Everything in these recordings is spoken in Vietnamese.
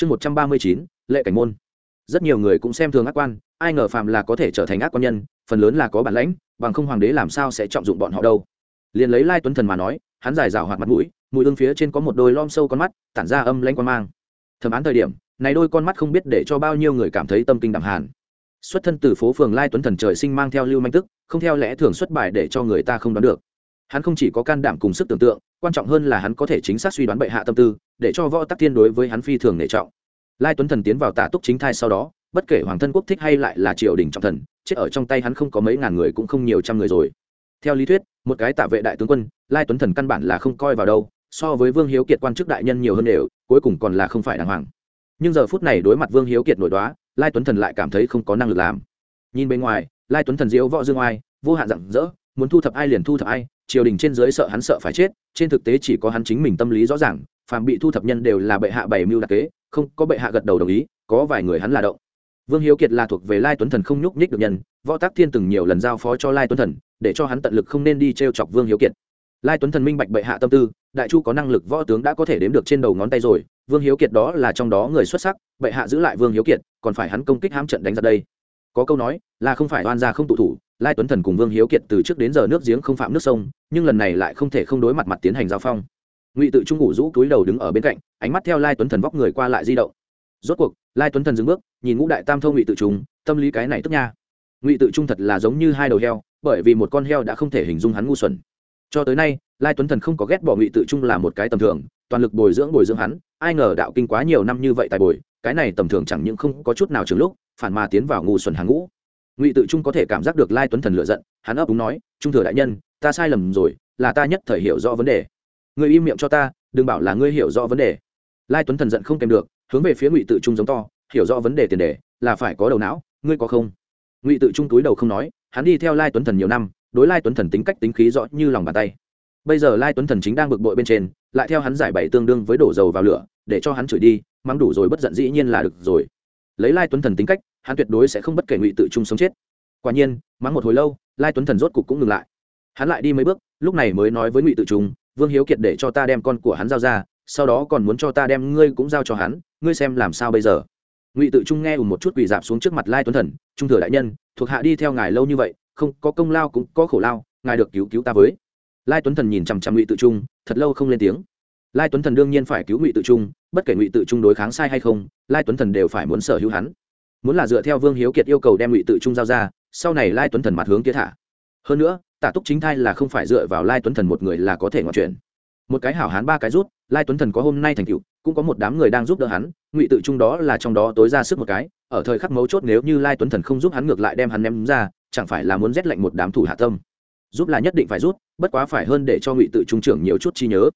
chương một trăm ba mươi chín, lệ cảnh môn. Rất nhiều người cũng xem thường ác quan, ai ngờ phàm là có thể trở thành ác quan nhân, phần lớn là có bản lãnh, bằng không hoàng đế làm sao sẽ trọng dụng bọn họ đâu. Liền lấy lai tuấn thần mà nói, hắn dài rào hoạt mặt mũi mũi ương phía trên có một đôi lom sâu con mắt, tản ra âm lãnh quan mang. Thẩm án thời điểm, này đôi con mắt không biết để cho bao nhiêu người cảm thấy tâm kinh đẳng hàn. Xuất thân từ phố phường lai tuấn thần trời sinh mang theo lưu manh tức, không theo lẽ thường xuất bài để cho người ta không đoán được hắn không chỉ có can đảm cùng sức tưởng tượng, quan trọng hơn là hắn có thể chính xác suy đoán bệ hạ tâm tư, để cho võ tắc thiên đối với hắn phi thường nể trọng. Lai tuấn thần tiến vào tả túc chính thai sau đó, bất kể hoàng thân quốc thích hay lại là triều đình trọng thần, chết ở trong tay hắn không có mấy ngàn người cũng không nhiều trăm người rồi. Theo lý thuyết, một cái tạ vệ đại tướng quân, lai tuấn thần căn bản là không coi vào đâu, so với vương hiếu kiệt quan chức đại nhân nhiều hơn đều, cuối cùng còn là không phải đàng hoàng. Nhưng giờ phút này đối mặt vương hiếu kiệt nội đoá, lai tuấn thần lại cảm thấy không có năng lực làm. Nhìn bên ngoài, lai tuấn thần diễu võ dương oai, vô hạn rặng rỡ muốn thu thập ai liền thu thập ai, triều đình trên dưới sợ hắn sợ phải chết, trên thực tế chỉ có hắn chính mình tâm lý rõ ràng, phàm bị thu thập nhân đều là bệ hạ bảy mưu đặc kế, không có bệ hạ gật đầu đồng ý, có vài người hắn là động. Vương hiếu kiệt là thuộc về lai tuấn thần không nhúc nhích được nhân, võ tác thiên từng nhiều lần giao phó cho lai tuấn thần, để cho hắn tận lực không nên đi t r e o chọc vương hiếu kiệt. Lai tuấn thần minh bạch bệ hạ tâm tư, đại chu có năng lực võ tướng đã có thể đếm được trên đầu ngón tay rồi, vương hiếu kiệt đó là trong đó người xuất sắc, bệ hạ giữ lại vương hiếu kiệt, còn phải hắn công kích hãm trận đánh ra đây. Có câu nói, là không phải oan gia không tụ thủ lai tuấn thần cùng vương hiếu kiệt từ trước đến giờ nước giếng không phạm nước sông, nhưng lần này lại không thể không đối mặt mặt tiến hành giao phong. Ngụy tự trung ngủ rũ túi đầu đứng ở bên cạnh, ánh mắt theo lai tuấn thần vóc người qua lại di động. Rốt cuộc, lai tuấn thần dừng bước, nhìn ngũ đại tam thâu ngụy tự trung, tâm lý cái này tức nha. Ngụy tự trung thật là giống như hai đầu heo, bởi vì một con heo đã không thể hình dung hắn ngu xuẩn. Cho tới nay, lai tuấn thần không có ghét bỏ ngụy tự trung là một cái tầm thường, toàn lực bồi dưỡng bồi dưỡng hắn, ai ngờ đạo kinh quá nhiều năm như vậy tại bồi, cái này tầm thường chẳng những không có chút nào trường lúc, phản mà tiến vào ngu xuẩn hàng ngũ ngụy tự trung có thể cảm giác được lai tuấn thần lựa giận hắn ấp úng nói trung thừa đại nhân ta sai lầm rồi là ta nhất thời hiểu rõ vấn đề người im miệng cho ta đừng bảo là ngươi hiểu rõ vấn đề lai tuấn thần giận không kèm được hướng về phía ngụy tự trung giống to hiểu rõ vấn đề tiền đề là phải có đầu não ngươi có không ngụy tự trung túi đầu không nói hắn đi theo lai tuấn thần nhiều năm đối lai tuấn thần tính cách tính khí rõ như lòng bàn tay bây giờ lai tuấn thần chính đang bực bội bên trên lại theo hắn giải bày tương đương với đổ dầu vào lửa để cho hắn chửi đi mắng đủ rồi bất giận dĩ nhiên là được rồi lấy lai tuấn thần tính cách hắn tuyệt đối sẽ không bất kể ngụy tự trung sống chết. Quả nhiên, mắng một hồi lâu, lai tuấn thần rốt cục cũng ngừng lại. Hắn lại đi mấy bước, lúc này mới nói với ngụy tự trung, vương hiếu kiệt để cho ta đem con của hắn giao ra, sau đó còn muốn cho ta đem ngươi cũng giao cho hắn, ngươi xem làm sao bây giờ? Ngụy tự trung nghe ùn một chút quỳ dạp xuống trước mặt lai tuấn thần, trung thừa đại nhân, thuộc hạ đi theo ngài lâu như vậy, không, có công lao cũng có khổ lao, ngài được cứu cứu ta với. Lai tuấn thần nhìn chằm chằm ngụy tự trung, thật lâu không lên tiếng. Lai tuấn thần đương nhiên phải cứu ngụy tự trung, bất kể ngụy tự trung đối kháng sai hay không, lai tuấn thần đều phải muốn sở hữu hắn muốn là dựa theo vương hiếu kiệt yêu cầu đem ngụy tự trung giao ra, sau này lai tuấn thần mặt hướng kia thả. Hơn nữa, tả túc chính thai là không phải dựa vào lai tuấn thần một người là có thể ngoại chuyển. một cái hảo hán ba cái rút, lai tuấn thần có hôm nay thành tựu, cũng có một đám người đang giúp đỡ hắn, ngụy tự trung đó là trong đó tối ra sức một cái, ở thời khắc mấu chốt nếu như lai tuấn thần không giúp hắn ngược lại đem hắn ném ra, chẳng phải là muốn rét lạnh một đám thủ hạ tâm. Giúp là nhất định phải rút, bất quá phải hơn để cho ngụy tự trung trưởng nhiều chút chi nhớ.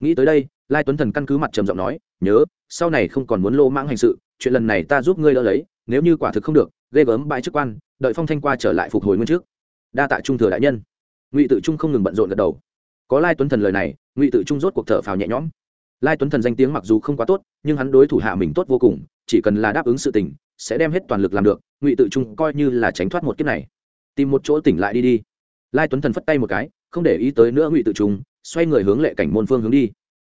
Nghĩ tới đây, lai tuấn thần căn cứ mặt trầm giọng nói, nhớ, sau này không còn muốn lô mãng hành sự, chuyện lần này ta giúp ngươi đỡ lấy nếu như quả thực không được, ghê gớm bãi chức quan, đợi phong thanh qua trở lại phục hồi nguyên trước. Đa tạ trung thừa đại nhân. Ngụy tự trung không ngừng bận rộn gật đầu. Có lai tuấn thần lời này, ngụy tự trung rốt cuộc thở phào nhẹ nhõm. Lai tuấn thần danh tiếng mặc dù không quá tốt, nhưng hắn đối thủ hạ mình tốt vô cùng, chỉ cần là đáp ứng sự tình, sẽ đem hết toàn lực làm được, ngụy tự trung coi như là tránh thoát một kiếp này. Tìm một chỗ tỉnh lại đi đi. Lai tuấn thần phất tay một cái, không để ý tới nữa ngụy tự trung, xoay người hướng lệ cảnh môn phương hướng đi.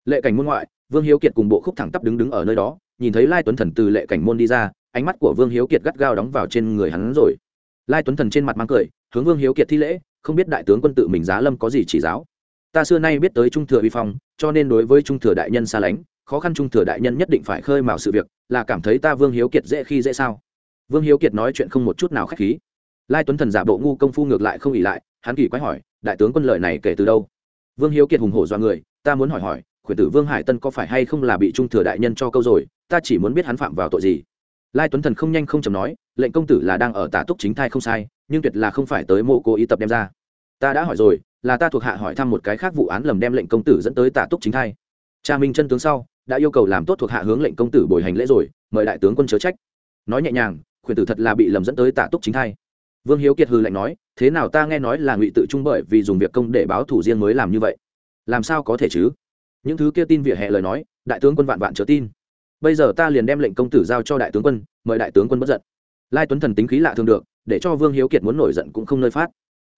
Lệ cảnh môn ngoại, vương hiếu kiệt cùng bộ khúc thẳng tắp đứng đứng ở nơi đó, nhìn thấy lai tuấn thần từ lệ cảnh môn đi ra ánh mắt của vương hiếu kiệt gắt gao đóng vào trên người hắn rồi. Lai tuấn thần trên mặt mang cười, hướng vương hiếu kiệt thi lễ, không biết đại tướng quân tự mình giá lâm có gì chỉ giáo. Ta xưa nay biết tới trung thừa vi phong, cho nên đối với trung thừa đại nhân xa lánh, khó khăn trung thừa đại nhân nhất định phải khơi mào sự việc, là cảm thấy ta vương hiếu kiệt dễ khi dễ sao? Vương hiếu kiệt nói chuyện không một chút nào k h á c h khí. Lai tuấn thần giả bộ ngu công phu ngược lại không ỉ lại, hắn kỳ quái hỏi, đại tướng quân lợi này kể từ đâu? Vương hiếu kiệt hùng hổ do người, ta muốn hỏi hỏi, khuyển tử vương hải tân có phải hay không là bị trung thừa đại nhân cho câu rồi, ta chỉ muốn biết hắn phạm vào tội gì lai tuấn thần không nhanh không chầm nói, lệnh công tử là đang ở tả túc chính thai không sai, nhưng tuyệt là không phải tới mộ cô ý tập đem ra. Ta đã hỏi rồi, là ta thuộc hạ hỏi thăm một cái khác vụ án lầm đem lệnh công tử dẫn tới tả túc chính thai. Cha minh chân tướng sau, đã yêu cầu làm tốt thuộc hạ hướng lệnh công tử bồi hành lễ rồi, mời đại tướng quân chớ trách. Nói nhẹ nhàng, khuyển tử thật là bị lầm dẫn tới tả túc chính thai. Vương hiếu kiệt hư lệnh nói, thế nào ta nghe nói là ngụy tự trung bởi vì dùng việc công để báo thủ riêng mới làm như vậy? Làm sao có thể chứ? Những thứ kia tin vỉa hè lời nói, đại tướng quân vạn vạn chớ tin bây giờ ta liền đem lệnh công tử giao cho đại tướng quân, mời đại tướng quân bất giận. Lai tuấn thần tính khí lạ thường được, để cho vương hiếu kiệt muốn nổi giận cũng không nơi phát.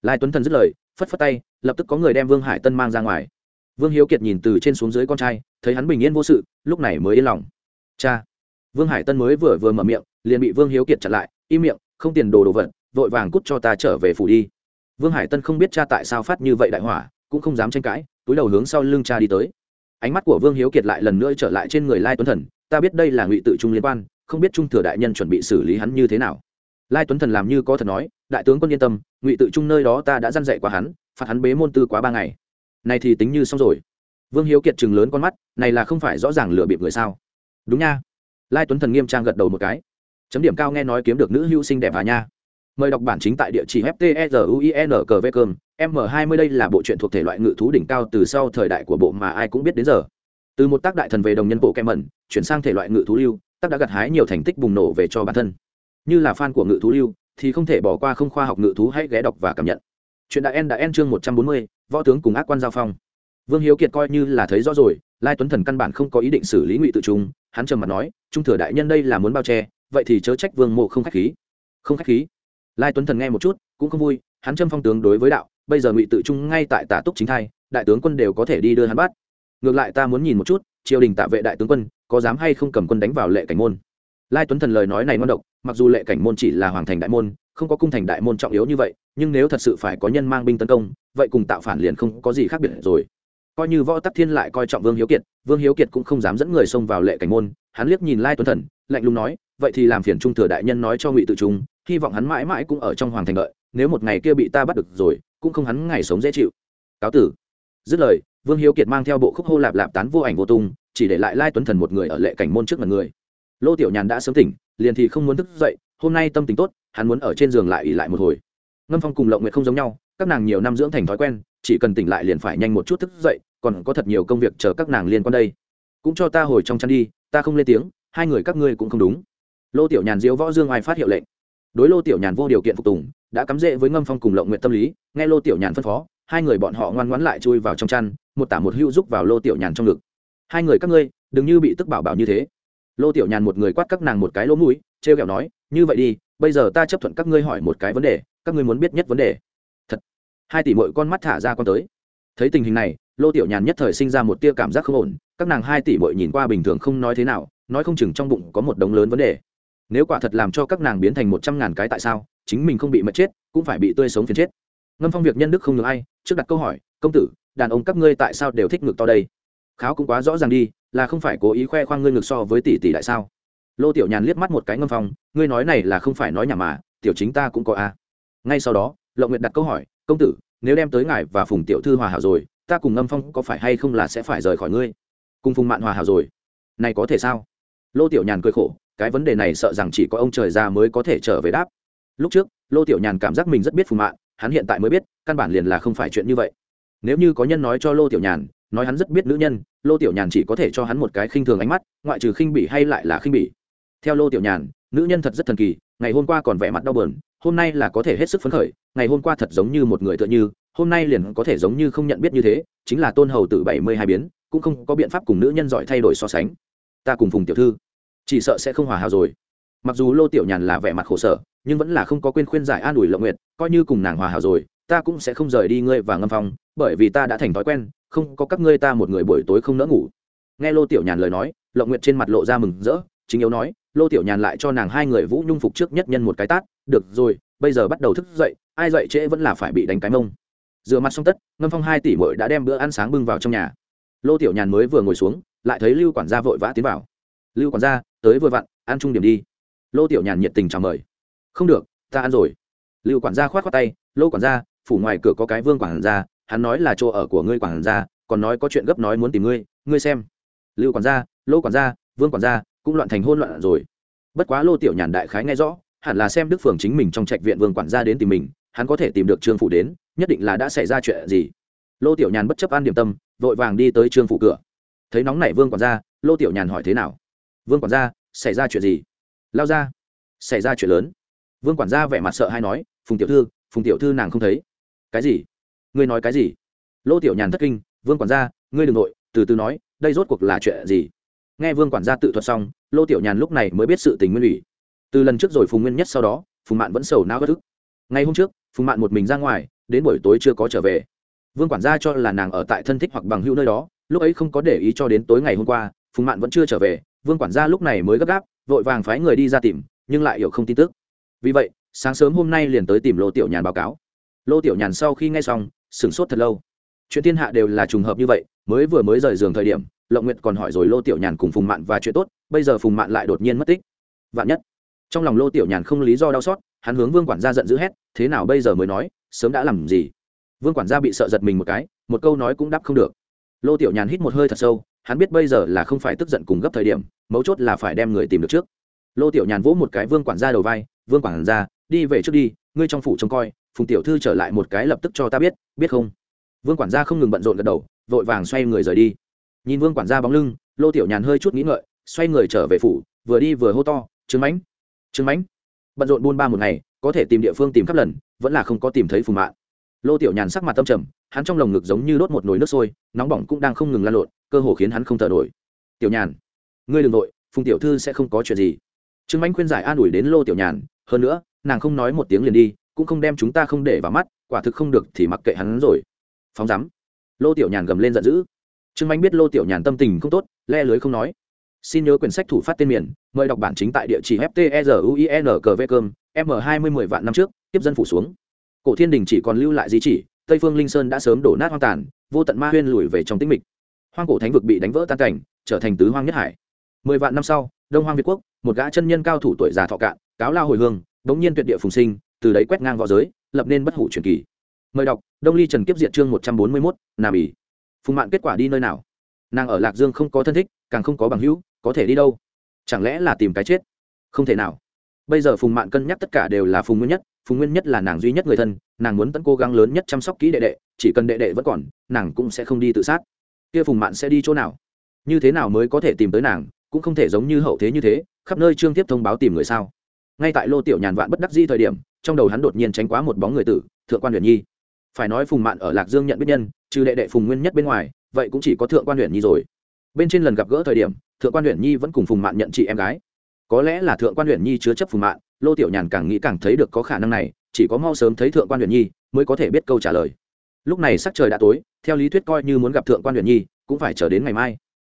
Lai tuấn thần dứt lời, phất phất tay, lập tức có người đem vương hải tân mang ra ngoài. Vương hiếu kiệt nhìn từ trên xuống dưới con trai, thấy hắn bình yên vô sự, lúc này mới yên lòng. Cha! Vương hải tân mới vừa vừa mở miệng, liền bị vương hiếu kiệt chặn lại, im miệng, không tiền đồ đồ vật, vội vàng cút cho ta trở về phủ đi. Vương hải tân không biết cha tại sao phát như vậy đại hỏa, cũng không dám tranh cãi, túi đầu hướng sau lưng cha đi tới. Ánh mắt của vương hiếu kiệt lại lần nữa trở lại trên người lai tuấn thần ta biết đây là ngụy tự trung liên quan, không biết trung thừa đại nhân chuẩn bị xử lý hắn như thế nào. Lai tuấn thần làm như có thật nói, đại tướng quân yên tâm, ngụy tự trung nơi đó ta đã dăn dạy qua hắn, phạt hắn bế môn tư quá ba ngày. Này thì tính như xong rồi. Vương hiếu kiệt chừng lớn con mắt, này là không phải rõ ràng lừa bịp người sao? Đúng nha. Lai tuấn thần nghiêm trang gật đầu một cái. Chấm điểm cao nghe nói kiếm được nữ hữu sinh đẹp à nha. Mời đọc bản chính tại địa chỉ ftruin cv m 20 đây là bộ truyện thuộc thể loại ngự thú đỉnh cao từ sau thời đại của bộ mà ai cũng biết đến giờ từ một tác đại thần về đồng nhân bộ kem mẩn, chuyển sang thể loại ngự thú lưu, tác đã gặt hái nhiều thành tích bùng nổ về cho bản thân. Như là fan của ngự thú lưu, thì không thể bỏ qua không khoa học ngự thú hãy ghé đọc và cảm nhận. Chuyện đại en đã en chương một trăm bốn mươi, võ tướng cùng ác quan giao phong. Vương hiếu kiệt coi như là thấy rõ rồi, lai tuấn thần căn bản không có ý định xử lý ngụy tự trung, hắn trầm mặt nói, trung thừa đại nhân đây là muốn bao che, vậy thì chớ trách vương mộ không khách khí. Không khách khí? Lai tuấn thần nghe một chút, cũng không vui, hắn châm phong tướng đối với đạo, bây giờ ngụy tự trung ngay tại tả túc chính thai, đại tướng quân đều có thể đi đưa hắn bắt ngược lại ta muốn nhìn một chút, triều đình tạ vệ đại tướng quân, có dám hay không cầm quân đánh vào lệ cảnh môn? Lai tuấn thần lời nói này ngon độc, mặc dù lệ cảnh môn chỉ là hoàng thành đại môn, không có cung thành đại môn trọng yếu như vậy, nhưng nếu thật sự phải có nhân mang binh tấn công, vậy cùng tạo phản liền không có gì khác biệt rồi. Coi như võ tắc thiên lại coi trọng vương hiếu kiệt, vương hiếu kiệt cũng không dám dẫn người xông vào lệ cảnh môn, hắn liếc nhìn lai tuấn thần, lạnh lùng nói, vậy thì làm phiền trung thừa đại nhân nói cho ngụy tự trung, hy vọng hắn mãi mãi cũng ở trong hoàng thành đợi, nếu một ngày kia bị ta bắt được rồi, cũng không hắn ngày sống dễ chịu. Cáo tử. Dứt lời vương hiếu kiệt mang theo bộ khúc hô lạp lạp tán vô ảnh vô tung, chỉ để lại lai tuấn thần một người ở lệ cảnh môn trước mặt người. Lô tiểu nhàn đã sớm tỉnh, liền thì không muốn thức dậy, hôm nay tâm tình tốt, hắn muốn ở trên giường lại ỉ lại một hồi. Ngâm phong cùng lộng nguyệt không giống nhau, các nàng nhiều năm dưỡng thành thói quen, chỉ cần tỉnh lại liền phải nhanh một chút thức dậy, còn có thật nhiều công việc chờ các nàng liên quan đây. Cũng cho ta hồi trong chăn đi, ta không lên tiếng, hai người các ngươi cũng không đúng. Lô tiểu nhàn diếu võ dương ai phát hiệu lệnh. Đối lô tiểu nhàn vô điều kiện phục tùng, đã cắm rễ với ngâm phong cùng lộng nguyện tâm lý, nghe lô tiểu nhàn phân phó, hai người bọn họ ngoan ngoãn lại chui vào trong chăn một tả một hữu giúp vào lô tiểu nhàn trong ngực. Hai người các ngươi, đừng như bị tức bảo bảo như thế. Lô tiểu nhàn một người quát các nàng một cái lỗ mũi t r e o kẹo nói, như vậy đi, bây giờ ta chấp thuận các ngươi hỏi một cái vấn đề, các ngươi muốn biết nhất vấn đề. Thật. Hai tỷ mỗi con mắt thả ra con tới. Thấy tình hình này, lô tiểu nhàn nhất thời sinh ra một tia cảm giác không ổn, các nàng hai tỷ mỗi nhìn qua bình thường không nói thế nào, nói không chừng trong bụng có một đống lớn vấn đề. Nếu quả thật làm cho các nàng biến thành một trăm ngàn cái tại sao, chính mình không bị mất chết, cũng phải bị tươi sống phiền chết. Ngâm phong việc nhân đức không ngừng ai, trước đặt câu hỏi, công tử đàn ông các ngươi tại sao đều thích ngực to đây? Kháo cũng quá rõ ràng đi, là không phải cố ý khoe khoang ngươi ngực so với tỷ tỷ đại sao? Lô tiểu nhàn liếc mắt một cái ngâm phong, ngươi nói này là không phải nói nhà mà, tiểu chính ta cũng có a. Ngay sau đó, lộng nguyệt đặt câu hỏi, công tử, nếu đem tới ngài và phùng tiểu thư hòa hảo rồi, ta cùng ngâm phong có phải hay không là sẽ phải rời khỏi ngươi? Cùng phùng mạn hòa hảo rồi. Này có thể sao? Lô tiểu nhàn cười khổ, cái vấn đề này sợ rằng chỉ có ông trời ra mới có thể trở về đáp. Lúc trước, lô tiểu nhàn cảm giác mình rất biết phùng mạn, hắn hiện tại mới biết, căn bản liền là không phải chuyện như vậy nếu như có nhân nói cho lô tiểu nhàn, nói hắn rất biết nữ nhân, lô tiểu nhàn chỉ có thể cho hắn một cái khinh thường ánh mắt, ngoại trừ khinh bỉ hay lại là khinh bỉ. Theo lô tiểu nhàn, nữ nhân thật rất thần kỳ, ngày hôm qua còn vẻ mặt đau bờn hôm nay là có thể hết sức phấn khởi, ngày hôm qua thật giống như một người tựa như, hôm nay liền có thể giống như không nhận biết như thế, chính là tôn hầu từ bảy mươi hai biến, cũng không có biện pháp cùng nữ nhân giỏi thay đổi so sánh. Ta cùng phùng tiểu thư, chỉ sợ sẽ không hòa hảo rồi. Mặc dù lô tiểu nhàn là vẻ mặt khổ sở, nhưng vẫn là không có quên khuyên giải an ủi lộng nguyệt, coi như cùng nàng hòa hảo rồi, ta cũng sẽ không rời đi ngươi và ngâm phong bởi vì ta đã thành thói quen, không có các ngươi ta một người buổi tối không nỡ ngủ. Nghe lô tiểu nhàn lời nói lộng nguyệt trên mặt lộ ra mừng rỡ, chính yếu nói, lô tiểu nhàn lại cho nàng hai người vũ nhung phục trước nhất nhân một cái tát, được rồi, bây giờ bắt đầu thức dậy, ai dậy trễ vẫn là phải bị đánh cái mông. Rửa mặt xong tất, ngâm phong hai tỷ mội đã đem bữa ăn sáng bưng vào trong nhà. Lô tiểu nhàn mới vừa ngồi xuống, lại thấy lưu quản gia vội vã tiến vào. Lưu quản gia, tới vừa vặn, ăn chung điểm đi. Lô tiểu nhàn nhiệt tình chào mời. Không được, ta ăn rồi. Lưu quản gia khoát khoát tay, lô quản gia, phủ ngoài cửa có cái vương quản gia hắn nói là chỗ ở của ngươi quản gia, còn nói có chuyện gấp nói muốn tìm ngươi ngươi xem. Lưu quản gia, lô quản gia, vương quản gia, cũng loạn thành hôn loạn rồi. Bất quá lô tiểu nhàn đại khái nghe rõ, hẳn là xem đức phường chính mình trong trạch viện vương quản gia đến tìm mình, hắn có thể tìm được trương phủ đến, nhất định là đã xảy ra chuyện gì. Lô tiểu nhàn bất chấp an điểm tâm, vội vàng đi tới trương phủ cửa. Thấy nóng nảy vương quản gia, lô tiểu nhàn hỏi thế nào? Vương quản gia, xảy ra chuyện gì? Lao ra, xảy ra chuyện lớn. Vương quản gia vẻ mặt sợ hay nói, phùng tiểu thư, phùng tiểu thư nàng không thấy. Cái gì? Ngươi nói cái gì? Lô tiểu nhàn thất kinh, vương quản gia, ngươi đ ừ n g nội, từ từ nói, đây rốt cuộc là chuyện gì? Nghe vương quản gia tự thuật xong, lô tiểu nhàn lúc này mới biết sự tình nguyên ủy. Từ lần trước rồi phùng nguyên nhất sau đó, phùng mạn vẫn sầu nao bất thức ngay hôm trước, phùng mạn một mình ra ngoài, đến buổi tối chưa có trở về. Vương quản gia cho là nàng ở tại thân thích hoặc bằng hữu nơi đó, lúc ấy không có để ý cho đến tối ngày hôm qua, phùng mạn vẫn chưa trở về. Vương quản gia lúc này mới gấp gáp, vội vàng phái người đi ra tìm, nhưng lại hiểu không tin tức. Vì vậy, sáng sớm hôm nay liền tới tìm lô tiểu nhàn báo cáo. Lô tiểu nhàn sau khi nghe xong sửng sốt thật lâu. Chuyện thiên hạ đều là trùng hợp như vậy, mới vừa mới rời giường thời điểm, lộng nguyệt còn hỏi rồi lô tiểu nhàn cùng phùng mạn và chuyện tốt, bây giờ phùng mạn lại đột nhiên mất tích. Vạn nhất. Trong lòng lô tiểu nhàn không lý do đau xót, hắn hướng vương quản gia giận dữ hét, thế nào bây giờ mới nói, sớm đã làm gì? Vương quản gia bị sợ giật mình một cái, một câu nói cũng đáp không được. Lô tiểu nhàn hít một hơi thật sâu, hắn biết bây giờ là không phải tức giận cùng gấp thời điểm, mấu chốt là phải đem người tìm được trước. Lô tiểu nhàn vỗ một cái vương quản gia đầu vai, vương quản gia, đi về trước đi ngươi trong phủ trông coi, phùng tiểu thư trở lại một cái lập tức cho ta biết biết không? Vương quản gia không ngừng bận rộn gật đầu, vội vàng xoay người rời đi. Nhìn vương quản gia bóng lưng, lô tiểu nhàn hơi chút nghĩ ngợi, xoay người trở về phủ, vừa đi vừa hô to chứng mãnh chứng mãnh. Bận rộn buôn ba một ngày, có thể tìm địa phương tìm khắp lần, vẫn là không có tìm thấy phùng mạng lô tiểu nhàn sắc mặt tâm trầm, hắn trong lồng ngực giống như đốt một nồi nước sôi, nóng bỏng cũng đang không ngừng lan lộn, cơ hồ khiến hắn không thở nổi. Tiểu nhàn, ngươi đ ừ n g nội phùng tiểu thư sẽ không có chuyện gì. Trương mãnh khuyên giải an ủi đến lô tiểu nhàn, hơn nữa nàng không nói một tiếng liền đi, cũng không đem chúng ta không để vào mắt, quả thực không được thì mặc kệ hắn rồi. Phóng rắm lô tiểu nhàn gầm lên giận dữ. Trương Anh biết lô tiểu nhàn tâm tình không tốt, le lưới không nói. Xin nhớ quyển sách thủ phát tên miền, mời đọc bản chính tại địa chỉ fteruin cv cơm m hai mươi mười vạn năm trước, tiếp dân phủ xuống. Cổ thiên đình chỉ còn lưu lại di chỉ, tây phương linh sơn đã sớm đổ nát hoang tàn, vô tận ma huyên lùi về trong tĩnh mịch. Hoang cổ thánh vực bị đánh vỡ tan cảnh, trở thành tứ hoang nhất hải. Mười vạn năm sau, đông hoang việt quốc, một gã chân nhân cao thủ tuổi già thọ cạn, cáo lao hồi hương bỗng nhiên tuyệt địa phùng sinh, từ đấy quét ngang võ giới, lập nên bất hủ truyền kỳ. Mời đọc, đông ly trần kiếp diện chương một trăm bốn mươi mốt, nam ỉ phùng mạn kết quả đi nơi nào? Nàng ở lạc dương không có thân thích, càng không có bằng hữu, có thể đi đâu? Chẳng lẽ là tìm cái chết? Không thể nào. Bây giờ phùng mạn cân nhắc tất cả đều là phùng nguyên nhất, phùng nguyên nhất là nàng duy nhất người thân, nàng muốn tận cố gắng lớn nhất chăm sóc kỹ đệ đệ, chỉ cần đệ đệ vẫn còn, nàng cũng sẽ không đi tự sát. Kia phùng mạn sẽ đi chỗ nào? Như thế nào mới có thể tìm tới nàng, cũng không thể giống như hậu thế như thế, khắp nơi trương tiếp thông báo tìm người sao? Ngay tại lô tiểu nhàn vạn bất đắc di thời điểm, trong đầu hắn đột nhiên tránh quá một bóng người tử, thượng quan huyền nhi. Phải nói phùng mạn ở lạc dương nhận biết nhân, trừ đệ đệ phùng nguyên nhất bên ngoài, vậy cũng chỉ có thượng quan huyền nhi rồi. Bên trên lần gặp gỡ thời điểm, thượng quan huyền nhi vẫn cùng phùng mạn nhận chị em gái. Có lẽ là thượng quan huyền nhi chứa chấp phùng mạn, lô tiểu nhàn càng nghĩ càng thấy được có khả năng này, chỉ có mau sớm thấy thượng quan huyền nhi mới có thể biết câu trả lời. Lúc này sắc trời đã tối, theo lý thuyết coi như muốn gặp thượng quan huyền nhi, cũng phải chờ đến ngày mai.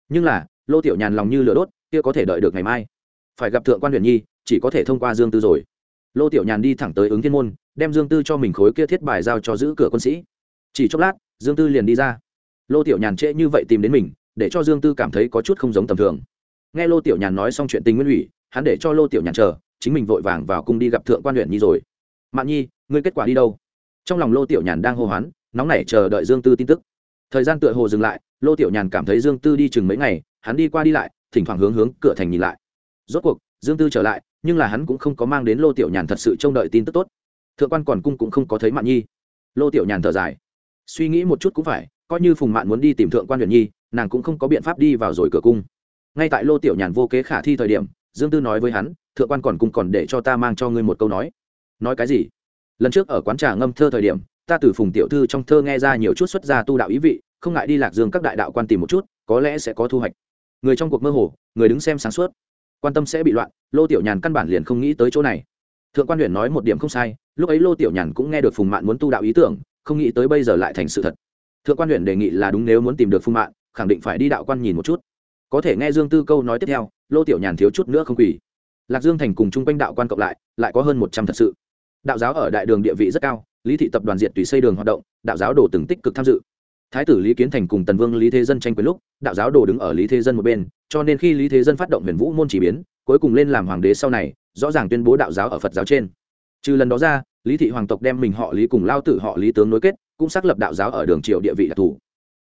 Nhưng là, lô tiểu nhàn lòng như lửa đốt, kia có thể đợi được ngày mai. Phải gặp thượng quan huyền nhi chỉ có thể thông qua dương tư rồi. Lô tiểu nhàn đi thẳng tới ứng thiên môn, đem dương tư cho mình khối kia thiết bài giao cho giữ cửa quân sĩ. Chỉ chốc lát, dương tư liền đi ra. Lô tiểu nhàn trễ như vậy tìm đến mình, để cho dương tư cảm thấy có chút không giống tầm thường. Nghe lô tiểu nhàn nói xong chuyện tình nguyên ủy, hắn để cho lô tiểu nhàn chờ, chính mình vội vàng vào cung đi gặp thượng quan huyện nhi rồi. Mạn nhi, ngươi kết quả đi đâu? Trong lòng lô tiểu nhàn đang hô hoán, nóng nảy chờ đợi dương tư tin tức. Thời gian tựa hồ dừng lại, lô tiểu nhàn cảm thấy dương tư đi chừng mấy ngày, hắn đi qua đi lại, thỉnh thoảng hướng hướng cửa thành nhìn lại. Rốt cuộc, dương tư trở lại nhưng là hắn cũng không có mang đến lô tiểu nhàn thật sự trông đợi tin tức tốt. Thượng quan còn cung cũng không có thấy mạn nhi. Lô tiểu nhàn thở dài. Suy nghĩ một chút cũng phải, coi như phùng mạn muốn đi tìm thượng quan huyền nhi, nàng cũng không có biện pháp đi vào rồi cửa cung. Ngay tại lô tiểu nhàn vô kế khả thi thời điểm, dương tư nói với hắn, thượng quan còn cung còn để cho ta mang cho ngươi một câu nói. Nói cái gì? Lần trước ở quán trà ngâm thơ thời điểm, ta từ phùng tiểu thư trong thơ nghe ra nhiều chút xuất gia tu đạo ý vị, không ngại đi lạc dương các đại đạo quan tìm một chút, có lẽ sẽ có thu hoạch. Người trong cuộc mơ hồ, người đứng xem sáng suốt quan tâm sẽ bị loạn, lô tiểu nhàn căn bản liền không nghĩ tới chỗ này. Thượng quan huyện nói một điểm không sai, lúc ấy lô tiểu nhàn cũng nghe được phùng mạn muốn tu đạo ý tưởng, không nghĩ tới bây giờ lại thành sự thật. Thượng quan huyện đề nghị là đúng nếu muốn tìm được phùng mạn, khẳng định phải đi đạo quan nhìn một chút. Có thể nghe dương tư câu nói tiếp theo, lô tiểu nhàn thiếu chút nữa không quỳ. Lạc dương thành cùng chung quanh đạo quan cộng lại lại có hơn một trăm thật sự. Đạo giáo ở đại đường địa vị rất cao, lý thị tập đoàn diện tùy xây đường hoạt động, đạo giáo đồ từng tích cực tham dự thái tử lý kiến thành cùng tần vương lý thế dân tranh quyền lúc, đạo giáo đồ đứng ở lý thế dân một bên, cho nên khi lý thế dân phát động huyền vũ môn chỉ biến, cuối cùng lên làm hoàng đế sau này, rõ ràng tuyên bố đạo giáo ở phật giáo trên. Trừ lần đó ra, lý thị hoàng tộc đem mình họ lý cùng lao tử họ lý tướng nối kết, cũng xác lập đạo giáo ở đường triều địa vị đặc thù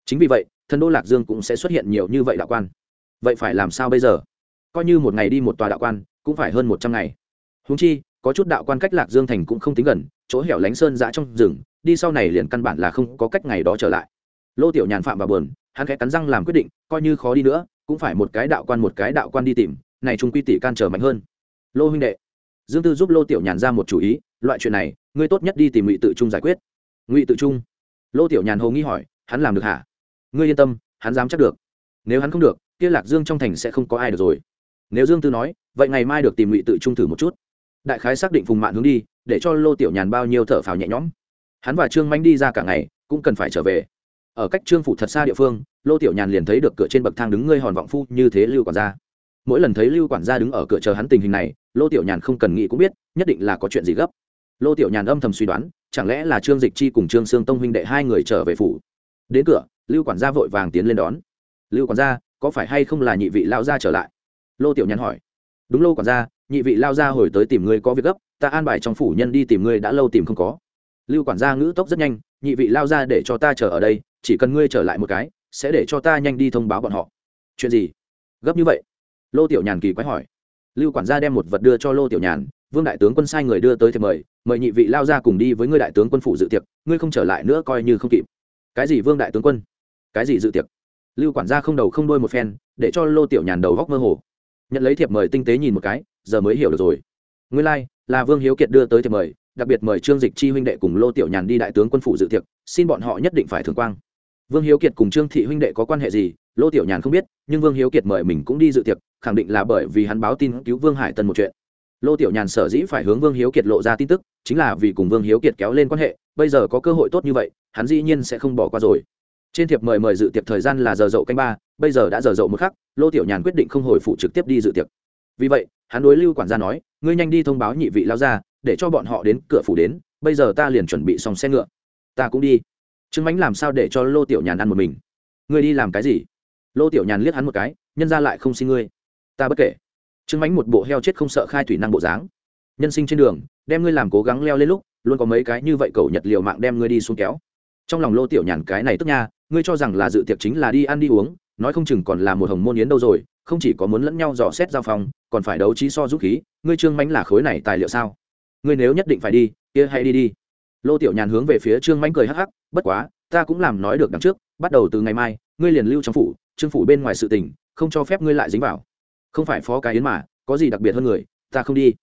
chính vì vậy thần đô lạc dương cũng sẽ xuất hiện nhiều như vậy đạo quan. Vậy phải làm sao bây giờ? Coi như một ngày đi một tòa đạo quan, cũng phải hơn một trăm ngày. Húng chi, có chút đạo quan cách lạc dương thành cũng không tính gần, chỗ hẻo lánh sơn giã trong rừng, đi sau này liền căn bản là không có cách ngày đó trở lại lô tiểu nhàn phạm vào bờn hắn khẽ cắn răng làm quyết định, coi như khó đi nữa, cũng phải một cái đạo quan một cái đạo quan đi tìm, này trung quy tỷ can trở mạnh hơn. Lô huynh đệ, dương tư giúp lô tiểu nhàn ra một chủ ý, loại chuyện này, ngươi tốt nhất đi tìm ngụy tự trung giải quyết. Ngụy tự trung? Lô tiểu nhàn hồ nghi hỏi, hắn làm được hả? Ngươi yên tâm, hắn dám chắc được. Nếu hắn không được, kia lạc dương trong thành sẽ không có ai được rồi. Nếu dương tư nói, vậy ngày mai được tìm ngụy tự trung thử một chút. Đại khái xác định phùng mạn hướng đi, để cho lô tiểu nhàn bao nhiêu thở phào nhẹ nhõm. Hắn và trương manh đi ra cả ngày, cũng cần phải trở về ở cách trương phủ thật xa địa phương, lô tiểu nhàn liền thấy được cửa trên bậc thang đứng ngươi hòn vọng phu như thế lưu quản gia. Mỗi lần thấy lưu quản gia đứng ở cửa chờ hắn tình hình này, lô tiểu nhàn không cần nghĩ cũng biết, nhất định là có chuyện gì gấp. Lô tiểu nhàn âm thầm suy đoán, chẳng lẽ là trương dịch chi cùng trương sương tông huynh đệ hai người trở về phủ? Đến cửa, lưu quản gia vội vàng tiến lên đón. Lưu quản gia, có phải hay không là nhị vị lao gia trở lại? Lô tiểu nhàn hỏi. Đúng lô quản gia, nhị vị lao gia hồi tới tìm ngươi có việc gấp, ta an bài trong phủ nhân đi tìm ngươi đã lâu tìm không có. Lưu quản gia ngữ tốc rất nhanh nhị vị lao ra để cho ta chờ ở đây chỉ cần ngươi trở lại một cái sẽ để cho ta nhanh đi thông báo bọn họ. Chuyện gì? Gấp như vậy. Lô tiểu nhàn kỳ quái hỏi. Lưu quản gia đem một vật đưa cho lô tiểu nhàn vương đại tướng quân sai người đưa tới thì mời mời nhị vị lao ra cùng đi với ngươi đại tướng quân phủ dự tiệc ngươi không trở lại nữa coi như không kịp. Cái gì vương đại tướng quân? Cái gì dự tiệc? Lưu quản gia không đầu không đôi một phen để cho lô tiểu nhàn đầu góc mơ hồ. Nhận lấy thiệp mời tinh tế nhìn một cái giờ mới hiểu được rồi. Nguyên lai、like, là vương hiếu kiệt đưa tới thiệp mời đặc biệt mời trương dịch chi huynh đệ cùng lô tiểu nhàn đi đại tướng quân phủ dự tiệc, xin bọn họ nhất định phải thường quang. Vương hiếu kiệt cùng trương thị huynh đệ có quan hệ gì, lô tiểu nhàn không biết, nhưng vương hiếu kiệt mời mình cũng đi dự tiệc, khẳng định là bởi vì hắn báo tin cứu vương hải tân một chuyện. Lô tiểu nhàn sở dĩ phải hướng vương hiếu kiệt lộ ra tin tức, chính là vì cùng vương hiếu kiệt kéo lên quan hệ, bây giờ có cơ hội tốt như vậy, hắn dĩ nhiên sẽ không bỏ qua rồi. Trên thiệp mời mời dự tiệc thời gian là giờ dậu canh ba, bây giờ đã giờ dậu một khắc, lô tiểu nhàn quyết định không hồi phụ trực tiếp đi dự tiệc. Vì vậy, hắn đối lưu quản gia nói, ngươi nhanh đi thông báo nhị vị lao ra để cho bọn họ đến cửa phủ đến, bây giờ ta liền chuẩn bị xong xe ngựa. Ta cũng đi. Trương mánh làm sao để cho lô tiểu nhàn ăn một mình? Ngươi đi làm cái gì? Lô tiểu nhàn liếc hắn một cái, nhân ra lại không xin ngươi. Ta bất kể. Trương mánh một bộ heo chết không sợ khai thủy năng bộ dáng. Nhân sinh trên đường, đem ngươi làm cố gắng leo lên lúc, luôn có mấy cái như vậy cầu nhật liều mạng đem ngươi đi xuống kéo. Trong lòng lô tiểu nhàn cái này tức nha, ngươi cho rằng là dự tiệc chính là đi ăn đi uống, nói không chừng còn là một hồng môn yến đâu rồi, không chỉ có muốn lẫn nhau dò xét giao phòng, còn phải đấu trí so giúp khí, ngươi trương mánh là khối này tài liệu sao? Ngươi nếu nhất định phải đi, kia hay đi đi. Lô tiểu nhàn hướng về phía trương mánh cười hắc hắc, bất quá, ta cũng làm nói được đằng trước, bắt đầu từ ngày mai, ngươi liền lưu trong phủ, trương phủ bên ngoài sự tình, không cho phép ngươi lại dính vào. Không phải phó cái yến mà, có gì đặc biệt hơn người, ta không đi.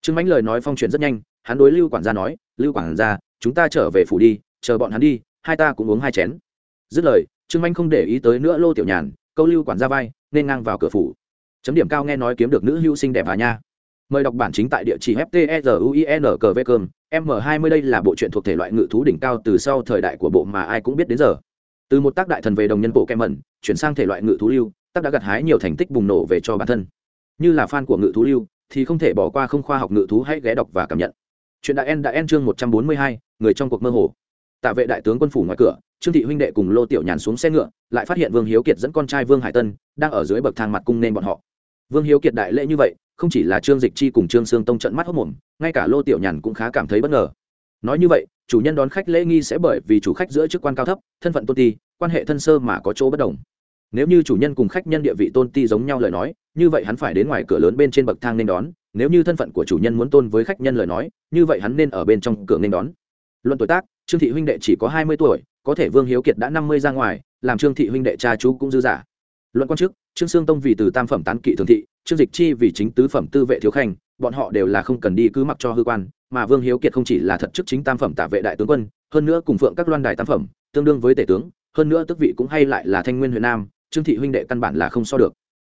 Trương mánh lời nói phong chuyển rất nhanh, hắn đối lưu quản gia nói, lưu quản gia, chúng ta trở về phủ đi, chờ bọn hắn đi, hai ta cũng uống hai chén. Dứt lời, trương manh không để ý tới nữa lô tiểu nhàn, câu lưu quản gia vai, nên ngang vào cửa phủ. Chấm điểm cao nghe nói kiếm được nữ hữu sinh đẹp à nha mời đọc bản chính tại địa chỉ ftsuin m 20 đây là bộ truyện thuộc thể loại ngự thú đỉnh cao từ sau thời đại của bộ mà ai cũng biết đến giờ. Từ một tác đại thần về đồng nhân bộ kem mẩn chuyển sang thể loại ngự thú lưu tác đã gặt hái nhiều thành tích bùng nổ về cho bản thân. Như là fan của ngự thú lưu thì không thể bỏ qua không khoa học ngự thú hãy ghé đọc và cảm nhận. Chuyện đại en đã en chương 142, người trong cuộc mơ hồ. Tạ vệ đại tướng quân phủ ngoài cửa trương thị huynh đệ cùng lô tiểu nhàn xuống xe ngựa lại phát hiện vương hiếu kiệt dẫn con trai vương hải tân đang ở dưới bậc thang mặt cung nên bọn họ vương hiếu kiệt đại lễ như vậy, không chỉ là trương dịch chi cùng trương sương tông trận mắt hốc mồm, ngay cả lô tiểu nhàn cũng khá cảm thấy bất ngờ. Nói như vậy, chủ nhân đón khách lễ nghi sẽ bởi vì chủ khách giữa chức quan cao thấp, thân phận tôn ti, quan hệ thân sơ mà có chỗ bất đồng. Nếu như chủ nhân cùng khách nhân địa vị tôn ti giống nhau lời nói, như vậy hắn phải đến ngoài cửa lớn bên trên bậc thang nên đón, nếu như thân phận của chủ nhân muốn tôn với khách nhân lời nói, như vậy hắn nên ở bên trong cửa nên đón. Luận tuổi tác, trương thị huynh đệ chỉ có hai mươi tuổi, có thể vương hiếu kiệt đã năm mươi ra ngoài, làm trương thị huynh đệ cha chú cũng dư giả luận quan chức, trương sương tông vì từ tam phẩm tán kỵ thường thị, trương dịch chi vì chính tứ phẩm tư vệ thiếu khanh, bọn họ đều là không cần đi cứ mặc cho hư quan, mà vương hiếu kiệt không chỉ là thật chức chính tam phẩm tả vệ đại tướng quân, hơn nữa cùng phượng các loan đài tam phẩm, tương đương với tể tướng, hơn nữa tức vị cũng hay lại là thanh nguyên huyện nam, trương thị huynh đệ căn bản là không so được.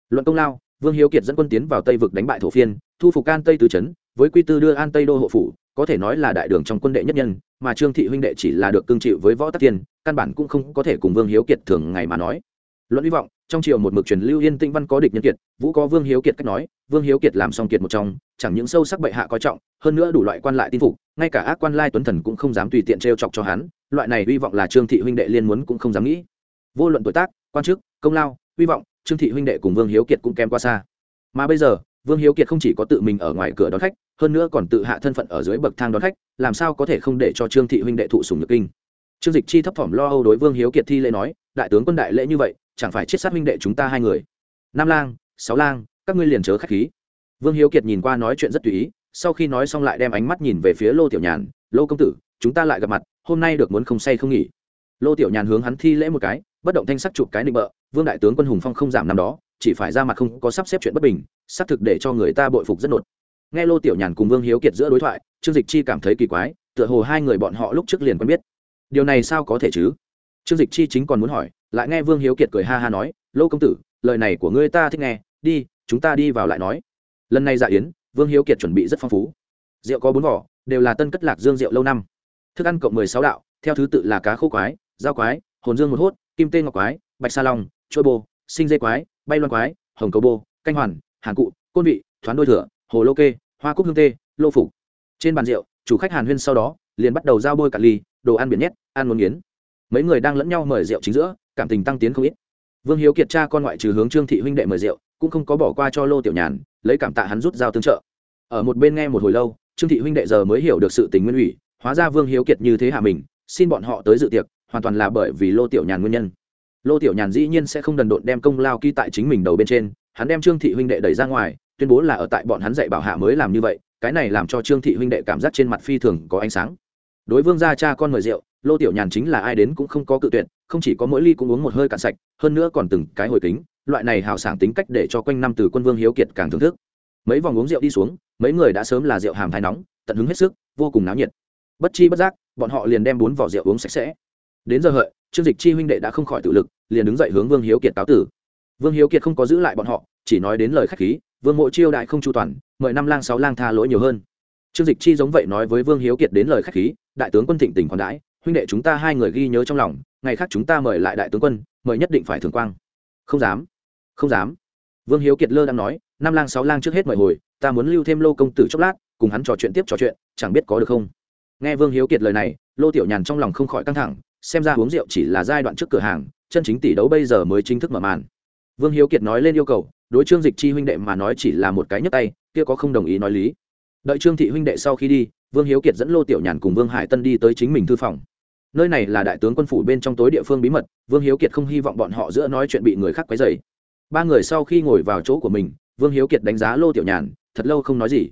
Luận công lao, vương hiếu kiệt dẫn quân tiến vào tây vực đánh bại thổ phiên, thu phục an tây tứ trấn, với quy tư đưa an tây đô hộ phủ, có thể nói là đại đường trong quân đệ nhất nhân, mà trương thị huynh đệ chỉ là được cương chịu với võ tắc tiên, căn bản cũng không có thể cùng vương hiếu kiệt thường ngày mà nói. Luận hy vọng trong triều một mực truyền lưu yên tĩnh văn có địch nhân kiệt, vũ có vương hiếu kiệt cách nói, vương hiếu kiệt làm xong kiệt một trong, chẳng những sâu sắc bệ hạ coi trọng, hơn nữa đủ loại quan lại tin phục, ngay cả ác quan lai tuấn thần cũng không dám tùy tiện t chọc cho hắn, loại này hy vọng là trương thị huynh đệ liên muốn cũng không dám nghĩ. Vô luận tuổi tác, quan chức, công lao, hy vọng, trương thị huynh đệ cùng vương hiếu kiệt cũng kém qua xa. Mà bây giờ, vương hiếu kiệt không chỉ có tự mình ở ngoài cửa đón khách, hơn nữa còn tự hạ thân phận ở dưới bậc thang đón khách, làm sao có thể không để cho trương thị huynh đệ thụ sùng nhược kinh. Trương dịch chi thấp thỏm lo âu đối vương hiếu kiệt thi lễ nói, đại tướng quân đại lễ như vậy chẳng phải chết sát minh đệ chúng ta hai người. Nam lang, sáu lang, các ngươi liền chớ khách khí. Vương hiếu kiệt nhìn qua nói chuyện rất tùy ý, sau khi nói xong lại đem ánh mắt nhìn về phía lô tiểu nhàn, lô công tử, chúng ta lại gặp mặt, hôm nay được muốn không say không nghỉ. Lô tiểu nhàn hướng hắn thi lễ một cái, bất động thanh sắc chụp cái nịnh bợ, vương đại tướng quân hùng phong không giảm năm đó, chỉ phải ra mặt không có sắp xếp chuyện bất bình, xác thực để cho người ta bội phục rất nột. Nghe lô tiểu nhàn cùng vương hiếu kiệt giữa đối thoại, trương dịch chi cảm thấy kỳ quái, tựa hồ hai người bọn họ lúc trước liền quen biết. Điều này sao có thể chứ? Trương dịch chi chính còn muốn hỏi lại nghe vương hiếu kiệt cười ha ha nói, lô công tử, lời này của ngươi ta thích nghe, đi, chúng ta đi vào lại nói. Lần này dạ yến, vương hiếu kiệt chuẩn bị rất phong phú. Rượu có bốn vỏ, đều là tân cất lạc dương rượu lâu năm. Thức ăn cộng mười sáu đạo, theo thứ tự là cá khô quái, dao quái, hồn dương một hốt, kim tê ngọc quái, bạch sa long trôi bô sinh dây quái, bay loan quái, hồng cầu bô canh hoàn, hàn cụ, côn vị, thoán đôi thừa hồ lô kê, hoa cúc hương tê, lô phục trên bàn rượu, chủ khách hàn huyên sau đó, liền bắt đầu giao bôi cả ly, đồ ăn biển nhét, ăn muốn nghiến. Mấy người đang lẫn nhau mời rượu chính giữa cảm tình tăng tiến không ít. Vương hiếu kiệt cha con ngoại trừ hướng trương thị huynh đệ mời rượu, cũng không có bỏ qua cho lô tiểu nhàn, lấy cảm tạ hắn rút dao tương trợ. Ở một bên nghe một hồi lâu, trương thị huynh đệ giờ mới hiểu được sự tình nguyên ủy, hóa ra vương hiếu kiệt như thế hạ mình, xin bọn họ tới dự tiệc, hoàn toàn là bởi vì lô tiểu nhàn nguyên nhân. Lô tiểu nhàn dĩ nhiên sẽ không đần độn đem công lao ký tại chính mình đầu bên trên, hắn đem trương thị huynh đệ đẩy ra ngoài, tuyên bố là ở tại bọn hắn dạy bảo hạ mới làm như vậy, cái này làm cho trương thị huynh đệ cảm giác trên mặt phi thường có ánh sáng. Đối vương gia cha con mời rượu lô tiểu nhàn chính là ai đến cũng không có cự tuyệt, không chỉ có mỗi ly cũng uống một hơi cạn sạch, hơn nữa còn từng cái hồi kính, loại này hào sảng tính cách để cho quanh năm từ quân vương hiếu kiệt càng thưởng thức. Mấy vòng uống rượu đi xuống, mấy người đã sớm là rượu hàm thái nóng, tận hứng hết sức, vô cùng náo nhiệt. Bất chi bất giác, bọn họ liền đem bốn vỏ rượu uống sạch sẽ. Đến giờ hợi, trương dịch chi huynh đệ đã không khỏi tự lực, liền đứng dậy hướng vương hiếu kiệt cáo tử. Vương hiếu kiệt không có giữ lại bọn họ, chỉ nói đến lời khách khí, vương mộ chiêu đại không chu toàn, mời năm lang sáu lang tha lỗi nhiều hơn. Trương dịch chi giống vậy nói với vương hiếu kiệt đến lời khách khí, đại tướng quân thịnh tỉnh còn đãi huynh đệ chúng ta hai người ghi nhớ trong lòng, ngày khác chúng ta mời lại đại tướng quân, mời nhất định phải thường quang. Không dám. Không dám. Vương hiếu kiệt lơ đang nói, năm lang sáu lang trước hết mời hồi, ta muốn lưu thêm lô công tử chốc lát, cùng hắn trò chuyện tiếp trò chuyện, chẳng biết có được không? Nghe vương hiếu kiệt lời này, lô tiểu nhàn trong lòng không khỏi căng thẳng, xem ra uống rượu chỉ là giai đoạn trước cửa hàng, chân chính tỷ đấu bây giờ mới chính thức mở màn. Vương hiếu kiệt nói lên yêu cầu, đối trương dịch chi huynh đệ mà nói chỉ là một cái nhấp tay, kia có không đồng ý nói lý. Đợi trương thị huynh đệ sau khi đi, vương hiếu kiệt dẫn lô tiểu nhàn cùng vương hải tân đi tới chính mình thư phòng nơi này là đại tướng quân phủ bên trong tối địa phương bí mật, vương hiếu kiệt không hy vọng bọn họ giữa nói chuyện bị người khác quấy dày ba người sau khi ngồi vào chỗ của mình, vương hiếu kiệt đánh giá lô tiểu nhàn, thật lâu không nói gì.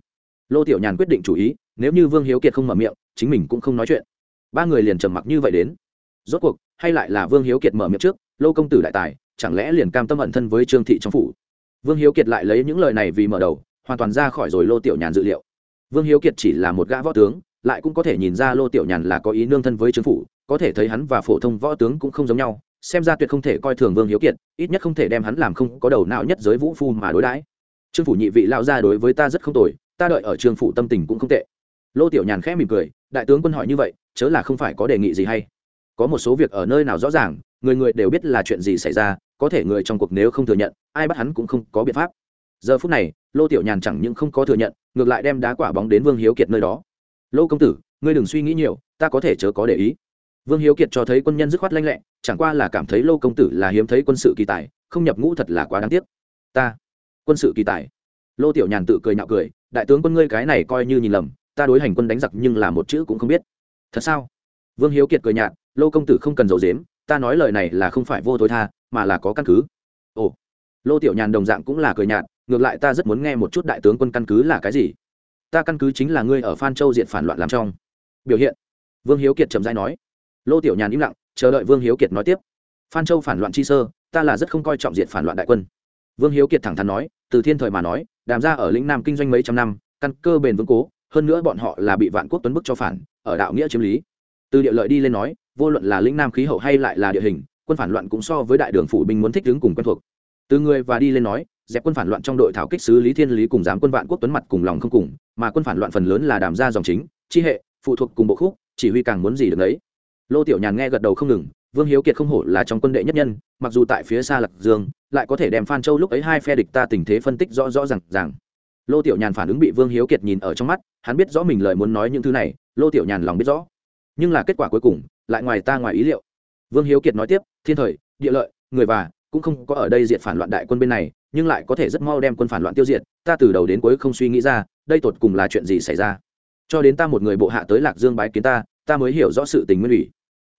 Lô tiểu nhàn quyết định chủ ý, nếu như vương hiếu kiệt không mở miệng, chính mình cũng không nói chuyện. Ba người liền trầm mặc như vậy đến. Rốt cuộc, hay lại là vương hiếu kiệt mở miệng trước, lô công tử đại tài, chẳng lẽ liền cam tâm ẩn thân với trương thị trong phủ? Vương hiếu kiệt lại lấy những lời này vì mở đầu, hoàn toàn ra khỏi rồi lô tiểu nhàn dự liệu. Vương hiếu kiệt chỉ là một gã võ tướng lại cũng có thể nhìn ra lô tiểu nhàn là có ý nương thân với trương phủ, có thể thấy hắn và phổ thông võ tướng cũng không giống nhau, xem ra tuyệt không thể coi thường vương hiếu kiệt, ít nhất không thể đem hắn làm không có đầu não nhất giới vũ phu mà đối đãi. Trương phủ nhị vị lao ra đối với ta rất không tồi, ta đợi ở trương phủ tâm tình cũng không tệ. Lô tiểu nhàn khẽ mỉm cười, đại tướng quân hỏi như vậy, chớ là không phải có đề nghị gì hay. Có một số việc ở nơi nào rõ ràng, người người đều biết là chuyện gì xảy ra, có thể người trong cuộc nếu không thừa nhận, ai bắt hắn cũng không có biện pháp. Giờ phút này, lô tiểu nhàn chẳng những không có thừa nhận, ngược lại đem đá quả bóng đến vương hiếu kiệt nơi đó lô công tử, ngươi đừng suy nghĩ nhiều, ta có thể chớ có để ý. Vương hiếu kiệt cho thấy quân nhân dứt khoát lanh lẹ, chẳng qua là cảm thấy lô công tử là hiếm thấy quân sự kỳ tài, không nhập ngũ thật là quá đáng tiếc. Ta, quân sự kỳ tài. Lô tiểu nhàn tự cười nhạo cười, đại tướng quân ngươi cái này coi như nhìn lầm, ta đối hành quân đánh giặc nhưng là một chữ cũng không biết. Thật sao? Vương hiếu kiệt cười nhạt, lô công tử không cần giấu dếm ta nói lời này là không phải vô thối tha, mà là có căn cứ. Ồ. Lô tiểu nhàn đồng dạng cũng là cười nhạt, ngược lại ta rất muốn nghe một chút đại tướng quân căn cứ là cái gì ta căn cứ chính là ngươi ở phan châu diện phản loạn làm trong. Biểu hiện. Vương hiếu kiệt trầm dai nói. Lô tiểu nhàn im lặng, chờ đợi vương hiếu kiệt nói tiếp. Phan châu phản loạn chi sơ, ta là rất không coi trọng diện phản loạn đại quân. Vương hiếu kiệt thẳng thắn nói, từ thiên thời mà nói, đàm ra ở lĩnh nam kinh doanh mấy trăm năm, căn cơ bền vững cố, hơn nữa bọn họ là bị vạn quốc tuấn bức cho phản, ở đạo nghĩa chiếm lý. Từ địa lợi đi lên nói, vô luận là lĩnh nam khí hậu hay lại là địa hình, quân phản loạn cũng so với đại đường phủ binh muốn thích ứng cùng quen thuộc. Từ người và đi lên nói, dẹp quân phản loạn trong đội thảo kích sứ lý thiên lý cùng giám quân vạn quốc tuấn mặt cùng lòng không cùng mà quân phản loạn phần lớn là đàm gia dòng chính, chi hệ, phụ thuộc cùng bộ khúc, chỉ huy càng muốn gì được đấy lô tiểu nhàn nghe gật đầu không ngừng, vương hiếu kiệt không hổ là trong quân đệ nhất nhân, mặc dù tại phía xa lạc dương, lại có thể đem phan châu lúc ấy hai phe địch ta tình thế phân tích rõ rõ r à n g rằng lô tiểu nhàn phản ứng bị vương hiếu kiệt nhìn ở trong mắt, hắn biết rõ mình lời muốn nói những thứ này, lô tiểu nhàn lòng biết rõ. Nhưng là kết quả cuối cùng, lại ngoài ta ngoài ý liệu. Vương hiếu kiệt nói tiếp, thiên thời, địa lợi, người và, cũng không có ở đây diệt phản loạn đại quân bên này nhưng lại có thể rất mau đem quân phản loạn tiêu diệt, ta từ đầu đến cuối không suy nghĩ ra, đây tột cùng là chuyện gì xảy ra. Cho đến ta một người bộ hạ tới lạc dương bái kiến ta ta mới hiểu rõ sự tình nguyên ủy.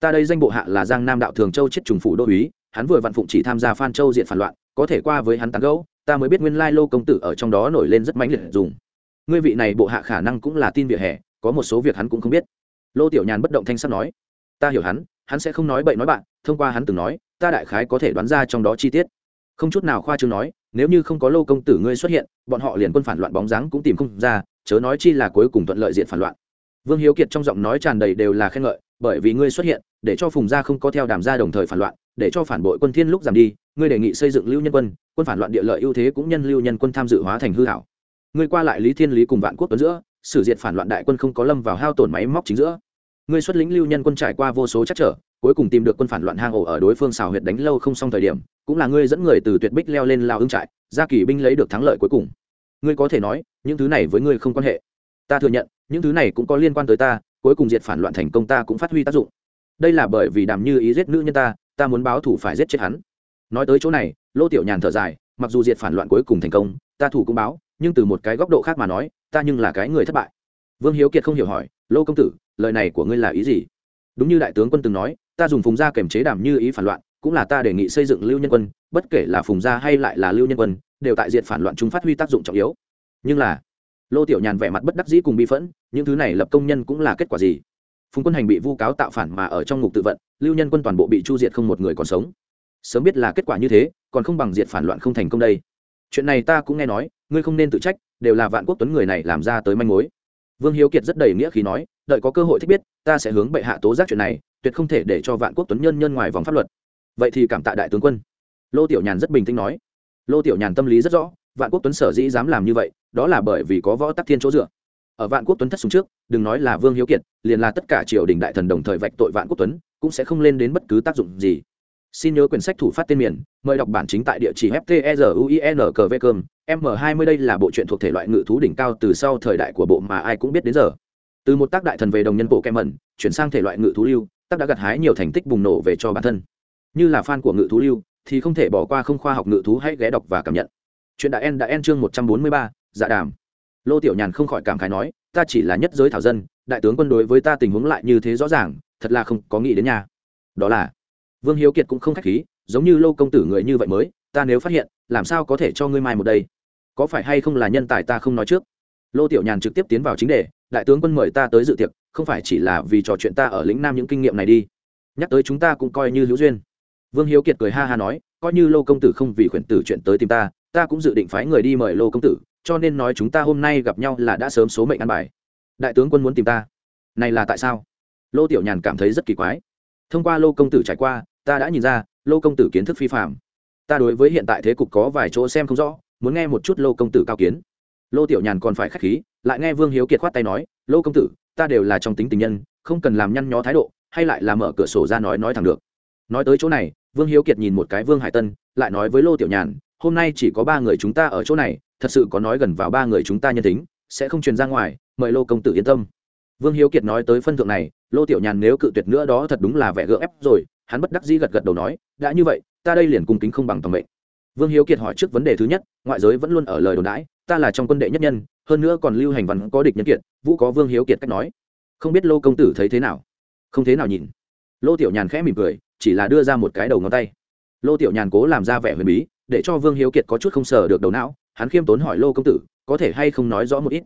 Ta đây danh bộ hạ là giang nam đạo thường châu chết trùng phủ đô úy, hắn vừa vạn phụng chỉ tham gia phan châu diện phản loạn, có thể qua với hắn tán gẫu, ta mới biết nguyên lai lô công tử ở trong đó nổi lên rất mãnh liệt dùng. Ngươi vị này bộ hạ khả năng cũng là tin vỉa hè, có một số việc hắn cũng không biết. Lô tiểu nhàn bất động thanh sắt nói, ta hiểu hắn hắn sẽ không nói bậy nói bạn, thông qua hắn từng nói, ta đại khái có thể đoán ra trong đó chi tiết. Không chút nào khoa trương nói nếu như không có lô công tử ngươi xuất hiện, bọn họ liền quân phản loạn bóng dáng cũng tìm không ra, chớ nói chi là cuối cùng thuận lợi diện phản loạn. Vương hiếu kiệt trong giọng nói tràn đầy đều là khen ngợi, bởi vì ngươi xuất hiện, để cho phùng gia không có theo đàm gia đồng thời phản loạn, để cho phản bội quân thiên lúc giảm đi, ngươi đề nghị xây dựng lưu nhân quân quân phản loạn địa lợi ưu thế cũng nhân lưu nhân quân tham dự hóa thành hư hảo. Ngươi qua lại lý thiên lý cùng vạn quốc tuấn giữa, sử diệt phản loạn đại quân không có lâm vào hao tổn máy móc chính giữa. Ngươi xuất lĩnh lưu nhân quân trải qua vô số chắc trở cuối cùng tìm được quân phản loạn hang ổ ở đối phương xào huyệt đánh lâu không xong thời điểm, cũng là ngươi dẫn người từ tuyệt bích leo lên lao hưng trại ra kỳ binh lấy được thắng lợi cuối cùng. Ngươi có thể nói, những thứ này với ngươi không quan hệ. Ta thừa nhận, những thứ này cũng có liên quan tới ta, cuối cùng diệt phản loạn thành công ta cũng phát huy tác dụng. Đây là bởi vì đàm như ý giết nữ nhân ta ta muốn báo thủ phải giết chết hắn. Nói tới chỗ này, lô tiểu nhàn thở dài, mặc dù diệt phản loạn cuối cùng thành công, ta thủ cũng báo, nhưng từ một cái góc độ khác mà nói, ta nhưng là cái người thất bại. Vương hiếu kiệt không hiểu hỏi, lô công tử, lời này của ngươi là ý gì? Đúng như đại tướng quân từng nói ta dùng phùng gia kềm chế đàm như ý phản loạn, cũng là ta đề nghị xây dựng lưu nhân quân, bất kể là phùng gia hay lại là lưu nhân quân, đều tại diện phản loạn chúng phát huy tác dụng trọng yếu. Nhưng là, lô tiểu nhàn vẻ mặt bất đắc dĩ cùng bi phẫn, những thứ này lập công nhân cũng là kết quả gì? Phùng quân hành bị vu cáo tạo phản mà ở trong ngục tự vận, lưu nhân quân toàn bộ bị chu diệt không một người còn sống. Sớm biết là kết quả như thế, còn không bằng diệt phản loạn không thành công đây. Chuyện này ta cũng nghe nói, ngươi không nên tự trách, đều là vạn quốc tuấn người này làm ra tới manh mối. Vương hiếu kiệt rất đầy nghĩa khí nói, đợi có cơ hội thích biết, ta sẽ hướng bệ hạ tố giác chuyện này tuyệt không thể để cho vạn quốc tuấn nhân nhân ngoài vòng pháp luật. Vậy thì cảm tạ đại tướng quân. Lô tiểu nhàn rất bình tĩnh nói. Lô tiểu nhàn tâm lý rất rõ, vạn quốc tuấn sở dĩ dám làm như vậy, đó là bởi vì có võ tắc thiên chỗ dựa. Ở vạn quốc tuấn thất xuống trước, đừng nói là vương hiếu kiệt, liền là tất cả triều đình đại thần đồng thời vạch tội vạn quốc tuấn, cũng sẽ không lên đến bất cứ tác dụng gì. Xin nhớ quyển sách thủ phát tên miền, mời đọc bản chính tại địa chỉ ftruinkv m. 20 đây là bộ truyện thuộc thể loại ngự thú đỉnh cao từ sau thời đại của bộ mà ai cũng biết đến giờ. Từ một tác đại thần về đồng nhân bộ kem mẩn chuyển sang thể loại ngự thú lưu tác đã gặt hái nhiều thành tích bùng nổ về cho bản thân. Như là fan của ngự thú lưu, thì không thể bỏ qua không khoa học ngự thú hãy ghé đọc và cảm nhận. Chuyện đã en đã en chương một trăm bốn mươi ba dạ đàm. Lô tiểu nhàn không khỏi cảm khái nói, ta chỉ là nhất giới thảo dân, đại tướng quân đối với ta tình huống lại như thế rõ ràng, thật là không có nghĩ đến nhà đó là, vương hiếu kiệt cũng không k h á c h khí, giống như lô công tử người như vậy mới, ta nếu phát hiện, làm sao có thể cho ngươi mai một đây? Có phải hay không là nhân tài ta không nói trước? Lô tiểu nhàn trực tiếp tiến vào chính đề, đại tướng quân mời ta tới dự tiệc, không phải chỉ là vì trò chuyện ta ở lĩnh nam những kinh nghiệm này đi. Nhắc tới chúng ta cũng coi như hữu duyên. Vương hiếu kiệt cười ha ha nói, coi như lô công tử không vì khuyển tử chuyện tới tìm ta ta cũng dự định phái người đi mời lô công tử, cho nên nói chúng ta hôm nay gặp nhau là đã sớm số mệnh ăn bài. Đại tướng quân muốn tìm ta. Này là tại sao? Lô tiểu nhàn cảm thấy rất kỳ quái. Thông qua lô công tử trải qua, ta đã nhìn ra, lô công tử kiến thức phi phạm ta đối với hiện tại thế cục có vài chỗ xem không rõ, muốn nghe một chút lô công tử cao kiến lô tiểu nhàn còn phải k h á c h khí, lại nghe vương hiếu kiệt khoát tay nói, lô công tử, ta đều là trong tính tình nhân, không cần làm nhăn nhó thái độ, hay lại là mở cửa sổ ra nói nói thẳng được. Nói tới chỗ này, vương hiếu kiệt nhìn một cái vương hải tân, lại nói với lô tiểu nhàn, hôm nay chỉ có ba người chúng ta ở chỗ này, thật sự có nói gần vào ba người chúng ta nhân tính, sẽ không truyền ra ngoài, mời lô công tử yên tâm. Vương hiếu kiệt nói tới phân thượng này, lô tiểu nhàn nếu cự tuyệt nữa đó thật đúng là vẻ gỡ ép rồi, hắn bất đắc dĩ gật gật đầu nói, đã như vậy, ta đây liền cung kính không bằng tầm mệnh. Vương hiếu kiệt hỏi trước vấn đề thứ nhất, ngoại giới vẫn luôn ở lời đồn đãi ta là trong quân đệ nhất nhân, hơn nữa còn lưu hành văn có địch nhân kiệt, vũ có vương hiếu kiệt cách nói. Không biết lô công tử thấy thế nào? Không thế nào nhìn. Lô tiểu nhàn khẽ mỉm cười, chỉ là đưa ra một cái đầu ngón tay. Lô tiểu nhàn cố làm ra vẻ huyền bí, để cho vương hiếu kiệt có chút không sờ được đầu não, hắn khiêm tốn hỏi lô công tử, có thể hay không nói rõ một ít?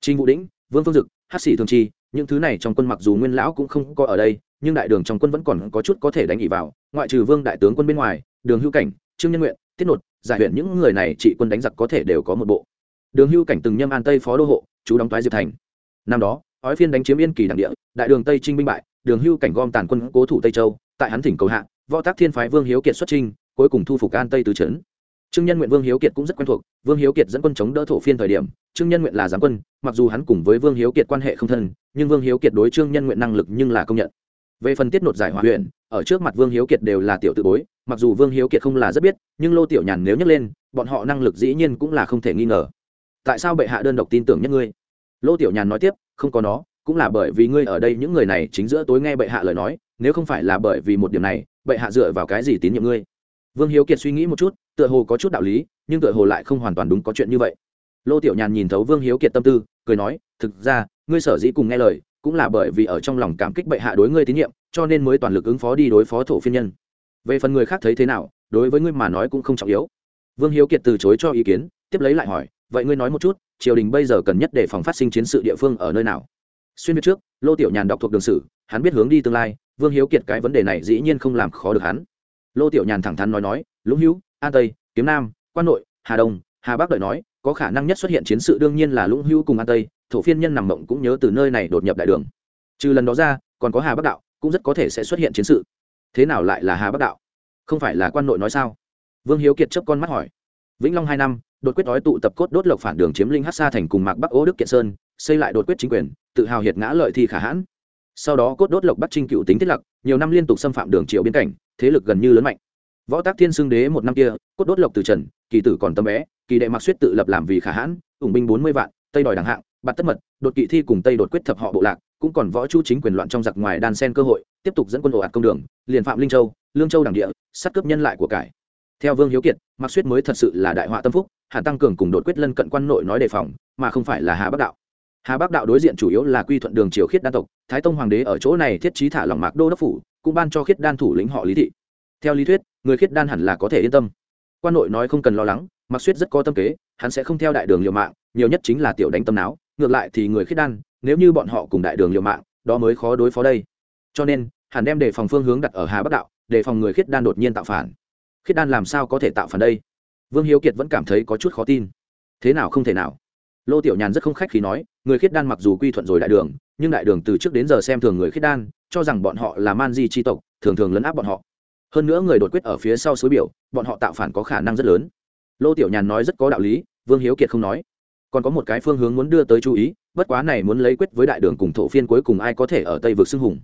Trinh vũ đĩnh, vương phương dực, hát sĩ thường chi, những thứ này trong quân mặc dù nguyên lão cũng không có ở đây, nhưng đại đường trong quân vẫn còn có chút có thể đánh ỉ vào, ngoại trừ vương đại tướng quân bên ngoài, đường hữu cảnh, trương nhân nguyện, tiết nột, giải huyện những người này trị quân đánh giặc có thể đều có một bộ đường Hưu cảnh từng nhâm an tây phó đô hộ, chú đóng toái diệp thành. Năm đó, ói phiên đánh chiếm yên kỳ đảng địa, đại đường tây trinh binh bại, đường Hưu cảnh gom tàn quân cố thủ tây châu, tại hắn thỉnh cầu hạ, võ tác thiên phái vương hiếu kiệt xuất trinh cuối cùng thu phục an tây tứ trấn. Trương nhân nguyện vương hiếu kiệt cũng rất quen thuộc, vương hiếu kiệt dẫn quân chống đỡ thổ phiên thời điểm, trương nhân nguyện là giám quân, mặc dù hắn cùng với vương hiếu kiệt quan hệ không thân, nhưng vương hiếu kiệt đối trương nhân nguyện năng lực nhưng là công nhận. Về phần tiết nột giải hòa huyện, ở trước mặt vương hiếu kiệt đều là tiểu tự bối, mặc dù vương hiếu kiệt không là rất biết, nhưng lô tiểu nhàn nếu nhắc lên, bọn họ năng lực dĩ nhiên cũng là không thể nghi ngờ tại sao bệ hạ đơn độc tin tưởng nhất ngươi? Lô tiểu nhàn nói tiếp, không có nó, cũng là bởi vì ngươi ở đây, những người này chính giữa tối nghe bệ hạ lời nói, nếu không phải là bởi vì một điểm này, bệ hạ dựa vào cái gì tín nhiệm ngươi? Vương hiếu kiệt suy nghĩ một chút, tựa hồ có chút đạo lý, nhưng tựa hồ lại không hoàn toàn đúng có chuyện như vậy. Lô tiểu nhàn nhìn thấu vương hiếu kiệt tâm tư, cười nói, thực ra, ngươi sở dĩ cùng nghe lời, cũng là bởi vì ở trong lòng cảm kích bệ hạ đối ngươi tín nhiệm, cho nên mới toàn lực ứng phó đi đối phó thổ phiên nhân. Về phần người khác thấy thế nào, đối với ngươi mà nói cũng không trọng yếu. Vương hiếu kiệt từ chối cho ý kiến, tiếp lấy lại hỏi vậy ngươi nói một chút, triều đình bây giờ cần nhất để phòng phát sinh chiến sự địa phương ở nơi nào? Xuyên biết trước, lô tiểu nhàn đọc thuộc đường sử, hắn biết hướng đi tương lai, vương hiếu kiệt cái vấn đề này dĩ nhiên không làm khó được hắn. Lô tiểu nhàn thẳng thắn nói nói, lũng hữu, an tây, kiếm nam, quan nội, hà đông, hà bắc đợi nói, có khả năng nhất xuất hiện chiến sự đương nhiên là lũng hữu cùng an tây, thổ phiên nhân nằm mộng cũng nhớ từ nơi này đột nhập đại đường. Trừ lần đó ra, còn có hà bắc đạo, cũng rất có thể sẽ xuất hiện chiến sự. Thế nào lại là hà bắc đạo? Không phải là quan nội nói sao? Vương hiếu kiệt chấp con mắt hỏi. Vĩnh long hai năm đột quyết đói tụ tập cốt đốt lộc phản đường chiếm linh hát xa thành cùng mạc bắc ô đức kiện sơn, xây lại đột quyết chính quyền, tự hào hiệt ngã lợi thi khả hãn. Sau đó cốt đốt lộc bắc trinh cựu tính thiết lặc nhiều năm liên tục xâm phạm đường triều biên cảnh, thế lực gần như lớn mạnh. Võ tác thiên xưng đế một năm kia, cốt đốt lộc từ trần, kỳ tử còn tâm bé, kỳ đệ mặc suýt tự lập làm vì khả hãn, ủng binh bốn mươi vạn, tây đòi đẳng hạng, bạt tất mật, đột kỵ thi cùng tây đột quyết thập họ bộ lạc, cũng còn võ chu chính quyền loạn trong giặc ngoài đan sen cơ hội, tiếp tục dẫn quân ồ ạt công đường, liền phạm linh châu, lương châu đảng địa, sát cướp nhân lại của cải. Theo vương hiếu kiệt mặc suýt mới thật sự là đại họa tâm phúc hà tăng cường cùng đột quyết lân cận quan nội nói đề phòng, mà không phải là hà bắc đạo. Hà bắc đạo đối diện chủ yếu là quy thuận đường triều khiết đan tộc, thái tông hoàng đế ở chỗ này thiết trí thả lòng mạc đô đốc phủ, cũng ban cho khiết đan thủ lĩnh họ lý thị. Theo lý thuyết, người khiết đan hẳn là có thể yên tâm. Quan nội nói không cần lo lắng mặc suýt rất có tâm kế, hắn sẽ không theo đại đường liều mạng, nhiều nhất chính là tiểu đánh tâm não ngược lại thì người khiết đan, nếu như bọn họ cùng đại đường liều mạng, đó mới khó đối phó đây. Cho nên hẳn đem đề phòng phương hướng đặt ở hà bắc đạo, đề phòng người khiết đan đột nhiên tạo phản. Khiết đan làm sao có thể tạo phản đây? Vương hiếu kiệt vẫn cảm thấy có chút khó tin. Thế nào không thể nào? Lô tiểu nhàn rất không khách khi nói, người khiết đan mặc dù quy thuận rồi đại đường, nhưng đại đường từ trước đến giờ xem thường người khiết đan, cho rằng bọn họ là man di tri tộc, thường thường lấn áp bọn họ. Hơn nữa người đột quyết ở phía sau suối biểu, bọn họ tạo phản có khả năng rất lớn. Lô tiểu nhàn nói rất có đạo lý, vương hiếu kiệt không nói. Còn có một cái phương hướng muốn đưa tới chú ý, bất quá này muốn lấy quyết với đại đường cùng thổ phiên cuối cùng ai có thể ở tây vực xưng hùng.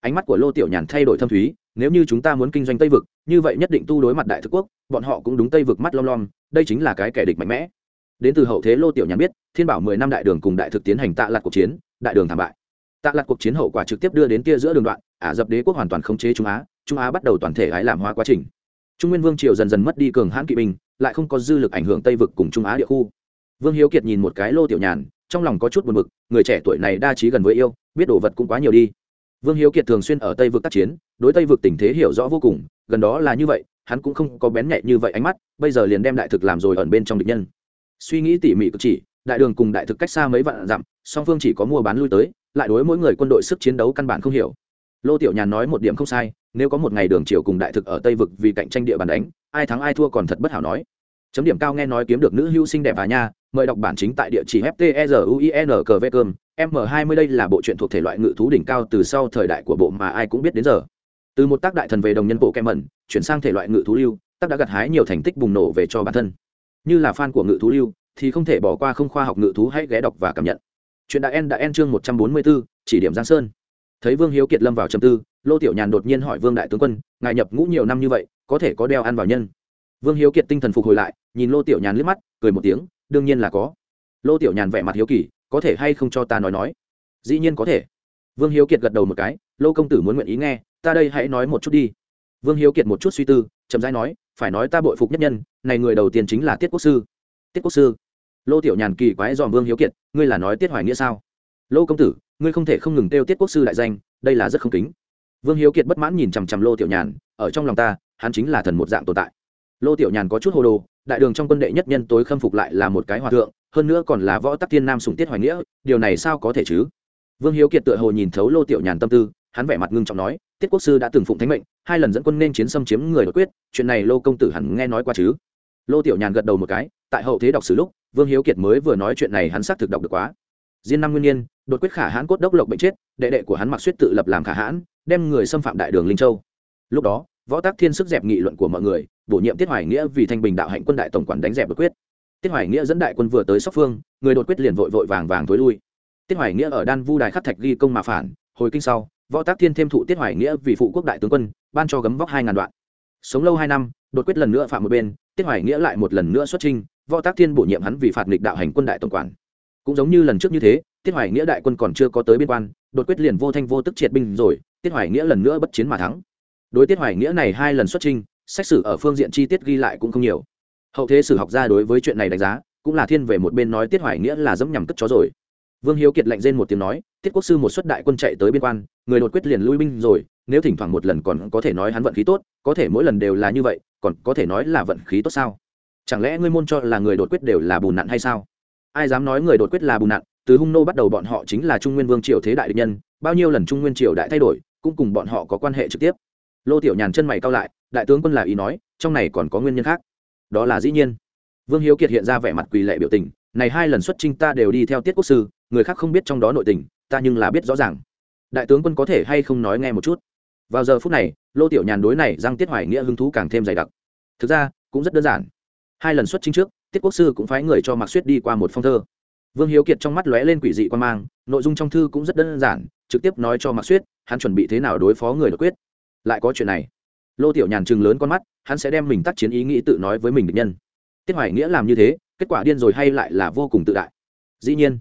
Ánh mắt của lô tiểu nhàn thay đổi thâm thúy nếu như chúng ta muốn kinh doanh tây vực, như vậy nhất định tu đối mặt đại thực quốc, bọn họ cũng đúng tây vực mắt lom lom, đây chính là cái kẻ địch mạnh mẽ. Đến từ hậu thế lô tiểu nhàn biết, thiên bảo mười năm đại đường cùng đại thực tiến hành tạ lặt cuộc chiến, đại đường thảm bại. Tạ lặt cuộc chiến hậu quả trực tiếp đưa đến kia giữa đường đoạn, ả dập đế quốc hoàn toàn khống chế trung á trung á bắt đầu toàn thể hãy làm hóa quá trình. Trung nguyên vương triều dần dần mất đi cường hãn kỵ binh, lại không có dư lực ảnh hưởng tây vực cùng trung á địa khu. Vương hiếu kiệt nhìn một cái lô tiểu nhàn, trong lòng có chút buồn bực, người trẻ tuổi này đa trí gần với yêu, biết đồ vật cũng quá nhiều đi vương hiếu kiệt thường xuyên ở tây vực tác chiến, đối tây vực tình thế hiểu rõ vô cùng, gần đó là như vậy, hắn cũng không có bén nhạy như vậy ánh mắt, bây giờ liền đem đại thực làm rồi ẩn bên trong địch nhân. Suy nghĩ tỉ mỉ cực chỉ, đại đường cùng đại thực cách xa mấy vạn dặm, song phương chỉ có mua bán lui tới, lại đối mỗi người quân đội sức chiến đấu căn bản không hiểu. Lô tiểu nhàn nói một điểm không sai, nếu có một ngày đường triều cùng đại thực ở tây vực vì cạnh tranh địa bàn đánh, ai thắng ai thua còn thật bất hảo nói. Chấm điểm cao nghe nói kiếm được nữ hưu sinh đẹp và nha, mời đọc bản chính tại địa chỉ ftsuinkvcom M20 đây là bộ truyện thuộc thể loại ngự thú đỉnh cao từ sau thời đại của bộ mà ai cũng biết đến giờ. Từ một tác đại thần về đồng nhân bộ kem mẩn, chuyển sang thể loại ngự thú lưu, tác đã gặt hái nhiều thành tích bùng nổ về cho bản thân. Như là fan của ngự thú lưu thì không thể bỏ qua không khoa học ngự thú hãy ghé đọc và cảm nhận. Chuyện đã en đã en chương 144, chỉ điểm Giang Sơn. Thấy Vương Hiếu Kiệt lâm vào trầm tư, Lô Tiểu Nhàn đột nhiên hỏi Vương đại tướng quân, ngài nhập ngũ nhiều năm như vậy, có thể có đeo ăn vào nhân. Vương Hiếu Kiệt tinh thần phục hồi lại, nhìn Lô Tiểu Nhàn liếc mắt, cười một tiếng, đương nhiên là có. Lô Tiểu Nhàn vẻ mặt hiếu kỳ, có thể hay không cho ta nói nói? Dĩ nhiên có thể. Vương hiếu kiệt gật đầu một cái, lô công tử muốn nguyện ý nghe, ta đây hãy nói một chút đi. Vương hiếu kiệt một chút suy tư, chậm rãi nói, phải nói ta bội phục nhất nhân, này người đầu tiên chính là tiết quốc sư. Tiết quốc sư? Lô tiểu nhàn kỳ quái dòm vương hiếu kiệt, ngươi là nói tiết hoài nghĩa sao? Lô công tử, ngươi không thể không ngừng kêu tiết quốc sư đại danh, đây là rất không kính. Vương hiếu kiệt bất mãn nhìn chằm chằm lô tiểu nhàn, ở trong lòng ta, hắn chính là thần một dạng tồn tại. Lô tiểu nhàn có chút hồ đồ, đại đường trong quân đệ nhất nhân tối khâm phục lại là một cái hòa thượng hơn nữa còn là võ tắc tiên nam sùng tiết hoài nghĩa, điều này sao có thể chứ? Vương hiếu kiệt tựa hồ nhìn thấu lô tiểu nhàn tâm tư, hắn vẻ mặt ngưng trọng nói, tiết quốc sư đã từng phụng thánh mệnh, hai lần dẫn quân nên chiến xâm chiếm người đột quyết, chuyện này lô công tử hẳn nghe nói qua chứ? Lô tiểu nhàn gật đầu một cái, tại hậu thế đọc sử lúc, vương hiếu kiệt mới vừa nói chuyện này hắn xác thực đọc được quá. Diên năm nguyên nhiên, đột quyết khả hãn cốt đốc lộc bệnh chết, đệ đệ của hắn mặc suýt tự lập làm khả hãn, đem người xâm phạm đại đường linh châu. Lúc đó, võ tác thiên sức dẹp nghị luận của mọi người, bổ nhiệm tiết hoài nghĩa vì thanh bình đạo hạnh quân đại tổng quản đánh dẹp đột quyết tiết hoài nghĩa dẫn đại quân vừa tới sóc phương, người đột quyết liền vội vội vàng vàng thối lui. Tiết hoài nghĩa ở đan vu đài khắc thạch ghi công mà phản, hồi kinh sau, võ tác thiên thêm thụ tiết hoài nghĩa vì phụ quốc đại tướng quân, ban cho gấm vóc hai ngàn đoạn. Sống lâu hai năm, đột quyết lần nữa phạm một bên, tiết hoài nghĩa lại một lần nữa xuất trinh võ tác thiên bổ nhiệm hắn vì phạt nghịch đạo hành quân đại tổng quản. Cũng giống như lần trước như thế, tiết hoài nghĩa đại quân còn chưa có tới biên quan, đột quyết liền vô thanh vô tức triệt binh rồi, tiết hoài nghĩa lần nữa bất chiến mà thắng. Đối tiết hoài nghĩa này hai lần xuất trinh xét xử ở phương diện chi tiết ghi lại cũng không nhiều hậu thế sử học gia đối với chuyện này đánh giá, cũng là thiên về một bên nói tiết hoài nghĩa là dẫm nhằm cất chó rồi. Vương hiếu kiệt lạnh rên một tiếng nói, tiết quốc sư một suất đại quân chạy tới biên quan, người đột quyết liền lui binh rồi, nếu thỉnh thoảng một lần còn có thể nói hắn vận khí tốt, có thể mỗi lần đều là như vậy, còn có thể nói là vận khí tốt sao? Chẳng lẽ ngươi môn cho là người đột quyết đều là bùn nặn hay sao? Ai dám nói người đột quyết là bùn nặn, từ hung nô bắt đầu bọn họ chính là trung nguyên vương triều thế đại địch nhân, bao nhiêu lần trung nguyên triều đại thay đổi, cũng cùng bọn họ có quan hệ trực tiếp. Lô tiểu nhàn chân mày cao lại, đại tướng quân là ý nói, trong này còn có nguyên nhân khác đó là dĩ nhiên. Vương hiếu kiệt hiện ra vẻ mặt quỳ lệ biểu tình, này hai lần xuất trinh ta đều đi theo tiết quốc sư, người khác không biết trong đó nội tình, ta nhưng là biết rõ ràng. Đại tướng quân có thể hay không nói nghe một chút? Vào giờ phút này, lô tiểu nhàn đối này giang tiết hoài nghĩa hứng thú càng thêm dày đặc. Thực ra, cũng rất đơn giản. Hai lần xuất chính trước, tiết quốc sư cũng phái người cho mặc suyết đi qua một phong thơ. Vương hiếu kiệt trong mắt lóe lên quỷ dị quan mang, nội dung trong thư cũng rất đơn giản, trực tiếp nói cho mạc suyết hắn chuẩn bị thế nào đối phó người đột quyết. Lại có chuyện này lô tiểu nhàn chừng lớn con mắt, hắn sẽ đem mình tác chiến ý nghĩ tự nói với mình địch nhân. Tiết hoài nghĩa làm như thế, kết quả điên rồi hay lại là vô cùng tự đại. Dĩ nhiên,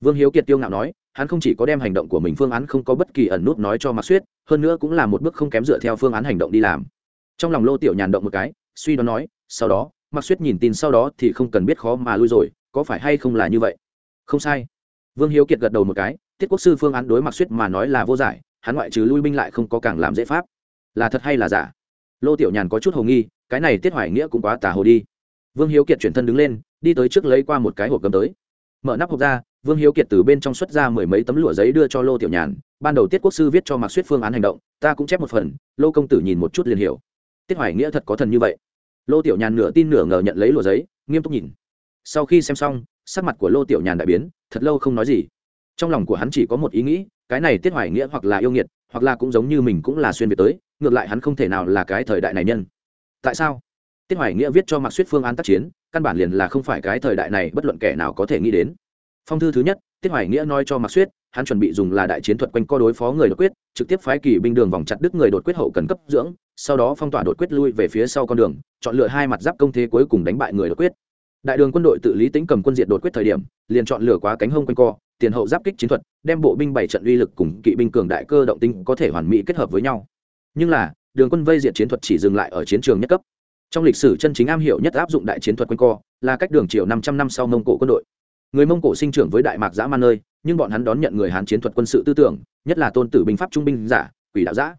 vương hiếu kiệt tiêu ngạo nói, hắn không chỉ có đem hành động của mình phương án không có bất kỳ ẩn nút nói cho Mặc suyết hơn nữa cũng là một bước không kém dựa theo phương án hành động đi làm. Trong lòng lô tiểu nhàn động một cái, suy đoán nói, sau đó Mặc suyết nhìn tin sau đó thì không cần biết khó mà lui rồi, có phải hay không là như vậy? Không sai. Vương hiếu kiệt gật đầu một cái, tiết quốc sư phương án đối Mặc suyết mà nói là vô giải, hắn ngoại trừ lui binh lại không có càng làm dễ pháp là thật hay là giả? Lô tiểu nhàn có chút hồ nghi, cái này tiết hoài nghĩa cũng quá tà hồ đi. Vương hiếu kiệt chuyển thân đứng lên, đi tới trước lấy qua một cái hộp cầm tới. Mở nắp hộp ra, vương hiếu kiệt từ bên trong xuất ra mười mấy tấm lụa giấy đưa cho lô tiểu nhàn, ban đầu tiết quốc sư viết cho mạc suýt phương án hành động, ta cũng chép một phần, lô công tử nhìn một chút liền hiểu. Tiết hoài nghĩa thật có thần như vậy. Lô tiểu nhàn nửa tin nửa ngờ nhận lấy lụa giấy, nghiêm túc nhìn. Sau khi xem xong, sắc mặt của lô tiểu nhàn đại biến, thật lâu không nói gì. Trong lòng của hắn chỉ có một ý nghĩ, cái này tiết hoài nghĩa hoặc là yêu nghiệt, hoặc là cũng giống như mình cũng là xuyên việt tới ngược lại hắn không thể nào là cái thời đại này nhân. Tại sao? Tiết hoài nghĩa viết cho mạc suýt phương án tác chiến, căn bản liền là không phải cái thời đại này bất luận kẻ nào có thể nghĩ đến. Phong thư thứ nhất, tiết hoài nghĩa nói cho mạc suýt hắn chuẩn bị dùng là đại chiến thuật quanh co đối phó người đột quyết, trực tiếp phái kỳ binh đường vòng chặt đứt người đột quyết hậu cần cấp dưỡng, sau đó phong tỏa đột quyết lui về phía sau con đường, chọn lựa hai mặt giáp công thế cuối cùng đánh bại người đột quyết. Đại đường quân đội tự lý tính cầm quân diện đột quyết thời điểm, liền chọn lựa quá cánh hông quanh co, tiền hậu giáp kích chiến thuật, đem bộ binh bảy trận uy lực cùng kỵ binh cường đại cơ động tinh có thể hoàn mỹ kết hợp với nhau nhưng là, đường quân vây diệt chiến thuật chỉ dừng lại ở chiến trường nhất cấp. Trong lịch sử, chân chính am hiểu nhất áp dụng đại chiến thuật quanh co là cách đường triều năm trăm năm sau mông cổ quân đội. Người mông cổ sinh trưởng với đại mạc giã man nơi, nhưng bọn hắn đón nhận người hán chiến thuật quân sự tư tưởng, nhất là tôn tử binh pháp trung binh giả, quỷ đạo giã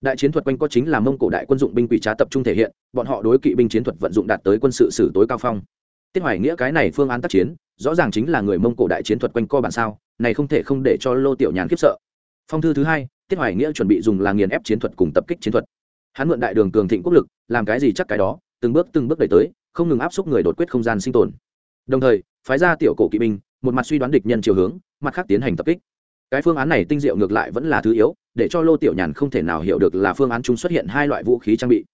đại chiến thuật quanh co chính là mông cổ đại quân dụng binh quỷ trá tập trung thể hiện, bọn họ đối kỵ binh chiến thuật vận dụng đạt tới quân sự sử tối cao phong. Tiết hoài nghĩa cái này phương án tác chiến, rõ ràng chính là người mông cổ đại chiến thuật quanh co bản sao, này không thể không để cho lô tiểu nhàn khiếp sợ. Phong thư thứ hai tiết hoài nghĩa chuẩn bị dùng là nghiền ép chiến thuật cùng tập kích chiến thuật. Hắn mượn đại đường cường thịnh quốc lực, làm cái gì chắc cái đó, từng bước từng bước đẩy tới, không ngừng áp xúc người đột quyết không gian sinh tồn. Đồng thời, phái ra tiểu cổ kỵ binh, một mặt suy đoán địch nhân chiều hướng, mặt khác tiến hành tập kích. Cái phương án này tinh diệu ngược lại vẫn là thứ yếu, để cho lô tiểu nhàn không thể nào hiểu được là phương án chúng xuất hiện hai loại vũ khí trang bị.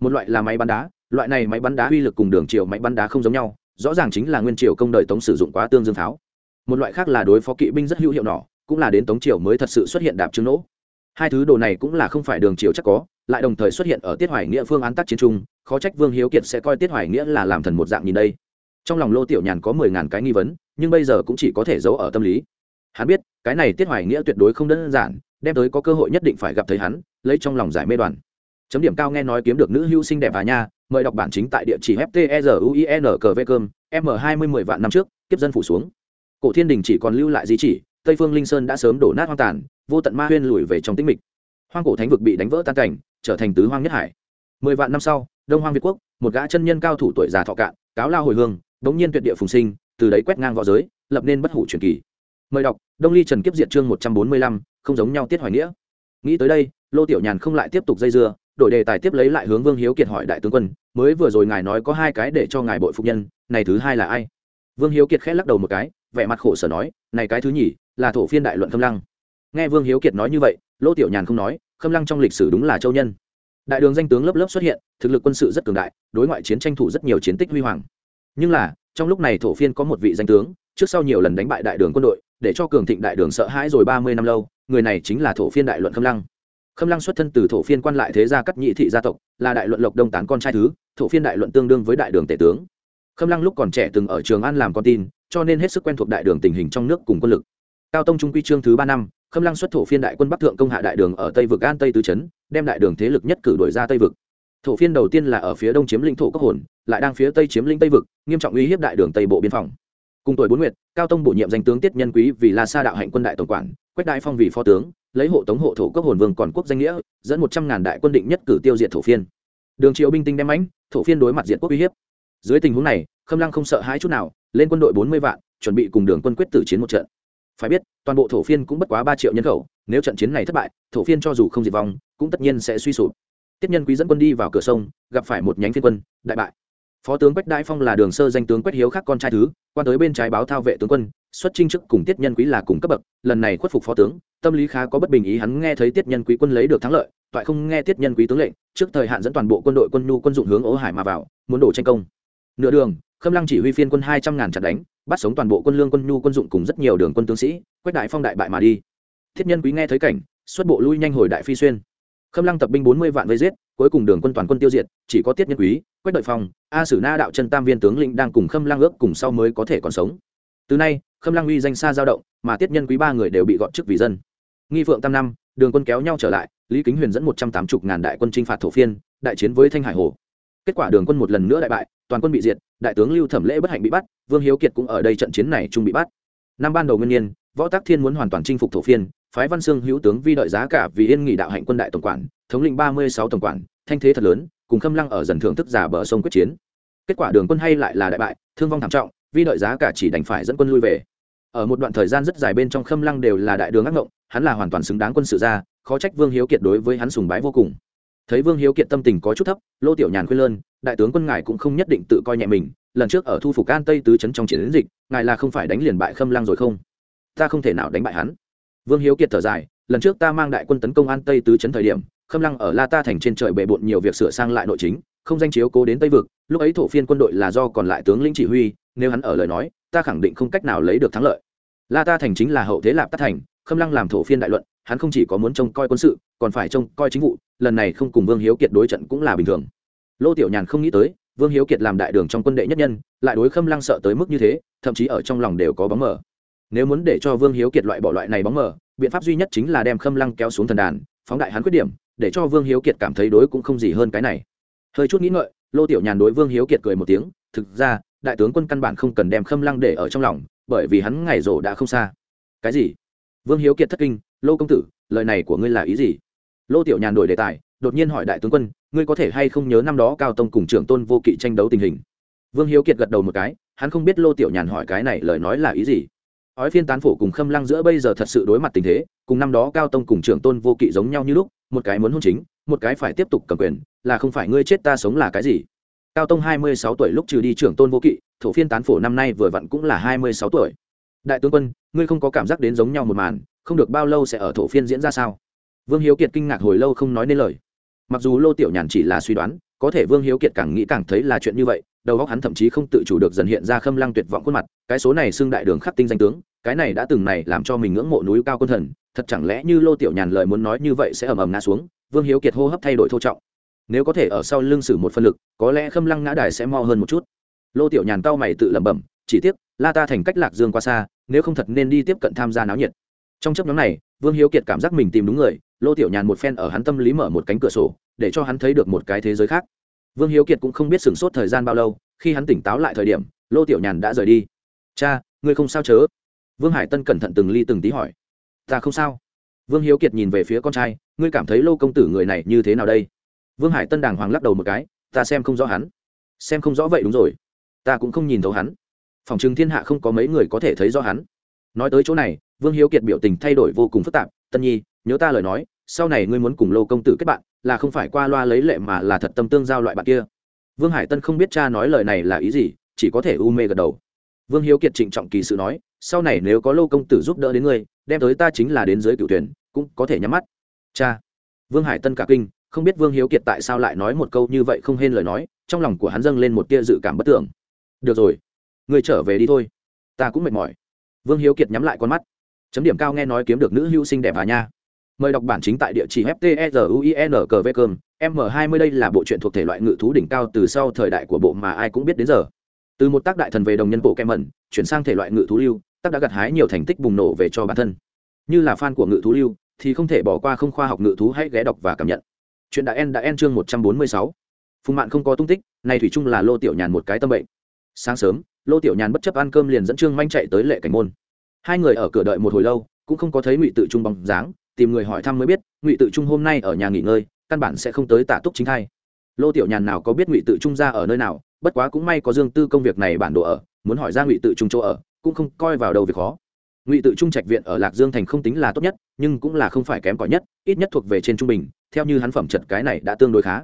Một loại là máy bắn đá, loại này máy bắn đá uy lực cùng đường chiều máy bắn đá không giống nhau, rõ ràng chính là nguyên triều công đời tống sử dụng quá tương dương pháo. Một loại khác là đối phó kỵ binh rất hữu hiệu nỏ cũng là đến tống triều mới thật sự xuất hiện đạp trứng nỗ hai thứ đồ này cũng là không phải đường chiều chắc có, lại đồng thời xuất hiện ở tiết hoài nghĩa phương án tác chiến trung khó trách vương hiếu kiệt sẽ coi tiết hoài nghĩa là làm thần một dạng nhìn đây. Trong lòng lô tiểu nhàn có mười ngàn cái nghi vấn, nhưng bây giờ cũng chỉ có thể giấu ở tâm lý. Hắn biết, cái này tiết hoài nghĩa tuyệt đối không đơn giản, đem tới có cơ hội nhất định phải gặp thấy hắn, lấy trong lòng giải mê đoàn. Chấm điểm cao nghe nói kiếm được nữ hưu xinh đẹp à nha, mời đọc bản chính tại địa chỉ fteruin cv m hai mươi mười vạn năm trước, kiếp dân phủ xuống. Cổ thiên đình chỉ còn lưu lại di chỉ, tây phương linh sơn đã sớm đổ nát hoang tàn vô tận ma huyên lùi về trong tĩnh mịch. Hoang cổ thánh vực bị đánh vỡ tan cảnh, trở thành tứ hoang nhất hải. Mười vạn năm sau, đông hoang việt quốc, một gã chân nhân cao thủ tuổi già thọ cạn, cáo lao hồi hương bỗng nhiên tuyệt địa phùng sinh, từ đấy quét ngang v õ giới, lập nên bất hủ truyền kỳ. Mời đọc, đông ly trần kiếp diệt chương một trăm bốn mươi lăm, không giống nhau tiết hoài nghĩa. Nghĩ tới đây, lô tiểu nhàn không lại tiếp tục dây dưa, đổi đề tài tiếp lấy lại hướng vương hiếu kiệt hỏi đại tướng quân, mới vừa rồi ngài nói có hai cái để cho ngài bội phục nhân, này thứ hai là ai? Vương hiếu kiệt khẽ lắc đầu một cái, vẻ mặt khổ sở nói, này cái thứ nhì, là thổ phiên đại luận thâm lăng nghe vương hiếu kiệt nói như vậy, lô tiểu nhàn không nói, khâm lăng trong lịch sử đúng là châu nhân. Đại đường danh tướng lớp lớp xuất hiện, thực lực quân sự rất cường đại, đối ngoại chiến tranh thủ rất nhiều chiến tích huy hoàng. Nhưng là, trong lúc này thổ phiên có một vị danh tướng, trước sau nhiều lần đánh bại đại đường quân đội, để cho cường thịnh đại đường sợ hãi rồi ba mươi năm lâu, người này chính là thổ phiên đại luận khâm lăng. Khâm lăng xuất thân từ thổ phiên quan lại thế gia cắt nhị thị gia tộc, là đại luận lộc đông tán con trai thứ, thổ phiên đại luận tương đương với đại đường tể tướng. Khâm lăng lúc còn trẻ từng ở trường an làm con tin, cho nên hết sức quen thuộc đại đường tình hình trong nước cùng quân lực. Cao tông trung quy trương thứ ba năm khâm lăng xuất thổ phiên đại quân bắc thượng công hạ đại đường ở tây vực an tây tứ trấn đem đại đường thế lực nhất cử đổi ra tây vực. Thổ phiên đầu tiên là ở phía đông chiếm lĩnh thổ cốc hồn, lại đang phía tây chiếm lĩnh tây vực, nghiêm trọng uy hiếp đại đường tây bộ biên phòng. Cùng tuổi bốn nguyệt, cao tông bổ nhiệm danh tướng tiết nhân quý vì la sa đạo hạnh quân đại tổng quản, quách đại phong vì phó tướng, lấy hộ tống hộ thổ cốc hồn vương còn quốc danh nghĩa, dẫn một trăm ngàn đại quân định nhất cử tiêu diệt thổ phiên. Đường triệu binh tinh đem ánh thổ phiên đối mặt diện quốc uy hiếp. Dưới tình huống này, khâm lăng không sợ hãi chút nào, lên quân đội bốn mươi vạn, chuẩn bị cùng đường quân quyết tử chiến một trận phải biết, toàn bộ thổ phiên cũng bất quá ba triệu nhân khẩu, nếu trận chiến này thất bại, thổ phiên cho dù không diệt vong, cũng tất nhiên sẽ suy sụp. Tiết nhân quý dẫn quân đi vào cửa sông, gặp phải một nhánh phiên quân, đại bại. Phó tướng quách đại phong là đường sơ danh tướng quách hiếu khác con trai thứ, quan tới bên trái báo thao vệ tướng quân, xuất trinh chức cùng tiết nhân quý là cùng cấp bậc, lần này khuất phục phó tướng, tâm lý khá có bất bình ý hắn nghe thấy tiết nhân quý quân lấy được thắng lợi, toại không nghe tiết nhân quý tướng lệnh, trước thời hạn dẫn toàn bộ quân đội quân nhu quân dụng hướng ố hải mà vào, muốn đổ tranh công nửa đường, khâm lăng chỉ huy phiên quân hai trăm ngàn trận đánh, bắt sống toàn bộ quân lương quân nhu quân dụng cùng rất nhiều đường quân tướng sĩ, quách đại phong đại bại mà đi. Thiết nhân quý nghe thấy cảnh, xuất bộ lui nhanh hồi đại phi xuyên. Khâm lăng tập binh bốn mươi vạn vây giết, cuối cùng đường quân toàn quân tiêu diệt, chỉ có tiết nhân quý, quách đợi phong, a sử na đạo chân tam viên tướng lĩnh đang cùng khâm lăng ước cùng sau mới có thể còn sống. Từ nay, khâm lăng uy danh xa giao động, mà tiết nhân quý ba người đều bị gọn chức vì dân. Nghi phượng tam năm, đường quân kéo nhau trở lại, lý kính huyền dẫn một trăm tám mươi ngàn đại quân chinh phạt thổ phiên, đại chiến với thanh hải hồ kết quả đường quân một lần nữa đại bại toàn quân bị diệt đại tướng lưu thẩm lễ bất hạnh bị bắt vương hiếu kiệt cũng ở đây trận chiến này chung bị bắt. Năm ban đầu nguyên nhiên võ tác thiên muốn hoàn toàn chinh phục thổ phiên phái văn Sương, hữu tướng vi đợi giá cả vì yên nghỉ đạo hạnh quân đại tổng quản thống lĩnh ba mươi sáu tổng quản thanh thế thật lớn cùng khâm lăng ở dần thưởng thức giả bờ sông quyết chiến. Kết quả đường quân hay lại là đại bại thương vong thảm trọng vi đợi giá cả chỉ đành phải dẫn quân lui về. Ở một đoạn thời gian rất dài bên trong khâm lăng đều là đại đường ác ngộng hắn là hoàn toàn xứng đáng quân sự ra khó trách vương hiếu kiệt đối với hắn sùng bái vô cùng thấy vương hiếu kiệt tâm tình có chút thấp, lô tiểu nhàn khuyên lơn, đại tướng quân ngài cũng không nhất định tự coi nhẹ mình, lần trước ở thu phục an tây tứ trấn trong chiến dịch, ngài là không phải đánh liền bại khâm lăng rồi không? Ta không thể nào đánh bại hắn. Vương hiếu kiệt thở dài, lần trước ta mang đại quân tấn công an tây tứ trấn thời điểm, khâm lăng ở la ta thành trên trời bề bộn nhiều việc sửa sang lại nội chính, không danh chiếu cố đến tây vực, lúc ấy thổ phiên quân đội là do còn lại tướng lĩnh chỉ huy, nếu hắn ở lời nói, ta khẳng định không cách nào lấy được thắng lợi. La ta thành chính là hậu thế lạp tát thành, khâm lăng làm thổ phiên đại luận hắn không chỉ có muốn trông coi quân sự, còn phải trông coi chính vụ, lần này không cùng vương hiếu kiệt đối trận cũng là bình thường. Lô tiểu nhàn không nghĩ tới, vương hiếu kiệt làm đại đường trong quân đệ nhất nhân, lại đối khâm lăng sợ tới mức như thế, thậm chí ở trong lòng đều có bóng mờ. Nếu muốn để cho vương hiếu kiệt loại bỏ loại này bóng mờ, biện pháp duy nhất chính là đem khâm lăng kéo xuống thần đàn, phóng đại hắn khuyết điểm, để cho vương hiếu kiệt cảm thấy đối cũng không gì hơn cái này. Hơi chút nghĩ ngợi, lô tiểu nhàn đối vương hiếu kiệt cười một tiếng, thực ra, đại tướng quân căn bản không cần đem khâm lăng để ở trong lòng, bởi vì hắn ngày rổ đã không xa. Cái gì? Vương hiếu kiệt thất kinh lô công tử, lời này của ngươi là ý gì? Lô tiểu nhàn đổi đề tài, đột nhiên hỏi đại tướng quân, ngươi có thể hay không nhớ năm đó cao tông cùng trưởng tôn vô kỵ tranh đấu tình hình? Vương hiếu kiệt gật đầu một cái, hắn không biết lô tiểu nhàn hỏi cái này lời nói là ý gì. Ói phiên tán phổ cùng khâm lăng giữa bây giờ thật sự đối mặt tình thế, cùng năm đó cao tông cùng trưởng tôn vô kỵ giống nhau như lúc, một cái muốn hôn chính, một cái phải tiếp tục cầm quyền, là không phải ngươi chết ta sống là cái gì? Cao tông hai mươi sáu tuổi lúc trừ đi trưởng tôn vô kỵ, thổ phiên tán phổ năm nay vừa vặn cũng là hai mươi sáu tuổi. Đại tướng quân ngươi không có cảm giác đến giống nhau một màn, không được bao lâu sẽ ở thổ phiên diễn ra sao? Vương hiếu kiệt kinh ngạc hồi lâu không nói nên lời. Mặc dù lô tiểu nhàn chỉ là suy đoán, có thể vương hiếu kiệt càng nghĩ càng thấy là chuyện như vậy, đầu óc hắn thậm chí không tự chủ được dần hiện ra khâm lăng tuyệt vọng khuôn mặt, cái số này xưng đại đường khắc tinh danh tướng, cái này đã từng này làm cho mình ngưỡng mộ núi cao quân thần, thật chẳng lẽ như lô tiểu nhàn lời muốn nói như vậy sẽ ầm ầm ngã xuống, vương hiếu kiệt hô hấp thay đổi thô trọng. Nếu có thể ở sau lưng sử một phân lực, có lẽ khâm lăng ngã đài sẽ mo hơn một chút. Lô tiểu nhàn cao mày tự lẩm bẩm, chỉ tiếc, la ta thành cách lạc dương qua xa nếu không thật nên đi tiếp cận tham gia náo nhiệt. Trong chấp nhóm này, vương hiếu kiệt cảm giác mình tìm đúng người, lô tiểu nhàn một phen ở hắn tâm lý mở một cánh cửa sổ, để cho hắn thấy được một cái thế giới khác. Vương hiếu kiệt cũng không biết sửng sốt thời gian bao lâu, khi hắn tỉnh táo lại thời điểm, lô tiểu nhàn đã rời đi. Cha, ngươi không sao chớ? Vương hải tân cẩn thận từng ly từng tí hỏi. Ta không sao. Vương hiếu kiệt nhìn về phía con trai, ngươi cảm thấy lô công tử người này như thế nào đây? Vương hải tân đàng hoàng lắc đầu một cái, ta xem không rõ hắn. Xem không rõ vậy đúng rồi. Ta cũng không nhìn thấu hắn phòng chừng thiên hạ không có mấy người có thể thấy rõ hắn. Nói tới chỗ này, vương hiếu kiệt biểu tình thay đổi vô cùng phức tạp. Tân nhi, nhớ ta lời nói, sau này ngươi muốn cùng lô công tử kết bạn, là không phải qua loa lấy lệ mà là thật tâm tương giao loại bạn kia. Vương hải tân không biết cha nói lời này là ý gì, chỉ có thể u mê gật đầu. Vương hiếu kiệt trịnh trọng kỳ sự nói, sau này nếu có lô công tử giúp đỡ đến ngươi, đem tới ta chính là đến dưới cựu tuyển cũng có thể nhắm mắt. Cha. Vương hải tân cả kinh, không biết vương hiếu kiệt tại sao lại nói một câu như vậy không hên lời nói, trong lòng của hắn dâng lên một tia dự cảm bất tưởng. Được rồi ngươi trở về đi thôi. Ta cũng mệt mỏi. Vương hiếu kiệt nhắm lại con mắt. Chấm điểm cao nghe nói kiếm được nữ hữu sinh đẹp à nha. Mời đọc bản chính tại địa chỉ ftsuinkv cơm m 20 đây là bộ truyện thuộc thể loại ngự thú đỉnh cao từ sau thời đại của bộ mà ai cũng biết đến giờ. Từ một tác đại thần về đồng nhân bộ kem mẩn, chuyển sang thể loại ngự thú lưu, tác đã gặt hái nhiều thành tích bùng nổ về cho bản thân. Như là fan của ngự thú lưu, thì không thể bỏ qua không khoa học ngự thú hãy ghé đọc và cảm nhận. Chuyện đã en đã en chương một trăm bốn mươi sáu. Phùng mạn không có tung tích này thủy chung là lô tiểu nhàn một cái tâm bệnh. Sáng sớm lô tiểu nhàn bất chấp ăn cơm liền dẫn trương manh chạy tới lệ cảnh môn. Hai người ở cửa đợi một hồi lâu, cũng không có thấy ngụy tự trung bóng dáng, tìm người hỏi thăm mới biết, ngụy tự trung hôm nay ở nhà nghỉ ngơi, căn bản sẽ không tới tạ túc chính thay lô tiểu nhàn nào có biết ngụy tự trung ra ở nơi nào, bất quá cũng may có dương tư công việc này bản đồ ở, muốn hỏi ra ngụy tự trung chỗ ở, cũng không coi vào đầu việc khó. Ngụy tự trung trạch viện ở lạc dương thành không tính là tốt nhất, nhưng cũng là không phải kém cỏi nhất, ít nhất thuộc về trên trung bình, theo như hắn phẩm chật cái này đã tương đối khá.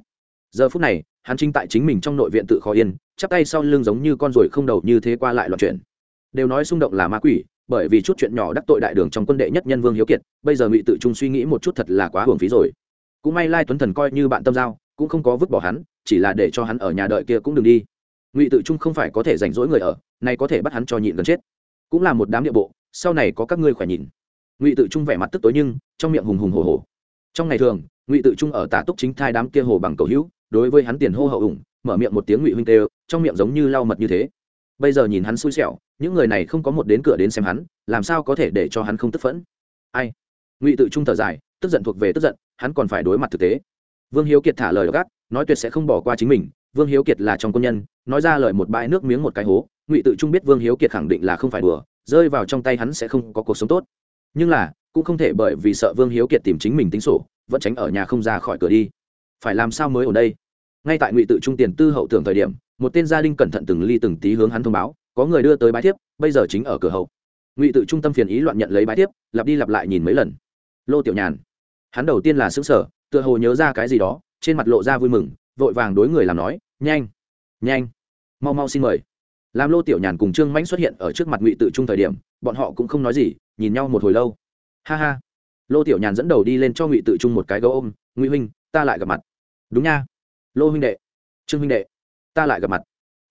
Giờ phút này hắn trinh tại chính mình trong nội viện tự khó yên, chắp tay sau lưng giống như con ruồi không đầu như thế qua lại loạn chuyện. Đều nói xung động là ma quỷ, bởi vì chút chuyện nhỏ đắc tội đại đường trong quân đệ nhất nhân vương hiếu kiệt, bây giờ ngụy tự trung suy nghĩ một chút thật là quá hưởng phí rồi. Cũng may lai tuấn thần coi như bạn tâm giao, cũng không có vứt bỏ hắn, chỉ là để cho hắn ở nhà đợi kia cũng đừng đi. Ngụy tự trung không phải có thể rảnh rỗi người ở, nay có thể bắt hắn cho nhịn gần chết. Cũng là một đám địa bộ, sau này có các ngươi khỏe nhìn. Ngụy tự trung vẻ mặt tức tối nhưng, trong miệng hùng hùng hồ hồ trong ngày thường, ngụy tự trung ở tả túc chính thai đám kia hồ bằng cầu hữu đối với hắn tiền hô hậu ủng, mở miệng một tiếng ngụy huynh tê trong miệng giống như lau mật như thế. Bây giờ nhìn hắn xui xẻo, những người này không có một đến cửa đến xem hắn, làm sao có thể để cho hắn không tức phẫn? Ai? Ngụy tự trung thở dài, tức giận thuộc về tức giận, hắn còn phải đối mặt thực tế. Vương hiếu kiệt thả lời gác nói tuyệt sẽ không bỏ qua chính mình. Vương hiếu kiệt là trong quân nhân, nói ra lời một bãi nước miếng một cái hố, ngụy tự trung biết vương hiếu kiệt khẳng định là không phải đùa, rơi vào trong tay hắn sẽ không có cuộc sống tốt. Nhưng là, cũng không thể bởi vì sợ vương hiếu kiệt tìm chính mình tính sổ, vẫn tránh ở nhà không ra khỏi cửa đi phải làm sao mới ở đây? Ngay tại ngụy tự trung tiền tư hậu tưởng thời điểm, một tên gia đình cẩn thận từng ly từng tí hướng hắn thông báo, có người đưa tới bãi thiếp, bây giờ chính ở cửa hậu. Ngụy tự trung tâm phiền ý loạn nhận lấy bãi thiếp, lặp đi lặp lại nhìn mấy lần. Lô tiểu nhàn, hắn đầu tiên là xứng sở tựa hồ nhớ ra cái gì đó, trên mặt lộ ra vui mừng, vội vàng đối người làm nói, nhanh nhanh, mau mau xin mời. Làm lô tiểu nhàn cùng trương mãnh xuất hiện ở trước mặt ngụy tự trung thời điểm, bọn họ cũng không nói gì, nhìn nhau một hồi lâu. Ha ha. Lô tiểu nhàn dẫn đầu đi lên cho ngụy tự trung một cái gấu ôm, ngụy huynh, ta lại gặp mặt đúng nha. Lô huynh đệ. Trương huynh đệ, ta lại gặp mặt.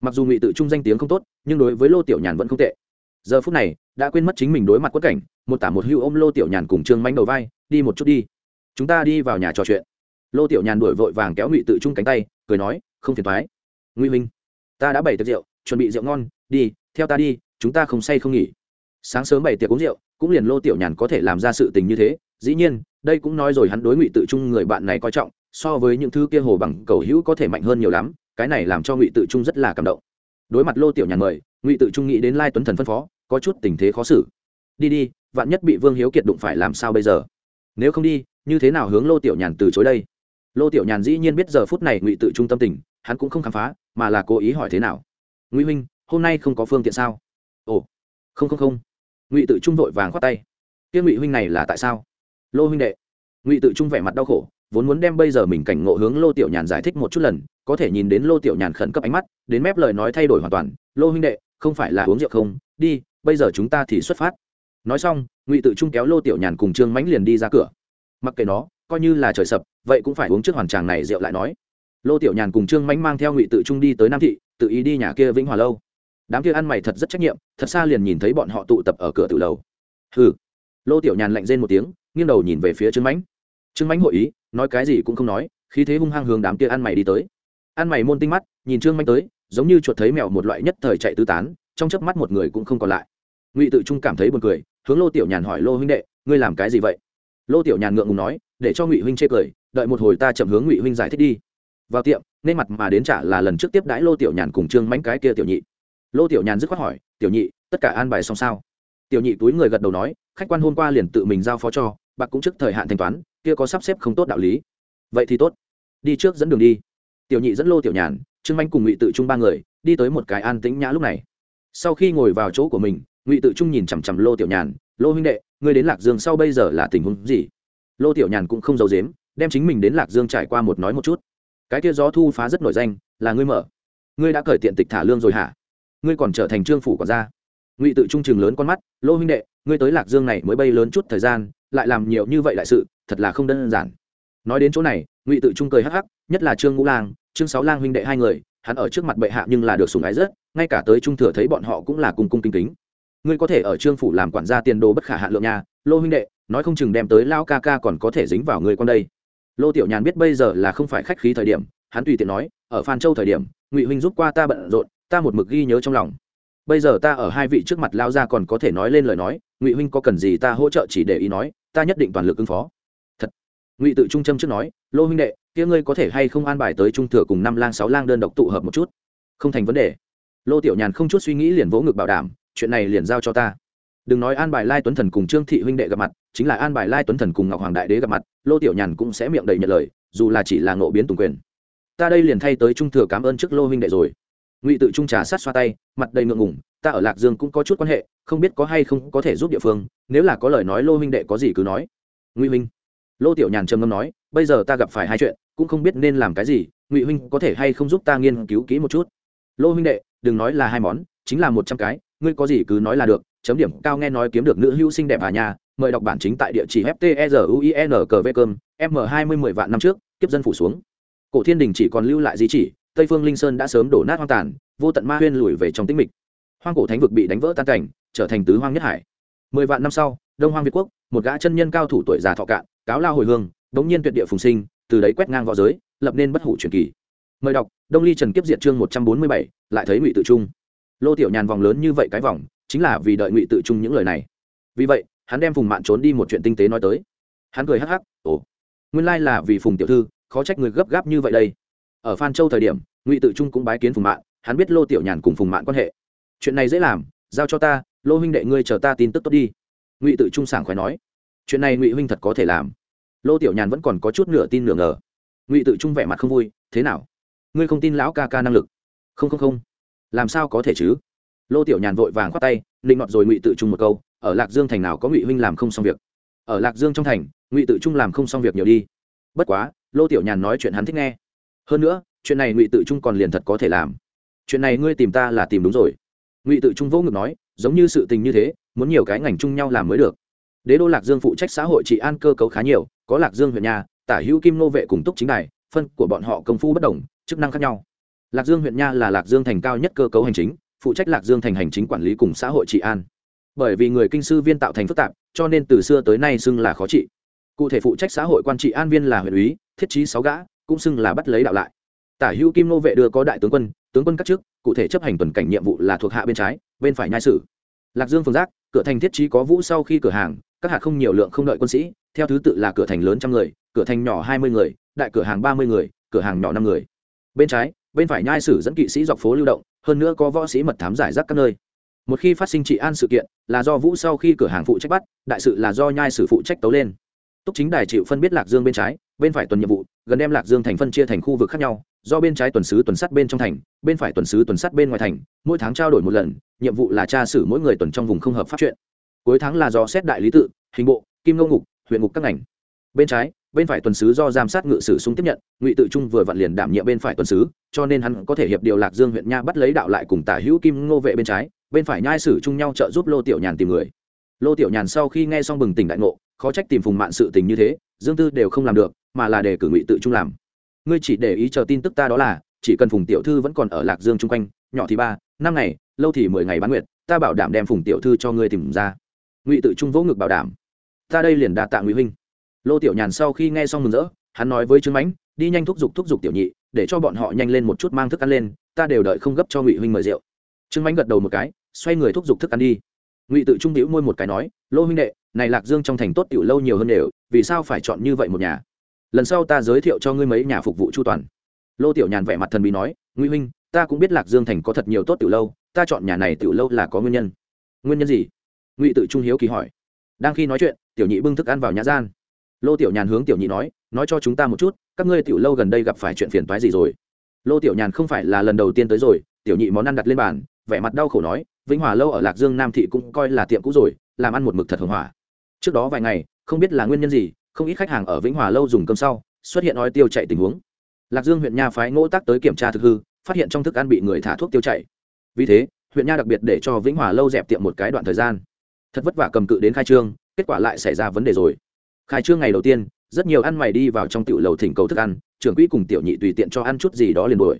Mặc dù ngụy tự trung danh tiếng không tốt, nhưng đối với lô tiểu nhàn vẫn không tệ. Giờ phút này, đã quên mất chính mình đối mặt quất cảnh, một tả một hưu ôm lô tiểu nhàn cùng trương manh đầu vai, đi một chút đi. Chúng ta đi vào nhà trò chuyện. Lô tiểu nhàn đuổi vội vàng kéo ngụy tự trung cánh tay, cười nói, không phiền thoái ngụy minh ta đã bày tiệc rượu, chuẩn bị rượu ngon, đi, theo ta đi, chúng ta không say không nghỉ. Sáng sớm bày tiệc uống rượu, cũng liền lô tiểu nhàn có thể làm ra sự tình như thế. Dĩ nhiên, đây cũng nói rồi hắn đối ngụy tự trung người bạn này coi trọng so với những thứ kia hồ bằng cầu hữu có thể mạnh hơn nhiều lắm, cái này làm cho ngụy tự trung rất là cảm động. Đối mặt lô tiểu nhàn mời, ngụy tự trung nghĩ đến lai tuấn thần phân phó, có chút tình thế khó xử. Đi đi, vạn nhất bị vương hiếu kiệt đụng phải làm sao bây giờ? Nếu không đi, như thế nào hướng lô tiểu nhàn từ chối đây? Lô tiểu nhàn dĩ nhiên biết giờ phút này ngụy tự trung tâm tình, hắn cũng không khám phá, mà là cố ý hỏi thế nào. Ngụy huynh, hôm nay không có phương tiện sao? Ồ, không không không. Ngụy tự trung vội vàng khoát tay. Kia ngụy huynh này là tại sao? Lô huynh đệ. Ngụy tự trung vẻ mặt đau khổ vốn muốn đem bây giờ mình cảnh ngộ hướng lô tiểu nhàn giải thích một chút lần, có thể nhìn đến lô tiểu nhàn khẩn cấp ánh mắt, đến mép lời nói thay đổi hoàn toàn, lô huynh đệ, không phải là uống rượu không? Đi, bây giờ chúng ta thì xuất phát. Nói xong, ngụy tự trung kéo lô tiểu nhàn cùng trương mãnh liền đi ra cửa. Mặc kệ nó, coi như là trời sập, vậy cũng phải uống trước hoàn tràng này rượu lại nói. Lô tiểu nhàn cùng trương mãnh mang theo ngụy tự trung đi tới nam thị, tự ý đi nhà kia vĩnh hòa lâu. Đám kia ăn mày thật rất trách nhiệm, thật xa liền nhìn thấy bọn họ tụ tập ở cửa tự lầu. Hừ. Lô tiểu nhàn lạnh rên một tiếng, nghiêng đầu nhìn về phía trương mãnh trương mãnh hội ý, nói cái gì cũng không nói, khí thế hung hăng hướng đám kia ăn mày đi tới. Ăn mày môn tinh mắt, nhìn trương mãnh tới, giống như chuột thấy mèo một loại nhất thời chạy tứ tán, trong chớp mắt một người cũng không còn lại. Ngụy tự trung cảm thấy buồn cười, hướng lô tiểu nhàn hỏi, lô huynh đệ, ngươi làm cái gì vậy? Lô tiểu nhàn ngượng ngùng nói, để cho ngụy huynh chê cười, đợi một hồi ta chậm hướng ngụy huynh giải thích đi. Vào tiệm, nên mặt mà đến trả là lần trước tiếp đãi lô tiểu nhàn cùng trương mánh cái kia tiểu nhị. Lô tiểu nhàn dứt khoát hỏi, tiểu nhị, tất cả an bài xong sao? Tiểu nhị túi người gật đầu nói, khách quan hôm qua liền tự mình giao phó cho, bạc cũng trước thời hạn thanh toán kia có sắp xếp không tốt đạo lý. Vậy thì tốt. Đi trước dẫn đường đi. Tiểu nhị dẫn lô tiểu nhàn, trương manh cùng ngụy tự trung ba người, đi tới một cái an tĩnh nhã lúc này. Sau khi ngồi vào chỗ của mình, ngụy tự trung nhìn chằm chằm lô tiểu nhàn, lô huynh đệ, ngươi đến lạc dương sau bây giờ là tình huống gì? Lô tiểu nhàn cũng không giấu dếm đem chính mình đến lạc dương trải qua một nói một chút. Cái kia gió thu phá rất nổi danh, là ngươi mở. Ngươi đã cởi tiện tịch thả lương rồi hả? Ngươi còn trở thành trương phủ quản gia. Ngụy tự trung chừng lớn con mắt, lô huynh đệ, ngươi tới lạc dương này mới bay lớn chút thời gian lại làm nhiều như vậy đại sự, thật là không đơn giản. Nói đến chỗ này, ngụy tự trung cười hắc hắc, nhất là trương ngũ lang, trương sáu lang huynh đệ hai người, hắn ở trước mặt bệ hạ nhưng là được sùng ái rất, ngay cả tới trung thừa thấy bọn họ cũng là cùng cung kính kính. Ngươi có thể ở trương phủ làm quản gia tiền đồ bất khả hạ lượng nhà, lô huynh đệ, nói không chừng đem tới lao ca ca còn có thể dính vào người con đây. Lô tiểu nhàn biết bây giờ là không phải khách khí thời điểm, hắn tùy tiện nói, ở phan châu thời điểm, ngụy huynh giúp qua ta bận rộn, ta một mực ghi nhớ trong lòng. Bây giờ ta ở hai vị trước mặt lao ra còn có thể nói lên lời nói ngụy huynh có cần gì ta hỗ trợ chỉ để ý nói, ta nhất định toàn lực ứng phó. Thật. Ngụy tự trung châm trước nói, lô huynh đệ, kia ngươi có thể hay không an bài tới trung thừa cùng năm lang, sáu lang đơn độc tụ hợp một chút? Không thành vấn đề. Lô tiểu nhàn không chút suy nghĩ liền vỗ ngực bảo đảm, chuyện này liền giao cho ta. Đừng nói an bài lai tuấn thần cùng trương thị huynh đệ gặp mặt, chính là an bài lai tuấn thần cùng ngọc hoàng đại đế gặp mặt, lô tiểu nhàn cũng sẽ miệng đầy nhận lời, dù là chỉ là ngộ biến tùng quyền. Ta đây liền thay tới trung thừa cảm ơn trước lô huynh đệ rồi. Ngụy tự trung trà sát xoa tay, mặt đầy ngượng ngủng ta ở lạc dương cũng có chút quan hệ không biết có hay không có thể giúp địa phương nếu là có lời nói lô minh đệ có gì cứ nói. Ngụy Minh, lô tiểu nhàn trầm ngâm nói bây giờ ta gặp phải hai chuyện cũng không biết nên làm cái gì ngụy huynh có thể hay không giúp ta nghiên cứu kỹ một chút? Lô huynh đệ đừng nói là hai món chính là một trăm cái ngươi có gì cứ nói là được chấm điểm cao nghe nói kiếm được nữ hữu xinh đẹp à nhà mời đọc bản chính tại địa chỉ fteruin cv cơm m hai mươi mười vạn năm trước kiếp dân phủ xuống. Cổ thiên đình chỉ còn lưu lại di chỉ tây phương linh sơn đã sớm đổ nát hoang tàn vô tận ma huyên lùi về trong tĩnh mịch hoang cổ thánh vực bị đánh vỡ tan cảnh, trở thành tứ hoang nhất hải. Mười vạn năm sau, đông hoang việt quốc, một gã chân nhân cao thủ tuổi già thọ cạn, cáo lao hồi hương, đống nhiên tuyệt địa phùng sinh, từ đấy quét ngang v õ giới, lập nên bất hủ truyền kỳ. Mời đọc, đông ly trần kiếp diệt chương một trăm bốn mươi bảy, lại thấy ngụy tự trung. Lô tiểu nhàn vòng lớn như vậy cái vòng, chính là vì đợi ngụy tự trung những lời này. Vì vậy, hắn đem phùng mạn trốn đi một chuyện tinh tế nói tới. Hắn cười hắc hắc, ồ, nguyên lai là vì phùng tiểu thư, khó trách người gấp gáp như vậy đây. Ở phan châu thời điểm, ngụy tự trung cũng bái kiến phùng mạn, hắn biết lô tiểu nhàn cùng phùng mạn quan hệ chuyện này dễ làm, giao cho ta, lô huynh đệ ngươi chờ ta tin tức tốt đi. Ngụy tự trung sảng khoái nói. Chuyện này ngụy huynh thật có thể làm. Lô tiểu nhàn vẫn còn có chút nửa tin nửa ngờ. Ngụy tự trung vẻ mặt không vui, thế nào? Ngươi không tin lão ca ca năng lực? Không không không. Làm sao có thể chứ? Lô tiểu nhàn vội vàng khoát tay linh ngọt rồi ngụy tự trung một câu, ở lạc dương thành nào có ngụy huynh làm không xong việc? Ở lạc dương trong thành, ngụy tự trung làm không xong việc nhiều đi. Bất quá, lô tiểu nhàn nói chuyện hắn thích nghe. Hơn nữa, chuyện này ngụy tự trung còn liền thật có thể làm. Chuyện này ngươi tìm ta là tìm đúng rồi ngụy tự trung vô ngực nói, giống như sự tình như thế, muốn nhiều cái ngành chung nhau làm mới được. Đế đô lạc dương phụ trách xã hội trị an cơ cấu khá nhiều, có lạc dương huyện nhà, tả hữu kim nô vệ cùng túc chính này phân của bọn họ công phu bất đồng, chức năng khác nhau. Lạc dương huyện nha là lạc dương thành cao nhất cơ cấu hành chính, phụ trách lạc dương thành hành chính quản lý cùng xã hội trị an. Bởi vì người kinh sư viên tạo thành phức tạp, cho nên từ xưa tới nay xưng là khó trị. Cụ thể phụ trách xã hội quan trị an viên là huyện úy, thiết trí sáu gã, cũng xưng là bắt lấy đạo lại tả hữu kim nô vệ đưa có đại tướng quân tướng quân các chức cụ thể chấp hành tuần cảnh nhiệm vụ là thuộc hạ bên trái, bên phải nhai sử. Lạc dương phường giác, cửa thành thiết trí có vũ sau khi cửa hàng, các hạt không nhiều lượng không đợi quân sĩ, theo thứ tự là cửa thành lớn trăm người, cửa thành nhỏ hai mươi người, đại cửa hàng ba mươi người, cửa hàng nhỏ năm người. Bên trái, bên phải nhai sử dẫn kỵ sĩ dọc phố lưu động, hơn nữa có võ sĩ mật thám giải rác các nơi. Một khi phát sinh trị an sự kiện, là do vũ sau khi cửa hàng phụ trách bắt, đại sự là do nhai sử phụ trách tấu lên túc chính đài chịu phân biết lạc dương bên trái, bên phải tuần nhiệm vụ, gần đem lạc dương thành phân chia thành khu vực khác nhau, do bên trái tuần sứ tuần sắt bên trong thành, bên phải tuần sứ tuần sắt bên ngoài thành, mỗi tháng trao đổi một lần, nhiệm vụ là tra xử mỗi người tuần trong vùng không hợp pháp chuyện. Cuối tháng là do xét đại lý tự, hình bộ, kim ngô ngục, huyện ngục các ngành. Bên trái, bên phải tuần sứ do giám sát ngự sử sung tiếp nhận, ngụy tự trung vừa vặn liền đảm nhiệm bên phải tuần sứ, cho nên hắn có thể hiệp điều lạc dương huyện nha bắt lấy đạo lại cùng tả hữu kim ngô vệ bên trái, bên phải nhai sử chung nhau trợ giúp lô tiểu nhàn tìm người. Lô tiểu nhàn sau khi nghe xong bừng tỉnh đại ngộ khó trách tìm phùng mạn sự tình như thế, dương tư đều không làm được, mà là để cử ngụy tự trung làm. Ngươi chỉ để ý chờ tin tức ta đó là, chỉ cần phùng tiểu thư vẫn còn ở lạc dương chung quanh, nhỏ thì ba, năm ngày, lâu thì mười ngày bán nguyệt, ta bảo đảm đem phùng tiểu thư cho ngươi tìm ra. Ngụy tự trung vỗ ngực bảo đảm. Ta đây liền đa tạ ngụy huynh. Lô tiểu nhàn sau khi nghe xong mừng rỡ, hắn nói với trương mãnh, đi nhanh thúc giục thúc giục tiểu nhị, để cho bọn họ nhanh lên một chút mang thức ăn lên, ta đều đợi không gấp cho ngụy huynh mời rượu. Trương mãnh gật đầu một cái, xoay người thúc giục thức ăn đi. Ngụy tự trung hữu môi một cái nói, lô huynh đệ này lạc dương trong thành tốt tiểu lâu nhiều hơn đều, vì sao phải chọn như vậy một nhà? Lần sau ta giới thiệu cho ngươi mấy nhà phục vụ chu toàn. Lô tiểu nhàn vẻ mặt thần bí nói, ngụy huynh, ta cũng biết lạc dương thành có thật nhiều tốt tiểu lâu, ta chọn nhà này tiểu lâu là có nguyên nhân. Nguyên nhân gì? Ngụy tự trung hiếu kỳ hỏi. Đang khi nói chuyện, tiểu nhị bưng thức ăn vào nhà gian. Lô tiểu nhàn hướng tiểu nhị nói nói cho chúng ta một chút, các ngươi tiểu lâu gần đây gặp phải chuyện phiền toái gì rồi? Lô tiểu nhàn không phải là lần đầu tiên tới rồi, tiểu nhị món ăn đặt lên bàn, vẻ mặt đau khổ nói, vĩnh hòa lâu ở lạc dương nam thị cũng coi là tiệm cũ rồi, làm ăn một mực thật hưởng hỏa trước đó vài ngày, không biết là nguyên nhân gì, không ít khách hàng ở vĩnh hòa lâu dùng cơm sau, xuất hiện ói tiêu chạy tình huống. Lạc dương huyện nha phái ngỗ tác tới kiểm tra thực hư, phát hiện trong thức ăn bị người thả thuốc tiêu chảy. Vì thế, huyện nha đặc biệt để cho vĩnh hòa lâu dẹp tiệm một cái đoạn thời gian. Thật vất vả cầm cự đến khai trương, kết quả lại xảy ra vấn đề rồi. Khai trương ngày đầu tiên, rất nhiều ăn mày đi vào trong tiểu lầu thỉnh cầu thức ăn, trưởng quỹ cùng tiểu nhị tùy tiện cho ăn chút gì đó liền đuổi.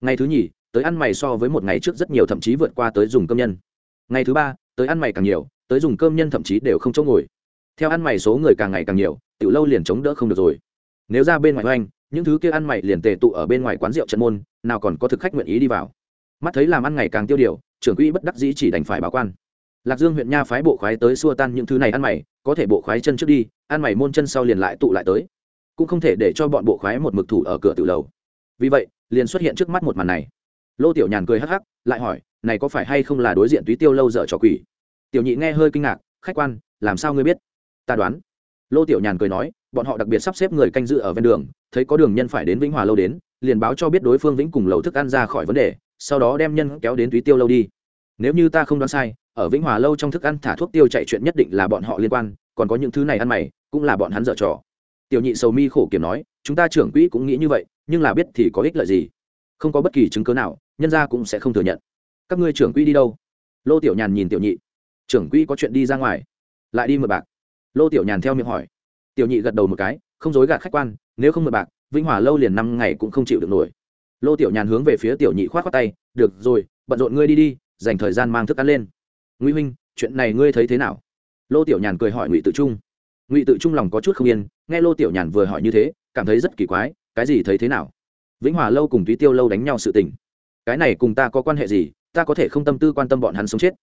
Ngày thứ nhì, tới ăn mày so với một ngày trước rất nhiều thậm chí vượt qua tới dùng cơm nhân. Ngày thứ ba, tới ăn mày càng nhiều, tới dùng cơm nhân thậm chí đều không chỗ ngồi theo ăn mày số người càng ngày càng nhiều, tiểu lâu liền chống đỡ không được rồi. Nếu ra bên ngoài hoành, những thứ kia ăn mày liền tề tụ ở bên ngoài quán rượu trận môn, nào còn có thực khách nguyện ý đi vào. Mắt thấy làm ăn ngày càng tiêu điều, trưởng quỹ bất đắc dĩ chỉ đành phải báo quan. Lạc dương huyện nha phái bộ khoái tới xua tan những thứ này ăn mày, có thể bộ khoái chân trước đi, ăn mày môn chân sau liền lại tụ lại tới. Cũng không thể để cho bọn bộ khoái một mực thủ ở cửa tự lầu. Vì vậy, liền xuất hiện trước mắt một màn này. Lô tiểu nhàn cười hắc hắc, lại hỏi, này có phải hay không là đối diện túy tiêu lâu dở trò quỷ? Tiểu nhị nghe hơi kinh ngạc, khách quan, làm sao ngươi biết? Ta đoán. Lô tiểu nhàn cười nói, bọn họ đặc biệt sắp xếp người canh giữ ở ven đường, thấy có đường nhân phải đến vĩnh hòa lâu đến, liền báo cho biết đối phương vĩnh cùng lầu thức ăn ra khỏi vấn đề, sau đó đem nhân kéo đến túy tiêu lâu đi. Nếu như ta không đoán sai, ở vĩnh hòa lâu trong thức ăn thả thuốc tiêu chạy chuyện nhất định là bọn họ liên quan, còn có những thứ này ăn mày, cũng là bọn hắn dở trò. Tiểu nhị sầu mi khổ kiểm nói, chúng ta trưởng quỹ cũng nghĩ như vậy, nhưng là biết thì có ích lợi gì. Không có bất kỳ chứng cớ nào, nhân gia cũng sẽ không thừa nhận. Các ngươi trưởng quỹ đi đâu? Lô tiểu nhàn nhìn tiểu nhị. Trưởng quỹ có chuyện đi ra ngoài. Lại đi mượn bạc lô tiểu nhàn theo miệng hỏi. Tiểu nhị gật đầu một cái, không dối gạt khách quan, nếu không mượn bạc, vĩnh hòa lâu liền năm ngày cũng không chịu được nổi. Lô tiểu nhàn hướng về phía tiểu nhị khoát khoát tay, được rồi, bận rộn ngươi đi đi, dành thời gian mang thức ăn lên. Nguy huynh, chuyện này ngươi thấy thế nào? Lô tiểu nhàn cười hỏi ngụy tự trung. Ngụy tự trung lòng có chút không yên, nghe lô tiểu nhàn vừa hỏi như thế, cảm thấy rất kỳ quái, cái gì thấy thế nào? Vĩnh hòa lâu cùng túy tiêu lâu đánh nhau sự tình. Cái này cùng ta có quan hệ gì? Ta có thể không tâm tư quan tâm bọn hắn sống chết.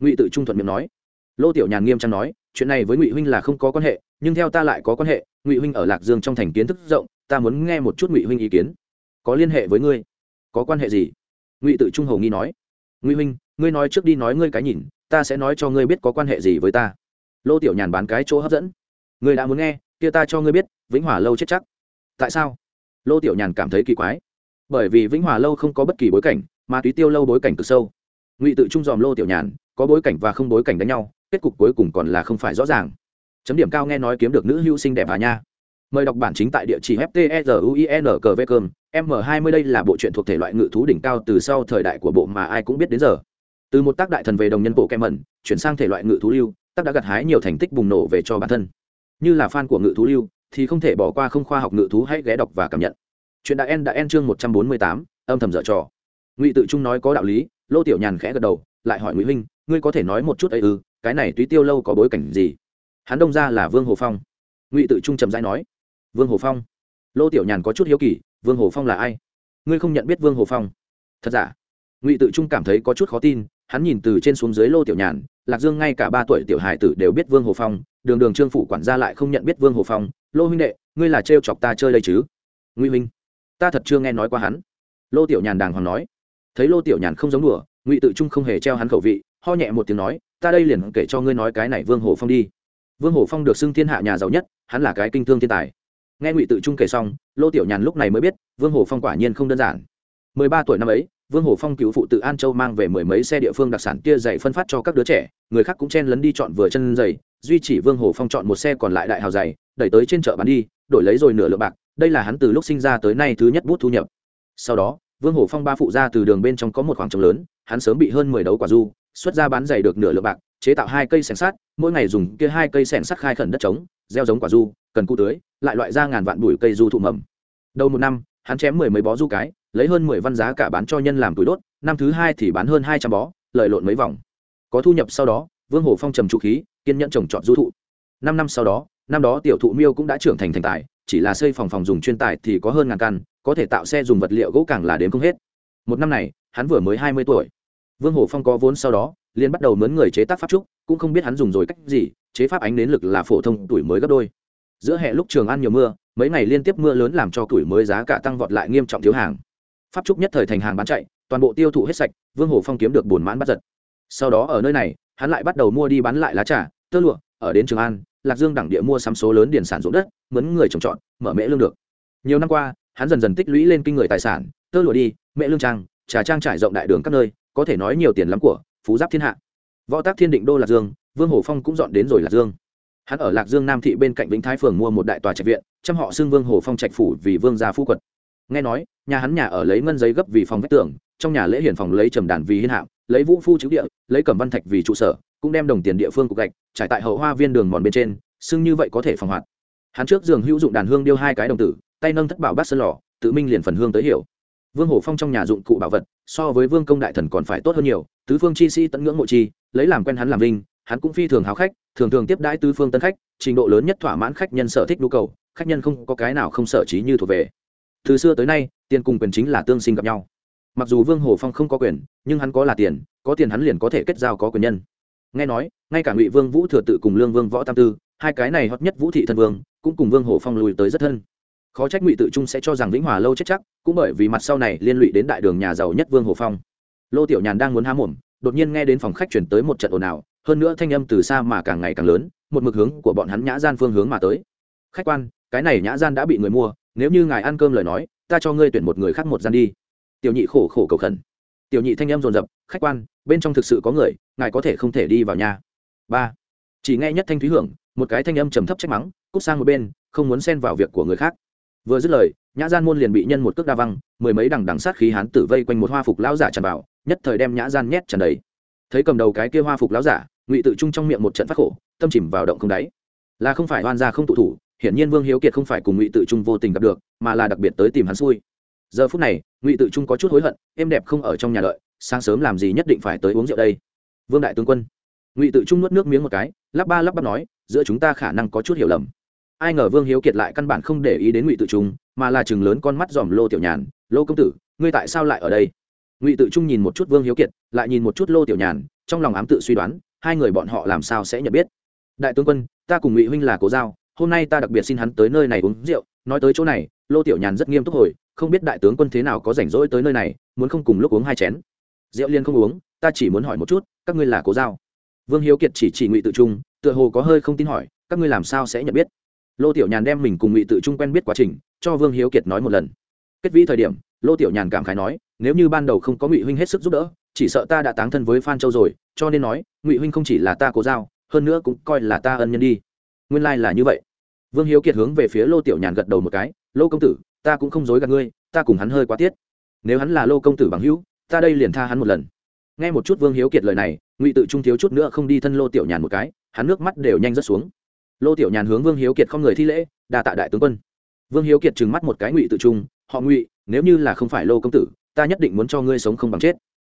Ngụy tự trung thuận miệng nói. Lô tiểu nhàn nghiêm trang nói chuyện này với ngụy huynh là không có quan hệ, nhưng theo ta lại có quan hệ, ngụy huynh ở lạc dương trong thành kiến thức rộng, ta muốn nghe một chút ngụy huynh ý kiến. Có liên hệ với ngươi? Có quan hệ gì? Ngụy tự trung hầu nghi nói. Ngụy huynh, ngươi nói trước đi nói ngươi cái nhìn, ta sẽ nói cho ngươi biết có quan hệ gì với ta. Lô tiểu nhàn bán cái chỗ hấp dẫn. Ngươi đã muốn nghe, kia ta cho ngươi biết, vĩnh hòa lâu chết chắc. Tại sao? Lô tiểu nhàn cảm thấy kỳ quái. Bởi vì vĩnh hòa lâu không có bất kỳ bối cảnh, mà túy tiêu lâu bối cảnh cực sâu. Ngụy tự trung dòm lô tiểu nhàn, có bối cảnh và không bối cảnh đánh nhau kết cục cuối cùng còn là không phải rõ ràng. Chấm điểm cao nghe nói kiếm được nữ hữu sinh đẹp à nha. Mời đọc bản chính tại địa chỉ ftsuincvcom m. 20 đây là bộ truyện thuộc thể loại ngự thú đỉnh cao từ sau thời đại của bộ mà ai cũng biết đến giờ. Từ một tác đại thần về đồng nhân bộ kem mẩn chuyển sang thể loại ngự thú lưu, tác đã gặt hái nhiều thành tích bùng nổ về cho bản thân. Như là fan của ngự thú lưu, thì không thể bỏ qua không khoa học ngự thú hãy ghé đọc và cảm nhận. Chuyện đã en đã en chương một trăm bốn mươi tám, âm thầm dở trò. Ngụy tự trung nói có đạo lý, lô tiểu nhàn khẽ gật đầu, lại hỏi ngụy huynh, ngươi có thể nói một chút ấy ư? Cái này túy tiêu lâu có bối cảnh gì? Hắn đông ra là vương hồ phong. Ngụy tự trung trầm dãi nói, vương hồ phong? Lô tiểu nhàn có chút hiếu kỳ, vương hồ phong là ai? Ngươi không nhận biết vương hồ phong? Thật giả? Ngụy tự trung cảm thấy có chút khó tin, hắn nhìn từ trên xuống dưới lô tiểu nhàn, lạc dương ngay cả ba tuổi tiểu hải tử đều biết vương hồ phong, đường đường trương phủ quản gia lại không nhận biết vương hồ phong. Lô huynh đệ, ngươi là trêu chọc ta chơi đây chứ? Nguy huynh, ta thật chưa nghe nói qua hắn. Lô tiểu nhàn đàng hoàng nói. Thấy lô tiểu nhàn không giống đùa, ngụy tự trung không hề treo hắn khẩu vị, ho nhẹ một tiếng nói ta đây liền kể cho ngươi nói cái này vương hồ phong đi. Vương hồ phong được xưng thiên hạ nhà giàu nhất, hắn là cái kinh thương thiên tài. Nghe ngụy tự trung kể xong, lô tiểu nhàn lúc này mới biết, vương hồ phong quả nhiên không đơn giản. Mười ba tuổi năm ấy, vương hồ phong cứu phụ tự an châu mang về mười mấy xe địa phương đặc sản tia dày phân phát cho các đứa trẻ, người khác cũng chen lấn đi chọn vừa chân dày duy chỉ vương hồ phong chọn một xe còn lại đại hào dày đẩy tới trên chợ bán đi, đổi lấy rồi nửa lượng bạc, đây là hắn từ lúc sinh ra tới nay thứ nhất bút thu nhập. Sau đó, vương hồ phong ba phụ ra từ đường bên trong có một khoảng trống lớn hắn sớm bị hơn mười đấu quả du, xuất ra bán giày được nửa lượng bạc, chế tạo hai cây sẻng sắt, mỗi ngày dùng kia hai cây sẻng sắt khai khẩn đất trống, gieo giống quả du, cần cụ tưới, lại loại ra ngàn vạn bụi cây du thụ mầm. Đầu một năm, hắn chém mười mấy bó du cái, lấy hơn mười văn giá cả bán cho nhân làm túi đốt, năm thứ hai thì bán hơn hai trăm bó, lợi lộn mấy vòng. Có thu nhập sau đó, vương hồ phong trầm trụ khí, kiên nhẫn trồng trọt du thụ. Năm năm sau đó, năm đó tiểu thụ miêu cũng đã trưởng thành thành tài, chỉ là xây phòng phòng dùng chuyên tài thì có hơn ngàn căn, có thể tạo xe dùng vật liệu gỗ càng là đến không hết. Một năm này hắn vừa mới hai mươi tuổi. Vương hồ phong có vốn sau đó liên bắt đầu mướn người chế tác pháp trúc, cũng không biết hắn dùng rồi cách gì, chế pháp ánh đến lực là phổ thông, tuổi mới gấp đôi. Giữa hè lúc trường ăn nhiều mưa, mấy ngày liên tiếp mưa lớn làm cho tuổi mới giá cả tăng vọt lại nghiêm trọng thiếu hàng. Pháp trúc nhất thời thành hàng bán chạy, toàn bộ tiêu thụ hết sạch, vương hồ phong kiếm được bồn mãn bắt giật. Sau đó ở nơi này, hắn lại bắt đầu mua đi bán lại lá trà, tơ lụa, ở đến trường an lạc dương đẳng địa mua sắm số lớn điển sản ruộng đất, mướn người trồng trọt, mở mễ lương được. Nhiều năm qua, hắn dần dần tích lũy lên kinh người tài sản, tơ lụa đi, mễ lương trang trà trang trải rộng đại đường các nơi, có thể nói nhiều tiền lắm của phú giáp thiên hạ. Võ tác thiên định đô lạc dương, vương hồ phong cũng dọn đến rồi lạc dương. Hắn ở lạc dương nam thị bên cạnh vĩnh thái phường mua một đại tòa trạch viện, chăm họ xưng vương hồ phong trạch phủ vì vương gia phu quật nghe nói, nhà hắn nhà ở lấy ngân giấy gấp vì phòng vách tường, trong nhà lễ hiển phòng lấy trầm đàn vì hiên hạng lấy vũ phu chữ địa, lấy cẩm văn thạch vì trụ sở, cũng đem đồng tiền địa phương cục gạch, trải tại hậu hoa viên đường mòn bên trên, xưng như vậy có thể phòng hoạt. Hắn trước giường hữu dụng đàn hương điêu hai cái đồng tử, tay nâng thất bảo bát sơn lò, tự minh liền phần hương tới hiểu vương hổ phong trong nhà dụng cụ bảo vật, so với vương công đại thần còn phải tốt hơn nhiều, tứ phương chi sĩ tận ngưỡng mộ chi, lấy làm quen hắn làm linh, hắn cũng phi thường háo khách, thường thường tiếp đãi tứ phương tân khách, trình độ lớn nhất thỏa mãn khách nhân sở thích nhu cầu, khách nhân không có cái nào không sở trí như thuộc về. Từ xưa tới nay, tiền cùng quyền chính là tương sinh gặp nhau. Mặc dù vương hồ phong không có quyền, nhưng hắn có là tiền, có tiền hắn liền có thể kết giao có quyền nhân. Nghe nói, ngay cả ngụy vương vũ thừa tự cùng lương vương võ tam tư, hai cái này hot nhất vũ thị thân vương, cũng cùng vương hồ phong lùi tới rất thân khó trách ngụy tự trung sẽ cho rằng vĩnh hòa lâu chết chắc, cũng bởi vì mặt sau này liên lụy đến đại đường nhà giàu nhất vương hồ phong. Lô tiểu nhàn đang muốn há mồm, đột nhiên nghe đến phòng khách chuyển tới một trận ồn ào, hơn nữa thanh âm từ xa mà càng ngày càng lớn, một mực hướng của bọn hắn nhã gian phương hướng mà tới. Khách quan, cái này nhã gian đã bị người mua, nếu như ngài ăn cơm lời nói, ta cho ngươi tuyển một người khác một gian đi. Tiểu nhị khổ khổ cầu khẩn. Tiểu nhị thanh âm dồn dập, khách quan, bên trong thực sự có người, ngài có thể không thể đi vào nhà. Ba. Chỉ nghe nhất thanh thúy hưởng, một cái thanh âm trầm thấp trách mắng, cút sang một bên, không muốn xen vào việc của người khác vừa dứt lời, nhã gian môn liền bị nhân một cước đa văng, mười mấy đằng đằng sát khí hán tử vây quanh một hoa phục lão giả tràn vào, nhất thời đem nhã gian nhét tràn đầy. Thấy cầm đầu cái kia hoa phục lão giả, ngụy tự trung trong miệng một trận phát khổ, tâm chìm vào động không đáy. Là không phải oan gia không tụ thủ, hiển nhiên vương hiếu kiệt không phải cùng ngụy tự trung vô tình gặp được, mà là đặc biệt tới tìm hắn xui. Giờ phút này, ngụy tự trung có chút hối hận, em đẹp không ở trong nhà đợi, sáng sớm làm gì nhất định phải tới uống rượu đây. Vương đại tướng quân. Ngụy tự trung nuốt nước miếng một cái, lắp ba lắp bắp nói, giữa chúng ta khả năng có chút hiểu lầm ai ngờ vương hiếu kiệt lại căn bản không để ý đến ngụy tự trung, mà là chừng lớn con mắt dòm lô tiểu nhàn, lô công tử, ngươi tại sao lại ở đây? Ngụy tự trung nhìn một chút vương hiếu kiệt, lại nhìn một chút lô tiểu nhàn, trong lòng ám tự suy đoán, hai người bọn họ làm sao sẽ nhận biết? Đại tướng quân, ta cùng ngụy huynh là cố giao, hôm nay ta đặc biệt xin hắn tới nơi này uống rượu, nói tới chỗ này, lô tiểu nhàn rất nghiêm túc hồi, không biết đại tướng quân thế nào có rảnh rỗi tới nơi này, muốn không cùng lúc uống hai chén? Rượu liên không uống, ta chỉ muốn hỏi một chút, các ngươi là cố giao? Vương hiếu kiệt chỉ chỉ ngụy tự trung, tựa hồ có hơi không tin hỏi, các ngươi làm sao sẽ nhận biết? Lô tiểu nhàn đem mình cùng ngụy tự trung quen biết quá trình, cho vương hiếu kiệt nói một lần. Kết vĩ thời điểm, lô tiểu nhàn cảm khái nói, nếu như ban đầu không có ngụy huynh hết sức giúp đỡ, chỉ sợ ta đã táng thân với phan châu rồi, cho nên nói, ngụy huynh không chỉ là ta cố giao, hơn nữa cũng coi là ta ân nhân đi. Nguyên lai、like、là như vậy. Vương hiếu kiệt hướng về phía lô tiểu nhàn gật đầu một cái, lô công tử, ta cũng không dối gạt ngươi, ta cùng hắn hơi quá tiết. Nếu hắn là lô công tử bằng hữu, ta đây liền tha hắn một lần. Nghe một chút vương hiếu kiệt lời này, ngụy tự trung thiếu chút nữa không đi thân lô tiểu nhàn một cái, hắn nước mắt đều nhanh rớt xuống lô tiểu nhàn hướng vương hiếu kiệt không người thi lễ, đa tạ đại tướng quân. Vương hiếu kiệt trừng mắt một cái ngụy tự trung, họ ngụy, nếu như là không phải lô công tử, ta nhất định muốn cho ngươi sống không bằng chết.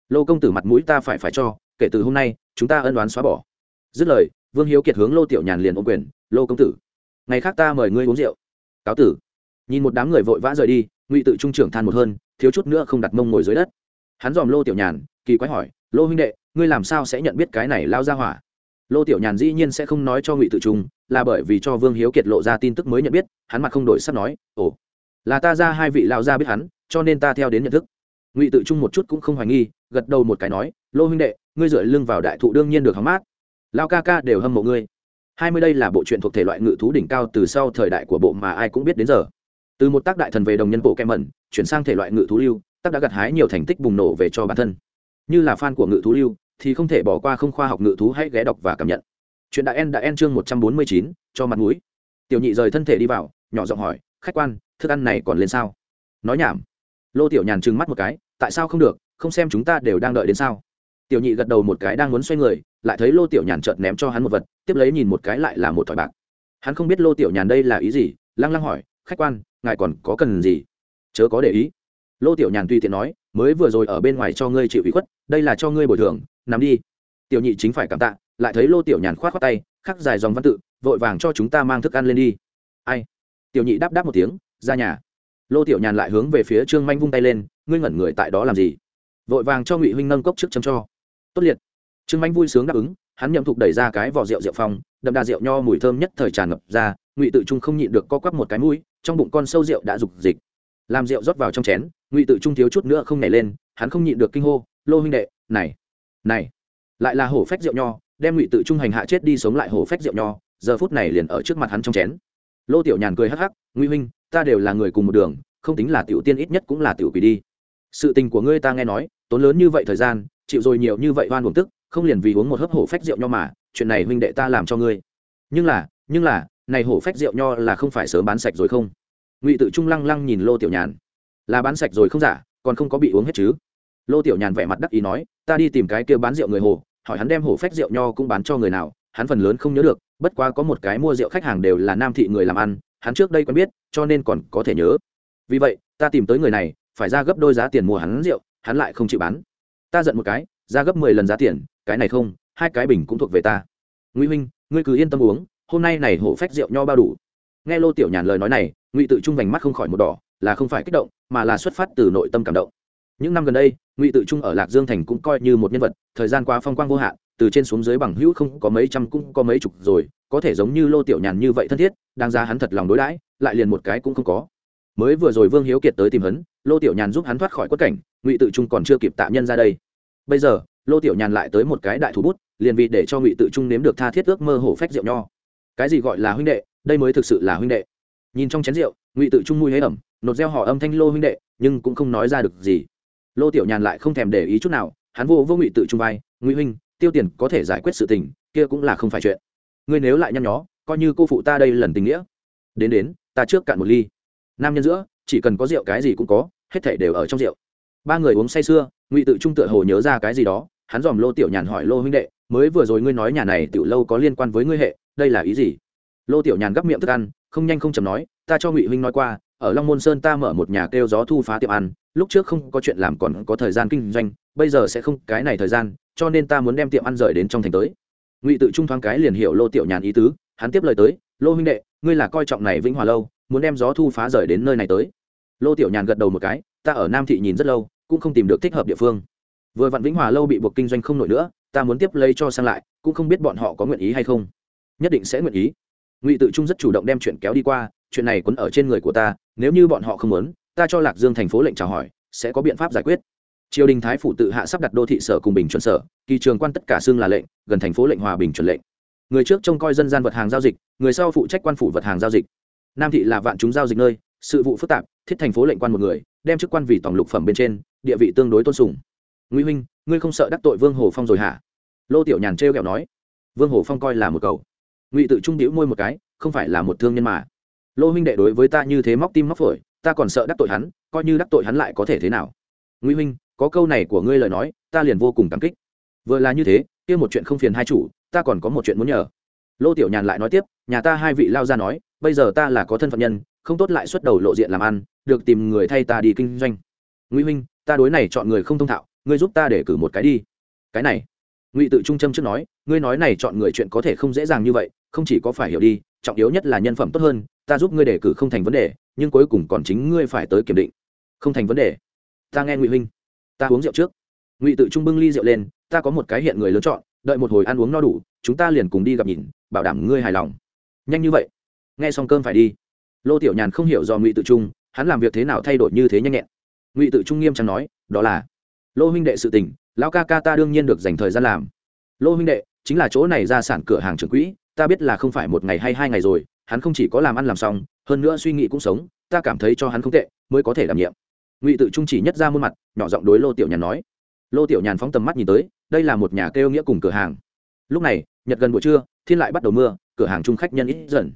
Lô công tử mặt mũi ta phải phải cho, kể từ hôm nay, chúng ta ân đoán xóa bỏ. Dứt lời, vương hiếu kiệt hướng lô tiểu nhàn liền ôm quyền, lô công tử, ngày khác ta mời ngươi uống rượu. Cáo tử. Nhìn một đám người vội vã rời đi, ngụy tự trung trưởng than một hơn, thiếu chút nữa không đặt mông ngồi dưới đất. Hắn dòm lô tiểu nhàn, kỳ quái hỏi, lô huynh đệ, ngươi làm sao sẽ nhận biết cái này lao ra hỏa? Lô tiểu nhàn dĩ nhiên sẽ không nói cho ngụy tự trung, là bởi vì cho vương hiếu kiệt lộ ra tin tức mới nhận biết, hắn mặt không đổi sắp nói, ồ, là ta ra hai vị lao ra biết hắn, cho nên ta theo đến nhận thức. Ngụy tự trung một chút cũng không hoài nghi, gật đầu một cái nói, lô huynh đệ, ngươi rửa lưng vào đại thụ đương nhiên được hóng mát. Lao ca ca đều hâm mộ ngươi. Hai mươi đây là bộ truyện thuộc thể loại ngự thú đỉnh cao từ sau thời đại của bộ mà ai cũng biết đến giờ. Từ một tác đại thần về đồng nhân bộ kem mẩn, chuyển sang thể loại ngự thú lưu, tác đã gặt hái nhiều thành tích bùng nổ về cho bản thân. Như là fan của ngự thú lưu thì không thể bỏ qua không khoa học ngự thú hãy ghé đọc và cảm nhận. Chuyện đại en đã en chương một trăm bốn mươi chín, cho mặt mũi. Tiểu nhị rời thân thể đi vào, nhỏ giọng hỏi, khách quan, thức ăn này còn lên sao? Nói nhảm. Lô tiểu nhàn trừng mắt một cái, tại sao không được? Không xem chúng ta đều đang đợi đến sao? Tiểu nhị gật đầu một cái đang muốn xoay người, lại thấy lô tiểu nhàn chợt ném cho hắn một vật, tiếp lấy nhìn một cái lại là một thỏi bạc. Hắn không biết lô tiểu nhàn đây là ý gì, lăng lăng hỏi, khách quan, ngài còn có cần gì? Chớ có để ý. Lô tiểu nhàn tùy tiện nói, mới vừa rồi ở bên ngoài cho ngươi chịu ủy khuất, đây là cho ngươi bồi thường nắm đi. Tiểu nhị chính phải cảm tạ, lại thấy lô tiểu nhàn khoát khoát tay, khắc dài dòng văn tự, vội vàng cho chúng ta mang thức ăn lên đi. Ai? Tiểu nhị đáp đáp một tiếng, ra nhà. Lô tiểu nhàn lại hướng về phía trương manh vung tay lên, ngươi ngẩn người tại đó làm gì? Vội vàng cho ngụy huynh nâng cốc trước chấm cho. Tốt liệt. Trương manh vui sướng đáp ứng, hắn nhậm thục đẩy ra cái vỏ rượu rượu phong đậm đà rượu nho mùi thơm nhất thời tràn ngập ra, ngụy tự trung không nhịn được co quắp một cái mũi, trong bụng con sâu rượu đã rục dịch. Làm rượu rót vào trong chén, ngụy tự trung thiếu chút nữa không nhảy lên, hắn không nhịn được kinh hô, lô huynh đệ, này này, lại là hổ phách rượu nho, đem ngụy tự trung hành hạ chết đi sống lại hổ phách rượu nho, giờ phút này liền ở trước mặt hắn trong chén. Lô tiểu nhàn cười hắc hắc, ngụy huynh, ta đều là người cùng một đường, không tính là tiểu tiên ít nhất cũng là tiểu quỷ đi. Sự tình của ngươi ta nghe nói, tốn lớn như vậy thời gian, chịu rồi nhiều như vậy oan buồn tức, không liền vì uống một hớp hổ phách rượu nho mà, chuyện này huynh đệ ta làm cho ngươi. Nhưng là nhưng là, này hổ phách rượu nho là không phải sớm bán sạch rồi không? Ngụy tự trung lăng lăng nhìn lô tiểu nhàn. Là bán sạch rồi không giả, còn không có bị uống hết chứ? Lô tiểu nhàn vẻ mặt đắc ý nói ta đi tìm cái kia bán rượu người hồ, hỏi hắn đem hổ phách rượu nho cũng bán cho người nào, hắn phần lớn không nhớ được, bất quá có một cái mua rượu khách hàng đều là nam thị người làm ăn, hắn trước đây quen biết, cho nên còn có thể nhớ. Vì vậy, ta tìm tới người này, phải ra gấp đôi giá tiền mua hắn rượu, hắn lại không chịu bán. Ta giận một cái, ra gấp mười lần giá tiền, cái này không, hai cái bình cũng thuộc về ta. Nguy huynh, ngươi cứ yên tâm uống, hôm nay này hổ phách rượu nho bao đủ. Nghe lô tiểu nhàn lời nói này, ngụy tự trung vành mắt không khỏi một đỏ, là không phải kích động, mà là xuất phát từ nội tâm cảm động những năm gần đây, ngụy tự trung ở lạc dương thành cũng coi như một nhân vật, thời gian qua phong quang vô hạn, từ trên xuống dưới bằng hữu không có mấy trăm cũng có mấy chục rồi, có thể giống như lô tiểu nhàn như vậy thân thiết đang ra hắn thật lòng đối đãi, lại liền một cái cũng không có. Mới vừa rồi vương hiếu kiệt tới tìm hắn, lô tiểu nhàn giúp hắn thoát khỏi quất cảnh, ngụy tự trung còn chưa kịp tạ nhân ra đây. Bây giờ, lô tiểu nhàn lại tới một cái đại thủ bút, liền vì để cho ngụy tự trung nếm được tha thiết ước mơ hổ phách rượu nho. Cái gì gọi là huynh đệ, đây mới thực sự là huynh đệ. Nhìn trong chén rượu, ngụy tự trung mùi hế ẩm, nột gieo họ âm thanh lô huynh đệ, nhưng cũng không nói ra được gì lô tiểu nhàn lại không thèm để ý chút nào, hắn vô vô ngụy tự trung vai, ngụy huynh, tiêu tiền có thể giải quyết sự tình, kia cũng là không phải chuyện. Ngươi nếu lại nhăn nhó, coi như cô phụ ta đây lần tình nghĩa. Đến đến, ta trước cạn một ly. Nam nhân giữa, chỉ cần có rượu cái gì cũng có, hết thảy đều ở trong rượu. Ba người uống say sưa, ngụy tự trung tựa hồ nhớ ra cái gì đó, hắn dòm lô tiểu nhàn hỏi, lô huynh đệ, mới vừa rồi ngươi nói nhà này tiểu lâu có liên quan với ngươi hệ, đây là ý gì? Lô tiểu nhàn gấp miệng thức ăn, không nhanh không chầm nói, ta cho ngụy huynh nói qua ở long môn sơn ta mở một nhà kêu gió thu phá tiệm ăn, lúc trước không có chuyện làm còn có thời gian kinh doanh, bây giờ sẽ không cái này thời gian, cho nên ta muốn đem tiệm ăn rời đến trong thành tới. Ngụy tự trung thoáng cái liền hiểu lô tiểu nhàn ý tứ, hắn tiếp lời tới, lô huynh đệ, ngươi là coi trọng này vĩnh hòa lâu, muốn đem gió thu phá rời đến nơi này tới. Lô tiểu nhàn gật đầu một cái, ta ở nam thị nhìn rất lâu, cũng không tìm được thích hợp địa phương. Vừa vặn vĩnh hòa lâu bị buộc kinh doanh không nổi nữa, ta muốn tiếp lấy cho sang lại, cũng không biết bọn họ có nguyện ý hay không. Nhất định sẽ nguyện ý. Ngụy tự trung rất chủ động đem chuyện kéo đi qua chuyện này quấn ở trên người của ta, nếu như bọn họ không muốn, ta cho lạc dương thành phố lệnh chào hỏi, sẽ có biện pháp giải quyết. Triều đình thái phủ tự hạ sắp đặt đô thị sở cùng bình chuẩn sở, kỳ trường quan tất cả xương là lệnh, gần thành phố lệnh hòa bình chuẩn lệnh. Người trước trông coi dân gian vật hàng giao dịch, người sau phụ trách quan phủ vật hàng giao dịch. Nam thị là vạn chúng giao dịch nơi, sự vụ phức tạp, thiết thành phố lệnh quan một người, đem chức quan vì tổng lục phẩm bên trên, địa vị tương đối tôn sùng. Nguy huynh, ngươi không sợ đắc tội vương hồ phong rồi hả? Lô tiểu nhàn trêu ghẹo nói. Vương hồ phong coi là một cầu ngụy tự trung đĩu môi một cái, không phải là một thương nhân mà lô huynh đệ đối với ta như thế móc tim móc phổi, ta còn sợ đắc tội hắn, coi như đắc tội hắn lại có thể thế nào? Ngụy huynh, có câu này của ngươi lời nói, ta liền vô cùng cảm kích. Vừa là như thế, kia một chuyện không phiền hai chủ, ta còn có một chuyện muốn nhờ. Lô tiểu nhàn lại nói tiếp, nhà ta hai vị lao ra nói, bây giờ ta là có thân phận nhân, không tốt lại xuất đầu lộ diện làm ăn, được tìm người thay ta đi kinh doanh. Ngụy huynh, ta đối này chọn người không thông thạo, ngươi giúp ta để cử một cái đi. Cái này. Ngụy tự trung trâm trước nói, ngươi nói này chọn người chuyện có thể không dễ dàng như vậy, không chỉ có phải hiểu đi, trọng yếu nhất là nhân phẩm tốt hơn ta giúp ngươi đề cử không thành vấn đề, nhưng cuối cùng còn chính ngươi phải tới kiểm định. Không thành vấn đề. Ta nghe ngụy huynh. Ta uống rượu trước. Ngụy tự trung bưng ly rượu lên, ta có một cái hiện người lớn chọn, đợi một hồi ăn uống no đủ, chúng ta liền cùng đi gặp nhìn, bảo đảm ngươi hài lòng. Nhanh như vậy. Nghe xong cơm phải đi. Lô tiểu nhàn không hiểu do ngụy tự trung, hắn làm việc thế nào thay đổi như thế nhanh nhẹn. Ngụy tự trung nghiêm trang nói, đó là lô huynh đệ sự tình, lão ca ca ta đương nhiên được dành thời gian làm. Lô huynh đệ, chính là chỗ này ra sản cửa hàng trưởng quỹ, ta biết là không phải một ngày hay hai ngày rồi hắn không chỉ có làm ăn làm xong, hơn nữa suy nghĩ cũng sống, ta cảm thấy cho hắn không tệ, mới có thể đảm nhiệm. Ngụy tự trung chỉ nhất ra muôn mặt, nhỏ giọng đối lô tiểu nhàn nói. Lô tiểu nhàn phóng tầm mắt nhìn tới, đây là một nhà kêu nghĩa cùng cửa hàng. Lúc này, nhật gần buổi trưa, thiên lại bắt đầu mưa, cửa hàng trung khách nhân ít dần.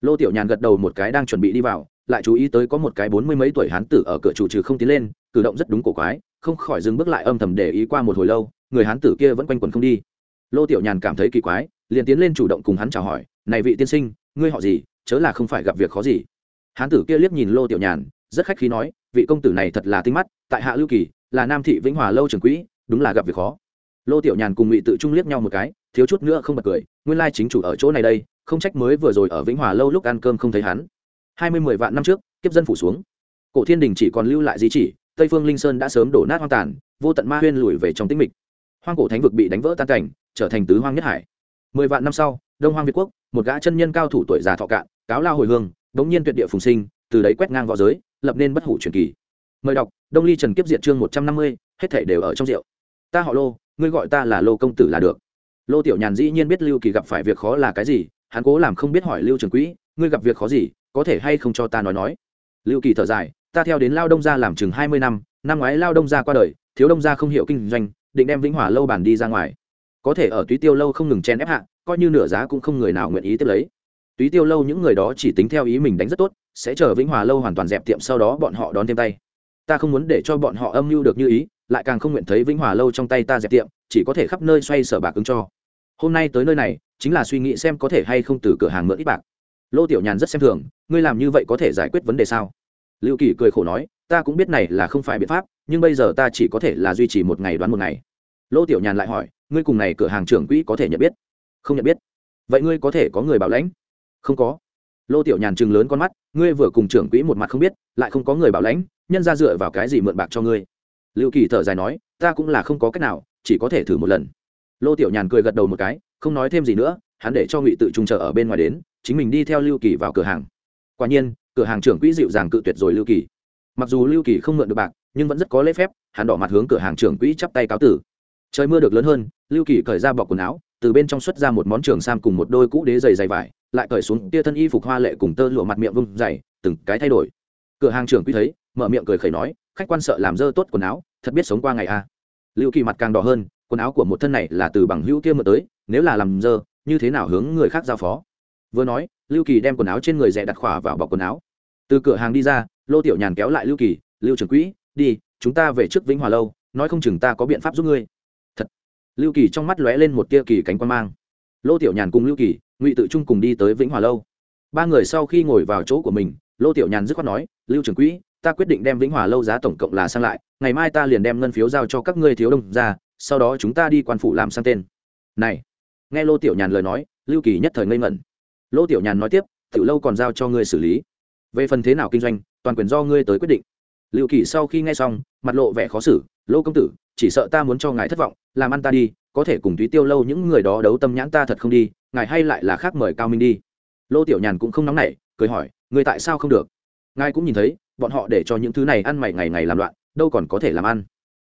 Lô tiểu nhàn gật đầu một cái đang chuẩn bị đi vào, lại chú ý tới có một cái bốn mươi mấy tuổi hán tử ở cửa chủ trừ không tiến lên, cử động rất đúng cổ quái, không khỏi dừng bước lại âm thầm để ý qua một hồi lâu, người hán tử kia vẫn quanh quần không đi. Lô tiểu nhàn cảm thấy kỳ quái, liền tiến lên chủ động cùng hắn chào hỏi, này vị tiên sinh ngươi họ gì, chớ là không phải gặp việc khó gì. Hán tử kia liếc nhìn lô tiểu nhàn, rất khách khí nói, vị công tử này thật là tinh mắt, tại hạ lưu kỳ, là nam thị vĩnh hòa lâu trường quỹ, đúng là gặp việc khó. Lô tiểu nhàn cùng ngụy tự trung liếc nhau một cái, thiếu chút nữa không bật cười, nguyên lai chính chủ ở chỗ này đây, không trách mới vừa rồi ở vĩnh hòa lâu lúc ăn cơm không thấy hắn. Hai mươi mười vạn năm trước, kiếp dân phủ xuống. Cổ thiên đình chỉ còn lưu lại di chỉ, tây phương linh sơn đã sớm đổ nát hoang tàn, vô tận ma huyên lùi về trong tĩnh mịch. Hoang cổ thánh vực bị đánh vỡ tan cảnh, trở thành tứ hoang nhất hải. Mười vạn năm sau, đông hoang việt quốc một gã chân nhân cao thủ tuổi già thọ cạn, cáo lao hồi hương bỗng nhiên tuyệt địa phùng sinh, từ đấy quét ngang võ giới, lập nên bất hủ truyền kỳ. Mời đọc, đông ly trần kiếp diện chương một trăm năm mươi, hết thể đều ở trong rượu. Ta họ lô, ngươi gọi ta là lô công tử là được. Lô tiểu nhàn dĩ nhiên biết lưu kỳ gặp phải việc khó là cái gì, hắn cố làm không biết hỏi lưu trường quỹ, ngươi gặp việc khó gì, có thể hay không cho ta nói nói. Lưu kỳ thở dài, ta theo đến lao đông gia làm chừng hai mươi năm năm ngoái lao đông gia qua đời, thiếu đông gia không hiểu kinh doanh, định đem vĩnh hỏa lâu bản đi ra ngoài. Có thể ở túy tiêu lâu không ngừng chen ép hạ coi như nửa giá cũng không người nào nguyện ý tiếp lấy. Túy tiêu lâu những người đó chỉ tính theo ý mình đánh rất tốt, sẽ chờ vĩnh hòa lâu hoàn toàn dẹp tiệm sau đó bọn họ đón thêm tay. Ta không muốn để cho bọn họ âm mưu được như ý, lại càng không nguyện thấy vĩnh hòa lâu trong tay ta dẹp tiệm, chỉ có thể khắp nơi xoay sở bạc ứng cho. Hôm nay tới nơi này, chính là suy nghĩ xem có thể hay không từ cửa hàng mượn ít bạc. Lô tiểu nhàn rất xem thường, ngươi làm như vậy có thể giải quyết vấn đề sao? Lưu kỳ cười khổ nói, ta cũng biết này là không phải biện pháp, nhưng bây giờ ta chỉ có thể là duy trì một ngày đoán một ngày. Lô tiểu nhàn lại hỏi, ngươi cùng này cửa hàng trưởng quỹ có thể nhận biết? Không nhận biết. Vậy ngươi có thể có người bảo lãnh? Không có. Lô tiểu nhàn chừng lớn con mắt, ngươi vừa cùng trưởng quỹ một mặt không biết, lại không có người bảo lãnh, nhân ra dựa vào cái gì mượn bạc cho ngươi? Lưu kỳ thở dài nói, ta cũng là không có cách nào, chỉ có thể thử một lần. Lô tiểu nhàn cười gật đầu một cái, không nói thêm gì nữa, hắn để cho ngụy tự trung chờ ở bên ngoài đến, chính mình đi theo lưu kỳ vào cửa hàng. Quả nhiên, cửa hàng trưởng quỹ dịu dàng cự tuyệt rồi lưu kỳ. Mặc dù lưu kỳ không mượn được bạc, nhưng vẫn rất có lễ phép, hắn đỏ mặt hướng cửa hàng trưởng quỹ chắp tay cáo tử. Trời mưa được lớn hơn, lưu kỳ cởi ra bọc quần áo từ bên trong xuất ra một món trường sam cùng một đôi cũ đế giày dày vải, lại cởi xuống tia thân y phục hoa lệ cùng tơ lụa mặt miệng vung dày, từng cái thay đổi. Cửa hàng trưởng quý thấy, mở miệng cười khẩy nói, khách quan sợ làm dơ tốt quần áo, thật biết sống qua ngày a. À. lưu kỳ mặt càng đỏ hơn, quần áo của một thân này là từ bằng hữu kia mượn tới, nếu là làm dơ, như thế nào hướng người khác giao phó? Vừa nói, lưu kỳ đem quần áo trên người rẻ đặt khỏa vào bọc quần áo. Từ cửa hàng đi ra, lô tiểu nhàn kéo lại lưu kỳ, lưu trưởng quỹ đi, chúng ta về trước vĩnh hòa lâu, nói không chừng ta có biện pháp giúp ngươi lưu kỳ trong mắt lóe lên một tia kỳ cánh quan mang. Lô tiểu nhàn cùng lưu kỳ, ngụy tự trung cùng đi tới vĩnh hòa lâu. Ba người sau khi ngồi vào chỗ của mình, lô tiểu nhàn dứt khoát nói, lưu trưởng quỹ, ta quyết định đem vĩnh hòa lâu giá tổng cộng là sang lại, ngày mai ta liền đem ngân phiếu giao cho các ngươi thiếu đông ra sau đó chúng ta đi quan phủ làm sang tên. Này. Nghe lô tiểu nhàn lời nói, lưu kỳ nhất thời ngây ngẩn. Lô tiểu nhàn nói tiếp, tiểu lâu còn giao cho ngươi xử lý. Về phần thế nào kinh doanh, toàn quyền do ngươi tới quyết định liệu kỳ sau khi nghe xong, mặt lộ vẻ khó xử, lô công tử, chỉ sợ ta muốn cho ngài thất vọng, làm ăn ta đi, có thể cùng túy tiêu lâu những người đó đấu tâm nhãn ta thật không đi, ngài hay lại là khác mời cao minh đi. Lô tiểu nhàn cũng không nóng nảy, cười hỏi, người tại sao không được? Ngài cũng nhìn thấy, bọn họ để cho những thứ này ăn mày ngày ngày làm loạn, đâu còn có thể làm ăn.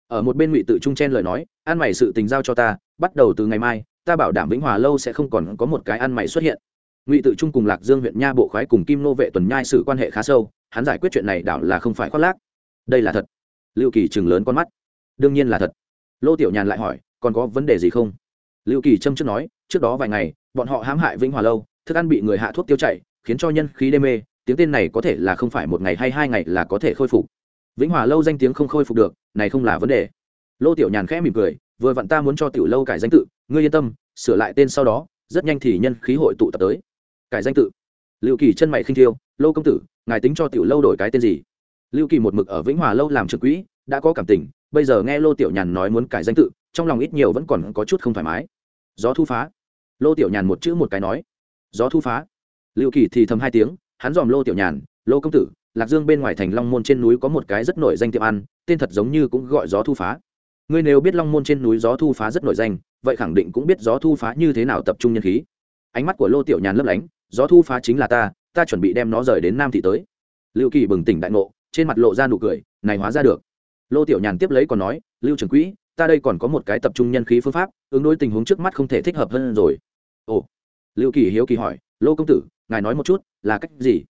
Ở một bên ngụy tự trung chen lời nói, ăn mày sự tình giao cho ta, bắt đầu từ ngày mai, ta bảo đảm vĩnh hòa lâu sẽ không còn có một cái ăn mày xuất hiện. Ngụy tự trung cùng lạc dương huyện nha bộ khoái cùng kim nô vệ tuần nhai sự quan hệ khá sâu, hắn giải quyết chuyện này đảo là không phải khoác lác đây là thật. Lưu kỳ chừng lớn con mắt. Đương nhiên là thật. Lô tiểu nhàn lại hỏi, còn có vấn đề gì không? Lưu kỳ châm trước nói, trước đó vài ngày, bọn họ hãm hại vĩnh hòa lâu, thức ăn bị người hạ thuốc tiêu chảy, khiến cho nhân khí đê mê, tiếng tên này có thể là không phải một ngày hay hai ngày là có thể khôi phục. Vĩnh hòa lâu danh tiếng không khôi phục được, này không là vấn đề. Lô tiểu nhàn khẽ mỉm cười, vừa vặn ta muốn cho tiểu lâu cải danh tự, ngươi yên tâm, sửa lại tên sau đó, rất nhanh thì nhân khí hội tụ tập tới. Cải danh tự. Lưu kỳ chân mày khinh thiêu, lô công tử, ngài tính cho tiểu lâu đổi cái tên gì? Lưu kỳ một mực ở vĩnh hòa lâu làm trực quỹ, đã có cảm tình, bây giờ nghe lô tiểu nhàn nói muốn cải danh tự, trong lòng ít nhiều vẫn còn có chút không thoải mái. Gió thu phá. Lô tiểu nhàn một chữ một cái nói. Gió thu phá. Lưu kỳ thì thầm hai tiếng, hắn dòm lô tiểu nhàn, lô công tử, lạc dương bên ngoài thành long môn trên núi có một cái rất nổi danh tiệm ăn, tên thật giống như cũng gọi gió thu phá. Ngươi nếu biết long môn trên núi gió thu phá rất nổi danh, vậy khẳng định cũng biết gió thu phá như thế nào tập trung nhân khí. Ánh mắt của lô tiểu nhàn lấp lánh, gió thu phá chính là ta ta chuẩn bị đem nó rời đến nam thị tới. Lưu kỳ bừng tỉnh đại ngộ trên mặt lộ ra nụ cười, này hóa ra được. Lô tiểu nhàn tiếp lấy còn nói, lưu trưởng quỹ, ta đây còn có một cái tập trung nhân khí phương pháp, ứng đối tình huống trước mắt không thể thích hợp hơn rồi. Ồ. Lưu kỳ hiếu kỳ hỏi, lô công tử, ngài nói một chút, là cách gì?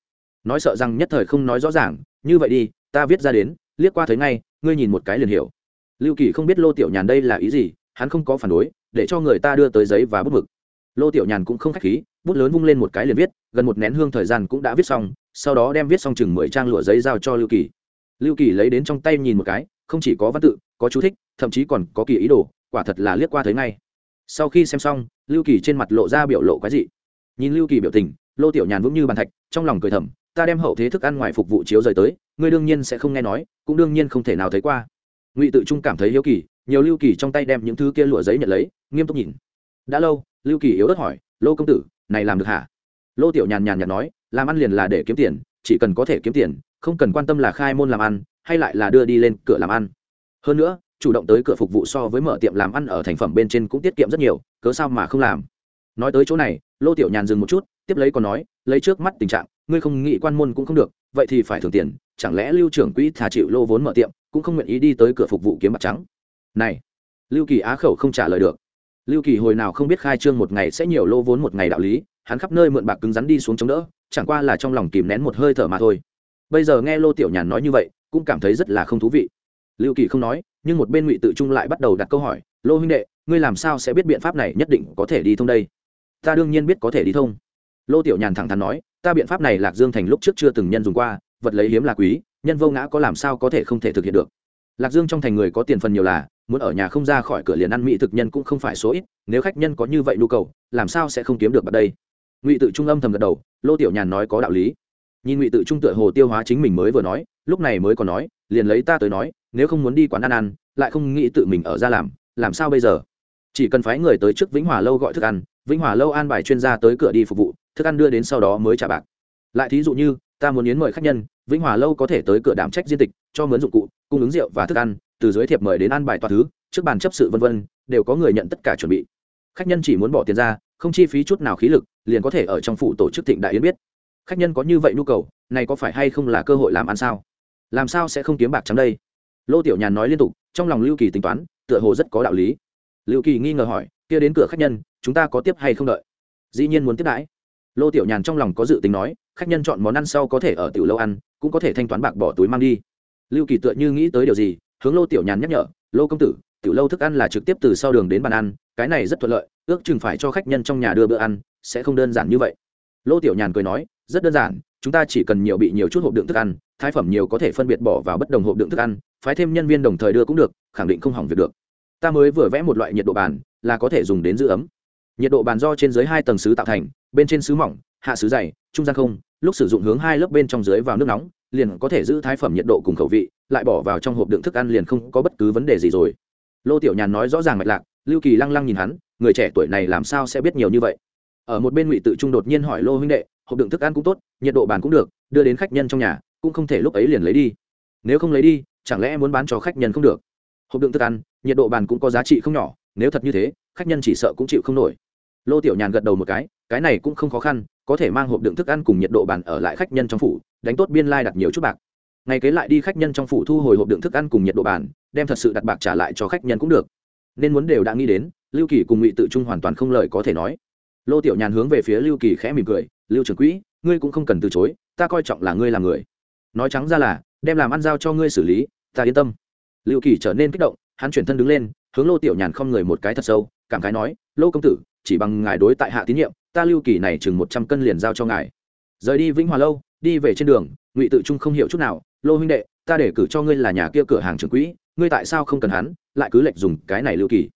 Nói sợ rằng nhất thời không nói rõ ràng, như vậy đi, ta viết ra đến, liếc qua thấy ngay, ngươi nhìn một cái liền hiểu. Lưu kỳ không biết lô tiểu nhàn đây là ý gì, hắn không có phản đối, để cho người ta đưa tới giấy và bút mực. Lô tiểu nhàn cũng không k h á c h khí, bút lớn vung lên một cái liền viết, gần một nén hương thời gian cũng đã viết xong sau đó đem viết xong chừng mười trang lụa giấy giao cho lưu kỳ. Lưu kỳ lấy đến trong tay nhìn một cái, không chỉ có văn tự, có chú thích, thậm chí còn có kỳ ý đồ, quả thật là liếc qua thấy ngay. Sau khi xem xong, lưu kỳ trên mặt lộ ra biểu lộ cái gì nhìn lưu kỳ biểu tình, lô tiểu nhàn vững như bàn thạch, trong lòng cười thầm, ta đem hậu thế thức ăn ngoài phục vụ chiếu rời tới, ngươi đương nhiên sẽ không nghe nói, cũng đương nhiên không thể nào thấy qua. Ngụy tự trung cảm thấy hiếu kỳ, nhiều lưu kỳ trong tay đem những thứ kia lụa giấy nhận lấy, nghiêm túc nhìn. Đã lâu? Lưu kỳ yếu ớt hỏi, lô công tử, này làm được hả? Lô tiểu nhàn nhàn nhạt nói làm ăn liền là để kiếm tiền, chỉ cần có thể kiếm tiền, không cần quan tâm là khai môn làm ăn, hay lại là đưa đi lên cửa làm ăn. Hơn nữa, chủ động tới cửa phục vụ so với mở tiệm làm ăn ở thành phẩm bên trên cũng tiết kiệm rất nhiều, cớ sao mà không làm? Nói tới chỗ này, lô tiểu nhàn dừng một chút, tiếp lấy còn nói, lấy trước mắt tình trạng, ngươi không nghĩ quan môn cũng không được, vậy thì phải thưởng tiền, chẳng lẽ lưu trưởng quỹ thả chịu lô vốn mở tiệm, cũng không nguyện ý đi tới cửa phục vụ kiếm bạc trắng? Này, lưu kỳ á khẩu không trả lời được. Lưu kỳ hồi nào không biết khai trương một ngày sẽ nhiều lô vốn một ngày đạo lý, hắn khắp nơi mượn bạc cứng rắn đi xuống chống đỡ chẳng qua là trong lòng kìm nén một hơi thở mà thôi. Bây giờ nghe lô tiểu nhàn nói như vậy, cũng cảm thấy rất là không thú vị. Lưu kỳ không nói, nhưng một bên ngụy tự trung lại bắt đầu đặt câu hỏi, lô huynh đệ, ngươi làm sao sẽ biết biện pháp này nhất định có thể đi thông đây? Ta đương nhiên biết có thể đi thông. Lô tiểu nhàn thẳng thắn nói, ta biện pháp này lạc dương thành lúc trước chưa từng nhân dùng qua, vật lấy hiếm là quý, nhân vô ngã có làm sao có thể không thể thực hiện được? Lạc dương trong thành người có tiền phần nhiều là, muốn ở nhà không ra khỏi cửa liền ăn mỹ thực nhân cũng không phải số ít, nếu khách nhân có như vậy nhu cầu, làm sao sẽ không kiếm được bạc đây? Ngụy tự trung âm thầm gật đầu, lô tiểu nhàn nói có đạo lý. Nhìn ngụy tự trung tựa hồ tiêu hóa chính mình mới vừa nói, lúc này mới còn nói, liền lấy ta tới nói, nếu không muốn đi quán ăn ăn, lại không nghĩ tự mình ở ra làm làm sao bây giờ? Chỉ cần phái người tới trước vĩnh hòa lâu gọi thức ăn, vĩnh hòa lâu an bài chuyên gia tới cửa đi phục vụ, thức ăn đưa đến sau đó mới trả bạc. Lại thí dụ như, ta muốn yến mời khách nhân, vĩnh hòa lâu có thể tới cửa đảm trách diên tịch, cho mướn dụng cụ, cung ứng rượu và thức ăn, từ giới thiệp mời đến ăn bài toàn thứ, trước bàn chấp sự vân vân, đều có người nhận tất cả chuẩn bị. Khách nhân chỉ muốn bỏ tiền ra, không chi phí chút nào khí lực liền có thể ở trong phủ tổ chức thịnh đại yến biết. Khách nhân có như vậy nhu cầu, này có phải hay không là cơ hội làm ăn sao? Làm sao sẽ không kiếm bạc trắng đây? Lô tiểu nhàn nói liên tục, trong lòng lưu kỳ tính toán, tựa hồ rất có đạo lý. Lưu kỳ nghi ngờ hỏi, kia đến cửa khách nhân, chúng ta có tiếp hay không đợi? Dĩ nhiên muốn tiếp đãi. Lô tiểu nhàn trong lòng có dự tính nói, khách nhân chọn món ăn sau có thể ở tiểu lâu ăn, cũng có thể thanh toán bạc bỏ túi mang đi. Lưu kỳ tựa như nghĩ tới điều gì, hướng lô tiểu nhàn nhắc nhở, lô công tử, tiểu lâu thức ăn là trực tiếp từ sau đường đến bàn ăn, cái này rất thuận lợi, ước chừng phải cho khách nhân trong nhà đưa bữa ăn sẽ không đơn giản như vậy. Lô tiểu nhàn cười nói, rất đơn giản, chúng ta chỉ cần nhiều bị nhiều chút hộp đựng thức ăn, thái phẩm nhiều có thể phân biệt bỏ vào bất đồng hộp đựng thức ăn, phái thêm nhân viên đồng thời đưa cũng được, khẳng định không hỏng việc được. Ta mới vừa vẽ một loại nhiệt độ bàn, là có thể dùng đến giữ ấm. Nhiệt độ bàn do trên dưới hai tầng sứ tạo thành, bên trên sứ mỏng, hạ sứ dày, trung gian không, lúc sử dụng hướng hai lớp bên trong dưới vào nước nóng, liền có thể giữ thái phẩm nhiệt độ cùng khẩu vị, lại bỏ vào trong hộp đựng thức ăn liền không có bất cứ vấn đề gì rồi. Lô tiểu nhàn nói rõ ràng mạch lạc, lưu kỳ lăng lăng nhìn hắn, người trẻ tuổi này làm sao sẽ biết nhiều như vậy? Ở một bên ngụy tự trung đột nhiên hỏi lô huynh đệ, hộp đựng thức ăn cũng tốt, nhiệt độ bàn cũng được, đưa đến khách nhân trong nhà, cũng không thể lúc ấy liền lấy đi. Nếu không lấy đi, chẳng lẽ muốn bán cho khách nhân không được? Hộp đựng thức ăn, nhiệt độ bàn cũng có giá trị không nhỏ, nếu thật như thế, khách nhân chỉ sợ cũng chịu không nổi. Lô tiểu nhàn gật đầu một cái cái này cũng không khó khăn, có thể mang hộp đựng thức ăn cùng nhiệt độ bàn ở lại khách nhân trong phủ, đánh tốt biên lai、like、đặt nhiều chút bạc. Ngày kế lại đi khách nhân trong phủ thu hồi hộp đựng thức ăn cùng nhiệt độ bàn, đem thật sự đặt bạc trả lại cho khách nhân cũng được. Nên muốn đều đã nghĩ đến, lưu kỳ cùng ngụy tự trung hoàn toàn không lời có thể nói lô tiểu nhàn hướng về phía lưu kỳ khẽ mỉm cười, lưu trưởng quỹ, ngươi cũng không cần từ chối, ta coi trọng là ngươi là người. Nói trắng ra là, đem làm ăn giao cho ngươi xử lý, ta yên tâm. Lưu kỳ trở nên kích động, hắn chuyển thân đứng lên, hướng lô tiểu nhàn không người một cái thật sâu, cảm khái nói, lô công tử, chỉ bằng ngài đối tại hạ tín nhiệm, ta lưu kỳ này chừng một trăm cân liền giao cho ngài. Rời đi vĩnh hòa lâu, đi về trên đường, ngụy tự trung không hiểu chút nào, lô huynh đệ, ta để cử cho ngươi là nhà kia cửa hàng trưởng quỹ, ngươi tại sao không cần hắn, lại cứ lệch dùng cái này lưu kỳ.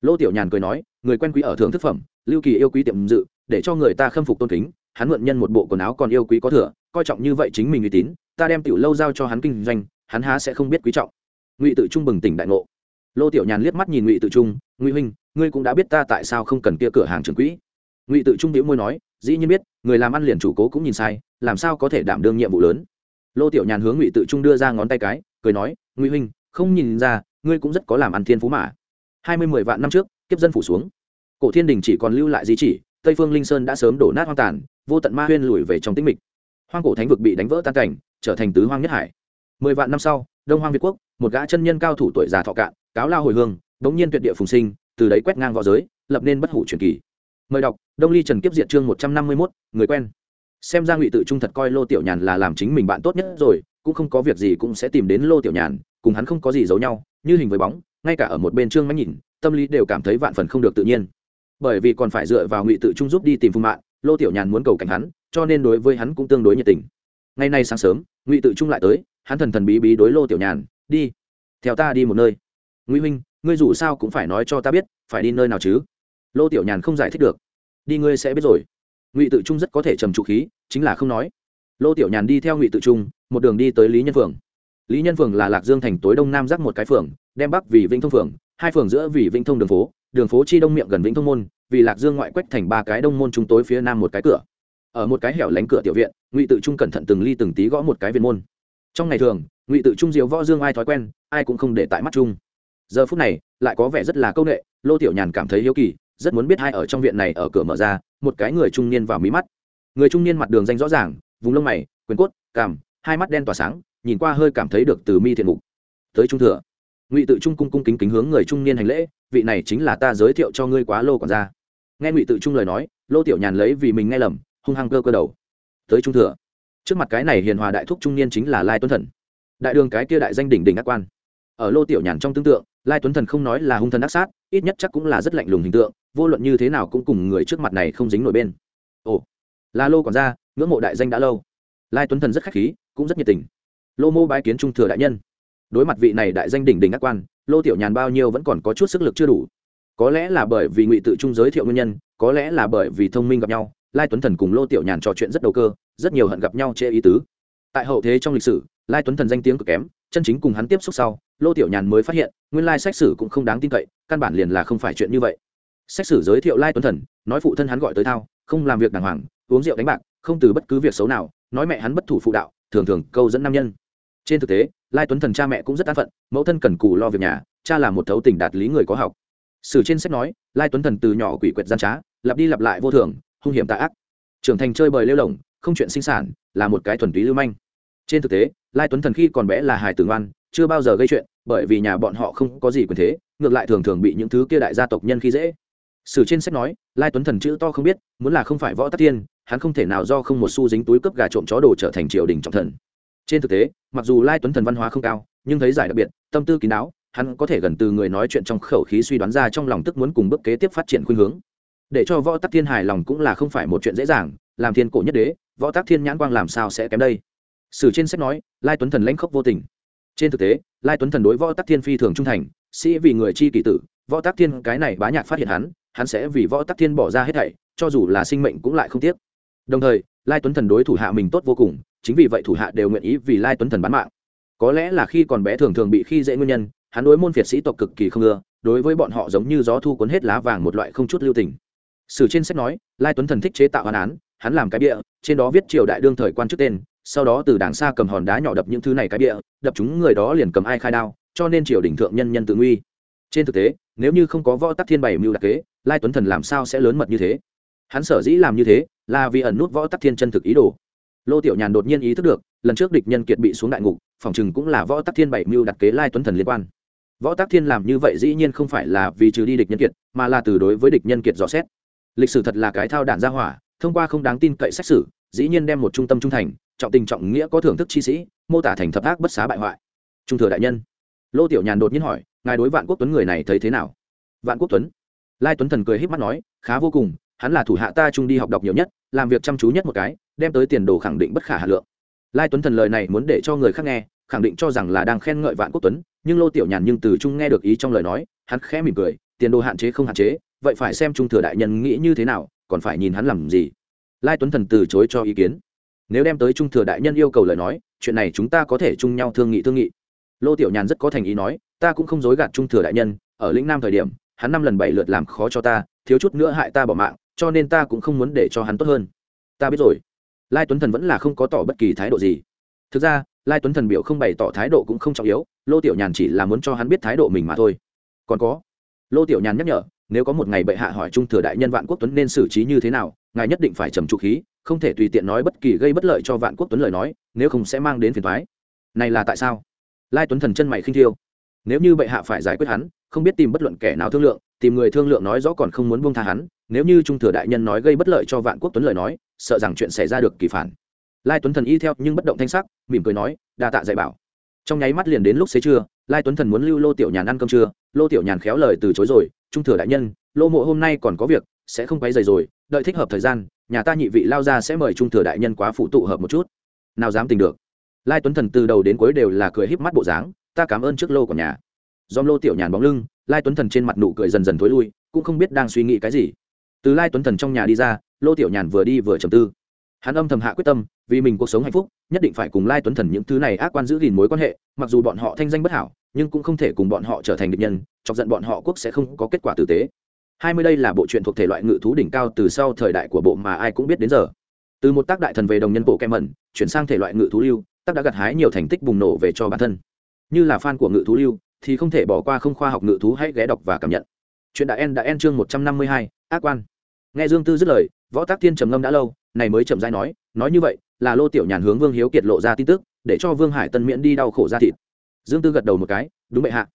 Lô tiểu nhàn cười nói, người quen quý ở thưởng thức phẩm lưu kỳ yêu quý tiệm dự, để cho người ta khâm phục tôn kính, hắn mượn nhân một bộ quần áo còn yêu quý có thừa, coi trọng như vậy chính mình uy tín, ta đem tiểu lâu giao cho hắn kinh doanh, hắn há sẽ không biết quý trọng. Ngụy tự trung bừng tỉnh đại ngộ. Lô tiểu nhàn liếc mắt nhìn ngụy tự trung, ngụy huynh, ngươi cũng đã biết ta tại sao không cần kia cửa hàng trưởng quỹ. Ngụy tự trung đĩu môi nói, dĩ nhiên biết, người làm ăn liền chủ cố cũng nhìn sai, làm sao có thể đảm đương nhiệm vụ lớn? Lô tiểu nhàn hướng ngụy tự trung đưa ra ngón tay cái, cười nói, ngụy huynh, không nhìn ra, ngươi cũng rất có làm ăn thiên phú mà. Hai mươi mười vạn năm trước, kiếp dân phủ xuống cổ thiên đình chỉ còn lưu lại di chỉ, tây phương linh sơn đã sớm đổ nát hoang tàn, vô tận ma huyên lùi về trong tĩnh mịch. Hoang cổ thánh vực bị đánh vỡ tan cảnh, trở thành tứ hoang nhất hải. Mười vạn năm sau, đông hoang việt quốc, một gã chân nhân cao thủ tuổi già thọ cạn, cáo lao hồi hương bỗng nhiên tuyệt địa phùng sinh, từ đấy quét ngang v õ giới, lập nên bất hủ truyền kỳ. Mời đọc, đông ly trần kiếp Diệt chương một trăm năm mươi mốt, người quen. Xem ra ngụy tự trung thật coi lô tiểu nhàn là làm chính mình bạn tốt nhất rồi, cũng không có việc gì cũng sẽ tìm đến lô tiểu nhàn, cùng hắn không có gì giấu nhau, như hình với bóng, ngay cả ở một bên trương máy nhìn, tâm lý đều cảm thấy vạn phần không được tự nhiên bởi vì còn phải dựa vào ngụy tự trung giúp đi tìm phùng mạng lô tiểu nhàn muốn cầu cảnh hắn, cho nên đối với hắn cũng tương đối nhiệt tình. Ngày nay sáng sớm, ngụy tự trung lại tới, hắn thần thần bí bí đối lô tiểu nhàn, đi, theo ta đi một nơi. Ngụy huynh, ngươi dù sao cũng phải nói cho ta biết, phải đi nơi nào chứ? Lô tiểu nhàn không giải thích được. Đi ngươi sẽ biết rồi. Ngụy tự trung rất có thể trầm trụ khí, chính là không nói. Lô tiểu nhàn đi theo ngụy tự trung, một đường đi tới lý nhân phường. Lý nhân phường là lạc dương thành tối đông nam giác một cái phường, đem bắc vì vĩnh thông phường, hai phường giữa vì vĩnh thông đường phố đường phố chi đông miệng gần vĩnh thông môn vì lạc dương ngoại quách thành ba cái đông môn chúng tối phía nam một cái cửa. Ở một cái hẻo lánh cửa tiểu viện ngụy tự trung cẩn thận từng ly từng tí gõ một cái viện môn. Trong ngày thường ngụy tự trung diếu võ dương ai thói quen ai cũng không để tại mắt chung. Giờ phút này lại có vẻ rất là câu nghệ, lô tiểu nhàn cảm thấy hiếu kỳ rất muốn biết hai ở trong viện này ở cửa mở ra một cái người trung niên vào mí mắt. Người trung niên mặt đường danh rõ ràng vùng lông mày quyền cốt cằm hai mắt đen tỏa sáng nhìn qua hơi cảm thấy được từ mi thiện mục. Tới trung thừa ngụy tự trung cung cung kính kính hướng người trung niên hành lễ vị này chính là ta giới thiệu cho ngươi quá lô còn ra nghe ngụy tự trung lời nói lô tiểu nhàn lấy vì mình nghe lầm hung hăng cơ cơ đầu tới trung thừa trước mặt cái này hiền hòa đại thúc trung niên chính là lai tuấn thần đại đường cái kia đại danh đỉnh đỉnh ác quan ở lô tiểu nhàn trong tương tượng lai tuấn thần không nói là hung thần ác sát ít nhất chắc cũng là rất lạnh lùng hình tượng vô luận như thế nào cũng cùng người trước mặt này không dính nổi bên ồ là lô còn ra ngưỡng mộ đại danh đã lâu lai tuấn thần rất khách khí cũng rất nhiệt tình lô mô bái kiến trung thừa đại nhân đối mặt vị này đại danh đỉnh đỉnh ác quan, lô tiểu nhàn bao nhiêu vẫn còn có chút sức lực chưa đủ. Có lẽ là bởi vì ngụy tự trung giới thiệu nguyên nhân, có lẽ là bởi vì thông minh gặp nhau, lai tuấn thần cùng lô tiểu nhàn trò chuyện rất đầu cơ, rất nhiều hận gặp nhau chê ý tứ. Tại hậu thế trong lịch sử, lai tuấn thần danh tiếng cực kém, chân chính cùng hắn tiếp xúc sau, lô tiểu nhàn mới phát hiện, nguyên lai sách sử cũng không đáng tin cậy, căn bản liền là không phải chuyện như vậy. Sách sử giới thiệu lai tuấn thần, nói phụ thân hắn gọi tới thao, không làm việc đàng hoàng, uống rượu đánh bạc, không từ bất cứ việc xấu nào, nói mẹ hắn bất thủ phụ đạo, thường thường câu dẫn nam nhân trên thực tế, lai tuấn thần cha mẹ cũng rất an phận, mẫu thân cần cù lo việc nhà, cha là một thấu tình đạt lý người có học. Sử trên sách nói, lai tuấn thần từ nhỏ quỷ quyệt gian trá, lặp đi lặp lại vô thường, hung hiểm tạ ác. Trưởng thành chơi bời lêu lỏng, không chuyện sinh sản, là một cái thuần túy lưu manh. Trên thực tế, lai tuấn thần khi còn bé là hài tử ngoan, chưa bao giờ gây chuyện, bởi vì nhà bọn họ không có gì quyền thế, ngược lại thường thường bị những thứ kia đại gia tộc nhân khi dễ. Sử trên sách nói, lai tuấn thần chữ to không biết, muốn là không phải võ tắc tiên, hắn không thể nào do không một xu dính túi cướp gà trộm chó đồ trở thành triều đình trọng thần trên thực tế, mặc dù lai tuấn thần văn hóa không cao, nhưng thấy giải đặc biệt, tâm tư kín đáo, hắn có thể gần từ người nói chuyện trong khẩu khí suy đoán ra trong lòng tức muốn cùng bước kế tiếp phát triển khuynh hướng. Để cho võ tắc thiên hài lòng cũng là không phải một chuyện dễ dàng, làm thiên cổ nhất đế, võ tắc thiên nhãn quang làm sao sẽ kém đây? Sử trên sách nói, lai tuấn thần lãnh khốc vô tình. Trên thực tế, lai tuấn thần đối võ tắc thiên phi thường trung thành, sĩ vì người chi kỷ tử, võ tắc thiên cái này bá nhạc phát hiện hắn hắn sẽ vì võ tắc thiên bỏ ra hết thảy, cho dù là sinh mệnh cũng lại không tiếc. Đồng thời lai tuấn thần đối thủ hạ mình tốt vô cùng, chính vì vậy thủ hạ đều nguyện ý vì lai tuấn thần bán mạng. Có lẽ là khi còn bé thường thường bị khi dễ nguyên nhân, hắn đối môn việt sĩ tộc cực kỳ không ưa, đối với bọn họ giống như gió thu cuốn hết lá vàng một loại không chút lưu tình. Sử trên sách nói, lai tuấn thần thích chế tạo hoàn án, hắn làm cái bịa, trên đó viết triều đại đương thời quan chức tên, sau đó từ đàng xa cầm hòn đá nhỏ đập những thứ này cái bịa, đập chúng người đó liền cầm ai khai đao, cho nên triều đình thượng nhân nhân tự nguy. Trên thực tế, nếu như không có võ tắc thiên bảy mưu đặc kế, lai tuấn thần làm sao sẽ lớn mật như thế? Hắn sở dĩ làm như thế là vì ẩn nút võ tắc thiên chân thực ý đồ. Lô tiểu nhàn đột nhiên ý thức được, lần trước địch nhân kiệt bị xuống đại ngục, phòng chừng cũng là võ tắc thiên bảy mưu đặt kế lai tuấn thần liên quan. Võ tắc thiên làm như vậy dĩ nhiên không phải là vì trừ đi địch nhân kiệt, mà là từ đối với địch nhân kiệt dò xét. Lịch sử thật là cái thao đản ra hỏa, thông qua không đáng tin cậy xét xử, dĩ nhiên đem một trung tâm trung thành, trọng tình trọng nghĩa có thưởng thức chi sĩ, mô tả thành thập ác bất xá bại hoại. Trung thừa đại nhân. Lô tiểu nhàn đột nhiên hỏi, ngài đối vạn quốc tuấn người này thấy thế nào? Vạn quốc tuấn? Lai tuấn thần cười h í p mắt nói, khá vô cùng hắn là thủ hạ ta trung đi học đọc nhiều nhất, làm việc chăm chú nhất một cái, đem tới tiền đồ khẳng định bất khả hà lượng. Lai tuấn thần lời này muốn để cho người khác nghe, khẳng định cho rằng là đang khen ngợi vạn quốc tuấn, nhưng lô tiểu nhàn nhưng từ trung nghe được ý trong lời nói, hắn khẽ mỉm cười, tiền đồ hạn chế không hạn chế, vậy phải xem trung thừa đại nhân nghĩ như thế nào, còn phải nhìn hắn làm gì. Lai tuấn thần từ chối cho ý kiến. Nếu đem tới trung thừa đại nhân yêu cầu lời nói, chuyện này chúng ta có thể chung nhau thương nghị thương nghị. Lô tiểu nhàn rất có thành ý nói, ta cũng không dối gạt trung thừa đại nhân, ở lĩnh nam thời điểm, hắn năm lần bảy lượt làm khó cho ta, thiếu chút nữa hại ta bỏ mạng cho nên ta cũng không muốn để cho hắn tốt hơn. Ta biết rồi. Lai tuấn thần vẫn là không có tỏ bất kỳ thái độ gì. Thực ra, lai tuấn thần biểu không bày tỏ thái độ cũng không trọng yếu, lô tiểu nhàn chỉ là muốn cho hắn biết thái độ mình mà thôi. Còn có, lô tiểu nhàn nhắc nhở, nếu có một ngày bệ hạ hỏi trung thừa đại nhân vạn quốc tuấn nên xử trí như thế nào, ngài nhất định phải trầm trụ khí, không thể tùy tiện nói bất kỳ gây bất lợi cho vạn quốc tuấn lời nói, nếu không sẽ mang đến phiền thoái này là tại sao? Lai tuấn thần chân mày khinh thiêu. Nếu như bệ hạ phải giải quyết hắn không biết tìm bất luận kẻ nào thương lượng, tìm người thương lượng nói rõ còn không muốn buông tha hắn, nếu như trung thừa đại nhân nói gây bất lợi cho vạn quốc tuấn lời nói, sợ rằng chuyện xảy ra được kỳ phản. Lai tuấn thần y theo, nhưng bất động thanh sắc, mỉm cười nói, đa tạ dạy bảo. Trong nháy mắt liền đến lúc xế trưa, lai tuấn thần muốn lưu lô tiểu nhàn ăn cơm trưa, lô tiểu nhàn khéo lời từ chối rồi, trung thừa đại nhân, lô mộ hôm nay còn có việc, sẽ không quay dày rồi, đợi thích hợp thời gian, nhà ta nhị vị lao ra sẽ mời trung thừa đại nhân quá phụ tụ hợp một chút. Nào dám tình được. Lai tuấn thần từ đầu đến cuối đều là cười híp mắt bộ dáng, ta cảm ơn trước lô của nhà dòm lô tiểu nhàn bóng lưng, lai tuấn thần trên mặt nụ cười dần dần thối lui, cũng không biết đang suy nghĩ cái gì. Từ lai tuấn thần trong nhà đi ra, lô tiểu nhàn vừa đi vừa trầm tư. Hắn âm thầm hạ quyết tâm, vì mình cuộc sống hạnh phúc, nhất định phải cùng lai tuấn thần những thứ này ác quan giữ gìn mối quan hệ, mặc dù bọn họ thanh danh bất hảo, nhưng cũng không thể cùng bọn họ trở thành địch nhân, chọc giận bọn họ quốc sẽ không có kết quả tử tế. Hai mươi đây là bộ truyện thuộc thể loại ngự thú đỉnh cao từ sau thời đại của bộ mà ai cũng biết đến giờ. Từ một tác đại thần về đồng nhân bộ kem mẩn, chuyển sang thể loại ngự thú lưu, tác đã gặt hái nhiều thành tích bùng nổ về cho bản thân. Như là fan của ngự thú lưu thì không thể bỏ qua không khoa học ngự thú hãy ghé đọc và cảm nhận. Chuyện đại en đã en chương một trăm năm mươi hai, ác quan. Nghe dương tư dứt lời, võ tác thiên trầm ngâm đã lâu, này mới chậm dai nói nói như vậy, là lô tiểu nhàn hướng vương hiếu kiệt lộ ra tin tức, để cho vương hải tân miễn đi đau khổ ra thịt. Dương tư gật đầu một cái, đúng vậy hạ.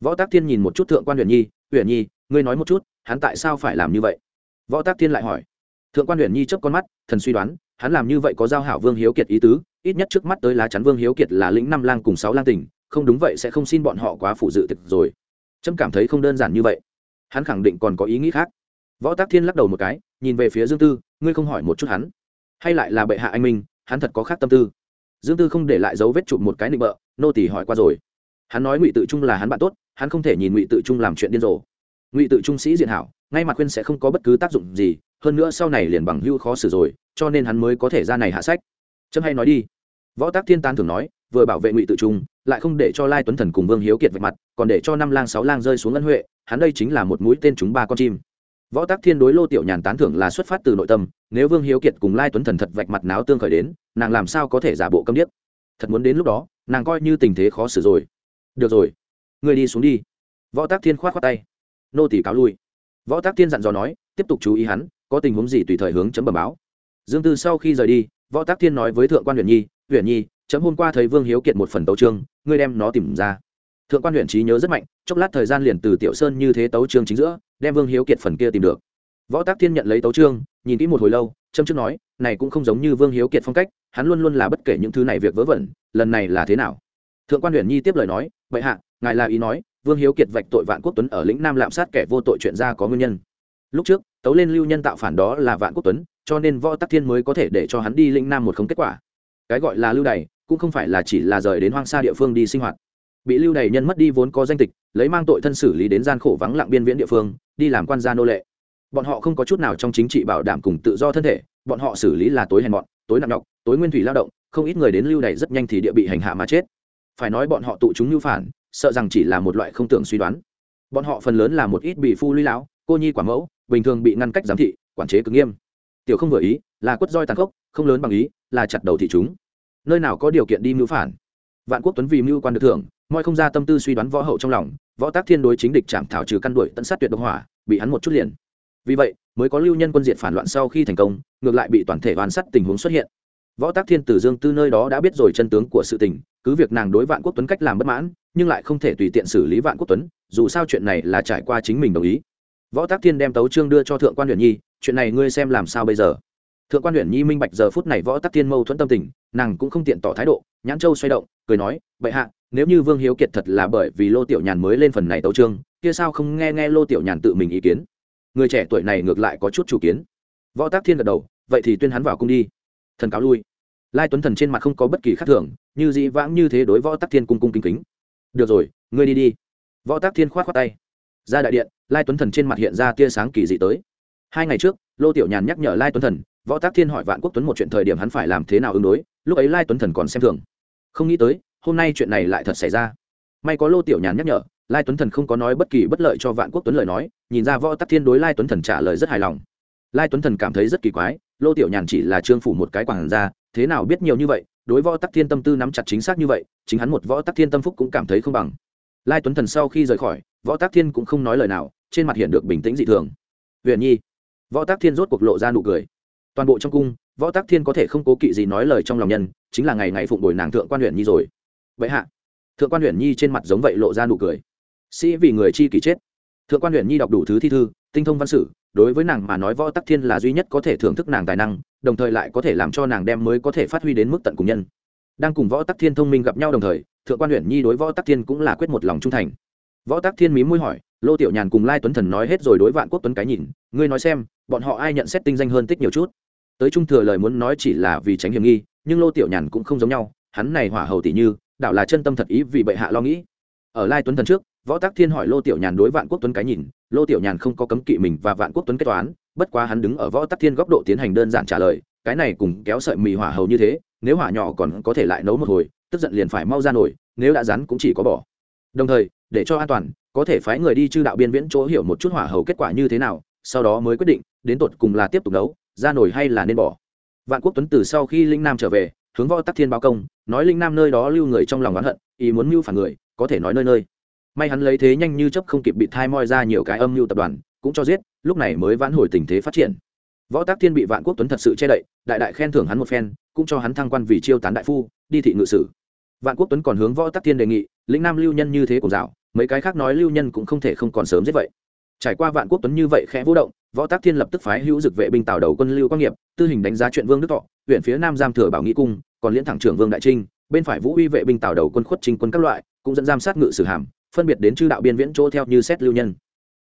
Võ tác thiên nhìn một chút thượng quan huyền nhi huyền nhi, ngươi nói một chút, hắn tại sao phải làm như vậy? Võ tác thiên lại hỏi. Thượng quan huyền nhi chớp con mắt, thần suy đoán, hắn làm như vậy có giao hảo vương hiếu kiệt ý tứ, ít nhất trước mắt tới lá chắn vương hiếu kiệt là lĩnh năm lang cùng sáu lang tỉnh không đúng vậy sẽ không xin bọn họ quá phụ dự thực rồi. Trâm cảm thấy không đơn giản như vậy. Hắn khẳng định còn có ý nghĩ khác. Võ tác thiên lắc đầu một cái, nhìn về phía dương tư, ngươi không hỏi một chút hắn. Hay lại là bệ hạ anh minh, hắn thật có khác tâm tư. Dương tư không để lại dấu vết chụp một cái nịnh bợ, nô tỷ hỏi qua rồi. Hắn nói ngụy tự trung là hắn bạn tốt, hắn không thể nhìn ngụy tự trung làm chuyện điên rồ. Ngụy tự trung sĩ diện hảo, ngay mặt khuyên sẽ không có bất cứ tác dụng gì, hơn nữa sau này liền bằng hưu khó xử rồi, cho nên hắn mới có thể ra này hạ sách. Trâm hay nói đi. Võ tác thiên tan thường nói, vừa bảo vệ ngụy tự trung lại không để cho lai tuấn thần cùng vương hiếu kiệt vạch mặt, còn để cho năm lang sáu lang rơi xuống ân huệ, hắn đây chính là một mũi tên chúng ba con chim. Võ tác thiên đối lô tiểu nhàn tán thưởng là xuất phát từ nội tâm, nếu vương hiếu kiệt cùng lai tuấn thần thật vạch mặt náo tương khởi đến, nàng làm sao có thể giả bộ câm điếc? Thật muốn đến lúc đó, nàng coi như tình thế khó xử rồi. Được rồi người đi xuống đi. Võ tác thiên k h o á t khoác tay. Nô tỷ cáo lui. Võ tác thiên dặn dò nói, tiếp tục chú ý hắn, có tình huống gì tùy thời hướng chấm bẩm báo. Dương tư sau khi rời đi, võ tác thiên nói với thượng quan huyền nhi huyền nhi chấm hôm qua thấy vương hiếu kiệt một phần tấu trương ngươi đem nó tìm ra. Thượng quan huyện trí nhớ rất mạnh, chốc lát thời gian liền từ tiểu sơn như thế tấu trương chính giữa, đem vương hiếu kiệt phần kia tìm được. Võ tác thiên nhận lấy tấu trương nhìn kỹ một hồi lâu châm trước nói, này cũng không giống như vương hiếu kiệt phong cách, hắn luôn luôn là bất kể những thứ này việc vớ vẩn, lần này là thế nào? Thượng quan huyện nhi tiếp lời nói vậy hạ, ngài là ý nói, vương hiếu kiệt vạch tội vạn quốc tuấn ở lĩnh nam lạm sát kẻ vô tội chuyện ra có nguyên nhân. Lúc trước, tấu lên lưu nhân tạo phản đó là vạn quốc tuấn, cho nên võ tắc thiên mới có thể để cho hắn đi lĩnh nam một không kết quả. Cái gọi là lưu đày cũng không phải là chỉ là rời đến hoang xa địa phương đi sinh hoạt. Bị lưu đày nhân mất đi vốn có danh tịch, lấy mang tội thân xử lý đến gian khổ vắng lặng biên viễn địa phương, đi làm quan gia nô lệ. Bọn họ không có chút nào trong chính trị bảo đảm cùng tự do thân thể, bọn họ xử lý là tối hèn mọn, tối nặng nhọc, tối nguyên thủy lao động, không ít người đến lưu đày rất nhanh thì địa bị hành hạ mà chết. Phải nói bọn họ tụ chúng lưu phản, sợ rằng chỉ là một loại không tưởng suy đoán. Bọn họ phần lớn là một ít bị phu lũy lão, cô nhi quả mẫu, bình thường bị ngăn cách giám thị, quản chế cực nghiêm. Tiểu không vừa ý, là quất roi tàn khốc, không lớn bằng ý, là chặt đầu thị chúng nơi nào có điều kiện đi mưu phản. Vạn quốc tuấn vì mưu quan được thưởng, mọi không ra tâm tư suy đoán võ hậu trong lòng, võ tác thiên đối chính địch chạm thảo trừ căn đuổi tận sát tuyệt độc hỏa, bị hắn một chút liền. Vì vậy, mới có lưu nhân quân diệt phản loạn sau khi thành công, ngược lại bị toàn thể oan sắt tình huống xuất hiện. Võ tác thiên từ dương tư nơi đó đã biết rồi chân tướng của sự tình, cứ việc nàng đối vạn quốc tuấn cách làm bất mãn, nhưng lại không thể tùy tiện xử lý vạn quốc tuấn, dù sao chuyện này là trải qua chính mình đồng ý. Võ tác thiên đem tấu trương đưa cho thượng quan huyền nhi, chuyện này ngươi xem làm sao bây giờ? Thượng quan huyện nhi minh bạch giờ phút này võ tắc thiên mâu thuẫn tâm tình, nàng cũng không tiện tỏ thái độ, nhãn châu xoay động, cười nói, bệ hạ, nếu như vương hiếu kiệt thật là bởi vì lô tiểu nhàn mới lên phần này tấu trương kia sao không nghe nghe lô tiểu nhàn tự mình ý kiến? Người trẻ tuổi này ngược lại có chút chủ kiến. Võ tác thiên gật đầu, vậy thì tuyên hắn vào cung đi. Thần cáo lui. Lai tuấn thần trên mặt không có bất kỳ khác thường, như dĩ vãng như thế đối võ tác thiên cung cung kính kính. Được rồi, ngươi đi đi. Võ tác thiên khoát khoát tay. Ra đại điện, lai tuấn thần trên mặt hiện ra tia sáng kỳ dị tới. Hai ngày trước, lô tiểu nhàn nhắc nhở lai tuấn thần võ tác thiên hỏi vạn quốc tuấn một chuyện thời điểm hắn phải làm thế nào ứng đối, lúc ấy lai tuấn thần còn xem thường. Không nghĩ tới, hôm nay chuyện này lại thật xảy ra. May có lô tiểu nhàn nhắc nhở, lai tuấn thần không có nói bất kỳ bất lợi cho vạn quốc tuấn lời nói, nhìn ra võ tắc thiên đối lai tuấn thần trả lời rất hài lòng. Lai tuấn thần cảm thấy rất kỳ quái, lô tiểu nhàn chỉ là trương phủ một cái quảng ra thế nào biết nhiều như vậy, đối võ tắc thiên tâm tư nắm chặt chính xác như vậy, chính hắn một võ tắc thiên tâm phúc cũng cảm thấy không bằng. Lai tuấn thần sau khi rời khỏi, võ tắc thiên cũng không nói lời nào, trên mặt hiện được bình tĩnh dị thường. Huyện nhi, võ tắc thiên rốt cuộc lộ ra nụ cười toàn bộ trong cung, võ tắc thiên có thể không cố kỵ gì nói lời trong lòng nhân, chính là ngày ngày phụng bồi nàng thượng quan huyện nhi rồi. Vậy hạ, thượng quan huyện nhi trên mặt giống vậy lộ ra nụ cười. Sĩ vì người chi kỷ chết. Thượng quan huyện nhi đọc đủ thứ thi thư, tinh thông văn sử, đối với nàng mà nói võ tắc thiên là duy nhất có thể thưởng thức nàng tài năng, đồng thời lại có thể làm cho nàng đem mới có thể phát huy đến mức tận cùng nhân. Đang cùng võ tắc thiên thông minh gặp nhau đồng thời, thượng quan huyện nhi đối võ tắc thiên cũng là quyết một lòng trung thành. Võ tắc thiên mí môi hỏi, lô tiểu nhàn cùng lai tuấn thần nói hết rồi đối vạn quốc tuấn cái nhìn, ngươi nói xem, bọn họ ai nhận xét tinh danh hơn tích nhiều chút? Tới trung thừa lời muốn nói chỉ là vì tránh hiểm nghi, nhưng lô tiểu nhàn cũng không giống nhau, hắn này hỏa hầu tỷ như đạo là chân tâm thật ý vì bệ hạ lo nghĩ. Ở lai tuấn thần trước, võ tác thiên hỏi lô tiểu nhàn đối vạn quốc tuấn cái nhìn, lô tiểu nhàn không có cấm kỵ mình và vạn quốc tuấn kết toán, bất quá hắn đứng ở võ tác thiên góc độ tiến hành đơn giản trả lời, cái này cùng kéo sợi mì hỏa hầu như thế, nếu hỏa nhỏ còn có thể lại nấu một hồi, tức giận liền phải mau ra nổi, nếu đã rắn cũng chỉ có bỏ. Đồng thời, để cho an toàn, có thể phái người đi chư đạo biên viễn chỗ hiểu một chút hỏa hầu kết quả như thế nào, sau đó mới quyết định, đến tột cùng là tiếp tục nấu ra nổi hay là nên bỏ. Vạn quốc tuấn từ sau khi linh nam trở về, hướng võ tắc thiên báo công, nói linh nam nơi đó lưu người trong lòng oán hận, ý muốn mưu phản người, có thể nói nơi nơi. May hắn lấy thế nhanh như chấp không kịp bị thai moi ra nhiều cái âm mưu tập đoàn, cũng cho giết, lúc này mới vãn hồi tình thế phát triển. Võ tác thiên bị vạn quốc tuấn thật sự che đậy, đại đại khen thưởng hắn một phen, cũng cho hắn thăng quan vì chiêu tán đại phu, đi thị ngự sử. Vạn quốc tuấn còn hướng võ tác thiên đề nghị lĩnh nam lưu nhân như thế cùng dạo, mấy cái khác nói lưu nhân cũng không thể không còn sớm giết vậy. Trải qua vạn quốc tuấn như vậy khẽ vũ động võ tác thiên lập tức phái hữu dực vệ binh tào đầu quân lưu quang nghiệp, tư hình đánh giá chuyện vương đức thọ, huyện phía nam giam thừa bảo nghĩ cung, còn liễn thẳng trưởng vương đại trinh, bên phải vũ uy vệ binh tào đầu quân khuất trinh quân các loại, cũng dẫn giam sát ngự sử hàm, phân biệt đến chư đạo biên viễn chỗ theo như xét lưu nhân.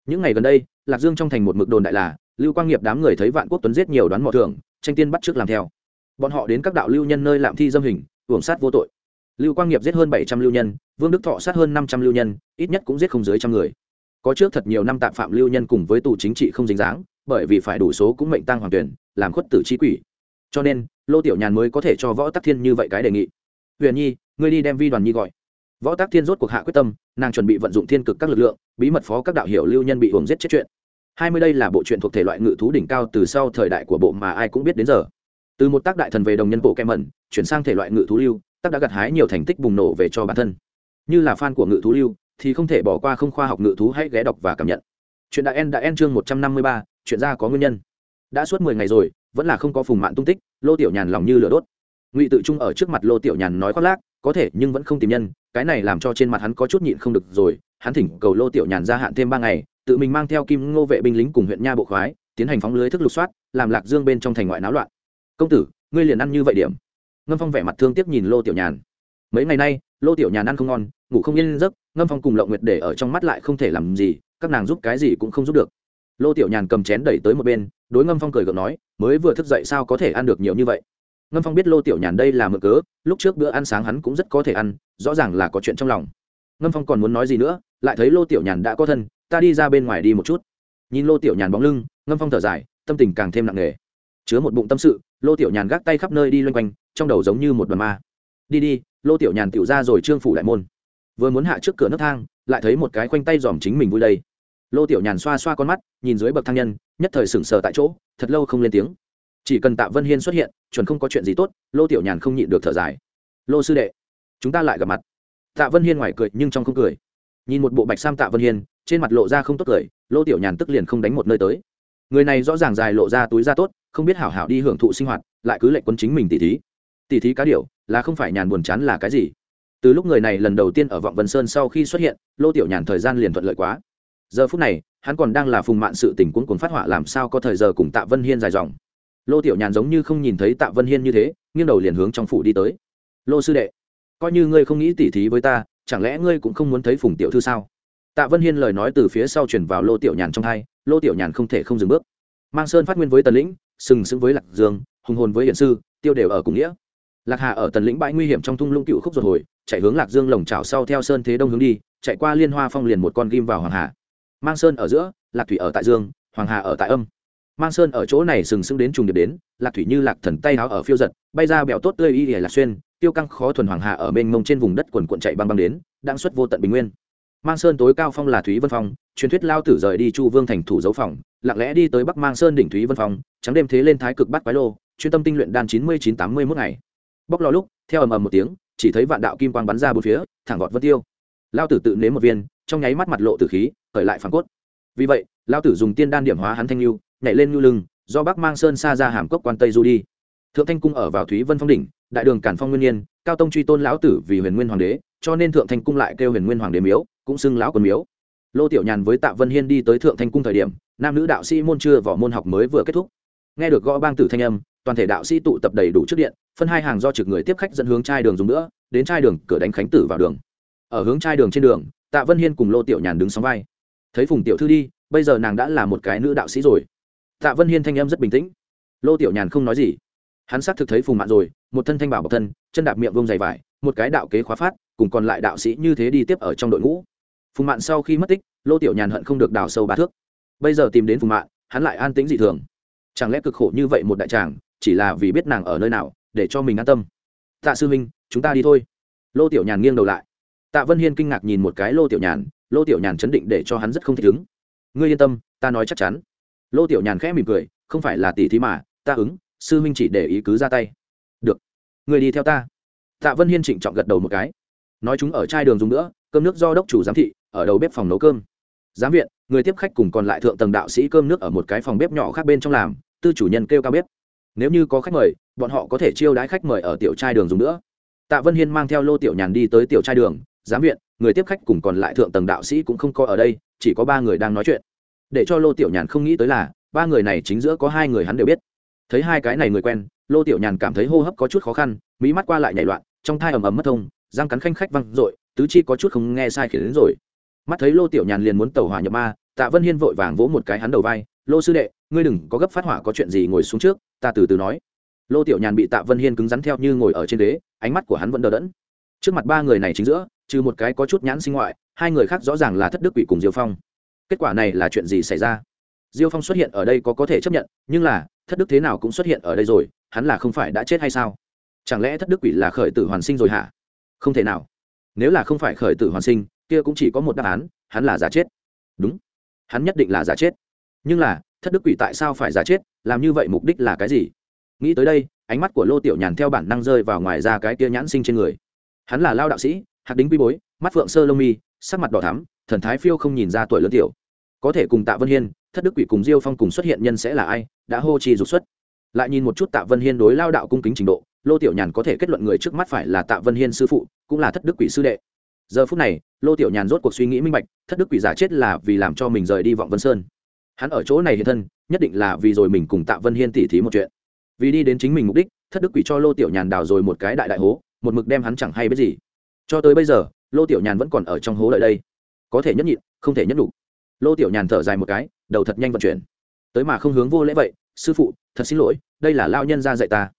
Những ngày gần đây, lạc dương trong thành một mực đồn đại là, lưu quang nghiệp đám người thấy vạn quốc tuấn giết nhiều đoán mò thưởng tranh tiên bắt trước làm theo. Bọn họ đến các đạo lưu nhân nơi làm thi dâm hình hưởng sát vô tội. Lưu quang nghiệp giết hơn bảy trăm lưu nhân, vương đức thọ sát hơn năm trăm lưu nhân, ít nhất cũng giết không dưới trăm người có trước thật nhiều năm tạm phạm lưu nhân cùng với tù chính trị không dính dáng, bởi vì phải đủ số cũng mệnh tăng hoàng tuyển, làm khuất tử trí quỷ. Cho nên, lô tiểu nhàn mới có thể cho võ tắc thiên như vậy cái đề nghị. Huyền nhi, ngươi đi đem vi đoàn nhi gọi. Võ tắc thiên rốt cuộc hạ quyết tâm, nàng chuẩn bị vận dụng thiên cực các lực lượng, bí mật phó các đạo hiểu lưu nhân bị hưởng giết chết chuyện. Hai mươi đây là bộ truyện thuộc thể loại ngự thú đỉnh cao từ sau thời đại của bộ mà ai cũng biết đến giờ. Từ một tác đại thần về đồng nhân bộ kem mẩn, chuyển sang thể loại ngự thú lưu, tác đã gặt hái nhiều thành tích bùng nổ về cho bản thân. Như là fan của ngự thú lưu thì không thể bỏ qua không khoa học ngự thú hãy ghé đọc và cảm nhận. Chuyện đã en đã en chương một trăm năm mươi ba, chuyện ra có nguyên nhân. Đã suốt mười ngày rồi, vẫn là không có phùng mạn tung tích, lô tiểu nhàn lòng như lửa đốt. Ngụy tự trung ở trước mặt lô tiểu nhàn nói khoác lác, có thể nhưng vẫn không tìm nhân, cái này làm cho trên mặt hắn có chút nhịn không được rồi, hắn thỉnh cầu lô tiểu nhàn gia hạn thêm ba ngày, tự mình mang theo kim ngô vệ binh lính cùng huyện nha bộ khoái, tiến hành phóng lưới thức lục soát, làm lạc dương bên trong thành ngoại náo loạn. Công tử, ngươi liền ăn như vậy điểm. Ngâm phong vẻ mặt thương tiếc nhìn lô tiểu nhàn. Mấy ngày nay, lô tiểu nhàn ăn không ngon, ngủ không yên giấc ngâm phong cùng lộng nguyệt để ở trong mắt lại không thể làm gì, các nàng giúp cái gì cũng không giúp được. Lô tiểu nhàn cầm chén đẩy tới một bên, đối ngâm phong cười gượng nói, mới vừa thức dậy sao có thể ăn được nhiều như vậy? Ngâm phong biết lô tiểu nhàn đây là mực cớ, lúc trước bữa ăn sáng hắn cũng rất có thể ăn, rõ ràng là có chuyện trong lòng. Ngâm phong còn muốn nói gì nữa, lại thấy lô tiểu nhàn đã có thân, ta đi ra bên ngoài đi một chút. Nhìn lô tiểu nhàn bóng lưng, ngâm phong thở dài, tâm tình càng thêm nặng nề. Chứa một bụng tâm sự, lô tiểu nhàn gác tay khắp nơi đi loanh quanh, trong đầu giống như một đoàn ma. Đi đi, lô tiểu nhàn tiểu ra rồi trương phủ đại môn vừa muốn hạ trước cửa nấc thang, lại thấy một cái khoanh tay dòm chính mình vui đây. Lô tiểu nhàn xoa xoa con mắt, nhìn dưới bậc thang nhân, nhất thời sững sờ tại chỗ, thật lâu không lên tiếng. Chỉ cần tạ vân hiên xuất hiện, chuẩn không có chuyện gì tốt, lô tiểu nhàn không nhịn được thở dài. Lô sư đệ, chúng ta lại gặp mặt. Tạ vân hiên ngoài cười, nhưng trong không cười. Nhìn một bộ bạch sam tạ vân hiên, trên mặt lộ ra không tốt cười, lô tiểu nhàn tức liền không đánh một nơi tới. Người này rõ ràng dài lộ ra túi ra tốt, không biết hảo hảo đi hưởng thụ sinh hoạt, lại cứ lệnh quân chính mình tỉ thí. Tỉ thí cá điệu là không phải nhàn buồn chán là cái gì? Từ lúc người này lần đầu tiên ở vọng vân sơn sau khi xuất hiện, lô tiểu nhàn thời gian liền thuận lợi quá. Giờ phút này, hắn còn đang là phùng mạn sự tình cuốn cuốn phát họa làm sao có thời giờ cùng tạ vân hiên dài dòng. Lô tiểu nhàn giống như không nhìn thấy tạ vân hiên như thế, nghiêng đầu liền hướng trong phủ đi tới. Lô sư đệ, coi như ngươi không nghĩ tỉ thí với ta, chẳng lẽ ngươi cũng không muốn thấy phùng tiểu thư sao? Tạ vân hiên lời nói từ phía sau chuyển vào lô tiểu nhàn trong hai, lô tiểu nhàn không thể không dừng bước. Mang sơn phát nguyên với tần lĩnh, sừng sững với lạc dương, hùng hồn với hiển sư, tiêu đều ở cùng nghĩa. Lạc hà ở tần lĩnh bãi nguy hiểm trong thung lũng cựu khúc ruột hồi chạy hướng lạc dương lồng trào sau theo sơn thế đông hướng đi, chạy qua liên hoa phong liền một con ghim vào hoàng hà. Mang sơn ở giữa, lạc thủy ở tại dương, hoàng hà ở tại âm. Mang sơn ở chỗ này sừng sững đến trùng điệp đến, lạc thủy như lạc thần tay háo ở phiêu giật, bay ra bẹo tốt tươi y hề lạc xuyên, tiêu căng khó thuần hoàng hà ở mênh mông trên vùng đất quần quận chạy băng băng đến, đang xuất vô tận bình nguyên. Mang sơn tối cao phong là thúy vân phong, truyền thuyết lao tử rời đi chu vương thành thủ dấu phòng, lặng lẽ đi tới bắc mang sơn đỉnh thúy vân phong, trắng đêm thế lên thái cực bắt quái lô, chuyên tâm tinh luyện đan chín mươi chín tám mươi mốt ngày. Bóc lò lúc, theo ầm ầm một tiếng chỉ thấy vạn đạo kim quang bắn ra bốn phía, thẳng gọt vân tiêu. Lao tử tự nếm một viên, trong nháy mắt mặt lộ tử khí, khởi lại phản cốt. Vì vậy, lao tử dùng tiên đan điểm hóa hắn thanh lưu, nhảy lên lưu lưng, do bắc mang sơn xa ra hàm cốc quan tây du đi. Thượng thanh cung ở vào thúy vân phong đỉnh, đại đường cản phong nguyên nhiên, cao tông truy tôn lão tử vì huyền nguyên hoàng đế, cho nên thượng thanh cung lại kêu huyền nguyên hoàng đế miếu, cũng xưng lão quân miếu. Lô tiểu nhàn với tạ vân hiên đi tới thượng thanh cung thời điểm, nam nữ đạo sĩ môn chưa võ môn học mới vừa kết thúc. Nghe được gõ bang tử thanh âm toàn thể đạo sĩ tụ tập đầy đủ trước điện, phân hai hàng do trực người tiếp khách dẫn hướng trai đường dùng nữa, đến trai đường, cửa đánh khánh tử vào đường. Ở hướng trai đường trên đường, tạ vân hiên cùng lô tiểu nhàn đứng sóng vai. Thấy phùng tiểu thư đi, bây giờ nàng đã là một cái nữ đạo sĩ rồi. Tạ vân hiên thanh em rất bình tĩnh. Lô tiểu nhàn không nói gì. Hắn xác thực thấy phùng mạn rồi, một thân thanh bảo bọc thân, chân đạp miệng vông dày vải, một cái đạo kế khóa phát, cùng còn lại đạo sĩ như thế đi tiếp ở trong đội ngũ. Phùng mạn sau khi mất tích, lô tiểu nhàn hận không được đào sâu ba thước. Bây giờ tìm đến phùng mạn, hắn lại an tĩnh dị thường. Chẳng lẽ cực khổ như vậy một đại tràng chỉ là vì biết nàng ở nơi nào, để cho mình an tâm. Tạ sư minh chúng ta đi thôi. Lô tiểu nhàn nghiêng đầu lại. Tạ vân hiên kinh ngạc nhìn một cái lô tiểu nhàn, lô tiểu nhàn chấn định để cho hắn rất không thích ứng. Ngươi yên tâm, ta nói chắc chắn. Lô tiểu nhàn khẽ mỉm cười, không phải là tỷ thí mà, ta ứng, sư minh chỉ để ý cứ ra tay. Được. Người đi theo ta. Tạ vân hiên trịnh trọng gật đầu một cái. Nói chúng ở chai đường dùng nữa, cơm nước do đốc chủ giám thị, ở đầu bếp phòng nấu cơm. Giám viện, người tiếp khách cùng còn lại thượng tầng đạo sĩ cơm nước ở một cái phòng bếp nhỏ khác bên trong làm, tư chủ nhân kêu cao bếp nếu như có khách mời, bọn họ có thể chiêu đãi khách mời ở tiểu trai đường dùng nữa. Tạ vân hiên mang theo lô tiểu nhàn đi tới tiểu trai đường, giám viện, người tiếp khách cùng còn lại thượng tầng đạo sĩ cũng không có ở đây, chỉ có ba người đang nói chuyện. Để cho lô tiểu nhàn không nghĩ tới là, ba người này chính giữa có hai người hắn đều biết. Thấy hai cái này người quen, lô tiểu nhàn cảm thấy hô hấp có chút khó khăn mỹ mắt qua lại nhảy loạn, trong thai ầm ầm mất thông, răng cắn khanh khách văng r ộ i tứ chi có chút không nghe sai khiến đến rồi. Mắt thấy lô tiểu nhàn liền muốn tàu hỏa nhập ma, tạ vân hiên vội vàng vỗ một cái hắn đầu vai lô sư đệ, ngươi đừng có gấp phát hỏa có chuyện gì ngồi xuống trước, ta từ từ nói. Lô tiểu nhàn bị tạ vân hiên cứng rắn theo như ngồi ở trên đế ánh mắt của hắn vẫn đờ đẫn. Trước mặt ba người này chính giữa, trừ một cái có chút nhãn sinh ngoại, hai người khác rõ ràng là thất đức quỷ cùng diêu phong. Kết quả này là chuyện gì xảy ra? Diêu phong xuất hiện ở đây có có thể chấp nhận, nhưng là, thất đức thế nào cũng xuất hiện ở đây rồi, hắn là không phải đã chết hay sao? Chẳng lẽ thất đức quỷ là khởi tử hoàn sinh rồi hả? Không thể nào. Nếu là không phải khởi tử hoàn sinh, kia cũng chỉ có một đáp án, hắn là giả chết. Đúng. Hắn nhất định là giả chết nhưng là, thất đức quỷ tại sao phải giả chết, làm như vậy mục đích là cái gì? Nghĩ tới đây, ánh mắt của lô tiểu nhàn theo bản năng rơi vào ngoài ra cái tia nhãn sinh trên người. Hắn là lao đạo sĩ hạt đính quy bối, mắt phượng sơ lông mi, sắc mặt đỏ thắm, thần thái phiêu không nhìn ra tuổi lớn tiểu. Có thể cùng tạ vân hiên, thất đức quỷ cùng diêu phong cùng xuất hiện nhân sẽ là ai, đã hô chi dục xuất. Lại nhìn một chút tạ vân hiên đối lao đạo cung kính trình độ, lô tiểu nhàn có thể kết luận người trước mắt phải là tạ vân hiên sư phụ, cũng là thất đức quỷ sư đệ. Giờ phút này, lô tiểu nhàn rốt cuộc suy nghĩ minh bạch, thất đức quỷ giả chết là vì làm cho mình rời đi vọng vân sơn hắn ở chỗ này hiện thân, nhất định là vì rồi mình cùng tạ vân hiên tỉ thí một chuyện. Vì đi đến chính mình mục đích, thất đức quỷ cho lô tiểu nhàn đào rồi một cái đại đại hố, một mực đem hắn chẳng hay biết gì. Cho tới bây giờ, lô tiểu nhàn vẫn còn ở trong hố đợi đây. Có thể nhất nhịn, không thể nhất đủ lô tiểu nhàn thở dài một cái, đầu thật nhanh vận chuyển. Tới mà không hướng vô lễ vậy, sư phụ, thật xin lỗi, đây là lao nhân ra dạy ta.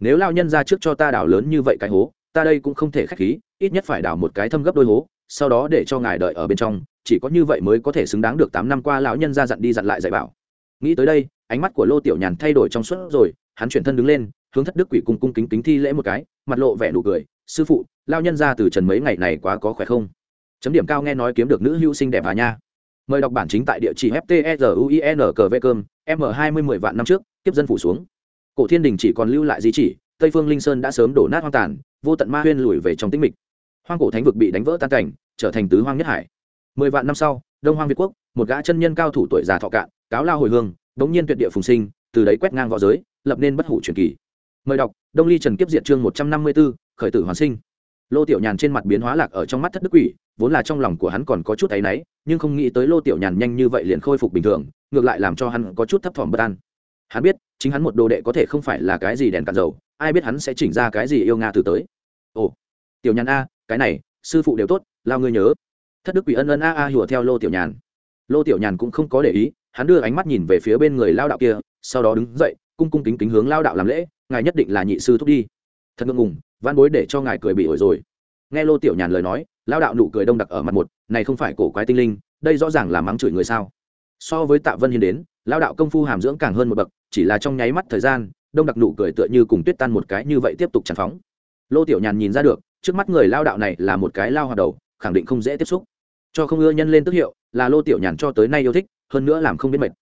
Nếu lao nhân ra trước cho ta đào lớn như vậy cái hố, ta đây cũng không thể k h á c h khí, ít nhất phải đào một cái thâm gấp đôi hố, sau đó để cho ngài đợi ở bên trong chỉ có như vậy mới có thể xứng đáng được tám năm qua lão nhân ra dặn đi dặn lại dạy bảo. Nghĩ tới đây, ánh mắt của lô tiểu nhàn thay đổi trong suốt rồi, hắn chuyển thân đứng lên, hướng thất đức quỷ cung cung kính kính thi lễ một cái, mặt lộ vẻ nụ cười, sư phụ lao nhân ra từ trần mấy ngày này quá có khỏe không? Chấm điểm cao nghe nói kiếm được nữ hữu sinh đẹp à nha. Mời đọc bản chính tại địa chỉ ftsuincvcom m hai mươi mười vạn năm trước tiếp dân phủ xuống. Cổ thiên đình chỉ còn lưu lại di chỉ, tây phương linh sơn đã sớm đổ nát hoang tàn, vô tận ma huyên lùi về trong tĩnh mịch. Hoang cổ thánh vực bị đánh vỡ tan cảnh, trở thành tứ hoang nhất hải mười vạn năm sau, đông hoang việt quốc, một gã chân nhân cao thủ tuổi già thọ cạn, cáo lao hồi hương bỗng nhiên tuyệt địa phùng sinh, từ đấy quét ngang v õ giới, lập nên bất hủ truyền kỳ. Mời đọc, đông ly trần kiếp diệt chương một trăm năm mươi b ố khởi tử hoàn sinh. Lô tiểu nhàn trên mặt biến hóa lạc ở trong mắt thất đức quỷ, vốn là trong lòng của hắn còn có chút áy náy, nhưng không nghĩ tới lô tiểu nhàn nhanh như vậy liền khôi phục bình thường, ngược lại làm cho hắn có chút thấp thỏm bất an. Hắn biết, chính hắn một đồ đệ có thể không phải là cái gì đèn cạn dầu, ai biết hắn sẽ chỉnh ra cái gì yêu nga từ tới. Ồ, tiểu nhàn a, cái này, sư phụ đều tốt, lao ngươi nhớ thất đức quỷ ân ân a a hùa theo lô tiểu nhàn. Lô tiểu nhàn cũng không có để ý, hắn đưa ánh mắt nhìn về phía bên người lao đạo kia, sau đó đứng dậy, cung cung kính kính hướng lao đạo làm lễ, ngài nhất định là nhị sư thúc đi. Thật ngượng ngùng van bối để cho ngài cười bị ổi rồi. Nghe lô tiểu nhàn lời nói, lao đạo nụ cười đông đặc ở mặt một, này không phải cổ quái tinh linh, đây rõ ràng là mắng chửi người sao? So với tạ vân hiên đến, lao đạo công phu hàm dưỡng càng hơn một bậc, chỉ là trong nháy mắt thời gian, đông đặc nụ cười tựa như cùng tuyết tan một cái như vậy tiếp tục tràn phóng. Lô tiểu nhàn nhìn ra được, trước mắt người lao đạo này là một cái lao hoạt đầu, khẳng định không dễ tiếp xúc cho không ưa nhân lên tức hiệu, là lô tiểu nhàn cho tới nay yêu thích, hơn nữa làm không biết mệt.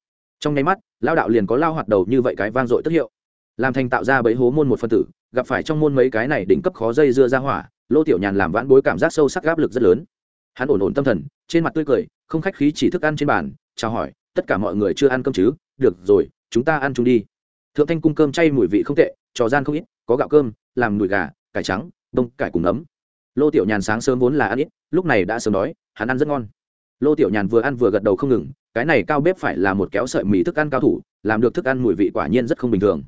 Trong nháy mắt lao đạo liền có lao hoạt đầu như vậy cái vang dội tức hiệu. Làm thành tạo ra bấy hố môn một phân tử, gặp phải trong môn mấy cái này đỉnh cấp khó dây dưa ra hỏa, lô tiểu nhàn làm vãn bối cảm giác sâu sắc áp lực rất lớn. Hắn ổn ổn tâm thần, trên mặt tươi cười, không khách khí chỉ thức ăn trên bàn, chào hỏi, tất cả mọi người chưa ăn cơm chứ? Được rồi, chúng ta ăn chung đi. Thượng thanh cung cơm chay mùi vị không tệ, trò gian không ít, có gạo cơm, làm nùi gà, cải trắng, đông, cải cùng nấm. Lô tiểu nhàn sáng sớm vốn là ăn ít lúc này đã sớm đói, hắn ăn rất ngon. Lô tiểu nhàn vừa ăn vừa gật đầu không ngừng, cái này cao bếp phải là một kéo sợi mì thức ăn cao thủ, làm được thức ăn mùi vị quả nhiên rất không bình thường.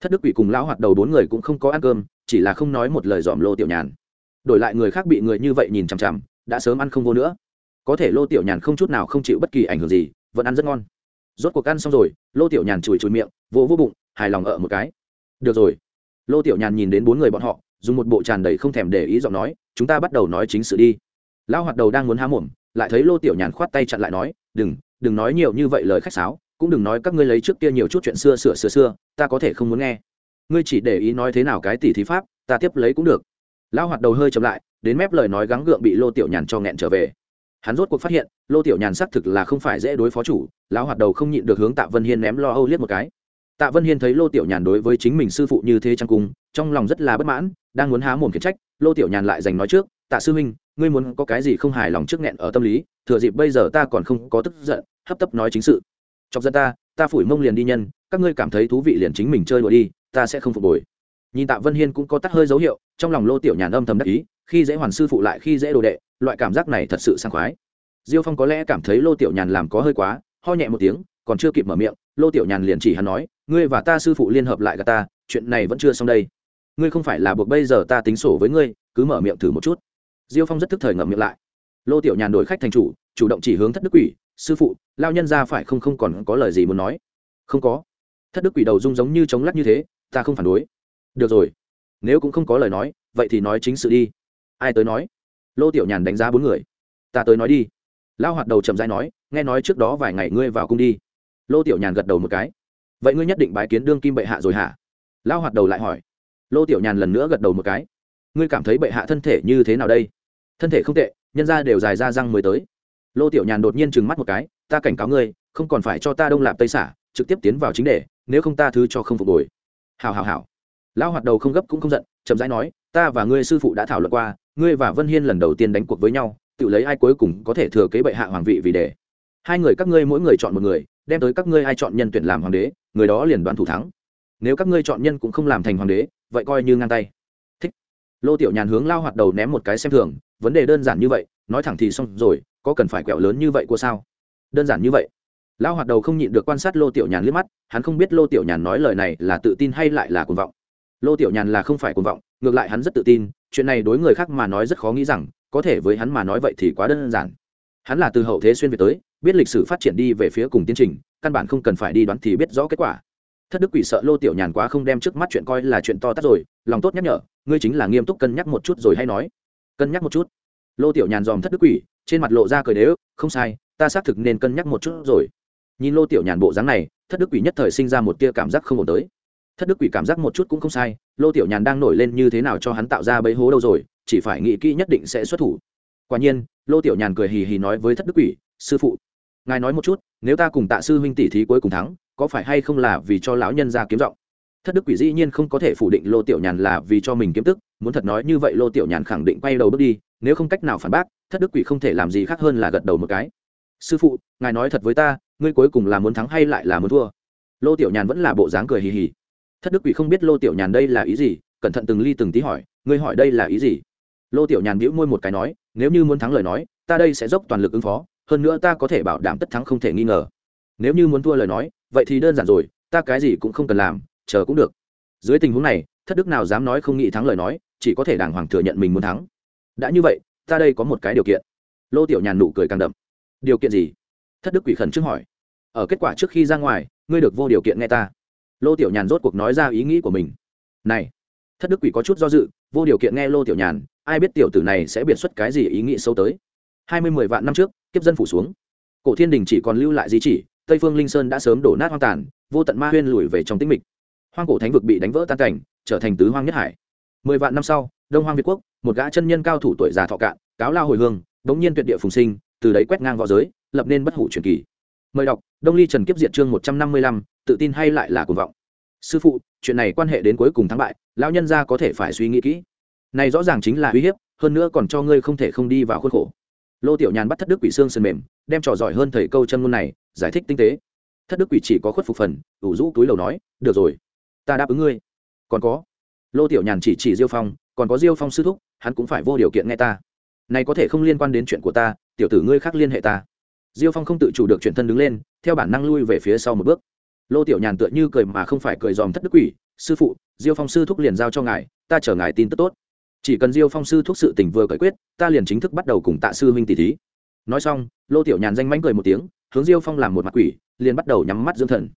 Thất đức quỷ cùng lão hoạt đầu bốn người cũng không có ăn cơm, chỉ là không nói một lời dòm lô tiểu nhàn. Đổi lại người khác bị người như vậy nhìn chằm chằm, đã sớm ăn không vô nữa. Có thể lô tiểu nhàn không chút nào không chịu bất kỳ ảnh hưởng gì, vẫn ăn rất ngon. Rốt cuộc ăn xong rồi, lô tiểu nhàn chùi chùi miệng, vỗ vỗ bụng, hài lòng ở một cái. Được rồi. Lô tiểu nhàn nhìn đến bốn người bọn họ, dùng một bộ tràn đầy không thèm để ý giọng nói, chúng ta bắt đầu nói chính sự đi lão hoạt đầu đang muốn há mồm, lại thấy lô tiểu nhàn khoát tay chặn lại nói, đừng đừng nói nhiều như vậy lời khách sáo, cũng đừng nói các ngươi lấy trước kia nhiều chút chuyện xưa sửa xưa xưa, ta có thể không muốn nghe. Ngươi chỉ để ý nói thế nào cái tỷ thí pháp, ta tiếp lấy cũng được. Lão hoạt đầu hơi chậm lại, đến mép lời nói gắng gượng bị lô tiểu nhàn cho nghẹn trở về. Hắn rốt cuộc phát hiện, lô tiểu nhàn xác thực là không phải dễ đối phó chủ, lão hoạt đầu không nhịn được hướng tạ vân hiên ném lo âu liếc một cái. Tạ vân hiên thấy lô tiểu nhàn đối với chính mình sư phụ như thế trang cung, trong lòng rất là bất mãn, đang muốn há mồm khiển trách, lô tiểu nhàn lại giành nói trước tạ sư huynh, ngươi muốn có cái gì không hài lòng trước nghẹn ở tâm lý, thừa dịp bây giờ ta còn không có tức giận, hấp tấp nói chính sự. Chọc dân ta ta phủi mông liền đi nhân, các ngươi cảm thấy thú vị liền chính mình chơi đùa đi, ta sẽ không phục hồi. Nhìn tạ vân hiên cũng có tắt hơi dấu hiệu, trong lòng lô tiểu nhàn âm thầm đắc ý, khi dễ hoàn sư phụ lại, khi dễ đồ đệ, loại cảm giác này thật sự sảng khoái. Diêu phong có lẽ cảm thấy lô tiểu nhàn làm có hơi quá, ho nhẹ một tiếng, còn chưa kịp mở miệng, lô tiểu nhàn liền chỉ hắn nói, ngươi và ta sư phụ liên hợp lại gà ta, chuyện này vẫn chưa xong đây. Ngươi không phải là buộc bây giờ ta tính sổ với ngươi, cứ mở miệng thử một chút diêu phong rất thức thời ngậm miệng lại. Lô tiểu nhàn đổi khách thành chủ chủ động chỉ hướng thất đức quỷ, sư phụ lao nhân ra phải không không còn có lời gì muốn nói? Không có. Thất đức quỷ đầu rung giống như chống lắc như thế, ta không phản đối. Được rồi, nếu cũng không có lời nói, vậy thì nói chính sự đi. Ai tới nói? Lô tiểu nhàn đánh giá bốn người. Ta tới nói đi. Lao hoạt đầu chậm dãi nói, nghe nói trước đó vài ngày ngươi vào cung đi. Lô tiểu nhàn gật đầu một cái. Vậy ngươi nhất định bái kiến đương kim bệ hạ rồi hả? Lao hoạt đầu lại hỏi. Lô tiểu nhàn lần nữa gật đầu một cái. Ngươi cảm thấy bệ hạ thân thể như thế nào đây? Thân thể không tệ, nhân ra đều dài ra răng mới tới. Lô tiểu nhàn đột nhiên trừng mắt một cái, ta cảnh cáo ngươi, không còn phải cho ta đông lạp tây xả, trực tiếp tiến vào chính đề, nếu không ta thứ cho không phục hồi. Hào hào hào lão hoạt đầu không gấp cũng không giận, chậm rãi nói, ta và ngươi sư phụ đã thảo luận qua, ngươi và vân hiên lần đầu tiên đánh cuộc với nhau, tự lấy ai cuối cùng có thể thừa kế bệ hạ hoàng vị vì để hai người các ngươi mỗi người chọn một người, đem tới các ngươi ai chọn nhân tuyển làm hoàng đế, người đó liền đoán thủ thắng. Nếu các ngươi chọn nhân cũng không làm thành hoàng đế, vậy coi như ngang tay. Thích. Lô tiểu nhàn hướng lao hoạt đầu ném một cái xem thường vấn đề đơn giản như vậy, nói thẳng thì xong rồi, có cần phải quẹo lớn như vậy của sao? Đơn giản như vậy. Lao hoạt đầu không nhịn được quan sát lô tiểu nhàn liếc mắt, hắn không biết lô tiểu nhàn nói lời này là tự tin hay lại là cuồng vọng. Lô tiểu nhàn là không phải cuồng vọng, ngược lại hắn rất tự tin, chuyện này đối người khác mà nói rất khó nghĩ rằng, có thể với hắn mà nói vậy thì quá đơn giản. Hắn là từ hậu thế xuyên về tới, biết lịch sử phát triển đi về phía cùng tiến trình, căn bản không cần phải đi đoán thì biết rõ kết quả. Thất đức quỷ sợ lô tiểu nhàn quá không đem trước mắt chuyện coi là chuyện to tát rồi, lòng tốt nhắc nhở, ngươi chính là nghiêm túc cân nhắc một chút rồi hay nói cân nhắc một chút. Lô tiểu nhàn dòm thất đức quỷ, trên mặt lộ ra cười đế ức, không sai, ta xác thực nên cân nhắc một chút rồi. Nhìn lô tiểu nhàn bộ dáng này, thất đức quỷ nhất thời sinh ra một tia cảm giác không ổn tới. Thất đức quỷ cảm giác một chút cũng không sai, lô tiểu nhàn đang nổi lên như thế nào cho hắn tạo ra bấy hố đâu rồi, chỉ phải nghĩ kỹ nhất định sẽ xuất thủ. Quả nhiên, lô tiểu nhàn cười hì hì nói với thất đức quỷ, sư phụ, ngài nói một chút, nếu ta cùng tạ sư huynh tỷ thí cuối cùng thắng, có phải hay không là vì cho lão nhân ra kiếm giọng? Thất đức quỷ dĩ nhiên không có thể phủ định lô tiểu nhàn là vì cho mình kiếm tức, muốn thật nói như vậy lô tiểu nhàn khẳng định quay đầu bước đi, nếu không cách nào phản bác, thất đức quỷ không thể làm gì khác hơn là gật đầu một cái. Sư phụ, ngài nói thật với ta, ngươi cuối cùng là muốn thắng hay lại là muốn thua? Lô tiểu nhàn vẫn là bộ dáng cười hì hì. Thất đức quỷ không biết lô tiểu nhàn đây là ý gì, cẩn thận từng ly từng tí hỏi, ngươi hỏi đây là ý gì? Lô tiểu nhàn bĩu môi một cái nói, nếu như muốn thắng lời nói, ta đây sẽ dốc toàn lực ứng phó, hơn nữa ta có thể bảo đảm tất thắng không thể nghi ngờ. Nếu như muốn thua lời nói, vậy thì đơn giản rồi, ta cái gì cũng không cần làm chờ cũng được. Dưới tình huống này, thất đức nào dám nói không nghĩ thắng lời nói, chỉ có thể đàng hoàng thừa nhận mình muốn thắng. Đã như vậy, ta đây có một cái điều kiện. Lô tiểu nhàn nụ cười càng đậm. Điều kiện gì? Thất đức quỷ khẩn trước hỏi. Ở kết quả trước khi ra ngoài, ngươi được vô điều kiện nghe ta. Lô tiểu nhàn rốt cuộc nói ra ý nghĩ của mình. Này, thất đức quỷ có chút do dự, vô điều kiện nghe lô tiểu nhàn, ai biết tiểu tử này sẽ biệt xuất cái gì ý nghĩ sâu tới. Hai mươi mười vạn năm trước, kiếp dân phủ xuống. Cổ thiên đình chỉ còn lưu lại di chỉ, tây phương linh sơn đã sớm đổ nát hoang tàn, vô tận ma huyên lùi về trong tĩnh mịch hoang cổ thánh vực bị đánh vỡ tan cảnh, trở thành tứ hoang nhất hải. Mười vạn năm sau, đông hoang việt quốc, một gã chân nhân cao thủ tuổi già thọ cạn, cáo lao hồi hương, đống nhiên tuyệt địa phùng sinh, từ đấy quét ngang v õ giới, lập nên bất hủ truyền kỳ. Mời đọc, đông ly trần kiếp diệt chương một trăm năm mươi lăm, tự tin hay lại là cuồng vọng? Sư phụ, chuyện này quan hệ đến cuối cùng thắng bại, lão nhân gia có thể phải suy nghĩ kỹ. Này rõ ràng chính là uy hiếp, hơn nữa còn cho ngươi không thể không đi vào khuôn khổ. Lô tiểu nhàn bắt thất đức quỷ xương sườn mềm, đem trò giỏi hơn thầy câu chân ngôn này giải thích tinh tế. Thất đức quỷ chỉ có khuất phục phần, ủ rũ túi lầu nói, được rồi ta đáp ứng ngươi. Còn có. Lô tiểu nhàn chỉ chỉ diêu phong, còn có diêu phong sư thúc, hắn cũng phải vô điều kiện nghe ta. Này có thể không liên quan đến chuyện của ta, tiểu tử ngươi khác liên hệ ta. Diêu phong không tự chủ được chuyển thân đứng lên, theo bản năng lui về phía sau một bước. Lô tiểu nhàn tựa như cười mà không phải cười dòm thất đức quỷ, sư phụ, diêu phong sư thúc liền giao cho ngài, ta chờ ngài tin tức tốt. Chỉ cần diêu phong sư thúc sự tình vừa cởi quyết, ta liền chính thức bắt đầu cùng tạ sư huynh tỷ thí. Nói xong, lô tiểu nhàn danh mánh cười một tiếng, hướng diêu phong làm một mặt quỷ, liền bắt đầu nhắm mắt dưỡng thần.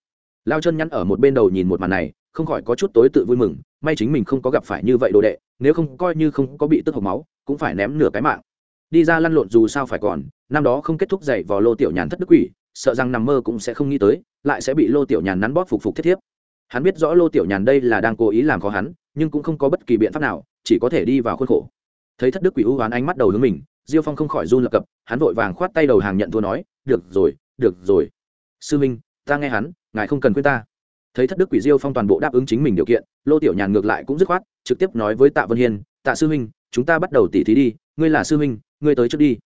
Lao chân nhắn ở một bên đầu nhìn một màn này không khỏi có chút tối tự vui mừng, may chính mình không có gặp phải như vậy đồ đệ, nếu không coi như không có bị tức hộc máu, cũng phải ném nửa cái mạng. Đi ra lăn lộn dù sao phải còn, năm đó không kết thúc dậy vào lô tiểu nhàn thất đức quỷ, sợ rằng nằm mơ cũng sẽ không nghĩ tới, lại sẽ bị lô tiểu nhàn nắn bóp phục phục thiết thiếp. Hắn biết rõ lô tiểu nhàn đây là đang cố ý làm khó hắn, nhưng cũng không có bất kỳ biện pháp nào, chỉ có thể đi vào khuôn khổ. Thấy thất đức quỷ u hoán ánh mắt đầu hướng mình, diêu phong không khỏi run lập cập, hắn vội vàng khoát tay đầu hàng nhận thua nói, được rồi được rồi. Sư minh, ta nghe hắn, ngài không cần quên ta thấy thất đức quỷ diêu phong toàn bộ đáp ứng chính mình điều kiện, lô tiểu nhàn ngược lại cũng dứt khoát, trực tiếp nói với tạ vân hiên, tạ sư huynh, chúng ta bắt đầu tỉ thí đi, ngươi là sư huynh, ngươi tới trước đi.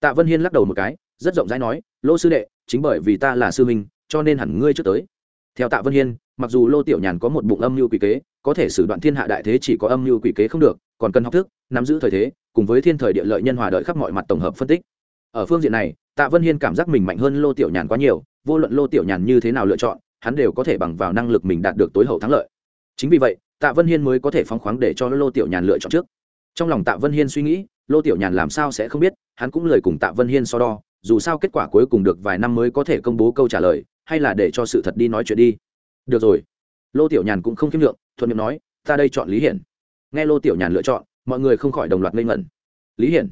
Tạ vân hiên lắc đầu một cái, rất rộng rãi nói, lô sư đệ, chính bởi vì ta là sư huynh, cho nên hẳn ngươi trước tới. Theo tạ vân hiên, mặc dù lô tiểu nhàn có một bụng âm mưu quỷ kế, có thể xử đoạn thiên hạ đại thế chỉ có âm mưu quỷ kế không được, còn cần học thức, nắm giữ thời thế, cùng với thiên thời địa lợi nhân hòa đợi khắp mọi mặt tổng hợp phân tích. Ở phương diện này, tạ vân hiên cảm giác mình mạnh hơn lô tiểu nhàn quá nhiều, vô luận lô tiểu nhàn như thế nào lựa chọn hắn đều có thể bằng vào năng lực mình đạt được tối hậu thắng lợi. Chính vì vậy, tạ vân hiên mới có thể phóng khoáng để cho lô tiểu nhàn lựa chọn trước. Trong lòng tạ vân hiên suy nghĩ, lô tiểu nhàn làm sao sẽ không biết, hắn cũng lời cùng tạ vân hiên so đo, dù sao kết quả cuối cùng được vài năm mới có thể công bố câu trả lời, hay là để cho sự thật đi nói chuyện đi. Được rồi. Lô tiểu nhàn cũng không khiêm lượng thuận miệng nói, ta đây chọn lý hiển. Nghe lô tiểu nhàn lựa chọn, mọi người không khỏi đồng loạt lên ngẩn. Lý hiển?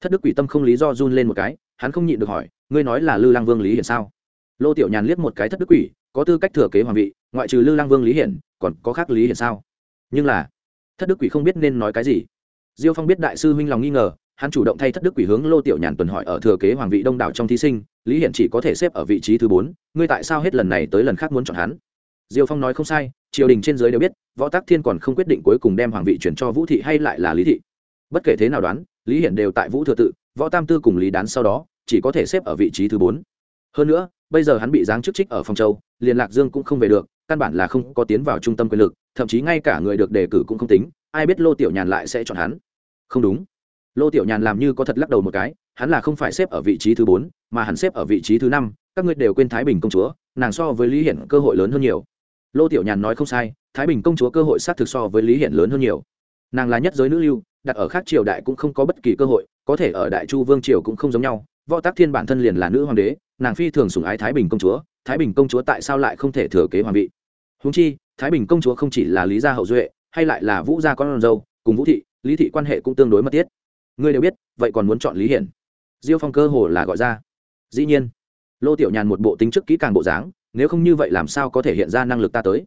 Thất đức quỷ tâm không lý do run lên một cái, hắn không nhịn được hỏi, ngươi nói là lư lang vương lý hiển sao? Lô tiểu nhàn liếc một cái thất đức quỷ có tư cách thừa kế hoàng vị, ngoại trừ lư lang vương lý hiển, còn có khác lý hiển sao? Nhưng là, thất đức quỷ không biết nên nói cái gì. Diêu phong biết đại sư huynh lòng nghi ngờ, hắn chủ động thay thất đức quỷ hướng lô tiểu nhàn tuần hỏi ở thừa kế hoàng vị đông đảo trong thí sinh, lý hiển chỉ có thể xếp ở vị trí thứ bốn, ngươi tại sao hết lần này tới lần khác muốn chọn hắn? Diêu phong nói không sai, triều đình trên giới đều biết, võ tác thiên còn không quyết định cuối cùng đem hoàng vị chuyển cho vũ thị hay lại là lý thị. Bất kể thế nào đoán, lý hiển đều tại vũ thừa tự, võ tam tư cùng lý đán sau đó, chỉ có thể xếp ở vị trí thứ bốn hơn nữa, bây giờ hắn bị giáng chức trích ở phòng châu, liên lạc dương cũng không về được, căn bản là không có tiến vào trung tâm quyền lực, thậm chí ngay cả người được đề cử cũng không tính, ai biết lô tiểu nhàn lại sẽ chọn hắn. Không đúng. Lô tiểu nhàn làm như có thật lắc đầu một cái, hắn là không phải xếp ở vị trí thứ bốn, mà hắn xếp ở vị trí thứ năm, các ngươi đều quên thái bình công chúa, nàng so với lý hiển cơ hội lớn hơn nhiều. Lô tiểu nhàn nói không sai, thái bình công chúa cơ hội sát thực so với lý hiển lớn hơn nhiều. Nàng là nhất giới nữ lưu, đặt ở khác triều đại cũng không có bất kỳ cơ hội, có thể ở đại chu vương triều cũng không giống nhau võ tác thiên bản thân liền là nữ hoàng đế, nàng phi thường sủng ái thái bình công chúa, thái bình công chúa tại sao lại không thể thừa kế hoàng vị? Húng chi, thái bình công chúa không chỉ là lý gia hậu duệ, hay lại là vũ gia con dâu, cùng vũ thị, lý thị quan hệ cũng tương đối mật thiết. Ngươi đều biết, vậy còn muốn chọn lý hiển? Diêu phong cơ hồ là gọi ra. Dĩ nhiên, lô tiểu nhàn một bộ tính chức kỹ càng bộ dáng, nếu không như vậy làm sao có thể hiện ra năng lực ta tới?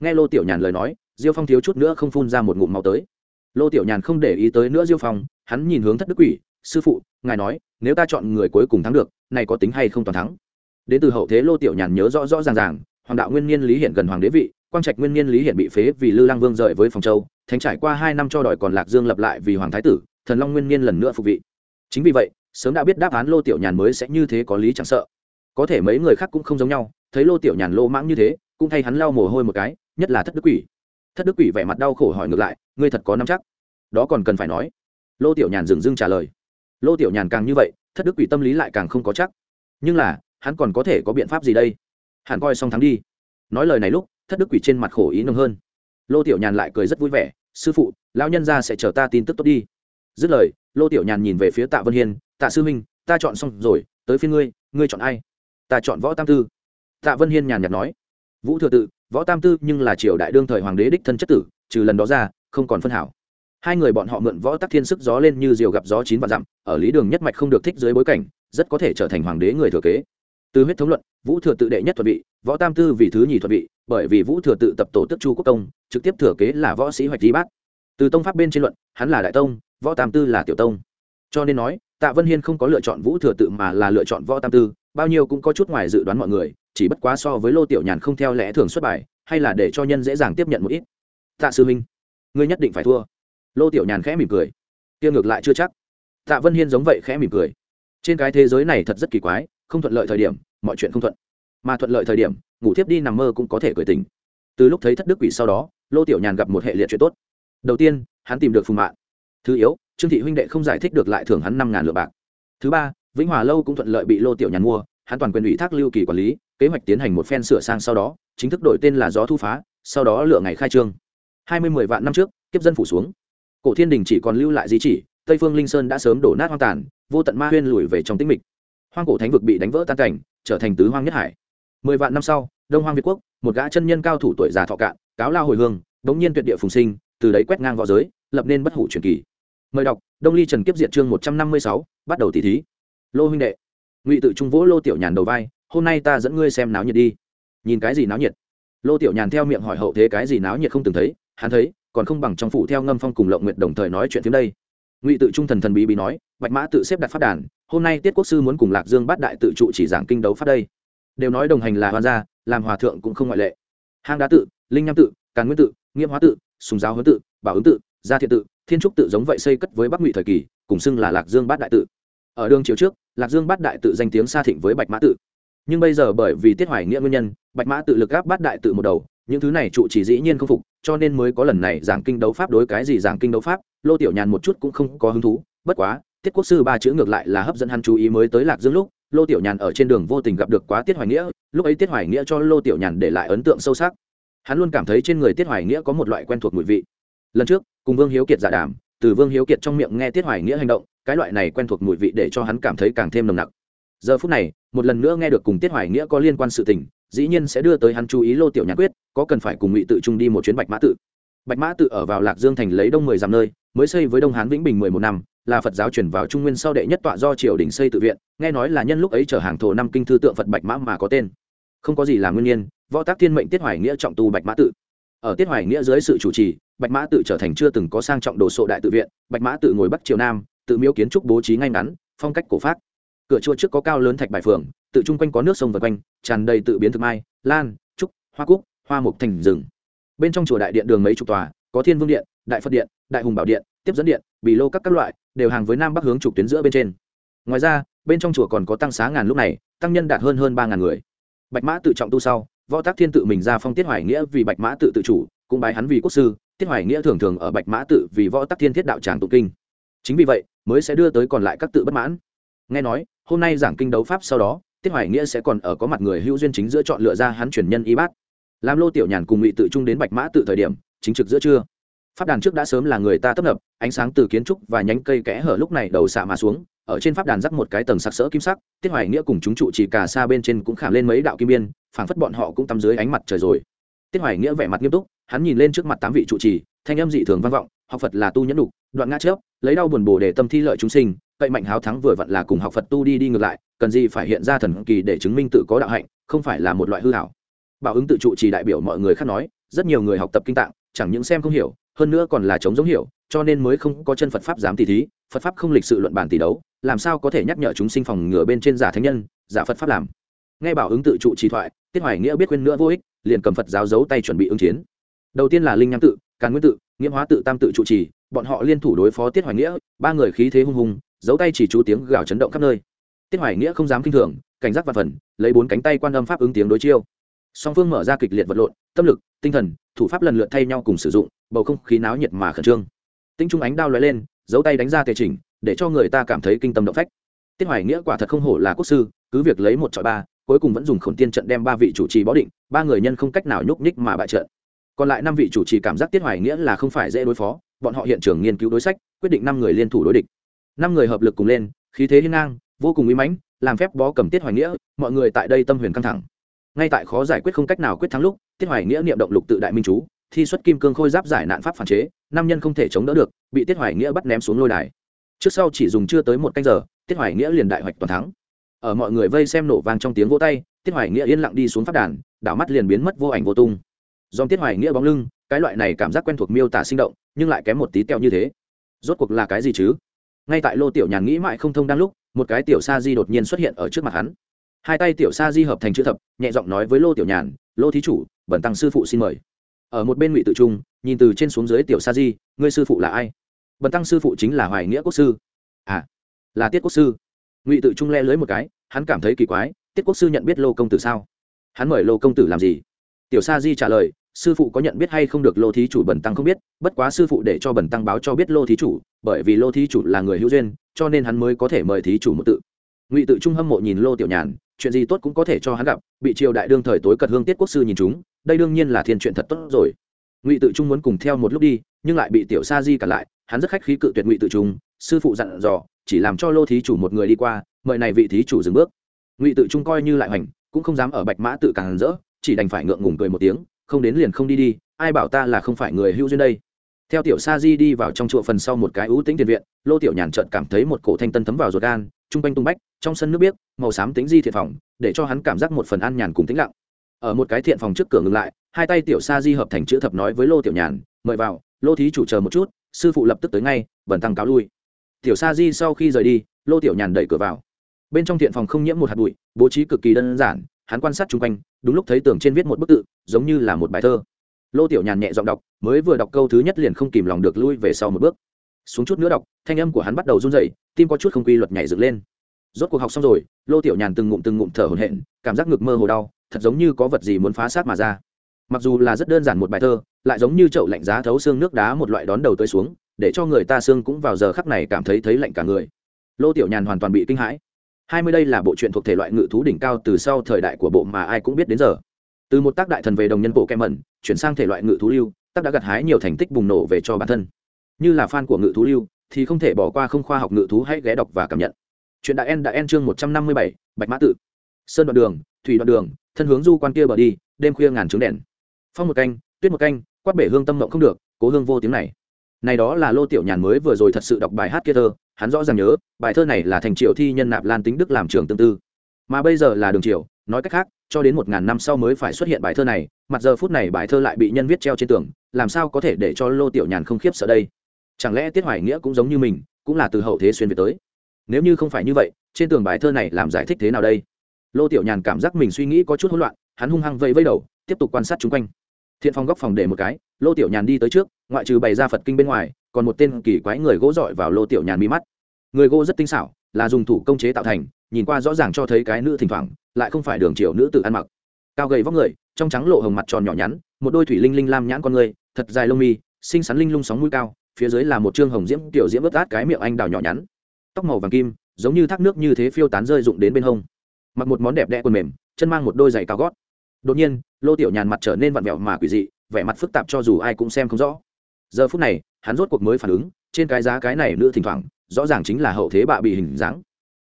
Nghe lô tiểu nhàn lời nói, diêu phong thiếu chút nữa không phun ra một ngụm máu tới. Lô tiểu nhàn không để ý tới nữa diêu phong, hắn nhìn hướng thất đức quỷ sư phụ, ngài nói, nếu ta chọn người cuối cùng thắng được, này có tính hay không toàn thắng? Đến từ hậu thế lô tiểu nhàn nhớ rõ rõ ràng ràng, hoàng đạo nguyên niên lý hiện gần hoàng đế vị, quang trạch nguyên niên lý hiện bị phế vì lư lang vương rời với phòng châu, thánh trải qua hai năm cho đòi còn lạc dương lập lại vì hoàng thái tử, thần long nguyên niên lần nữa phục vị. Chính vì vậy, sớm đã biết đáp án lô tiểu nhàn mới sẽ như thế có lý chẳng sợ. Có thể mấy người khác cũng không giống nhau, thấy lô tiểu nhàn lô mãng như thế, cũng thay hắn lau mồ hôi một cái, nhất là thất đức quỷ. Thất đức quỷ vẻ mặt đau khổ hỏi ngược lại, ngươi thật có năm chắc? Đó còn cần phải nói. Lô tiểu nhàn dừng dưng trả lời lô tiểu nhàn càng như vậy, thất đức quỷ tâm lý lại càng không có chắc. Nhưng là, hắn còn có thể có biện pháp gì đây? Hắn coi xong thắng đi. Nói lời này lúc, thất đức quỷ trên mặt khổ ý nâng hơn. Lô tiểu nhàn lại cười rất vui vẻ, sư phụ, lão nhân gia sẽ chờ ta tin tức tốt đi. Dứt lời, lô tiểu nhàn nhìn về phía tạ vân hiên, tạ sư minh ta chọn xong rồi, tới phía ngươi ngươi chọn ai? Ta chọn võ tam tư. Tạ vân hiên nhàn nhạt nói, vũ thừa tự, võ tam tư nhưng là triều đại đương thời hoàng đế đích thân chất tử, trừ lần đó ra, không còn phân hảo hai người bọn họ mượn võ tắc thiên sức gió lên như diều gặp gió chín và dặm, ở lý đường nhất mạch không được thích dưới bối cảnh, rất có thể trở thành hoàng đế người thừa kế. Từ huyết thống luận, vũ thừa tự đệ nhất thuật vị, võ tam tư vì thứ nhì thuật vị, bởi vì vũ thừa tự tập tổ tức chu quốc công trực tiếp thừa kế là võ sĩ hoạch di bát. Từ tông pháp bên trên luận, hắn là đại tông, võ tam tư là tiểu tông. Cho nên nói, tạ vân hiên không có lựa chọn vũ thừa tự mà là lựa chọn võ tam tư, bao nhiêu cũng có chút ngoài dự đoán mọi người, chỉ bất quá so với lô tiểu nhàn không theo lẽ thường xuất bài, hay là để cho nhân dễ dàng tiếp nhận một ít. Tạ sư minh, ngươi nhất định phải thua lô tiểu nhàn khẽ mỉm cười. Kia ngược lại chưa chắc. Tạ vân hiên giống vậy khẽ mỉm cười. Trên cái thế giới này thật rất kỳ quái, không thuận lợi thời điểm, mọi chuyện không thuận. Mà thuận lợi thời điểm, ngủ thiếp đi nằm mơ cũng có thể cười tình từ lúc thấy thất đức quỷ sau đó, lô tiểu nhàn gặp một hệ liệt chuyện tốt. Đầu tiên, hắn tìm được phùng mạng thứ yếu, trương thị huynh đệ không giải thích được lại thưởng hắn năm ngàn lượng bạc. Thứ ba, vĩnh hòa lâu cũng thuận lợi bị lô tiểu nhàn mua, hắn toàn quyền ủy thác lưu kỳ quản lý, kế hoạch tiến hành một phen sửa sang sau đó, chính thức đổi tên là gió thu phá, sau đó lựa ngày khai trương. Hai mươi mười vạn năm trước, kiếp dân phủ xuống cổ thiên đình chỉ còn lưu lại di chỉ, tây phương linh sơn đã sớm đổ nát hoang tàn, vô tận ma huyên lùi về trong tĩnh mịch. Hoang cổ thánh vực bị đánh vỡ tan cảnh, trở thành tứ hoang nhất hải. Mười vạn năm sau, đông hoang việt quốc, một gã chân nhân cao thủ tuổi già thọ cạn, cáo lao hồi hương bỗng nhiên tuyệt địa phùng sinh, từ đấy quét ngang v õ giới, lập nên bất hủ truyền kỳ. Mời đọc, đông ly trần kiếp diệt chương một trăm năm mươi sáu, bắt đầu tỷ thí. Lô huynh đệ, ngụy tự trung vỗ lô tiểu nhàn đầu vai, hôm nay ta dẫn ngươi xem náo nhiệt đi. Nhìn cái gì náo nhiệt? Lô tiểu nhàn theo miệng hỏi hậu thế cái gì náo nhiệt không từng thấy, hắn thấy còn không bằng trong phủ theo ngâm phong cùng lộng nguyệt đồng thời nói chuyện phim đây. Ngụy tự trung thần thần bí bí nói, bạch mã tự xếp đặt phát đàn, hôm nay tiết quốc sư muốn cùng lạc dương bát đại tự trụ chỉ giảng kinh đấu phát đây. Đều nói đồng hành là hoàn gia, làm hòa thượng cũng không ngoại lệ. Hang đá tự, linh nham tự, càn nguyên tự nghiêm hóa tự, sùng giáo huấn tự, bảo ứng tự, gia thiện tự, thiên trúc tự giống vậy xây cất với bắc ngụy thời kỳ, cùng xưng là lạc dương bát đại tự. Ở đường chiều trước, lạc dương bát đại tự danh tiếng xa thịnh với bạch mã tự. Nhưng bây giờ bởi vì tiết hoài nghĩa nguyên nhân, bạch mã tự lực gáp bát đại tự một đầu những thứ này trụ chỉ dĩ nhiên không phục, cho nên mới có lần này giảng kinh đấu pháp đối cái gì giảng kinh đấu pháp, lô tiểu nhàn một chút cũng không có hứng thú. Bất quá, tiết quốc sư ba chữ ngược lại là hấp dẫn hắn chú ý mới tới lạc dương lúc, lô tiểu nhàn ở trên đường vô tình gặp được quá tiết hoài nghĩa, lúc ấy tiết hoài nghĩa cho lô tiểu nhàn để lại ấn tượng sâu sắc. Hắn luôn cảm thấy trên người tiết hoài nghĩa có một loại quen thuộc mùi vị. Lần trước, cùng vương hiếu kiệt giả đàm, từ vương hiếu kiệt trong miệng nghe tiết hoài nghĩa hành động, cái loại này quen thuộc mùi vị để cho hắn cảm thấy càng thêm nồng nặc. Giờ phút này, một lần nữa nghe được cùng tiết hoài nghĩa có liên quan sự tình dĩ nhiên sẽ đưa tới hắn chú ý lô tiểu nhã quyết, có cần phải cùng ngụy tự trung đi một chuyến bạch mã tự. Bạch mã tự ở vào lạc dương thành lấy đông mười dặm nơi, mới xây với đông hán vĩnh bình mười một năm, là phật giáo chuyển vào trung nguyên sau đệ nhất tọa do triều đình xây tự viện, nghe nói là nhân lúc ấy chở hàng thổ năm kinh thư tượng phật bạch mã mà có tên. Không có gì là nguyên nhiên, võ tác thiên mệnh tiết hoài nghĩa trọng tu bạch mã tự. Ở tiết hoài nghĩa dưới sự chủ trì, bạch mã tự trở thành chưa từng có sang trọng đồ sộ đại tự viện, bạch mã tự ngồi bắc triều nam, tự miếu kiến trúc bố trí ngay ngắn, phong cách cổ pháp cửa chùa trước có cao lớn thạch bài phường tự chung quanh có nước sông vật quanh, tràn đầy tự biến thực mai, lan, trúc, hoa cúc, hoa mục thành rừng. Bên trong chùa đại điện đường mấy chục tòa, có thiên vương điện, đại phật điện, đại hùng bảo điện, tiếp dẫn điện, bì lô các các loại, đều hàng với nam bắc hướng trục tuyến giữa bên trên. Ngoài ra, bên trong chùa còn có tăng xá ngàn lúc này, tăng nhân đạt hơn hơn ba ngàn người. Bạch mã tự trọng tu sau, võ tác thiên tự mình ra phong tiết hoài nghĩa vì bạch mã tự tự chủ, cũng bái hắn vì quốc sư, tiết hoài nghĩa thường thường ở bạch mã tự vì võ tác thiên thiết đạo tràng tụ kinh. Chính vì vậy, mới sẽ đưa tới còn lại các tự bất mãn. Nghe nói, hôm nay giảng kinh đấu pháp sau đó tiết hoài nghĩa sẽ còn ở có mặt người hữu duyên chính giữa chọn lựa ra hắn truyền nhân y bát. Làm lô tiểu nhàn cùng ngụy tự trung đến bạch mã tự thời điểm, chính trực giữa trưa. Pháp đàn trước đã sớm là người ta tấp nập, ánh sáng từ kiến trúc và nhánh cây kẽ hở lúc này đầu xạ mà xuống, ở trên pháp đàn rắc một cái tầng sặc sỡ kim sắc, tiết hoài nghĩa cùng chúng trụ chỉ cả xa bên trên cũng khảm lên mấy đạo kim biên, phảng phất bọn họ cũng tắm dưới ánh mặt trời rồi. Tiết hoài nghĩa vẻ mặt nghiêm túc, hắn nhìn lên trước mặt tám vị trụ trì, thanh âm dị thường vang vọng, học phật là tu nhẫn đục đoạn ngã chớp, lấy đau buồn bổ để tâm thi lợi chúng sinh, cậy mạnh háo thắng vừa vặn là cùng học phật tu đi đi ngược lại cần gì phải hiện ra thần kỳ để chứng minh tự có đạo hạnh, không phải là một loại hư hảo. Bảo ứng tự trụ chỉ đại biểu mọi người khác nói, rất nhiều người học tập kinh tạng, chẳng những xem không hiểu, hơn nữa còn là chống giống hiểu, cho nên mới không có chân phật pháp dám tỷ thí, phật pháp không lịch sự luận bản tỷ đấu, làm sao có thể nhắc nhở chúng sinh phòng ngừa bên trên giả thánh nhân, giả phật pháp làm. Nghe bảo ứng tự trụ trì thoại, tiết hoài nghĩa biết quên nữa vô ích, liền cầm phật giáo giấu tay chuẩn bị ứng chiến. Đầu tiên là linh nham tự, càn nguyên tự nghĩa hóa tự tam tự trụ trì, bọn họ liên thủ đối phó tiết hoài nghĩa, ba người khí thế hung hùng, giấu tay chỉ chú tiếng gào chấn động khắp nơi tiết hoài nghĩa không dám kinh thường, cảnh giác và phần, lấy bốn cánh tay quan âm pháp ứng tiếng đối chiêu. Song phương mở ra kịch liệt vật lộn, tâm lực, tinh thần, thủ pháp lần lượt thay nhau cùng sử dụng, bầu không khí náo nhiệt mà khẩn trương. Tinh trung ánh đao lóe lên, giấu tay đánh ra tề chỉnh, để cho người ta cảm thấy kinh tâm động phách. Tiết hoài nghĩa quả thật không hổ là quốc sư, cứ việc lấy một trọi ba, cuối cùng vẫn dùng khổn tiên trận đem ba vị chủ trì bó định, ba người nhân không cách nào nhúc nhích mà bại trận. Còn lại năm vị chủ trì cảm giác tiết hoài nghĩa là không phải dễ đối phó, bọn họ hiện trường nghiên cứu đối sách, quyết định năm người liên thủ đối địch. Năm người hợp lực cùng lên, khí thế hiên ngang vô cùng uy mãnh, làm phép bó cầm tiết hoài nghĩa, mọi người tại đây tâm huyền căng thẳng. Ngay tại khó giải quyết không cách nào quyết thắng lúc, tiết hoài nghĩa niệm động lục tự đại minh chú, thi xuất kim cương khôi giáp giải nạn pháp phản chế năm nhân không thể chống đỡ được, bị tiết hoài nghĩa bắt ném xuống lôi đài. Trước sau chỉ dùng chưa tới một canh giờ, tiết hoài nghĩa liền đại hoạch toàn thắng. Ở mọi người vây xem nổ vang trong tiếng vỗ tay, tiết hoài nghĩa yên lặng đi xuống phát đàn, đảo mắt liền biến mất vô ảnh vô tung. Dòng tiết hoài nghĩa bóng lưng, cái loại này cảm giác quen thuộc miêu tả sinh động, nhưng lại kém một tí teo như thế. Rốt cuộc là cái gì chứ? Ngay tại lô tiểu nhàn nghĩ mãi không thông đang lúc một cái tiểu sa di đột nhiên xuất hiện ở trước mặt hắn. Hai tay tiểu sa di hợp thành chữ thập, nhẹ giọng nói với lô tiểu nhàn, lô thí chủ bẩn tăng sư phụ xin mời. Ở một bên ngụy tự trung, nhìn từ trên xuống dưới tiểu sa di, ngươi sư phụ là ai? Bẩn tăng sư phụ chính là hoài nghĩa quốc sư. À là tiết quốc sư. Ngụy tự trung le lưới một cái, hắn cảm thấy kỳ quái, tiết quốc sư nhận biết lô công tử sao? Hắn mời lô công tử làm gì? Tiểu sa di trả lời, sư phụ có nhận biết hay không được lô thí chủ bẩn tăng không biết, bất quá sư phụ để cho bẩn tăng báo cho biết lô thí chủ, bởi vì lô thí chủ là người hữu duyên cho nên hắn mới có thể mời thí chủ một tự. Ngụy tự trung hâm mộ nhìn lô tiểu nhàn, chuyện gì tốt cũng có thể cho hắn gặp, bị triều đại đương thời tối cật hương tiết quốc sư nhìn chúng, đây đương nhiên là thiên chuyện thật tốt rồi. Ngụy tự trung muốn cùng theo một lúc đi, nhưng lại bị tiểu sa di cản lại, hắn rất khách khí cự tuyệt ngụy tự trung, sư phụ dặn dò, chỉ làm cho lô thí chủ một người đi qua, mời này vị thí chủ dừng bước. Ngụy tự trung coi như lại hoành, cũng không dám ở bạch mã tự càng rỡ, chỉ đành phải ngượng ngùng cười một tiếng, không đến liền không đi đi, ai bảo ta là không phải người hưu duyên đây theo tiểu sa di đi vào trong chùa phần sau một cái ưu tĩnh tiền viện, lô tiểu nhàn trợn cảm thấy một cổ thanh tân thấm vào ruột gan, trung quanh tung bách, trong sân nước biếc, màu xám tính di thiện phòng, để cho hắn cảm giác một phần an nhàn cùng tĩnh lặng. Ở một cái thiện phòng trước cửa ngừng lại, hai tay tiểu sa di hợp thành chữ thập nói với lô tiểu nhàn, mời vào, lô thí chủ chờ một chút, sư phụ lập tức tới ngay bẩn tăng cáo lui. Tiểu sa di sau khi rời đi, lô tiểu nhàn đẩy cửa vào. Bên trong thiện phòng không nhiễm một hạt bụi, bố trí cực kỳ đơn giản, hắn quan sát chung quanh, đúng lúc thấy tường trên viết một bức tự, giống như là một bài thơ lô tiểu nhàn nhẹ giọng đọc, mới vừa đọc câu thứ nhất liền không kìm lòng được lui về sau một bước. Xuống chút nữa đọc, thanh âm của hắn bắt đầu run rẩy, tim có chút không quy luật nhảy dựng lên. Rốt cuộc học xong rồi, lô tiểu nhàn từng ngụm từng ngụm thở hổn hển, cảm giác ngực mơ hồ đau, thật giống như có vật gì muốn phá sát mà ra. Mặc dù là rất đơn giản một bài thơ, lại giống như chậu lạnh giá thấu xương nước đá một loại đón đầu tới xuống, để cho người ta xương cũng vào giờ khắc này cảm thấy thấy lạnh cả người. Lô tiểu nhàn hoàn toàn bị kinh hãi. Hai mươi đây là bộ truyện thuộc thể loại ngự thú đỉnh cao từ sau thời đại của bộ mà ai cũng biết đến giờ từ một tác đại thần về đồng nhân bộ kem mẩn, chuyển sang thể loại ngự thú lưu, tác đã gặt hái nhiều thành tích bùng nổ về cho bản thân. Như là fan của ngự thú lưu, thì không thể bỏ qua không khoa học ngự thú hãy ghé đọc và cảm nhận. Chuyện đại en đã en chương một trăm năm mươi bảy, bạch mã tự. Sơn đoạn đường, thủy đoạn đường, thân hướng du quan kia bờ đi, đêm khuya ngàn trứng đèn. Phong một canh, tuyết một canh, quát bể hương tâm mộng không được, cố hương vô tiếng này. Này đó là lô tiểu nhàn mới vừa rồi thật sự đọc bài hát kia thơ, hắn rõ ràng nhớ, bài thơ này là thành triệu thi nhân nạp lan tính đức làm trường tương tư. Mà bây giờ là đường triều, nói cách khác cho đến một ngàn năm sau mới phải xuất hiện bài thơ này, mặt giờ phút này bài thơ lại bị nhân viết treo trên tường, làm sao có thể để cho lô tiểu nhàn không khiếp sợ đây? Chẳng lẽ tiết hoài nghĩa cũng giống như mình, cũng là từ hậu thế xuyên về tới? Nếu như không phải như vậy, trên tường bài thơ này làm giải thích thế nào đây? Lô tiểu nhàn cảm giác mình suy nghĩ có chút hỗn loạn, hắn hung hăng vây vây đầu, tiếp tục quan sát chung quanh. Thiện phong góc phòng để một cái, lô tiểu nhàn đi tới trước, ngoại trừ bày ra phật kinh bên ngoài, còn một tên kỳ quái người gỗ dọi vào lô tiểu nhàn mi mắt. Người gỗ rất tinh xảo, là dùng thủ công chế tạo thành nhìn qua rõ ràng cho thấy cái nữ thỉnh thoảng, lại không phải đường triều nữ tự ăn mặc. Cao gầy vóc người, trong trắng lộ hồng mặt tròn nhỏ nhắn, một đôi thủy linh linh lam nhãn con người, thật dài lông mi, xinh xắn linh lung sóng mũi cao, phía dưới là một trương hồng diễm tiểu diễm ướt át cái miệng anh đào nhỏ nhắn. Tóc màu vàng kim, giống như thác nước như thế phiêu tán rơi rụng đến bên hông. Mặc một món đẹp đẽ quần mềm, chân mang một đôi giày cao gót. Đột nhiên, lô tiểu nhàn mặt trở nên vặn vẹo mà quỷ dị, vẻ mặt phức tạp cho dù ai cũng xem không rõ. Giờ phút này, hắn rốt cuộc mới phản ứng, trên cái giá cái này nữ thỉnh thoảng, rõ ràng chính là hậu thế bạ bị hình dáng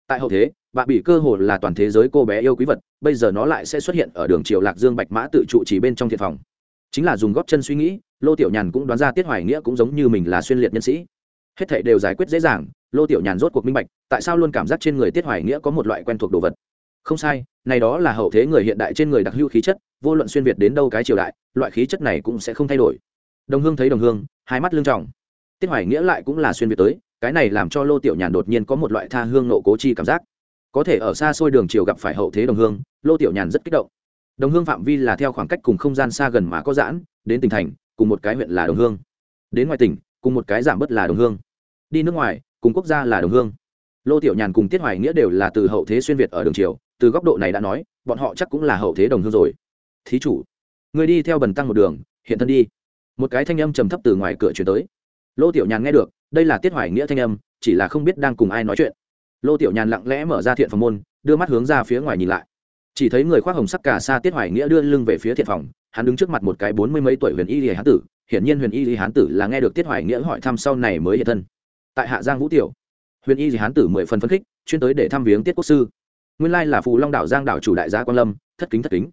tại hậu thế, bạ bị cơ hồ là toàn thế giới cô bé yêu quý vật, bây giờ nó lại sẽ xuất hiện ở đường triều lạc dương bạch mã tự trụ chỉ bên trong thiện phòng. Chính là dùng góp chân suy nghĩ, lô tiểu nhàn cũng đoán ra tiết hoài nghĩa cũng giống như mình là xuyên liệt nhân sĩ. Hết thảy đều giải quyết dễ dàng, lô tiểu nhàn rốt cuộc minh bạch, tại sao luôn cảm giác trên người tiết hoài nghĩa có một loại quen thuộc đồ vật. Không sai, này đó là hậu thế người hiện đại trên người đặc hữu khí chất, vô luận xuyên việt đến đâu cái triều đại, loại khí chất này cũng sẽ không thay đổi. Đồng hương thấy đồng hương, hai mắt lương trọng tiết hoài nghĩa lại cũng là xuyên việt tới cái này làm cho lô tiểu nhàn đột nhiên có một loại tha hương nộ cố chi cảm giác. Có thể ở xa xôi đường chiều gặp phải hậu thế đồng hương, lô tiểu nhàn rất kích động. Đồng hương phạm vi là theo khoảng cách cùng không gian xa gần mà có giãn, đến tỉnh thành, cùng một cái huyện là đồng hương. Đến ngoài tỉnh, cùng một cái giảm bớt là đồng hương. Đi nước ngoài, cùng quốc gia là đồng hương. Lô tiểu nhàn cùng tiết hoài nghĩa đều là từ hậu thế xuyên việt ở đường triều từ góc độ này đã nói, bọn họ chắc cũng là hậu thế đồng hương rồi. Thí chủ, người đi theo bần tăng một đường, hiện thân đi. Một cái thanh âm trầm thấp từ ngoài cửa chuyển tới. Lô tiểu nhàn nghe được đây là tiết hoài nghĩa thanh âm, chỉ là không biết đang cùng ai nói chuyện. Lô tiểu nhàn lặng lẽ mở ra thiện phòng môn, đưa mắt hướng ra phía ngoài nhìn lại. Chỉ thấy người khoác hồng sắc cả xa tiết hoài nghĩa đưa lưng về phía thiện phòng, hắn đứng trước mặt một cái bốn mươi mấy tuổi huyền y lý hán tử, hiển nhiên huyền y lý hán tử là nghe được tiết hoài nghĩa hỏi thăm sau này mới hiện thân. Tại hạ giang vũ tiểu, huyền y lý hán tử mười phần phân khích, chuyên tới để thăm viếng tiết quốc sư. Nguyên lai là phù long đảo giang đảo chủ đại gia quan lâm, thất kính thất kính.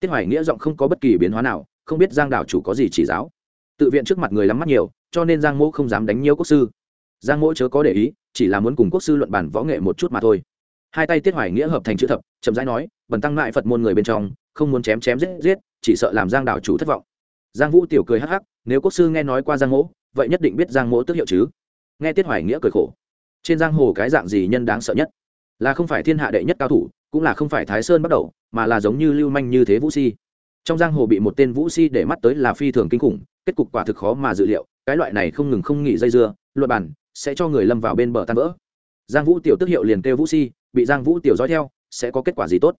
Tiết hoài nghĩa giọng không có bất kỳ biến hóa nào, không biết giang đảo chủ có gì chỉ giáo. Tự viện trước mặt người lắm mắt nhiều cho nên giang mỗ không dám đánh nhiễu quốc sư. Giang mỗ chớ có để ý, chỉ là muốn cùng quốc sư luận bản võ nghệ một chút mà thôi. Hai tay tiết hoài nghĩa hợp thành chữ thập, chậm rãi nói, bần tăng lại phật môn người bên trong, không muốn chém chém giết giết, chỉ sợ làm giang đảo chủ thất vọng. Giang vũ tiểu cười hắc hắc, nếu quốc sư nghe nói qua giang mỗ, vậy nhất định biết giang mỗ tức hiệu chứ. Nghe tiết hoài nghĩa cười khổ. Trên giang hồ cái dạng gì nhân đáng sợ nhất? Là không phải thiên hạ đệ nhất cao thủ, cũng là không phải thái sơn bắt đầu, mà là giống như lưu manh như thế vũ si. Trong giang hồ bị một tên vũ si để mắt tới là phi thường kinh khủng, kết cục quả thực khó mà dự liệu cái loại này không ngừng không nghỉ dây dưa, luật bản sẽ cho người lâm vào bên bờ tan vỡ. Giang vũ tiểu tức hiệu liền kêu vũ si, bị giang vũ tiểu dõi theo, sẽ có kết quả gì tốt?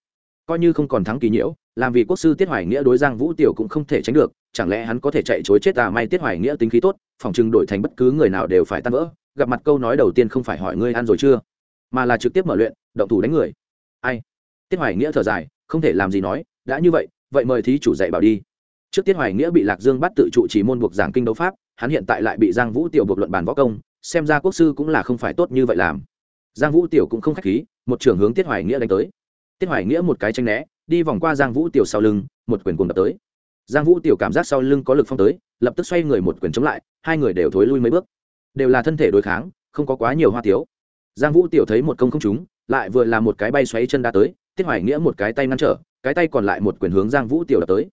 Coi như không còn thắng kỳ nhiễu, làm vì quốc sư tiết hoài nghĩa đối giang vũ tiểu cũng không thể tránh được, chẳng lẽ hắn có thể chạy chối chết à? May tiết hoài nghĩa tính khí tốt, phòng chừng đổi thành bất cứ người nào đều phải tan vỡ. Gặp mặt câu nói đầu tiên không phải hỏi ngươi ăn rồi chưa, mà là trực tiếp mở luyện, động thủ đánh người. Ai? Tiết hoài nghĩa thở dài, không thể làm gì nói, đã như vậy vậy mời thí chủ dạy bảo đi trước tiết hoài nghĩa bị lạc dương bắt tự trụ chỉ môn buộc giảng kinh đấu pháp, hắn hiện tại lại bị giang vũ tiểu buộc luận bàn võ công, xem ra quốc sư cũng là không phải tốt như vậy làm. Giang vũ tiểu cũng không k h á c h khí, một trưởng hướng tiết hoài nghĩa đánh tới. Tiết hoài nghĩa một cái tranh né, đi vòng qua giang vũ tiểu sau lưng, một quyền cùng đập tới. Giang vũ tiểu cảm giác sau lưng có lực phong tới, lập tức xoay người một quyền chống lại, hai người đều thối lui mấy bước. Đều là thân thể đối kháng, không có quá nhiều hoa tiếu. Giang vũ tiểu thấy một công không trúng, lại vừa là một cái bay xoáy chân đá tới, tiết hoài nghĩa một cái tay ngăn trở, cái tay còn lại một quyền hướng giang vũ tiểu đập tới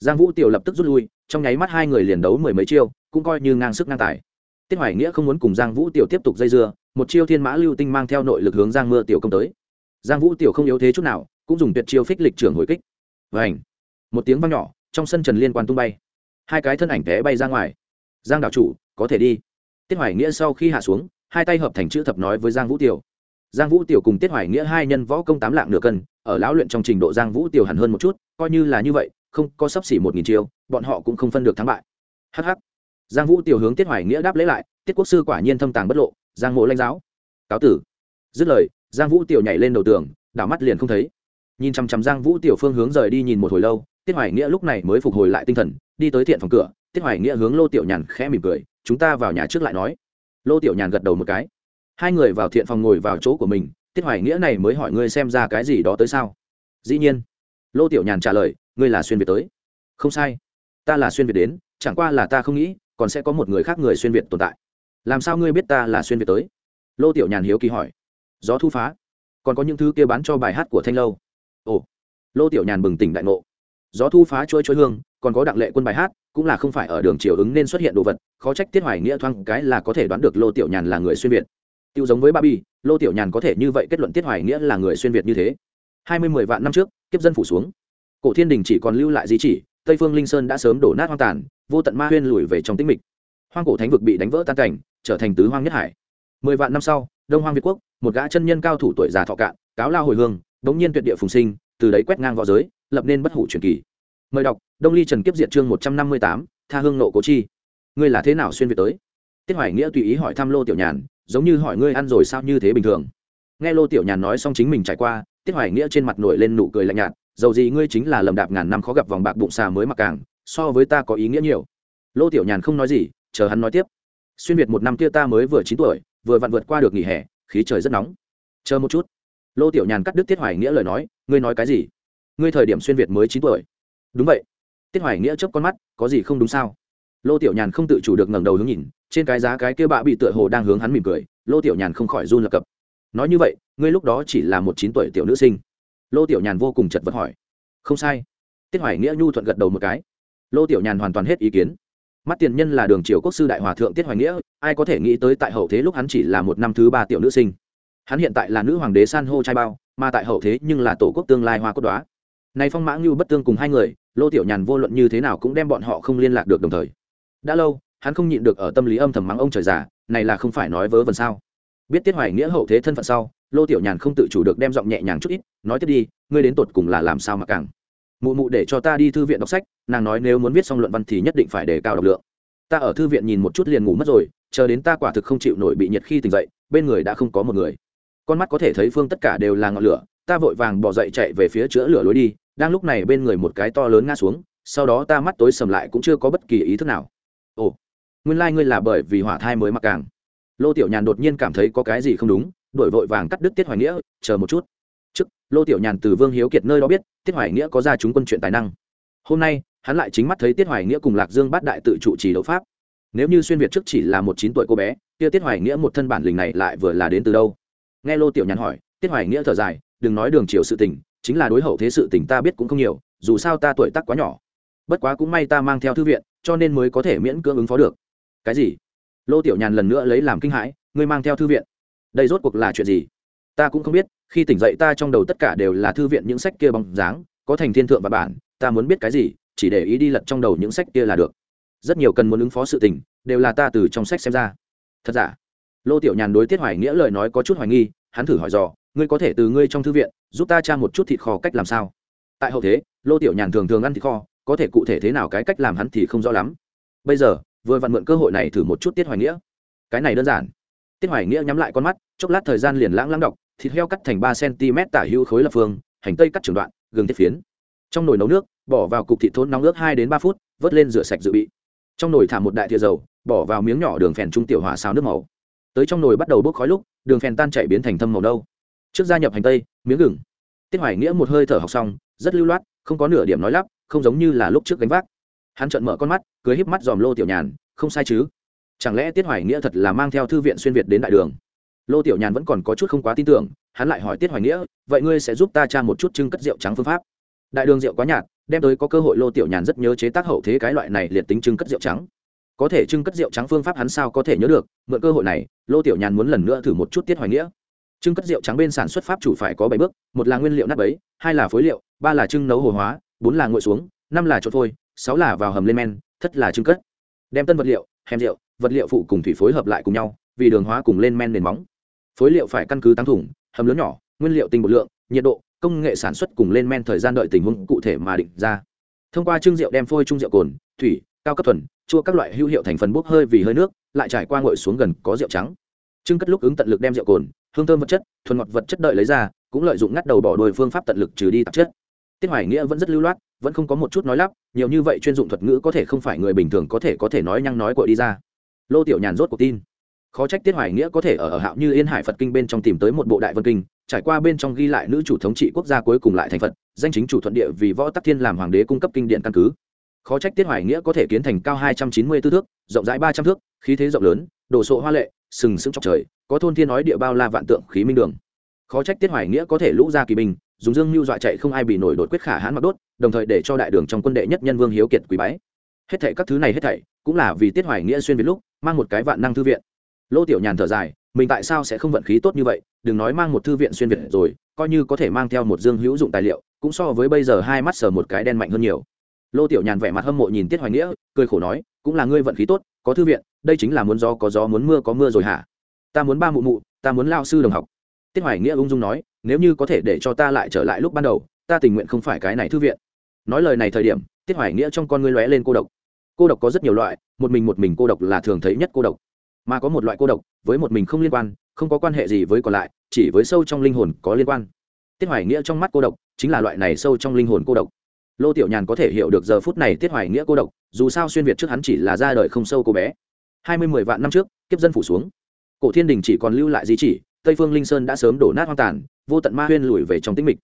giang vũ tiểu lập tức rút lui, trong nháy mắt hai người liền đấu mười mấy chiêu, cũng coi như ngang sức ngang tài. Tiết hoài nghĩa không muốn cùng giang vũ tiểu tiếp tục dây dưa, một chiêu thiên mã lưu tinh mang theo nội lực hướng giang mưa tiểu công tới. Giang vũ tiểu không yếu thế chút nào, cũng dùng tuyệt chiêu phích lịch trưởng hồi kích. Và ảnh một tiếng vang nhỏ, trong sân trần liên quan tung bay. Hai cái thân ảnh té bay ra ngoài. Giang đạo chủ, có thể đi. Tiết hoài nghĩa sau khi hạ xuống, hai tay hợp thành chữ thập nói với giang vũ tiểu. Giang vũ tiểu cùng tiết hoài nghĩa hai nhân võ công tám lạng nửa cân, ở lão luyện trong trình độ giang vũ tiểu hẳn hơn một chút, coi như là như vậy không có sấp xỉ một nghìn chiêu, bọn họ cũng không phân được thắng bại. Hh giang vũ tiểu hướng tiết hoài nghĩa đáp lấy lại, tiết quốc sư quả nhiên thâm tàng bất lộ, giang mộ lãnh giáo. Cáo tử. Dứt lời, giang vũ tiểu nhảy lên đầu tường, đảo mắt liền không thấy. Nhìn chằm chằm giang vũ tiểu phương hướng rời đi nhìn một hồi lâu, tiết hoài nghĩa lúc này mới phục hồi lại tinh thần, đi tới thiện phòng cửa, tiết hoài nghĩa hướng lô tiểu nhàn khẽ mỉm cười, chúng ta vào nhà trước lại nói. Lô tiểu nhàn gật đầu một cái. Hai người vào thiện phòng ngồi vào chỗ của mình, tiết hoài nghĩa này mới hỏi ngươi xem ra cái gì đó tới sao? Dĩ nhiên. Lô tiểu nhàn trả lời ngươi là xuyên việt tới. Không sai. Ta là xuyên việt đến, chẳng qua là ta không nghĩ, còn sẽ có một người khác người xuyên việt tồn tại. Làm sao ngươi biết ta là xuyên việt tới? Lô tiểu nhàn hiếu kỳ hỏi. Gió thu phá. Còn có những thứ kia bán cho bài hát của thanh lâu. Ồ. Lô tiểu nhàn bừng tỉnh đại ngộ. Gió thu phá trôi trôi hương, còn có đặng lệ quân bài hát, cũng là không phải ở đường chiều ứng nên xuất hiện đồ vật, khó trách tiết hoài nghĩa thoang cái là có thể đoán được lô tiểu nhàn là người xuyên việt. Tiêu giống với ba bi lô tiểu nhàn có thể như vậy kết luận tiết hoài nghĩa là người xuyên việt như thế. Hai mươi mười vạn năm trước, kiếp dân phủ xuống cổ thiên đình chỉ còn lưu lại di chỉ, tây phương linh sơn đã sớm đổ nát hoang tàn, vô tận ma huyên lùi về trong tĩnh mịch. Hoang cổ thánh vực bị đánh vỡ tan cảnh, trở thành tứ hoang nhất hải. Mười vạn năm sau, đông hoang việt quốc, một gã chân nhân cao thủ tuổi già thọ cạn, cáo lao hồi hương, đống nhiên tuyệt địa phùng sinh, từ đấy quét ngang v õ giới, lập nên bất hủ truyền kỳ. Mời đọc, đông ly trần kiếp diệt chương một trăm năm mươi tám, tha hương nộ cố chi. Ngươi là thế nào xuyên việt tới? Tiết hoài nghĩa tùy ý hỏi thăm lô tiểu nhàn, giống như hỏi ngươi ăn rồi sao như thế bình thường. Nghe lô tiểu nhàn nói xong chính mình trải qua, tiết hoài nghĩa trên mặt nổi lên nụ cười lạnh nhạt dầu gì ngươi chính là lầm đạp ngàn năm khó gặp vòng bạc bụng xà mới mặc càng, so với ta có ý nghĩa nhiều. Lô tiểu nhàn không nói gì, chờ hắn nói tiếp. Xuyên việt một năm kia ta mới vừa chín tuổi, vừa vặn vượt qua được nghỉ hè, khí trời rất nóng. Chờ một chút. Lô tiểu nhàn cắt đứt tiết hoài nghĩa lời nói, ngươi nói cái gì? Ngươi thời điểm xuyên việt mới chín tuổi. Đúng vậy. Tiết hoài nghĩa chớp con mắt, có gì không đúng sao? Lô tiểu nhàn không tự chủ được ngẩng đầu hướng nhìn, trên cái giá cái kia bạ bị tựa hồ đang hướng hắn mỉm cười, lô tiểu nhàn không khỏi run lập cập. Nói như vậy, ngươi lúc đó chỉ là một chín tuổi tiểu nữ sinh lô tiểu nhàn vô cùng chật vật hỏi. Không sai. Tiết hoài nghĩa nhu thuận gật đầu một cái. Lô tiểu nhàn hoàn toàn hết ý kiến. Mắt tiền nhân là đường triều quốc sư đại hòa thượng tiết hoài nghĩa, ai có thể nghĩ tới tại hậu thế lúc hắn chỉ là một năm thứ ba tiểu nữ sinh. Hắn hiện tại là nữ hoàng đế san hô trai bao, mà tại hậu thế nhưng là tổ quốc tương lai hoa cốt đoá nay phong mã ngưu bất tương cùng hai người, lô tiểu nhàn vô luận như thế nào cũng đem bọn họ không liên lạc được đồng thời. Đã lâu, hắn không nhịn được ở tâm lý âm thầm mắng ông trời già, này là không phải nói vớ vẩn sao? Biết tiết hoài nghĩa hậu thế thân phận sau, lô tiểu nhàn không tự chủ được đem giọng nhẹ nhàng chút ít, nói tiếp đi, ngươi đến tột cùng là làm sao mà càng. Mụ mụ để cho ta đi thư viện đọc sách, nàng nói nếu muốn viết xong luận văn thì nhất định phải đề cao độc lượng. Ta ở thư viện nhìn một chút liền ngủ mất rồi, chờ đến ta quả thực không chịu nổi bị nhiệt khi tỉnh dậy, bên người đã không có một người. Con mắt có thể thấy phương tất cả đều là ngọn lửa, ta vội vàng bỏ dậy chạy về phía chữa lửa lối đi, đang lúc này bên người một cái to lớn ngã xuống, sau đó ta mắt tối sầm lại cũng chưa có bất kỳ ý thức nào. Ồ, nguyên lai、like、ngươi là bởi vì hỏa thai mới mặc càng lô tiểu nhàn đột nhiên cảm thấy có cái gì không đúng đổi vội vàng cắt đứt tiết hoài nghĩa, chờ một chút. Trước, lô tiểu nhàn từ vương hiếu kiệt nơi đó biết, tiết hoài nghĩa có ra chúng quân chuyện tài năng. Hôm nay, hắn lại chính mắt thấy tiết hoài nghĩa cùng lạc dương bát đại tự chủ trì đấu pháp. Nếu như xuyên việt trước chỉ là một chín tuổi cô bé, kia tiết hoài nghĩa một thân bản lình này lại vừa là đến từ đâu? Nghe lô tiểu nhàn hỏi, tiết hoài nghĩa thở dài, đừng nói đường chiều sự tình, chính là đối hậu thế sự tình ta biết cũng không nhiều, dù sao ta tuổi tác quá nhỏ. Bất quá cũng may ta mang theo thư viện, cho nên mới có thể miễn cưỡng ứng phó được. Cái gì? Lô tiểu nhàn lần nữa lấy làm kinh hãi, ngươi mang theo thư viện? Đây rốt cuộc là chuyện gì? Ta cũng không biết, khi tỉnh dậy ta trong đầu tất cả đều là thư viện những sách kia bóng dáng, có thành thiên thượng và bản, ta muốn biết cái gì, chỉ để ý đi lật trong đầu những sách kia là được. Rất nhiều cần muốn ứng phó sự tình, đều là ta từ trong sách xem ra. Thật giả? Lô tiểu nhàn đối tiết hoài nghĩa lời nói có chút hoài nghi, hắn thử hỏi dò, ngươi có thể từ ngươi trong thư viện giúp ta tra một chút thịt kho cách làm sao? Tại hậu thế, lô tiểu nhàn thường thường ăn thịt kho, có thể cụ thể thế nào cái cách làm hắn thì không rõ lắm. Bây giờ vừa vặn mượn cơ hội này thử một chút tiết hoài nghĩa. Cái này đơn giản. Tiết hoài nghĩa nhắm lại con mắt, chốc lát thời gian liền lãng lãng đọc, thịt heo cắt thành ba cm tả hữu khối lập phương, hành tây cắt trường đoạn, gừng tiết phiến. Trong nồi nấu nước, bỏ vào cục thịt thốn nóng nước hai đến ba phút, vớt lên rửa sạch dự bị. Trong nồi thả một đại thìa dầu, bỏ vào miếng nhỏ đường phèn trung tiểu hỏa xào nước màu. Tới trong nồi bắt đầu bốc khói lúc, đường phèn tan chảy biến thành thâm màu đâu trước gia nhập hành tây, miếng gừng. Tiết hoài nghĩa một hơi thở học xong, rất lưu loát, không có nửa điểm nói lắp, không giống như là lúc trước gánh vác hắn trợn mở con mắt cưới híp mắt dòm lô tiểu nhàn, không sai chứ? Chẳng lẽ tiết hoài nghĩa thật là mang theo thư viện xuyên việt đến đại đường? Lô tiểu nhàn vẫn còn có chút không quá tin tưởng, hắn lại hỏi tiết hoài nghĩa, vậy ngươi sẽ giúp ta tra một chút trưng cất rượu trắng phương pháp? Đại đường rượu quá nhạt, đem tới có cơ hội lô tiểu nhàn rất nhớ chế tác hậu thế cái loại này liệt tính trưng cất rượu trắng. Có thể trưng cất rượu trắng phương pháp hắn sao có thể nhớ được, mượn cơ hội này, lô tiểu nhàn muốn lần nữa thử một chút tiết hoài nghĩa. Trưng cất rượu trắng bên sản xuất pháp chủ phải có bảy bước, một là nguyên liệu nắp ấy, hai là phối liệu, ba là trưng nấu hồ hóa, bốn là nguội xuống, năm là trộn phôi sáu là vào hầm lên men, thất là trưng cất. Đem tân vật liệu hèm rượu, vật liệu phụ cùng thủy phối hợp lại cùng nhau, vì đường hóa cùng lên men nền móng. Phối liệu phải căn cứ tăng thủng, hầm lớn nhỏ, nguyên liệu tinh bột lượng, nhiệt độ, công nghệ sản xuất cùng lên men thời gian đợi tình huống cụ thể mà định ra. Thông qua trưng rượu đem phôi trung rượu cồn, thủy, cao cấp thuần, chua các loại hữu hiệu thành phần bốc hơi vì hơi nước, lại trải qua ngội xuống gần có rượu trắng. Trưng cất lúc ứng tận lực đem rượu cồn, hương thơm vật chất, thuần ngọt vật chất đợi lấy ra, cũng lợi dụng ngắt đầu bỏ đôi phương pháp tận lực trừ đi tạp chất. Tiết hoài nghĩa vẫn rất lưu loát vẫn không có một chút nói lắp, nhiều như vậy chuyên dụng thuật ngữ có thể không phải người bình thường có thể có thể nói nhăng nói cội đi ra. Lô tiểu nhàn rốt cuộc tin. Khó trách tiết hoài nghĩa có thể ở ở hạo như yên hải phật kinh bên trong tìm tới một bộ đại vân kinh, trải qua bên trong ghi lại nữ chủ thống trị quốc gia cuối cùng lại thành phật, danh chính chủ thuận địa vì võ tắc thiên làm hoàng đế cung cấp kinh điện căn cứ. Khó trách tiết hoài nghĩa có thể kiến thành cao hai trăm chín mươi tư thước, rộng rãi ba trăm thước, khí thế rộng lớn, đồ sộ hoa lệ, sừng sững chọc trời, có thôn thiên nói địa bao la vạn tượng khí minh đường. Khó trách tiết hoài nghĩa có thể lũ ra kỳ binh dùng dương mưu dọa chạy không ai bị nổi đột quyết khả hãn mặc đốt, đồng thời để cho đại đường trong quân đệ nhất nhân vương hiếu kiệt quý bái. Hết thảy các thứ này hết thảy, cũng là vì tiết hoài nghĩa xuyên việt lúc, mang một cái vạn năng thư viện. Lô tiểu nhàn thở dài, mình tại sao sẽ không vận khí tốt như vậy? Đừng nói mang một thư viện xuyên việt rồi, coi như có thể mang theo một dương hữu dụng tài liệu, cũng so với bây giờ hai mắt sờ một cái đen mạnh hơn nhiều. Lô tiểu nhàn vẻ mặt hâm mộ nhìn tiết hoài nghĩa, cười khổ nói, cũng là ngươi vận khí tốt, có thư viện, đây chính là muốn gió có gió, muốn mưa có mưa rồi hả? Ta muốn ba mụ mụ, ta muốn lao sư đồng học tiết hoài nghĩa ung dung nói, nếu như có thể để cho ta lại trở lại lúc ban đầu, ta tình nguyện không phải cái này thư viện. Nói lời này thời điểm, tiết hoài nghĩa trong con ngươi lóe lên cô độc. Cô độc có rất nhiều loại, một mình một mình cô độc là thường thấy nhất cô độc. Mà có một loại cô độc, với một mình không liên quan, không có quan hệ gì với còn lại, chỉ với sâu trong linh hồn có liên quan. Tiết hoài nghĩa trong mắt cô độc chính là loại này sâu trong linh hồn cô độc. Lô tiểu nhàn có thể hiểu được giờ phút này tiết hoài nghĩa cô độc, dù sao xuyên việt trước hắn chỉ là ra đời không sâu cô bé. Hai mươi mười vạn năm trước, kiếp dân phủ xuống. Cổ thiên đình chỉ còn lưu lại di chỉ tây phương linh sơn đã sớm đổ nát hoang tàn, vô tận ma huyên lùi về trong tĩnh mịch.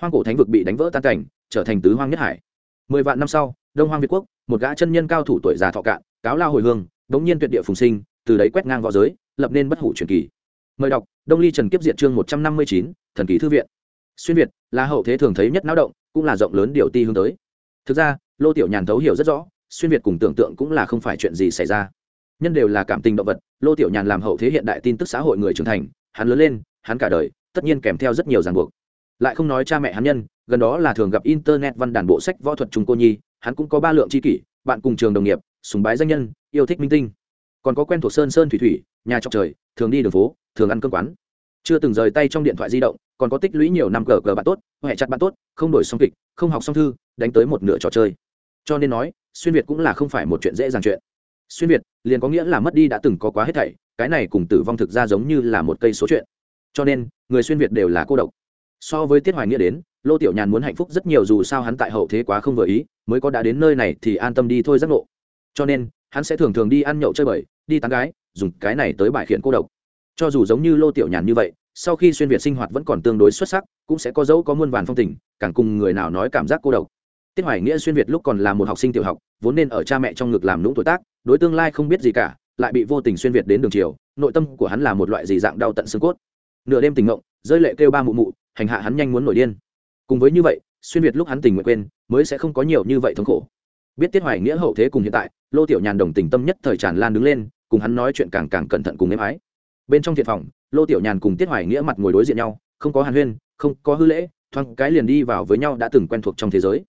Hoang cổ thánh vực bị đánh vỡ tan cảnh, trở thành tứ hoang nhất hải. Mười vạn năm sau, đông hoang việt quốc, một gã chân nhân cao thủ tuổi già thọ cạn, cáo lao hồi hương, đống nhiên tuyệt địa phùng sinh, từ đấy quét ngang v õ giới, lập nên bất hủ truyền kỳ. Mời đọc, đông ly trần kiếp diện chương một trăm năm mươi chín, thần kỳ thư viện. Xuyên việt, là hậu thế thường thấy nhất náo động, cũng là rộng lớn điều ti hướng tới. Thực ra, lô tiểu nhàn thấu hiểu rất rõ, xuyên việt cùng tưởng tượng cũng là không phải chuyện gì xảy ra. Nhân đều là cảm tình động vật, lô tiểu nhàn làm hậu thế hiện đại tin tức xã hội người trưởng thành hắn lớn lên, hắn cả đời, tất nhiên kèm theo rất nhiều ràng buộc. Lại không nói cha mẹ hắn nhân, gần đó là thường gặp internet văn đàn bộ sách võ thuật trung cô nhi, hắn cũng có ba lượng tri kỷ, bạn cùng trường đồng nghiệp, sùng bái danh nhân, yêu thích minh tinh. Còn có quen thuộc sơn sơn thủy thủy, nhà trọc trời, thường đi đường phố, thường ăn cơm quán. Chưa từng rời tay trong điện thoại di động, còn có tích lũy nhiều năm gờ gờ bạn tốt huệ chặt bạn tốt, không đổi song kịch, không học song thư, đánh tới một nửa trò chơi. Cho nên nói, xuyên việt cũng là không phải một chuyện dễ dàng chuyện. Xuyên việt liền có nghĩa là mất đi đã từng có quá hết thảy, cái này cùng tử vong thực ra giống như là một cây số chuyện. Cho nên, người xuyên việt đều là cô độc. So với tiết hoài nghĩa đến, lô tiểu nhàn muốn hạnh phúc rất nhiều dù sao hắn tại hậu thế quá không vừa ý, mới có đã đến nơi này thì an tâm đi thôi giác ngộ. Cho nên, hắn sẽ thường thường đi ăn nhậu chơi bời, đi tán gái, dùng cái này tới bài khiển cô độc. Cho dù giống như lô tiểu nhàn như vậy, sau khi xuyên việt sinh hoạt vẫn còn tương đối xuất sắc, cũng sẽ có dấu có muôn vàn phong tình, càng cùng người nào nói cảm giác cô độc tiết hoài nghĩa xuyên việt lúc còn là một học sinh tiểu học, vốn nên ở cha mẹ trong ngực làm lũng tuổi tác, đối tương lai không biết gì cả, lại bị vô tình xuyên việt đến đường chiều, nội tâm của hắn là một loại gì dạng đau tận xương cốt. Nửa đêm tình ngộng, rơi lệ kêu ba mụ mụ, hành hạ hắn nhanh muốn nổi điên. Cùng với như vậy, xuyên việt lúc hắn tình nguyện quên, mới sẽ không có nhiều như vậy thống khổ. Biết tiết hoài nghĩa hậu thế cùng hiện tại, lô tiểu nhàn đồng tình tâm nhất thời tràn lan đứng lên, cùng hắn nói chuyện càng càng cẩn thận cùng êm ái. Bên trong thiện phòng, lô tiểu nhàn cùng tiết hoài nghĩa mặt ngồi đối diện nhau, không có hàn huyên, không có hư lễ, thoáng cái liền đi vào với nhau đã từng quen thuộc trong thế giới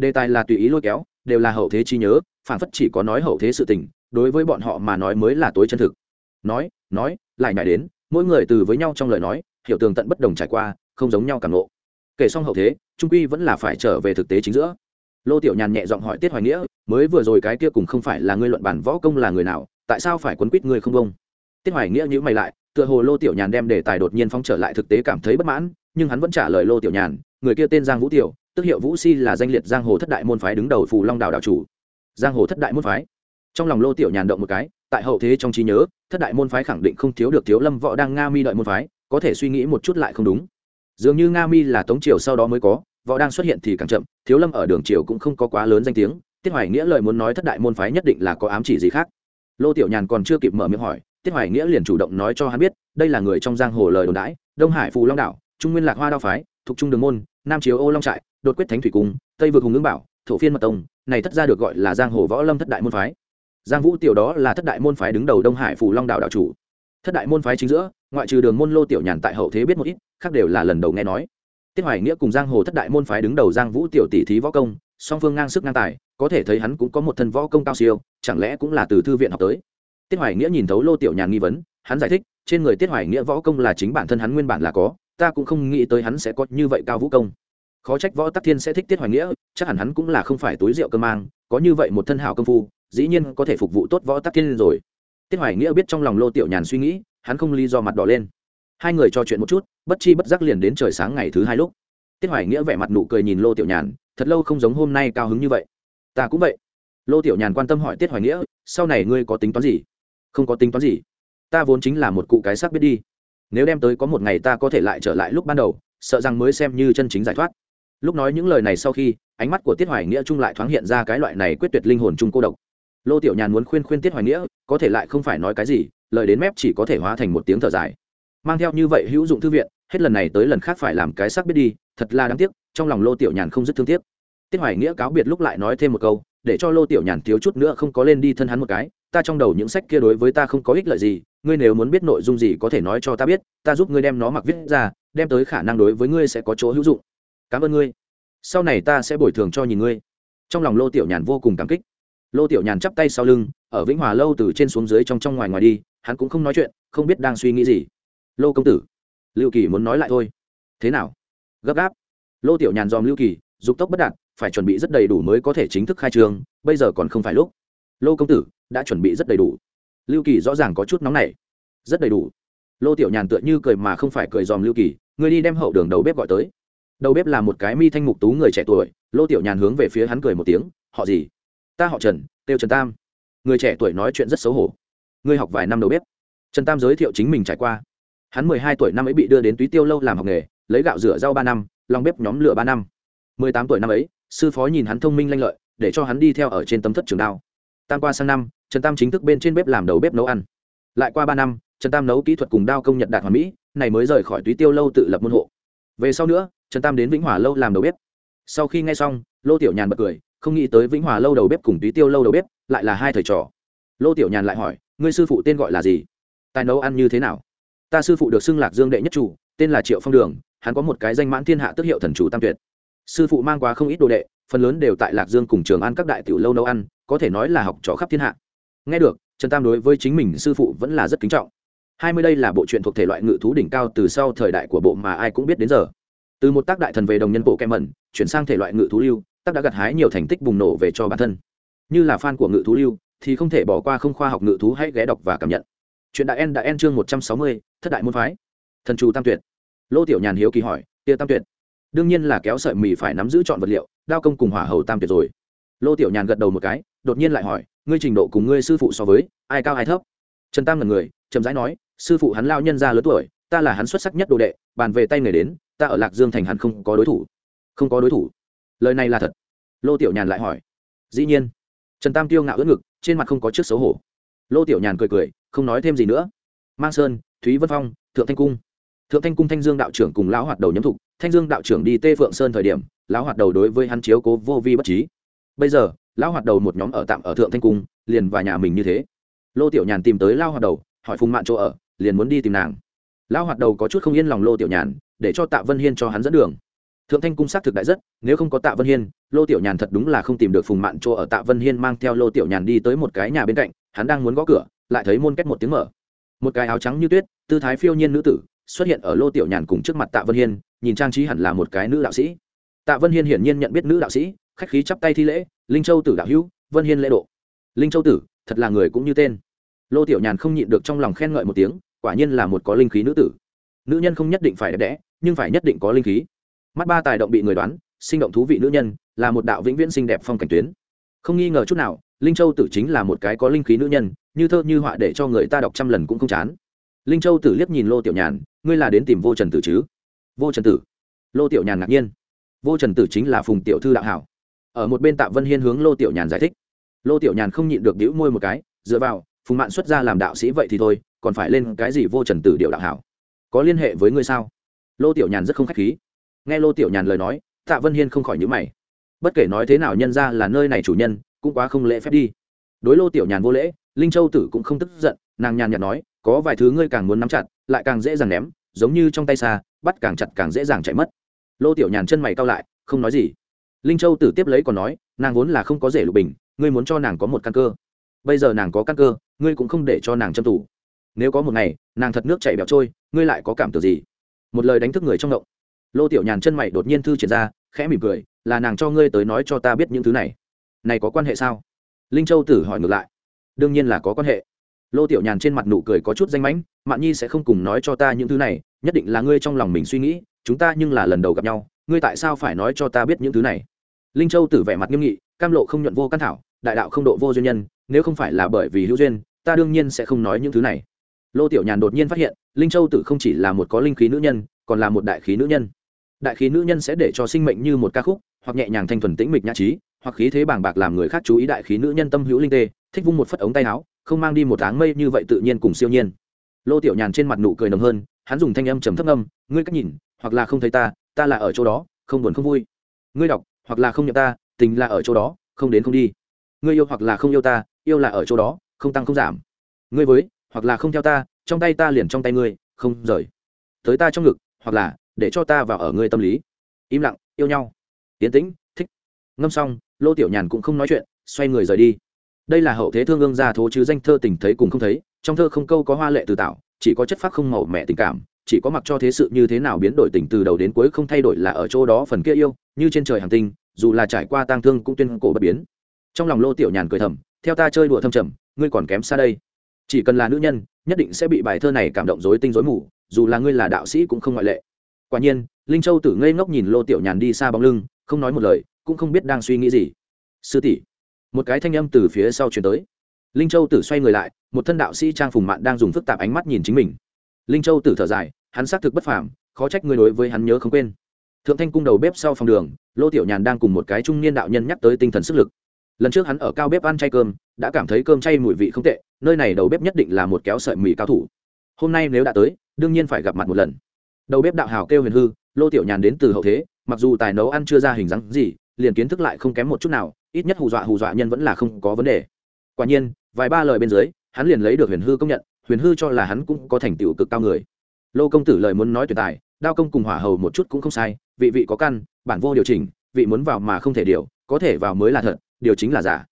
đề tài là tùy ý lôi kéo, đều là hậu thế chi nhớ phản phất chỉ có nói hậu thế sự tình, đối với bọn họ mà nói mới là tối chân thực. Nói nói, lại nhảy đến, mỗi người từ với nhau trong lời nói, hiểu tường tận bất đồng trải qua, không giống nhau càng ngộ. Kể xong hậu thế, trung quy vẫn là phải trở về thực tế chính giữa. Lô tiểu nhàn nhẹ giọng hỏi tiết hoài nghĩa, mới vừa rồi cái kia cùng không phải là ngươi luận bản võ công là người nào, tại sao phải quấn quýt ngươi không công tiết hoài nghĩa nhữ mày lại, tựa hồ lô tiểu nhàn đem đề tài đột nhiên phóng trở lại thực tế cảm thấy bất mãn, nhưng hắn vẫn trả lời lô tiểu nhàn, người kia tên giang vũ tiểu tức hiệu vũ si là danh liệt giang hồ thất đại môn phái đứng đầu phù long đảo đạo chủ. Giang hồ thất đại môn phái. Trong lòng lô tiểu nhàn động một cái, tại hậu thế trong trí nhớ, thất đại môn phái khẳng định không thiếu được thiếu lâm võ đang nga mi đợi môn phái, có thể suy nghĩ một chút lại không đúng. Dường như nga mi là tống triều sau đó mới có, võ đang xuất hiện thì càng chậm, thiếu lâm ở đường triều cũng không có quá lớn danh tiếng, tiết hoài nghĩa lời muốn nói thất đại môn phái nhất định là có ám chỉ gì khác. Lô tiểu nhàn còn chưa kịp mở miệng hỏi, tiết hoài nghĩa liền chủ động nói cho hắn biết, đây là người trong giang hồ lời đồn đãi, đông hải phù long đảo, trung nguyên lạc hoa đao phái, thuộc trung đường môn nam chiếu ô long trại, đột quyết thánh thủy cung, tây vực hùng ngưng bảo, thổ phiên mật tông, này thất ra được gọi là giang hồ võ lâm thất đại môn phái. Giang vũ tiểu đó là thất đại môn phái đứng đầu đông hải phủ long đảo đạo chủ. Thất đại môn phái chính giữa, ngoại trừ đường môn lô tiểu nhàn tại hậu thế biết một ít, khác đều là lần đầu nghe nói. Tiết hoài nghĩa cùng giang hồ thất đại môn phái đứng đầu giang vũ tiểu tỷ thí võ công, song phương ngang sức ngang tài, có thể thấy hắn cũng có một thân võ công cao siêu, chẳng lẽ cũng là từ thư viện học tới. Tiết hoài nghĩa nhìn thấu lô tiểu nhàn nghi vấn, hắn giải thích, trên người tiết hoài nghĩa võ công là chính bản thân hắn nguyên bản là có ta cũng không nghĩ tới hắn sẽ có như vậy cao vũ công. Khó trách võ tắc thiên sẽ thích tiết hoài nghĩa, chắc hẳn hắn cũng là không phải túi rượu cơ mang, có như vậy một thân hảo công phu, dĩ nhiên có thể phục vụ tốt võ tắc thiên rồi. Tiết hoài nghĩa biết trong lòng lô tiểu nhàn suy nghĩ, hắn không lý do mặt đỏ lên. Hai người trò chuyện một chút, bất chi bất giác liền đến trời sáng ngày thứ hai lúc. Tiết hoài nghĩa vẻ mặt nụ cười nhìn lô tiểu nhàn, thật lâu không giống hôm nay cao hứng như vậy. Ta cũng vậy. Lô tiểu nhàn quan tâm hỏi tiết hoài nghĩa, sau này ngươi có tính toán gì? Không có tính toán gì. Ta vốn chính là một cụ cái xác biết đi nếu đem tới có một ngày ta có thể lại trở lại lúc ban đầu, sợ rằng mới xem như chân chính giải thoát. Lúc nói những lời này sau khi, ánh mắt của tiết hoài nghĩa trung lại thoáng hiện ra cái loại này quyết tuyệt linh hồn trung cô độc. Lô tiểu nhàn muốn khuyên khuyên tiết hoài nghĩa, có thể lại không phải nói cái gì, lời đến mép chỉ có thể hóa thành một tiếng thở dài. Mang theo như vậy hữu dụng thư viện, hết lần này tới lần khác phải làm cái xác biết đi, thật là đáng tiếc, trong lòng lô tiểu nhàn không rất thương tiếc. Tiết hoài nghĩa cáo biệt lúc lại nói thêm một câu để cho lô tiểu nhàn thiếu chút nữa không có lên đi thân hắn một cái, ta trong đầu những sách kia đối với ta không có ích lợi gì, ngươi nếu muốn biết nội dung gì có thể nói cho ta biết, ta giúp ngươi đem nó mặc viết ra, đem tới khả năng đối với ngươi sẽ có chỗ hữu dụng. Cảm ơn ngươi. Sau này ta sẽ bồi thường cho nhìn ngươi. Trong lòng lô tiểu nhàn vô cùng cảm kích. Lô tiểu nhàn chắp tay sau lưng, ở vĩnh hòa lâu từ trên xuống dưới trong trong ngoài ngoài đi, hắn cũng không nói chuyện, không biết đang suy nghĩ gì. Lô công tử, lưu kỳ muốn nói lại thôi. Thế nào? Gấp gáp. Lô tiểu nhàn dòm lưu kỳ, dục tốc bất đạt phải chuẩn bị rất đầy đủ mới có thể chính thức khai trường bây giờ còn không phải lúc. Lô công tử, đã chuẩn bị rất đầy đủ. Lưu kỳ rõ ràng có chút nóng này rất đầy đủ. Lô tiểu nhàn tựa như cười mà không phải cười dòm lưu kỳ, người đi đem hậu đường đầu bếp gọi tới. Đầu bếp là một cái mi thanh mục tú người trẻ tuổi, lô tiểu nhàn hướng về phía hắn cười một tiếng, họ gì? Ta họ trần têu trần tam. Người trẻ tuổi nói chuyện rất xấu hổ. Ngươi học vài năm đầu bếp. Trần tam giới thiệu chính mình trải qua. Hắn mười hai tuổi năm ấy bị đưa đến túy tiêu lâu làm học nghề, lấy gạo rửa rau ba năm, lòng bếp nhóm lửa ba năm. mười tám tuổi năm ấy sư phó nhìn hắn thông minh lanh lợi, để cho hắn đi theo ở trên tấm thất trường đao. Tam qua sang năm, trần tam chính thức bên trên bếp làm đầu bếp nấu ăn. Lại qua ba năm, trần tam nấu kỹ thuật cùng đao công nhật đạt hoàn mỹ, này mới rời khỏi túy tiêu lâu tự lập môn hộ. Về sau nữa, trần tam đến vĩnh hòa lâu làm đầu bếp. Sau khi nghe xong, lô tiểu nhàn bật cười, không nghĩ tới vĩnh hòa lâu đầu bếp cùng túy tiêu lâu đầu bếp lại là hai thầy trò. Lô tiểu nhàn lại hỏi, ngươi sư phụ tên gọi là gì? Tài nấu ăn như thế nào? Ta sư phụ được xưng lạc dương đệ nhất chủ, tên là triệu phong đường, hắn có một cái danh mãn thiên hạ tức hiệu thần chủ tam tuyệt sư phụ mang quá không ít đồ đệ, phần lớn đều tại lạc dương cùng trường ăn các đại tiểu lâu nấu ăn, có thể nói là học trò khắp thiên hạ. Nghe được, trần tam đối với chính mình sư phụ vẫn là rất kính trọng. Hai mươi đây là bộ truyện thuộc thể loại ngự thú đỉnh cao từ sau thời đại của bộ mà ai cũng biết đến giờ. Từ một tác đại thần về đồng nhân bộ kem mẩn chuyển sang thể loại ngự thú lưu, tác đã gặt hái nhiều thành tích bùng nổ về cho bản thân. Như là fan của ngự thú lưu, thì không thể bỏ qua không khoa học ngự thú hãy ghé đọc và cảm nhận. Chuyện đại en đã en chương một trăm sáu mươi, thất đại môn phái. Thần chủ tam tuyệt. Lô tiểu nhàn hiếu kỳ hỏi, tia tam tuyệt đương nhiên là kéo sợi mì phải nắm giữ chọn vật liệu, đao công cùng hỏa hầu tam tuyệt rồi. Lô tiểu nhàn gật đầu một cái, đột nhiên lại hỏi, ngươi trình độ cùng ngươi sư phụ so với ai cao ai thấp? Trần tam là người, chậm rãi nói, sư phụ hắn lao nhân ra lớn tuổi, ta là hắn xuất sắc nhất đồ đệ, bàn về tay người đến, ta ở lạc dương thành hắn không có đối thủ. Không có đối thủ? Lời này là thật. Lô tiểu nhàn lại hỏi. Dĩ nhiên. Trần tam tiêu ngạo ướt ngực, trên mặt không có trước xấu hổ. Lô tiểu nhàn cười cười, không nói thêm gì nữa. Mang sơn, thúy vân phong, thượng thanh cung. Thượng thanh cung thanh dương đạo trưởng cùng lão hoạt đầu nhấm thục thanh dương đạo trưởng đi tê phượng sơn thời điểm, lão hoạt đầu đối với hắn chiếu cố vô vi bất trí. Bây giờ, lão hoạt đầu một nhóm ở tạm ở thượng thanh cung, liền vào nhà mình như thế. Lô tiểu nhàn tìm tới lao hoạt đầu, hỏi phùng mạn chỗ ở, liền muốn đi tìm nàng. Lão hoạt đầu có chút không yên lòng lô tiểu nhàn, để cho tạ vân hiên cho hắn dẫn đường. Thượng thanh cung xác thực đại rất, nếu không có tạ vân hiên, lô tiểu nhàn thật đúng là không tìm được phùng mạn chỗ ở. Tạ vân hiên mang theo lô tiểu nhàn đi tới một cái nhà bên cạnh, hắn đang muốn gõ cửa, lại thấy môn két một tiếng mở. Một cái áo trắng như tuyết, tư thái phiêu nhiên nữ tử xuất hiện ở lô tiểu nhàn cùng trước mặt tạ vân hiên, nhìn trang trí hẳn là một cái nữ đạo sĩ. Tạ vân hiên hiển nhiên nhận biết nữ đạo sĩ, khách khí chắp tay thi lễ, linh châu tử đạo hữu, vân hiên lễ độ. Linh châu tử, thật là người cũng như tên. Lô tiểu nhàn không nhịn được trong lòng khen ngợi một tiếng, quả nhiên là một có linh khí nữ tử. Nữ nhân không nhất định phải đẹp đẽ, nhưng phải nhất định có linh khí. Mắt ba tài động bị người đoán, sinh động thú vị nữ nhân, là một đạo vĩnh viễn xinh đẹp phong cảnh tuyến. Không nghi ngờ chút nào, linh châu tử chính là một cái có linh khí nữ nhân, như thơ như họa để cho người ta đọc trăm lần cũng không chán. Linh châu tử liếc nhìn lô tiểu nhàn ngươi là đến tìm vô trần tử chứ? Vô trần tử? Lô tiểu nhàn ngạc nhiên. Vô trần tử chính là phùng tiểu thư đạo hảo. Ở một bên tạ vân hiên hướng lô tiểu nhàn giải thích. Lô tiểu nhàn không nhịn được đĩu môi một cái, dựa vào, phùng mạn xuất ra làm đạo sĩ vậy thì thôi, còn phải lên cái gì vô trần tử điệu đạo hảo? Có liên hệ với ngươi sao? Lô tiểu nhàn rất không k h á c h khí. Nghe lô tiểu nhàn lời nói tạ vân hiên không khỏi nhữ mày. Bất kể nói thế nào nhân ra là nơi này chủ nhân, cũng quá không lễ phép đi. Đối lô tiểu nhàn vô lễ, linh châu tử cũng không tức giận nàng nhàn nhạt nói, có vài thứ ngươi càng muốn nắm chặt, lại càng dễ dàng ném, giống như trong tay xa, bắt càng chặt càng dễ dàng chạy mất. Lô tiểu nhàn chân mày cao lại, không nói gì. Linh châu tử tiếp lấy còn nói, nàng vốn là không có rể lục bình, ngươi muốn cho nàng có một căn cơ. Bây giờ nàng có căn cơ, ngươi cũng không để cho nàng châm tủ nếu có một ngày, nàng thật nước chảy bẹo trôi, ngươi lại có cảm tưởng gì? Một lời đánh thức người trong động lô tiểu nhàn chân mày đột nhiên thư triển ra, khẽ mỉm cười, là nàng cho ngươi tới nói cho ta biết những thứ này. Này có quan hệ sao? Linh châu tử hỏi ngược lại, đương nhiên là có quan hệ lô tiểu nhàn trên mặt nụ cười có chút danh mãnh, mạn nhi sẽ không cùng nói cho ta những thứ này, nhất định là ngươi trong lòng mình suy nghĩ, chúng ta nhưng là lần đầu gặp nhau, ngươi tại sao phải nói cho ta biết những thứ này? Linh châu tử vẻ mặt nghiêm nghị, cam lộ không nhuận vô căn thảo, đại đạo không độ vô duyên nhân, nếu không phải là bởi vì hữu duyên, ta đương nhiên sẽ không nói những thứ này. Lô tiểu nhàn đột nhiên phát hiện, linh châu tử không chỉ là một có linh khí nữ nhân, còn là một đại khí nữ nhân. Đại khí nữ nhân sẽ để cho sinh mệnh như một ca khúc, hoặc nhẹ nhàng thanh thuần tĩnh mịch nhã trí, hoặc khí thế bàng bạc làm người khác chú ý đại khí nữ nhân tâm hữu linh tê, thích vung một phất ống tay áo không mang đi một áng mây như vậy tự nhiên cùng siêu nhiên. Lô tiểu nhàn trên mặt nụ cười nồng hơn, hắn dùng thanh âm trầm thấp âm ngươi cách nhìn, hoặc là không thấy ta ta là ở chỗ đó, không buồn không vui. Ngươi đọc, hoặc là không nhận ta, tình là ở chỗ đó, không đến không đi. Ngươi yêu hoặc là không yêu ta, yêu là ở chỗ đó, không tăng không giảm. Ngươi với, hoặc là không theo ta, trong tay ta liền trong tay ngươi, không rời. Tới ta trong ngực, hoặc là để cho ta vào ở ngươi tâm lý. Im lặng, yêu nhau. Tiến tĩnh, thích. Ngâm xong, lô tiểu nhàn cũng không nói chuyện, xoay người rời đi đây là hậu thế thương ương gia thố chứ danh thơ tình thấy cùng không thấy, trong thơ không câu có hoa lệ từ tạo, chỉ có chất phác không màu mẹ tình cảm, chỉ có mặc cho thế sự như thế nào biến đổi tình từ đầu đến cuối không thay đổi là ở chỗ đó phần kia yêu, như trên trời hàng tinh, dù là trải qua tang thương cũng tuyên cổ bất biến. Trong lòng lô tiểu nhàn cười thầm, theo ta chơi đùa thâm trầm, ngươi còn kém xa đây. Chỉ cần là nữ nhân, nhất định sẽ bị bài thơ này cảm động dối tinh dối mù, dù là ngươi là đạo sĩ cũng không ngoại lệ. Quả nhiên, linh châu tử ngây ngốc nhìn lô tiểu nhàn đi xa bóng lưng, không nói một lời, cũng không biết đang suy nghĩ gì. Sư tỷ một cái thanh âm từ phía sau chuyển tới. Linh châu tử xoay người lại, một thân đạo sĩ trang phùng mạn đang dùng phức tạp ánh mắt nhìn chính mình. Linh châu tử thở dài, hắn xác thực bất phàm, khó trách người đối với hắn nhớ không quên. Thượng thanh cung đầu bếp sau phòng đường, lô tiểu nhàn đang cùng một cái trung niên đạo nhân nhắc tới tinh thần sức lực. Lần trước hắn ở cao bếp ăn chay cơm, đã cảm thấy cơm chay mùi vị không tệ, nơi này đầu bếp nhất định là một kéo sợi mì cao thủ. Hôm nay nếu đã tới, đương nhiên phải gặp mặt một lần. Đầu bếp đạo hào kêu huyền hư, lô tiểu nhàn đến từ hậu thế, mặc dù tài nấu ăn chưa ra hình dáng gì liền kiến thức lại không kém một chút nào, ít nhất hù dọa hù dọa nhân vẫn là không có vấn đề. Quả nhiên, vài ba lời bên dưới, hắn liền lấy được huyền hư công nhận, huyền hư cho là hắn cũng có thành tựu cực cao người. Lô công tử lời muốn nói tuyệt tài, đao công cùng hỏa hầu một chút cũng không sai, vị vị có căn, bản vô điều chỉnh, vị muốn vào mà không thể điều, có thể vào mới là thật, điều chính là giả.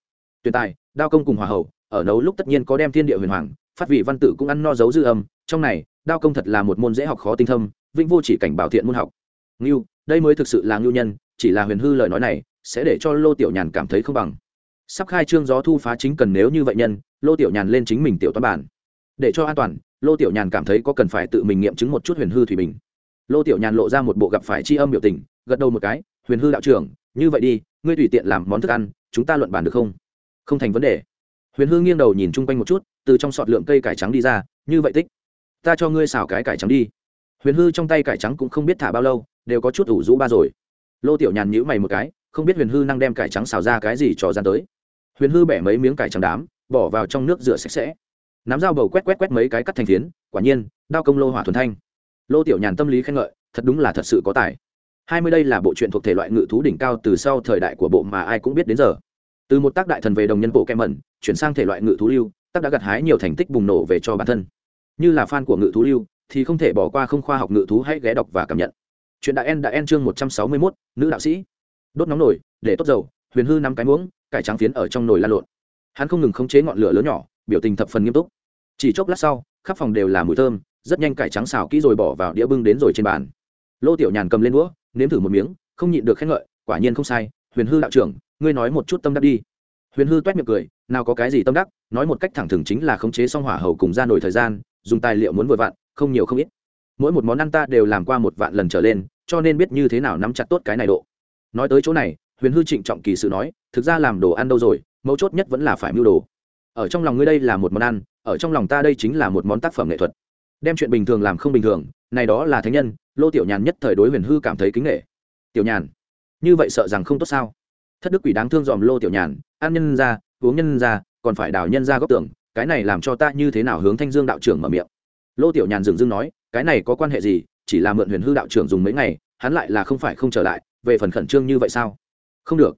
Tuyệt tài, đao công cùng hỏa hầu, ở nấu lúc tất nhiên có đem thiên địa huyền hoàng, phát vị văn tự cũng ăn no dấu dư âm, trong này, đao công thật là một môn dễ học khó tinh thâm, vĩnh vô chỉ cảnh bảo thiện môn học. Ngưu, đây mới thực sự là ngưu nhân chỉ là huyền hư lời nói này sẽ để cho lô tiểu nhàn cảm thấy không bằng. Sắp khai trương gió thu phá chính cần nếu như vậy nhân, lô tiểu nhàn lên chính mình tiểu toán bản. Để cho an toàn, lô tiểu nhàn cảm thấy có cần phải tự mình nghiệm chứng một chút huyền hư thủy bình. Lô tiểu nhàn lộ ra một bộ gặp phải tri âm biểu tình, gật đầu một cái, huyền hư đạo trưởng, như vậy đi, ngươi tùy tiện làm món thức ăn, chúng ta luận bàn được không? Không thành vấn đề. Huyền hư nghiêng đầu nhìn chung quanh một chút, từ trong sọt lượng cây cải trắng đi ra, như vậy tích, ta cho ngươi xào cái cải trắng đi. Huyền hư trong tay cải trắng cũng không biết thả bao lâu, đều có chút ủ rũ ba rồi lô tiểu nhàn nhữ mày một cái, không biết huyền hư năng đem cải trắng xào ra cái gì cho gian tới. Huyền hư bẻ mấy miếng cải trắng đám, bỏ vào trong nước rửa sạch sẽ. Nắm dao bầu quét quét quét mấy cái cắt thành phiến, quả nhiên, đao công lô hỏa thuần thanh. Lô tiểu nhàn tâm lý khen ngợi, thật đúng là thật sự có tài. Hai mươi đây là bộ truyện thuộc thể loại ngự thú đỉnh cao từ sau thời đại của bộ mà ai cũng biết đến giờ. Từ một tác đại thần về đồng nhân bộ kem mẩn, chuyển sang thể loại ngự thú lưu, tác đã gặt hái nhiều thành tích bùng nổ về cho bản thân. Như là fan của ngự thú lưu, thì không thể bỏ qua không khoa học ngự thú hãy ghé đọc và cảm nhận chuyện đại en đại en chương một trăm sáu mươi mốt, nữ đạo sĩ. Đốt nóng nổi để tốt dầu, huyền hư năm cái muỗng, cải trắng phiến ở trong nồi lan lộn. Hắn không ngừng khống chế ngọn lửa lớn nhỏ, biểu tình thập phần nghiêm túc. Chỉ chốc lát sau, khắp phòng đều là mùi thơm, rất nhanh cải trắng xào kỹ rồi bỏ vào đĩa bưng đến rồi trên bàn. Lô tiểu nhàn cầm lên đũa, nếm thử một miếng, không nhịn được khen ngợi, quả nhiên không sai, huyền hư đạo trưởng, ngươi nói một chút tâm đắc đi. Huyền hư toét miệng cười, nào có cái gì tâm đắc, nói một cách thẳng thừng chính là khống chế xong hỏa hầu cùng ra nổi thời gian, dùng tài liệu muốn vừa vặn, không nhiều không ít mỗi một món ăn ta đều làm qua một vạn lần trở lên, cho nên biết như thế nào nắm chặt tốt cái này độ. Nói tới chỗ này, huyền hư trịnh trọng kỳ sự nói, thực ra làm đồ ăn đâu rồi, mấu chốt nhất vẫn là phải mưu đồ. Ở trong lòng ngươi đây là một món ăn, ở trong lòng ta đây chính là một món tác phẩm nghệ thuật. Đem chuyện bình thường làm không bình thường, này đó là thánh nhân, lô tiểu nhàn nhất thời đối huyền hư cảm thấy kính nghệ tiểu nhàn, như vậy sợ rằng không tốt sao? Thất đức quỷ đáng thương dòm lô tiểu nhàn, ăn nhân ra, uống nhân ra, còn phải đào nhân ra góc tưởng, cái này làm cho ta như thế nào hướng thanh dương đạo trưởng mở miệng? Lô tiểu nhàn dừng dưng nói cái này có quan hệ gì, chỉ là mượn huyền hư đạo trưởng dùng mấy ngày, hắn lại là không phải không trở lại, về phần khẩn trương như vậy sao? Không được.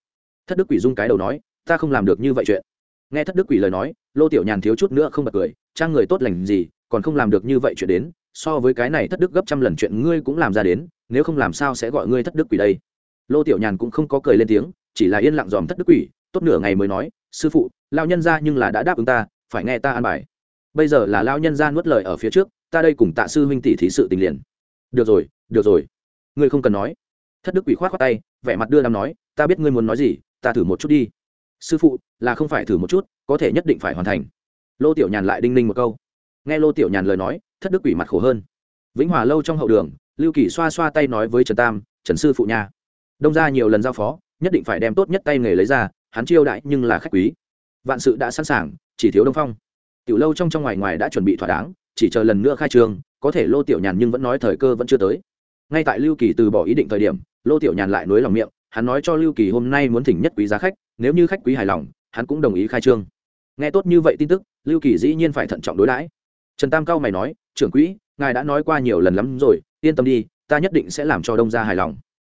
Thất đức quỷ dung cái đầu nói, ta không làm được như vậy chuyện. Nghe thất đức quỷ lời nói, lô tiểu nhàn thiếu chút nữa không bật cười, trang người tốt lành gì, còn không làm được như vậy chuyện đến, so với cái này thất đức gấp trăm lần chuyện ngươi cũng làm ra đến, nếu không làm sao sẽ gọi ngươi thất đức quỷ đây? Lô tiểu nhàn cũng không có cười lên tiếng, chỉ là yên lặng dòm thất đức quỷ, tốt nửa ngày mới nói, sư phụ lao nhân ra nhưng là đã đáp ứng ta, phải nghe ta an bài. Bây giờ là lao nhân ra nuốt lời ở phía trước ta đây cùng tạ sư huynh tỷ thí sự tình liền. Được rồi được rồi. Ngươi không cần nói. Thất đức quỷ khoát khoát tay, vẻ mặt đưa đám nói, ta biết ngươi muốn nói gì, ta thử một chút đi. Sư phụ, là không phải thử một chút, có thể nhất định phải hoàn thành. Lô tiểu nhàn lại đinh ninh một câu. Nghe lô tiểu nhàn lời nói, thất đức quỷ mặt khổ hơn. Vĩnh hòa lâu trong hậu đường, lưu kỳ xoa xoa tay nói với trần tam, trần sư phụ nha, đông ra nhiều lần giao phó, nhất định phải đem tốt nhất tay nghề lấy ra, hắn chiêu đãi nhưng là khách quý. Vạn sự đã sẵn sàng, chỉ thiếu đông phong. Tiểu lâu trong trong ngoài ngoài đã chuẩn bị thỏa đáng chỉ chờ lần nữa khai trương, có thể lô tiểu nhàn nhưng vẫn nói thời cơ vẫn chưa tới. Ngay tại lưu kỳ từ bỏ ý định thời điểm, lô tiểu nhàn lại nối lòng miệng, hắn nói cho lưu kỳ hôm nay muốn thỉnh nhất quý giá khách, nếu như khách quý hài lòng, hắn cũng đồng ý khai trương. Nghe tốt như vậy tin tức, lưu kỳ dĩ nhiên phải thận trọng đối đãi. Trần tam cao mày nói, trưởng quỹ, ngài đã nói qua nhiều lần lắm rồi, yên tâm đi, ta nhất định sẽ làm cho đông gia hài lòng.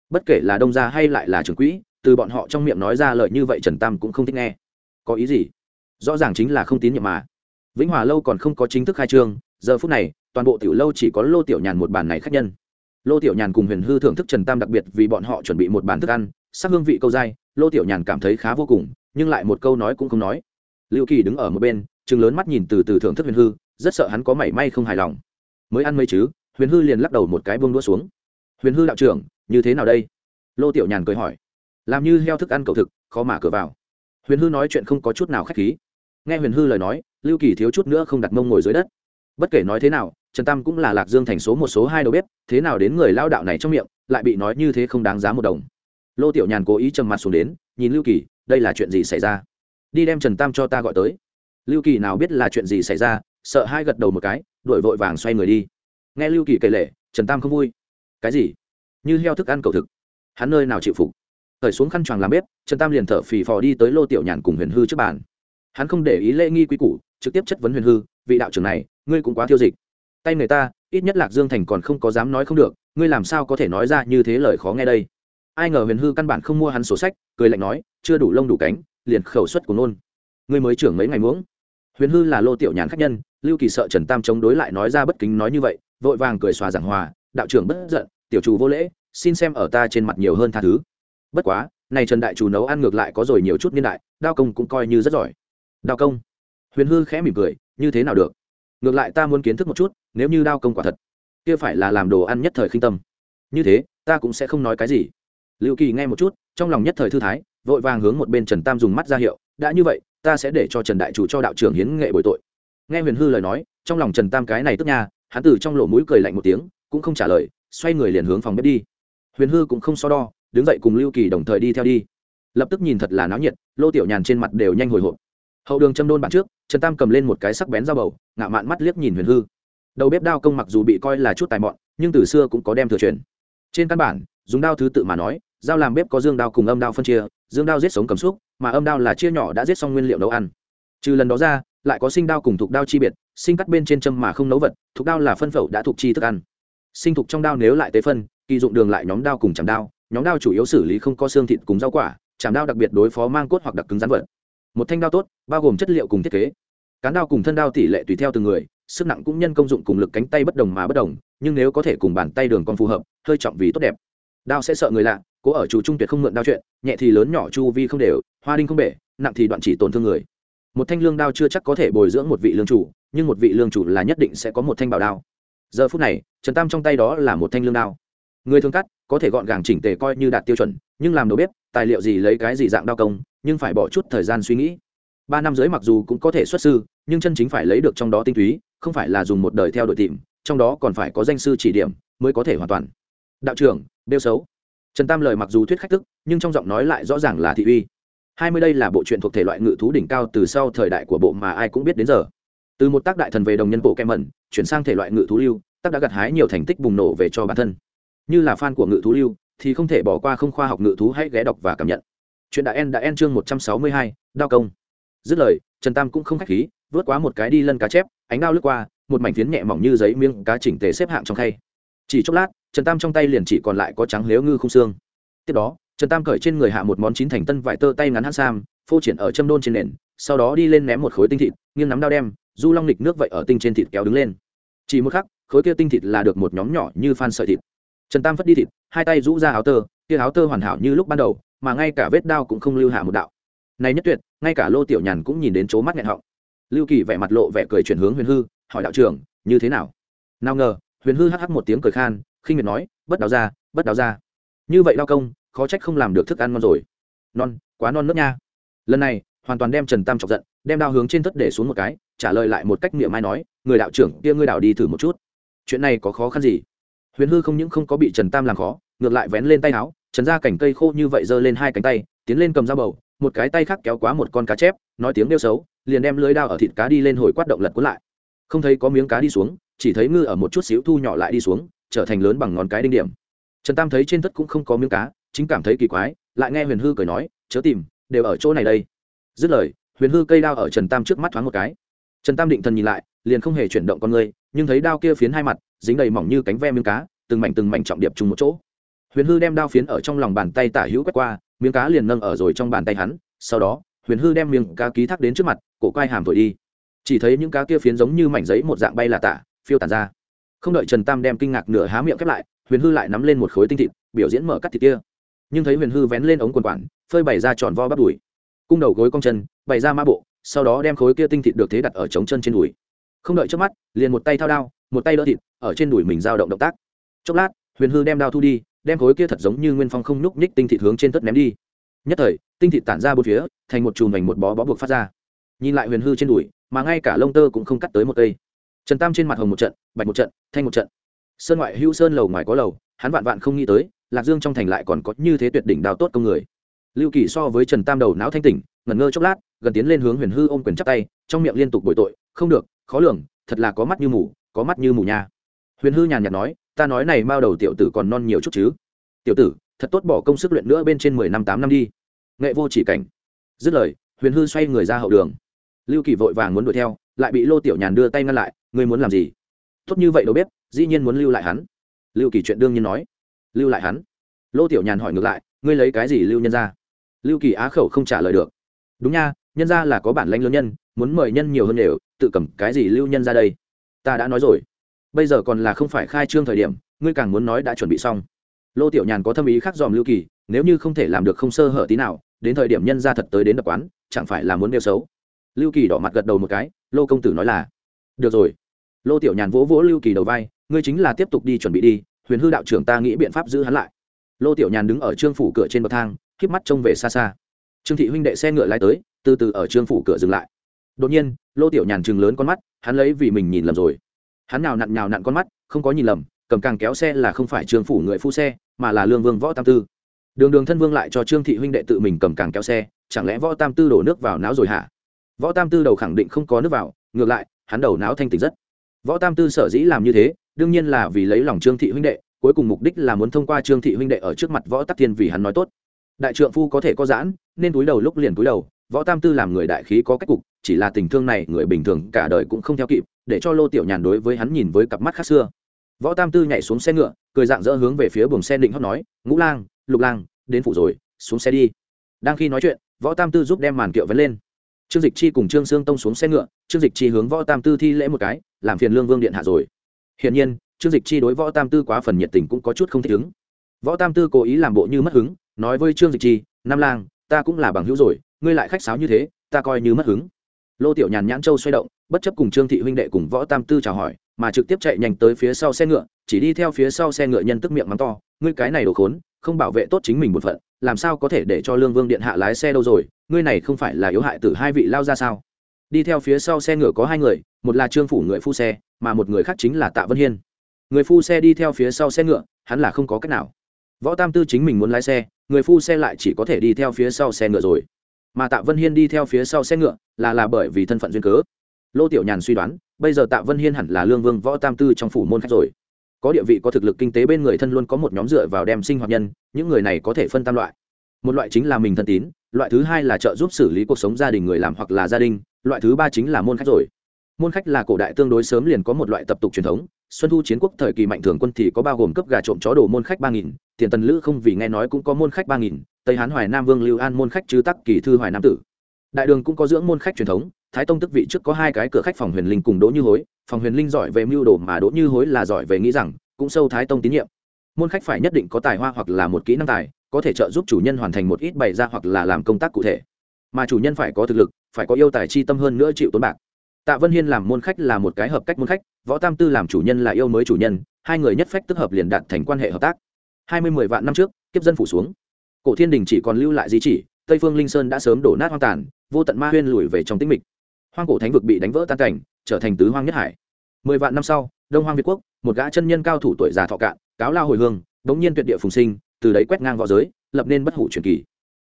Bất kể là đông gia hay lại là trưởng quỹ, từ bọn họ trong miệng nói ra lời như vậy trần tam cũng không thích nghe. Có ý gì? Rõ ràng chính là không tín nhiệm mà vĩnh hòa lâu còn không có chính thức khai trương, giờ phút này, toàn bộ tiểu lâu chỉ có lô tiểu nhàn một bàn này khách nhân. Lô tiểu nhàn cùng huyền hư thưởng thức trần tam đặc biệt vì bọn họ chuẩn bị một bàn thức ăn, sắc hương vị câu dai, lô tiểu nhàn cảm thấy khá vô cùng, nhưng lại một câu nói cũng không nói. Lưu kỳ đứng ở một bên chừng lớn mắt nhìn từ từ thưởng thức huyền hư, rất sợ hắn có mảy may không hài lòng. Mới ăn mấy chứ, huyền hư liền lắc đầu một cái buông đũa xuống. Huyền hư đạo trưởng, như thế nào đây? Lô tiểu nhàn cười hỏi. Làm như heo thức ăn cầu thực, khó mà cửa vào. Huyền hư nói chuyện không có chút nào k h á c h khí. Nghe huyền hư lời nói lưu kỳ thiếu chút nữa không đặt mông ngồi dưới đất. Bất kể nói thế nào, trần tam cũng là lạc dương thành số một, số hai đầu bếp, thế nào đến người lao đạo này trong miệng, lại bị nói như thế không đáng giá một đồng. Lô tiểu nhàn cố ý trầm mặt xuống đến, nhìn lưu kỳ, đây là chuyện gì xảy ra? Đi đem trần tam cho ta gọi tới. Lưu kỳ nào biết là chuyện gì xảy ra, sợ hai gật đầu một cái đổi vội vàng xoay người đi. Nghe lưu kỳ kể lệ trần tam không vui. Cái gì? Như heo thức ăn cầu thực. Hắn nơi nào chịu phục? Khởi xuống khăn choàng làm bếp, trần tam liền thở phì phò đi tới lô tiểu nhàn cùng huyền hư trước bàn. Hắn không để ý lễ nghi quý củ trực tiếp chất vấn huyền hư, vị đạo trưởng này, ngươi cũng quá thiêu dịch tay người ta, ít nhất lạc dương thành còn không có dám nói không được, ngươi làm sao có thể nói ra như thế lời khó nghe đây? Ai ngờ huyền hư căn bản không mua hắn sổ sách, cười lạnh nói, chưa đủ lông đủ cánh, liền khẩu suất của nôn ngươi mới trưởng mấy ngày muỗng? Huyền hư là lô tiểu nhàn khách nhân, lưu kỳ sợ trần tam chống đối lại nói ra bất kính nói như vậy, vội vàng cười xòa giảng hòa, đạo trưởng bất giận, tiểu chủ vô lễ, xin xem ở ta trên mặt nhiều hơn tha thứ. Bất quá, này trần đại chủ nấu ăn ngược lại có rồi nhiều chút niên đại, đao công cũng coi như rất giỏi. Đao công? Huyền hư khẽ mỉm cười, như thế nào được? Ngược lại ta muốn kiến thức một chút, nếu như đao công quả thật, kia phải là làm đồ ăn nhất thời khinh tâm. Như thế, ta cũng sẽ không nói cái gì. Liệu kỳ nghe một chút, trong lòng nhất thời thư thái, vội vàng hướng một bên trần tam dùng mắt ra hiệu, đã như vậy, ta sẽ để cho trần đại chủ cho đạo trưởng hiến nghệ bồi tội. Nghe huyền hư lời nói, trong lòng trần tam cái này tức nha, hắn từ trong lỗ mũi cười lạnh một tiếng, cũng không trả lời, xoay người liền hướng phòng bếp đi. Huyền hư cũng không so đo, đứng dậy cùng lưu kỳ đồng thời đi theo đi. Lập tức nhìn thật là náo nhiệt, lô tiểu nhàn trên mặt đều nhanh hồi hộp hậu đường châm đôn bạn trước, trần tam cầm lên một cái sắc bén dao bầu, ngạo mạn mắt liếc nhìn huyền hư. Đầu bếp đao công mặc dù bị coi là chút tài mọn, nhưng từ xưa cũng có đem thừa truyền. Trên căn bản, dùng đao thứ tự mà nói, dao làm bếp có dương đao cùng âm đao phân chia, dương đao giết sống cầm xúc, mà âm đao là chia nhỏ đã giết xong nguyên liệu nấu ăn. Trừ lần đó ra, lại có sinh đao cùng thục đao chi biệt, sinh cắt bên trên châm mà không nấu vật, thục đao là phân phẩu đã thục chi thức ăn. Sinh thục trong đao nếu lại tế phân, kỳ dụng đường lại nhóm đao cùng chạm đao, nhóm đao chủ yếu xử lý không có xương thịt cùng rau quả, chạm đao đặc biệt đối phó mang cốt hoặc đặc cứng rắn vật một thanh đao tốt, bao gồm chất liệu cùng thiết kế. Cán đao cùng thân đao tỷ lệ tùy theo từng người, sức nặng cũng nhân công dụng cùng lực cánh tay bất đồng mà bất đồng, nhưng nếu có thể cùng bàn tay đường còn phù hợp, hơi trọng vì tốt đẹp. Đao sẽ sợ người lạ, cố ở chủ trung tuyệt không mượn đao chuyện, nhẹ thì lớn nhỏ chu vi không đều, hoa đinh không bể, nặng thì đoạn chỉ tổn thương người. Một thanh lương đao chưa chắc có thể bồi dưỡng một vị lương chủ, nhưng một vị lương chủ là nhất định sẽ có một thanh bảo đao. Giờ phút này, trần tam trong tay đó là một thanh lương đao. Người thường cắt, có thể gọn gàng chỉnh tề coi như đạt tiêu chuẩn, nhưng làm đầu bếp, tài liệu gì lấy cái gì dạng đao công nhưng phải bỏ chút thời gian suy nghĩ. Ba năm dưới mặc dù cũng có thể xuất sư, nhưng chân chính phải lấy được trong đó tinh túy, không phải là dùng một đời theo đội tìm, trong đó còn phải có danh sư chỉ điểm mới có thể hoàn toàn. Đạo trưởng đeo xấu. Trần tam lời mặc dù thuyết khách tức, nhưng trong giọng nói lại rõ ràng là thị uy. Hai mươi đây là bộ truyện thuộc thể loại ngự thú đỉnh cao từ sau thời đại của bộ mà ai cũng biết đến giờ. Từ một tác đại thần về đồng nhân bộ kem mẩn, chuyển sang thể loại ngự thú lưu, tác đã gặt hái nhiều thành tích bùng nổ về cho bản thân. Như là fan của ngự thú lưu, thì không thể bỏ qua không khoa học ngự thú hãy ghé đọc và cảm nhận chuyện đã en đã en chương một trăm sáu mươi hai, đao công. Dứt lời, trần tam cũng không khách khí, vớt quá một cái đi lân cá chép, ánh đao lướt qua, một mảnh phiến nhẹ mỏng như giấy miếng cá chỉnh tề xếp hạng trong khay. Chỉ chốc lát, trần tam trong tay liền chỉ còn lại có trắng lếu ngư không xương. Tiếp đó, trần tam cởi trên người hạ một món chín thành tân vải tơ tay ngắn hát sam, phô triển ở châm đôn trên nền, sau đó đi lên ném một khối tinh thịt, nghiêng nắm đao đem, du long lịch nước vậy ở tinh trên thịt kéo đứng lên. Chỉ một khắc, khối kia tinh thịt là được một nhóm nhỏ như phan sợi thịt. Trần tam phất đi thịt, hai tay rũ ra áo tơ, kia áo tơ hoàn hảo như lúc ban đầu mà ngay cả vết đao cũng không lưu hạ một đạo. Này nhất tuyệt, ngay cả lô tiểu nhàn cũng nhìn đến chỗ mắt nghẹn họng. Lưu kỳ vẻ mặt lộ vẻ cười chuyển hướng huyền hư, hỏi đạo trưởng, như thế nào? Nào ngờ, huyền hư hh một tiếng cười khan, khinh miệt nói, bất đào ra, bất đào ra. Như vậy đao công, khó trách không làm được thức ăn ngon rồi. Non, quá non nước nha. Lần này, hoàn toàn đem trần tam chọc giận, đem đao hướng trên thất để xuống một cái, trả lời lại một cách miệng mai nói, người đạo trưởng, kia ngươi đạo đi thử một chút. Chuyện này có khó khăn gì? Huyền hư không những không có bị trần tam làm khó, ngược lại vén lên tay áo trần ra cảnh cây khô như vậy giơ lên hai cánh tay, tiến lên cầm dao bầu, một cái tay khác kéo quá một con cá chép, nói tiếng đeo xấu, liền đem lưới đao ở thịt cá đi lên hồi quát động lật cuốn lại. Không thấy có miếng cá đi xuống, chỉ thấy ngư ở một chút xíu thu nhỏ lại đi xuống, trở thành lớn bằng ngón cái đinh điểm. Trần tam thấy trên tất cũng không có miếng cá, chính cảm thấy kỳ quái, lại nghe huyền hư cười nói, chớ tìm, đều ở chỗ này đây. Dứt lời, huyền hư cây đao ở trần tam trước mắt thoáng một cái. Trần tam định thần nhìn lại, liền không hề chuyển động con người, nhưng thấy đao kia phiến hai mặt, dính đầy mỏng như cánh ve miếng cá, từng mảnh từng mảnh trọng điệp chung một chỗ huyền hư đem đao phiến ở trong lòng bàn tay tả hữu quét qua, miếng cá liền nâng ở rồi trong bàn tay hắn, sau đó, huyền hư đem miếng cá ký thác đến trước mặt, cổ quai hàm thổi đi. Chỉ thấy những cá kia phiến giống như mảnh giấy một dạng bay là tả, phiêu tàn ra. Không đợi trần tam đem kinh ngạc nửa há miệng khép lại, huyền hư lại nắm lên một khối tinh thịt, biểu diễn mở cắt thịt kia. Nhưng thấy huyền hư vén lên ống quần quản, phơi bày ra tròn vo bắp đùi. Cung đầu gối cong chân, bày ra ma bộ, sau đó đem khối kia tinh thịt được thế đặt ở trống chân trên đùi. Không đợi trước mắt, liền một tay thao đao, một tay đỡ thịt, ở trên đùi mình dao động động tác. Chốc lát, huyền hư đem đao thu đi đem khối kia thật giống như nguyên phong không nhúc nhích tinh thịt hướng trên tất ném đi. Nhất thời, tinh thịt tản ra bốn phía, thành một chùm thành một bó bó buộc phát ra. Nhìn lại huyền hư trên đùi, mà ngay cả lông tơ cũng không cắt tới một cây. Trần tam trên mặt hồng một trận, bạch một trận, thanh một trận. Sơn ngoại hữu sơn lầu ngoài có lầu, hắn vạn vạn không nghĩ tới, lạc dương trong thành lại còn có như thế tuyệt đỉnh đào tốt công người. Lưu kỳ so với trần tam đầu não thanh tỉnh, ngẩn ngơ chốc lát, gần tiến lên hướng huyền hư ôm quyền chắp tay, trong miệng liên tục bội tội, không được, khó lường, thật là có mắt như mù, có mắt như mù nha. Huyền hư nhàn nhạt nói ta nói này mao đầu tiểu tử còn non nhiều chút chứ. Tiểu tử, thật tốt bỏ công sức luyện nữa bên trên mười năm tám năm đi. Nghệ vô chỉ cảnh. Dứt lời, huyền hư xoay người ra hậu đường. Lưu kỳ vội vàng muốn đuổi theo, lại bị lô tiểu nhàn đưa tay ngăn lại, ngươi muốn làm gì? Tốt như vậy đâu biết dĩ nhiên muốn lưu lại hắn. Lưu kỳ chuyện đương nhiên nói. Lưu lại hắn? Lô tiểu nhàn hỏi ngược lại, ngươi lấy cái gì lưu nhân ra? Lưu kỳ á khẩu không trả lời được. Đúng nha, nhân ra là có bản lãnh lớn nhân, muốn mời nhân nhiều hơn đều, tự cầm cái gì lưu nhân ra đây? Ta đã nói rồi bây giờ còn là không phải khai trương thời điểm, ngươi càng muốn nói đã chuẩn bị xong. Lô tiểu nhàn có tâm ý khác dòm lưu kỳ, nếu như không thể làm được không sơ hở tí nào, đến thời điểm nhân ra thật tới đến đập quán, chẳng phải là muốn đeo xấu. Lưu kỳ đỏ mặt gật đầu một cái, lô công tử nói là, được rồi. Lô tiểu nhàn vỗ vỗ lưu kỳ đầu vai, ngươi chính là tiếp tục đi chuẩn bị đi, huyền hư đạo trưởng ta nghĩ biện pháp giữ hắn lại. Lô tiểu nhàn đứng ở trương phủ cửa trên bậc thang k mắt trông về xa xa. Trương thị huynh đệ xe ngựa lái tới, từ từ ở trương phủ cửa dừng lại. Đột nhiên, lô tiểu nhàn chừng lớn con mắt, hắn lấy vì mình nhìn lầm rồi hắn nào nặn nhào nặn con mắt, không có nhìn lầm, cầm càng kéo xe là không phải trương phủ người phu xe, mà là lương vương võ tam tư. Đường đường thân vương lại cho trương thị huynh đệ tự mình cầm càng kéo xe, chẳng lẽ võ tam tư đổ nước vào não rồi hả? Võ tam tư đầu khẳng định không có nước vào, ngược lại, hắn đầu não thanh tỉnh rất. Võ tam tư sở dĩ làm như thế, đương nhiên là vì lấy lòng trương thị huynh đệ, cuối cùng mục đích là muốn thông qua trương thị huynh đệ ở trước mặt võ tắc thiên vì hắn nói tốt. Đại trượng phu có thể có giãn, nên túi đầu lúc liền túi đầu võ tam tư làm người đại khí có cách cục, chỉ là tình thương này người bình thường cả đời cũng không theo kịp, để cho lô tiểu nhàn đối với hắn nhìn với cặp mắt khác xưa. Võ tam tư nhảy xuống xe ngựa, cười dạng dỡ hướng về phía buồng xe định hót nói, ngũ lang, lục lang, đến phủ rồi, xuống xe đi. Đang khi nói chuyện, võ tam tư giúp đem màn kiệu vấn lên. Trương dịch chi cùng trương sương tông xuống xe ngựa, trương dịch chi hướng võ tam tư thi lễ một cái, làm phiền lương vương điện hạ rồi. Hiển nhiên, trương dịch chi đối võ tam tư quá phần nhiệt tình cũng có chút không thích ứng. Võ tam tư cố ý làm bộ như mất hứng, nói với trương dịch chi, nam lang, ta cũng là bằng hữu rồi ngươi lại khách sáo như thế, ta coi như mất hứng. Lô tiểu nhàn nhãn châu xoay động, bất chấp cùng trương thị huynh đệ cùng võ tam tư chào hỏi, mà trực tiếp chạy nhanh tới phía sau xe ngựa, chỉ đi theo phía sau xe ngựa nhân tức miệng mắng to, ngươi cái này đồ khốn, không bảo vệ tốt chính mình một phận, làm sao có thể để cho lương vương điện hạ lái xe đâu rồi, ngươi này không phải là yếu hại từ hai vị lao ra sao? Đi theo phía sau xe ngựa có hai người, một là trương phủ người phu xe, mà một người khác chính là tạ vân hiên. Người phu xe đi theo phía sau xe ngựa, hắn là không có cách nào. Võ tam tư chính mình muốn lái xe, người phu xe lại chỉ có thể đi theo phía sau xe ngựa rồi mà tạ vân hiên đi theo phía sau xe ngựa là là bởi vì thân phận duyên cớ. Lô tiểu nhàn suy đoán, bây giờ tạ vân hiên hẳn là lương vương võ tam tư trong phủ môn khách rồi. Có địa vị, có thực lực kinh tế bên người thân luôn có một nhóm dựa vào đem sinh hoạt nhân, những người này có thể phân tam loại. Một loại chính là mình thân tín, loại thứ hai là trợ giúp xử lý cuộc sống gia đình người làm hoặc là gia đình, loại thứ ba chính là môn khách rồi. Môn khách là cổ đại tương đối sớm liền có một loại tập tục truyền thống, xuân thu chiến quốc thời kỳ mạnh thường quân thì có bao gồm cấp gà trộm chó đồ môn khách ba nghìn, tiền tần lữ không vì nghe nói cũng có môn khách ba nghìn tây hán hoài nam vương lưu an môn khách chứ tắc kỳ thư hoài nam tử đại đường cũng có dưỡng môn khách truyền thống thái tông tức vị trước có hai cái cửa khách phòng huyền linh cùng đỗ như hối phòng huyền linh giỏi về mưu đồ mà đỗ như hối là giỏi về nghĩ rằng cũng sâu thái tông tín nhiệm môn khách phải nhất định có tài hoa hoặc là một kỹ năng tài có thể trợ giúp chủ nhân hoàn thành một ít bày ra hoặc là làm công tác cụ thể mà chủ nhân phải có thực lực phải có yêu tài chi tâm hơn nữa chịu tốn bạc tạ vân hiên làm môn khách là một cái hợp cách môn khách võ tam tư làm chủ nhân là yêu mới chủ nhân hai người nhất phách tức hợp liền đạt thành quan hệ hợp tác hai mươi mười vạn năm trước kiếp dân phủ xuống cổ thiên đình chỉ còn lưu lại di chỉ, tây phương linh sơn đã sớm đổ nát hoang tàn, vô tận ma huyên lùi về trong tĩnh mịch. Hoang cổ thánh vực bị đánh vỡ tan cảnh, trở thành tứ hoang nhất hải. Mười vạn năm sau, đông hoang việt quốc, một gã chân nhân cao thủ tuổi già thọ cạn, cáo lao hồi hương bỗng nhiên tuyệt địa phùng sinh, từ đấy quét ngang v õ giới, lập nên bất hủ truyền kỳ.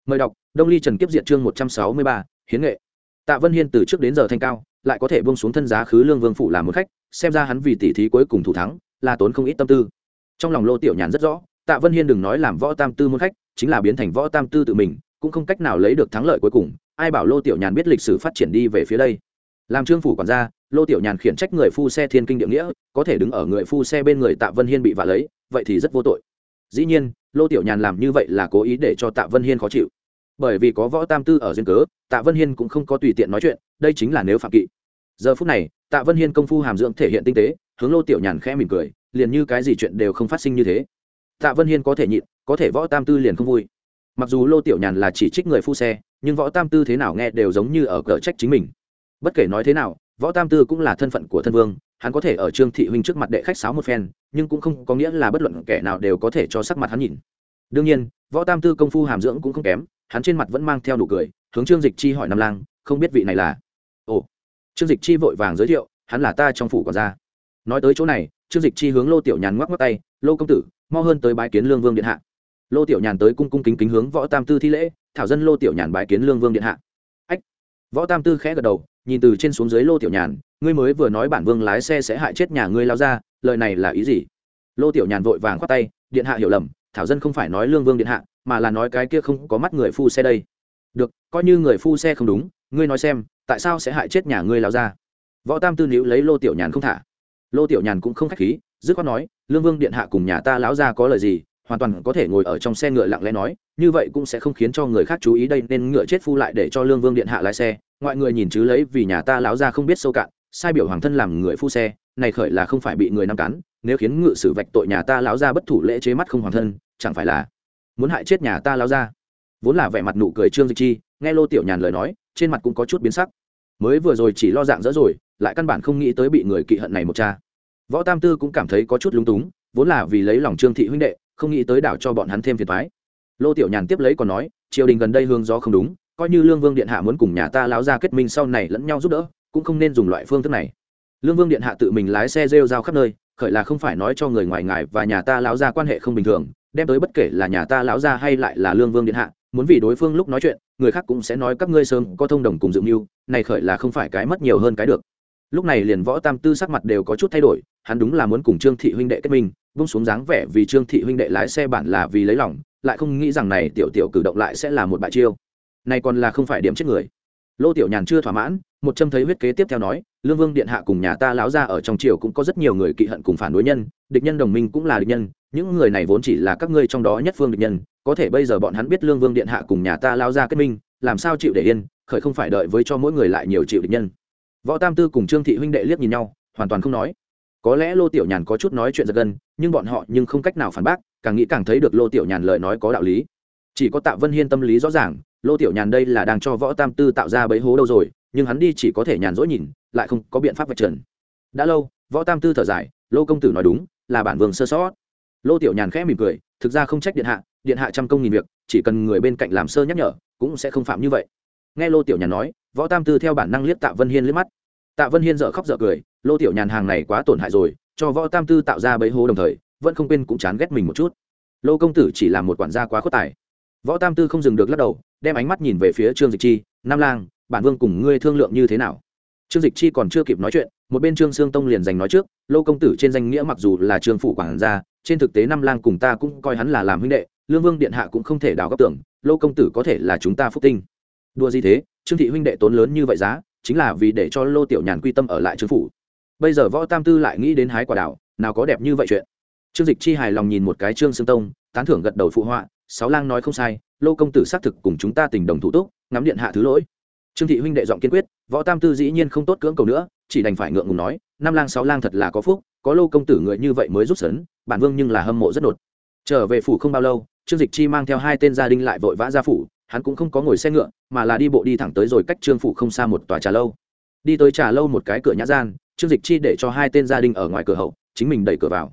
Mời đọc, đông ly trần kiếp diện chương một trăm sáu mươi ba, hiến nghệ. Tạ vân hiên từ trước đến giờ thanh cao, lại có thể bông xuống thân giá khứ lương vương phủ làm một khách, xem ra hắn vì tỷ thí cuối cùng thủ thắng, là tốn không ít tâm tư. Trong lòng lô tiểu nhàn rất rõ, tạ vân hiên đừng nói làm võ tam tư môn khách chính là biến thành võ tam tư tự mình, cũng không cách nào lấy được thắng lợi cuối cùng, ai bảo lô tiểu nhàn biết lịch sử phát triển đi về phía đây. Làm trương phủ quản gia, lô tiểu nhàn khiển trách người phu xe thiên kinh địa nghĩa, có thể đứng ở người phu xe bên người tạ vân hiên bị vạ lấy, vậy thì rất vô tội. Dĩ nhiên, lô tiểu nhàn làm như vậy là cố ý để cho tạ vân hiên khó chịu. Bởi vì có võ tam tư ở duyên cớ, tạ vân hiên cũng không có tùy tiện nói chuyện, đây chính là nếu phạm kỵ. Giờ phút này, tạ vân hiên công phu hàm dưỡng thể hiện tinh tế, hướng lô tiểu nhàn khẽ mỉm cười, liền như cái gì chuyện đều không phát sinh như thế tạ vân hiên có thể nhịn, có thể võ tam tư liền không vui. Mặc dù lô tiểu nhàn là chỉ trích người phu xe, nhưng võ tam tư thế nào nghe đều giống như ở cờ trách chính mình. Bất kể nói thế nào, võ tam tư cũng là thân phận của thân vương, hắn có thể ở trương thị huynh trước mặt đệ khách sáo một phen, nhưng cũng không có nghĩa là bất luận kẻ nào đều có thể cho sắc mặt hắn nhìn đương nhiên, võ tam tư công phu hàm dưỡng cũng không kém, hắn trên mặt vẫn mang theo nụ cười, hướng trương dịch chi hỏi nam lang, không biết vị này là? Ồ. Trương dịch chi vội vàng giới thiệu, hắn là ta trong phủ còn ra. nói tới chỗ này, trương dịch chi hướng lô tiểu nhàn ngoắc ngoắc tay, lô công tử mau hơn tới bái kiến lương vương điện hạ. Lô tiểu nhàn tới cung cung kính kính hướng võ tam tư thi lễ, thảo dân lô tiểu nhàn bái kiến lương vương điện hạ. Ách. Võ tam tư khẽ gật đầu, nhìn từ trên xuống dưới lô tiểu nhàn, ngươi mới vừa nói bản vương lái xe sẽ hại chết nhà ngươi lao ra, lời này là ý gì? Lô tiểu nhàn vội vàng khoát tay, điện hạ hiểu lầm, thảo dân không phải nói lương vương điện hạ, mà là nói cái kia không có mắt người phu xe đây. Được, coi như người phu xe không đúng, ngươi nói xem, tại sao sẽ hại chết nhà ngươi lao ra? Võ tam tư níu lấy lô tiểu nhàn không thả. Lô tiểu nhàn cũng không k h á c h khí dứt khoát nói, lương vương điện hạ cùng nhà ta lão ra có lời gì, hoàn toàn có thể ngồi ở trong xe ngựa lặng lẽ nói, như vậy cũng sẽ không khiến cho người khác chú ý đây, nên ngựa chết phu lại để cho lương vương điện hạ lái xe. Ngoại người nhìn chứ lấy vì nhà ta lão ra không biết sâu cạn, sai biểu hoàng thân làm người phu xe, này khởi là không phải bị người nắm cắn, nếu khiến ngự sử vạch tội nhà ta lão ra bất thủ lễ chế mắt không hoàng thân, chẳng phải là muốn hại chết nhà ta lão ra vốn là vẻ mặt nụ cười trương dịch chi, nghe lô tiểu nhàn lời nói, trên mặt cũng có chút biến sắc. Mới vừa rồi chỉ lo dạng dỡ rồi, lại căn bản không nghĩ tới bị người kỵ hận này một cha võ tam tư cũng cảm thấy có chút lúng túng, vốn là vì lấy lòng trương thị huynh đệ, không nghĩ tới đảo cho bọn hắn thêm phiền thoái lô tiểu nhàn tiếp lấy còn nói, triều đình gần đây hương gió không đúng, coi như lương vương điện hạ muốn cùng nhà ta láo ra kết minh sau này lẫn nhau giúp đỡ, cũng không nên dùng loại phương thức này. Lương vương điện hạ tự mình lái xe rêu rao khắp nơi, khởi là không phải nói cho người ngoài ngài và nhà ta láo ra quan hệ không bình thường, đem tới bất kể là nhà ta láo ra hay lại là lương vương điện hạ, muốn vì đối phương lúc nói chuyện, người khác cũng sẽ nói các ngươi sớm có thông đồng cùng dựng mưu, này khởi là không phải cái mất nhiều hơn cái được. Lúc này liền võ tam tư sắc mặt đều có chút thay đổi hắn đúng là muốn cùng trương thị huynh đệ kết minh, vung xuống dáng vẻ vì trương thị huynh đệ lái xe bản là vì lấy lòng, lại không nghĩ rằng này tiểu tiểu cử động lại sẽ là một bại chiêu. Này còn là không phải điểm chết người. Lô tiểu nhàn chưa thỏa mãn, một châm thấy huyết kế tiếp theo nói, lương vương điện hạ cùng nhà ta láo ra ở trong triều cũng có rất nhiều người kỵ hận cùng phản đối nhân, địch nhân đồng minh cũng là địch nhân, những người này vốn chỉ là các ngươi trong đó nhất phương địch nhân, có thể bây giờ bọn hắn biết lương vương điện hạ cùng nhà ta lao ra kết minh, làm sao chịu để yên, khởi không phải đợi với cho mỗi người lại nhiều chịu địch nhân. Võ tam tư cùng trương thị huynh đệ liếc nhìn nhau, hoàn toàn không nói có lẽ lô tiểu nhàn có chút nói chuyện giật gân, nhưng bọn họ nhưng không cách nào phản bác, càng nghĩ càng thấy được lô tiểu nhàn lời nói có đạo lý. Chỉ có tạ vân hiên tâm lý rõ ràng, lô tiểu nhàn đây là đang cho võ tam tư tạo ra bấy hố đâu rồi, nhưng hắn đi chỉ có thể nhàn dỗi nhìn, lại không có biện pháp vạch trần. Đã lâu, võ tam tư thở dài, lô công tử nói đúng, là bản vương sơ sót. Lô tiểu nhàn khẽ mỉm cười, thực ra không trách điện hạ điện hạ trăm công nghìn việc, chỉ cần người bên cạnh làm sơ nhắc nhở, cũng sẽ không phạm như vậy. Nghe lô tiểu nhàn nói, võ tam tư theo bản năng liếc tạ vân hiên liếc mắt tạ vân hiên dợ khóc dợ cười, lô tiểu nhàn hàng này quá tổn hại rồi, cho võ tam tư tạo ra bấy hố đồng thời, vẫn không quên cũng chán ghét mình một chút. Lô công tử chỉ là một quản gia quá khuất tài. Võ tam tư không dừng được lắc đầu, đem ánh mắt nhìn về phía trương dịch chi, nam lang, bản vương cùng ngươi thương lượng như thế nào? Trương dịch chi còn chưa kịp nói chuyện, một bên trương sương tông liền giành nói trước, lô công tử trên danh nghĩa mặc dù là trương phủ quản gia, trên thực tế năm lang cùng ta cũng coi hắn là làm huynh đệ, lương vương điện hạ cũng không thể đào góc tưởng, lô công tử có thể là chúng ta phúc tinh. Đua gì thế? Trương thị huynh đệ tốn lớn như vậy giá chính là vì để cho lô tiểu nhàn quy tâm ở lại trương phủ. Bây giờ võ tam tư lại nghĩ đến hái quả đảo nào có đẹp như vậy chuyện. Trương dịch chi hài lòng nhìn một cái trương xương tông, tán thưởng gật đầu phụ họa, sáu lang nói không sai, lô công tử xác thực cùng chúng ta tình đồng thủ túc, ngắm điện hạ thứ lỗi. Trương thị huynh đệ giọng kiên quyết, võ tam tư dĩ nhiên không tốt cưỡng cầu nữa, chỉ đành phải ngượng ngùng nói, năm lang, sáu lang thật là có phúc, có lô công tử người như vậy mới rút sấn, bản vương nhưng là hâm mộ rất nột trở về phủ không bao lâu, trương dịch chi mang theo hai tên gia đình lại vội vã ra phủ hắn cũng không có ngồi xe ngựa, mà là đi bộ đi thẳng tới rồi cách trương phủ không xa một tòa trà lâu. Đi tới trà lâu một cái cửa nhã gian, trương dịch chi để cho hai tên gia đình ở ngoài cửa hậu, chính mình đẩy cửa vào.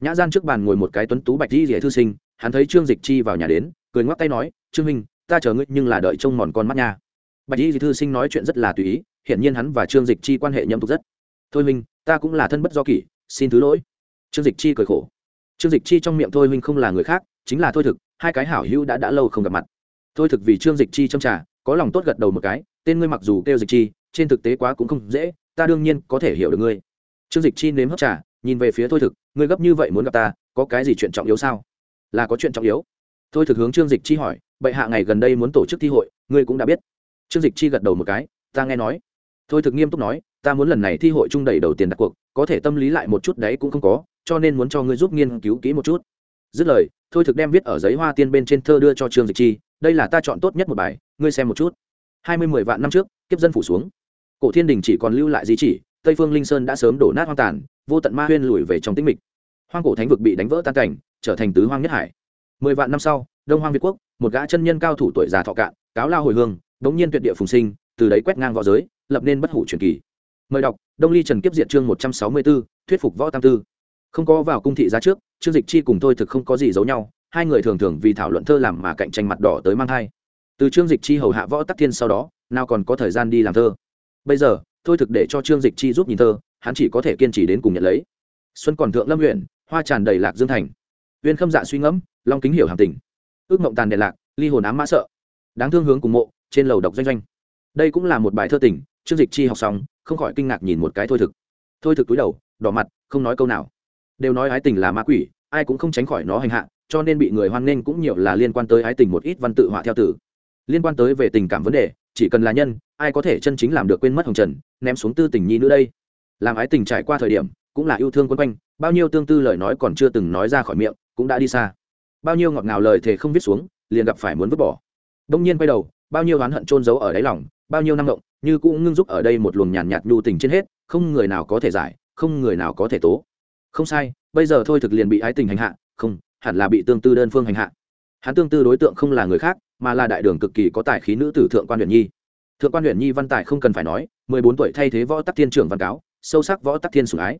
Nhã gian trước bàn ngồi một cái tuấn tú bạch di rỉa thư sinh, hắn thấy trương dịch chi vào nhà đến, cười ngoắc tay nói, trương minh ta chờ ngươi nhưng là đợi trông mòn con mắt nha. Bạch di thư sinh nói chuyện rất là tùy ý, hiển nhiên hắn và trương dịch chi quan hệ nhâm tục rất. Thôi minh ta cũng là thân bất do kỷ, xin thứ lỗi. Trương dịch chi cười khổ. Trương dịch chi trong miệng thôi minh không là người khác, chính là thôi thực, hai cái hảo hữu đã đã lâu không gặp mặt thôi thực vì trương dịch chi trong trà, có lòng tốt gật đầu một cái, tên ngươi mặc dù kêu dịch chi, trên thực tế quá cũng không dễ, ta đương nhiên có thể hiểu được ngươi. Trương dịch chi nếm hấp trà, nhìn về phía thôi thực, ngươi gấp như vậy muốn gặp ta, có cái gì chuyện trọng yếu sao? Là có chuyện trọng yếu. Thôi thực hướng trương dịch chi hỏi, bệ hạ ngày gần đây muốn tổ chức thi hội, ngươi cũng đã biết. Trương dịch chi gật đầu một cái, ta nghe nói. Thôi thực nghiêm túc nói, ta muốn lần này thi hội trung đầy đầu tiền đặt cuộc, có thể tâm lý lại một chút đấy cũng không có, cho nên muốn cho ngươi giúp nghiên cứu kỹ một chút dứt lời, thôi thực đem viết ở giấy hoa tiên bên trên thơ đưa cho trương dịch chi, đây là ta chọn tốt nhất một bài, ngươi xem một chút. Hai mươi mười vạn năm trước, kiếp dân phủ xuống. Cổ thiên đình chỉ còn lưu lại di chỉ, tây phương linh sơn đã sớm đổ nát hoang tàn, vô tận ma huyên lùi về trong tĩnh mịch. Hoang cổ thánh vực bị đánh vỡ tan cảnh, trở thành tứ hoang nhất hải. Mười vạn năm sau, đông hoang việt quốc, một gã chân nhân cao thủ tuổi già thọ cạn, cáo lao hồi hương, đống nhiên tuyệt địa phùng sinh, từ đấy quét ngang võ giới, lập nên bất hủ truyền kỳ. Mời đọc, đông ly trần kiếp diệt chương một trăm sáu mươi b ố thuyết phục võ tam tư không có vào cung thị giá trước, trương dịch chi cùng thôi thực không có gì giấu nhau, hai người thường thường vì thảo luận thơ làm mà cạnh tranh mặt đỏ tới mang thai. Từ trương dịch chi hầu hạ võ tắc thiên sau đó, nào còn có thời gian đi làm thơ. Bây giờ thôi thực để cho trương dịch chi giúp nhìn thơ, hắn chỉ có thể kiên trì đến cùng nhận lấy. Xuân còn thượng lâm huyện hoa tràn đầy lạc dương thành. Uyên khâm dạ suy ngẫm, long kính hiểu hàm tình. Ước mộng tàn đèn lạc, ly hồn ám mã sợ. Đáng thương hướng cùng mộ, trên lầu độc doanh doanh. Đây cũng là một bài thơ tình, trương dịch chi học xong, không khỏi kinh ngạc nhìn một cái thôi thực. Thôi thực túi đầu, đỏ mặt, không nói câu nào đều nói ái tình là ma quỷ, ai cũng không tránh khỏi nó hành hạ, cho nên bị người hoan nghênh cũng nhiều là liên quan tới ái tình một ít văn tự họa theo tử. Liên quan tới về tình cảm vấn đề, chỉ cần là nhân, ai có thể chân chính làm được quên mất hồng trần, ném xuống tư tình nhi nữa đây. Làm ái tình trải qua thời điểm, cũng là yêu thương quân quanh, bao nhiêu tương tư lời nói còn chưa từng nói ra khỏi miệng, cũng đã đi xa. Bao nhiêu ngọt ngào lời thề không viết xuống, liền gặp phải muốn vứt bỏ. Đông nhiên quay đầu, bao nhiêu oán hận trôn giấu ở đáy lòng, bao nhiêu năng động, như cũng ngưng giúp ở đây một luồng nhàn nhạt nhu tình trên hết, không người nào có thể giải, không người nào có thể tố không sai, bây giờ thôi thực liền bị ái tình hành hạ, không, hẳn là bị tương tư đơn phương hành hạ. Hắn tương tư đối tượng không là người khác, mà là đại đường cực kỳ có tài khí nữ tử thượng quan huyện nhi. Thượng quan huyện nhi văn tài không cần phải nói, mười bốn tuổi thay thế võ tắc thiên trưởng văn cáo, sâu sắc võ tắc thiên sủng ái.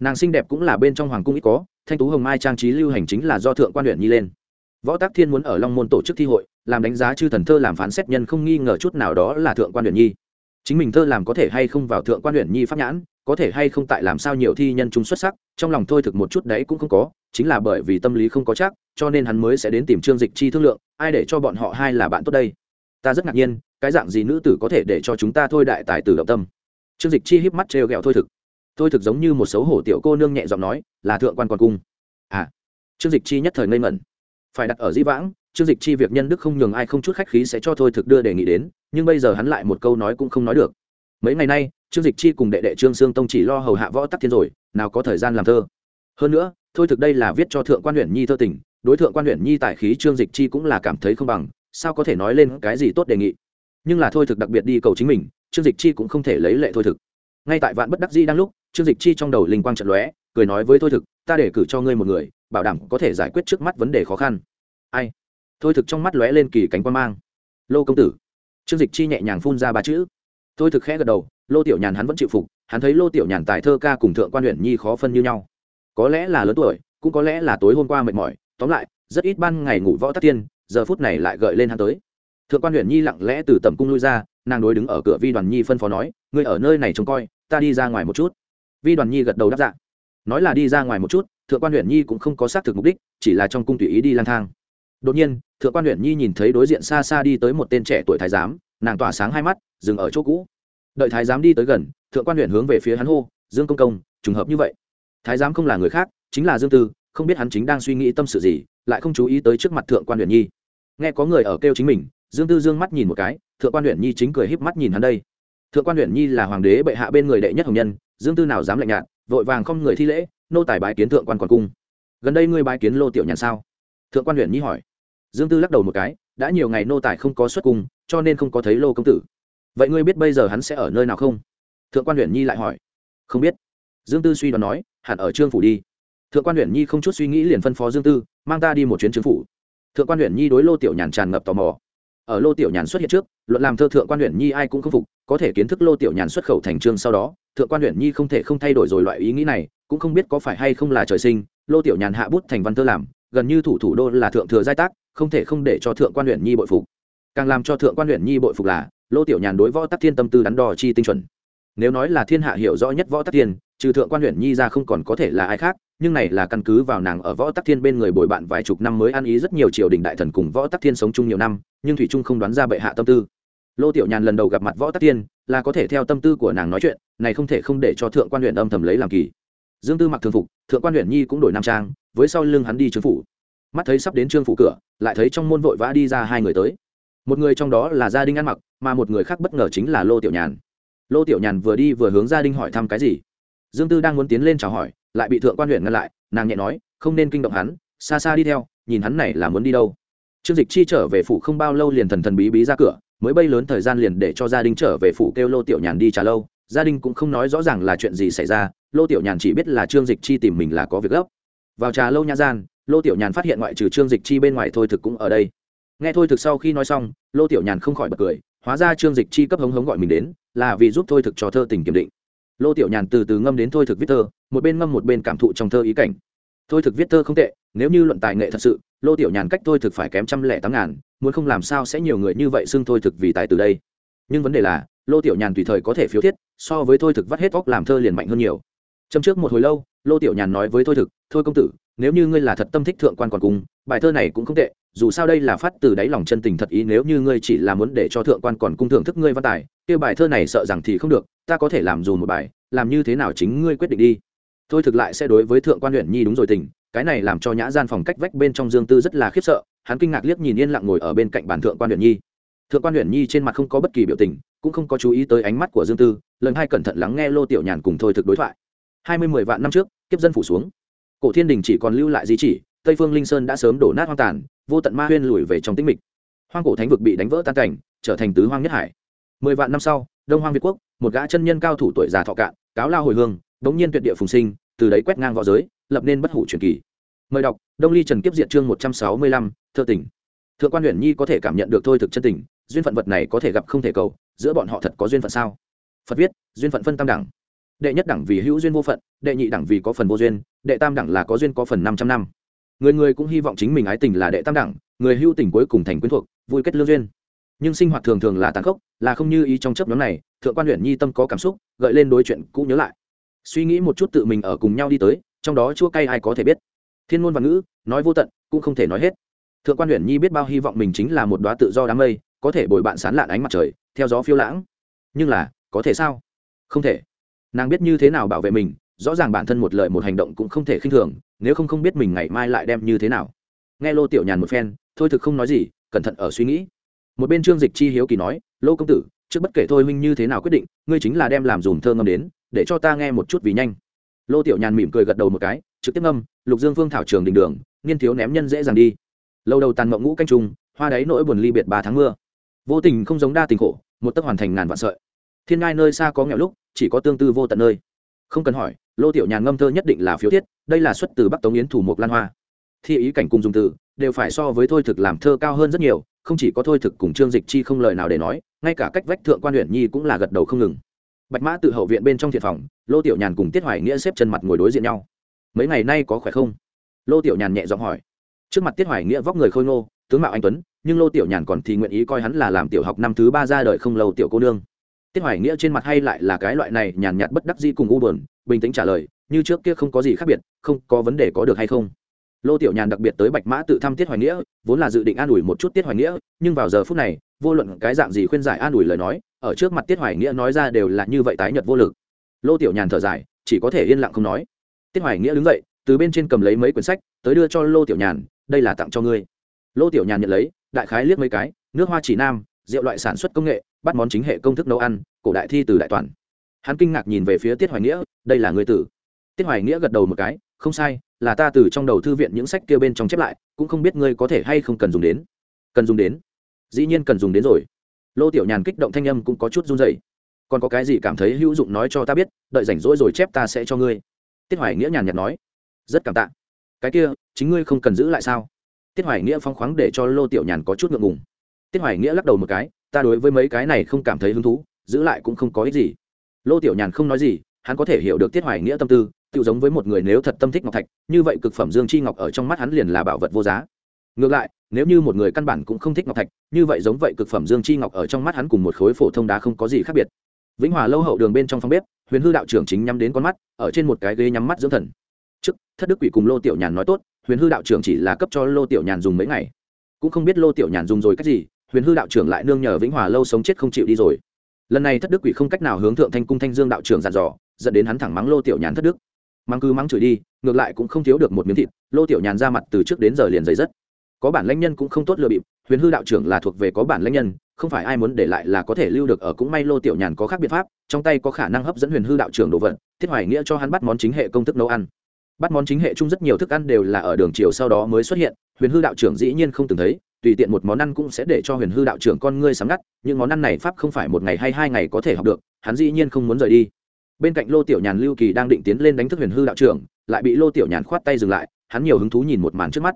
Nàng xinh đẹp cũng là bên trong hoàng cung ít có, thanh tú hồng mai trang trí lưu hành chính là do thượng quan huyện nhi lên. Võ tắc thiên muốn ở long môn tổ chức thi hội, làm đánh giá chư thần thơ làm phán xét nhân không nghi ngờ chút nào đó là thượng quan huyện nhi. Chính mình thơ làm có thể hay không vào thượng quan huyện nhi pháp nhãn có thể hay không tại làm sao nhiều thi nhân chúng xuất sắc, trong lòng thôi thực một chút đấy cũng không có, chính là bởi vì tâm lý không có chắc, cho nên hắn mới sẽ đến tìm trương dịch chi thương lượng, ai để cho bọn họ hai là bạn tốt đây? Ta rất ngạc nhiên, cái dạng gì nữ tử có thể để cho chúng ta thôi đại tài tử động tâm? Trương dịch chi híp mắt trêu ghẹo thôi thực. Thôi thực giống như một xấu hổ tiểu cô nương nhẹ giọng nói, là thượng quan còn cung. À trương dịch chi nhất thời ngây ngẩn. Phải đặt ở di vãng, trương dịch chi việc nhân đức không nhường ai không chút khách khí sẽ cho thôi thực đưa đề nghị đến, nhưng bây giờ hắn lại một câu nói cũng không nói được. Mấy ngày nay trương dịch chi cùng đệ đệ trương sương tông chỉ lo hầu hạ võ tắc thiên rồi, nào có thời gian làm thơ. Hơn nữa, thôi thực đây là viết cho thượng quan huyện nhi thơ tình, đối tượng quan huyện nhi tại khí trương dịch chi cũng là cảm thấy không bằng, sao có thể nói lên cái gì tốt đề nghị. Nhưng là thôi thực đặc biệt đi cầu chính mình, trương dịch chi cũng không thể lấy lệ thôi thực. Ngay tại vạn bất đắc di đang lúc, trương dịch chi trong đầu linh quang trận lóe, cười nói với thôi thực, ta để cử cho ngươi một người, bảo đảm có thể giải quyết trước mắt vấn đề khó khăn. Ai? Thôi thực trong mắt lóe lên kỳ cánh quan mang. Lô công tử. Trương dịch chi nhẹ nhàng phun ra ba chữ. Thôi thực khẽ gật đầu lô tiểu nhàn hắn vẫn chịu phục, hắn thấy lô tiểu nhàn tài thơ ca cùng thượng quan huyện nhi khó phân như nhau. Có lẽ là lớn tuổi, cũng có lẽ là tối hôm qua mệt mỏi, tóm lại, rất ít ban ngày ngủ võ tắc tiên, giờ phút này lại gợi lên hắn tới. Thượng quan huyện nhi lặng lẽ từ tầm cung lui ra, nàng đối đứng ở cửa vi đoàn nhi phân phó nói, ngươi ở nơi này trông coi, ta đi ra ngoài một chút. Vi đoàn nhi gật đầu đáp dạ. Nói là đi ra ngoài một chút, thượng quan huyện nhi cũng không có xác thực mục đích, chỉ là trong cung tùy ý đi lang thang. Đột nhiên, thượng quan huyện nhi nhìn thấy đối diện xa xa đi tới một tên trẻ tuổi thái giám, nàng tỏa sáng hai mắt, dừng ở chỗ cũ đợi thái giám đi tới gần, thượng quan huyện hướng về phía hắn hô, dương công công, trùng hợp như vậy. Thái giám không là người khác, chính là dương tư, không biết hắn chính đang suy nghĩ tâm sự gì, lại không chú ý tới trước mặt thượng quan huyện nhi. Nghe có người ở kêu chính mình, dương tư dương mắt nhìn một cái, thượng quan huyện nhi chính cười híp mắt nhìn hắn đây. Thượng quan huyện nhi là hoàng đế bệ hạ bên người đệ nhất hồng nhân, dương tư nào dám lạnh nhạt, vội vàng không người thi lễ, nô tài bái kiến thượng quan còn cung. Gần đây ngươi bái kiến lô tiểu nhàn sao? Thượng quan huyện nhi hỏi. Dương tư lắc đầu một cái, đã nhiều ngày nô tài không có xuất cung, cho nên không có thấy lô công tử vậy ngươi biết bây giờ hắn sẽ ở nơi nào không? Thượng quan huyện nhi lại hỏi. Không biết. Dương tư suy đoán nói, hẳn ở trương phủ đi. Thượng quan huyện nhi không chút suy nghĩ liền phân phó dương tư, mang ta đi một chuyến trương phủ. Thượng quan huyện nhi đối lô tiểu nhàn tràn ngập tò mò. Ở lô tiểu nhàn xuất hiện trước, luận làm thơ thượng quan huyện nhi ai cũng không phục, có thể kiến thức lô tiểu nhàn xuất khẩu thành trương sau đó, thượng quan huyện nhi không thể không thay đổi rồi loại ý nghĩ này, cũng không biết có phải hay không là trời sinh, lô tiểu nhàn hạ bút thành văn thơ làm, gần như thủ thủ đô là thượng thừa giai tác, không thể không để cho thượng quan huyện nhi bội phục. Càng làm cho thượng quan huyện nhi bội phục là lô tiểu nhàn đối võ tắc thiên tâm tư đắn đo chi tinh chuẩn. Nếu nói là thiên hạ hiểu rõ nhất võ tắc thiên, trừ thượng quan huyện nhi ra không còn có thể là ai khác, nhưng này là căn cứ vào nàng ở võ tắc thiên bên người bồi bạn vài chục năm mới ăn ý rất nhiều triều đình đại thần cùng võ tắc thiên sống chung nhiều năm, nhưng thủy trung không đoán ra bệ hạ tâm tư. Lô tiểu nhàn lần đầu gặp mặt võ tắc thiên, là có thể theo tâm tư của nàng nói chuyện, này không thể không để cho thượng quan huyện âm thầm lấy làm kỳ. Dương tư mặc thường phục, thượng quan huyện nhi cũng đổi nam trang, với sau lưng hắn đi trương phủ. Mắt thấy sắp đến trương phủ cửa, lại thấy trong môn vội vã đi ra hai người tới một người trong đó là gia đình ăn mặc, mà một người khác bất ngờ chính là lô tiểu nhàn. Lô tiểu nhàn vừa đi vừa hướng gia đình hỏi thăm cái gì. Dương tư đang muốn tiến lên chào hỏi, lại bị thượng quan huyện ngăn lại, nàng nhẹ nói, không nên kinh động hắn, xa xa đi theo, nhìn hắn này là muốn đi đâu. Trương dịch chi trở về phủ không bao lâu liền thần thần bí bí ra cửa, mới bay lớn thời gian liền để cho gia đình trở về phủ kêu lô tiểu nhàn đi trả lâu. Gia đình cũng không nói rõ ràng là chuyện gì xảy ra, lô tiểu nhàn chỉ biết là trương dịch chi tìm mình là có việc gấp. Vào trà lâu nha gian, lô tiểu nhàn phát hiện ngoại trừ trương dịch chi bên ngoài thôi thực cũng ở đây nghe thôi thực sau khi nói xong, lô tiểu nhàn không khỏi bật cười, hóa ra trương dịch chi cấp hống hống gọi mình đến, là vì giúp thôi thực cho thơ tình kiểm định. Lô tiểu nhàn từ từ ngâm đến thôi thực viết thơ, một bên ngâm một bên cảm thụ trong thơ ý cảnh. Thôi thực viết thơ không tệ, nếu như luận tài nghệ thật sự, lô tiểu nhàn cách thôi thực phải kém trăm lẻ tám ngàn, muốn không làm sao sẽ nhiều người như vậy xưng thôi thực vì tài từ đây. Nhưng vấn đề là, lô tiểu nhàn tùy thời có thể phiếu thiết, so với thôi thực vắt hết óc làm thơ liền mạnh hơn nhiều. Châm trước một hồi lâu, lô tiểu nhàn nói với thôi thực, thôi công tử, nếu như ngươi là thật tâm thích thượng quan còn cung bài thơ này cũng không tệ dù sao đây là phát từ đáy lòng chân tình thật ý, nếu như ngươi chỉ là muốn để cho thượng quan còn cung thưởng thức ngươi văn tài, kia bài thơ này sợ rằng thì không được, ta có thể làm dù một bài, làm như thế nào chính ngươi quyết định đi. Thôi thực lại sẽ đối với thượng quan huyện nhi đúng rồi tình, cái này làm cho nhã gian phòng cách vách bên trong dương tư rất là khiếp sợ, hắn kinh ngạc liếc nhìn yên lặng ngồi ở bên cạnh bàn thượng quan huyện nhi. Thượng quan huyện nhi trên mặt không có bất kỳ biểu tình, cũng không có chú ý tới ánh mắt của dương tư, lần hai cẩn thận lắng nghe lô tiểu nhàn cùng thôi thực đối thoại. Hai mươi mười vạn năm trước, kiếp dân phủ xuống. Cổ thiên đình chỉ còn lưu lại di chỉ, tây phương linh sơn đã sớm đổ nát hoang tàn vô tận ma huyên lùi về trong tĩnh mịch. Hoang cổ thánh vực bị đánh vỡ tan cảnh, trở thành tứ hoang nhất hải. Mười vạn năm sau, đông hoang việt quốc, một gã chân nhân cao thủ tuổi già thọ cạn, cáo lao hồi hương bỗng nhiên tuyệt địa phùng sinh, từ đấy quét ngang v õ giới, lập nên bất hủ truyền kỳ. Mời đọc, đông ly trần kiếp diệt chương một trăm sáu mươi lăm, thơ tỉnh thượng quan huyện nhi có thể cảm nhận được thôi thực chân tình, duyên phận vật này có thể gặp không thể cầu, giữa bọn họ thật có duyên phận sao? Phật viết, duyên phận phân tam đẳng. Đệ nhất đẳng vì hữu duyên vô phận, đệ nhị đẳng vì có phần vô duyên, đệ tam đẳng là có duyên có phần năm trăm năm người người cũng hy vọng chính mình ái tình là đệ tam đẳng, người hưu tình cuối cùng thành quyến thuộc, vui kết lương duyên. Nhưng sinh hoạt thường thường là tàn khốc, là không như ý trong chấp nhóm này, thượng quan huyện nhi tâm có cảm xúc, gợi lên đối chuyện cũ nhớ lại. Suy nghĩ một chút tự mình ở cùng nhau đi tới, trong đó chua cay ai có thể biết. Thiên ngôn và ngữ, nói vô tận, cũng không thể nói hết. Thượng quan huyện nhi biết bao hy vọng mình chính là một đoá tự do đám mây, có thể bồi bạn sán lạn ánh mặt trời, theo gió phiêu lãng. Nhưng là, có thể sao? Không thể. Nàng biết như thế nào bảo vệ mình, rõ ràng bản thân một lời một hành động cũng không thể khinh thường nếu không không biết mình ngày mai lại đem như thế nào. Nghe lô tiểu nhàn một phen thôi thực không nói gì cẩn thận ở suy nghĩ. Một bên trương dịch chi hiếu kỳ nói lô công tử trước bất kể thôi huynh như thế nào quyết định ngươi chính là đem làm dùm thơ ngâm đến để cho ta nghe một chút vì nhanh. Lô tiểu nhàn mỉm cười gật đầu một cái trực tiếp ngâm lục dương phương thảo trường đình đường nghiên thiếu ném nhân dễ dàng đi. Lâu đầu tàn mộng ngũ canh trùng, hoa đáy nỗi buồn ly biệt ba tháng mưa. Vô tình không giống đa tình khổ một tấc hoàn thành ngàn vạn sợi. Thiên ngai nơi xa có nghèo lúc chỉ có tương tư vô tận nơi. Không cần hỏi lô tiểu nhàn ngâm thơ nhất định là phiếu thiết đây là xuất từ bắc tống yến thủ mục lan hoa. Thi ý cảnh cùng dùng từ, đều phải so với thôi thực làm thơ cao hơn rất nhiều, không chỉ có thôi thực cùng trương dịch chi không lời nào để nói, ngay cả cách vách thượng quan huyện nhi cũng là gật đầu không ngừng. Bạch mã tự hậu viện bên trong thiện phòng, lô tiểu nhàn cùng tiết hoài nghĩa xếp chân mặt ngồi đối diện nhau. Mấy ngày nay có khỏe không? Lô tiểu nhàn nhẹ giọng hỏi. Trước mặt tiết hoài nghĩa vóc người khôi ngô, tướng mạo anh tuấn, nhưng lô tiểu nhàn còn thì nguyện ý coi hắn là làm tiểu học năm thứ ba ra đời không lâu tiểu cô nương. Tiết hoài nghĩa trên mặt hay lại là cái loại này nhàn nhạt bất đắc di cùng u bờn bình tĩnh trả lời, như trước kia không có gì khác biệt, không có vấn đề có được hay không. Lô tiểu nhàn đặc biệt tới bạch mã tự thăm tiết hoài nghĩa, vốn là dự định an ủi một chút tiết hoài nghĩa, nhưng vào giờ phút này, vô luận cái dạng gì khuyên giải an ủi lời nói, ở trước mặt tiết hoài nghĩa nói ra đều là như vậy tái nhật vô lực. Lô tiểu nhàn thở dài, chỉ có thể yên lặng không nói. Tiết hoài nghĩa đứng dậy, từ bên trên cầm lấy mấy quyển sách, tới đưa cho lô tiểu nhàn, đây là tặng cho ngươi. Lô tiểu nhàn nhận lấy, đại khái liếc mấy cái, nước hoa chỉ nam, rượu loại sản xuất công nghệ, bắt món chính hệ công thức nấu ăn, cổ đại thi từ đại toàn hắn kinh ngạc nhìn về phía tiết hoài nghĩa, đây là người tử. Tiết hoài nghĩa gật đầu một cái, không sai, là ta từ trong đầu thư viện những sách kia bên trong chép lại, cũng không biết ngươi có thể hay không cần dùng đến. Cần dùng đến? Dĩ nhiên cần dùng đến rồi. Lô tiểu nhàn kích động thanh âm cũng có chút run dày còn có cái gì cảm thấy hữu dụng nói cho ta biết, đợi rảnh rỗi rồi chép ta sẽ cho ngươi. Tiết hoài nghĩa nhàn nhạt nói. Rất cảm tạ. Cái kia, chính ngươi không cần giữ lại sao? Tiết hoài nghĩa phong khoáng để cho lô tiểu nhàn có chút ngượng ngùng. Tiết hoài nghĩa lắc đầu một cái, ta đối với mấy cái này không cảm thấy hứng thú, giữ lại cũng không có ích gì lô tiểu nhàn không nói gì, hắn có thể hiểu được tiết hoài nghĩa tâm tư tự giống với một người nếu thật tâm thích ngọc thạch, như vậy cực phẩm dương chi ngọc ở trong mắt hắn liền là bảo vật vô giá. Ngược lại, nếu như một người căn bản cũng không thích ngọc thạch, như vậy giống vậy cực phẩm dương chi ngọc ở trong mắt hắn cùng một khối phổ thông đá không có gì khác biệt. Vĩnh hòa lâu hậu đường bên trong phòng bếp, huyền hư đạo trưởng chính nhắm đến con mắt, ở trên một cái ghế nhắm mắt dưỡng thần. Trước, thất đức quỷ cùng lô tiểu nhàn nói tốt, huyền hư đạo trưởng chỉ là cấp cho lô tiểu nhàn dùng mấy ngày. Cũng không biết lô tiểu nhàn dùng rồi cách gì, huyền hư đạo trưởng lại nương nhờ vĩnh hòa lâu sống chết không chịu đi rồi lần này thất đức quỷ không cách nào hướng thượng thanh cung thanh dương đạo trưởng giàn dò, dẫn đến hắn thẳng mắng lô tiểu nhàn thất đức. Mắng cứ mắng chửi đi, ngược lại cũng không thiếu được một miếng thịt, lô tiểu nhàn ra mặt từ trước đến giờ liền dày rất có bản lãnh nhân cũng không tốt lừa bịp, huyền hư đạo trưởng là thuộc về có bản lãnh nhân, không phải ai muốn để lại là có thể lưu được ở cũng may lô tiểu nhàn có khác biện pháp, trong tay có khả năng hấp dẫn huyền hư đạo trưởng đồ vật, thiết hoài nghĩa cho hắn bắt món chính hệ công thức nấu ăn. Bắt món chính hệ chung rất nhiều thức ăn đều là ở đường chiều sau đó mới xuất hiện, huyền hư đạo trưởng dĩ nhiên không từng thấy tùy tiện một món ăn cũng sẽ để cho huyền hư đạo trưởng con ngươi sáng ngắt, những món ăn này pháp không phải một ngày hay hai ngày có thể học được, hắn dĩ nhiên không muốn rời đi. Bên cạnh lô tiểu nhàn, lưu kỳ đang định tiến lên đánh thức huyền hư đạo trưởng, lại bị lô tiểu nhàn khoát tay dừng lại, hắn nhiều hứng thú nhìn một màn trước mắt.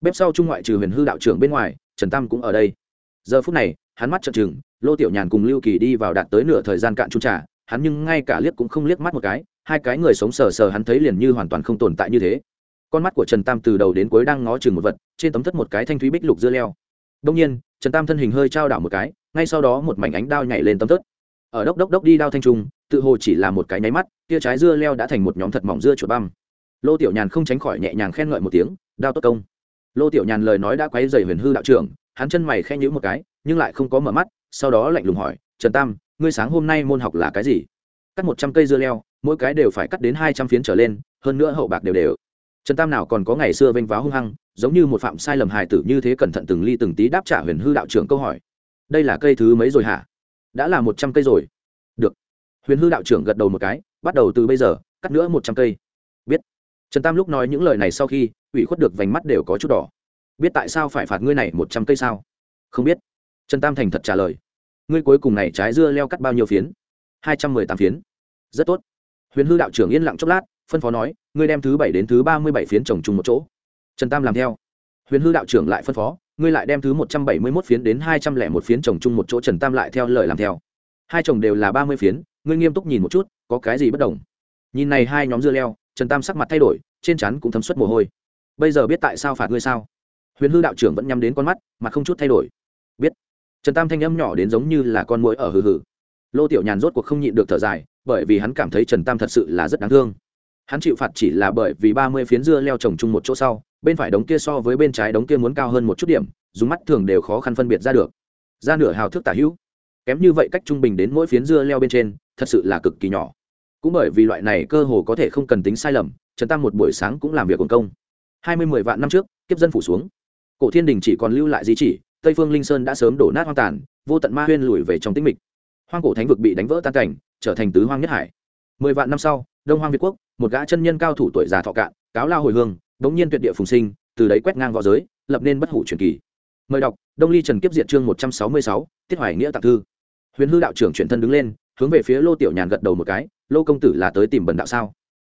Bếp sau trung ngoại trừ huyền hư đạo trưởng bên ngoài, trần tam cũng ở đây. Giờ phút này, hắn mắt trợn trừng, lô tiểu nhàn cùng lưu kỳ đi vào đạt tới nửa thời gian cạn trung trà, hắn nhưng ngay cả liếc cũng không liếc mắt một cái, hai cái người sống sờ sờ hắn thấy liền như hoàn toàn không tồn tại như thế con mắt của trần tam từ đầu đến cuối đang ngó chừng một vật, trên tấm thất một cái thanh thúy bích lục dưa leo. Đông nhiên, trần tam thân hình hơi trao đảo một cái, ngay sau đó một mảnh ánh đao nhảy lên tấm thất. Ở đốc đốc đốc đi đao thanh trung, tự hồ chỉ là một cái nháy mắt tia trái dưa leo đã thành một nhóm thật mỏng dưa chuột băm. Lô tiểu nhàn không tránh khỏi nhẹ nhàng khen ngợi một tiếng, đao tốt công. Lô tiểu nhàn lời nói đã quấy dày huyền hư đạo trưởng, hắn chân mày khen nhữ một cái, nhưng lại không có mở mắt, sau đó lạnh lùng hỏi, trần tam, ngươi sáng hôm nay môn học là cái gì? Cắt một trăm cây dưa leo, mỗi cái đều phải cắt đến hai trăm phiến trở lên, hơn nữa hậu bạc đều đều trần tam nào còn có ngày xưa vênh váo hung hăng, giống như một phạm sai lầm hài tử như thế cẩn thận từng ly từng tí đáp trả huyền hư đạo trưởng câu hỏi. Đây là cây thứ mấy rồi hả? Đã là một trăm cây rồi. Được. Huyền hư đạo trưởng gật đầu một cái, bắt đầu từ bây giờ, cắt nữa một trăm cây. Biết. Trần tam lúc nói những lời này sau khi, ủy khuất được vành mắt đều có chút đỏ. Biết tại sao phải phạt ngươi này một trăm cây sao? Không biết. Trần tam thành thật trả lời. Ngươi cuối cùng này trái dưa leo cắt bao nhiêu phiến? Hai trăm mười tám phiến. Rất tốt. Huyền hư đạo trưởng yên lặng chốc lát phân phó nói, ngươi đem thứ bảy đến thứ ba mươi bảy phiến trồng chung một chỗ. Trần tam làm theo. Huyền hư đạo trưởng lại phân phó, ngươi lại đem thứ một trăm bảy mươi mốt phiến đến hai trăm lẻ một phiến trồng chung một chỗ. Trần tam lại theo lời làm theo. Hai chồng đều là ba mươi phiến, ngươi nghiêm túc nhìn một chút, có cái gì bất đồng? Nhìn này hai nhóm dưa leo, trần tam sắc mặt thay đổi, trên chắn cũng thấm suất mồ hôi. Bây giờ biết tại sao phạt ngươi sao? Huyền hư đạo trưởng vẫn nhắm đến con mắt, mà không chút thay đổi. Biết. Trần tam thanh âm nhỏ đến giống như là con mũi ở hừ hừ. Lô tiểu nhàn rốt cuộc không nhịn được thở dài, bởi vì hắn cảm thấy trần tam thật sự là rất đáng thương hắn chịu phạt chỉ là bởi vì ba mươi phiến dưa leo trồng chung một chỗ sau, bên phải đống kia so với bên trái đống kia muốn cao hơn một chút điểm, dùng mắt thường đều khó khăn phân biệt ra được. Ra nửa hào thước tả hữu. Kém như vậy cách trung bình đến mỗi phiến dưa leo bên trên, thật sự là cực kỳ nhỏ. Cũng bởi vì loại này cơ hồ có thể không cần tính sai lầm, trần tam một buổi sáng cũng làm việc quần công. Hai mươi mười vạn năm trước, kiếp dân phủ xuống. Cổ thiên đình chỉ còn lưu lại di chỉ, tây phương linh sơn đã sớm đổ nát hoang tàn, vô tận ma huyên lùi về trong tĩnh mịch. Hoang cổ thánh vực bị đánh vỡ tan cảnh, trở thành tứ hoang nhất hải. Mười vạn năm sau đông hoang việt quốc, một gã chân nhân cao thủ tuổi già thọ cạn, cáo lao hồi hương, bỗng nhiên tuyệt địa phùng sinh, từ đấy quét ngang v õ giới, lập nên bất hủ truyền kỳ. Mời đọc, đông ly trần kiếp diệt chương một trăm sáu mươi sáu, tiết hoài nghĩa tặng thư. Huyền hư đạo trưởng chuyển thân đứng lên, hướng về phía lô tiểu nhàn gật đầu một cái, lô công tử là tới tìm bần đạo sao?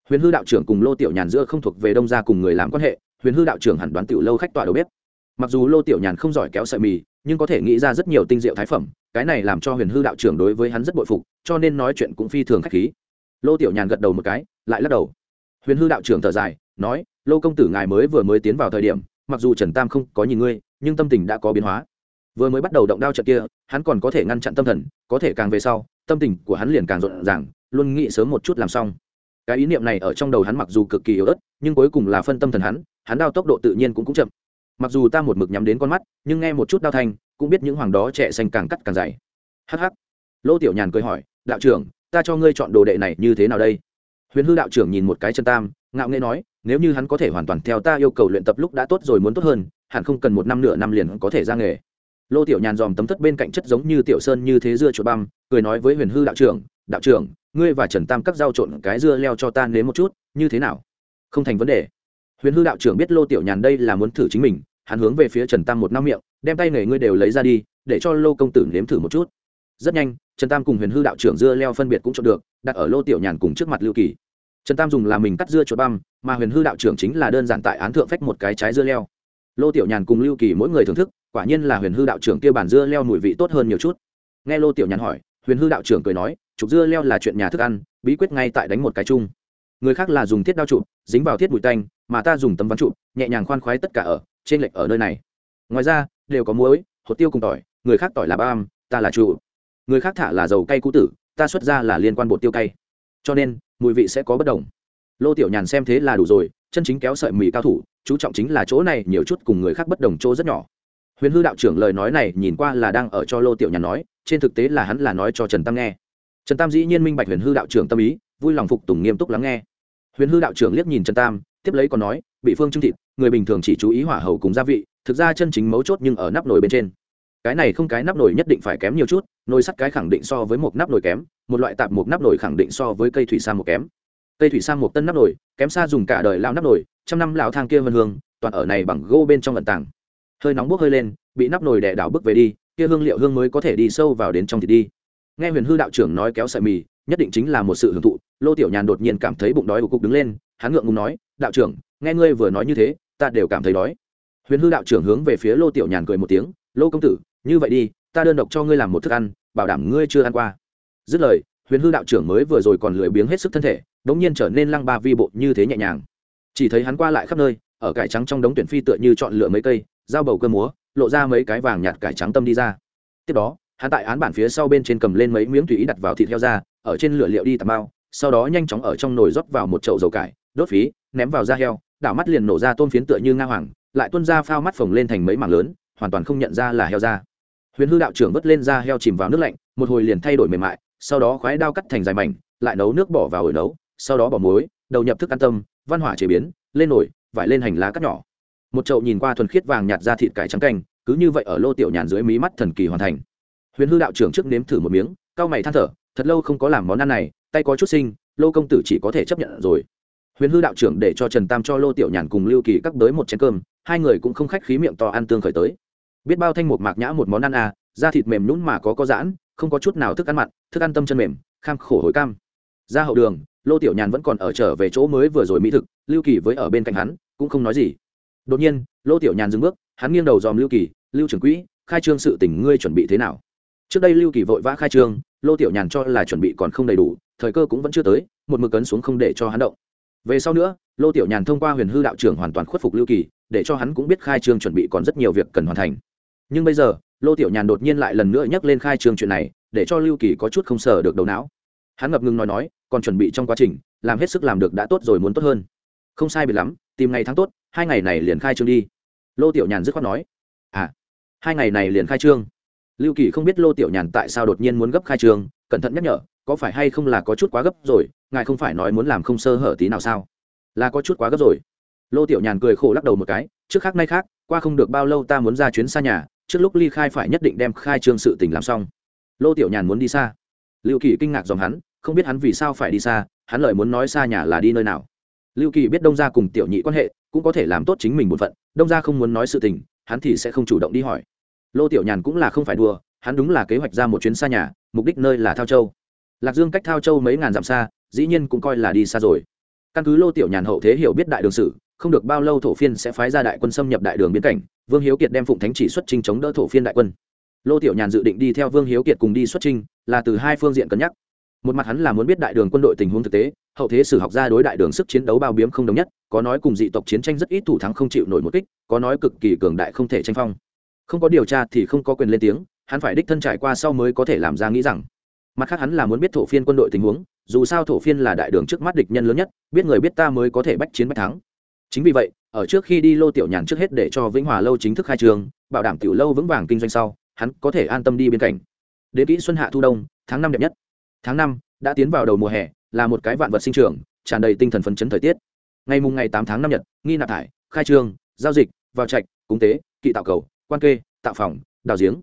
Huyền hư đạo trưởng cùng lô tiểu nhàn giữa không thuộc về đông gia cùng người làm quan hệ, huyền hư đạo trưởng hẳn đoán tiểu lâu khách tọa đầu bếp. Mặc dù lô tiểu nhàn không giỏi kéo sợi mì, nhưng có thể nghĩ ra rất nhiều tinh diệu thái phẩm, cái này làm cho huyền hư đạo trưởng đối với hắn rất bội phục, cho nên nói chuyện cũng phi thường k h á c h khí lô tiểu nhàn gật đầu một cái, lại lắc đầu. Huyền hư đạo trưởng thở dài, nói, lô công tử ngài mới vừa mới tiến vào thời điểm, mặc dù trần tam không có nhìn ngươi, nhưng tâm tình đã có biến hóa. Vừa mới bắt đầu động đao trận kia, hắn còn có thể ngăn chặn tâm thần, có thể càng về sau, tâm tình của hắn liền càng rộn ràng, luôn nghĩ sớm một chút làm xong. Cái ý niệm này ở trong đầu hắn mặc dù cực kỳ yếu ớt, nhưng cuối cùng là phân tâm thần hắn hắn đao tốc độ tự nhiên cũng cũng chậm. Mặc dù ta một mực nhắm đến con mắt, nhưng nghe một chút đao thanh, cũng biết những hoàng đó trẻ xanh càng cắt càng dày. Hh lô tiểu nhàn cười hỏi, đạo trưởng ta cho ngươi chọn đồ đệ này như thế nào đây? Huyền hư đạo trưởng nhìn một cái chân tam, ngạo nghễ nói, nếu như hắn có thể hoàn toàn theo ta yêu cầu luyện tập lúc đã tốt rồi muốn tốt hơn, hẳn không cần một năm nửa năm liền có thể ra nghề. Lô tiểu nhàn dòm tấm thất bên cạnh chất giống như tiểu sơn như thế dưa chuột băm, cười nói với huyền hư đạo trưởng đạo trưởng, ngươi và trần tam cắt dao trộn cái dưa leo cho ta nếm một chút, như thế nào? Không thành vấn đề. Huyền hư đạo trưởng biết lô tiểu nhàn đây là muốn thử chính mình, hắn hướng về phía trần tam một năm miệng, đem tay nghề ngươi đều lấy ra đi, để cho lô công tử nếm thử một chút rất nhanh, trần tam cùng huyền hư đạo trưởng dưa leo phân biệt cũng chọn được, đặt ở lô tiểu nhàn cùng trước mặt lưu kỳ. Trần tam dùng là mình cắt dưa chuột băm, mà huyền hư đạo trưởng chính là đơn giản tại án thượng phách một cái trái dưa leo. Lô tiểu nhàn cùng lưu kỳ mỗi người thưởng thức, quả nhiên là huyền hư đạo trưởng kia bản dưa leo mùi vị tốt hơn nhiều chút. Nghe lô tiểu nhàn hỏi, huyền hư đạo trưởng cười nói, chụp dưa leo là chuyện nhà thức ăn, bí quyết ngay tại đánh một cái chung. Người khác là dùng thiết đao chụp, dính vào thiết bụi tanh, mà ta dùng tấm ván chụp, nhẹ nhàng khoan khoái tất cả ở trên lệch ở nơi này. Ngoài ra, đều có muối, hột tiêu cùng tỏi, người khác tỏi là bam ta là trụ người khác thả là dầu cay cũ tử, ta xuất ra là liên quan bột tiêu cay. Cho nên, mùi vị sẽ có bất đồng. Lô tiểu nhàn xem thế là đủ rồi, chân chính kéo sợi mì cao thủ, chú trọng chính là chỗ này, nhiều chút cùng người khác bất đồng chỗ rất nhỏ. Huyền hư đạo trưởng lời nói này nhìn qua là đang ở cho lô tiểu nhàn nói, trên thực tế là hắn là nói cho trần tam nghe. Trần tam dĩ nhiên minh bạch huyền hư đạo trưởng tâm ý, vui lòng phục tùng nghiêm túc lắng nghe. Huyền hư đạo trưởng liếc nhìn trần tam, tiếp lấy còn nói, bị phương trưng thịt, người bình thường chỉ chú ý hỏa hầu cùng gia vị, thực ra chân chính mấu chốt nhưng ở nắp nồi bên trên cái này không cái nắp nồi nhất định phải kém nhiều chút, nồi sắt cái khẳng định so với một nắp nồi kém, một loại tạp một nắp nồi khẳng định so với cây thủy sa một kém. Cây thủy sa một tân nắp nồi, kém xa dùng cả đời lao nắp nồi, trăm năm lão thang kia vân hương, toàn ở này bằng gô bên trong lận tảng hơi nóng bốc hơi lên, bị nắp nồi đè đảo bước về đi, kia hương liệu hương mới có thể đi sâu vào đến trong thịt đi. Nghe huyền hư đạo trưởng nói kéo sợi mì, nhất định chính là một sự hưởng thụ, lô tiểu nhàn đột nhiên cảm thấy bụng đói của cục đứng lên, hắn ngượng ngùng nói, đạo trưởng, nghe ngươi vừa nói như thế, ta đều cảm thấy đói. Huyền hư đạo trưởng hướng về phía lô tiểu nhàn cười một tiếng, lô công tử như vậy đi, ta đơn độc cho ngươi làm một thức ăn, bảo đảm ngươi chưa ăn qua. Dứt lời, huyền hư đạo trưởng mới vừa rồi còn lười biếng hết sức thân thể đ ỗ n g nhiên trở nên lăng ba vi bộ như thế nhẹ nhàng. Chỉ thấy hắn qua lại khắp nơi, ở cải trắng trong đống tuyển phi tựa như chọn lựa mấy cây dao bầu cơ múa, lộ ra mấy cái vàng nhạt cải trắng tâm đi ra. Tiếp đó, hắn tại án bản phía sau bên trên cầm lên mấy miếng tùy ý đặt vào thịt heo ra, ở trên lửa liệu đi tạt bao sau đó nhanh chóng ở trong nồi rót vào một chậu dầu cải, đốt phí, ném vào da heo, đảo mắt liền nổ ra tôm phiến tựa như nga hoàng, lại tuôn ra phao mắt phồng lên thành mấy mảng lớn, hoàn toàn không nhận ra là heo da huyền hư đạo trưởng vớt lên da heo chìm vào nước lạnh, một hồi liền thay đổi mềm mại, sau đó khoái đao cắt thành dài mảnh, lại nấu nước bỏ vào ổi nấu, sau đó bỏ muối, đầu nhập thức ăn tâm, văn hỏa chế biến, lên nổi vải lên hành lá cắt nhỏ. Một chậu nhìn qua thuần khiết vàng nhạt ra thịt cải trắng canh cứ như vậy ở lô tiểu nhàn dưới mí mắt thần kỳ hoàn thành. Huyền hư đạo trưởng trước nếm thử một miếng cao mày than thở, thật lâu không có làm món ăn này, tay có chút sinh lô công tử chỉ có thể chấp nhận rồi. Huyền hư đạo trưởng để cho trần tam cho lô tiểu nhàn cùng lưu kỳ cắt tới một chén cơm, hai người cũng không khách khí miệng to ăn tương khởi tới biết bao thanh một mạc nhã một món ăn à da thịt mềm nhún mà có có giãn, không có chút nào thức ăn mặn, thức ăn tâm chân mềm, kham khổ hồi cam. Ra hậu đường, lô tiểu nhàn vẫn còn ở trở về chỗ mới vừa rồi mỹ thực, lưu kỳ với ở bên cạnh hắn, cũng không nói gì. Đột nhiên, lô tiểu nhàn dừng bước, hắn nghiêng đầu dòm lưu kỳ, lưu trưởng quỹ, khai trương sự tình ngươi chuẩn bị thế nào? Trước đây lưu kỳ vội vã khai trương, lô tiểu nhàn cho là chuẩn bị còn không đầy đủ, thời cơ cũng vẫn chưa tới, một mực cấn xuống không để cho hắn động. Về sau nữa, lô tiểu nhàn thông qua huyền hư đạo trưởng hoàn toàn khuất phục lưu kỳ, để cho hắn cũng biết khai trương chuẩn bị còn rất nhiều việc cần hoàn thành nhưng bây giờ, lô tiểu nhàn đột nhiên lại lần nữa nhắc lên khai trương chuyện này, để cho lưu kỳ có chút không sờ được đầu não. Hắn ngập ngừng nói nói, còn chuẩn bị trong quá trình, làm hết sức làm được đã tốt rồi muốn tốt hơn. Không sai biệt lắm, tìm ngày tháng tốt, hai ngày này liền khai trương đi. Lô tiểu nhàn dứt khoát nói à hai ngày này liền khai trương. Lưu kỳ không biết lô tiểu nhàn tại sao đột nhiên muốn gấp khai trương, cẩn thận nhắc nhở, có phải hay không là có chút quá gấp rồi, ngài không phải nói muốn làm không sơ hở tí nào sao? Là có chút quá gấp rồi. Lô tiểu nhàn cười khổ lắc đầu một cái, trước khác nay khác, qua không được bao lâu ta muốn ra chuyến xa nhà trước lúc ly khai phải nhất định đem khai trương sự tình làm xong. Lô tiểu nhàn muốn đi xa. Lưu kỳ kinh ngạc dòng hắn, không biết hắn vì sao phải đi xa, hắn lợi muốn nói xa nhà là đi nơi nào. Lưu kỳ biết đông gia cùng tiểu nhị quan hệ, cũng có thể làm tốt chính mình một phận, đông gia không muốn nói sự tình, hắn thì sẽ không chủ động đi hỏi. Lô tiểu nhàn cũng là không phải đùa, hắn đúng là kế hoạch ra một chuyến xa nhà, mục đích nơi là thao châu. Lạc dương cách thao châu mấy ngàn dặm xa, dĩ nhiên cũng coi là đi xa rồi. Căn cứ lô tiểu nhàn hậu thế hiểu biết đại đường sử không được bao lâu thổ phiên sẽ phái ra đại quân xâm nhập đại đường biên cảnh, vương hiếu kiệt đem phụng thánh chỉ xuất trình chống đỡ thổ phiên đại quân. Lô tiểu nhàn dự định đi theo vương hiếu kiệt cùng đi xuất trình là từ hai phương diện cân nhắc. Một mặt hắn là muốn biết đại đường quân đội tình huống thực tế, hậu thế sử học gia đối đại đường sức chiến đấu bao biếm không đồng nhất, có nói cùng dị tộc chiến tranh rất ít thủ thắng không chịu nổi một kích, có nói cực kỳ cường đại không thể tranh phong. Không có điều tra thì không có quyền lên tiếng, hắn phải đích thân trải qua sau mới có thể làm ra nghĩ rằng. Mặt khác hắn là muốn biết thổ phiên quân đội tình huống, dù sao thổ phiên là đại đường trước mắt địch nhân lớn nhất, biết người biết ta mới có thể bách chiến bách thắng chính vì vậy, ở trước khi đi lô tiểu nhàn trước hết để cho vĩnh hòa lâu chính thức khai trường bảo đảm tiểu lâu vững vàng kinh doanh sau, hắn có thể an tâm đi bên cạnh. Đến kỹ xuân hạ thu đông, tháng năm đẹp nhất. Tháng năm, đã tiến vào đầu mùa hè, là một cái vạn vật sinh trưởng, tràn đầy tinh thần phấn chấn thời tiết. Ngày mùng ngày tám tháng năm nhật, nghi nạp thải, khai trương, giao dịch, vào trạch, cúng tế, kỵ tạo cầu, quan kê, tạo phòng, đào giếng.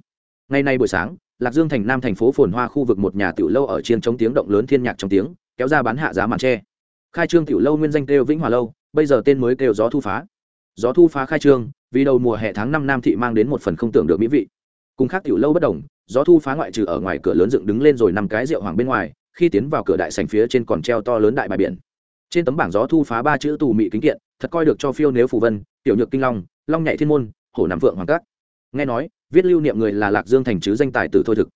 Ngày nay buổi sáng, lạc dương thành nam thành phố phồn hoa khu vực một nhà tiểu lâu ở chiên chống tiếng động lớn thiên nhạc trong tiếng, kéo ra bán hạ giá màn tre. Khai trương tiểu lâu nguyên danh kêu vĩnh hòa lâu bây giờ tên mới kêu gió thu phá. Gió thu phá khai trương, vì đầu mùa hè tháng năm nam thị mang đến một phần không tưởng được mỹ vị. Cùng khác tiểu lâu bất đồng, gió thu phá ngoại trừ ở ngoài cửa lớn dựng đứng lên rồi năm cái rượu hoàng bên ngoài, khi tiến vào cửa đại sành phía trên còn treo to lớn đại bài biển. Trên tấm bảng gió thu phá ba chữ tù mị kính kiện, thật coi được cho phiêu nếu phù vân, tiểu nhược kinh long long nhạy thiên môn, hổ nằm vượng hoàng cát. Nghe nói, viết lưu niệm người là lạc dương thành chứ danh tài tử thôi thực.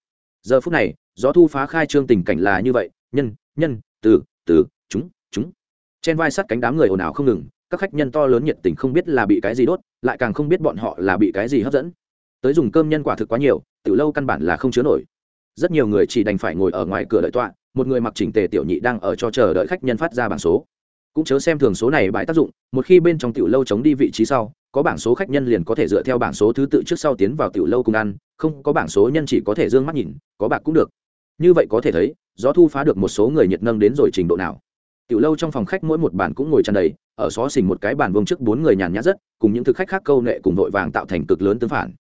Giờ phút này, gió thu phá khai trương tình cảnh là như vậy, nhân nhân, từ từ trên vai sắt cánh đám người ồn ào không ngừng, các khách nhân to lớn nhiệt tình không biết là bị cái gì đốt, lại càng không biết bọn họ là bị cái gì hấp dẫn. Tới dùng cơm nhân quả thực quá nhiều từ lâu căn bản là không chứa nổi. Rất nhiều người chỉ đành phải ngồi ở ngoài cửa đợi tọa, một người mặc chỉnh tề tiểu nhị đang ở cho chờ đợi khách nhân phát ra bảng số. Cũng chớ xem thường số này bãi tác dụng, một khi bên trong tiểu lâu chống đi vị trí sau, có bảng số khách nhân liền có thể dựa theo bảng số thứ tự trước sau tiến vào tiểu lâu cùng ăn, không có bảng số nhân chỉ có thể d ư ơ n g mắt nhìn, có bạc cũng được. Như vậy có thể thấy, gió thu phá được một số người nhiệt nâng đến rồi trình độ nào tiểu lâu trong phòng khách mỗi một bàn cũng ngồi tràn đầy, ở xó xỉnh một cái bàn vương trước bốn người nhàn nhã rất, cùng những thực khách khác câu nệ cùng vội vàng tạo thành cực lớn tương phản.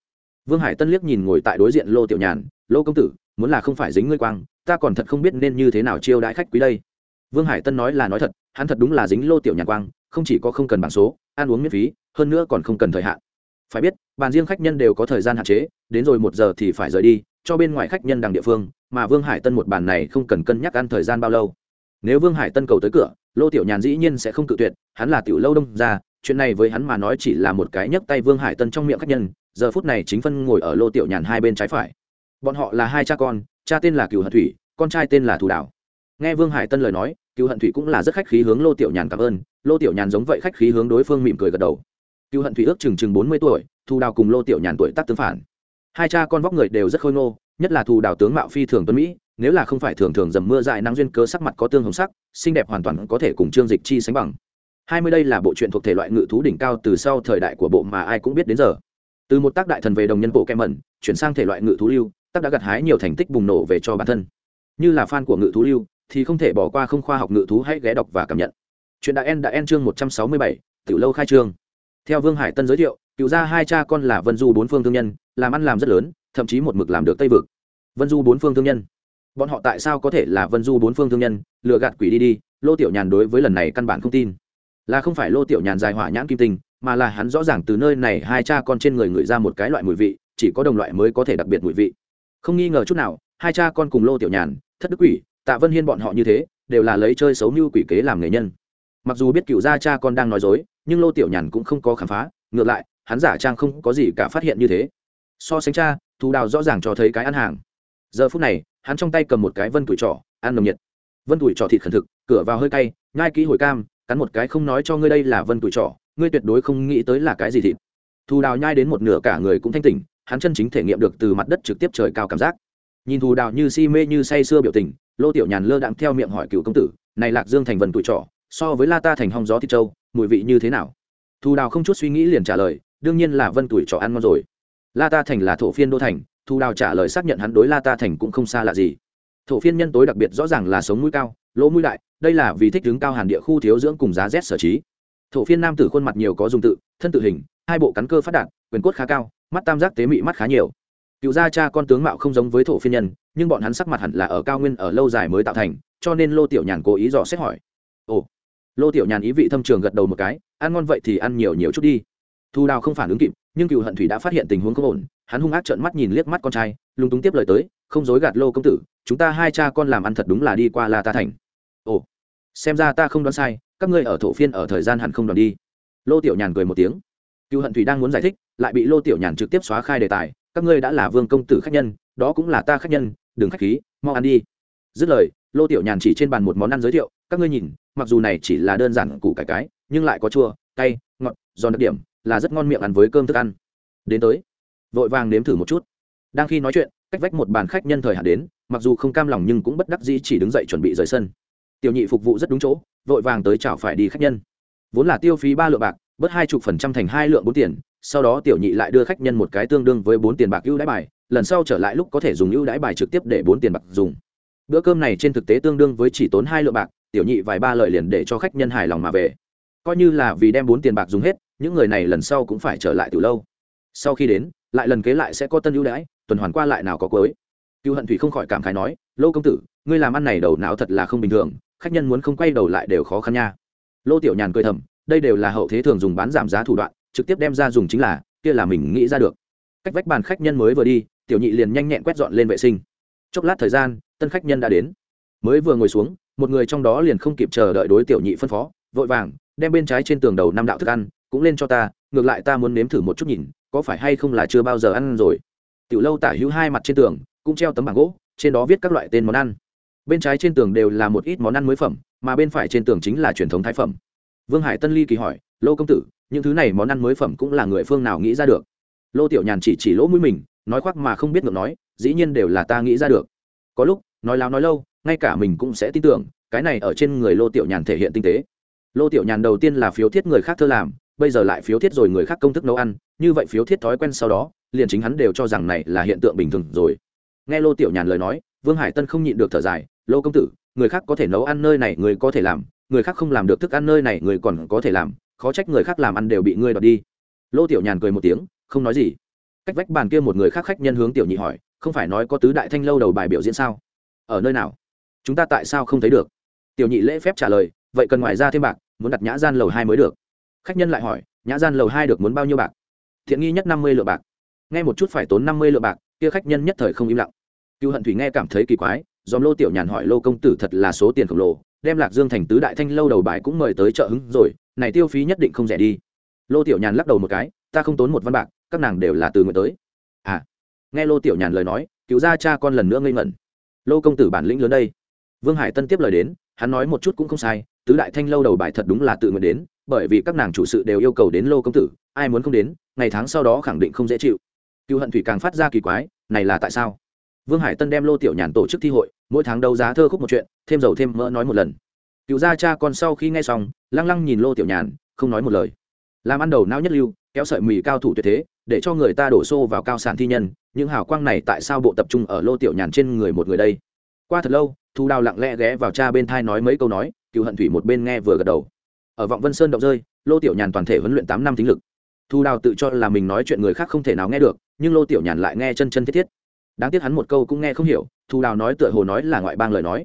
Vương hải tân liếc nhìn ngồi tại đối diện lô tiểu nhàn, lô công tử, muốn là không phải dính ngươi quang, ta còn thật không biết nên như thế nào chiêu đãi khách quý đây. Vương hải tân nói là nói thật, hắn thật đúng là dính lô tiểu nhàn quang, không chỉ có không cần bảng số, ăn uống miễn phí, hơn nữa còn không cần thời hạn. Phải biết, bàn riêng khách nhân đều có thời gian hạn chế, đến rồi một giờ thì phải rời đi, cho bên ngoài khách nhân đằng địa phương, mà vương hải tân một bàn này không cần cân nhắc ăn thời gian bao lâu nếu vương hải tân cầu tới cửa, lô tiểu nhàn dĩ nhiên sẽ không cự tuyệt, hắn là tiểu lâu đông ra chuyện này với hắn mà nói chỉ là một cái nhấc tay vương hải tân trong miệng khách nhân, giờ phút này chính phân ngồi ở lô tiểu nhàn hai bên trái phải. Bọn họ là hai cha con, cha tên là cựu hận thủy, con trai tên là thù đảo. Nghe vương hải tân lời nói cựu hận thủy cũng là rất khách khí hướng lô tiểu nhàn cảm ơn, lô tiểu nhàn giống vậy khách khí hướng đối phương mỉm cười gật đầu. Cựu hận thủy ước chừng chừng bốn mươi tuổi thù đào cùng lô tiểu nhàn tuổi tác tương phản. Hai cha con vóc người đều rất khôi ngô, nhất là thù đào tướng mạo phi thường tuấn mỹ nếu là không phải thường thường dầm mưa dại nắng duyên cơ sắc mặt có tương hồng sắc, xinh đẹp hoàn toàn có thể cùng trương dịch chi sánh bằng. Hai mươi đây là bộ truyện thuộc thể loại ngự thú đỉnh cao từ sau thời đại của bộ mà ai cũng biết đến giờ. Từ một tác đại thần về đồng nhân bộ kem mẩn, chuyển sang thể loại ngự thú lưu, tác đã gặt hái nhiều thành tích bùng nổ về cho bản thân. Như là fan của ngự thú lưu, thì không thể bỏ qua không khoa học ngự thú hãy ghé đọc và cảm nhận. Chuyện đại en đã en chương một trăm sáu mươi bảy, tiểu lâu khai trương. Theo vương hải tân giới thiệu, cựu gia hai cha con là vân du bốn phương thương nhân, làm ăn làm rất lớn, thậm chí một mực làm được tây vực. Vân du bốn phương thương nhân bọn họ tại sao có thể là vân du bốn phương thương nhân? Lừa gạt quỷ đi đi, lô tiểu nhàn đối với lần này căn bản không tin. Là không phải lô tiểu nhàn dài hỏa nhãn kim tinh, mà là hắn rõ ràng từ nơi này hai cha con trên người ngửi ra một cái loại mùi vị, chỉ có đồng loại mới có thể đặc biệt mùi vị. Không nghi ngờ chút nào, hai cha con cùng lô tiểu nhàn, thất đức quỷ, tạ vân hiên bọn họ như thế, đều là lấy chơi xấu như quỷ kế làm nghề nhân. Mặc dù biết cựu gia cha con đang nói dối, nhưng lô tiểu nhàn cũng không có khám phá, ngược lại, hắn giả trang không có gì cả phát hiện như thế. So sánh cha, thù đào rõ ràng cho thấy cái ăn hàng giờ phút này, hắn trong tay cầm một cái vân tuổi trỏ, ăn nồng nhiệt. Vân tuổi trỏ thịt khẩn thực, cửa vào hơi cay, nhai kỹ hồi cam, cắn một cái không nói cho ngươi đây là vân tuổi trỏ, ngươi tuyệt đối không nghĩ tới là cái gì thịt. Thù đào nhai đến một nửa cả người cũng thanh tỉnh, hắn chân chính thể nghiệm được từ mặt đất trực tiếp trời cao cảm giác. Nhìn thù đào như si mê như say sưa biểu tình, lô tiểu nhàn lơ đãng theo miệng hỏi cựu công tử, này lạc dương thành vần tuổi trọ so với la ta thành hong gió thịt trâu, mùi vị như thế nào? Thù đào không chút suy nghĩ liền trả lời, đương nhiên là vân tuổi trọ ăn ngon rồi. La ta thành là thổ phiên đô thành Thu đào trả lời xác nhận hắn đối la ta thành cũng không xa lạ gì. Thổ phiên nhân tối đặc biệt rõ ràng là sống mũi cao, lỗ mũi đại, đây là vì thích đứng cao hàn địa khu thiếu dưỡng cùng giá rét sở trí. Thổ phiên nam tử khuôn mặt nhiều có dùng tự, thân tự hình, hai bộ cắn cơ phát đạt, quyền cốt khá cao, mắt tam giác tế mị mắt khá nhiều. Cựu gia cha con tướng mạo không giống với thổ phiên nhân, nhưng bọn hắn sắc mặt hẳn là ở cao nguyên ở lâu dài mới tạo thành, cho nên lô tiểu nhàn cố ý dò xét hỏi. Ồ, lô tiểu nhàn ý vị thâm trường gật đầu một cái, ăn ngon vậy thì ăn nhiều nhiều chút đi. Thu đào không phản ứng kịp nhưng cựu hận thủy đã phát hiện tình huống không ổn, hắn hung ác trợn mắt nhìn liếc mắt con trai, lúng túng tiếp lời tới, không dối gạt lô công tử, chúng ta hai cha con làm ăn thật đúng là đi qua la ta thành. Ồ, xem ra ta không đoán sai, các ngươi ở thổ phiên ở thời gian hẳn không đoàn đi. Lô tiểu nhàn cười một tiếng. Cựu hận thủy đang muốn giải thích, lại bị lô tiểu nhàn trực tiếp xóa khai đề tài, các ngươi đã là vương công tử khách nhân, đó cũng là ta khách nhân, đừng khách khí, mau ăn đi. Dứt lời, lô tiểu nhàn chỉ trên bàn một món ăn giới thiệu, các ngươi nhìn, mặc dù này chỉ là đơn giản củ cải cái, nhưng lại có chua, cay, ngọt, giòn đặc điểm là rất ngon miệng ăn với cơm thức ăn. Đến tới. Vội vàng nếm thử một chút. Đang khi nói chuyện, cách vách một bàn khách nhân thời hạn đến, mặc dù không cam lòng nhưng cũng bất đắc dĩ chỉ đứng dậy chuẩn bị rời sân. Tiểu nhị phục vụ rất đúng chỗ, vội vàng tới chào phải đi khách nhân. Vốn là tiêu phí ba lượng bạc, bớt hai chục phần trăm thành hai lượng bốn tiền, sau đó tiểu nhị lại đưa khách nhân một cái tương đương với bốn tiền bạc ưu đãi bài, lần sau trở lại lúc có thể dùng ưu đãi bài trực tiếp để bốn tiền bạc dùng. Bữa cơm này trên thực tế tương đương với chỉ tốn hai lượng bạc, tiểu nhị vài ba lợi liền để cho khách nhân hài lòng mà về. Coi như là vì đem bốn tiền bạc dùng hết những người này lần sau cũng phải trở lại từ lâu. Sau khi đến, lại lần kế lại sẽ có tân ưu đãi, tuần hoàn qua lại nào có cuối. Cựu hận thủy không khỏi cảm khái nói, lô công tử, ngươi làm ăn này đầu não thật là không bình thường, khách nhân muốn không quay đầu lại đều khó khăn nha. Lô tiểu nhàn cười thầm, đây đều là hậu thế thường dùng bán giảm giá thủ đoạn, trực tiếp đem ra dùng chính là, kia là mình nghĩ ra được. Cách vách bàn khách nhân mới vừa đi, tiểu nhị liền nhanh nhẹn quét dọn lên vệ sinh. Chốc lát thời gian, tân khách nhân đã đến. Mới vừa ngồi xuống, một người trong đó liền không kịp chờ đợi đối tiểu nhị phân phó, vội vàng, đem bên trái trên tường đầu năm đạo thức ăn cũng lên cho ta, ngược lại ta muốn nếm thử một chút nhìn, có phải hay không là chưa bao giờ ăn rồi. Tiểu lâu tả hữu hai mặt trên tường, cũng treo tấm bảng gỗ, trên đó viết các loại tên món ăn. Bên trái trên tường đều là một ít món ăn mới phẩm, mà bên phải trên tường chính là truyền thống thái phẩm. Vương hải tân ly kỳ hỏi, lô công tử, những thứ này món ăn mới phẩm cũng là người phương nào nghĩ ra được? Lô tiểu nhàn chỉ chỉ lỗ mũi mình, nói khoác mà không biết ngược nói, dĩ nhiên đều là ta nghĩ ra được. Có lúc, nói láo nói lâu, ngay cả mình cũng sẽ tin tưởng, cái này ở trên người lô tiểu nhàn thể hiện tinh tế. Lô tiểu nhàn đầu tiên là phiếu thiết người khác thơ làm bây giờ lại phiếu thiết rồi người khác công thức nấu ăn, như vậy phiếu thiết thói quen sau đó, liền chính hắn đều cho rằng này là hiện tượng bình thường rồi. Nghe lô tiểu nhàn lời nói, vương hải tân không nhịn được thở dài, lô công tử, người khác có thể nấu ăn nơi này người có thể làm, người khác không làm được thức ăn nơi này người còn có thể làm, khó trách người khác làm ăn đều bị ngươi đoạt đi. Lô tiểu nhàn cười một tiếng, không nói gì. Cách vách bàn kia một người khác khách nhân hướng tiểu nhị hỏi, không phải nói có tứ đại thanh lâu đầu bài biểu diễn sao? Ở nơi nào? Chúng ta tại sao không thấy được? Tiểu nhị lễ phép trả lời, vậy cần ngoài ra thêm bạc, muốn đặt nhã gian lầu hai mới được khách nhân lại hỏi, nhã gian lầu hai được muốn bao nhiêu bạc? Thiện nghi nhất năm mươi lượng bạc. Nghe một chút phải tốn năm mươi lượng bạc, kia khách nhân nhất thời không im lặng. Cựu hận thủy nghe cảm thấy kỳ quái, dòm lô tiểu nhàn hỏi, lô công tử thật là số tiền khổng lồ, đem lạc dương thành tứ đại thanh lâu đầu bài cũng mời tới chợ hứng rồi, này tiêu phí nhất định không rẻ đi. Lô tiểu nhàn lắc đầu một cái, ta không tốn một văn bạc, các nàng đều là từ nguyện tới. À. Nghe lô tiểu nhàn lời nói cứu gia cha con lần nữa ngây ngẩn. Lô công tử bản lĩnh lớn đây. Vương hải tân tiếp lời đến, hắn nói một chút cũng không sai, tứ đại thanh lâu đầu bài thật đúng là tự nguyện đến bởi vì các nàng chủ sự đều yêu cầu đến lô công tử, ai muốn không đến, ngày tháng sau đó khẳng định không dễ chịu. Cựu hận thủy càng phát ra kỳ quái, này là tại sao? Vương hải tân đem lô tiểu nhàn tổ chức thi hội, mỗi tháng đấu giá thơ khúc một chuyện, thêm dầu thêm mỡ nói một lần. Cựu gia cha con sau khi nghe xong, lăng lăng nhìn lô tiểu nhàn, không nói một lời. Làm ăn đầu não nhất lưu, kéo sợi mì cao thủ tuyệt thế, để cho người ta đổ xô vào cao sản thi nhân, những hào quang này tại sao bộ tập trung ở lô tiểu nhàn trên người một người đây? Qua thật lâu, thu đào lặng lẽ ghé vào cha bên thai nói mấy câu nói, cựu hận thủy một bên nghe vừa gật đầu ở vọng vân sơn động rơi, lô tiểu nhàn toàn thể huấn luyện tám năm tính lực. Thu đào tự cho là mình nói chuyện người khác không thể nào nghe được, nhưng lô tiểu nhàn lại nghe chân chân thiết thiết. Đáng tiếc hắn một câu cũng nghe không hiểu, thu đào nói tựa hồ nói là ngoại bang lời nói.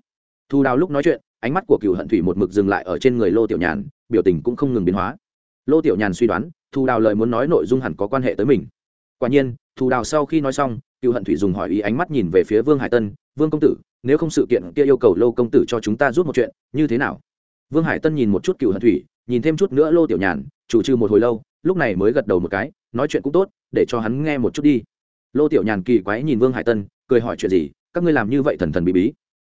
Thu đào lúc nói chuyện, ánh mắt của cựu hận thủy một mực dừng lại ở trên người lô tiểu nhàn, biểu tình cũng không ngừng biến hóa. Lô tiểu nhàn suy đoán, thu đào lời muốn nói nội dung hẳn có quan hệ tới mình. Quả nhiên, thu đào sau khi nói xong cựu hận thủy dùng hỏi ý ánh mắt nhìn về phía vương hải tân, vương công tử, nếu không sự kiện kia yêu cầu lô công tử cho chúng ta rút một chuyện, như thế nào? Vương hải tân nhìn một chút cựu hận thủy, nhìn thêm chút nữa lô tiểu nhàn, chủ trừ một hồi lâu, lúc này mới gật đầu một cái, nói chuyện cũng tốt, để cho hắn nghe một chút đi. Lô tiểu nhàn kỳ quái nhìn vương hải tân, cười hỏi chuyện gì, các ngươi làm như vậy thần thần bí bí.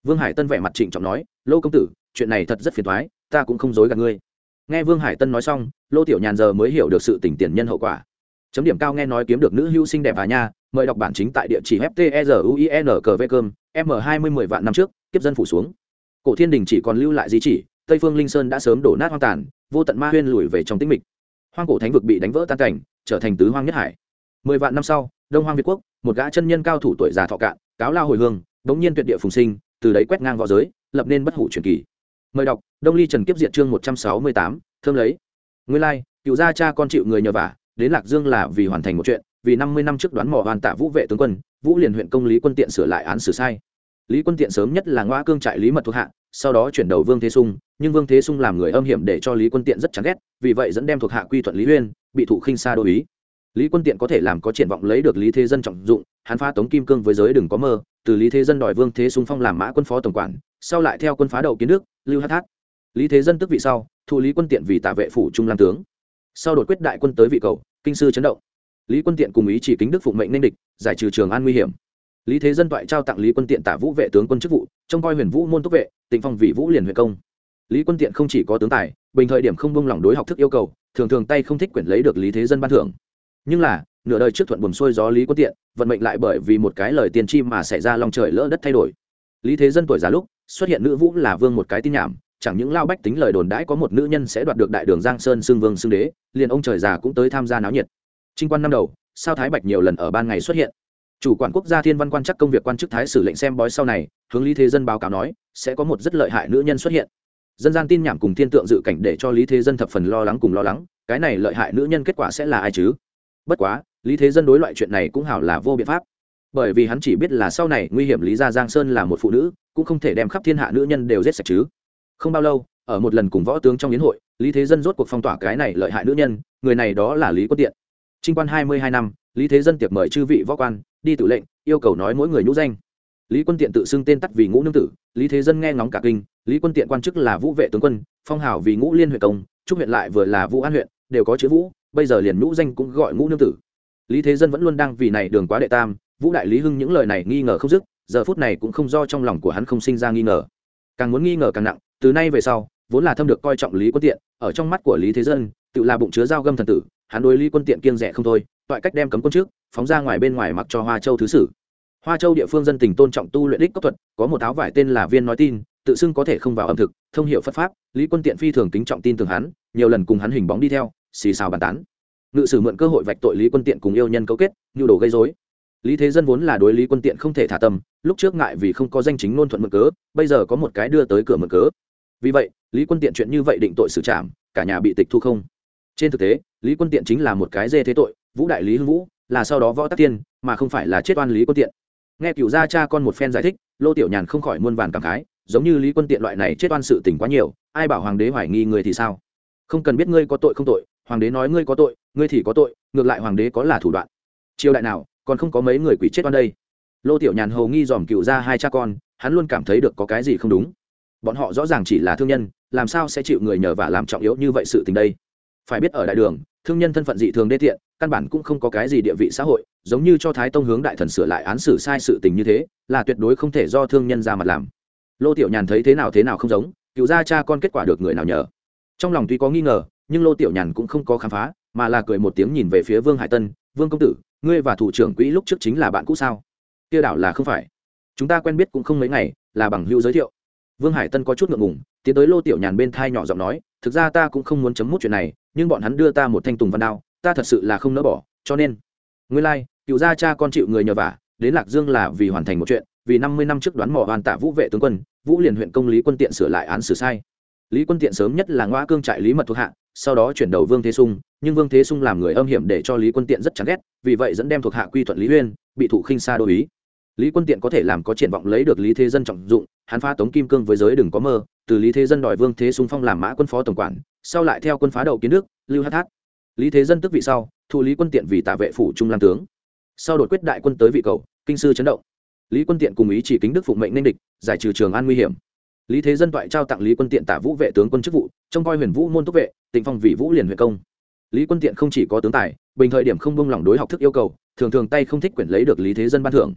Vương hải tân vẻ mặt trịnh trọng nói, lô công tử, chuyện này thật rất phiền thoái ta cũng không dối gạt ngươi. Nghe vương hải tân nói xong, lô tiểu nhàn giờ mới hiểu được sự tỉnh tiền nhân hậu quả. Chấm điểm cao nghe nói kiếm được nữ hữu xinh đẹp à nha, mời đọc bản chính tại địa chỉ ftruin m hai mươi mười vạn năm trước tiếp dân phủ xuống. Cổ thiên đình chỉ còn lưu lại di chỉ tây phương linh sơn đã sớm đổ nát hoang tàn, vô tận ma huyên lùi về trong tĩnh mịch. Hoang cổ thánh vực bị đánh vỡ tan cảnh, trở thành tứ hoang nhất hải. Mười vạn năm sau, đông hoang việt quốc, một gã chân nhân cao thủ tuổi già thọ cạn, cáo lao hồi hương, đống nhiên tuyệt địa phùng sinh, từ đấy quét ngang v õ giới, lập nên bất hủ truyền kỳ. Mời đọc, đông ly trần kiếp diệt chương một trăm sáu mươi tám thơm lấy. Nguyên lai, cựu gia cha con chịu người nhờ vả, đến lạc dương là vì hoàn thành một chuyện, vì năm mươi năm trước đoán mỏ hoàn tạ vũ vệ tướng quân, vũ liền huyện công lý quân tiện sửa lại án xử sai lý quân tiện sớm nhất là ngoa cương trại lý mật thuộc hạ, sau đó chuyển đầu vương thế sung, nhưng vương thế sung làm người âm hiểm để cho lý quân tiện rất chán ghét, vì vậy dẫn đem thuộc hạ quy thuận lý huyên bị thụ khinh xa đô ý. Lý quân tiện có thể làm có triển vọng lấy được lý thế dân trọng dụng, hắn phá tống kim cương với giới đừng có mơ, từ lý thế dân đòi vương thế sung phong làm mã quân phó tổng quản, sau lại theo quân phá đầu kiến đức, lưu hát hát lý thế dân tức vị sau, thụ lý quân tiện vì tạ vệ phủ trung lam tướng. Sau đột quyết đại quân tới vị cầu, kinh sư chấn động. Lý quân tiện cùng ý chỉ kính đức phụng mệnh nên địch, giải trừ trường an nguy hiểm lý thế dân toại trao tặng lý quân tiện tả vũ vệ tướng quân chức vụ, trông coi huyền vũ môn túc vệ, tịnh phong vị vũ liền huyện công. Lý quân tiện không chỉ có tướng tài, bình thời điểm không bông lỏng đối học thức yêu cầu, thường thường tay không thích quyển lấy được lý thế dân ban thưởng. Nhưng là, nửa đời trước thuận buồn xuôi gió lý quân tiện, vận mệnh lại bởi vì một cái lời tiền chi mà xảy ra lòng trời lỡ đất thay đổi. Lý thế dân tuổi già lúc, xuất hiện nữ vũ là vương một cái tin nhảm, chẳng những lao bách tính lời đồn đãi có một nữ nhân sẽ đoạt được đại đường giang sơn xưng vương xưng đế, liền ông trời già cũng tới tham gia náo nhiệt. Trinh quan năm đầu, sao thái bạch nhiều lần ở ban ngày xuất hiện chủ quản quốc gia thiên văn quan chắc công việc quan chức thái sử lệnh xem bói sau này, hướng lý thế dân báo cáo nói, sẽ có một rất lợi hại nữ nhân xuất hiện. Dân gian tin nhảm cùng thiên tượng dự cảnh để cho lý thế dân thập phần lo lắng cùng lo lắng, cái này lợi hại nữ nhân kết quả sẽ là ai chứ? Bất quá, lý thế dân đối loại chuyện này cũng hảo là vô biện pháp. Bởi vì hắn chỉ biết là sau này nguy hiểm lý gia giang sơn là một phụ nữ, cũng không thể đem khắp thiên hạ nữ nhân đều giết sạch chứ. Không bao lâu, ở một lần cùng võ tướng trong yến hội, lý thế dân rốt cuộc phong tỏa cái này lợi hại nữ nhân, người này đó là lý quốc tiện. Trinh quan hai mươi hai năm lý thế dân tiệp mời chư vị võ quan, đi tự lệnh, yêu cầu nói mỗi người nhũ danh. Lý quân tiện tự xưng tên tắt vì ngũ nương tử, lý thế dân nghe ngóng cả kinh, lý quân tiện quan chức là vũ vệ tướng quân, phong hào vì ngũ liên huyện công trúc huyện lại vừa là vũ an huyện, đều có chữ vũ, bây giờ liền nhũ danh cũng gọi ngũ nương tử. Lý thế dân vẫn luôn đang vì này đường quá đệ tam, vũ đại lý hưng những lời này nghi ngờ không dứt, giờ phút này cũng không do trong lòng của hắn không sinh ra nghi ngờ. Càng muốn nghi ngờ càng nặng, từ nay về sau, vốn là thâm được coi trọng lý quân tiện, ở trong mắt của lý thế dân, tự là bụng chứa dao găm thần tử, hắn đối lý quân tiện kiên rẻ không thôi toại cách đem cấm quân trước, phóng ra ngoài bên ngoài mặc cho hoa châu thứ sử. Hoa châu địa phương dân tình tôn trọng tu luyện đích cấp thuật, có một áo vải tên là viên nói tin, tự xưng có thể không vào ẩm thực, thông hiệu phật pháp, lý quân tiện phi thường kính trọng tin tưởng hắn, nhiều lần cùng hắn hình bóng đi theo, xì xào bàn tán. Ngự sử mượn cơ hội vạch tội lý quân tiện cùng yêu nhân cấu kết, nhu đồ gây dối lý thế dân vốn là đối lý quân tiện không thể thả tâm, lúc trước ngại vì không có danh chính ngôn thuận mượn cớ, bây giờ có một cái đưa tới cửa mượn cớ. Vì vậy, lý quân tiện chuyện như vậy định tội xử trảm, cả nhà bị tịch thu không. Trên thực tế, lý quân tiện chính là một cái dê thế tội vũ đại lý hưng vũ, là sau đó võ tắc tiên, mà không phải là chết oan lý quân tiện. Nghe cựu gia cha con một phen giải thích, lô tiểu nhàn không khỏi muôn vàn cảm khái, giống như lý quân tiện loại này chết oan sự tình quá nhiều, ai bảo hoàng đế hoài nghi người thì sao? Không cần biết ngươi có tội không tội, hoàng đế nói ngươi có tội, ngươi thì có tội, ngược lại hoàng đế có là thủ đoạn. Triều đại nào, còn không có mấy người quỷ chết oan đây. Lô tiểu nhàn hầu nghi dòm cựu ra hai cha con, hắn luôn cảm thấy được có cái gì không đúng. Bọn họ rõ ràng chỉ là thương nhân, làm sao sẽ chịu người nhờ và làm trọng yếu như vậy sự tình đây? Phải biết ở đại đường thương nhân thân phận dị thường đê tiện, căn bản cũng không có cái gì địa vị xã hội, giống như cho thái tông hướng đại thần sửa lại án xử sai sự tình như thế, là tuyệt đối không thể do thương nhân ra mặt làm. Lô tiểu nhàn thấy thế nào thế nào không giống, cựu gia cha con kết quả được người nào nhờ? Trong lòng tuy có nghi ngờ, nhưng lô tiểu nhàn cũng không có khám phá, mà là cười một tiếng nhìn về phía vương hải tân, vương công tử, ngươi và thủ trưởng quỹ lúc trước chính là bạn cũ sao? Kia đảo là không phải. Chúng ta quen biết cũng không mấy ngày, là bằng hữu giới thiệu. Vương hải tân có chút ngượng ngùng, tiến tới lô tiểu nhàn bên thai nhỏ giọng nói, thực ra ta cũng không muốn chấm mút chuyện này nhưng bọn hắn đưa ta một thanh tùng văn đao ta thật sự là không nỡ bỏ cho nên nguyên lai, cựu gia cha con chịu người nhờ vả đến lạc dương là vì hoàn thành một chuyện vì năm mươi năm trước đoán mỏ hoàn tạ vũ vệ tướng quân vũ liền huyện công lý quân tiện sửa lại án xử sai. Lý quân tiện sớm nhất là ngoa cương trại lý mật thuộc hạ sau đó chuyển đầu vương thế sung nhưng vương thế sung làm người âm hiểm để cho lý quân tiện rất chán ghét vì vậy dẫn đem thuộc hạ quy thuận lý huyên bị thủ khinh xa đô ý. Lý quân tiện có thể làm có triển vọng lấy được lý thế dân trọng dụng hắn phá tống kim cương với giới đừng có mơ từ lý thế dân đòi vương thế sung phong làm mã quân phó tổng quản sau lại theo quân phá đầu kiến đức, lưu hát Thác lý thế dân tức vị sau, thụ lý quân tiện vì tạ vệ phủ trung lam tướng. Sau đột quyết đại quân tới vị cầu, kinh sư chấn động. Lý quân tiện cùng ý chỉ kính đức phụng mệnh nên địch, giải trừ trường an nguy hiểm. Lý thế dân toại trao tặng lý quân tiện tả vũ vệ tướng quân chức vụ, trông coi huyền vũ môn túc vệ, tịnh phong vị vũ liền huyện công. Lý quân tiện không chỉ có tướng tài, bình thời điểm không bông lỏng đối học thức yêu cầu, thường thường tay không thích quyển lấy được lý thế dân ban thưởng.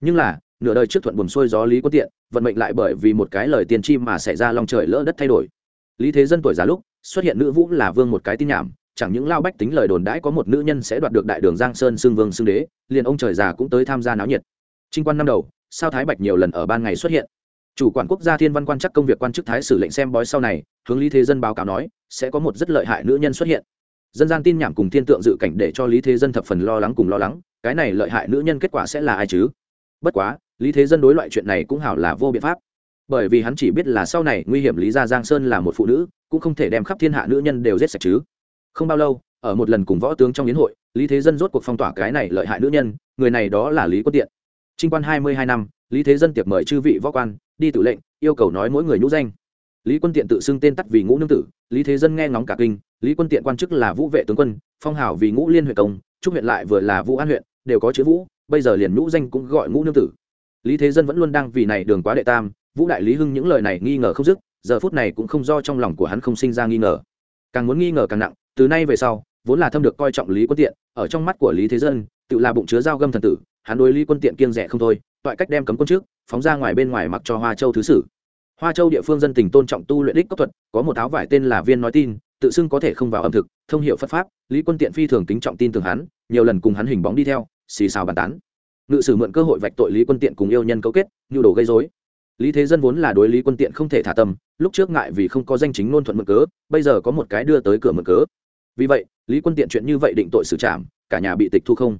Nhưng là, nửa đời trước thuận buồn xuôi gió lý quân tiện, vận mệnh lại bởi vì một cái lời tiền chi mà xảy ra lòng trời lỡ đất thay đổi lý thế dân tuổi già lúc, xuất hiện nữ vũ là vương một cái tin nhảm, chẳng những lao bách tính lời đồn đãi có một nữ nhân sẽ đoạt được đại đường giang sơn xưng vương xưng đế, liền ông trời già cũng tới tham gia náo nhiệt. Trinh quan năm đầu, sao thái bạch nhiều lần ở ban ngày xuất hiện. Chủ quản quốc gia thiên văn quan chắc công việc quan chức thái sử lệnh xem bói sau này, hướng lý thế dân báo cáo nói, sẽ có một rất lợi hại nữ nhân xuất hiện. Dân gian tin nhảm cùng thiên tượng dự cảnh để cho lý thế dân thập phần lo lắng cùng lo lắng, cái này lợi hại nữ nhân kết quả sẽ là ai chứ? Bất quá, lý thế dân đối loại chuyện này cũng hảo là vô biện pháp bởi vì hắn chỉ biết là sau này nguy hiểm lý gia giang sơn là một phụ nữ, cũng không thể đem khắp thiên hạ nữ nhân đều giết sạch chứ. Không bao lâu, ở một lần cùng võ tướng trong yến hội, lý thế dân rốt cuộc phong tỏa cái này lợi hại nữ nhân, người này đó là lý quân tiện. Trinh quan hai mươi hai năm, lý thế dân tiệc mời chư vị võ quan, đi tự lệnh, yêu cầu nói mỗi người nhũ danh. Lý quân tiện tự xưng tên tắt vì ngũ nương tử, lý thế dân nghe ngóng cả kinh, lý quân tiện quan chức là vũ vệ tướng quân, phong hảo vì ngũ liên huyện công, trúc huyện lại vừa là vũ an huyện, đều có chữ vũ, bây giờ liền nhũ danh cũng gọi ngũ nương tử. Lý thế dân vẫn luôn đang vì này đường quá đệ tam vũ đại lý hưng những lời này nghi ngờ không dứt, giờ phút này cũng không do trong lòng của hắn không sinh ra nghi ngờ. Càng muốn nghi ngờ càng nặng, từ nay về sau, vốn là thâm được coi trọng lý quân tiện, ở trong mắt của lý thế dân, tự là bụng chứa dao găm thần tử, hắn đối lý quân tiện kiêng rẻ không thôi, toại cách đem cấm quân trước, phóng ra ngoài bên ngoài mặc cho hoa châu thứ sử. Hoa châu địa phương dân tình tôn trọng tu luyện đích cấp thuật, có một áo vải tên là viên nói tin, tự xưng có thể không vào ẩm thực, thông hiệu phật pháp, lý quân tiện phi thường kính trọng tin tưởng hắn, nhiều lần cùng hắn hình bóng đi theo, xì xào bàn tán. Ngự sử mượn cơ hội vạch tội lý quân tiện cùng yêu nhân cấu kết, nhu đồ gây dối lý thế dân vốn là đối lý quân tiện không thể thả tâm, lúc trước ngại vì không có danh chính ngôn thuận mực cớ, bây giờ có một cái đưa tới cửa mực cớ. Vì vậy, lý quân tiện chuyện như vậy định tội xử trảm, cả nhà bị tịch thu không.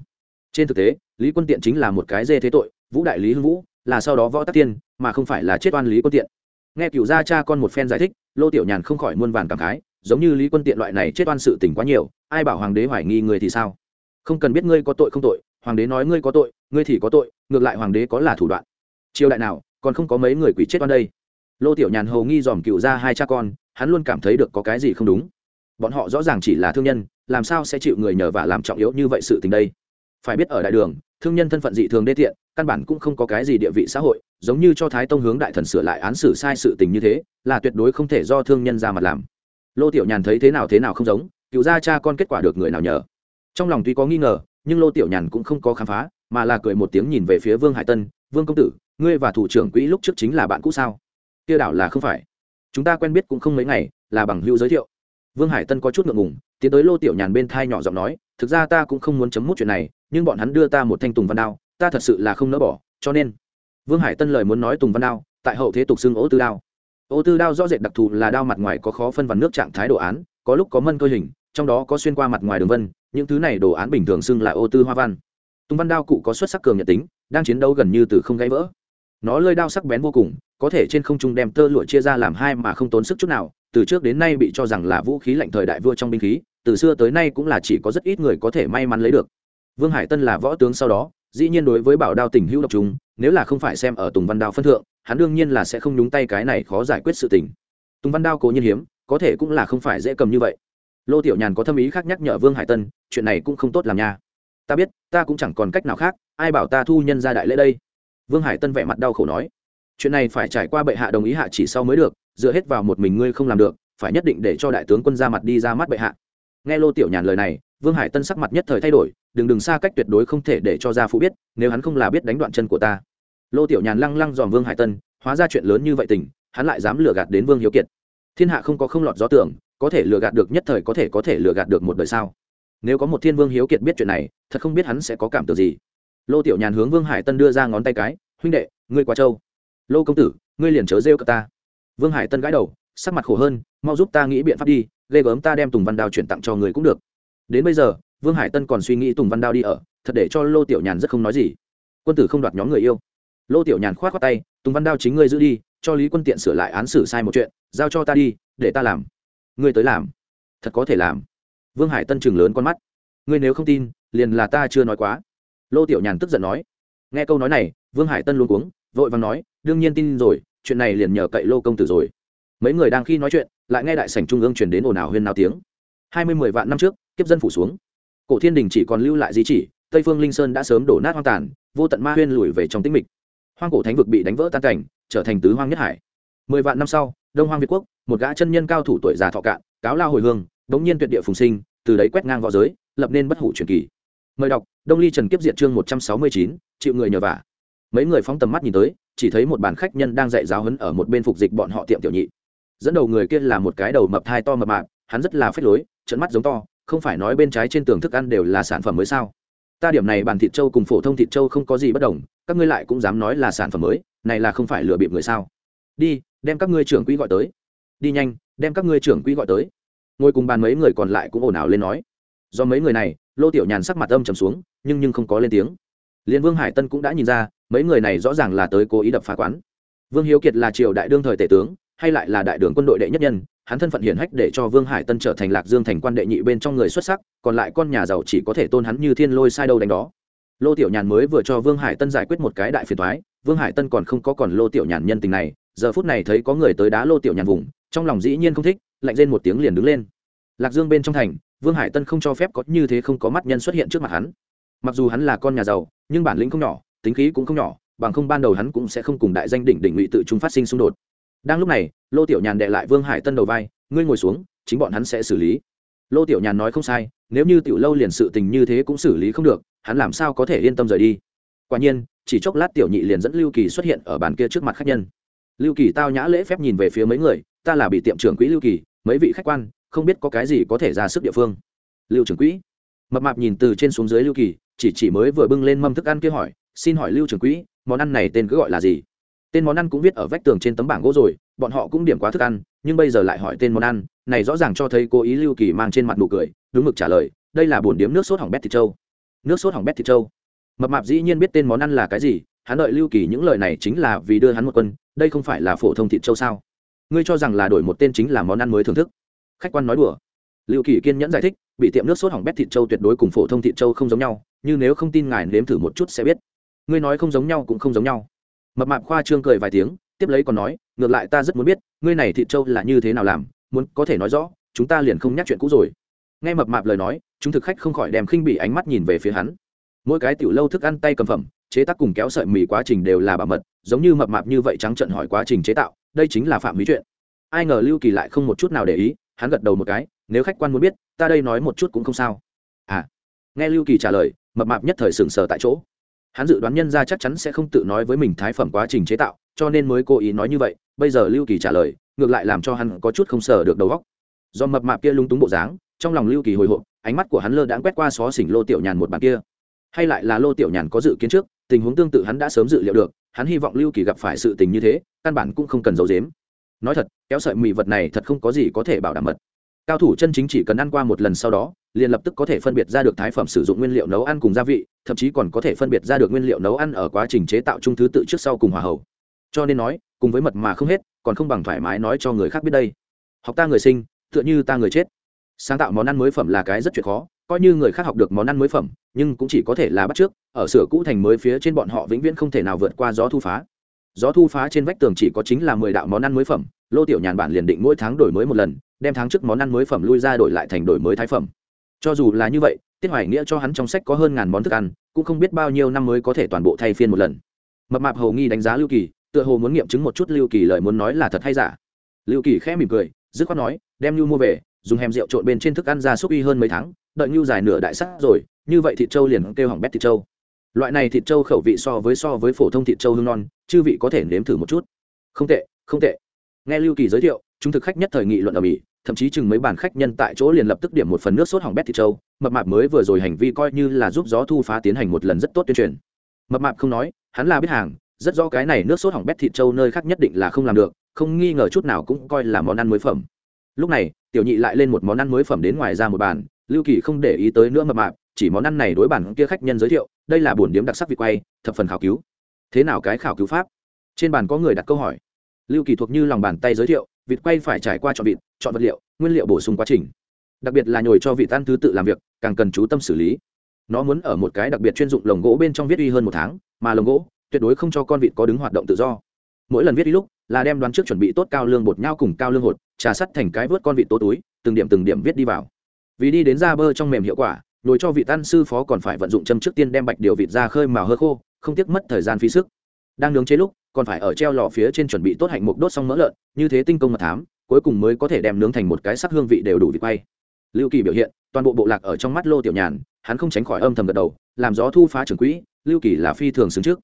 Trên thực tế, lý quân tiện chính là một cái dê thế tội, vũ đại lý hưng vũ, là sau đó võ tắc tiên, mà không phải là chết oan lý quân tiện. Nghe cựu gia cha con một phen giải thích, lô tiểu nhàn không khỏi muôn vàn cảm khái, giống như lý quân tiện loại này chết oan sự tình quá nhiều, ai bảo hoàng đế hoài nghi người thì sao? Không cần biết ngươi có tội không tội, hoàng đế nói ngươi có tội, ngươi thì có tội, ngược lại hoàng đế có là thủ đoạn. Triều đại nào còn không có mấy người quỷ chết oan đây. Lô tiểu nhàn hầu nghi dòm cựu ra hai cha con, hắn luôn cảm thấy được có cái gì không đúng. Bọn họ rõ ràng chỉ là thương nhân, làm sao sẽ chịu người nhờ vả làm trọng yếu như vậy sự tình đây? Phải biết ở đại đường, thương nhân thân phận dị thường đê tiện, căn bản cũng không có cái gì địa vị xã hội, giống như cho thái tông hướng đại thần sửa lại án xử sai sự tình như thế, là tuyệt đối không thể do thương nhân ra mặt làm. Lô tiểu nhàn thấy thế nào thế nào không giống, cựu gia cha con kết quả được người nào nhờ? Trong lòng tuy có nghi ngờ, nhưng lô tiểu nhàn cũng không có khám phá, mà là cười một tiếng nhìn về phía vương hải tân, vương công tử ngươi và thủ trưởng quỹ lúc trước chính là bạn cũ sao? Kia đảo là không phải. Chúng ta quen biết cũng không mấy ngày, là bằng hữu giới thiệu. Vương hải tân có chút ngượng ngùng, tiến tới lô tiểu nhàn bên thai nhỏ giọng nói, thực ra ta cũng không muốn chấm mút chuyện này, nhưng bọn hắn đưa ta một thanh tùng văn đao, ta thật sự là không nỡ bỏ, cho nên. Vương hải tân lời muốn nói tùng văn đao, tại hậu thế tục xưng ô tư đao. Ô tư đao rõ rệt đặc thù là đao mặt ngoài có khó phân vằn nước trạng thái đồ án, có lúc có mân cơ hình, trong đó có xuyên qua mặt ngoài đường vân, những thứ này đồ án bình thường xưng là ô tư hoa văn. Tùng văn đao cụ có xuất sắc cường nhật tính, đang chiến đấu gần như từ không gãy vỡ nó lơi đao sắc bén vô cùng, có thể trên không trung đem tơ lụa chia ra làm hai mà không tốn sức chút nào, từ trước đến nay bị cho rằng là vũ khí lạnh thời đại vua trong binh khí, từ xưa tới nay cũng là chỉ có rất ít người có thể may mắn lấy được. Vương hải tân là võ tướng sau đó, dĩ nhiên đối với bảo đao tình hữu độc chúng nếu là không phải xem ở tùng văn đao phân thượng, hắn đương nhiên là sẽ không nhúng tay cái này khó giải quyết sự tình. Tùng văn đao cố nhiên hiếm, có thể cũng là không phải dễ cầm như vậy. Lô tiểu nhàn có tâm ý khác nhắc nhở vương hải tân, chuyện này cũng không tốt làm nha. Ta biết, ta cũng chẳng còn cách nào khác, ai bảo ta thu nhân ra đại lễ đây? Vương hải tân vẻ mặt đau khổ nói, chuyện này phải trải qua bệ hạ đồng ý hạ chỉ sau mới được, dựa hết vào một mình ngươi không làm được, phải nhất định để cho đại tướng quân ra mặt đi ra mắt bệ hạ. Nghe lô tiểu nhàn lời này, vương hải tân sắc mặt nhất thời thay đổi, đừng đừng xa cách tuyệt đối không thể để cho gia phụ biết, nếu hắn không là biết đánh đoạn chân của ta. Lô tiểu nhàn lăng lăng dòm vương hải tân, hóa ra chuyện lớn như vậy tình, hắn lại dám lừa gạt đến vương hiếu kiệt. Thiên hạ không có không lọt gió tưởng, có thể lừa gạt được nhất thời có thể có thể lừa gạt được một đời sao? Nếu có một thiên vương hiếu kiệt biết chuyện này, thật không biết hắn sẽ có cảm tưởng gì lô tiểu nhàn hướng vương hải tân đưa ra ngón tay cái, huynh đệ, ngươi qua châu lô công tử, ngươi liền chớ rêu cả ta. Vương hải tân gãi đầu, sắc mặt khổ hơn, mau giúp ta nghĩ biện pháp đi, ghê gớm ta đem tùng văn đao chuyển tặng cho người cũng được. Đến bây giờ, vương hải tân còn suy nghĩ tùng văn đao đi ở, thật để cho lô tiểu nhàn rất không nói gì. Quân tử không đoạt nhóm người yêu. Lô tiểu nhàn k h o á t khoác tay, tùng văn đao chính ngươi giữ đi, cho lý quân tiện sửa lại án xử sai một chuyện, giao cho ta đi, để ta làm. Ngươi tới làm? Thật có thể làm. Vương hải tân chừng lớn con mắt. Ngươi nếu không tin, liền là ta chưa nói quá lô tiểu nhàn tức giận nói, nghe câu nói này, vương hải tân luôn cuống, vội vàng nói, đương nhiên tin rồi, chuyện này liền nhờ cậy lô công tử rồi. Mấy người đang khi nói chuyện, lại nghe đại sảnh trung ương truyền đến ồn ào huyên náo tiếng. Hai mươi mười vạn năm trước, kiếp dân phủ xuống. Cổ thiên đình chỉ còn lưu lại di chỉ, tây phương linh sơn đã sớm đổ nát hoang tàn, vô tận ma huyên lùi về trong tĩnh mịch. Hoang cổ thánh vực bị đánh vỡ tan cảnh, trở thành tứ hoang nhất hải. Mười vạn năm sau, đông hoang việt quốc, một gã chân nhân cao thủ tuổi già thọ cạn, cáo lao hồi hương, đống nhiên tuyệt địa phùng sinh, từ đấy quét ngang v õ giới, lập nên bất hủ truyền kỳ mời đọc, đông ly trần kiếp diệt chương một trăm sáu mươi chín, chịu người nhờ vả. Mấy người phóng tầm mắt nhìn tới, chỉ thấy một bàn khách nhân đang dạy giáo hấn ở một bên phục dịch bọn họ tiệm tiểu nhị. Dẫn đầu người kia là một cái đầu mập thai to mập mạp, hắn rất là phết lối trận mắt giống to, không phải nói bên trái trên tường thức ăn đều là sản phẩm mới sao? Ta điểm này bàn thịt trâu cùng phổ thông thịt trâu không có gì bất đồng, các ngươi lại cũng dám nói là sản phẩm mới, này là không phải lừa bịp người sao? Đi, đem các ngươi trưởng quỹ gọi tới. Đi nhanh, đem các ngươi trưởng quỹ gọi tới. Ngồi cùng bàn mấy người còn lại cũng ồn ào lên nói do mấy người này, lô tiểu nhàn sắc mặt âm trầm xuống, nhưng nhưng không có lên tiếng. Liên vương hải tân cũng đã nhìn ra, mấy người này rõ ràng là tới cố ý đập phá quán. Vương hiếu kiệt là triều đại đương thời tể tướng, hay lại là đại đường quân đội đệ nhất nhân, hắn thân phận hiển hách để cho vương hải tân trở thành lạc dương thành quan đệ nhị bên trong người xuất sắc, còn lại con nhà giàu chỉ có thể tôn hắn như thiên lôi sai đâu đánh đó. Lô tiểu nhàn mới vừa cho vương hải tân giải quyết một cái đại phiền thoái vương hải tân còn không có còn lô tiểu nhàn nhân tình này, giờ phút này thấy có người tới đá lô tiểu nhàn vùng, trong lòng dĩ nhiên không thích, lạnh lên một tiếng liền đứng lên. Lạc dương bên trong thành vương hải tân không cho phép có như thế không có mắt nhân xuất hiện trước mặt hắn. Mặc dù hắn là con nhà giàu, nhưng bản lĩnh không nhỏ, tính khí cũng không nhỏ, bằng không ban đầu hắn cũng sẽ không cùng đại danh đỉnh đỉnh ngụy tự trung phát sinh xung đột. Đang lúc này, lô tiểu nhàn đệ lại vương hải tân đầu vai, ngươi ngồi xuống, chính bọn hắn sẽ xử lý. Lô tiểu nhàn nói không sai, nếu như tiểu lâu liền sự tình như thế cũng xử lý không được, hắn làm sao có thể yên tâm rời đi? Quả nhiên, chỉ chốc lát tiểu nhị liền dẫn lưu kỳ xuất hiện ở bàn kia trước mặt khách nhân. Lưu kỳ tao nhã lễ phép nhìn về phía mấy người, ta là bị tiệm trưởng quỹ lưu kỳ, mấy vị khách quan không biết có cái gì có thể ra sức địa phương. Lưu trưởng quỹ. Mập mạp nhìn từ trên xuống dưới lưu kỳ, chỉ chỉ mới vừa bưng lên mâm thức ăn kia hỏi, xin hỏi lưu trưởng quỹ, món ăn này tên cứ gọi là gì? Tên món ăn cũng viết ở vách tường trên tấm bảng gỗ rồi, bọn họ cũng điểm quá thức ăn, nhưng bây giờ lại hỏi tên món ăn, này rõ ràng cho thấy cố ý lưu kỳ mang trên mặt nụ cười, đúng mực trả lời, đây là bồn điếm nước sốt hỏng bét thịt trâu. Nước sốt hỏng bét thịt trâu? Mập mạp dĩ nhiên biết tên món ăn là cái gì, hắn đợi lưu kỳ những lời này chính là vì đưa hắn một quân, đây không phải là phổ thông thịt trâu sao? Ngươi cho rằng là đổi một tên chính là món ăn mới thưởng thức khách quan nói đùa. Lưu kỳ kiên nhẫn giải thích, bị tiệm nước sốt hỏng bét thịt trâu tuyệt đối cùng phổ thông thịt trâu không giống nhau nhưng nếu không tin ngài nếm thử một chút sẽ biết. Ngươi nói không giống nhau cũng không giống nhau. Mập mạp khoa trương cười vài tiếng, tiếp lấy còn nói, ngược lại ta rất muốn biết, ngươi này thịt trâu là như thế nào làm, muốn có thể nói rõ, chúng ta liền không nhắc chuyện cũ rồi. Nghe mập mạp lời nói, chúng thực khách không khỏi đem khinh bị ánh mắt nhìn về phía hắn. Mỗi cái tiểu lâu thức ăn tay cầm phẩm, chế tác cùng kéo sợi mì quá trình đều là bảo mật, giống như mập mạp như vậy trắng trận hỏi quá trình chế tạo, đây chính là phạm lý chuyện. Ai ngờ lưu kỳ lại không một chút nào để ý hắn gật đầu một cái, nếu khách quan muốn biết, ta đây nói một chút cũng không sao. À nghe lưu kỳ trả lời, mập mạp nhất thời sừng sờ tại chỗ. Hắn dự đoán nhân ra chắc chắn sẽ không tự nói với mình thái phẩm quá trình chế tạo, cho nên mới cố ý nói như vậy. Bây giờ lưu kỳ trả lời, ngược lại làm cho hắn có chút không sờ được đầu góc do mập mạp kia lung túng bộ dáng, trong lòng lưu kỳ hồi hộp, ánh mắt của hắn lơ đãng quét qua xó xỉnh lô tiểu nhàn một bàn kia. Hay lại là lô tiểu nhàn có dự kiến trước, tình huống tương tự hắn đã sớm dự liệu được, hắn hy vọng lưu kỳ gặp phải sự tình như thế, căn bản cũng không cần giấu dếm nói thật, kéo sợi mì vật này thật không có gì có thể bảo đảm mật. Cao thủ chân chính chỉ cần ăn qua một lần sau đó, liền lập tức có thể phân biệt ra được thái phẩm sử dụng nguyên liệu nấu ăn cùng gia vị, thậm chí còn có thể phân biệt ra được nguyên liệu nấu ăn ở quá trình chế tạo chung thứ tự trước sau cùng hòa hậu. Cho nên nói, cùng với mật mà không hết, còn không bằng thoải mái nói cho người khác biết đây. Học ta người sinh, tựa như ta người chết. Sáng tạo món ăn mới phẩm là cái rất chuyện khó, coi như người khác học được món ăn mới phẩm, nhưng cũng chỉ có thể là bắt trước, ở sửa cũ thành mới phía trên bọn họ vĩnh viễn không thể nào vượt qua gió thu phá gió thu phá trên vách tường chỉ có chính là mười đạo món ăn mới phẩm, lô tiểu nhàn bản liền định mỗi tháng đổi mới một lần, đem tháng trước món ăn mới phẩm lui ra đổi lại thành đổi mới thái phẩm. Cho dù là như vậy, tiết hoài nghĩa cho hắn trong sách có hơn ngàn món thức ăn, cũng không biết bao nhiêu năm mới có thể toàn bộ thay phiên một lần. Mập mạp hầu nghi đánh giá lưu kỳ, tựa hồ muốn nghiệm chứng một chút lưu kỳ lời muốn nói là thật hay giả. Lưu kỳ khẽ mỉm cười, dứt khoát nói, đem nhu mua về, dùng hèm rượu trộn bên trên thức ăn ra xúc uy hơn mấy tháng, đợi nhu dài nửa đại sắc rồi, như vậy thịt trâu liền kêu hỏng bét thịt trâu loại này thịt trâu khẩu vị so với so với phổ thông thịt trâu hương non, chư vị có thể nếm thử một chút. Không tệ không tệ. Nghe lưu kỳ giới thiệu, chúng thực khách nhất thời nghị luận ở mỹ, thậm chí chừng mấy bàn khách nhân tại chỗ liền lập tức điểm một phần nước sốt hỏng bét thịt trâu. Mập mạp mới vừa rồi hành vi coi như là giúp gió thu phá tiến hành một lần rất tốt tuyên truyền. Mập mạp không nói, hắn là biết hàng, rất rõ cái này nước sốt hỏng bét thịt trâu nơi khác nhất định là không làm được, không nghi ngờ chút nào cũng coi là món ăn mới phẩm. Lúc này, tiểu nhị lại lên một món ăn mới phẩm đến ngoài ra một bàn, lưu kỳ không để ý tới nữa mập mạp chỉ món ăn này đối bản kia khách nhân giới thiệu, đây là bổn điếm đặc sắc vị quay, thập phần khảo cứu. Thế nào cái khảo cứu pháp? Trên bàn có người đặt câu hỏi. Lưu kỳ thuộc như lòng bàn tay giới thiệu, vịt quay phải trải qua chọn vịt, chọn vật liệu, nguyên liệu bổ sung quá trình. Đặc biệt là nhồi cho vịt ăn thứ tự làm việc, càng cần chú tâm xử lý. Nó muốn ở một cái đặc biệt chuyên dụng lồng gỗ bên trong viết uy hơn một tháng, mà lồng gỗ tuyệt đối không cho con vịt có đứng hoạt động tự do. Mỗi lần viết uy lúc, là đem đoán trước chuẩn bị tốt cao lương bột nhau cùng cao lương hột, trà sắt thành cái vớt con vịt tố túi, từng điểm từng điểm viết đi vào. Vì đi đến ra bơ trong mềm hiệu quả nhồi cho vị tan sư phó còn phải vận dụng châm trước tiên đem bạch điều vịt ra khơi màu hơ khô, không tiếc mất thời gian phí sức. Đang nướng chế lúc, còn phải ở treo lò phía trên chuẩn bị tốt hạnh mục đốt xong mỡ lợn, như thế tinh công mật thám, cuối cùng mới có thể đem nướng thành một cái sắc hương vị đều đủ vị quay. Lưu kỳ biểu hiện, toàn bộ bộ lạc ở trong mắt lô tiểu nhàn, hắn không tránh khỏi âm thầm gật đầu, làm gió thu phá trưởng quỹ, lưu kỳ là phi thường xứng trước.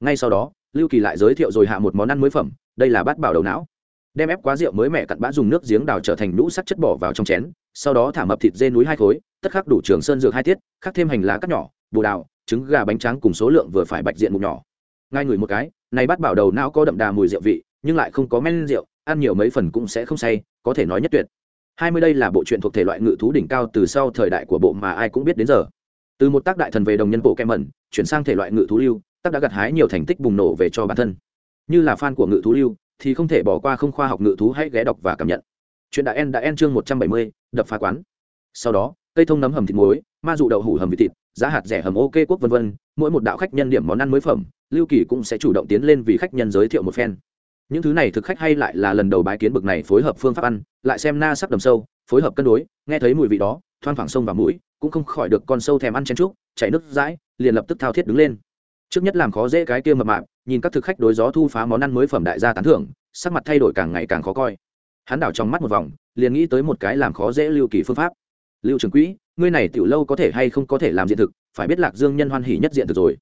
Ngay sau đó, lưu kỳ lại giới thiệu rồi hạ một món ăn mới phẩm, đây là bát bảo đầu não. Đem ép quá rượu mới mẹ cặn bã dùng nước giếng đào trở thành nhũ sắc chất bỏ vào trong chén sau đó thả mập thịt dê núi hai khối, tất khắc đủ trường sơn dược hai tiết, khắc thêm hành lá cắt nhỏ, bồ đào, trứng gà bánh tráng cùng số lượng vừa phải bạch diện mục nhỏ. Ngay ngửi một cái, này bắt bảo đầu não có đậm đà mùi rượu vị, nhưng lại không có men rượu, ăn nhiều mấy phần cũng sẽ không say, có thể nói nhất tuyệt. Hai mươi đây là bộ truyện thuộc thể loại ngự thú đỉnh cao từ sau thời đại của bộ mà ai cũng biết đến giờ. Từ một tác đại thần về đồng nhân bộ kem mẩn, chuyển sang thể loại ngự thú lưu, tác đã gặt hái nhiều thành tích bùng nổ về cho bản thân. Như là fan của ngự thú lưu, thì không thể bỏ qua không khoa học ngự thú hãy ghé đọc và cảm nhận chuyện đã en đã en chương một trăm bảy mươi, đập phá quán. Sau đó, cây thông nấm hầm thịt muối, ma dụ đậu hủ hầm vịt thịt, giá hạt rẻ hầm ok quốc vân vân, mỗi một đạo khách nhân điểm món ăn mới phẩm, lưu kỳ cũng sẽ chủ động tiến lên vì khách nhân giới thiệu một phen. Những thứ này thực khách hay lại là lần đầu bái kiến bực này phối hợp phương pháp ăn, lại xem na sắc đầm sâu, phối hợp cân đối, nghe thấy mùi vị đó, thoang phẳng sông vào mũi, cũng không khỏi được con sâu thèm ăn chen trúc, chảy nước dãi liền lập tức thao thiết đứng lên. Trước nhất làm khó dễ cái kia mập mạp, nhìn các thực khách đối gió thu phá món ăn mới phẩm đại gia tán thưởng, sắc mặt thay đổi càng ngày càng khó coi hắn đảo trong mắt một vòng, liền nghĩ tới một cái làm khó dễ lưu kỳ phương pháp. Lưu trường quỹ, ngươi này tiểu lâu có thể hay không có thể làm diện thực, phải biết lạc dương nhân hoan hỉ nhất diện thực rồi.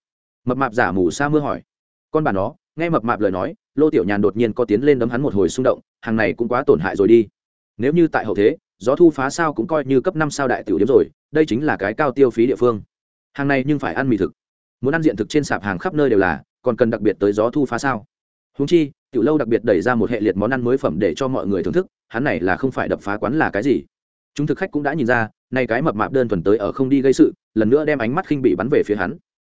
Mập mạp giả mù sa mưa hỏi. Con bà nó, nghe mập mạp lời nói, lô tiểu nhàn đột nhiên có tiến lên đấm hắn một hồi xung động, hàng này cũng quá tổn hại rồi đi. Nếu như tại hậu thế, gió thu phá sao cũng coi như cấp năm sao đại tiểu điếm rồi, đây chính là cái cao tiêu phí địa phương. Hàng này nhưng phải ăn mì thực. Muốn ăn diện thực trên sạp hàng khắp nơi đều là, còn cần đặc biệt tới gió thu phá sao? Húng chi, tiểu lâu đặc biệt đẩy ra một hệ liệt món ăn mới phẩm để cho mọi người thưởng thức, hắn này là không phải đập phá quán là cái gì. Chúng thực khách cũng đã nhìn ra, nay cái mập mạp đơn thuần tới ở không đi gây sự, lần nữa đem ánh mắt khinh bị bắn về phía hắn.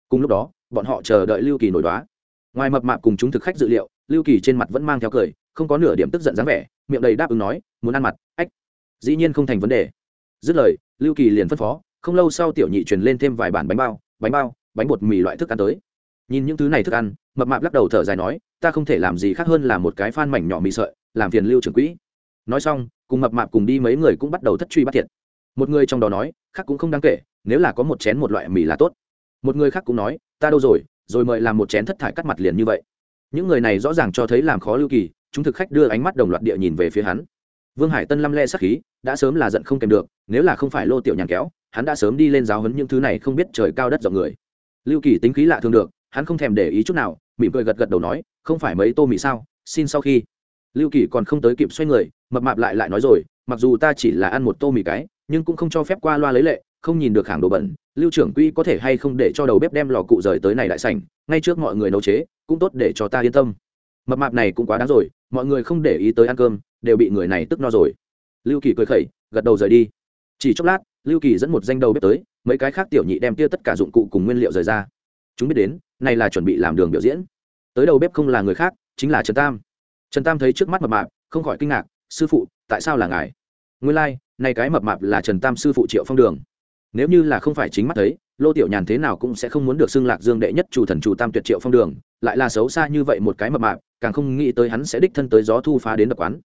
Cùng lúc đó, bọn họ chờ đợi lưu kỳ nổi đoá. Ngoài mập mạp cùng chúng thực khách dự liệu, lưu kỳ trên mặt vẫn mang theo cười, không có nửa điểm tức giận dáng vẻ, miệng đầy đáp ứng nói, muốn ăn mặt, ách, dĩ nhiên không thành vấn đề. Dứt lời, lưu kỳ liền phân phó, không lâu sau tiểu nhị truyền lên thêm vài bản bánh bao bánh bao, bánh bột mì loại thức ăn tới nhìn những thứ này thức ăn, mập mạp lắc đầu thở dài nói, ta không thể làm gì khác hơn là một cái phan mảnh nhỏ mì sợi, làm phiền lưu trưởng quỹ. Nói xong, cùng mập mạp cùng đi mấy người cũng bắt đầu thất truy bắt thiệt. Một người trong đó nói, khác cũng không đáng kể, nếu là có một chén một loại mì là tốt. Một người khác cũng nói, ta đâu rồi rồi mời làm một chén thất thải cắt mặt liền như vậy. Những người này rõ ràng cho thấy làm khó lưu kỳ, chúng thực khách đưa ánh mắt đồng loạt địa nhìn về phía hắn. Vương hải tân lăm le sắc khí, đã sớm là giận không kèm được, nếu là không phải lô tiểu nhàn kéo, hắn đã sớm đi lên giáo hấn những thứ này không biết trời cao đất rộng người. Lưu kỳ tính khí lạ thường được hắn không thèm để ý chút nào, mỉm cười gật gật đầu nói, không phải mấy tô mì sao? Xin sau khi. Lưu kỳ còn không tới kịp xoay người, mập mạp lại lại nói rồi, mặc dù ta chỉ là ăn một tô mì cái, nhưng cũng không cho phép qua loa lấy lệ, không nhìn được hàng đồ bẩn. Lưu trưởng quỹ có thể hay không để cho đầu bếp đem lò cụ rời tới này đại sảnh, ngay trước mọi người nấu chế, cũng tốt để cho ta yên tâm. Mập mạp này cũng quá đáng rồi, mọi người không để ý tới ăn cơm, đều bị người này tức no rồi. Lưu kỳ cười khẩy, gật đầu rời đi. Chỉ chốc lát, lưu kỳ dẫn một danh đầu bếp tới, mấy cái khác tiểu nhị đem tia tất cả dụng cụ cùng nguyên liệu rời ra. Chúng biết đến này là chuẩn bị làm đường biểu diễn. Tới đầu bếp không là người khác chính là trần tam. Trần tam thấy trước mắt mập mạp không khỏi kinh ngạc sư phụ tại sao là ngài? Nguyên lai、like, này cái mập mạp là trần tam sư phụ triệu phong đường. Nếu như là không phải chính mắt thấy lô tiểu nhàn thế nào cũng sẽ không muốn được xưng lạc dương đệ nhất chủ thần chủ tam tuyệt triệu phong đường lại là xấu xa như vậy một cái mập mạp càng không nghĩ tới hắn sẽ đích thân tới gió thu phá đến đập quán.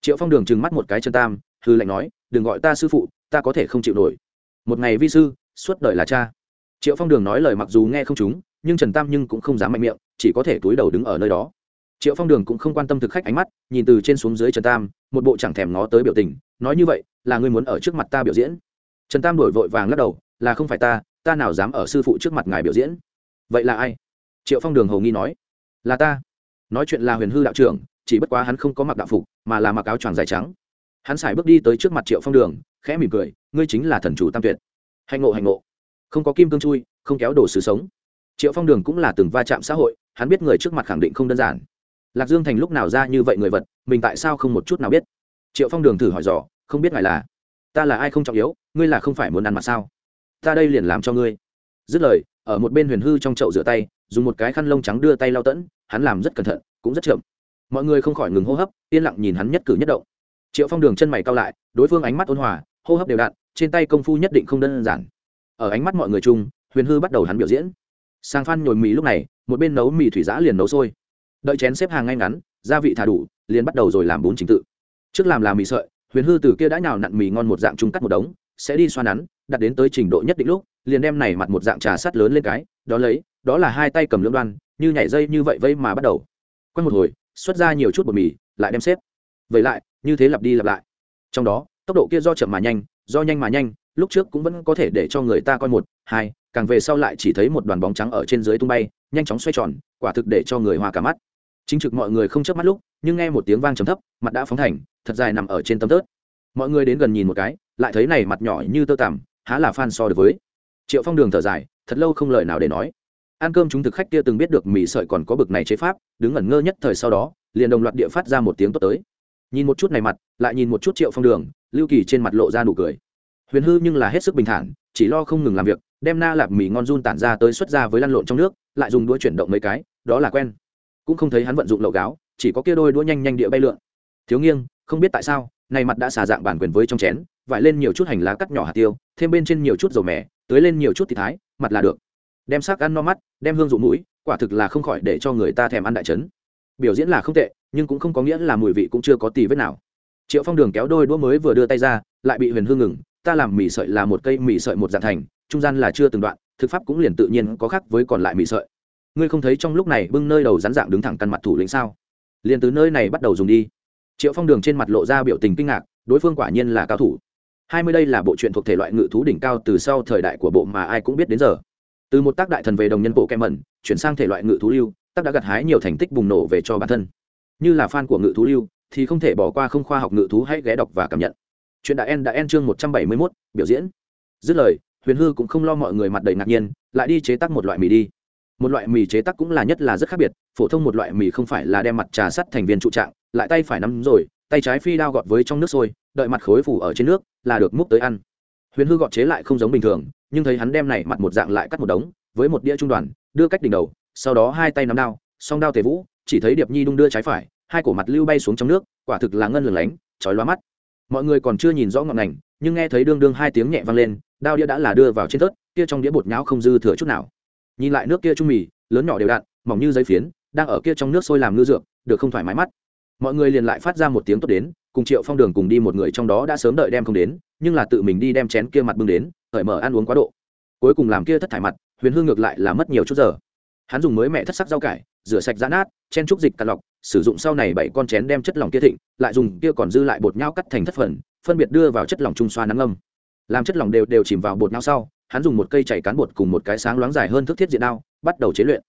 Triệu phong đường trừng mắt một cái chân tam hư lệnh nói đừng gọi ta sư phụ ta có thể không chịu nổi. Một ngày vi sư suốt đời là cha. Triệu phong đường nói lời mặc dù nghe không chúng nhưng trần tam nhưng cũng không dám mạnh miệng, chỉ có thể túi đầu đứng ở nơi đó. Triệu phong đường cũng không quan tâm thực khách ánh mắt, nhìn từ trên xuống dưới trần tam, một bộ chẳng thèm ngó tới biểu tình, nói như vậy, là ngươi muốn ở trước mặt ta biểu diễn. Trần tam đổi vội vàng lắc đầu, là không phải ta ta nào dám ở sư phụ trước mặt ngài biểu diễn. Vậy là ai? Triệu phong đường hầu nghi nói. Là ta. Nói chuyện là huyền hư đạo trưởng, chỉ bất quá hắn không có mặc đạo phục, mà là mặc áo choàng dài trắng. Hắn xài bước đi tới trước mặt triệu phong đường, khẽ mỉm cười, ngươi chính là thần chủ tam tuyệt. Hạnh ngộ hạnh ngộ. Không có kim cương chui, không kéo đổ sứ sống triệu phong đường cũng là từng va chạm xã hội, hắn biết người trước mặt khẳng định không đơn giản. Lạc dương thành lúc nào ra như vậy người vật, mình tại sao không một chút nào biết? Triệu phong đường thử hỏi dò, không biết ngài là, ta là ai không trọng yếu, ngươi là không phải muốn ăn mặt sao? Ta đây liền làm cho ngươi. Dứt lời, ở một bên huyền hư trong chậu rửa tay, dùng một cái khăn lông trắng đưa tay lau tẫn, hắn làm rất cẩn thận, cũng rất chậm. Mọi người không khỏi ngừng hô hấp, yên lặng nhìn hắn nhất cử nhất động. Triệu phong đường chân mày cao lại, đối phương ánh mắt ôn hòa, hô hấp đều đặn, trên tay công phu nhất định không đơn giản. Ở ánh mắt mọi người chung, huyền hư bắt đầu hắn biểu diễn sang phan nhồi mì lúc này, một bên nấu mì thủy giã liền nấu sôi. Đợi chén xếp hàng ngay ngắn, gia vị thả đủ, liền bắt đầu rồi làm bún chính tự. Trước làm là mì sợi, huyền hư từ kia đã nhào nặn mì ngon một dạng trung cắt một đống, sẽ đi xoa nắn, đặt đến tới trình độ nhất định lúc, liền đem này mặt một dạng trà sắt lớn lên cái, đó lấy, đó là hai tay cầm lưỡng đoan, như nhảy dây như vậy vây mà bắt đầu. Quanh một hồi, xuất ra nhiều chút bột mì, lại đem xếp. Vậy lại, như thế lặp đi lặp lại. Trong đó, tốc độ kia do chậm mà nhanh, do nhanh mà nhanh lúc trước cũng vẫn có thể để cho người ta coi một, hai, càng về sau lại chỉ thấy một đoàn bóng trắng ở trên dưới tung bay, nhanh chóng xoay tròn, quả thực để cho người hoa cả mắt. Chính trực mọi người không chớp mắt lúc, nhưng nghe một tiếng vang trầm thấp, mặt đã phóng thành, thật dài nằm ở trên tấm tớt. Mọi người đến gần nhìn một cái, lại thấy này mặt nhỏ như tơ tằm, há là phan so được với. Triệu phong đường thở dài, thật lâu không lời nào để nói. Ăn cơm chúng thực khách kia từng biết được mì sợi còn có bực này chế pháp, đứng ngẩn ngơ nhất thời sau đó, liền đồng loạt địa phát ra một tiếng tốt tới. Nhìn một chút này mặt, lại nhìn một chút triệu phong đường, lưu kỳ trên mặt lộ ra nụ cười huyền hư nhưng là hết sức bình thản, chỉ lo không ngừng làm việc, đem na lạp mì ngon run tản ra tới xuất ra với lăn lộn trong nước, lại dùng đũa chuyển động mấy cái, đó là quen. Cũng không thấy hắn vận dụng lậu gáo, chỉ có kia đôi đũa nhanh nhanh địa bay lượn. Thiếu nghiêng, không biết tại sao, này mặt đã xà dạng bản quyền với trong chén, vải lên nhiều chút hành lá cắt nhỏ hạt tiêu, thêm bên trên nhiều chút dầu mè, tưới lên nhiều chút thịt thái, mặt là được. Đem xác ăn no mắt, đem hương dụ mũi, quả thực là không khỏi để cho người ta thèm ăn đại trấn. Biểu diễn là không tệ, nhưng cũng không có nghĩa là mùi vị cũng chưa có tì vết nào. Triệu phong đường kéo đôi đũa mới vừa đưa tay ra, lại bị huyền hương ngừng ta làm mì sợi là một cây mì sợi một dạng thành, trung gian là chưa từng đoạn, thực pháp cũng liền tự nhiên có khác với còn lại mì sợi. Ngươi không thấy trong lúc này bưng nơi đầu rắn dạng đứng thẳng căn mặt thủ lĩnh sao? Liền từ nơi này bắt đầu dùng đi. Triệu phong đường trên mặt lộ ra biểu tình kinh ngạc, đối phương quả nhiên là cao thủ. Hai mươi đây là bộ truyện thuộc thể loại ngự thú đỉnh cao từ sau thời đại của bộ mà ai cũng biết đến giờ. Từ một tác đại thần về đồng nhân bộ kem mẩn, chuyển sang thể loại ngự thú lưu, tác đã gặt hái nhiều thành tích bùng nổ về cho bản thân. Như là fan của ngự thú lưu, thì không thể bỏ qua không khoa học ngự thú hãy ghé đọc và cảm nhận chuyện đã en đã en chương một trăm bảy mươi mốt, biểu diễn. Dứt lời, huyền hư cũng không lo mọi người mặt đầy ngạc nhiên, lại đi chế tác một loại mì đi. Một loại mì chế tác cũng là nhất là rất khác biệt, phổ thông một loại mì không phải là đem mặt trà sắt thành viên trụ trạng, lại tay phải nắm rồi, tay trái phi đao gọt với trong nước sôi, đợi mặt khối phủ ở trên nước là được múc tới ăn. Huyền hư gọt chế lại không giống bình thường, nhưng thấy hắn đem này mặt một dạng lại cắt một đống, với một đĩa trung đoàn, đưa cách đỉnh đầu, sau đó hai tay nắm đao, song đao tề vũ, chỉ thấy điệp nhi đung đưa trái phải, hai cổ mặt lưu bay xuống trong nước, quả thực là ngân lửng lánh, chói lóa mắt mọi người còn chưa nhìn rõ ngọn ngành nhưng nghe thấy đương đương hai tiếng nhẹ vang lên, đao đĩa đã là đưa vào trên tớt kia trong đĩa bột nhão không dư thừa chút nào. Nhìn lại nước kia trung mì, lớn nhỏ đều đặn mỏng như giấy phiến, đang ở kia trong nước sôi làm ngư dược, được không thoải mái mắt. Mọi người liền lại phát ra một tiếng tốt đến, cùng triệu phong đường cùng đi một người trong đó đã sớm đợi đem không đến, nhưng là tự mình đi đem chén kia mặt bưng đến hởi mở ăn uống quá độ. Cuối cùng làm kia thất thải mặt, huyền hương ngược lại là mất nhiều chút giờ. Hắn dùng mới mẹ thất sắc rau cải, rửa sạch giã nát, chen trúc dịch cà lọc sử dụng sau này bảy con chén đem chất lỏng kia thịnh, lại dùng kia còn dư lại bột nhau cắt thành thất phần, phân biệt đưa vào chất lỏng trung xoa nắng âm làm chất lỏng đều đều chìm vào bột nhau sau, hắn dùng một cây chảy cán bột cùng một cái sáng loáng dài hơn thức thiết diện đao, bắt đầu chế luyện.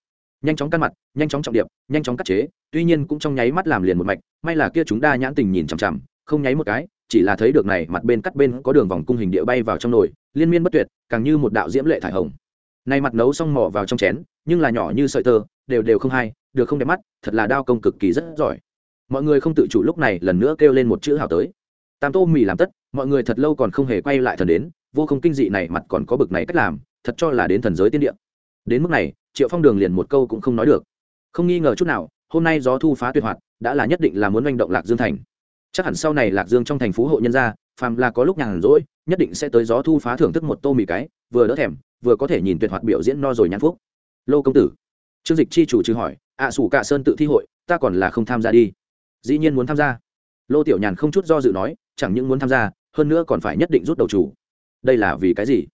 Nhanh chóng căn mặt, nhanh chóng trọng điệp, nhanh chóng cắt chế, tuy nhiên cũng trong nháy mắt làm liền một mạch, may là kia chúng đa nhãn tình nhìn chằm chằm, không nháy một cái, chỉ là thấy được này mặt bên cắt bên có đường vòng cung hình địa bay vào trong nồi, liên miên bất tuyệt, càng như một đạo diễm lệ thải hồng. Này mặt nấu xong mỏ vào trong chén, nhưng là nhỏ như sợi tơ, đều đều không hay được không đẹp mắt, thật là đao công cực kỳ rất giỏi. Mọi người không tự chủ lúc này lần nữa kêu lên một chữ hào tới. Tam tô mì làm tất, mọi người thật lâu còn không hề quay lại thần đến, vô không kinh dị này mặt còn có bực này cách làm, thật cho là đến thần giới tiên địa. Đến mức này, triệu phong đường liền một câu cũng không nói được. Không nghi ngờ chút nào, hôm nay gió thu phá tuyệt hoạt, đã là nhất định là muốn manh động lạc dương thành. Chắc hẳn sau này lạc dương trong thành phố hộ nhân gia, phàm là có lúc nhàn rỗi, nhất định sẽ tới gió thu phá thưởng thức một tô mì cái, vừa đỡ thèm, vừa có thể nhìn tuyệt hoạt biểu diễn no rồi nhãn phúc. Lô công tử, trương dịch chi chủ trừ hỏi ạ à, sủ cả sơn tự thi hội ta còn là không tham gia đi. Dĩ nhiên muốn tham gia. Lô tiểu nhàn không chút do dự nói chẳng những muốn tham gia hơn nữa còn phải nhất định rút đầu chủ. Đây là vì cái gì?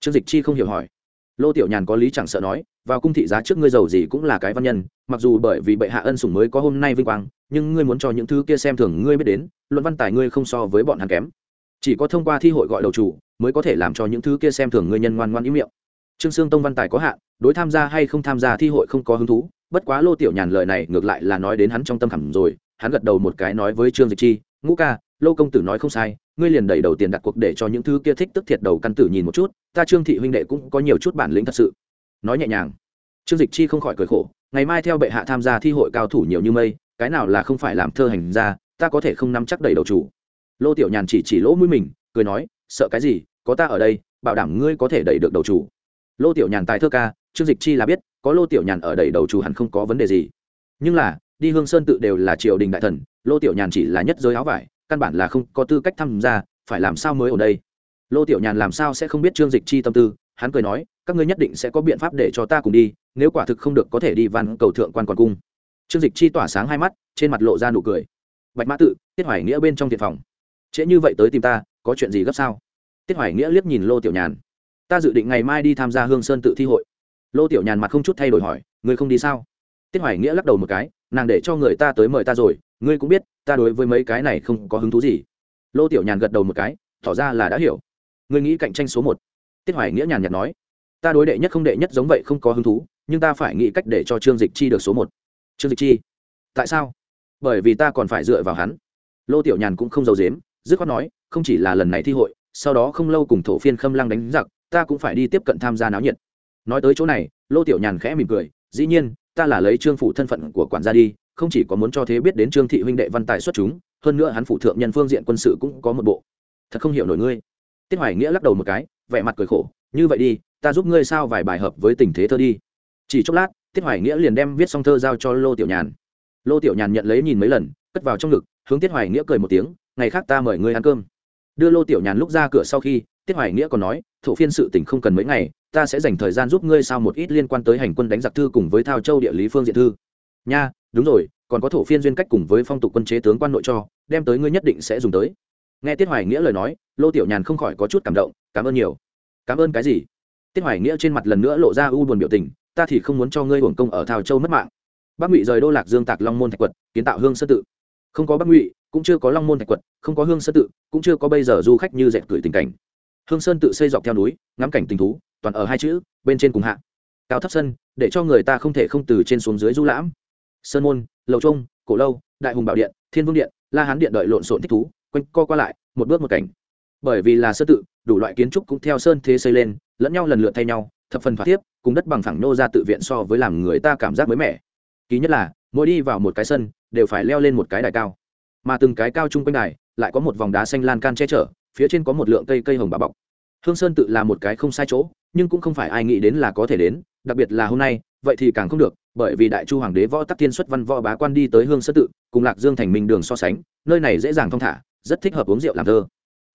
Trương dịch chi không hiểu hỏi. Lô tiểu nhàn có lý chẳng sợ nói vào cung thị giá trước ngươi giàu gì cũng là cái văn nhân mặc dù bởi vì bệ hạ ân sủng mới có hôm nay vinh quang nhưng ngươi muốn cho những thứ kia xem thường ngươi biết đến luận văn tài ngươi không so với bọn hắn kém. Chỉ có thông qua thi hội gọi đầu chủ mới có thể làm cho những thứ kia xem thường ngươi nhân ngoan ngoan ý miệng. Trương sương tông văn tài có hạn đối tham gia hay không tham gia thi hội không có hứng thú bất quá lô tiểu nhàn lời này ngược lại là nói đến hắn trong tâm khảm rồi, hắn gật đầu một cái nói với trương dịch chi, ngũ ca, lô công tử nói không sai, ngươi liền đẩy đầu tiền đặt cuộc để cho những thứ kia thích tức thiệt đầu căn tử nhìn một chút, ta trương thị huynh đệ cũng có nhiều chút bản lĩnh thật sự. Nói nhẹ nhàng. Trương dịch chi không khỏi cười khổ, ngày mai theo bệ hạ tham gia thi hội cao thủ nhiều như mây, cái nào là không phải làm thơ hành ra ta có thể không nắm chắc đầy đầu chủ. Lô tiểu nhàn chỉ chỉ lỗ mũi mình, cười nói, sợ cái gì, có ta ở đây, bảo đảm ngươi có thể đẩy được đầu chủ. Lô tiểu nhàn tài thơ ca, trương dịch chi là biết có lô tiểu nhàn ở đầy đầu chủ hẳn không có vấn đề gì. Nhưng là, đi hương sơn tự đều là triều đình đại thần, lô tiểu nhàn chỉ là nhất giới áo vải, căn bản là không có tư cách tham gia, phải làm sao mới ở đây? Lô tiểu nhàn làm sao sẽ không biết trương dịch chi tâm tư? Hắn cười nói, các ngươi nhất định sẽ có biện pháp để cho ta cùng đi, nếu quả thực không được có thể đi văn cầu thượng quan còn cung. Trương dịch chi tỏa sáng hai mắt, trên mặt lộ ra nụ cười. Bạch mã tự, tiết hoài nghĩa bên trong thiệt phòng. Trễ như vậy tới tìm ta, có chuyện gì gấp sao? Tiết hoài nghĩa liếc nhìn lô tiểu nhàn. Ta dự định ngày mai đi tham gia hương sơn tự thi hội lô tiểu nhàn mặt không chút thay đổi hỏi, ngươi không đi sao? Tiết hoài nghĩa lắc đầu một cái, nàng để cho người ta tới mời ta rồi, ngươi cũng biết, ta đối với mấy cái này không có hứng thú gì. Lô tiểu nhàn gật đầu một cái, tỏ ra là đã hiểu. Ngươi nghĩ cạnh tranh số một? Tiết hoài nghĩa nhàn nhạt nói, ta đối đệ nhất không đệ nhất giống vậy không có hứng thú, nhưng ta phải nghĩ cách để cho trương dịch chi được số một. Trương dịch chi? Tại sao? Bởi vì ta còn phải dựa vào hắn. Lô tiểu nhàn cũng không giấu dếm dứt khoát nói, không chỉ là lần này thi hội, sau đó không lâu cùng thổ phiên khâm lăng đánh giặc, ta cũng phải đi tiếp cận tham gia náo nhiệt nói tới chỗ này, lô tiểu nhàn khẽ mỉm cười, dĩ nhiên, ta là lấy trương phủ thân phận của quản gia đi, không chỉ có muốn cho thế biết đến trương thị huynh đệ văn tài xuất chúng, hơn nữa hắn phủ thượng nhân phương diện quân sự cũng có một bộ. Thật không hiểu nổi ngươi. Tiết hoài nghĩa lắc đầu một cái, vẻ mặt cười khổ, như vậy đi, ta giúp ngươi sao vài bài hợp với tình thế thơ đi. Chỉ chốc lát, tiết hoài nghĩa liền đem viết xong thơ giao cho lô tiểu nhàn. Lô tiểu nhàn nhận lấy nhìn mấy lần, cất vào trong ngực, hướng tiết hoài nghĩa cười một tiếng, ngày khác ta mời ngươi ăn cơm. Đưa lô tiểu nhàn lúc ra cửa sau khi, tiết hoài nghĩa còn nói, thổ phiên sự tình không cần mấy ngày ta sẽ dành thời gian giúp ngươi sao một ít liên quan tới hành quân đánh giặc thư cùng với thao châu địa lý phương diện thư. Nha, đúng rồi, còn có thổ phiên duyên cách cùng với phong tục quân chế tướng quan nội cho, đem tới ngươi nhất định sẽ dùng tới. Nghe tiết hoài nghĩa lời nói, lô tiểu nhàn không khỏi có chút cảm động, cảm ơn nhiều. Cảm ơn cái gì? Tiết hoài nghĩa trên mặt lần nữa lộ ra u buồn biểu tình, ta thì không muốn cho ngươi hưởng công ở thao châu mất mạng. Bắc ngụy rời đô lạc dương tạc long môn thạch quật, kiến tạo hương sơ tự. Không có bắc ngụy, cũng chưa có long môn thạch quật, không có hương sơ tự, cũng chưa có bây giờ du khách như dẹp cười tình cảnh hương sơn tự xây dọc theo núi, ngắm cảnh tình thú, toàn ở hai chữ, bên trên cùng hạ. Cao thấp sân, để cho người ta không thể không từ trên xuống dưới du lãm. Sơn môn, lầu trung, cổ lâu, đại hùng bảo điện, thiên vương điện, la hán điện đợi lộn xộn thích thú, quanh co qua lại, một bước một cảnh. Bởi vì là sơ tự, đủ loại kiến trúc cũng theo sơn thế xây lên, lẫn nhau lần lượt thay nhau, thập phần thoát tiếp cùng đất bằng phẳng nô ra tự viện so với làm người ta cảm giác mới mẻ. Ký nhất là, mỗi đi vào một cái sân, đều phải leo lên một cái đài cao. Mà từng cái cao chung quanh đài, lại có một vòng đá xanh lan can che chở phía trên có một lượng cây cây hồng bà bọc. Hương sơn tự là một cái không sai chỗ, nhưng cũng không phải ai nghĩ đến là có thể đến, đặc biệt là hôm nay, vậy thì càng không được, bởi vì đại chu hoàng đế võ tắc thiên xuất văn võ bá quan đi tới hương sơn tự, cùng lạc dương thành minh đường so sánh, nơi này dễ dàng thong thả, rất thích hợp uống rượu làm thơ.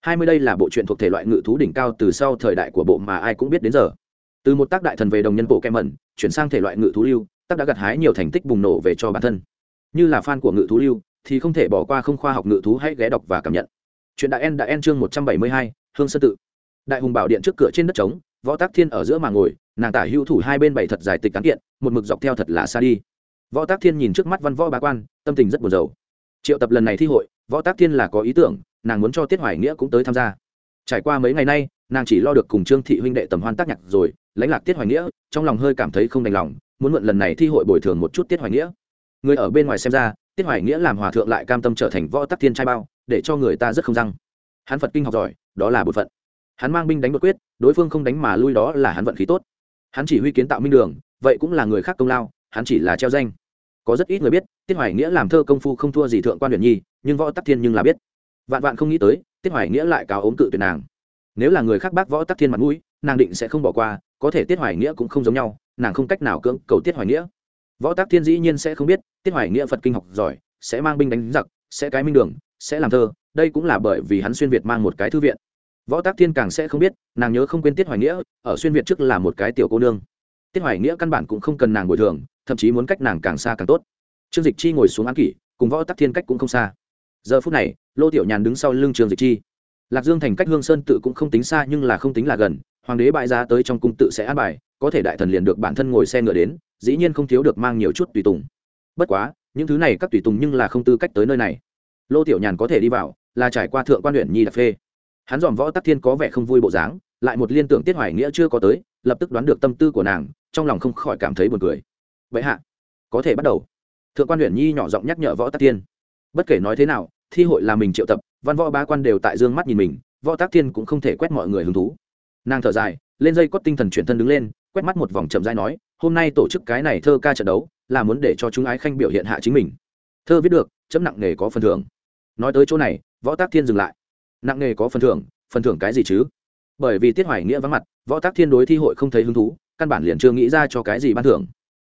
Hai mươi đây là bộ truyện thuộc thể loại ngự thú đỉnh cao từ sau thời đại của bộ mà ai cũng biết đến giờ. Từ một tác đại thần về đồng nhân bộ kem mẩn chuyển sang thể loại ngự thú lưu, tác đã gặt hái nhiều thành tích bùng nổ về cho bản thân. Như là fan của ngự thú lưu, thì không thể bỏ qua không khoa học ngự thú hãy ghé đọc và cảm nhận chuyện đại en đại en chương một trăm bảy mươi hai, hương sơn tự. Đại hùng bảo điện trước cửa trên đất trống, võ tác thiên ở giữa mà ngồi, nàng tả hữu thủ hai bên bảy thật dài tịch cán kiện, một mực dọc theo thật là xa đi. Võ tác thiên nhìn trước mắt văn võ bá quan, tâm tình rất buồn rầu. Triệu tập lần này thi hội, võ tác thiên là có ý tưởng, nàng muốn cho tiết hoài nghĩa cũng tới tham gia. Trải qua mấy ngày nay, nàng chỉ lo được cùng trương thị huynh đệ tầm hoan tác nhạc rồi, lãnh lạc tiết hoài nghĩa, trong lòng hơi cảm thấy không đành lòng, muốn mượn lần này thi hội bồi thường một chút tiết hoài nghĩa. Người ở bên ngoài xem ra, tiết hoài nghĩa làm hòa thượng lại cam tâm trở thành võ tắc thiên trai bao để cho người ta rất không răng. Hắn phật kinh học giỏi, đó là bột phận. Hắn mang binh đánh đột quyết, đối phương không đánh mà lui đó là hắn vận khí tốt. Hắn chỉ huy kiến tạo minh đường, vậy cũng là người khác công lao, hắn chỉ là treo danh. Có rất ít người biết, tiết hoài nghĩa làm thơ công phu không thua gì thượng quan huyền nhi, nhưng võ tắc thiên nhưng là biết. Vạn vạn không nghĩ tới, tiết hoài nghĩa lại cáo ốm cự tuyệt nàng. Nếu là người khác bác võ tắc thiên mặt mũi, nàng định sẽ không bỏ qua, có thể tiết hoài nghĩa cũng không giống nhau, nàng không cách nào cưỡng cầu tiết hoài nghĩa. Võ tắc thiên dĩ nhiên sẽ không biết, tiết hoài nghĩa phật kinh học giỏi, sẽ mang binh đánh giặc, sẽ cái minh đường sẽ làm thơ, đây cũng là bởi vì hắn xuyên việt mang một cái thư viện. Võ tác thiên càng sẽ không biết, nàng nhớ không quên tiết hoài nghĩa, ở xuyên việt trước là một cái tiểu cô nương. Tiết hoài nghĩa căn bản cũng không cần nàng bồi thường, thậm chí muốn cách nàng càng xa càng tốt. Trương dịch chi ngồi xuống án kỷ, cùng võ tắc thiên cách cũng không xa. Giờ phút này, lô tiểu nhàn đứng sau lưng trương dịch chi. Lạc dương thành cách hương sơn tự cũng không tính xa nhưng là không tính là gần, hoàng đế bại ra tới trong cung tự sẽ an bài, có thể đại thần liền được bản thân ngồi xe ngựa đến, dĩ nhiên không thiếu được mang nhiều chút tùy tùng. Bất quá, những thứ này các tùy tùng nhưng là không tư cách tới nơi này lô tiểu nhàn có thể đi vào, là trải qua thượng quan huyện nhi đặc phê. Hắn dòm võ tắc thiên có vẻ không vui bộ dáng, lại một liên tưởng tiết hoài nghĩa chưa có tới, lập tức đoán được tâm tư của nàng, trong lòng không khỏi cảm thấy buồn cười. Vậy hạ, có thể bắt đầu. Thượng quan huyện nhi nhỏ giọng nhắc nhở võ tắc thiên. Bất kể nói thế nào, thi hội là mình triệu tập, văn võ ba quan đều tại dương mắt nhìn mình, võ tắc thiên cũng không thể quét mọi người hứng thú. Nàng thở dài, lên dây cót tinh thần chuyển thân đứng lên, quét mắt một vòng chậm dai nói, hôm nay tổ chức cái này thơ ca trận đấu, là muốn để cho chúng ái khanh biểu hiện hạ chính mình. Thơ viết được, chấm nặng nề có phần thưởng nói tới chỗ này, võ tác thiên dừng lại. Nặng nghề có phần thưởng phần thưởng cái gì chứ? Bởi vì tiết hoài nghĩa vắng mặt, võ tác thiên đối thi hội không thấy hứng thú, căn bản liền chưa nghĩ ra cho cái gì ban thưởng.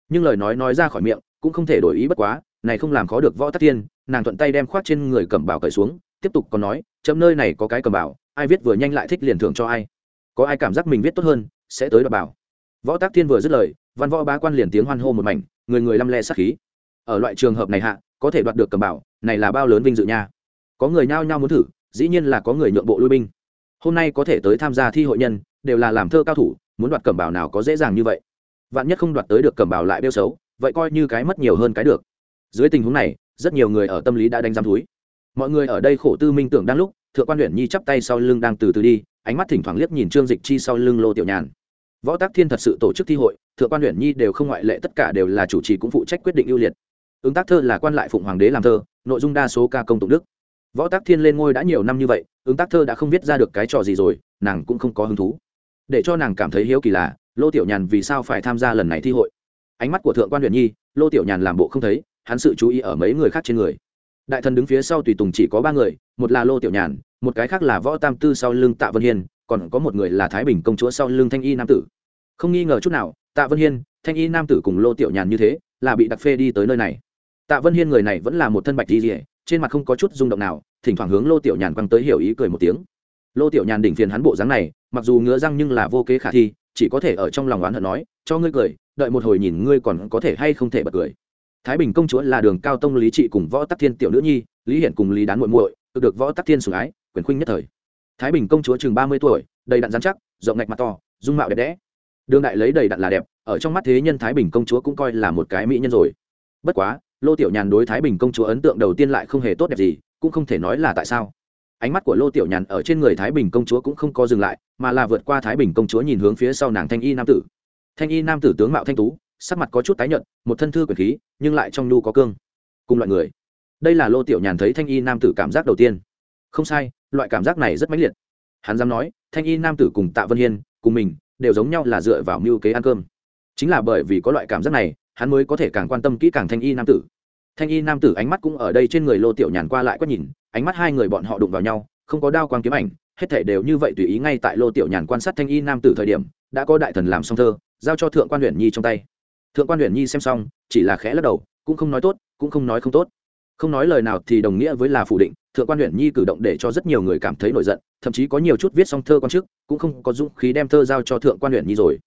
Nhưng lời nói nói ra khỏi miệng, cũng không thể đổi ý bất quá, này không làm khó được võ tác thiên, nàng thuận tay đem khoác trên người cầm bảo cởi xuống, tiếp tục còn nói, chấm nơi này có cái cầm bảo ai viết vừa nhanh lại thích liền thưởng cho ai. Có ai cảm giác mình viết tốt hơn, sẽ tới đọc bảo. Võ tác thiên vừa dứt lời, văn võ bá quan liền tiếng hoan hô một mảnh, người người lăm le sát khí. Ở loại trường hợp này hạ, có thể đoạt được cầm bảo này là bao lớn vinh dự nha. Có người nhao nhao muốn thử, dĩ nhiên là có người nhượng bộ lui binh. Hôm nay có thể tới tham gia thi hội nhân, đều là làm thơ cao thủ, muốn đoạt cẩm bảo nào có dễ dàng như vậy. Vạn nhất không đoạt tới được cẩm bảo lại đeo xấu, vậy coi như cái mất nhiều hơn cái được. Dưới tình huống này, rất nhiều người ở tâm lý đã đánh giam túi mọi người ở đây khổ tư minh tưởng đang lúc, thượng quan huyện nhi chắp tay sau lưng đang từ từ đi, ánh mắt thỉnh thoảng liếc nhìn trương dịch chi sau lưng lô tiểu nhàn. Võ tác thiên thật sự tổ chức thi hội, thượng quan huyện nhi đều không ngoại lệ, tất cả đều là chủ trì cũng phụ trách quyết định ưu liệt. Ứng tác thơ là quan lại phụng hoàng đế làm thơ nội dung đa số ca công tụng đức. Võ tác thiên lên ngôi đã nhiều năm như vậy, ứng tác thơ đã không viết ra được cái trò gì rồi, nàng cũng không có hứng thú. Để cho nàng cảm thấy hiếu kỳ là, lô tiểu nhàn vì sao phải tham gia lần này thi hội? Ánh mắt của thượng quan huyện nhi, lô tiểu nhàn làm bộ không thấy, hắn sự chú ý ở mấy người khác trên người. Đại thần đứng phía sau tùy tùng chỉ có ba người, một là lô tiểu nhàn, một cái khác là võ tam tư sau lưng tạ vân hiên, còn có một người là thái bình công chúa sau lưng thanh y nam tử. Không nghi ngờ chút nào, tạ vân hiên, thanh y nam tử cùng lô tiểu nhàn như thế, là bị đặc phê đi tới nơi này tạ vân hiên người này vẫn là một thân bạch di rỉa trên mặt không có chút rung động nào, thỉnh thoảng hướng lô tiểu nhàn quăng tới hiểu ý cười một tiếng. Lô tiểu nhàn đỉnh phiền hắn bộ dáng này, mặc dù ngứa răng nhưng là vô kế khả thi, chỉ có thể ở trong lòng oán hận nói, cho ngươi cười, đợi một hồi nhìn ngươi còn có thể hay không thể bật cười. Thái bình công chúa là đường cao tông lý trị cùng võ tắc thiên tiểu nữ nhi, lý hiển cùng lý đán muội muội được võ tắc thiên sủng ái, quyền khuynh nhất thời. Thái bình công chúa chừng ba mươi tuổi, đầy đặn dán chắc, rộng ngạch mặt to, dung mạo đẹp đẽ. Đường đại lấy đầy đặn là đẹp, ở trong mắt thế nhân thái bình công chúa cũng coi là một cái mỹ nhân rồi. Bất quá lô tiểu nhàn đối thái bình công chúa ấn tượng đầu tiên lại không hề tốt đẹp gì, cũng không thể nói là tại sao. Ánh mắt của lô tiểu nhàn ở trên người thái bình công chúa cũng không có dừng lại, mà là vượt qua thái bình công chúa nhìn hướng phía sau nàng thanh y nam tử. Thanh y nam tử tướng mạo thanh tú, sắc mặt có chút tái nhợt, một thân thư quyền khí, nhưng lại trong nhu có cương. Cùng loại người. Đây là lô tiểu nhàn thấy thanh y nam tử cảm giác đầu tiên. Không sai, loại cảm giác này rất mãnh liệt. Hắn dám nói, thanh y nam tử cùng tạ vân hiên, cùng mình, đều giống nhau là dựa vào mưu kế ăn cơm. Chính là bởi vì có loại cảm giác này hắn mới có thể càng quan tâm kỹ càng thanh y nam tử. Thanh y nam tử ánh mắt cũng ở đây trên người lô tiểu nhàn qua lại quét nhìn, ánh mắt hai người bọn họ đụng vào nhau, không có đao quang kiếm ảnh, hết thể đều như vậy tùy ý ngay tại lô tiểu nhàn quan sát thanh y nam tử thời điểm, đã có đại thần làm xong thơ, giao cho thượng quan huyện nhi trong tay. Thượng quan huyện nhi xem xong, chỉ là khẽ lắc đầu, cũng không nói tốt, cũng không nói không tốt. Không nói lời nào thì đồng nghĩa với là phủ định, thượng quan huyện nhi cử động để cho rất nhiều người cảm thấy nổi giận, thậm chí có nhiều chút viết xong thơ quan chức cũng không có dũng khí đem thơ giao cho thượng quan huyện nhi rồi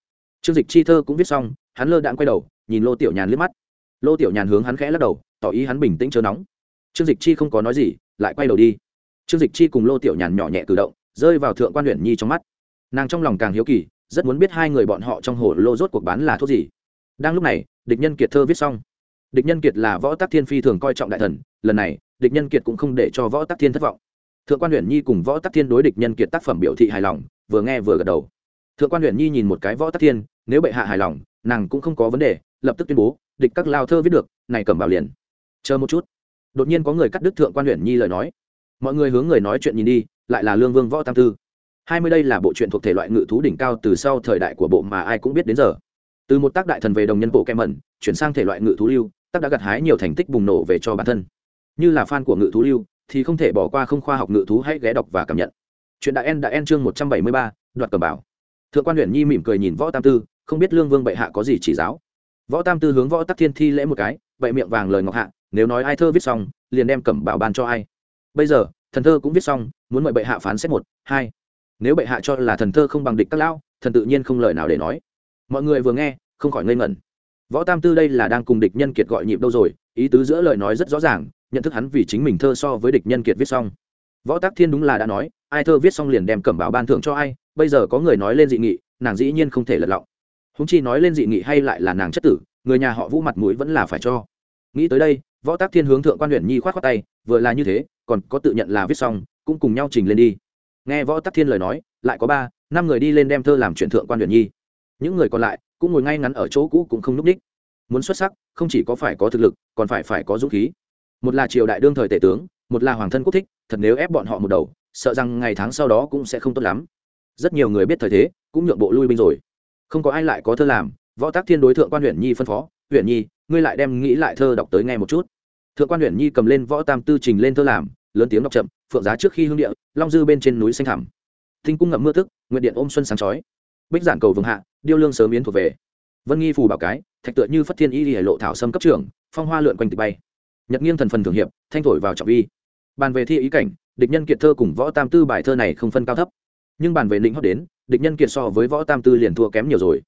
trương dịch chi thơ cũng viết xong, hắn lơ đạn quay đầu, nhìn lô tiểu nhàn liếc mắt. Lô tiểu nhàn hướng hắn khẽ lắc đầu, tỏ ý hắn bình tĩnh chớ nóng. Trương dịch chi không có nói gì, lại quay đầu đi. Trương dịch chi cùng lô tiểu nhàn nhỏ nhẹ cử động, rơi vào thượng quan huyện nhi trong mắt. Nàng trong lòng càng hiếu kỳ, rất muốn biết hai người bọn họ trong hồ lô rốt cuộc bán là thuốc gì. Đang lúc này, địch nhân kiệt thơ viết xong. Địch nhân kiệt là võ tắc thiên phi thường coi trọng đại thần, lần này, địch nhân kiệt cũng không để cho võ tắc thiên thất vọng. Thượng quan huyện nhi cùng võ tắc thiên đối địch nhân kiệt tác phẩm biểu thị hài lòng, vừa nghe vừa gật đầu. Thượng quan huyện nhi nhìn một cái võ tắc thiên nếu bệ hạ hài lòng, nàng cũng không có vấn đề, lập tức tuyên bố, địch các lao thơ viết được, này cầm bảo liền. Chờ một chút. Đột nhiên có người cắt đứt thượng quan huyện nhi lời nói. Mọi người hướng người nói chuyện nhìn đi, lại là lương vương võ tam tư hai mươi đây là bộ truyện thuộc thể loại ngự thú đỉnh cao từ sau thời đại của bộ mà ai cũng biết đến giờ. Từ một tác đại thần về đồng nhân bộ kem mẩn, chuyển sang thể loại ngự thú lưu, tác đã gặt hái nhiều thành tích bùng nổ về cho bản thân. Như là fan của ngự thú lưu, thì không thể bỏ qua không khoa học ngự thú hãy ghé đọc và cảm nhận. Chuyện đại en đã en chương một trăm bảy mươi ba, đoạt cờ bảo. Thượng quan huyện nhi mỉm cười nhìn võ tam tư không biết lương vương bệ hạ có gì chỉ giáo. Võ tam tư hướng võ tắc thiên thi lễ một cái bậy miệng vàng lời ngọc hạ, nếu nói ai thơ viết xong, liền đem cẩm bảo ban cho ai. Bây giờ, thần thơ cũng viết xong, muốn mời bệ hạ phán xét một, hai. Nếu bệ hạ cho là thần thơ không bằng địch các lão, thần tự nhiên không lời nào để nói. Mọi người vừa nghe, không khỏi ngây ngẩn. Võ tam tư đây là đang cùng địch nhân kiệt gọi nhịp đâu rồi, ý tứ giữa lời nói rất rõ ràng, nhận thức hắn vì chính mình thơ so với địch nhân kiệt viết xong. Võ tác thiên đúng là đã nói, ai thơ viết xong liền đem cẩm bảo ban thưởng cho ai, bây giờ có người nói lên dị nghị, nàng dĩ nhiên không thể lật lọng húng chi nói lên dị nghị hay lại là nàng chất tử, người nhà họ vũ mặt mũi vẫn là phải cho. Nghĩ tới đây, võ tác thiên hướng thượng quan huyện nhi k h o á t khoác tay, vừa là như thế, còn có tự nhận là viết xong, cũng cùng nhau trình lên đi. Nghe võ tác thiên lời nói, lại có ba, năm người đi lên đem thơ làm chuyện thượng quan huyện nhi. Những người còn lại, cũng ngồi ngay ngắn ở chỗ cũ cũng không núp đích. Muốn xuất sắc, không chỉ có phải có thực lực, còn phải phải có dũng khí. Một là triều đại đương thời tể tướng, một là hoàng thân quốc thích, thật nếu ép bọn họ một đầu, sợ rằng ngày tháng sau đó cũng sẽ không tốt lắm. Rất nhiều người biết thời thế, cũng nhượng bộ lui binh rồi không có ai lại có thơ làm, võ tác thiên đối thượng quan huyện nhi phân phó, huyện nhi, ngươi lại đem nghĩ lại thơ đọc tới nghe một chút. Thượng quan huyện nhi cầm lên võ tam tư trình lên thơ làm, lớn tiếng đọc chậm, phượng giá trước khi hương địa, long dư bên trên núi xanh thẳm. Thinh cung ngậm mưa tức, nguyện điện ôm xuân sáng chói. Bích giản cầu vương hạ, điêu lương sớm yến thuộc về. Vân nghi phù bảo cái, thạch tựa như phất thiên y hải lộ thảo sâm cấp trưởng, phong hoa lượn quanh tịch bay. Nhật nghiêng thần phần thường hiệp, thanh thổi vào trọng vi. Bàn về thi ý cảnh, địch nhân kiệt thơ cùng võ tam tư bài thơ này không phân cao thấp. Nhưng bàn về định hót đến địch nhân kiệt so với võ tam tư liền thua kém nhiều rồi.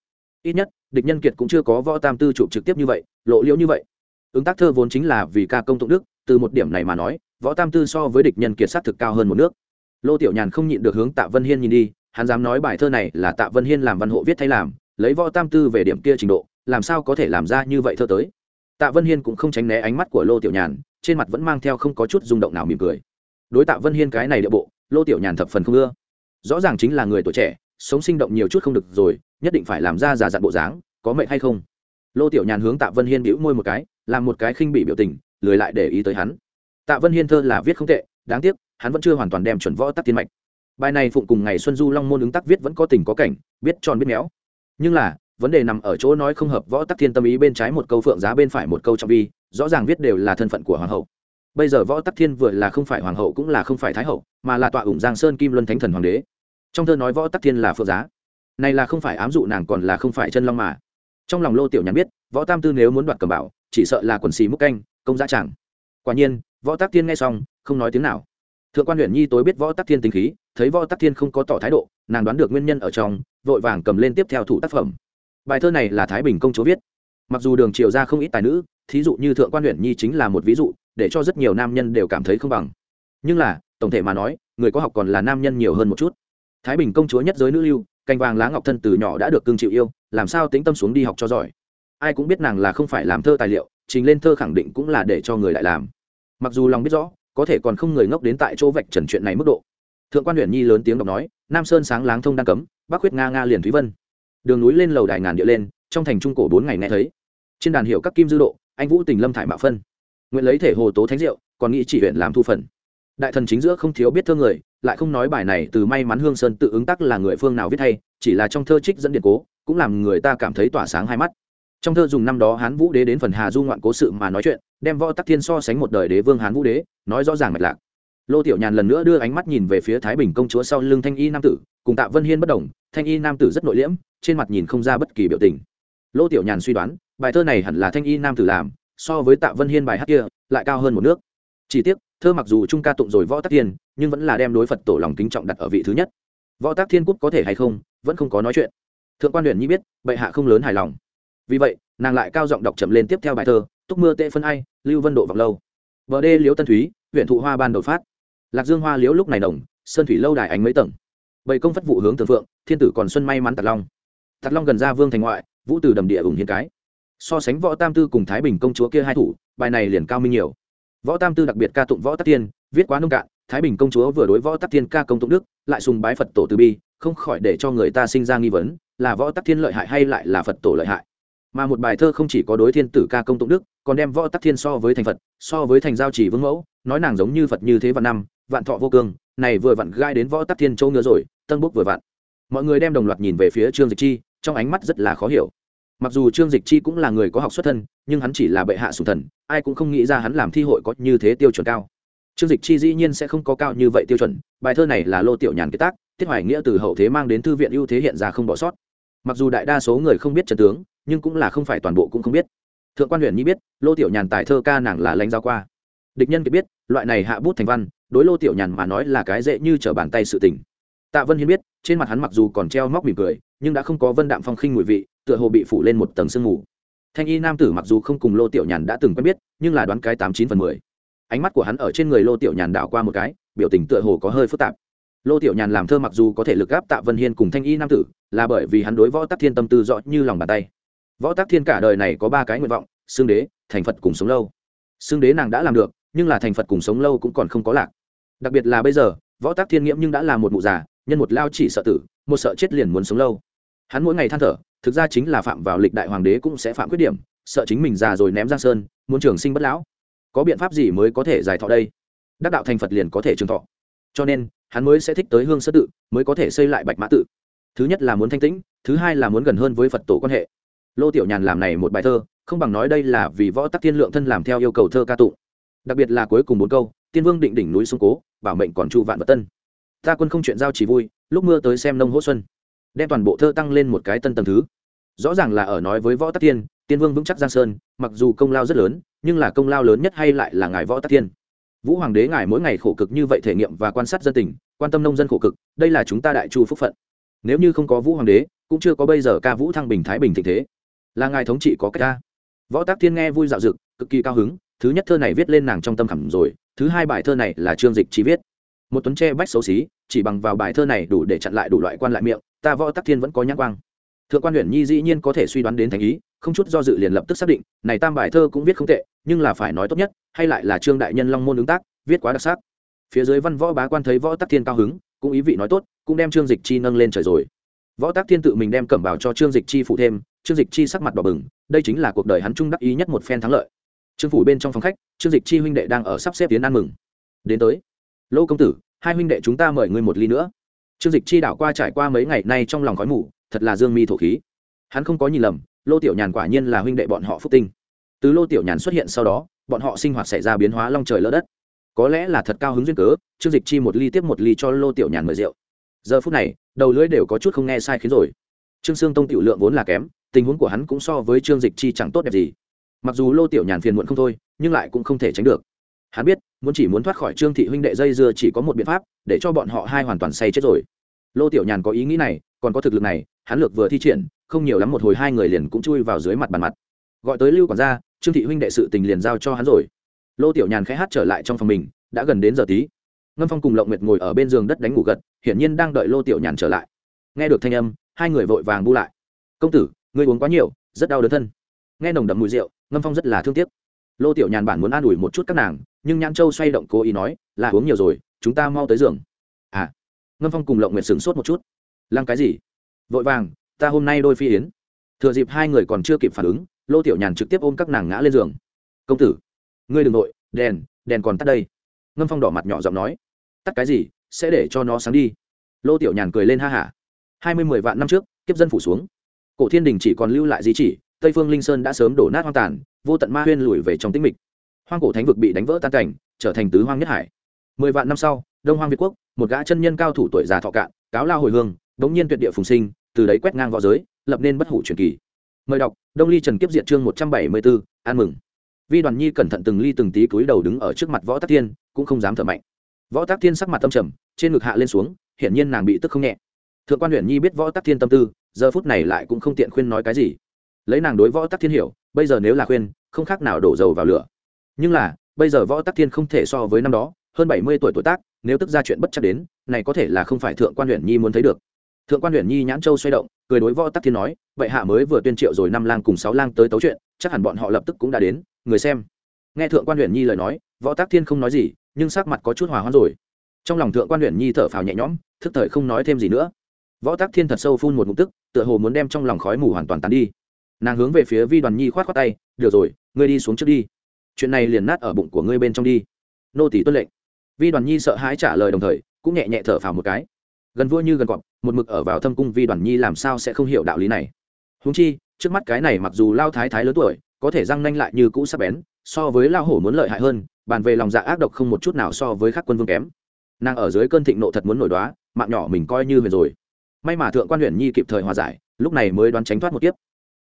Ít nhất, địch nhân kiệt cũng chưa có võ tam tư chụp trực tiếp như vậy, lộ liễu như vậy. Ứng tác thơ vốn chính là vì ca công tụng đức, từ một điểm này mà nói, võ tam tư so với địch nhân kiệt s á t thực cao hơn một nước. Lô tiểu nhàn không nhịn được hướng tạ vân hiên nhìn đi, hắn dám nói bài thơ này là tạ vân hiên làm văn hộ viết thay làm, lấy võ tam tư về điểm kia trình độ, làm sao có thể làm ra như vậy thơ tới? Tạ vân hiên cũng không tránh né ánh mắt của lô tiểu nhàn, trên mặt vẫn mang theo không có chút rung động nào mỉm cười. Đối tạ vân hiên cái này địa bộ, lô tiểu nhàn thập phần không ưa. Rõ ràng chính là người tuổi trẻ sống sinh động nhiều chút không được rồi, nhất định phải làm ra giả dặn bộ dáng, có mệnh hay không? Lô tiểu nhàn hướng tạ vân hiên bĩu môi một cái, làm một cái khinh bị biểu tình, lười lại để ý tới hắn. Tạ vân hiên thơ là viết không tệ, đáng tiếc, hắn vẫn chưa hoàn toàn đem chuẩn võ tắc tiên mạch. Bài này phụng cùng ngày xuân du long môn ứng tắc viết vẫn có tình có cảnh, biết tròn biết méo. Nhưng là, vấn đề nằm ở chỗ nói không hợp võ tắc thiên tâm ý bên trái một câu phượng giá bên phải một câu trọng vi, rõ ràng viết đều là thân phận của hoàng hậu. Bây giờ võ tắc thiên vừa là không phải hoàng hậu cũng là không phải thái hậu, mà là tọa ủng giang sơn kim luân thánh thần hoàng đế trong thơ nói võ tắc thiên là phượng giá. Này là không phải ám dụ nàng còn là không phải chân long mà. Trong lòng lô tiểu nhàn biết, võ tam tư nếu muốn đoạt cầm bảo, chỉ sợ là quần xì múc canh, công giá chẳng. Quả nhiên, võ tắc thiên nghe xong, không nói tiếng nào. Thượng quan huyện nhi tối biết võ tắc thiên tính khí, thấy võ tắc thiên không có tỏ thái độ, nàng đoán được nguyên nhân ở trong, vội vàng cầm lên tiếp theo thủ tác phẩm. Bài thơ này là thái bình công chúa viết. Mặc dù đường triều ra không ít tài nữ, thí dụ như thượng quan huyện nhi chính là một ví dụ, để cho rất nhiều nam nhân đều cảm thấy không bằng. Nhưng là, tổng thể mà nói, người có học còn là nam nhân nhiều hơn một chút thái bình công chúa nhất giới nữ lưu, cành vàng lá ngọc thân từ nhỏ đã được cưng chịu yêu, làm sao tính tâm xuống đi học cho giỏi? Ai cũng biết nàng là không phải làm thơ tài liệu, trình lên thơ khẳng định cũng là để cho người lại làm. Mặc dù lòng biết rõ, có thể còn không người ngốc đến tại chỗ vạch trần chuyện này mức độ. Thượng quan huyện nhi lớn tiếng đọc nói, nam sơn sáng láng thông đang cấm, bắc huyết nga nga liền thúy vân. Đường núi lên lầu đài ngàn địa lên, trong thành trung cổ bốn ngày nghe thấy. Trên đàn hiệu các kim dư độ, anh vũ tình lâm thải mạo phân. Nguyện lấy thể hồ tố thánh diệu, còn nghĩ chỉ huyện làm thu phần. Đại thần chính giữa không thiếu biết thơ người lại không nói bài này từ may mắn hương sơn tự ứng tác là người phương nào viết hay, chỉ là trong thơ trích dẫn điện cố, cũng làm người ta cảm thấy tỏa sáng hai mắt. Trong thơ dùng năm đó hán vũ đế đến phần hà du ngoạn cố sự mà nói chuyện, đem võ tắc thiên so sánh một đời đế vương hán vũ đế, nói rõ ràng mạch lạc. Lô tiểu nhàn lần nữa đưa ánh mắt nhìn về phía thái bình công chúa sau lưng thanh y nam tử, cùng tạ vân hiên bất đồng, thanh y nam tử rất nội liễm, trên mặt nhìn không ra bất kỳ biểu tình. Lô tiểu nhàn suy đoán, bài thơ này hẳn là thanh y nam tử làm, so với tạ vân hiên bài hát kia, lại cao hơn một nước. Chỉ tiếc, thơ mặc dù trung ca tụng rồi võ tắc thiên nhưng vẫn là đem đối phật tổ lòng kính trọng đặt ở vị thứ nhất. Võ tác thiên cúc có thể hay không, vẫn không có nói chuyện. Thượng quan huyện nhi biết, bệ hạ không lớn hài lòng. Vì vậy, nàng lại cao giọng đọc chậm lên tiếp theo bài thơ, túc mưa tệ phân ai, lưu vân độ vọng lâu. Bờ đê liếu tân thúy huyện thụ hoa ban đột phát. Lạc dương hoa liếu lúc này đồng sơn thủy lâu đài ánh mấy tầng. Bầy công phất vụ hướng tường phượng, thiên tử còn xuân may mắn tạc long. Tạc long gần ra vương thành ngoại, vũ từ đầm địa ủng hiến cái. So sánh võ tam tư cùng thái bình công chúa kia hai thủ, bài này liền cao minh nhiều. Võ tam tư đặc biệt ca tụng võ tắc tiên, viết quá nông cạn thái bình công chúa vừa đối võ tắc Thiên ca công tụng đức, lại sùng bái phật tổ từ bi, không khỏi để cho người ta sinh ra nghi vấn, là võ tắc thiên lợi hại hay lại là phật tổ lợi hại. Mà một bài thơ không chỉ có đối thiên tử ca công tụng đức, còn đem võ tắc thiên so với thành phật, so với thành giao chỉ vương mẫu, nói nàng giống như phật như thế vạn năm, vạn thọ vô cương, này vừa vặn gai đến võ tắc thiên châu ngứa rồi, tân bốc vừa vặn. Mọi người đem đồng loạt nhìn về phía trương dịch chi, trong ánh mắt rất là khó hiểu. Mặc dù trương dịch chi cũng là người có học xuất thân, nhưng hắn chỉ là bệ hạ sùng thần, ai cũng không nghĩ ra hắn làm thi hội có như thế tiêu chuẩn cao trương dịch chi dĩ nhiên sẽ không có cao như vậy tiêu chuẩn, bài thơ này là lô tiểu nhàn kế tác, tiết hoài nghĩa từ hậu thế mang đến thư viện ưu thế hiện ra không bỏ sót. Mặc dù đại đa số người không biết trần tướng, nhưng cũng là không phải toàn bộ cũng không biết. Thượng quan huyện nhi biết, lô tiểu nhàn tài thơ ca nàng là lãnh giao qua. Địch nhân biết, loại này hạ bút thành văn, đối lô tiểu nhàn mà nói là cái dễ như trở bàn tay sự tình. Tạ vân hiên biết, trên mặt hắn mặc dù còn treo móc mỉm cười, nhưng đã không có vân đạm phong khinh mùi vị, tựa hồ bị phủ lên một tầng sương mù. Thanh y nam tử mặc dù không cùng lô tiểu nhàn đã từng quen biết, nhưng là đoán cái tám chín phần mười ánh mắt của hắn ở trên người lô tiểu nhàn đảo qua một cái, biểu tình tựa hồ có hơi phức tạp. Lô tiểu nhàn làm thơ mặc dù có thể lực gáp tạ vân hiên cùng thanh y nam tử, là bởi vì hắn đối võ tắc thiên tâm tư rõ như lòng bàn tay. Võ tắc thiên cả đời này có ba cái nguyện vọng, xương đế, thành phật cùng sống lâu. Xương đế nàng đã làm được, nhưng là thành phật cùng sống lâu cũng còn không có lạc. Đặc biệt là bây giờ, võ tắc thiên nghiễm nhưng đã là một mụ già, nhân một lao chỉ sợ tử, một sợ chết liền muốn sống lâu. Hắn mỗi ngày than thở, thực ra chính là phạm vào lịch đại hoàng đế cũng sẽ phạm khuyết điểm, sợ chính mình già rồi ném giang sơn, muốn trường sinh bất lão có biện pháp gì mới có thể giải thọ đây? Đắc đạo thành phật liền có thể trường thọ. Cho nên, hắn mới sẽ thích tới hương sơ tự, mới có thể xây lại bạch mã tự. Thứ nhất là muốn thanh tĩnh, thứ hai là muốn gần hơn với phật tổ quan hệ. Lô tiểu nhàn làm này một bài thơ, không bằng nói đây là vì võ tắc tiên lượng thân làm theo yêu cầu thơ ca tụng. Đặc biệt là cuối cùng bốn câu, tiên vương định đỉnh núi sông cố, bảo mệnh còn chu vạn vật tân. Ta quân không chuyện giao chỉ vui, lúc mưa tới xem nông hỗ xuân. Đem toàn bộ thơ tăng lên một cái tân tầng thứ. Rõ ràng là ở nói với võ tắc tiên tiên vương vững chắc giang sơn, mặc dù công lao rất lớn nhưng là công lao lớn nhất hay lại là ngài võ tắc thiên. Vũ hoàng đế ngài mỗi ngày khổ cực như vậy thể nghiệm và quan sát dân tình, quan tâm nông dân khổ cực, đây là chúng ta đại chu phúc phận. Nếu như không có vũ hoàng đế, cũng chưa có bây giờ ca vũ thăng bình thái bình thịnh thế. Là ngài thống trị có cách ca võ tác thiên nghe vui dạo dực, cực kỳ cao hứng, thứ nhất thơ này viết lên nàng trong tâm khảm rồi, thứ hai bài thơ này là trương dịch chi viết. Một tuấn tre bách xấu xí, chỉ bằng vào bài thơ này đủ để chặn lại đủ loại quan lại miệng, ta võ tắc thiên vẫn có nhãn quang. Thượng quan huyện nhi dĩ nhiên có thể suy đoán đến thành ý không chút do dự liền lập tức xác định, này tam bài thơ cũng viết không tệ, nhưng là phải nói tốt nhất, hay lại là trương đại nhân long môn ứng tác, viết quá đặc sắc. Phía dưới văn võ bá quan thấy võ tắc thiên cao hứng, cũng ý vị nói tốt, cũng đem trương dịch chi nâng lên trời rồi. Võ tắc thiên tự mình đem cẩm bảo cho trương dịch chi phụ thêm, trương dịch chi sắc mặt đỏ bừng, đây chính là cuộc đời hắn trung đắc ý nhất một phen thắng lợi. Trương phủ bên trong phòng khách, trương dịch chi huynh đệ đang ở sắp xếp tiến ăn mừng. Đến tới. Lô công tử, hai huynh đệ chúng ta mời ngươi một ly nữa. Trương dịch chi đảo qua trải qua mấy ngày nay trong lòng khói mù, thật là dương mi thổ khí. Hắn không có nhìn lầm lô tiểu nhàn quả nhiên là huynh đệ bọn họ phúc tinh. Từ lô tiểu nhàn xuất hiện sau đó, bọn họ sinh hoạt xảy ra biến hóa long trời lỡ đất. Có lẽ là thật cao hứng duyên cớ, trương dịch chi một ly tiếp một ly cho lô tiểu nhàn mời rượu. Giờ phút này, đầu lưỡi đều có chút không nghe sai khiến rồi. Trương sương tông tiểu lượng vốn là kém, tình huống của hắn cũng so với trương dịch chi chẳng tốt đẹp gì. Mặc dù lô tiểu nhàn phiền muộn không thôi, nhưng lại cũng không thể tránh được. Hắn biết, muốn chỉ muốn thoát khỏi trương thị huynh đệ dây dưa chỉ có một biện pháp, để cho bọn họ hai hoàn toàn say chết rồi. Lô tiểu nhàn có ý nghĩ này, còn có thực lực này, hắn lược vừa thi triển không nhiều lắm một hồi hai người liền cũng chui vào dưới mặt bàn mặt. Gọi tới lưu quản gia, trương thị huynh đệ sự tình liền giao cho hắn rồi. Lô tiểu nhàn khẽ hát trở lại trong phòng mình, đã gần đến giờ tí. Ngâm phong cùng lộng nguyệt ngồi ở bên giường đất đánh ngủ gật, hiển nhiên đang đợi lô tiểu nhàn trở lại. Nghe được thanh âm, hai người vội vàng bu lại. Công tử, ngươi uống quá nhiều, rất đau đớn thân. Nghe nồng đậm mùi rượu, ngâm phong rất là thương tiếc. Lô tiểu nhàn bản muốn an ủi một chút các nàng, nhưng nhãn châu xoay động cố ý nói, là uống nhiều rồi, chúng ta mau tới giường. À. Ngâm phong cùng lộng nguyệt sửng sốt một chút. Lăng cái gì? Vội vàng ta hôm nay đôi phi yến. Thừa dịp hai người còn chưa kịp phản ứng, lô tiểu nhàn trực tiếp ôm các nàng ngã lên giường. Công tử, ngươi đ ừ n g nội, đèn đèn còn tắt đây. Ngâm phong đỏ mặt nhỏ giọng nói. Tắt cái gì, sẽ để cho nó sáng đi. Lô tiểu nhàn cười lên ha hả. Hai mươi mười vạn năm trước, kiếp dân phủ xuống. Cổ thiên đình chỉ còn lưu lại di chỉ, tây phương linh sơn đã sớm đổ nát hoang tàn, vô tận ma huyên lùi về trong tĩnh mịch. Hoang cổ thánh vực bị đánh vỡ tan cảnh, trở thành tứ hoang nhất hải. Mười vạn năm sau, đông hoang việt quốc, một gã chân nhân cao thủ tuổi già thọ cạn, cáo lao hồi hương bỗng nhiên tuyệt địa phùng sinh từ đấy quét ngang võ giới, lập nên bất hủ truyền kỳ. Mời đọc, đông ly trần kiếp diện chương một trăm bảy mươi bốn an mừng. Vi đoàn nhi cẩn thận từng ly từng tí cúi đầu đứng ở trước mặt võ tắc thiên, cũng không dám thở mạnh. Võ tắc thiên sắc mặt tâm trầm, trên ngực hạ lên xuống, hiển nhiên nàng bị tức không nhẹ. Thượng quan huyện nhi biết võ tắc thiên tâm tư, giờ phút này lại cũng không tiện khuyên nói cái gì. Lấy nàng đối võ tắc thiên hiểu, bây giờ nếu là khuyên, không khác nào đổ dầu vào lửa. Nhưng là, bây giờ võ tắc thiên không thể so với năm đó, hơn bảy mươi tuổi tuổi tác, nếu tức ra chuyện bất chắc đến, này có thể là không phải thượng quan huyện nhi muốn thấy được thượng quan huyện nhi nhãn châu xoay động, cười đối võ tắc thiên nói, vậy hạ mới vừa tuyên triệu rồi năm lang cùng sáu lang tới tấu chuyện, chắc hẳn bọn họ lập tức cũng đã đến, người xem. Nghe thượng quan huyện nhi lời nói, võ tắc thiên không nói gì, nhưng sắc mặt có chút hòa hoãn rồi. Trong lòng thượng quan huyện nhi thở phào nhẹ nhõm, thức thời không nói thêm gì nữa. Võ tắc thiên thật sâu phun một ngụm tức, tựa hồ muốn đem trong lòng khói mù hoàn toàn tàn đi. Nàng hướng về phía vi đoàn nhi khoát khoát tay, được rồi, ngươi đi xuống trước đi. Chuyện này liền nát ở bụng của ngươi bên trong đi. Nô tỷ tuân lệnh. Vi đoàn nhi sợ hãi trả lời đồng thời, cũng nhẹ nhẹ thở phào một cái gần vua như gần cọp, một mực ở vào thâm cung vi đoàn nhi làm sao sẽ không hiểu đạo lý này. Húng chi, trước mắt cái này mặc dù lao thái thái lớn tuổi, có thể răng nanh lại như cũ sắp bén, so với lao hổ muốn lợi hại hơn, bàn về lòng dạ ác độc không một chút nào so với các quân vương kém. Nàng ở dưới cơn thịnh nộ thật muốn nổi đoá, mạng nhỏ mình coi như huyền rồi. May mà thượng quan huyện nhi kịp thời hòa giải, lúc này mới đoán tránh thoát một kiếp.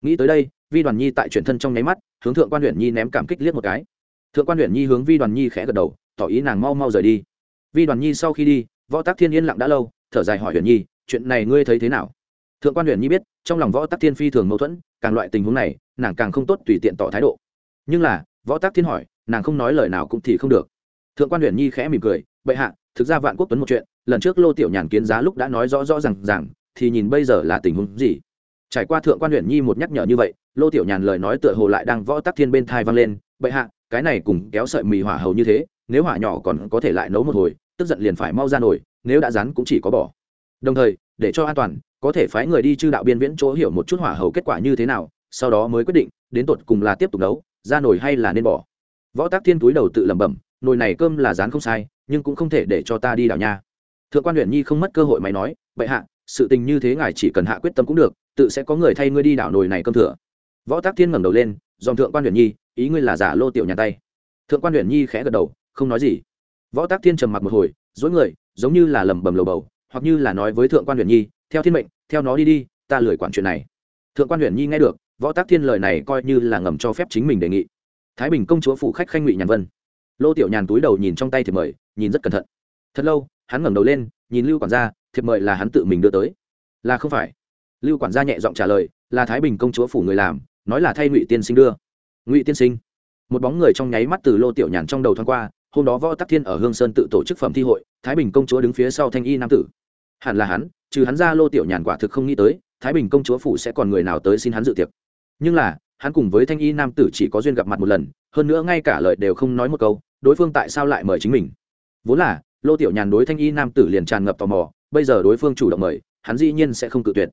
Nghĩ tới đây, vi đoàn nhi tại chuyển thân trong nháy mắt, hướng thượng quan huyện nhi ném cảm kích liếc một cái. Thượng quan huyện nhi hướng vi đoàn nhi khẽ gật đầu, tỏ ý nàng mau mau rời đi. Vi đoàn nhi sau khi đi, võ tác thiên yên lặng đã lâu thở dài hỏi huyền nhi, chuyện này ngươi thấy thế nào? Thượng quan huyền nhi biết, trong lòng võ tắc thiên phi thường mâu thuẫn, càng loại tình huống này, nàng càng không tốt tùy tiện tỏ thái độ. Nhưng là, võ tắc thiên hỏi, nàng không nói lời nào cũng thì không được. Thượng quan huyền nhi khẽ mỉm cười, bệ hạ, thực ra vạn quốc tuấn một chuyện, lần trước lô tiểu nhàn kiến giá lúc đã nói rõ rõ rằng rằng thì nhìn bây giờ là tình huống gì? Trải qua thượng quan huyện nhi một nhắc nhở như vậy, lô tiểu nhàn lời nói tựa hồ lại đang võ tắc thiên bên thai vang lên, bệ hạ, cái này cùng kéo sợi mì hỏa hầu như thế, nếu hỏa nhỏ còn có thể lại nấu một hồi, tức giận liền phải mau ra nổi nếu đã rán cũng chỉ có bỏ. Đồng thời để cho an toàn có thể phái người đi chư đạo biên viễn chỗ hiểu một chút hỏa hầu kết quả như thế nào sau đó mới quyết định đến tột cùng là tiếp tục đấu, ra nổi hay là nên bỏ. Võ tắc thiên túi đầu tự lẩm bẩm nồi này cơm là rán không sai nhưng cũng không thể để cho ta đi đảo nha. Thượng quan huyện nhi không mất cơ hội mày nói bệ hạ sự tình như thế ngài chỉ cần hạ quyết tâm cũng được tự sẽ có người thay ngươi đi đảo nồi này cơm thừa. Võ tác thiên ngẩng đầu lên dòm thượng quan huyện nhi ý ngươi là giả lô tiểu nhà tay. Thượng quan huyện nhi khẽ gật đầu không nói gì. Võ tác thiên trầm mặc một hồi dối người giống như là lầm bầm lầu bầu, hoặc như là nói với thượng quan huyện nhi, theo thiên mệnh, theo nó đi đi, ta lười quản chuyện này. Thượng quan huyện nhi nghe được, võ tác thiên lời này coi như là ngầm cho phép chính mình đề nghị. Thái bình công chúa phụ khách khanh ngụy nhàn vân. Lô tiểu nhàn túi đầu nhìn trong tay thì mời, nhìn rất cẩn thận. Thật lâu, hắn ngẩng đầu lên, nhìn lưu quản gia, thiệp mời là hắn tự mình đưa tới. Là không phải. Lưu quản gia nhẹ giọng trả lời, là thái bình công chúa phủ người làm, nói là thay ngụy tiên sinh đưa. Ngụy tiên sinh? Một bóng người trong nháy mắt từ lô tiểu nhàn trong đầu thoáng qua hôm đó võ tắc thiên ở hương sơn tự tổ chức phẩm thi hội, thái bình công chúa đứng phía sau thanh y nam tử. Hẳn là hắn, trừ hắn ra lô tiểu nhàn quả thực không nghĩ tới, thái bình công chúa phủ sẽ còn người nào tới xin hắn dự tiệc. Nhưng là, hắn cùng với thanh y nam tử chỉ có duyên gặp mặt một lần, hơn nữa ngay cả lời đều không nói một câu, đối phương tại sao lại mời chính mình? Vốn là, lô tiểu nhàn đối thanh y nam tử liền tràn ngập tò mò, bây giờ đối phương chủ động mời, hắn dĩ nhiên sẽ không cự tuyệt.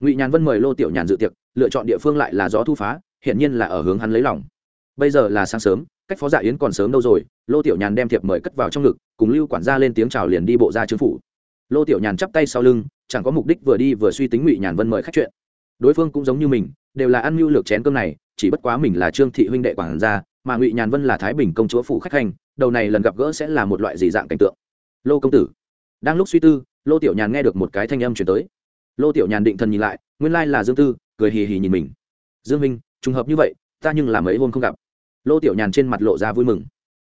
Ngụy nhàn vân mời lô tiểu nhàn dự tiệc, lựa chọn địa phương lại là gió thu phá hiện nhiên là ở hướng hắn lấy lòng bây giờ là sáng sớm, cách phó dạ yến còn sớm đâu rồi, lô tiểu nhàn đem thiệp mời cất vào trong ngực, cùng lưu quản gia lên tiếng chào liền đi bộ ra trương phủ. Lô tiểu nhàn chắp tay sau lưng, chẳng có mục đích vừa đi vừa suy tính ngụy nhàn vân mời khách chuyện. Đối phương cũng giống như mình, đều là ăn mưu lược chén cơm này, chỉ bất quá mình là trương thị huynh đệ quản gia, mà ngụy nhàn vân là thái bình công chúa phủ khách hành, đầu này lần gặp gỡ sẽ là một loại gì dạng cảnh tượng. Lô công tử. Đang lúc suy tư, lô tiểu nhàn nghe được một cái thanh âm chuyển tới. Lô tiểu nhàn định thần nhìn lại, nguyên lai là dương tư, cười hì hì nhìn mình. Dương minh trùng hợp như vậy, ta nhưng là mấy hôm không gặp lô tiểu nhàn trên mặt lộ ra vui mừng.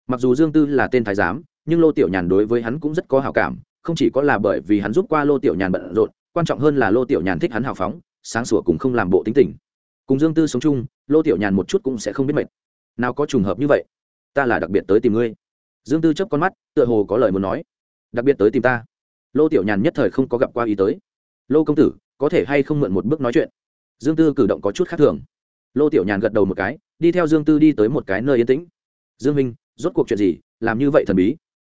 Mặc dù dương tư là tên thái giám, nhưng lô tiểu nhàn đối với hắn cũng rất có hào cảm, không chỉ có là bởi vì hắn giúp qua lô tiểu nhàn bận rộn, quan trọng hơn là lô tiểu nhàn thích hắn hào phóng, sáng sủa cùng không làm bộ tính tình. Cùng dương tư sống chung, lô tiểu nhàn một chút cũng sẽ không biết mệt. Nào có trùng hợp như vậy, ta là đặc biệt tới tìm ngươi. Dương tư chấp con mắt, tựa hồ có lời muốn nói. Đặc biệt tới tìm ta. Lô tiểu nhàn nhất thời không có gặp qua ý tới. Lô công tử, có thể hay không mượn một bước nói chuyện? Dương tư cử động có chút khác thường. Lô tiểu nhàn gật đầu một cái đi theo dương tư đi tới một cái nơi yên tĩnh. Dương minh rốt cuộc chuyện gì? Làm như vậy thần bí?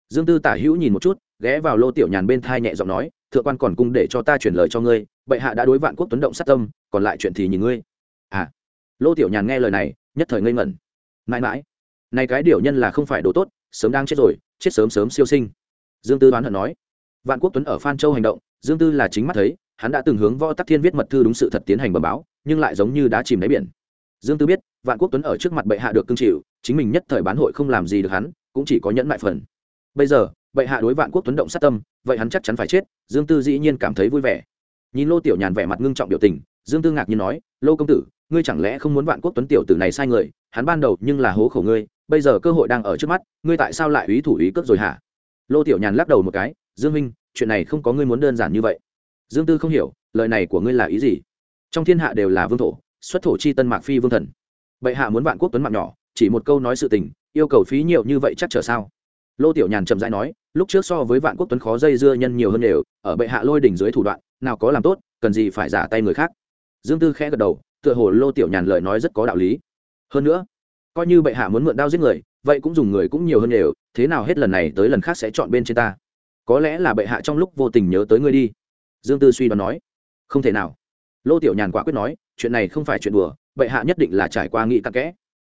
Dương tư tả hữu nhìn một chút, ghé vào lô tiểu nhàn bên thai nhẹ giọng nói, thượng quan còn cung để cho ta chuyển lời cho ngươi, bệ hạ đã đối vạn quốc tuấn động sát tâm, còn lại chuyện thì nhìn ngươi. À. Lô tiểu nhàn nghe lời này, nhất thời ngây ngẩn. Mãi mãi, này cái điều nhân là không phải đồ tốt, sớm đang chết rồi, chết sớm sớm siêu sinh. Dương tư đoán hận nói. Vạn quốc tuấn ở phan châu hành động, dương tư là chính mắt thấy, hắn đã từng hướng võ tắc thiên viết mật thư đúng sự thật tiến hành bẩm báo, nhưng lại giống như đã chìm đáy biển dương tư biết, vạn quốc tuấn ở trước mặt bệ hạ được cương chịu chính mình nhất thời bán hội không làm gì được hắn, cũng chỉ có nhẫn mại phần. Bây giờ, bệ hạ đối vạn quốc tuấn động sát tâm, vậy hắn chắc chắn phải chết, dương tư dĩ nhiên cảm thấy vui vẻ. Nhìn lô tiểu nhàn vẻ mặt ngưng trọng biểu tình, dương tư ngạc nhiên nói, lô công tử, ngươi chẳng lẽ không muốn vạn quốc tuấn tiểu tử này sai người, hắn ban đầu nhưng là hố khổ ngươi, bây giờ cơ hội đang ở trước mắt, ngươi tại sao lại ý thủ ý cướp rồi hả? Lô tiểu nhàn lắc đầu một cái, dương minh chuyện này không có ngươi muốn đơn giản như vậy. Dương tư không hiểu, lời này của ngươi là ý gì? Trong thiên hạ đều là vương thổ xuất thổ chi tân mạc phi vương thần. Bệ hạ muốn vạn quốc tuấn mạng nhỏ, chỉ một câu nói sự tình, yêu cầu phí nhiều như vậy chắc chờ sao? Lô tiểu nhàn chậm rãi nói, lúc trước so với vạn quốc tuấn khó dây dưa nhân nhiều hơn đều, ở bệ hạ lôi đỉnh dưới thủ đoạn, nào có làm tốt, cần gì phải giả tay người khác. Dương tư khẽ gật đầu, tựa hồ lô tiểu nhàn lời nói rất có đạo lý. Hơn nữa, coi như bệ hạ muốn mượn đao giết người, vậy cũng dùng người cũng nhiều hơn đều, thế nào hết lần này tới lần khác sẽ chọn bên trên ta? Có lẽ là bệ hạ trong lúc vô tình nhớ tới ngươi đi. Dương tư suy đoán nói, không thể nào. Lô tiểu nhàn quả quyết nói chuyện này không phải chuyện đùa, bệ hạ nhất định là trải qua nghị cặn kẽ.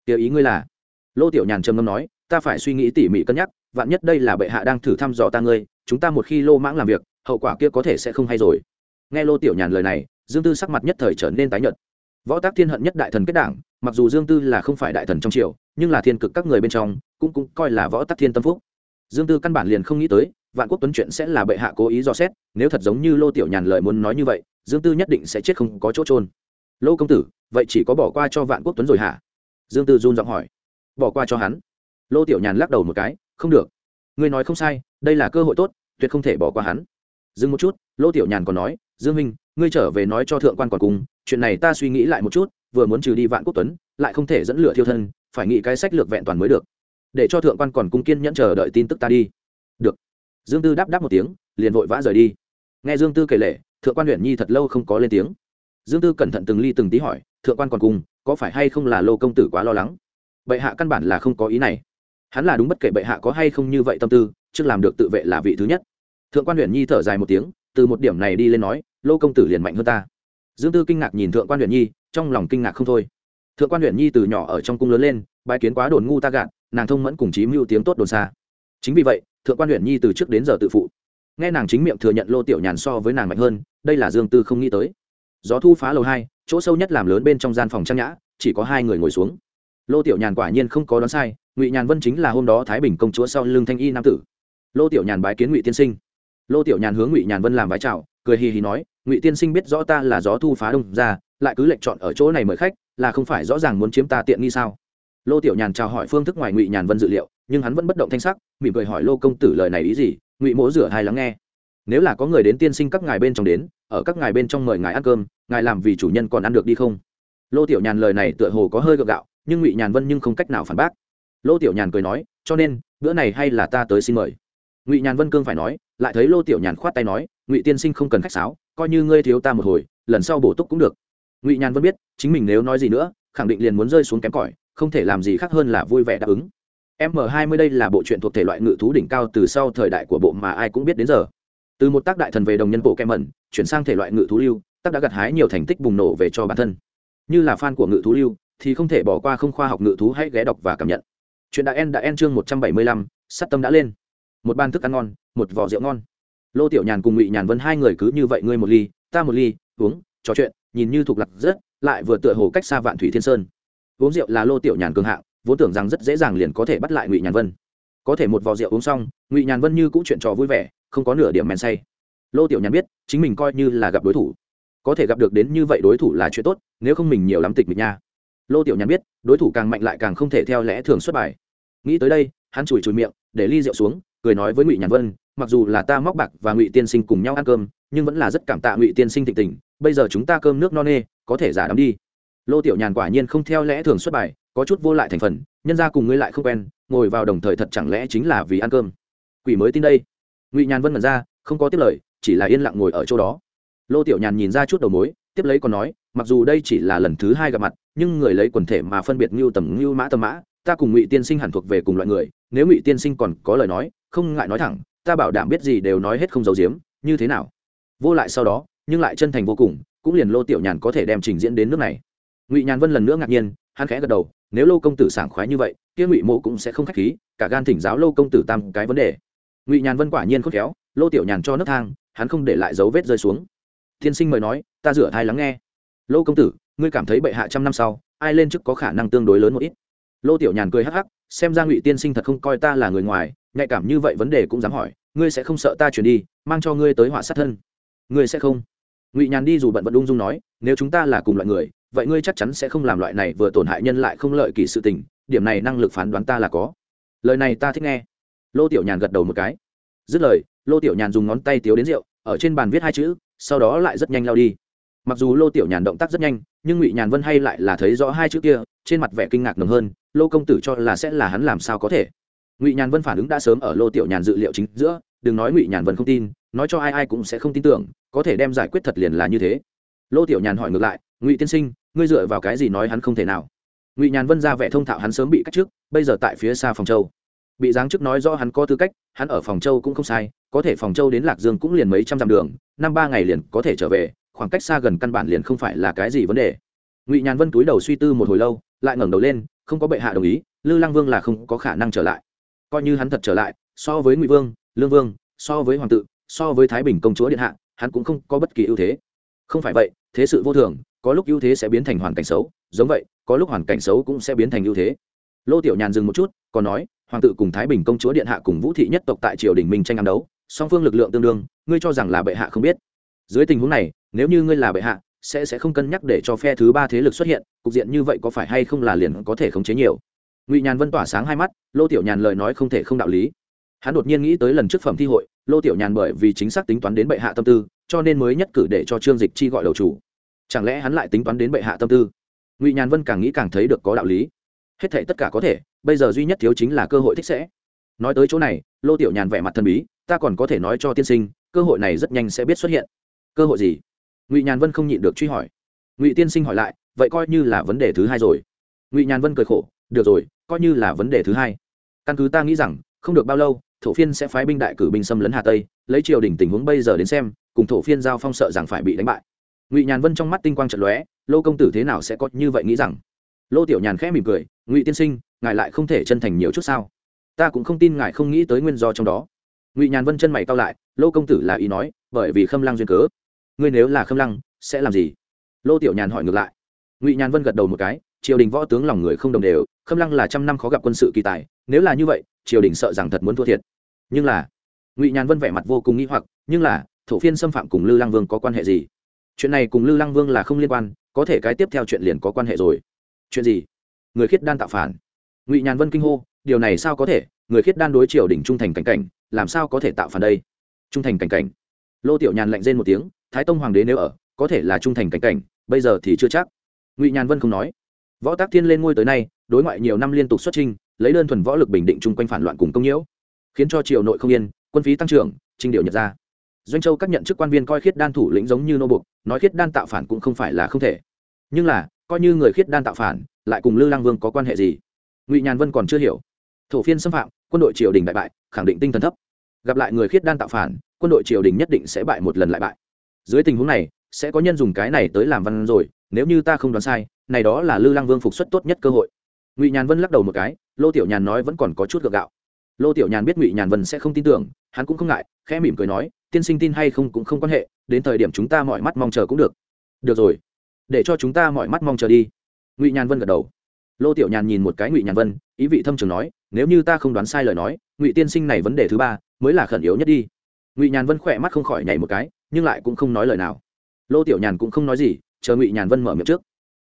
Tiêu ý ngươi là? Lô tiểu nhàn trầm ngâm nói, ta phải suy nghĩ tỉ mỉ cân nhắc, vạn nhất đây là bệ hạ đang thử thăm dò ta ngươi, chúng ta một khi lô mãng làm việc, hậu quả kia có thể sẽ không hay rồi. Nghe lô tiểu nhàn lời này, dương tư sắc mặt nhất thời trở nên tái nhợt. Võ tác thiên hận nhất đại thần kết đảng, mặc dù dương tư là không phải đại thần trong triều, nhưng là thiên cực các người bên trong, cũng cũng coi là võ tác thiên tâm phúc. Dương tư căn bản liền không nghĩ tới, vạn quốc tuấn chuyện sẽ là bệ hạ cố ý dò xét, nếu thật giống như lô tiểu nhàn lời muốn nói như vậy, dương tư nhất định sẽ chết không có chỗ trôn lô công tử, vậy chỉ có bỏ qua cho vạn quốc tuấn rồi hả? Dương tư run giọng hỏi. Bỏ qua cho hắn. Lô tiểu nhàn lắc đầu một cái, không được. Ngươi nói không sai, đây là cơ hội tốt, tuyệt không thể bỏ qua hắn. Dừng một chút, lô tiểu nhàn còn nói, dương minh, ngươi trở về nói cho thượng quan còn cùng, chuyện này ta suy nghĩ lại một chút, vừa muốn trừ đi vạn quốc tuấn, lại không thể dẫn lửa thiêu thân, phải nghĩ cái sách lược vẹn toàn mới được. Để cho thượng quan còn cung kiên nhẫn chờ đợi tin tức ta đi. Được. Dương tư đáp đáp một tiếng, liền vội vã rời đi. Nghe dương tư kể lệ, thượng quan huyện nhi thật lâu không có lên tiếng dương tư cẩn thận từng ly từng tí hỏi thượng quan còn cùng có phải hay không là lô công tử quá lo lắng? Bệ hạ căn bản là không có ý này. Hắn là đúng bất kể bệ hạ có hay không như vậy tâm tư trước làm được tự vệ là vị thứ nhất. Thượng quan huyện nhi thở dài một tiếng từ một điểm này đi lên nói lô công tử liền mạnh hơn ta. Dương tư kinh ngạc nhìn thượng quan huyện nhi trong lòng kinh ngạc không thôi. Thượng quan huyện nhi từ nhỏ ở trong cung lớn lên bài kiến quá đồn ngu ta gạt, nàng thông mẫn cùng chí mưu tiếng tốt đồn xa. Chính vì vậy thượng quan huyện nhi từ trước đến giờ tự phụ. Nghe nàng chính miệng thừa nhận lô tiểu nhàn so với nàng mạnh hơn đây là dương tư không nghĩ tới gió thu phá lầu hai, chỗ sâu nhất làm lớn bên trong gian phòng trang nhã, chỉ có hai người ngồi xuống. Lô tiểu nhàn quả nhiên không có đoán sai, ngụy nhàn vân chính là hôm đó thái bình công chúa sau lưng thanh y nam tử. Lô tiểu nhàn bái kiến ngụy tiên sinh. Lô tiểu nhàn hướng ngụy nhàn vân làm vái chào, cười hì hì nói, ngụy tiên sinh biết rõ ta là gió thu phá đông ra lại cứ lệnh chọn ở chỗ này mời khách, là không phải rõ ràng muốn chiếm ta tiện nghi sao? Lô tiểu nhàn chào hỏi phương thức ngoài ngụy nhàn vân dự liệu, nhưng hắn vẫn bất động thanh sắc, mỉm cười hỏi lô công tử lời này ý gì, ngụy mỗ rửa hai lắng nghe nếu là có người đến tiên sinh các ngài bên trong đến, ở các ngài bên trong mời ngài ăn cơm, ngài làm vì chủ nhân còn ăn được đi không? Lô tiểu nhàn lời này tựa hồ có hơi gượng gạo, nhưng ngụy nhàn vân nhưng không cách nào phản bác. Lô tiểu nhàn cười nói, cho nên, bữa này hay là ta tới xin mời? Ngụy nhàn vân cương phải nói, lại thấy lô tiểu nhàn khoát tay nói, ngụy tiên sinh không cần khách sáo, coi như ngươi thiếu ta một hồi, lần sau bổ túc cũng được. Ngụy nhàn vân biết, chính mình nếu nói gì nữa, khẳng định liền muốn rơi xuống kém cỏi, không thể làm gì khác hơn là vui vẻ đáp ứng. M 20 đây là bộ truyện thuộc thể loại ngự thú đỉnh cao từ sau thời đại của bộ mà ai cũng biết đến giờ từ một tác đại thần về đồng nhân bộ kem mẩn, chuyển sang thể loại ngự thú lưu, tác đã gặt hái nhiều thành tích bùng nổ về cho bản thân. Như là fan của ngự thú lưu, thì không thể bỏ qua không khoa học ngự thú hãy ghé đọc và cảm nhận. Chuyện đã en đã en chương một trăm bảy mươi lăm, sắt tâm đã lên. Một ban thức ăn ngon, một vỏ rượu ngon. Lô tiểu nhàn cùng ngụy nhàn vân hai người cứ như vậy ngươi một ly, ta một ly, uống, trò chuyện, nhìn như thuộc lạc rất, lại vừa tựa hồ cách xa vạn thủy thiên sơn. Uống rượu là lô tiểu nhàn cường hạng, vốn tưởng rằng rất dễ dàng liền có thể bắt lại ngụy nhàn vân. Có thể một vò rượu uống xong, ngụy nhàn vân như cũng chuyện trò vui vẻ không có nửa điểm men say. Lô tiểu nhàn biết, chính mình coi như là gặp đối thủ. Có thể gặp được đến như vậy đối thủ là chuyện tốt, nếu không mình nhiều lắm tịch mịch nha. Lô tiểu nhàn biết, đối thủ càng mạnh lại càng không thể theo lẽ thường xuất bài. Nghĩ tới đây, hắn chùi chùi miệng, để ly rượu xuống, cười nói với ngụy nhàn vân, mặc dù là ta móc bạc và ngụy tiên sinh cùng nhau ăn cơm, nhưng vẫn là rất cảm tạ ngụy tiên sinh thịnh tình, bây giờ chúng ta cơm nước no nê, có thể giả đắm đi. Lô tiểu nhàn quả nhiên không theo lẽ thường xuất bài, có chút vô lại thành phần, nhân ra cùng ngươi lại không quen, ngồi vào đồng thời thật chẳng lẽ chính là vì ăn cơm. Quỷ mới tin đây ngụy nhàn vân mật ra, không có tiếp lời, chỉ là yên lặng ngồi ở chỗ đó. Lô tiểu nhàn nhìn ra chút đầu mối, tiếp lấy còn nói, mặc dù đây chỉ là lần thứ hai gặp mặt, nhưng người lấy quần thể mà phân biệt ngưu tầm, ngưu mã, tầm mã, ta cùng ngụy tiên sinh hẳn thuộc về cùng loại người, nếu ngụy tiên sinh còn có lời nói, không ngại nói thẳng, ta bảo đảm biết gì đều nói hết không giấu giếm, như thế nào? Vô lại sau đó, nhưng lại chân thành vô cùng, cũng liền lô tiểu nhàn có thể đem trình diễn đến nước này. Ngụy nhàn vân lần nữa ngạc nhiên, hắn khẽ gật đầu, nếu lô công tử sảng khoái như vậy, kia ngụy mộ cũng sẽ không khách khí, cả gan thỉnh giáo lô công tử tam cái vấn đề ngụy nhàn vân quả nhiên khôn khéo, lô tiểu nhàn cho nước thang, hắn không để lại dấu vết rơi xuống. Tiên sinh mời nói, ta rửa thai lắng nghe. Lô công tử, ngươi cảm thấy bệ hạ trăm năm sau, ai lên chức có khả năng tương đối lớn một ít. Lô tiểu nhàn cười hắc hắc, xem ra ngụy tiên sinh thật không coi ta là người ngoài, nhạy cảm như vậy vấn đề cũng dám hỏi, ngươi sẽ không sợ ta chuyển đi, mang cho ngươi tới họa sát thân. Ngươi sẽ không. Ngụy nhàn đi dù bận vẫn ung dung nói, nếu chúng ta là cùng loại người, vậy ngươi chắc chắn sẽ không làm loại này vừa tổn hại nhân lại không lợi kỳ sự tình, điểm này năng lực phán đoán ta là có. Lời này ta thích nghe lô tiểu nhàn gật đầu một cái. Dứt lời, lô tiểu nhàn dùng ngón tay tiếu đến rượu, ở trên bàn viết hai chữ, sau đó lại rất nhanh lao đi. Mặc dù lô tiểu nhàn động tác rất nhanh, nhưng ngụy nhàn vân hay lại là thấy rõ hai chữ kia, trên mặt vẻ kinh ngạc nồng hơn, lô công tử cho là sẽ là hắn làm sao có thể. Ngụy nhàn vân phản ứng đã sớm ở lô tiểu nhàn dự liệu chính giữa, đừng nói ngụy nhàn vân không tin, nói cho ai ai cũng sẽ không tin tưởng, có thể đem giải quyết thật liền là như thế. Lô tiểu nhàn hỏi ngược lại, ngụy tiên sinh, ngươi dựa vào cái gì nói hắn không thể nào? Ngụy nhàn vân ra vẻ thông thạo hắn sớm bị cách trước, bây giờ tại phía xa phòng châu bị giáng chức nói rõ hắn có tư cách, hắn ở phòng châu cũng không sai, có thể phòng châu đến lạc dương cũng liền mấy trăm dặm đường, năm ba ngày liền có thể trở về, khoảng cách xa gần căn bản liền không phải là cái gì vấn đề. Ngụy nhàn vân túi đầu suy tư một hồi lâu, lại ngẩng đầu lên, không có bệ hạ đồng ý, lư lăng vương là không có khả năng trở lại. Coi như hắn thật trở lại, so với ngụy vương, lương vương, so với hoàng tự, so với thái bình công chúa điện hạ, hắn cũng không có bất kỳ ưu thế. Không phải vậy, thế sự vô thường, có lúc ưu thế sẽ biến thành hoàn cảnh xấu, giống vậy, có lúc hoàn cảnh xấu cũng sẽ biến thành ưu thế. Lô tiểu nhàn dừng một chút, còn nói hoàng tự cùng thái bình công chúa điện hạ cùng vũ thị nhất tộc tại triều đình minh tranh ám đấu, song phương lực lượng tương đương, ngươi cho rằng là bệ hạ không biết. Dưới tình huống này, nếu như ngươi là bệ hạ, sẽ sẽ không cân nhắc để cho phe thứ ba thế lực xuất hiện, cục diện như vậy có phải hay không là liền có thể khống chế nhiều? Ngụy nhàn vân tỏa sáng hai mắt, lô tiểu nhàn lời nói không thể không đạo lý. Hắn đột nhiên nghĩ tới lần trước phẩm thi hội, lô tiểu nhàn bởi vì chính xác tính toán đến bệ hạ tâm tư, cho nên mới nhất cử để cho trương dịch chi gọi đầu chủ. Chẳng lẽ hắn lại tính toán đến bệ hạ tâm tư? Ngụy nhàn vân càng nghĩ càng thấy được có đạo lý. Hết thể tất cả có thể bây giờ duy nhất thiếu chính là cơ hội thích sẽ. Nói tới chỗ này, lô tiểu nhàn vẻ mặt thần bí, ta còn có thể nói cho tiên sinh, cơ hội này rất nhanh sẽ biết xuất hiện. Cơ hội gì? Ngụy nhàn vân không nhịn được truy hỏi. Ngụy tiên sinh hỏi lại, vậy coi như là vấn đề thứ hai rồi. Ngụy nhàn vân cười khổ, được rồi, coi như là vấn đề thứ hai. Căn cứ ta nghĩ rằng, không được bao lâu, thổ phiên sẽ phái binh đại cử binh xâm lấn hà tây, lấy triều đình tình huống bây giờ đến xem, cùng thổ phiên giao phong sợ rằng phải bị đánh bại. Ngụy nhàn vân trong mắt tinh quang trận lóe, lô công tử thế nào sẽ có như vậy nghĩ rằng? Lô tiểu nhàn khẽ mỉm cười, ngụy tiên sinh ngài lại không thể chân thành nhiều chút sao? Ta cũng không tin ngài không nghĩ tới nguyên do trong đó. Ngụy nhàn vân chân mày cao lại, lô công tử là ý nói, bởi vì khâm lăng duyên cớ. Ngươi nếu là khâm lăng, sẽ làm gì? Lô tiểu nhàn hỏi ngược lại. Ngụy nhàn vân gật đầu một cái, triều đình võ tướng lòng người không đồng đều, khâm lăng là trăm năm khó gặp quân sự kỳ tài, nếu là như vậy, triều đình sợ rằng thật muốn thua thiệt. Nhưng là, ngụy nhàn vân vẻ mặt vô cùng nghĩ hoặc, nhưng là, thổ phiên xâm phạm cùng lư lăng vương có quan hệ gì? Chuyện này cùng lư lăng vương là không liên quan, có thể cái tiếp theo chuyện liền có quan hệ rồi. Chuyện gì? Người khiết đan tạo phản ngụy nhàn vân kinh hô, điều này sao có thể? Người khiết đan đối triều đỉnh trung thành cảnh cảnh, làm sao có thể tạo phản đây? Trung thành cảnh cảnh. Lô tiểu nhàn lạnh rên một tiếng, thái tông hoàng đế nếu ở, có thể là trung thành cảnh cảnh, bây giờ thì chưa chắc. Ngụy nhàn vân không nói. Võ tác thiên lên ngôi tới nay, đối ngoại nhiều năm liên tục xuất trinh lấy đơn thuần võ lực bình định chung quanh phản loạn cùng công nhiễu, khiến cho triều nội không yên, quân phí tăng trưởng trinh điệu nhật ra. Doanh châu các nhận chức quan viên coi khiết đan thủ lĩnh giống như nô bục, nói khiết đan tạo phản cũng không phải là không thể. Nhưng là, coi như người khiết đan tạo phản, lại cùng lư lang vương có quan hệ gì? Ngụy nhàn vân còn chưa hiểu thổ phiên xâm phạm quân đội triều đình đại bại khẳng định tinh thần thấp gặp lại người khiết đan tạo phản quân đội triều đình nhất định sẽ bại một lần lại bại dưới tình huống này sẽ có nhân dùng cái này tới làm văn rồi nếu như ta không đoán sai này đó là lư lang vương phục xuất tốt nhất cơ hội ngụy nhàn vân lắc đầu một cái lô tiểu nhàn nói vẫn còn có chút gượng gạo lô tiểu nhàn biết ngụy nhàn vân sẽ không tin tưởng hắn cũng không ngại khẽ mỉm cười nói tiên sinh tin hay không cũng không quan hệ đến thời điểm chúng ta mọi mắt mong chờ cũng được được rồi để cho chúng ta mọi mắt mong chờ đi ngụy nhàn vân gật đầu lô tiểu nhàn nhìn một cái ngụy nhàn vân, ý vị thâm trường nói, nếu như ta không đoán sai lời nói, ngụy tiên sinh này vấn đề thứ ba mới là khẩn yếu nhất đi. Ngụy nhàn vân khỏe mắt không khỏi nhảy một cái, nhưng lại cũng không nói lời nào. Lô tiểu nhàn cũng không nói gì, chờ ngụy nhàn vân mở miệng trước.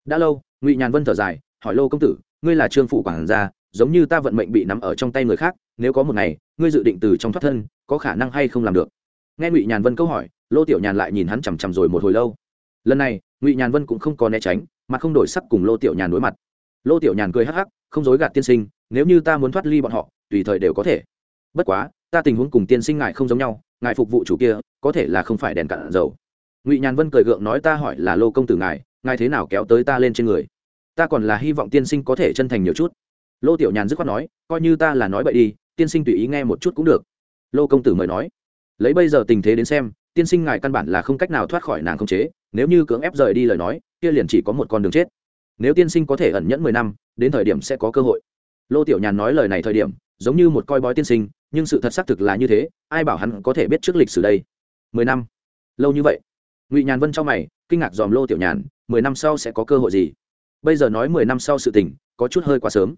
Đã lâu, ngụy nhàn vân thở dài, hỏi lô công tử, ngươi là trương phụ quản gia, giống như ta vận mệnh bị nắm ở trong tay người khác, nếu có một ngày, ngươi dự định từ trong thoát thân, có khả năng hay không làm được? Nghe ngụy nhàn vân câu hỏi, lô tiểu nhàn lại nhìn hắn chằm chằm rồi một hồi lâu. Lần này, ngụy nhàn vân cũng không có né tránh, mà không đổi sắc cùng lô tiểu nhàn đối mặt lô tiểu nhàn cười hắc hắc, không dối gạt tiên sinh, nếu như ta muốn thoát ly bọn họ, tùy thời đều có thể. Bất quá, ta tình huống cùng tiên sinh ngài không giống nhau, ngài phục vụ chủ kia, có thể là không phải đèn cạn dầu. Ngụy nhàn vân cười gượng nói ta hỏi là lô công tử ngài ngài thế nào kéo tới ta lên trên người? Ta còn là hy vọng tiên sinh có thể chân thành nhiều chút. Lô tiểu nhàn dứt khoát nói, coi như ta là nói bậy đi, tiên sinh tùy ý nghe một chút cũng được. Lô công tử mời nói. Lấy bây giờ tình thế đến xem, tiên sinh ngài căn bản là không cách nào thoát khỏi nàng không chế, nếu như cưỡng ép rời đi lời nói, kia liền chỉ có một con đường chết nếu tiên sinh có thể ẩn nhẫn mười năm, đến thời điểm sẽ có cơ hội. Lô tiểu nhàn nói lời này thời điểm, giống như một coi bói tiên sinh, nhưng sự thật xác thực là như thế, ai bảo hắn có thể biết trước lịch sử đây? Mười năm? Lâu như vậy? Ngụy nhàn vân cho mày, kinh ngạc dòm lô tiểu nhàn, mười năm sau sẽ có cơ hội gì? Bây giờ nói mười năm sau sự tình, có chút hơi quá sớm.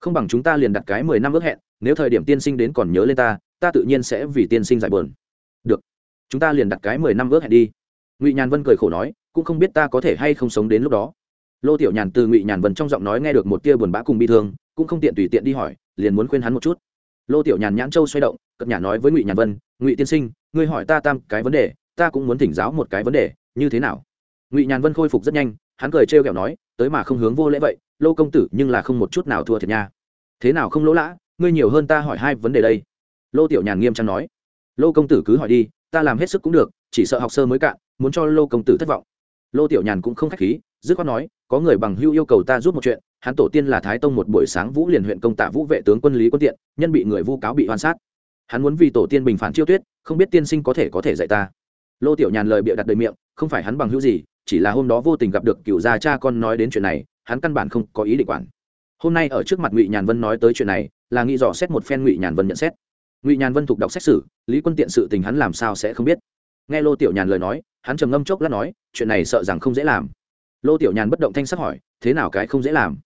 Không bằng chúng ta liền đặt cái mười năm ước hẹn, nếu thời điểm tiên sinh đến còn nhớ lên ta ta tự nhiên sẽ vì tiên sinh giải bờn được. Chúng ta liền đặt cái mười năm ước hẹn đi. Ngụy nhàn vân cười khổ nói, cũng không biết ta có thể hay không sống đến lúc đó lô tiểu nhàn từ ngụy nhàn vân trong giọng nói nghe được một tia buồn bã cùng bi thương, cũng không tiện tùy tiện đi hỏi, liền muốn khuyên hắn một chút. Lô tiểu nhàn nhãn châu xoay động, cất nhà nói với ngụy nhàn vân, ngụy tiên sinh, ngươi hỏi ta tam cái vấn đề, ta cũng muốn thỉnh giáo một cái vấn đề, như thế nào? Ngụy nhàn vân khôi phục rất nhanh, hắn cười trêu kẹo nói, tới mà không hướng vô lễ vậy, lô công tử nhưng là không một chút nào thua thiệt nha. Thế nào không lỗ lã, ngươi nhiều hơn ta hỏi hai vấn đề đây. Lô tiểu nhàn nghiêm trang nói, lô công tử cứ hỏi đi, ta làm hết sức cũng được, chỉ sợ học sơ mới cạn, muốn cho lô công tử thất vọng. Lô tiểu nhàn cũng không k h á c h khí dứt khoát nói, có người bằng hưu yêu cầu ta giúp một chuyện, hắn tổ tiên là thái tông một buổi sáng vũ liền huyện công tạ vũ vệ tướng quân lý quân tiện, nhân bị người vu cáo bị oan sát. Hắn muốn vì tổ tiên bình phản chiêu tuyết, không biết tiên sinh có thể có thể dạy ta. Lô tiểu nhàn lời bịa đặt đầy miệng, không phải hắn bằng hữu gì, chỉ là hôm đó vô tình gặp được cựu gia cha con nói đến chuyện này, hắn căn bản không có ý định quản. Hôm nay ở trước mặt ngụy nhàn vân nói tới chuyện này, là nghĩ dò xét một phen ngụy nhàn vân nhận xét. Ngụy nhàn vân thuộc đọc xét xử lý quân tiện sự tình hắn làm sao sẽ không biết? Nghe lô tiểu nhàn lời nói, hắn trầm ngâm chốc lát nói, chuyện này sợ rằng không dễ làm lô tiểu nhàn bất động thanh sắc hỏi, thế nào cái không dễ làm?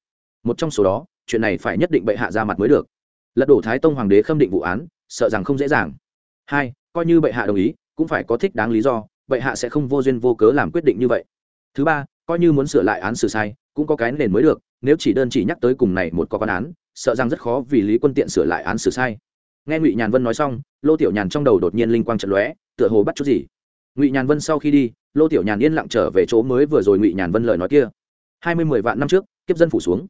Một trong số đó, chuyện này phải nhất định bệ hạ ra mặt mới được. Lật đổ thái tông hoàng đế khâm định vụ án, sợ rằng không dễ dàng. Hai, coi như bệ hạ đồng ý, cũng phải có thích đáng lý do, bệ hạ sẽ không vô duyên vô cớ làm quyết định như vậy. Thứ ba, coi như muốn sửa lại án xử sai, cũng có cái nền mới được, nếu chỉ đơn chỉ nhắc tới cùng này một có con án, sợ rằng rất khó vì lý quân tiện sửa lại án xử sai. Nghe ngụy nhàn vân nói xong, lô tiểu nhàn trong đầu đột nhiên linh quang trận lóe, tựa hồ bắt chút gì. Ngụy nhàn vân sau khi đi lô tiểu nhàn yên lặng trở về chỗ mới vừa rồi ngụy nhàn vân lời nói kia. Hai mươi mười vạn năm trước, kiếp dân phủ xuống.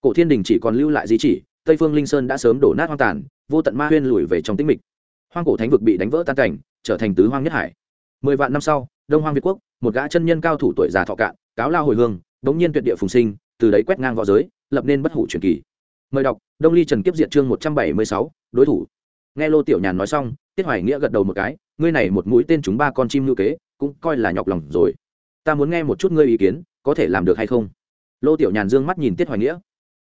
Cổ thiên đình chỉ còn lưu lại di chỉ, tây phương linh sơn đã sớm đổ nát hoang tàn, vô tận ma huyên lùi về trong tĩnh mịch. Hoang cổ thánh vực bị đánh vỡ tan cảnh, trở thành tứ hoang nhất hải. Mười vạn năm sau, đông hoang việt quốc, một gã chân nhân cao thủ tuổi già thọ cạn, cáo lao hồi hương, bỗng nhiên tuyệt địa phùng sinh, từ đấy quét ngang v õ giới, lập nên bất hủ truyền kỳ. Mời đọc, đông ly trần kiếp diệt chương một trăm bảy mươi sáu, đối thủ. Nghe lô tiểu nhàn nói xong, tiết hoài nghĩa gật đầu một cái, ngươi này một mũi tên chúng ba con chim ngữ kế cũng coi là nhọc lòng rồi. Ta muốn nghe một chút ngươi ý kiến, có thể làm được hay không? Lô tiểu nhàn dương mắt nhìn tiết hoài nghĩa.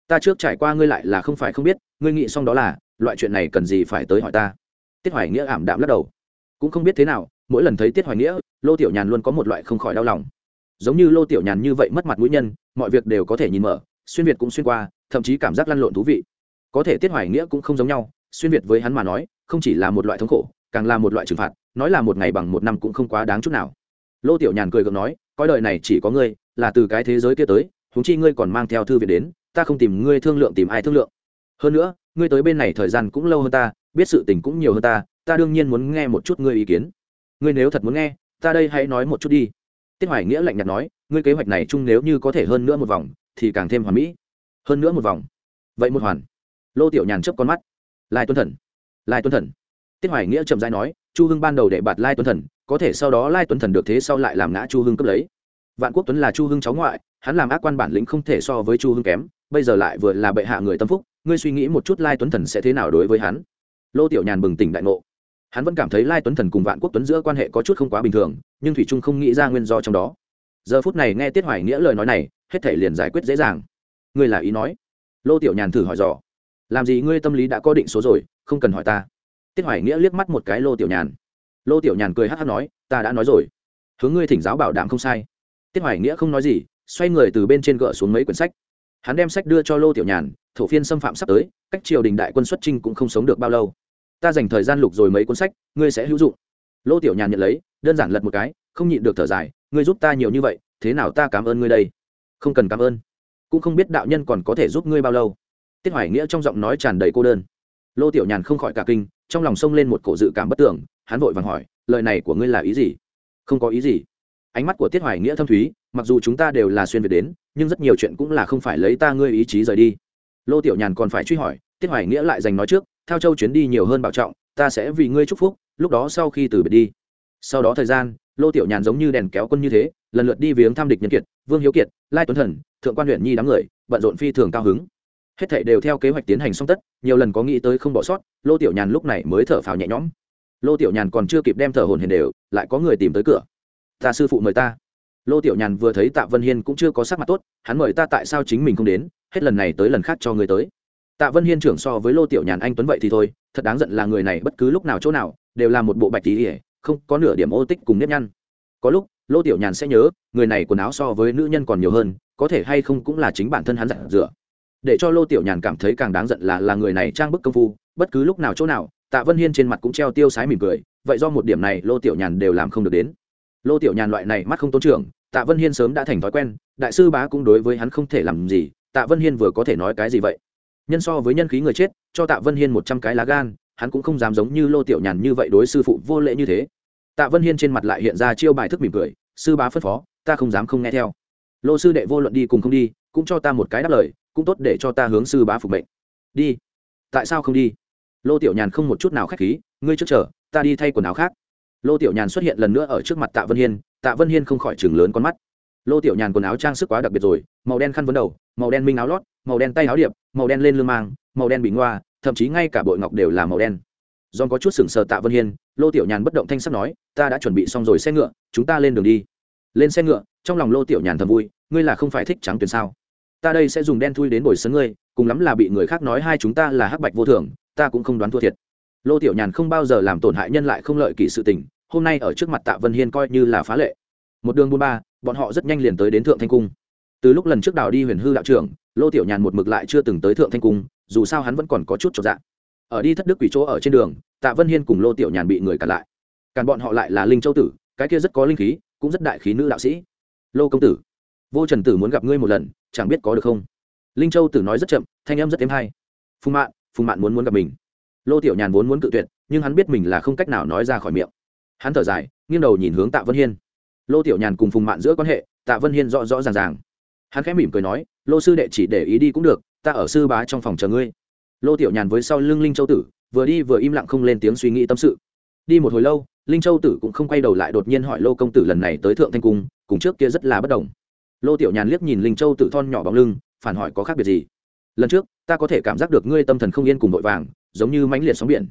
Ta trước trải qua ngươi lại là không phải không biết, ngươi nghĩ xong đó là, loại chuyện này cần gì phải tới hỏi ta? Tiết hoài nghĩa ảm đạm lắc đầu. Cũng không biết thế nào, mỗi lần thấy tiết hoài nghĩa, lô tiểu nhàn luôn có một loại không khỏi đau lòng. Giống như lô tiểu nhàn như vậy mất mặt mũi nhân, mọi việc đều có thể nhìn mở, xuyên việt cũng xuyên qua, thậm chí cảm giác lăn lộn thú vị. Có thể tiết hoài nghĩa cũng không giống nhau, xuyên việt với hắn mà nói, không chỉ là một loại thống khổ, càng là một loại trừng phạt nói là một ngày bằng một năm cũng không quá đáng chút nào. Lô tiểu nhàn cười gượng nói, coi đời này chỉ có ngươi, là từ cái thế giới kia tới húng chi ngươi còn mang theo thư viện đến, ta không tìm ngươi thương lượng tìm ai thương lượng. Hơn nữa, ngươi tới bên này thời gian cũng lâu hơn ta, biết sự tình cũng nhiều hơn ta ta đương nhiên muốn nghe một chút ngươi ý kiến. Ngươi nếu thật muốn nghe, ta đây hãy nói một chút đi. Tiết hoài nghĩa lạnh nhạt nói, ngươi kế hoạch này chung nếu như có thể hơn nữa một vòng, thì càng thêm hoàn mỹ. Hơn nữa một vòng? Vậy một hoàn. Lô tiểu nhàn chớp con mắt. Lai tuân thần, lai tuân thần. Tiết hoài nghĩa chậm dãi nói chu hưng ban đầu để bạt lai Tuấn thần, có thể sau đó lai tuấn thần được thế sau lại làm ngã chu hưng cướp lấy. Vạn quốc tuấn là chu hưng cháu ngoại, hắn làm ác quan bản lĩnh không thể so với chu hưng kém, bây giờ lại vừa là bệ hạ người tâm phúc, ngươi suy nghĩ một chút lai tuấn thần sẽ thế nào đối với hắn? Lô tiểu nhàn bừng tỉnh đại ngộ. Hắn vẫn cảm thấy lai tuấn thần cùng vạn quốc tuấn giữa quan hệ có chút không quá bình thường, nhưng thủy trung không nghĩ ra nguyên do trong đó. Giờ phút này nghe tiết hoài nghĩa lời nói này, hết thể liền giải quyết dễ dàng. Ngươi là ý nói? Lô tiểu nhàn thử hỏi dò. Làm gì ngươi tâm lý đã có định số rồi, không cần hỏi ta tiết hoài nghĩa liếc mắt một cái lô tiểu nhàn. Lô tiểu nhàn cười hát hát nói, ta đã nói rồi. Hướng ngươi thỉnh giáo bảo đảm không sai. Tiết hoài nghĩa không nói gì, xoay người từ bên trên gỡ xuống mấy quyển sách. Hắn đem sách đưa cho lô tiểu nhàn, thổ phiên xâm phạm sắp tới, cách triều đình đại quân xuất trinh cũng không sống được bao lâu. Ta dành thời gian lục rồi mấy cuốn sách, ngươi sẽ hữu dụng. Lô tiểu nhàn nhận lấy, đơn giản lật một cái, không nhịn được thở dài, ngươi giúp ta nhiều như vậy, thế nào ta cảm ơn ngươi đây? Không cần cảm ơn. Cũng không biết đạo nhân còn có thể giúp ngươi bao lâu. Tiết hoài nghĩa trong giọng nói tràn đầy cô đơn. Lô tiểu nhàn không khỏi cả kinh trong lòng sông lên một cổ dự cảm bất tưởng hắn vội vàng hỏi, lời này của ngươi là ý gì? Không có ý gì. Ánh mắt của tiết hoài nghĩa thâm thúy, mặc dù chúng ta đều là xuyên việt đến, nhưng rất nhiều chuyện cũng là không phải lấy ta ngươi ý chí rời đi. Lô tiểu nhàn còn phải truy hỏi, tiết hoài nghĩa lại dành nói trước theo châu chuyến đi nhiều hơn bảo trọng, ta sẽ vì ngươi chúc phúc, lúc đó sau khi từ biệt đi. Sau đó thời gian, lô tiểu nhàn giống như đèn kéo quân như thế, lần lượt đi viếng thăm địch nhân kiệt, vương hiếu kiệt, lai tuấn thần, thượng quan huyện nhi đám người, bận rộn phi thường cao hứng hết thảy đều theo kế hoạch tiến hành xong tất, nhiều lần có nghĩ tới không bỏ sót, lô tiểu nhàn lúc này mới thở phào nhẹ nhõm. Lô tiểu nhàn còn chưa kịp đem thở hồn hển đều, lại có người tìm tới cửa. Ta sư phụ mời ta. Lô tiểu nhàn vừa thấy tạ vân hiên cũng chưa có sắc mặt tốt, hắn mời ta tại sao chính mình không đến, hết lần này tới lần khác cho người tới. Tạ vân hiên trưởng so với lô tiểu nhàn anh tuấn vậy thì thôi, thật đáng giận là người này bất cứ lúc nào chỗ nào, đều là một bộ bạch tí ỉa không có nửa điểm ô tích cùng nếp nhăn. Có lúc, lô tiểu nhàn sẽ nhớ, người này quần áo so với nữ nhân còn nhiều hơn, có thể hay không cũng là chính bản thân hắn giặt rửa để cho lô tiểu nhàn cảm thấy càng đáng giận là là người này trang bức công phu, bất cứ lúc nào chỗ nào, tạ vân hiên trên mặt cũng treo tiêu sái mỉm cười, vậy do một điểm này lô tiểu nhàn đều làm không được đến. Lô tiểu nhàn loại này mắt không tôn trưởng, tạ vân hiên sớm đã thành thói quen, đại sư bá cũng đối với hắn không thể làm gì, tạ vân hiên vừa có thể nói cái gì vậy? Nhân so với nhân khí người chết, cho tạ vân hiên một trăm cái lá gan, hắn cũng không dám giống như lô tiểu nhàn như vậy đối sư phụ vô lễ như thế. Tạ vân hiên trên mặt lại hiện ra chiêu bài thức mỉm cười, sư bá phân phó, ta không dám không nghe theo. Lô sư đệ vô luận đi cùng không đi, cũng cho ta một cái đáp lời cũng tốt để cho ta hướng sư bá phục mệnh. Đi. Tại sao không đi? Lô tiểu nhàn không một chút nào k h á c h khí, ngươi trước chờ, ta đi thay quần áo khác. Lô tiểu nhàn xuất hiện lần nữa ở trước mặt tạ vân hiên, tạ vân hiên không khỏi chừng lớn con mắt. Lô tiểu nhàn quần áo trang sức quá đặc biệt rồi, màu đen khăn vấn đầu, màu đen minh áo lót, màu đen tay áo điệp, màu đen lên lưng mang, màu đen bị ngoa, thậm chí ngay cả bội ngọc đều là màu đen. Do có chút sừng sờ tạ vân hiên, lô tiểu nhàn bất động thanh sắc nói, ta đã chuẩn bị xong rồi xe ngựa, chúng ta lên đường đi. Lên xe ngựa, trong lòng lô tiểu nhàn thầm vui, ngươi là không phải thích trắng tuyển sao? Ta đây sẽ dùng đen thui đến bồi sấn ngươi, cùng lắm là bị người khác nói hai chúng ta là hắc bạch vô thường, ta cũng không đoán thua thiệt. Lô tiểu nhàn không bao giờ làm tổn hại nhân lại không lợi kỷ sự tình, hôm nay ở trước mặt tạ vân hiên coi như là phá lệ. Một đường buôn ba, bọn họ rất nhanh liền tới đến thượng thanh cung. Từ lúc lần trước đào đi huyền hư đạo trưởng, lô tiểu nhàn một mực lại chưa từng tới thượng thanh cung, dù sao hắn vẫn còn có chút trọn dạng ở đi thất đức quỷ chỗ ở trên đường, tạ vân hiên cùng lô tiểu nhàn bị người cản lại. Cản bọn họ lại là linh châu tử, cái kia rất có linh khí, cũng rất đại khí nữ đạo sĩ. Lô công tử vô trần tử muốn gặp ngươi một lần, chẳng biết có được không? Linh châu tử nói rất chậm, thanh em rất êm hay. Phùng mạn phùng mạn muốn muốn gặp mình. Lô tiểu nhàn vốn muốn cự tuyệt, nhưng hắn biết mình là không cách nào nói ra khỏi miệng. Hắn thở dài, nghiêng đầu nhìn hướng tạ vân hiên. Lô tiểu nhàn cùng phùng mạn giữa quan hệ, tạ vân hiên rõ rõ ràng ràng. Hắn khẽ mỉm cười nói, lô sư đệ chỉ để ý đi cũng được, ta ở sư bá trong phòng chờ ngươi. Lô tiểu nhàn với sau lưng linh châu tử, vừa đi vừa im lặng không lên tiếng suy nghĩ tâm sự. Đi một hồi lâu, linh châu tử cũng không quay đầu lại đột nhiên hỏi lô công tử lần này tới thượng thanh cung, cùng trước kia rất là bất đồng lô tiểu nhàn liếc nhìn linh châu tử thon nhỏ bóng lưng, phản hỏi có khác biệt gì? Lần trước, ta có thể cảm giác được ngươi tâm thần không yên cùng vội vàng, giống như mãnh liệt sóng biển.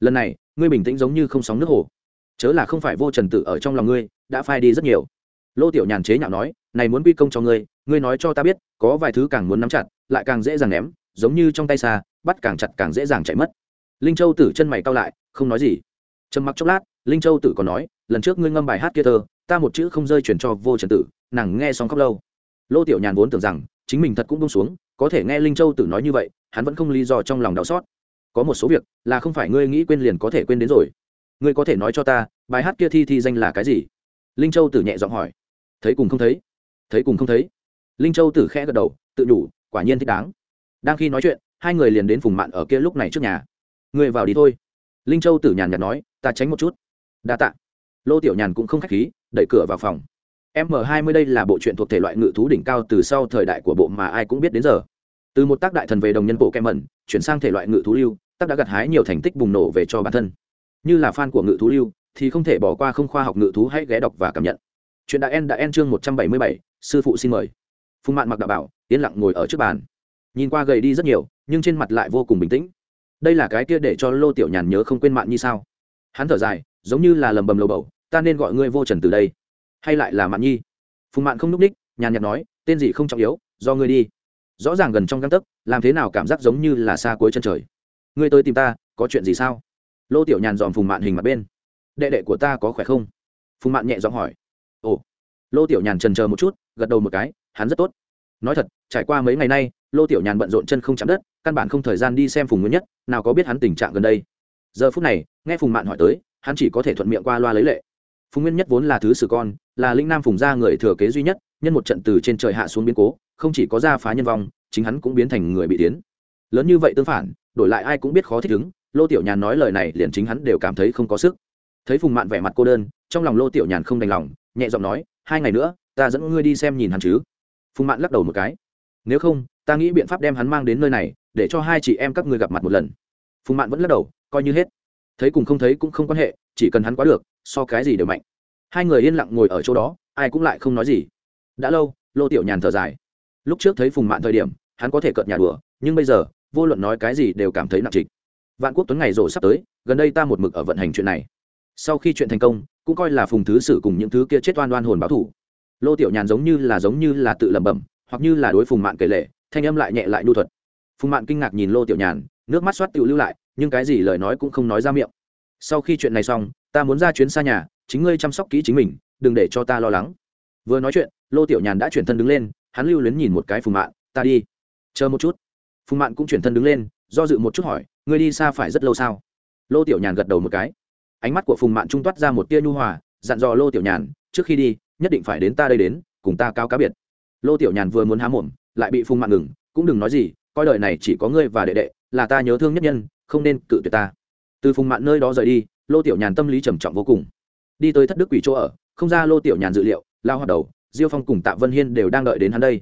Lần này, ngươi bình tĩnh giống như không sóng nước hồ. Chớ là không phải vô trần tử ở trong lòng ngươi, đã phai đi rất nhiều. Lô tiểu nhàn chế nhạo nói, này muốn quy công cho ngươi ngươi nói cho ta biết, có vài thứ càng muốn nắm chặt, lại càng dễ dàng ném, giống như trong tay xa, bắt càng chặt càng dễ dàng chạy mất. Linh châu tử chân mày cao lại, không nói gì. Trầm mặc chốc lát, linh châu tử còn nói, lần trước ngươi ngâm bài hát kia thơ, ta một chữ không rơi chuyển cho vô trần tử nàng nghe xong khóc lâu. Lô tiểu nhàn vốn tưởng rằng chính mình thật cũng bông xuống, có thể nghe linh châu tử nói như vậy, hắn vẫn không lý do trong lòng đau xót. Có một số việc là không phải ngươi nghĩ quên liền có thể quên đến rồi. Ngươi có thể nói cho ta, bài hát kia thi thi danh là cái gì? Linh châu tử nhẹ giọng hỏi. Thấy cùng không thấy. Thấy cùng không thấy. Linh châu tử khẽ gật đầu, tự nhủ, quả nhiên thích đáng. Đang khi nói chuyện, hai người liền đến phùng mạn ở kia lúc này trước nhà. Ngươi vào đi thôi. Linh châu tử nhàn nhạt nói, ta tránh một chút. Đa tạ. Lô tiểu nhàn cũng không k h á c h khí, đẩy cửa vào phòng m hai mươi đây là bộ truyện thuộc thể loại ngự thú đỉnh cao từ sau thời đại của bộ mà ai cũng biết đến giờ. Từ một tác đại thần về đồng nhân bộ kem mẩn chuyển sang thể loại ngự thú lưu, tác đã gặt hái nhiều thành tích bùng nổ về cho bản thân. Như là fan của ngự thú lưu, thì không thể bỏ qua không khoa học ngự thú hãy ghé đọc và cảm nhận. Chuyện đã en đã en chương một trăm bảy mươi bảy, sư phụ xin mời. Phùng mạn mặc đạo bảo, yên lặng ngồi ở trước bàn. Nhìn qua gầy đi rất nhiều, nhưng trên mặt lại vô cùng bình tĩnh. Đây là cái kia để cho lô tiểu nhàn nhớ không quên mạn như sao? Hắn thở dài, giống như là lầm bầm lầu bầu, ta nên gọi ngươi vô trần từ đây hay lại là mạn nhi? Phùng mạn không n ú c ních, nhàn nhạt nói, tên gì không trọng yếu, do ngươi đi. Rõ ràng gần trong găng tấc, làm thế nào cảm giác giống như là xa cuối chân trời. Ngươi tới tìm ta, có chuyện gì sao? Lô tiểu nhàn dòm phùng mạn hình mặt bên. Đệ đệ của ta có khỏe không? Phùng mạn nhẹ giọng hỏi. Ồ. Lô tiểu nhàn trần chờ một chút, gật đầu một cái, hắn rất tốt. Nói thật, trải qua mấy ngày nay, lô tiểu nhàn bận rộn chân không chạm đất, căn bản không thời gian đi xem phùng nguyên nhất, nào có biết hắn tình trạng gần đây. Giờ phút này, nghe phùng mạn hỏi tới, hắn chỉ có thể thuận miệng qua loa lấy lệ phùng nguyên nhất vốn là thứ sử con, là linh nam phùng gia người thừa kế duy nhất, nhân một trận từ trên trời hạ xuống biến cố, không chỉ có gia phá nhân vong, chính hắn cũng biến thành người bị tiến. Lớn như vậy tương phản, đổi lại ai cũng biết khó thích ứng, lô tiểu nhàn nói lời này liền chính hắn đều cảm thấy không có sức. Thấy phùng mạn vẻ mặt cô đơn, trong lòng lô tiểu nhàn không đành lòng, nhẹ giọng nói, hai ngày nữa, ta dẫn ngươi đi xem nhìn hắn chứ. Phùng mạn lắc đầu một cái. Nếu không, ta nghĩ biện pháp đem hắn mang đến nơi này, để cho hai chị em các ngươi gặp mặt một lần. Phùng mạn vẫn lắc đầu, coi như hết thấy cùng không thấy cũng không quan hệ, chỉ cần hắn quá được, so cái gì đều mạnh. Hai người yên lặng ngồi ở chỗ đó, ai cũng lại không nói gì. Đã lâu, lô tiểu nhàn thở dài. Lúc trước thấy phùng mạn thời điểm, hắn có thể cợt nhà đùa, nhưng bây giờ, vô luận nói cái gì đều cảm thấy nặng trịch. Vạn quốc tuấn ngày rổ sắp tới, gần đây ta một mực ở vận hành chuyện này. Sau khi chuyện thành công, cũng coi là phùng thứ sử cùng những thứ kia chết oan oan hồn báo thủ. Lô tiểu nhàn giống như là giống như là tự lẩm bẩm, hoặc như là đối phùng mạn kể lệ thanh âm lại nhẹ lại nhu thuật. Phùng mạn kinh ngạc nhìn lô tiểu nhàn, nước mắt xoát tự lưu lại nhưng cái gì lời nói cũng không nói ra miệng. Sau khi chuyện này xong, ta muốn ra chuyến xa nhà, chính ngươi chăm sóc kỹ chính mình, đừng để cho ta lo lắng. Vừa nói chuyện, lô tiểu nhàn đã chuyển thân đứng lên, hắn lưu luyến nhìn một cái phùng mạn, ta đi. Chờ một chút. Phùng mạn cũng chuyển thân đứng lên, do dự một chút hỏi, ngươi đi xa phải rất lâu sao? Lô tiểu nhàn gật đầu một cái. Ánh mắt của phùng mạn trung toát ra một tia nhu hòa, dặn dò lô tiểu nhàn, trước khi đi, nhất định phải đến ta đây đến, cùng ta cao cá biệt. Lô tiểu nhàn vừa muốn há mồm, lại bị phùng mạn ngừng, cũng đừng nói gì, coi đời này chỉ có ngươi và đệ đệ, là ta nhớ thương nhất nhân không nên cự tuyệt ta. Từ phùng mạn nơi đó rời đi, lô tiểu nhàn tâm lý trầm trọng vô cùng. Đi tới thất đức quỷ chỗ ở, không ra lô tiểu nhàn dự liệu, lao hoạt đầu, diêu phong cùng tạ vân hiên đều đang đợi đến hắn đây.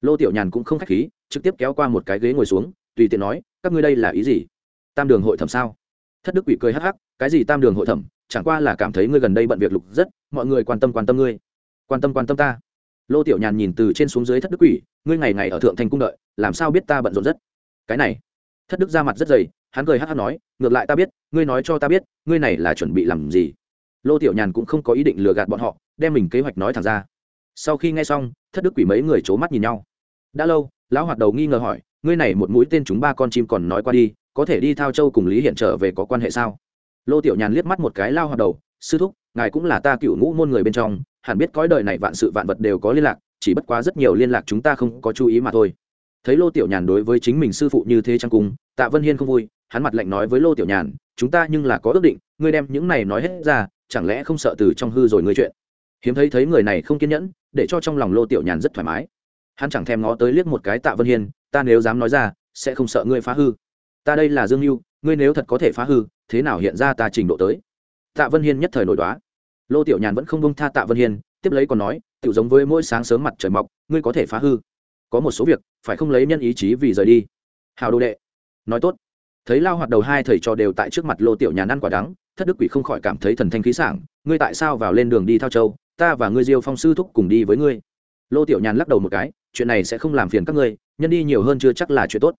Lô tiểu nhàn cũng không k h á c h khí, trực tiếp kéo qua một cái ghế ngồi xuống, tùy tiện nói, các ngươi đây là ý gì? Tam đường hội thẩm sao? Thất đức quỷ cười hắc hắc, cái gì tam đường hội thẩm? Chẳng qua là cảm thấy ngươi gần đây bận việc lục rất, mọi người quan tâm quan tâm ngươi. Quan tâm quan tâm ta? Lô tiểu nhàn nhìn từ trên xuống dưới thất đức quỷ, ngươi ngày ngày ở thượng thành cung đợi, làm sao biết ta bận rộn rất? Cái này thất đức ra mặt rất dày, hắn cười hát hát nói, ngược lại ta biết, ngươi nói cho ta biết, ngươi này là chuẩn bị làm gì? Lô tiểu nhàn cũng không có ý định lừa gạt bọn họ, đem mình kế hoạch nói thẳng ra. Sau khi nghe xong, thất đức quỷ mấy người c h ố mắt nhìn nhau. Đã lâu, lão hoạt đầu nghi ngờ hỏi, ngươi này một mũi tên chúng ba con chim còn nói qua đi, có thể đi thao châu cùng lý hiện trở về có quan hệ sao? Lô tiểu nhàn liếc mắt một cái lao hoạt đầu, sư thúc, ngài cũng là ta cựu ngũ môn người bên trong, hẳn biết cõi đời này vạn sự vạn vật đều có liên lạc, chỉ bất quá rất nhiều liên lạc chúng ta không có chú ý mà thôi thấy lô tiểu nhàn đối với chính mình sư phụ như thế trang cung tạ vân hiên không vui, hắn mặt lạnh nói với lô tiểu nhàn, chúng ta nhưng là có ước định, ngươi đem những này nói hết ra, chẳng lẽ không sợ từ trong hư rồi ngươi chuyện? Hiếm thấy thấy người này không kiên nhẫn, để cho trong lòng lô tiểu nhàn rất thoải mái. Hắn chẳng thèm ngó tới liếc một cái tạ vân hiên, ta nếu dám nói ra, sẽ không sợ ngươi phá hư. Ta đây là dương mưu ngươi nếu thật có thể phá hư, thế nào hiện ra ta trình độ tới? Tạ vân hiên nhất thời nổi đoá. Lô tiểu nhàn vẫn không bông tha tạ vân hiên, tiếp lấy còn nói tự giống với mỗi sáng sớm mặt trời mọc, ngươi có thể phá hư có một số việc, phải không lấy nhân ý chí vì rời đi. Hào đồ đệ. Nói tốt. Thấy lao hoạt đầu hai thầy trò đều tại trước mặt lô tiểu nhàn ăn quả đắng, thất đức quỷ không khỏi cảm thấy thần thanh khí sảng, ngươi tại sao vào lên đường đi thao châu? Ta và ngươi diêu phong sư thúc cùng đi với ngươi. Lô tiểu nhàn lắc đầu một cái, chuyện này sẽ không làm phiền các ngươi, nhân đi nhiều hơn chưa chắc là chuyện tốt.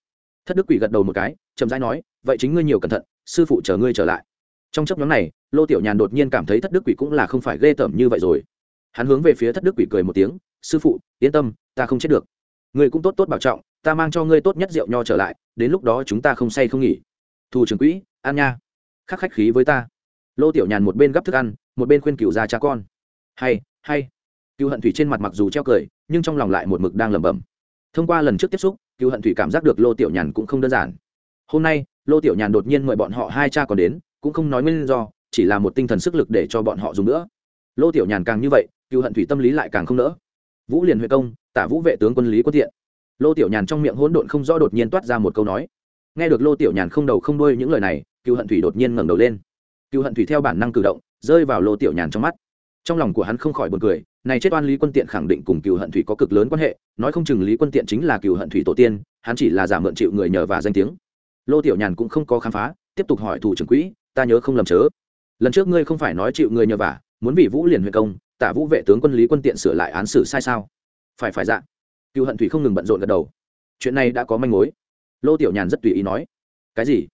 Thất đức quỷ gật đầu một cái, chậm rãi nói, vậy chính ngươi nhiều cẩn thận, sư phụ chờ ngươi trở lại. Trong chấp nhóm này, lô tiểu nhàn đột nhiên cảm thấy thất đức quỷ cũng là không phải ghê tởm như vậy rồi. Hắn hướng về phía thất đức quỷ cười một tiếng, sư phụ, yên tâm, ta không chết được ngươi cũng tốt tốt bảo trọng, ta mang cho ngươi tốt nhất rượu nho trở lại, đến lúc đó chúng ta không say không nghỉ. Thủ trưởng quỹ an nha. Khắc khách khí với ta. Lô tiểu nhàn một bên gắp thức ăn, một bên khuyên cựu ra cha con. Hay hay. Cựu hận thủy trên mặt mặc dù treo cười, nhưng trong lòng lại một mực đang lẩm bẩm. Thông qua lần trước tiếp xúc cựu hận thủy cảm giác được lô tiểu nhàn cũng không đơn giản. Hôm nay, lô tiểu nhàn đột nhiên mời bọn họ hai cha còn đến, cũng không nói nguyên do, chỉ là một tinh thần sức lực để cho bọn họ dùng nữa. Lô tiểu nhàn càng như vậy cựu hận thủy tâm lý lại càng không nỡ vũ liền huệ công, tả vũ vệ tướng quân lý quân thiện. Lô tiểu nhàn trong miệng hỗn độn không rõ đột nhiên toát ra một câu nói. Nghe được lô tiểu nhàn không đầu không đuôi những lời này, cựu hận thủy đột nhiên ngẩng đầu lên. Cựu hận thủy theo bản năng cử động, rơi vào lô tiểu nhàn trong mắt. Trong lòng của hắn không khỏi buồn cười, này chết oan lý quân tiện khẳng định cùng cựu hận thủy có cực lớn quan hệ, nói không chừng lý quân tiện chính là cựu hận thủy tổ tiên, hắn chỉ là giả mượn chịu người nhờ và danh tiếng. Lô tiểu nhàn cũng không có khám phá, tiếp tục hỏi thủ trưởng quỹ, ta nhớ không lầm chớ. Lần trước ngươi không phải nói chịu người nhờ vả, muốn vì vũ liền huyện công tả vũ vệ tướng quân lý quân tiện sửa lại án xử sai sao? Phải phải dạ. Cựu hận thủy không ngừng bận rộn gật đầu. Chuyện này đã có manh mối. Lô tiểu nhàn rất tùy ý nói. Cái gì?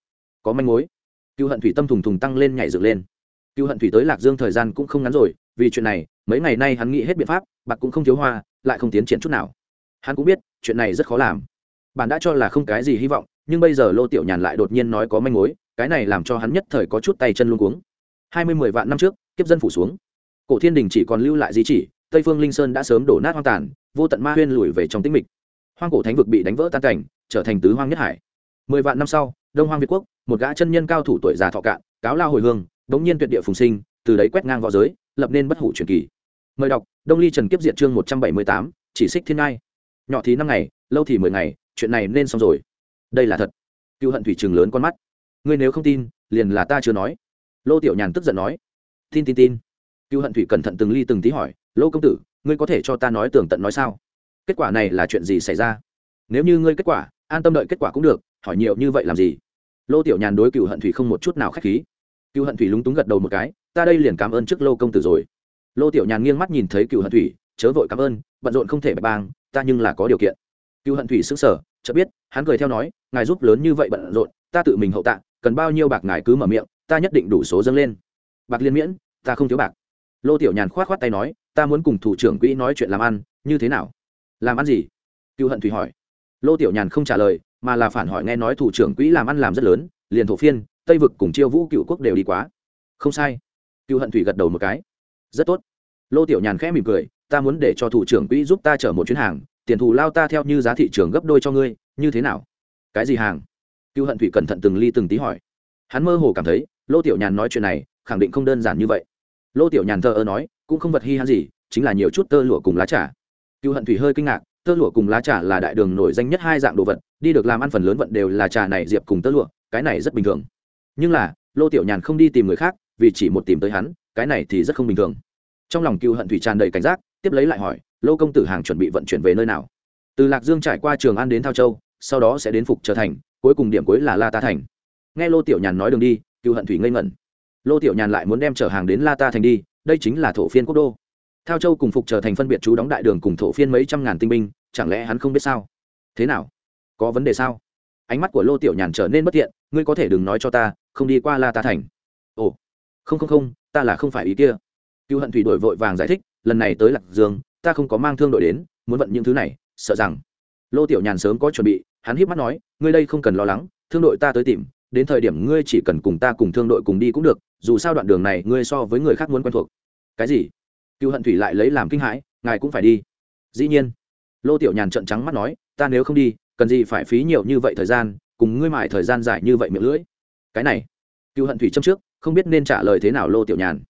Có manh mối? Cựu hận thủy tâm thùng thùng tăng lên nhảy dựng lên. Cựu hận thủy tới lạc dương thời gian cũng không ngắn rồi, vì chuyện này, mấy ngày nay hắn nghĩ hết biện pháp, bạc cũng không thiếu hoa, lại không tiến triển chút nào. Hắn cũng biết, chuyện này rất khó làm. Bạn đã cho là không cái gì hy vọng, nhưng bây giờ lô tiểu nhàn lại đột nhiên nói có manh mối, cái này làm cho hắn nhất thời có chút tay chân luôn cuống. Hai mươi mười vạn năm trước, kiếp dân phủ xuống cổ thiên đình chỉ còn lưu lại di chỉ, tây phương linh sơn đã sớm đổ nát hoang tàn, vô tận ma huyên lùi về trong tĩnh mịch. Hoang cổ thánh vực bị đánh vỡ tan cảnh, trở thành tứ hoang nhất hải. Mười vạn năm sau, đông hoang việt quốc, một gã chân nhân cao thủ tuổi già thọ cạn, cáo lao hồi hương bỗng nhiên tuyệt địa phùng sinh, từ đấy quét ngang v õ giới, lập nên bất hủ truyền kỳ. Mời đọc, đông ly trần kiếp diệt chương một trăm bảy mươi tám, chỉ xích thiên ngai. Nhỏ thì năm ngày, lâu thì mười ngày, chuyện này nên xong rồi. Đây là thật. Cựu hận thủy trường lớn con mắt. Ngươi nếu không tin, liền là ta chưa nói. Lô tiểu nhàn tức giận nói. Tin tin tin cựu hận thủy cẩn thận từng ly từng tí hỏi, lô công tử, ngươi có thể cho ta nói tường tận nói sao? Kết quả này là chuyện gì xảy ra? Nếu như ngươi kết quả, an tâm đợi kết quả cũng được, hỏi nhiều như vậy làm gì? Lô tiểu nhàn đối cựu hận thủy không một chút nào k h á c h khí. Cựu hận thủy lúng túng gật đầu một cái, ta đây liền cảm ơn trước lô công tử rồi. Lô tiểu nhàn nghiêng mắt nhìn thấy cựu hận thủy, chớ vội cảm ơn, bận rộn không thể bạch bang ta nhưng là có điều kiện. Cựu hận thủy xứng sở chợt biết, hắn cười theo nói, ngài giúp lớn như vậy bận rộn, ta tự mình hậu tạ, cần bao nhiêu bạc ngài cứ mở miệng, ta nhất định đủ số dâng lên. Bạc liên miễn, ta không thiếu bạc lô tiểu nhàn k h o á t k h o á t tay nói, ta muốn cùng thủ trưởng quỹ nói chuyện làm ăn, như thế nào? Làm ăn gì? Cựu hận thủy hỏi. Lô tiểu nhàn không trả lời, mà là phản hỏi nghe nói thủ trưởng quỹ làm ăn làm rất lớn, liền thổ phiên, tây vực cùng chiêu vũ cựu quốc đều đi quá. Không sai. Cựu hận thủy gật đầu một cái. Rất tốt. Lô tiểu nhàn khẽ mỉm cười, ta muốn để cho thủ trưởng quỹ giúp ta chở một chuyến hàng, tiền thù lao ta theo như giá thị trường gấp đôi cho ngươi, như thế nào? Cái gì hàng? Cựu hận thủy cẩn thận từng ly từng tí hỏi. Hắn mơ hồ cảm thấy, lô tiểu nhàn nói chuyện này khẳng định không đơn giản như vậy lô tiểu nhàn thờ ơ nói, cũng không vật hi hắn gì, chính là nhiều chút tơ lụa cùng lá trà. Cựu hận thủy hơi kinh ngạc, tơ lụa cùng lá trà là đại đường nổi danh nhất hai dạng đồ vật, đi được làm ăn phần lớn vận đều là trà này diệp cùng tơ lụa, cái này rất bình thường. Nhưng là, lô tiểu nhàn không đi tìm người khác, vì chỉ một tìm tới hắn, cái này thì rất không bình thường. Trong lòng cựu hận thủy tràn đầy cảnh giác, tiếp lấy lại hỏi, lô công tử hàng chuẩn bị vận chuyển về nơi nào? Từ lạc dương trải qua trường an đến thao châu, sau đó sẽ đến phục trở thành, cuối cùng điểm cuối là la ta thành. Nghe lô tiểu nhàn nói đường đi, cựu hận thủy ngây ngẩn lô tiểu nhàn lại muốn đem chở hàng đến la ta thành đi, đây chính là thổ phiên quốc đô. Thao châu cùng phục trở thành phân biệt chú đóng đại đường cùng thổ phiên mấy trăm ngàn tinh binh, chẳng lẽ hắn không biết sao? Thế nào? Có vấn đề sao? Ánh mắt của lô tiểu nhàn trở nên bất thiện, ngươi có thể đừng nói cho ta, không đi qua la ta thành. Ồ, không không không, ta là không phải ý kia. Cựu hận thủy đổi vội vàng giải thích, lần này tới lạc dương, ta không có mang thương đội đến, muốn vận những thứ này, sợ rằng. Lô tiểu nhàn sớm có chuẩn bị, hắn híp mắt nói, ngươi đây không cần lo lắng, thương đội ta tới tìm đến thời điểm ngươi chỉ cần cùng ta cùng thương đội cùng đi cũng được, dù sao đoạn đường này ngươi so với người khác muốn quen thuộc. Cái gì? Cựu hận thủy lại lấy làm kinh hãi, ngài cũng phải đi. Dĩ nhiên. Lô tiểu nhàn trợn trắng mắt nói, ta nếu không đi, cần gì phải phí nhiều như vậy thời gian, cùng ngươi mải thời gian dài như vậy miệng lưỡi. Cái này. Cựu hận thủy châm trước, không biết nên trả lời thế nào lô tiểu nhàn.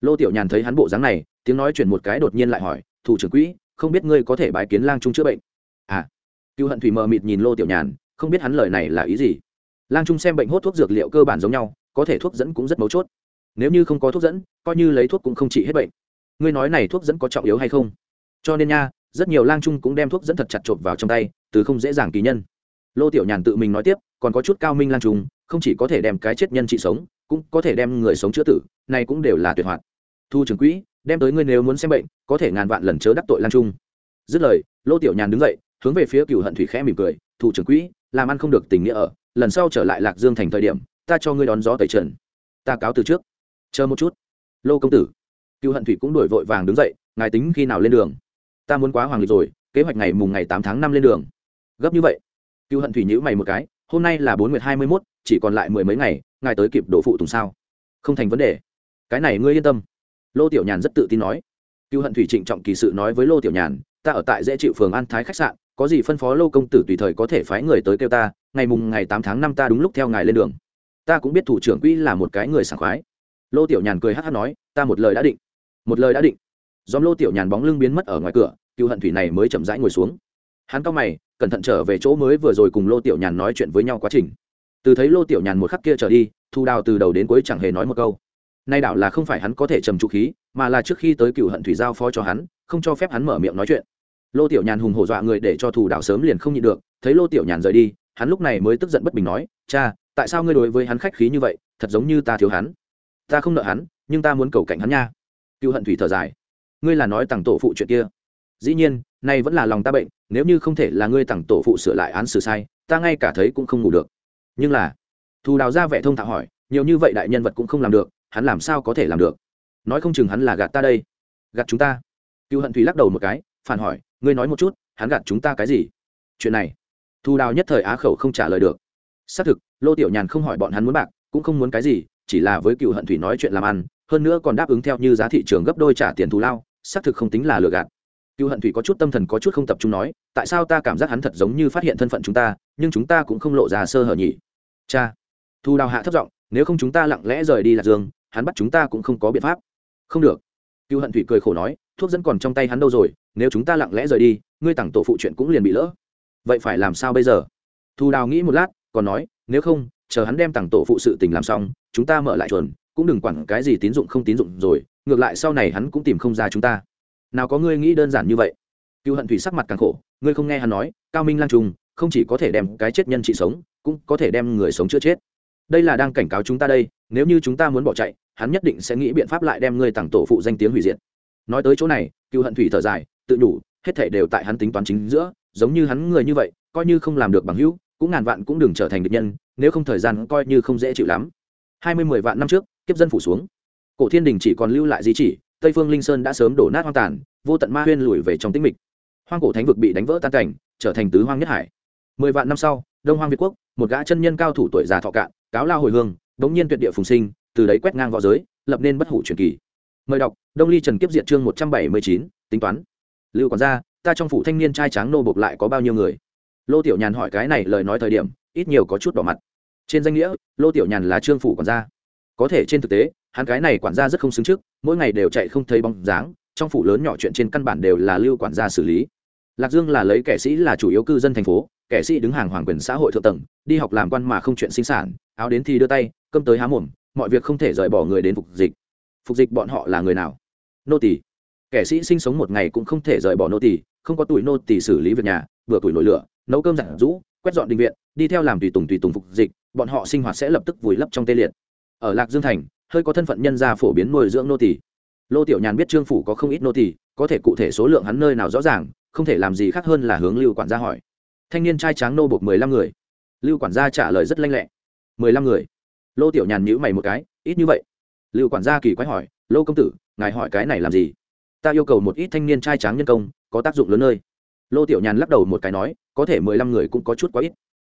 Lô tiểu nhàn thấy hắn bộ dáng này, tiếng nói chuyển một cái đột nhiên lại hỏi, thủ trưởng quỹ, không biết ngươi có thể bái kiến lang trung chữa bệnh? À. Cựu hận thủy mờ mịt nhìn lô tiểu nhàn, không biết hắn lời này là ý gì lang trung xem bệnh hốt thuốc dược liệu cơ bản giống nhau, có thể thuốc dẫn cũng rất mấu chốt. Nếu như không có thuốc dẫn, coi như lấy thuốc cũng không trị hết bệnh. Ngươi nói này thuốc dẫn có trọng yếu hay không? Cho nên nha, rất nhiều lang trung cũng đem thuốc dẫn thật chặt chộp vào trong tay, từ không dễ dàng kỳ nhân. Lô tiểu nhàn tự mình nói tiếp, còn có chút cao minh lang trung, không chỉ có thể đem cái chết nhân trị sống, cũng có thể đem người sống chữa tử, này cũng đều là tuyệt hoạt. Thu trưởng quỹ, đem tới ngươi nếu muốn xem bệnh, có thể ngàn vạn lần chớ đắc tội lang trung. Dứt lời, lô tiểu nhàn đứng dậy, hướng về phía cựu hận thủy khẽ mỉm cười thủ trưởng quỹ, làm ăn không được tình nghĩa ở lần sau trở lại lạc dương thành thời điểm, ta cho ngươi đón gió tẩy trần. Ta cáo từ trước. Chờ một chút. Lô công tử. Cựu hận thủy cũng đổi vội vàng đứng dậy, ngài tính khi nào lên đường? Ta muốn quá hoàng lịch rồi, kế hoạch ngày mùng ngày tám tháng năm lên đường. Gấp như vậy. Cựu hận thủy nhữ mày một cái, hôm nay là bốn nguyệt hai mươi mốt, chỉ còn lại mười mấy ngày, ngài tới kịp đổ phụ tùng sao? Không thành vấn đề. Cái này ngươi yên tâm. Lô tiểu nhàn rất tự tin nói. Cựu hận thủy trịnh trọng kỳ sự nói với lô tiểu nhàn, ta ở tại dễ chịu phường an thái khách sạn, có gì phân phó lô công tử tùy thời có thể phái người tới kêu ta ngày mùng ngày tám tháng năm ta đúng lúc theo ngài lên đường. Ta cũng biết thủ trưởng quỹ là một cái người sảng khoái. Lô tiểu nhàn cười hát hát nói, ta một lời đã định. Một lời đã định. Dòm lô tiểu nhàn bóng lưng biến mất ở ngoài cửa, cựu hận thủy này mới chậm rãi ngồi xuống. Hắn cao mày, cẩn thận trở về chỗ mới vừa rồi cùng lô tiểu nhàn nói chuyện với nhau quá trình. Từ thấy lô tiểu nhàn một khắc kia trở đi, thu đào từ đầu đến cuối chẳng hề nói một câu. Nay đảo là không phải hắn có thể trầm trụ khí, mà là trước khi tới cựu hận thủy giao phó cho hắn, không cho phép hắn mở miệng nói chuyện. Lô tiểu nhàn hùng hổ dọa người để cho Thu đảo sớm liền không nhịn được, thấy lô tiểu nhàn rời đi hắn lúc này mới tức giận bất bình nói, cha, tại sao ngươi đối với hắn khách khí như vậy, thật giống như ta thiếu hắn? Ta không nợ hắn, nhưng ta muốn cầu cảnh hắn nha. Cựu hận thủy thở dài, ngươi là nói tặng tổ phụ chuyện kia. Dĩ nhiên, nay vẫn là lòng ta bệnh, nếu như không thể là ngươi tặng tổ phụ sửa lại án xử sai, ta ngay cả thấy cũng không ngủ được. Nhưng là, thù đào ra vẻ thông thạo hỏi, nhiều như vậy đại nhân vật cũng không làm được, hắn làm sao có thể làm được? Nói không chừng hắn là gạt ta đây. Gạt chúng ta? Cựu hận thủy lắc đầu một cái, phản hỏi, ngươi nói một chút, hắn gạt chúng ta cái gì? Chuyện này Thu đào nhất thời á khẩu không trả lời được. Xác thực, lô tiểu nhàn không hỏi bọn hắn muốn bạc, cũng không muốn cái gì, chỉ là với cựu hận thủy nói chuyện làm ăn, hơn nữa còn đáp ứng theo như giá thị trường gấp đôi trả tiền thù lao, xác thực không tính là lừa gạt. Cựu hận thủy có chút tâm thần có chút không tập trung nói, tại sao ta cảm giác hắn thật giống như phát hiện thân phận chúng ta, nhưng chúng ta cũng không lộ ra sơ hở nhỉ? Cha. Thu đào hạ thấp giọng, nếu không chúng ta lặng lẽ rời đi lạc dương, hắn bắt chúng ta cũng không có biện pháp. Không được. Cựu hận thủy cười khổ nói, thuốc dẫn còn trong tay hắn đâu rồi, nếu chúng ta lặng lẽ rời đi, ngươi tặng tổ phụ chuyện cũng liền bị lỡ vậy phải làm sao bây giờ? Thu đào nghĩ một lát còn nói nếu không chờ hắn đem tặng tổ phụ sự tình làm xong chúng ta mở lại chuẩn cũng đừng quản cái gì tín dụng không tín dụng rồi ngược lại sau này hắn cũng tìm không ra chúng ta. Nào có ngươi nghĩ đơn giản như vậy? Cựu hận thủy sắc mặt càng khổ ngươi không nghe hắn nói cao minh lan trùng không chỉ có thể đem cái chết nhân trị sống cũng có thể đem người sống chữa chết. Đây là đang cảnh cáo chúng ta đây nếu như chúng ta muốn bỏ chạy hắn nhất định sẽ nghĩ biện pháp lại đem ngươi tặng tổ phụ danh tiếng hủy diệt. Nói tới chỗ này cựu hận thủy thở dài tự nhủ, hết thể đều tại hắn tính toán chính giữa giống như hắn người như vậy, coi như không làm được bằng hữu, cũng ngàn vạn cũng đừng trở thành địch nhân, nếu không thời gian coi như không dễ chịu lắm. Hai mươi mười vạn năm trước, kiếp dân phủ xuống. Cổ thiên đình chỉ còn lưu lại di chỉ, tây phương linh sơn đã sớm đổ nát hoang tàn, vô tận ma huyên lùi về trong tĩnh mịch. Hoang cổ thánh vực bị đánh vỡ tan cảnh, trở thành tứ hoang nhất hải. Mười vạn năm sau, đông hoang việt quốc, một gã chân nhân cao thủ tuổi già thọ cạn, cáo lao hồi hương, bỗng nhiên tuyệt địa phùng sinh, từ đấy quét ngang v õ giới, lập nên bất hủ truyền kỳ. Mời đọc, đông ly trần kiếp diện chương một trăm bảy mươi chín, tính toán. Lưu còn ra ta trong phủ thanh niên trai tráng nô bộc lại có bao nhiêu người? Lô tiểu nhàn hỏi cái này lời nói thời điểm, ít nhiều có chút đỏ mặt. Trên danh nghĩa, lô tiểu nhàn là trương phủ quản gia. có thể trên thực tế, hắn cái này quản gia rất không xứng trước, mỗi ngày đều chạy không thấy bóng dáng, trong phủ lớn nhỏ chuyện trên căn bản đều là lưu quản gia xử lý. Lạc dương là lấy kẻ sĩ là chủ yếu cư dân thành phố, kẻ sĩ đứng hàng hoàng quyền xã hội thượng tầng, đi học làm quan mà không chuyện sinh sản, áo đến thì đưa tay, cơm tới há mồm, mọi việc không thể rời bỏ người đến phục dịch. Phục dịch bọn họ là người nào? Nô tỳ. Kẻ sĩ sinh sống một ngày cũng không thể rời bỏ nô tỳ không có tuổi nô tỳ xử lý việc nhà, vừa tuổi nổi lửa, nấu cơm giặt rũ, quét dọn định viện, đi theo làm tùy tùng tùy tùng phục dịch, bọn họ sinh hoạt sẽ lập tức vùi lấp trong tê liệt. Ở lạc dương thành, hơi có thân phận nhân gia phổ biến nuôi dưỡng nô tỳ. Lô tiểu nhàn biết trương phủ có không ít nô tỳ, có thể cụ thể số lượng hắn nơi nào rõ ràng, không thể làm gì khác hơn là hướng lưu quản gia hỏi. Thanh niên trai tráng nô buộc mười lăm người. Lưu quản gia trả lời rất lanh lẹ. mười lăm người. Lô tiểu nhàn nhữ mày một cái, ít như vậy. Lưu quản gia kỳ quái hỏi, lô công tử, ngài hỏi cái này làm gì? Ta yêu cầu một ít thanh niên trai tráng nhân công có tác dụng lớn nơi. Lô tiểu nhàn lắc đầu một cái nói, có thể mười lăm người cũng có chút quá ít.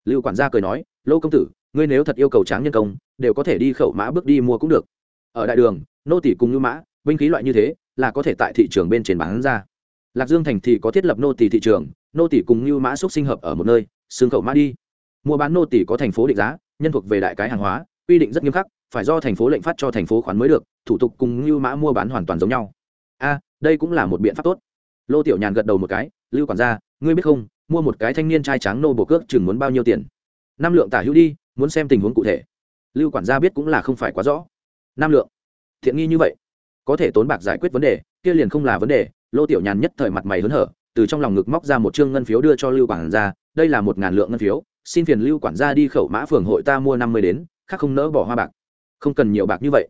Lưu quản gia cười nói, lô công tử, ngươi nếu thật yêu cầu tráng nhân công, đều có thể đi khẩu mã bước đi mua cũng được. Ở đại đường, nô tỷ cùng ngư mã, binh khí loại như thế, là có thể tại thị trường bên trên bán ra. Lạc dương thành thì có thiết lập nô tỷ thị trường, nô tỷ cùng ngư mã xúc sinh hợp ở một nơi, xương khẩu mã đi. Mua bán nô tỷ có thành phố định giá, nhân thuộc về đại cái hàng hóa, quy định rất nghiêm khắc, phải do thành phố lệnh phát cho thành phố khoán mới được, thủ tục cùng ngư mã mua bán hoàn toàn giống nhau. A, đây cũng là một biện pháp tốt lô tiểu nhàn gật đầu một cái, lưu quản gia, ngươi biết không, mua một cái thanh niên trai trắng nô bộ cước chừng muốn bao nhiêu tiền? Năm lượng tả hữu đi, muốn xem tình huống cụ thể. Lưu quản gia biết cũng là không phải quá rõ. Năm lượng? Thiện nghi như vậy? Có thể tốn bạc giải quyết vấn đề, kia liền không là vấn đề. Lô tiểu nhàn nhất thời mặt mày hớn hở, từ trong lòng ngực móc ra một chương ngân phiếu đưa cho lưu quản gia, đây là một ngàn lượng ngân phiếu, xin phiền lưu quản gia đi khẩu mã phường hội ta mua năm mươi đến, khác không nỡ bỏ hoa bạc. Không cần nhiều bạc như vậy.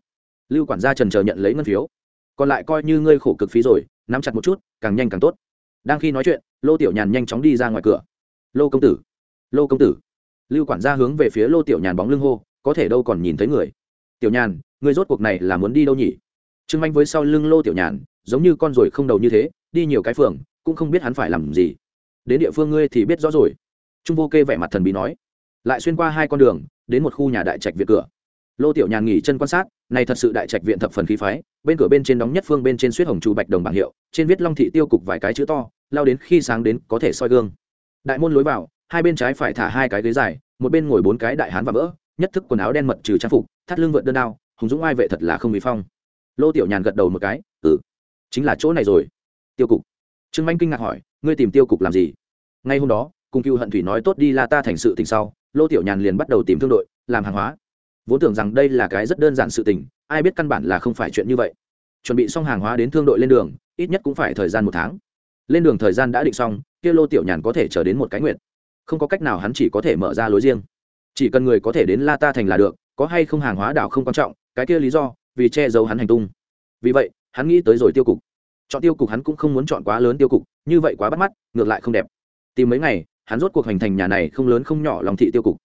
Lưu quản gia trần chờ nhận lấy ngân phiếu còn lại coi như ngươi khổ cực phí rồi, nắm chặt một chút, càng nhanh càng tốt. Đang khi nói chuyện, lô tiểu nhàn nhanh chóng đi ra ngoài cửa. Lô công tử, lô công tử. Lưu quản gia hướng về phía lô tiểu nhàn bóng lưng hô, có thể đâu còn nhìn thấy người. Tiểu nhàn người rốt cuộc này là muốn đi đâu nhỉ? Trương anh với sau lưng lô tiểu nhàn, giống như con ruồi không đầu như thế, đi nhiều cái phường, cũng không biết hắn phải làm gì. Đến địa phương ngươi thì biết rõ rồi. Trung vô kê vẻ mặt thần bí nói. Lại xuyên qua hai con đường, đến một khu nhà đại trạch việt cửa. Lô tiểu nhàn nghỉ chân quan sát này thật sự đại trạch viện thập phần khí phái, bên cửa bên trên đóng nhất phương bên trên suýt hồng chu bạch đồng bảng hiệu, trên viết long thị tiêu cục vài cái chữ to, lao đến khi sáng đến có thể soi gương. Đại môn lối vào, hai bên trái phải thả hai cái ghế dài, một bên ngồi bốn cái đại hán và vỡ, nhất thức quần áo đen mật trừ trang phục, thắt lưng vượt đơn đao, hùng dũng ai vệ thật là không bị phong. Lô tiểu nhàn gật đầu một cái ừ chính là chỗ này rồi. Tiêu cục? Trương anh kinh ngạc hỏi, ngươi tìm tiêu cục làm gì? Ngay hôm đó, cùng cựu hận thủy nói tốt đi la ta thành sự tình sau, lô tiểu nhàn liền bắt đầu tìm thương đội, làm hàng hóa vốn tưởng rằng đây là cái rất đơn giản sự tình, ai biết căn bản là không phải chuyện như vậy. Chuẩn bị xong hàng hóa đến thương đội lên đường, ít nhất cũng phải thời gian một tháng. Lên đường thời gian đã định xong, kia lô tiểu nhàn có thể chờ đến một cái nguyện. Không có cách nào hắn chỉ có thể mở ra lối riêng. Chỉ cần người có thể đến la ta thành là được, có hay không hàng hóa đảo không quan trọng, cái kia lý do, vì che giấu hắn hành tung. Vì vậy, hắn nghĩ tới rồi tiêu cục. Chọn tiêu cục hắn cũng không muốn chọn quá lớn tiêu cục, như vậy quá bắt mắt, ngược lại không đẹp. Tìm mấy ngày, hắn rốt cuộc hành thành nhà này không lớn không nhỏ lòng thị tiêu cục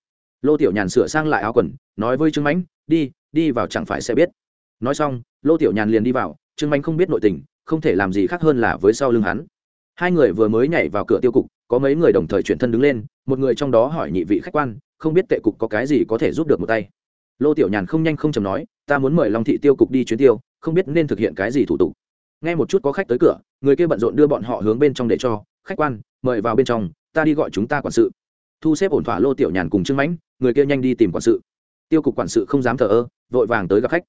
lô tiểu nhàn sửa sang lại áo quần, nói với trương mãnh, đi đi vào chẳng phải sẽ biết. Nói xong, lô tiểu nhàn liền đi vào, trương mãnh không biết nội tình, không thể làm gì khác hơn là với sau lưng hắn. Hai người vừa mới nhảy vào cửa tiêu cục, có mấy người đồng thời chuyển thân đứng lên, một người trong đó hỏi nhị vị khách quan, không biết tệ cục có cái gì có thể giúp được một tay? Lô tiểu nhàn không nhanh không chầm nói, ta muốn mời long thị tiêu cục đi chuyến tiêu, không biết nên thực hiện cái gì thủ tục. Ngay một chút có khách tới cửa, người kia bận rộn đưa bọn họ hướng bên trong để cho, khách quan, mời vào bên trong, ta đi gọi chúng ta quản sự thu xếp ổn thỏa lô tiểu nhàn cùng trương mãnh, người kia nhanh đi tìm quản sự. Tiêu cục quản sự không dám thờ ơ, vội vàng tới gặp khách.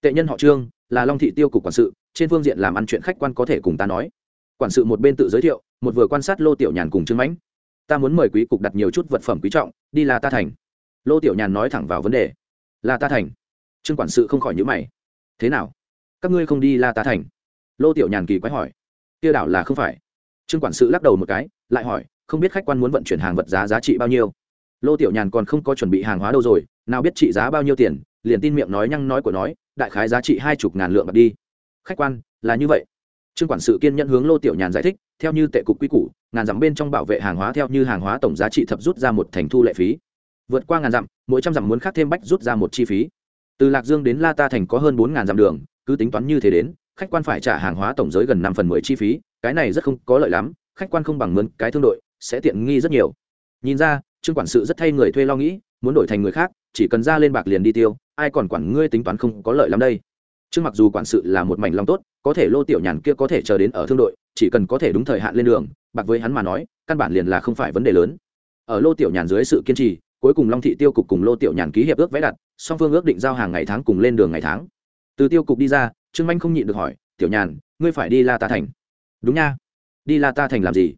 Tệ nhân họ trương, là long thị tiêu cục quản sự, trên phương diện làm ăn chuyện khách quan có thể cùng ta nói. Quản sự một bên tự giới thiệu, một vừa quan sát lô tiểu nhàn cùng trương mãnh. Ta muốn mời quý cục đặt nhiều chút vật phẩm quý trọng, đi là ta thành. Lô tiểu nhàn nói thẳng vào vấn đề. Là ta thành. Trương quản sự không khỏi nhữ mày. Thế nào? Các ngươi không đi la ta thành? Lô tiểu nhàn kỳ quái hỏi. Kia đảo là không phải. Trương quản sự lắc đầu một cái, lại hỏi không biết khách quan muốn vận chuyển hàng vật giá giá trị bao nhiêu. Lô tiểu nhàn còn không có chuẩn bị hàng hóa đâu rồi, nào biết trị giá bao nhiêu tiền, liền tin miệng nói nhăng nói của nói, đại khái giá trị hai chục ngàn lượng bạc đi. Khách quan, là như vậy. Trương quản sự kiên nhẫn hướng lô tiểu nhàn giải thích, theo như tệ cục quy củ, ngàn dặm bên trong bảo vệ hàng hóa theo như hàng hóa tổng giá trị thập rút ra một thành thu lệ phí. Vượt qua ngàn dặm, mỗi trăm dặm muốn khác thêm bách rút ra một chi phí. Từ lạc dương đến la ta thành có hơn bốn ngàn dặm đường, cứ tính toán như thế đến, khách quan phải trả hàng hóa tổng giới gần năm phần mười chi phí, cái này rất không có lợi lắm, khách quan không bằng mướn cái thương đội sẽ tiện nghi rất nhiều. Nhìn ra, trương quản sự rất thay người thuê lo nghĩ, muốn đổi thành người khác, chỉ cần ra lên bạc liền đi tiêu, ai còn quản ngươi tính toán không có lợi lắm đây. Trương mặc dù quản sự là một mảnh lòng tốt, có thể lô tiểu nhàn kia có thể chờ đến ở thương đội, chỉ cần có thể đúng thời hạn lên đường, bạc với hắn mà nói, căn bản liền là không phải vấn đề lớn. Ở lô tiểu nhàn dưới sự kiên trì, cuối cùng long thị tiêu cục cùng lô tiểu nhàn ký hiệp ước vẽ đặt, song phương ước định giao hàng ngày tháng cùng lên đường ngày tháng. Từ tiêu cục đi ra, trương manh không nhịn được hỏi, tiểu nhàn, ngươi phải đi la ta thành. Đúng nha. Đi la ta thành làm gì?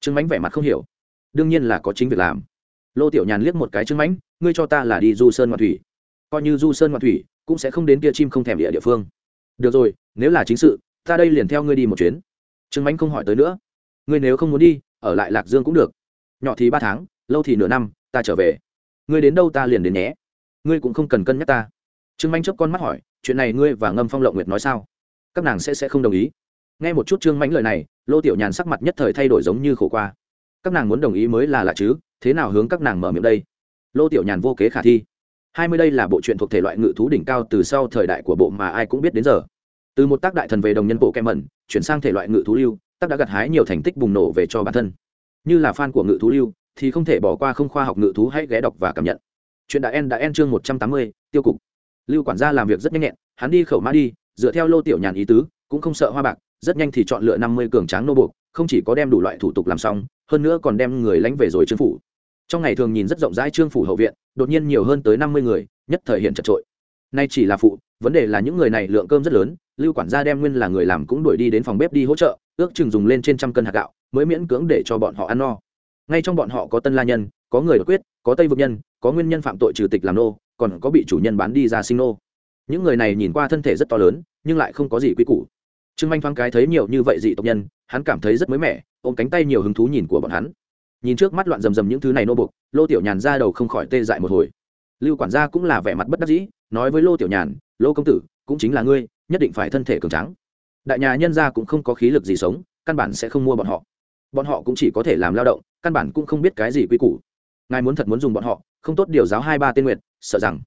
Trương mánh vẻ mặt không hiểu. Đương nhiên là có chính việc làm. Lô tiểu nhàn liếc một cái trương mánh ngươi cho ta là đi du sơn ngoại thủy. Coi như du sơn ngoại thủy, cũng sẽ không đến kia chim không thèm địa địa phương. Được rồi, nếu là chính sự, ta đây liền theo ngươi đi một chuyến. Trương mánh không hỏi tới nữa. Ngươi nếu không muốn đi, ở lại lạc dương cũng được. Nhỏ thì ba tháng, lâu thì nửa năm, ta trở về. Ngươi đến đâu ta liền đến nhé. Ngươi cũng không cần cân nhắc ta. Trương manh chấp con mắt hỏi, chuyện này ngươi và ngâm phong lộng nguyệt nói sao? Các nàng sẽ sẽ không đồng ý nghe một chút trương mãnh lời này, lô tiểu nhàn sắc mặt nhất thời thay đổi giống như khổ qua. Các nàng muốn đồng ý mới là lạ chứ, thế nào hướng các nàng mở miệng đây? Lô tiểu nhàn vô kế khả thi. Hai mươi đây là bộ truyện thuộc thể loại ngự thú đỉnh cao từ sau thời đại của bộ mà ai cũng biết đến giờ. Từ một tác đại thần về đồng nhân bộ kem mẩn, chuyển sang thể loại ngự thú lưu, tác đã gặt hái nhiều thành tích bùng nổ về cho bản thân. Như là fan của ngự thú lưu, thì không thể bỏ qua không khoa học ngự thú hãy ghé đọc và cảm nhận. Chuyện đã en đã en chương một trăm tám mươi, tiêu cục. Lưu quản gia làm việc rất nhanh nhẹn, hắn đi khẩu mã đi, dựa theo lô tiểu nhàn ý tứ, cũng không sợ hoa bạc rất nhanh thì chọn lựa năm mươi cường tráng nô buộc, không chỉ có đem đủ loại thủ tục làm xong, hơn nữa còn đem người lánh về rồi trương phủ. Trong ngày thường nhìn rất rộng rãi trương phủ hậu viện, đột nhiên nhiều hơn tới năm mươi người, nhất thời hiện chật trội. Nay chỉ là phụ, vấn đề là những người này lượng cơm rất lớn, lưu quản gia đem nguyên là người làm cũng đuổi đi đến phòng bếp đi hỗ trợ, ước chừng dùng lên trên trăm cân hạt gạo, mới miễn cưỡng để cho bọn họ ăn no. Ngay trong bọn họ có tân la nhân, có người đột quyết, có tây vực nhân, có nguyên nhân phạm tội trừ tịch làm nô, còn có bị chủ nhân bán đi ra sinh nô. Những người này nhìn qua thân thể rất to lớn, nhưng lại không có gì quy củ trương manh thoáng cái thấy nhiều như vậy dị tộc nhân, hắn cảm thấy rất mới mẻ, ôm cánh tay nhiều hứng thú nhìn của bọn hắn. Nhìn trước mắt loạn rầm rầm những thứ này nô bục lô tiểu nhàn ra đầu không khỏi tê dại một hồi. Lưu quản gia cũng là vẻ mặt bất đắc dĩ, nói với lô tiểu nhàn, lô công tử, cũng chính là ngươi, nhất định phải thân thể cường trắng đại nhà nhân gia cũng không có khí lực gì sống, căn bản sẽ không mua bọn họ. Bọn họ cũng chỉ có thể làm lao động, căn bản cũng không biết cái gì quy củ. Ngài muốn thật muốn dùng bọn họ, không tốt điều giáo hai ba tên nguyện sợ rằng.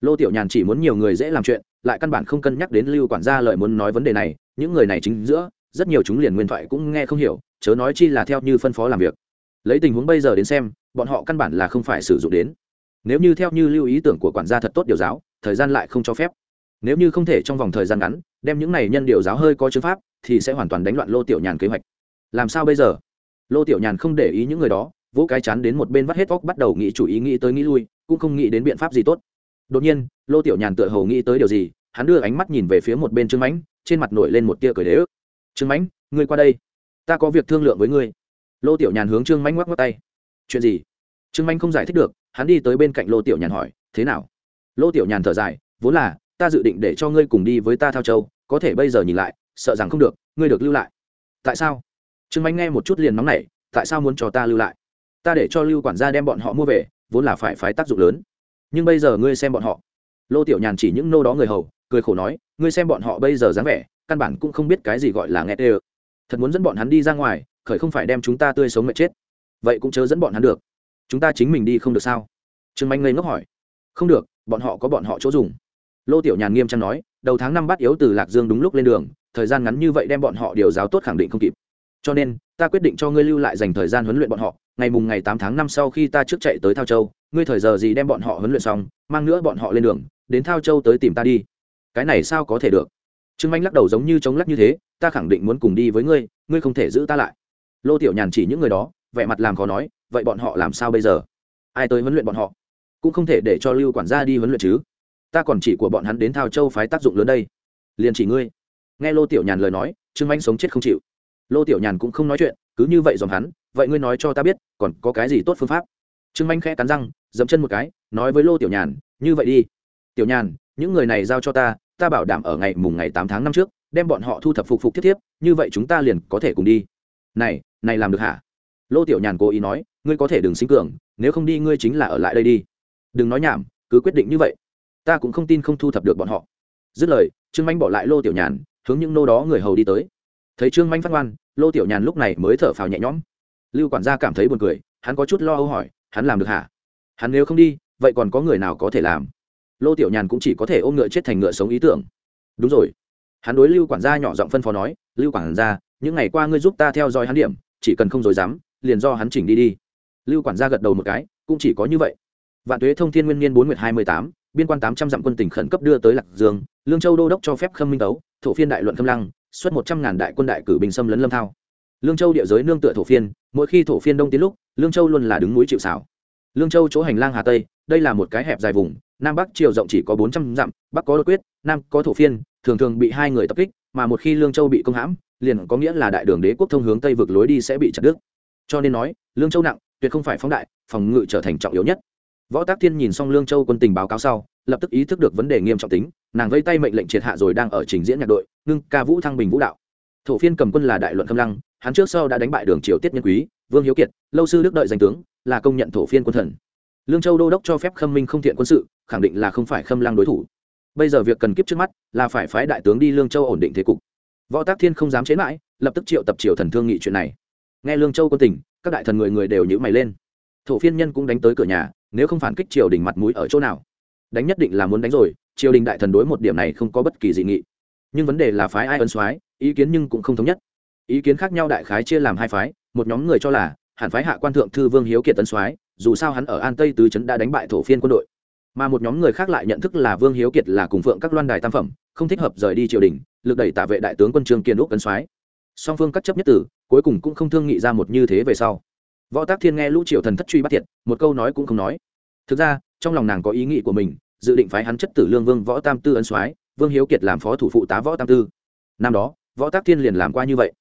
Lô tiểu nhàn chỉ muốn nhiều người dễ làm chuyện, lại căn bản không cân nhắc đến lưu quản gia lợi muốn nói vấn đề này những người này chính giữa, rất nhiều chúng liền nguyên thoại cũng nghe không hiểu, chớ nói chi là theo như phân phó làm việc. Lấy tình huống bây giờ đến xem, bọn họ căn bản là không phải sử dụng đến. Nếu như theo như lưu ý tưởng của quản gia thật tốt điều giáo, thời gian lại không cho phép. Nếu như không thể trong vòng thời gian ngắn, đem những này nhân điều giáo hơi có chứng pháp, thì sẽ hoàn toàn đánh loạn lô tiểu nhàn kế hoạch. Làm sao bây giờ? Lô tiểu nhàn không để ý những người đó, vỗ cái chán đến một bên vắt hết vóc bắt đầu nghĩ chủ ý nghĩ tới nghĩ lui, cũng không nghĩ đến biện pháp gì tốt. Đột nhiên, lô tiểu nhàn tựa hồ nghĩ tới điều gì, hắn đưa ánh mắt nhìn về phía một bên trương mãnh trên mặt nổi lên một tia cười đế ức. Trương mãnh, ngươi qua đây. Ta có việc thương lượng với ngươi. Lô tiểu nhàn hướng trương mãnh ngoắc ngoắc tay. Chuyện gì? Trương mãnh không giải thích được, hắn đi tới bên cạnh lô tiểu nhàn hỏi, thế nào? Lô tiểu nhàn thở dài, vốn là, ta dự định để cho ngươi cùng đi với ta thao châu, có thể bây giờ nhìn lại, sợ rằng không được, ngươi được lưu lại. Tại sao? Trương mãnh nghe một chút liền nóng nảy, tại sao muốn cho ta lưu lại? Ta để cho lưu quản gia đem bọn họ mua về, vốn là phải phái tác dụng lớn. Nhưng bây giờ ngươi xem bọn họ lô tiểu nhàn chỉ những nô đó người hầu, cười khổ nói, ngươi xem bọn họ bây giờ dáng vẻ, căn bản cũng không biết cái gì gọi là nghe tê ơ thật muốn dẫn bọn hắn đi ra ngoài, khởi không phải đem chúng ta tươi sống mệt chết. Vậy cũng chớ dẫn bọn hắn được. Chúng ta chính mình đi không được sao? Trương manh ngây ngốc hỏi. Không được, bọn họ có bọn họ chỗ dùng. Lô tiểu nhàn nghiêm trang nói, đầu tháng năm bắt yếu từ lạc dương đúng lúc lên đường, thời gian ngắn như vậy đem bọn họ điều giáo tốt khẳng định không kịp. Cho nên, ta quyết định cho ngươi lưu lại dành thời gian huấn luyện bọn họ ngày mùng ngày tám tháng năm sau khi ta trước chạy tới thao châu, ngươi thời giờ gì đem bọn họ huấn luyện xong, mang nữa bọn họ lên đường, đến thao châu tới tìm ta đi. Cái này sao có thể được? Trương Minh lắc đầu giống như chống lắc như thế, ta khẳng định muốn cùng đi với ngươi ngươi không thể giữ ta lại. Lô tiểu nhàn chỉ những người đó, vẻ mặt làm khó nói, vậy bọn họ làm sao bây giờ? Ai tới huấn luyện bọn họ? Cũng không thể để cho lưu quản gia đi huấn luyện chứ. Ta còn chỉ của bọn hắn đến thao châu phái tác dụng lớn đây. Liền chỉ ngươi. Nghe lô tiểu nhàn lời nói, trương Minh sống chết không chịu. Lô tiểu nhàn cũng không nói chuyện cứ như vậy dòm hắn, vậy ngươi nói cho ta biết, còn có cái gì tốt phương pháp? Trương manh khẽ cắn răng dẫm chân một cái, nói với lô tiểu nhàn, như vậy đi. Tiểu nhàn, những người này giao cho ta ta bảo đảm ở ngày mùng ngày tám tháng năm trước, đem bọn họ thu thập phục phục thiết thiếp, như vậy chúng ta liền có thể cùng đi. Này này làm được hả? Lô tiểu nhàn cố ý nói, ngươi có thể đừng sinh cường, nếu không đi ngươi chính là ở lại đây đi. Đừng nói nhảm, cứ quyết định như vậy. Ta cũng không tin không thu thập được bọn họ. Dứt lời, trương manh bỏ lại lô tiểu nhàn, hướng những nô đó người hầu đi tới. Thấy trương manh phát ngoan lô tiểu nhàn lúc này mới thở phào nhẹ nhõm. Lưu quản gia cảm thấy buồn cười, hắn có chút lo âu hỏi, hắn làm được hả? Hắn nếu không đi, vậy còn có người nào có thể làm? Lô tiểu nhàn cũng chỉ có thể ôm ngựa chết thành ngựa sống ý tưởng. Đúng rồi. Hắn đối lưu quản gia nhỏ giọng phân phó nói, lưu quản gia, những ngày qua ngươi giúp ta theo dõi hắn điểm, chỉ cần không dối dám, liền do hắn chỉnh đi đi. Lưu quản gia gật đầu một cái, cũng chỉ có như vậy. Vạn tuế thông thiên nguyên niên bốn nguyệt hai mươi tám, biên quan tám trăm dặm quân tỉnh khẩn cấp đưa tới lạc dương, lương châu đô đốc cho phép khâm minh tấu, thổ phiên đại luận khâm lăng xuất một trăm ngàn đại quân đại cử bình xâm lấn lâm thao. Lương châu địa giới nương tựa thổ phiên, mỗi khi thổ phiên đông tiến lúc, lương châu luôn là đứng núi chịu xảo lương châu chỗ hành lang hà tây, đây là một cái hẹp dài vùng, nam bắc chiều rộng chỉ có bốn trăm dặm, bắc có đột quyết, nam có thổ phiên, thường thường bị hai người tập kích, mà một khi lương châu bị công hãm, liền có nghĩa là đại đường đế quốc thông hướng tây vực lối đi sẽ bị chặt đứt. Cho nên nói, lương châu nặng, tuyệt không phải phóng đại, phòng ngự trở thành trọng yếu nhất. Võ tác thiên nhìn xong lương châu quân tình báo cáo sau lập tức ý thức được vấn đề nghiêm trọng tính, nàng vây tay mệnh lệnh triệt hạ rồi đang ở trình diễn nhạc đội, ngưng ca vũ thăng bình vũ đạo. Thổ phiên cầm quân là đại luận khâm lăng, hắn trước sau đã đánh bại đường triều tiết nhân quý, vương hiếu kiệt, lâu sư đức đợi danh tướng, là công nhận thổ phiên quân thần. Lương châu đô đốc cho phép khâm minh không thiện quân sự, khẳng định là không phải khâm lăng đối thủ. Bây giờ việc cần kiếp trước mắt là phải phái đại tướng đi lương châu ổn định thế cục. Võ tác thiên không dám chế mãi, lập tức triệu tập triều thần thương nghị chuyện này. Nghe lương châu quân tỉnh các đại thần người người đều nhữ mày lên. Thổ phiên nhân cũng đánh tới cửa nhà, nếu không phản kích triều đình mặt mũi ở chỗ nào? Đánh nhất định là muốn đánh rồi, triều đình đại thần đối một điểm này không có bất kỳ dị nghị. Nhưng vấn đề là phái ai ân soái, ý kiến nhưng cũng không thống nhất. Ý kiến khác nhau đại khái chia làm hai phái, một nhóm người cho là hẳn phái hạ quan thượng thư vương hiếu kiệt tấn soái, dù sao hắn ở an tây tứ trấn đã đánh bại thổ phiên quân đội. Mà một nhóm người khác lại nhận thức là vương hiếu kiệt là cùng phượng các loan đài tam phẩm, không thích hợp rời đi triều đình, lực đẩy tả vệ đại tướng quân trương kiên úc tấn soái. Song phương cắt chấp nhất tử, cuối cùng cũng không thương nghị ra một như thế về sau. Võ tác thiên nghe lũ triều thần thất truy bắt thiệt, một câu nói cũng không nói. Thực ra trong lòng nàng có ý nghĩ của mình, dự định phái hắn chất tử lương vương võ tam tư ấn soái, vương hiếu kiệt làm phó thủ phụ tá võ tam tư. Năm đó, võ tác thiên liền làm qua như vậy.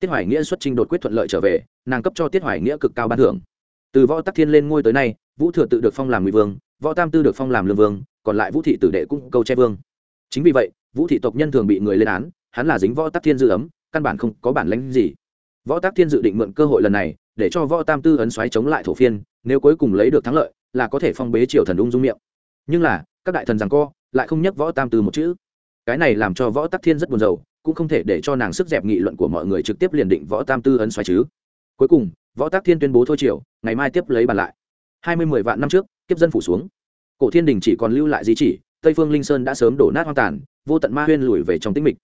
Tiết hoài nghĩa xuất trình đột quyết thuận lợi trở về, nàng cấp cho tiết hoài nghĩa cực cao ban thưởng. Từ võ tác thiên lên ngôi tới nay, vũ thừa tự được phong làm ngụy vương, võ tam tư được phong làm lương vương, còn lại vũ thị tử đệ cũng câu che vương. Chính vì vậy, vũ thị tộc nhân thường bị người lên án, hắn là dính võ tác thiên dư ấm, căn bản không có bản lãnh gì. Võ tác thiên dự định mượn cơ hội lần này, để cho võ tam tư ấn xoáy chống lại thổ phiên, nếu cuối cùng lấy được thắng lợi là có thể phong bế triều thần ung dung miệng. Nhưng là, các đại thần rằng co lại không nhắc võ tam tư một chữ. Cái này làm cho võ tắc thiên rất buồn rầu, cũng không thể để cho nàng sức dẹp nghị luận của mọi người trực tiếp liền định võ tam tư ấn xoáy chứ. Cuối cùng, võ tắc thiên tuyên bố thôi triều, ngày mai tiếp lấy bàn lại. Hai mươi mười vạn năm trước, kiếp dân phủ xuống. Cổ thiên đình chỉ còn lưu lại di chỉ, tây phương linh sơn đã sớm đổ nát hoang tàn, vô tận ma huyên lùi về trong tĩnh mịch.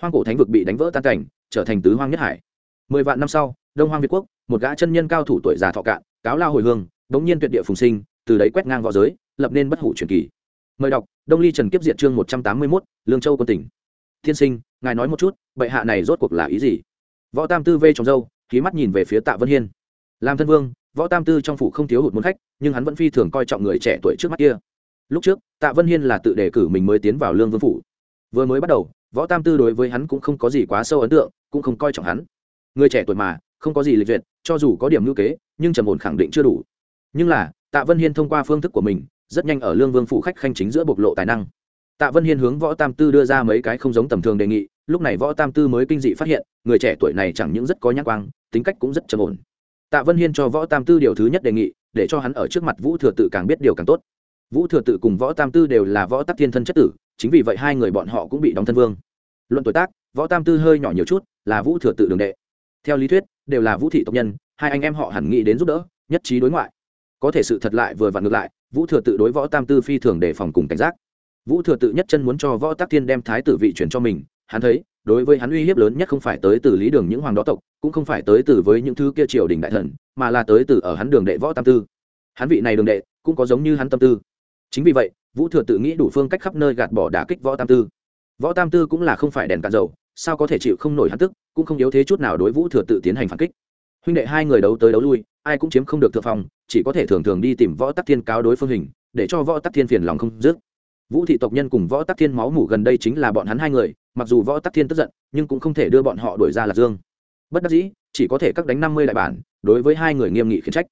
Hoang cổ thánh vực bị đánh vỡ tan cảnh, trở thành tứ hoang nhất hải. Mười vạn năm sau, đông hoang việt quốc, một gã chân nhân cao thủ tuổi già thọ cạn, cáo lao hồi hương bỗng nhiên tuyệt địa phùng sinh từ đấy quét ngang võ giới, lập nên bất hủ truyền kỳ. Mời đọc, đông ly trần kiếp diệt chương một trăm tám mươi mốt, lương châu quân tỉnh. Tiên sinh, ngài nói một chút, bệ hạ này rốt cuộc là ý gì? Võ tam tư vê trong dâu khí mắt nhìn về phía tạ vân hiên. Làm thân vương, võ tam tư trong phủ không thiếu hụt muốn khách, nhưng hắn vẫn phi thường coi trọng người trẻ tuổi trước mắt kia. Lúc trước, tạ vân hiên là tự đề cử mình mới tiến vào lương vương phủ. Vừa mới bắt đầu, võ tam tư đối với hắn cũng không có gì quá sâu ấn tượng, cũng không coi trọng hắn. Người trẻ tuổi mà, không có gì lịch duyệt, cho dù có điểm ngữ kế, nhưng trầm ổn khẳng định chưa đủ. Nhưng là tạ vân hiên thông qua phương thức của mình, rất nhanh ở lương vương phụ khách khanh chính giữa bộc lộ tài năng. Tạ vân hiên hướng võ tam tư đưa ra mấy cái không giống tầm thường đề nghị, lúc này võ tam tư mới kinh dị phát hiện, người trẻ tuổi này chẳng những rất có nhãn quang, tính cách cũng rất trầm ổn. Tạ vân hiên cho võ tam tư điều thứ nhất đề nghị, để cho hắn ở trước mặt vũ thừa tự càng biết điều càng tốt. Vũ thừa tự cùng võ tam tư đều là võ tắc thiên thân chất tử, chính vì vậy hai người bọn họ cũng bị đóng thân vương. Luận tuổi tác, võ tam tư hơi nhỏ nhiều chút, là vũ thừa tự đường đệ. Theo lý thuyết, đều là vũ thị tộc nhân, hai anh em họ hẳn nghĩ đến giúp đỡ, nhất trí đối ngoại có thể sự thật lại vừa vặn ngược lại, vũ thừa tự đối võ tam tư phi thường đề phòng cùng cảnh giác. Vũ thừa tự nhất chân muốn cho võ tắc thiên đem thái tử vị chuyển cho mình, hắn thấy, đối với hắn uy hiếp lớn nhất không phải tới từ lý đường những hoàng đó tộc, cũng không phải tới từ với những thứ kia triều đình đại thần, mà là tới từ ở hắn đường đệ võ tam tư. Hắn vị này đường đệ, cũng có giống như hắn tâm tư. Chính vì vậy, vũ thừa tự nghĩ đủ phương cách khắp nơi gạt bỏ đả kích võ tam tư. Võ tam tư cũng là không phải đèn cạn dầu, sao có thể chịu không nổi hắn tức, cũng không yếu thế chút nào đối vũ thừa tự tiến hành phản kích. Huynh đệ hai người đấu tới đấu lui ai cũng chiếm không được thượng phong, chỉ có thể thường thường đi tìm võ tắc thiên cáo đối phương hình, để cho võ tắc thiên phiền lòng không dứt. Vũ thị tộc nhân cùng võ tắc thiên máu mủ gần đây chính là bọn hắn hai người, mặc dù võ tắc thiên tức giận, nhưng cũng không thể đưa bọn họ đuổi ra lạc dương. Bất đắc dĩ, chỉ có thể các đánh năm mươi đại bản, đối với hai người nghiêm nghị khiển trách.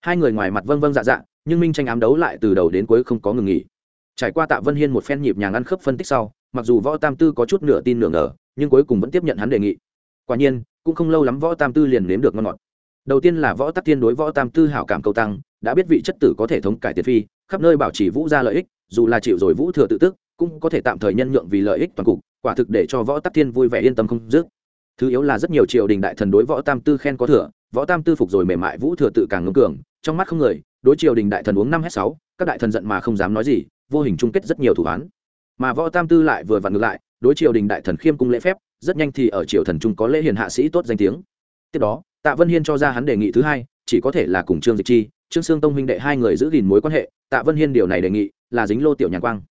Hai người ngoài mặt vâng vâng dạ dạ nhưng minh tranh ám đấu lại từ đầu đến cuối không có ngừng nghỉ. Trải qua tạ vân hiên một phen nhịp nhàng ăn khớp phân tích sau, mặc dù võ tam tư có chút nửa tin nửa ngờ, nhưng cuối cùng vẫn tiếp nhận hắn đề nghị. Quả nhiên, cũng không lâu lắm võ tam tư liền nếm được ngon ngọt đầu tiên là võ tắc tiên đối võ tam tư hảo cảm cầu tăng, đã biết vị chất tử có thể thống cải tiền phi, khắp nơi bảo trì vũ ra lợi ích, dù là chịu rồi vũ thừa tự tức cũng có thể tạm thời nhân nhượng vì lợi ích toàn cục, quả thực để cho võ tắc tiên vui vẻ yên tâm không dứt. Thứ yếu là rất nhiều triều đình đại thần đối võ tam tư khen có thừa, võ tam tư phục rồi mềm mại, vũ thừa tự càng ngưng cường, trong mắt không người, đối triều đình đại thần uống năm hết sáu, các đại thần giận mà không dám nói gì, vô hình chung kết rất nhiều thủ án mà võ tam tư lại vừa vặn ngược lại, đối triều đình đại thần khiêm cung lễ phép, rất nhanh thì ở triều thần trung có lễ hiền hạ sĩ tốt danh tiếng. Tiếp đó tạ vân hiên cho ra hắn đề nghị thứ hai, chỉ có thể là cùng trương dịch chi, trương sương tông huynh đệ hai người giữ gìn mối quan hệ. Tạ vân hiên điều này đề nghị là dính lô tiểu nhàn quang.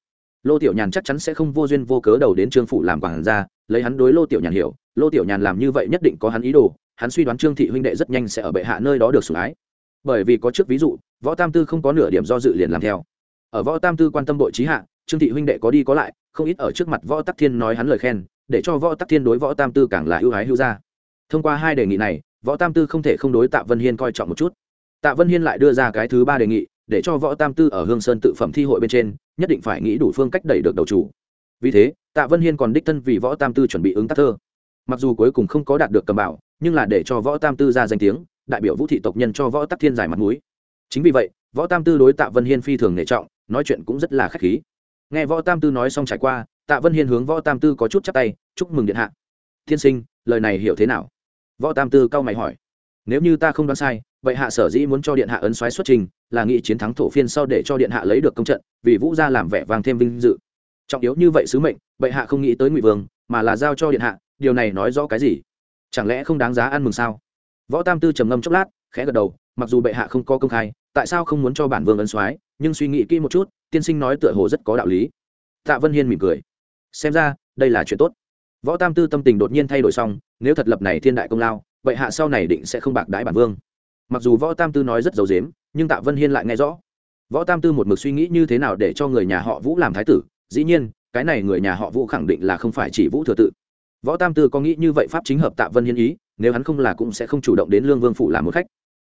Lô tiểu nhàn chắc chắn sẽ không vô duyên vô cớ đầu đến trương phủ làm quản gia, lấy hắn đối lô tiểu nhàn hiểu. Lô tiểu nhàn làm như vậy nhất định có hắn ý đồ, hắn suy đoán trương thị huynh đệ rất nhanh sẽ ở bệ hạ nơi đó được sủng ái. Bởi vì có trước ví dụ, võ tam tư không có nửa điểm do dự liền làm theo. Ở võ tam tư quan tâm đội trí hạ, trương thị huynh đệ có đi có lại, không ít ở trước mặt võ tắc thiên nói hắn lời khen, để cho võ tắc thiên đối võ tam tư càng là ưu ái hữu gia. Thông qua hai đề nghị này võ tam tư không thể không đối tạ vân hiên coi trọng một chút. Tạ vân hiên lại đưa ra cái thứ ba đề nghị, để cho võ tam tư ở hương sơn tự phẩm thi hội bên trên, nhất định phải nghĩ đủ phương cách đẩy được đầu chủ. Vì thế, tạ vân hiên còn đích thân vì võ tam tư chuẩn bị ứng tác thơ. Mặc dù cuối cùng không có đạt được cầm bảo nhưng là để cho võ tam tư ra danh tiếng, đại biểu vũ thị tộc nhân cho võ tắc thiên giải mặt mũi. Chính vì vậy, võ tam tư đối tạ vân hiên phi thường nể trọng, nói chuyện cũng rất là k h á c h khí. Nghe võ tam tư nói xong trải qua, tạ vân hiên hướng võ tam tư có chút chắc tay, chúc mừng điện hạ. Tiên sinh, lời này hiểu thế nào? Võ tam tư cao mày hỏi. Nếu như ta không đoán sai, vậy hạ sở dĩ muốn cho điện hạ ấn xoáy xuất trình, là nghị chiến thắng thổ phiên sau để cho điện hạ lấy được công trận, vì vũ gia làm vẻ vang thêm vinh dự. Trọng yếu như vậy sứ mệnh bệ hạ không nghĩ tới ngụy vương, mà là giao cho điện hạ, điều này nói rõ cái gì? Chẳng lẽ không đáng giá ăn mừng sao? Võ tam tư trầm ngâm chốc lát, khẽ gật đầu, mặc dù bệ hạ không có công khai, tại sao không muốn cho bản vương ấn soái, nhưng suy nghĩ kỹ một chút, tiên sinh nói tựa hồ rất có đạo lý. Tạ vân hiên mỉm cười. Xem ra, đây là chuyện tốt. Võ tam tư tâm tình đột nhiên thay đổi xong nếu thật lập này thiên đại công lao, vậy hạ sau này định sẽ không bạc đái bản vương. Mặc dù võ tam tư nói rất giấu dếm nhưng tạ vân hiên lại nghe rõ. Võ tam tư một mực suy nghĩ như thế nào để cho người nhà họ vũ làm thái tử, dĩ nhiên, cái này người nhà họ vũ khẳng định là không phải chỉ vũ thừa tự. Võ tam tư có nghĩ như vậy pháp chính hợp tạ vân hiên ý, nếu hắn không là cũng sẽ không chủ động đến lương vương phủ làm một khách.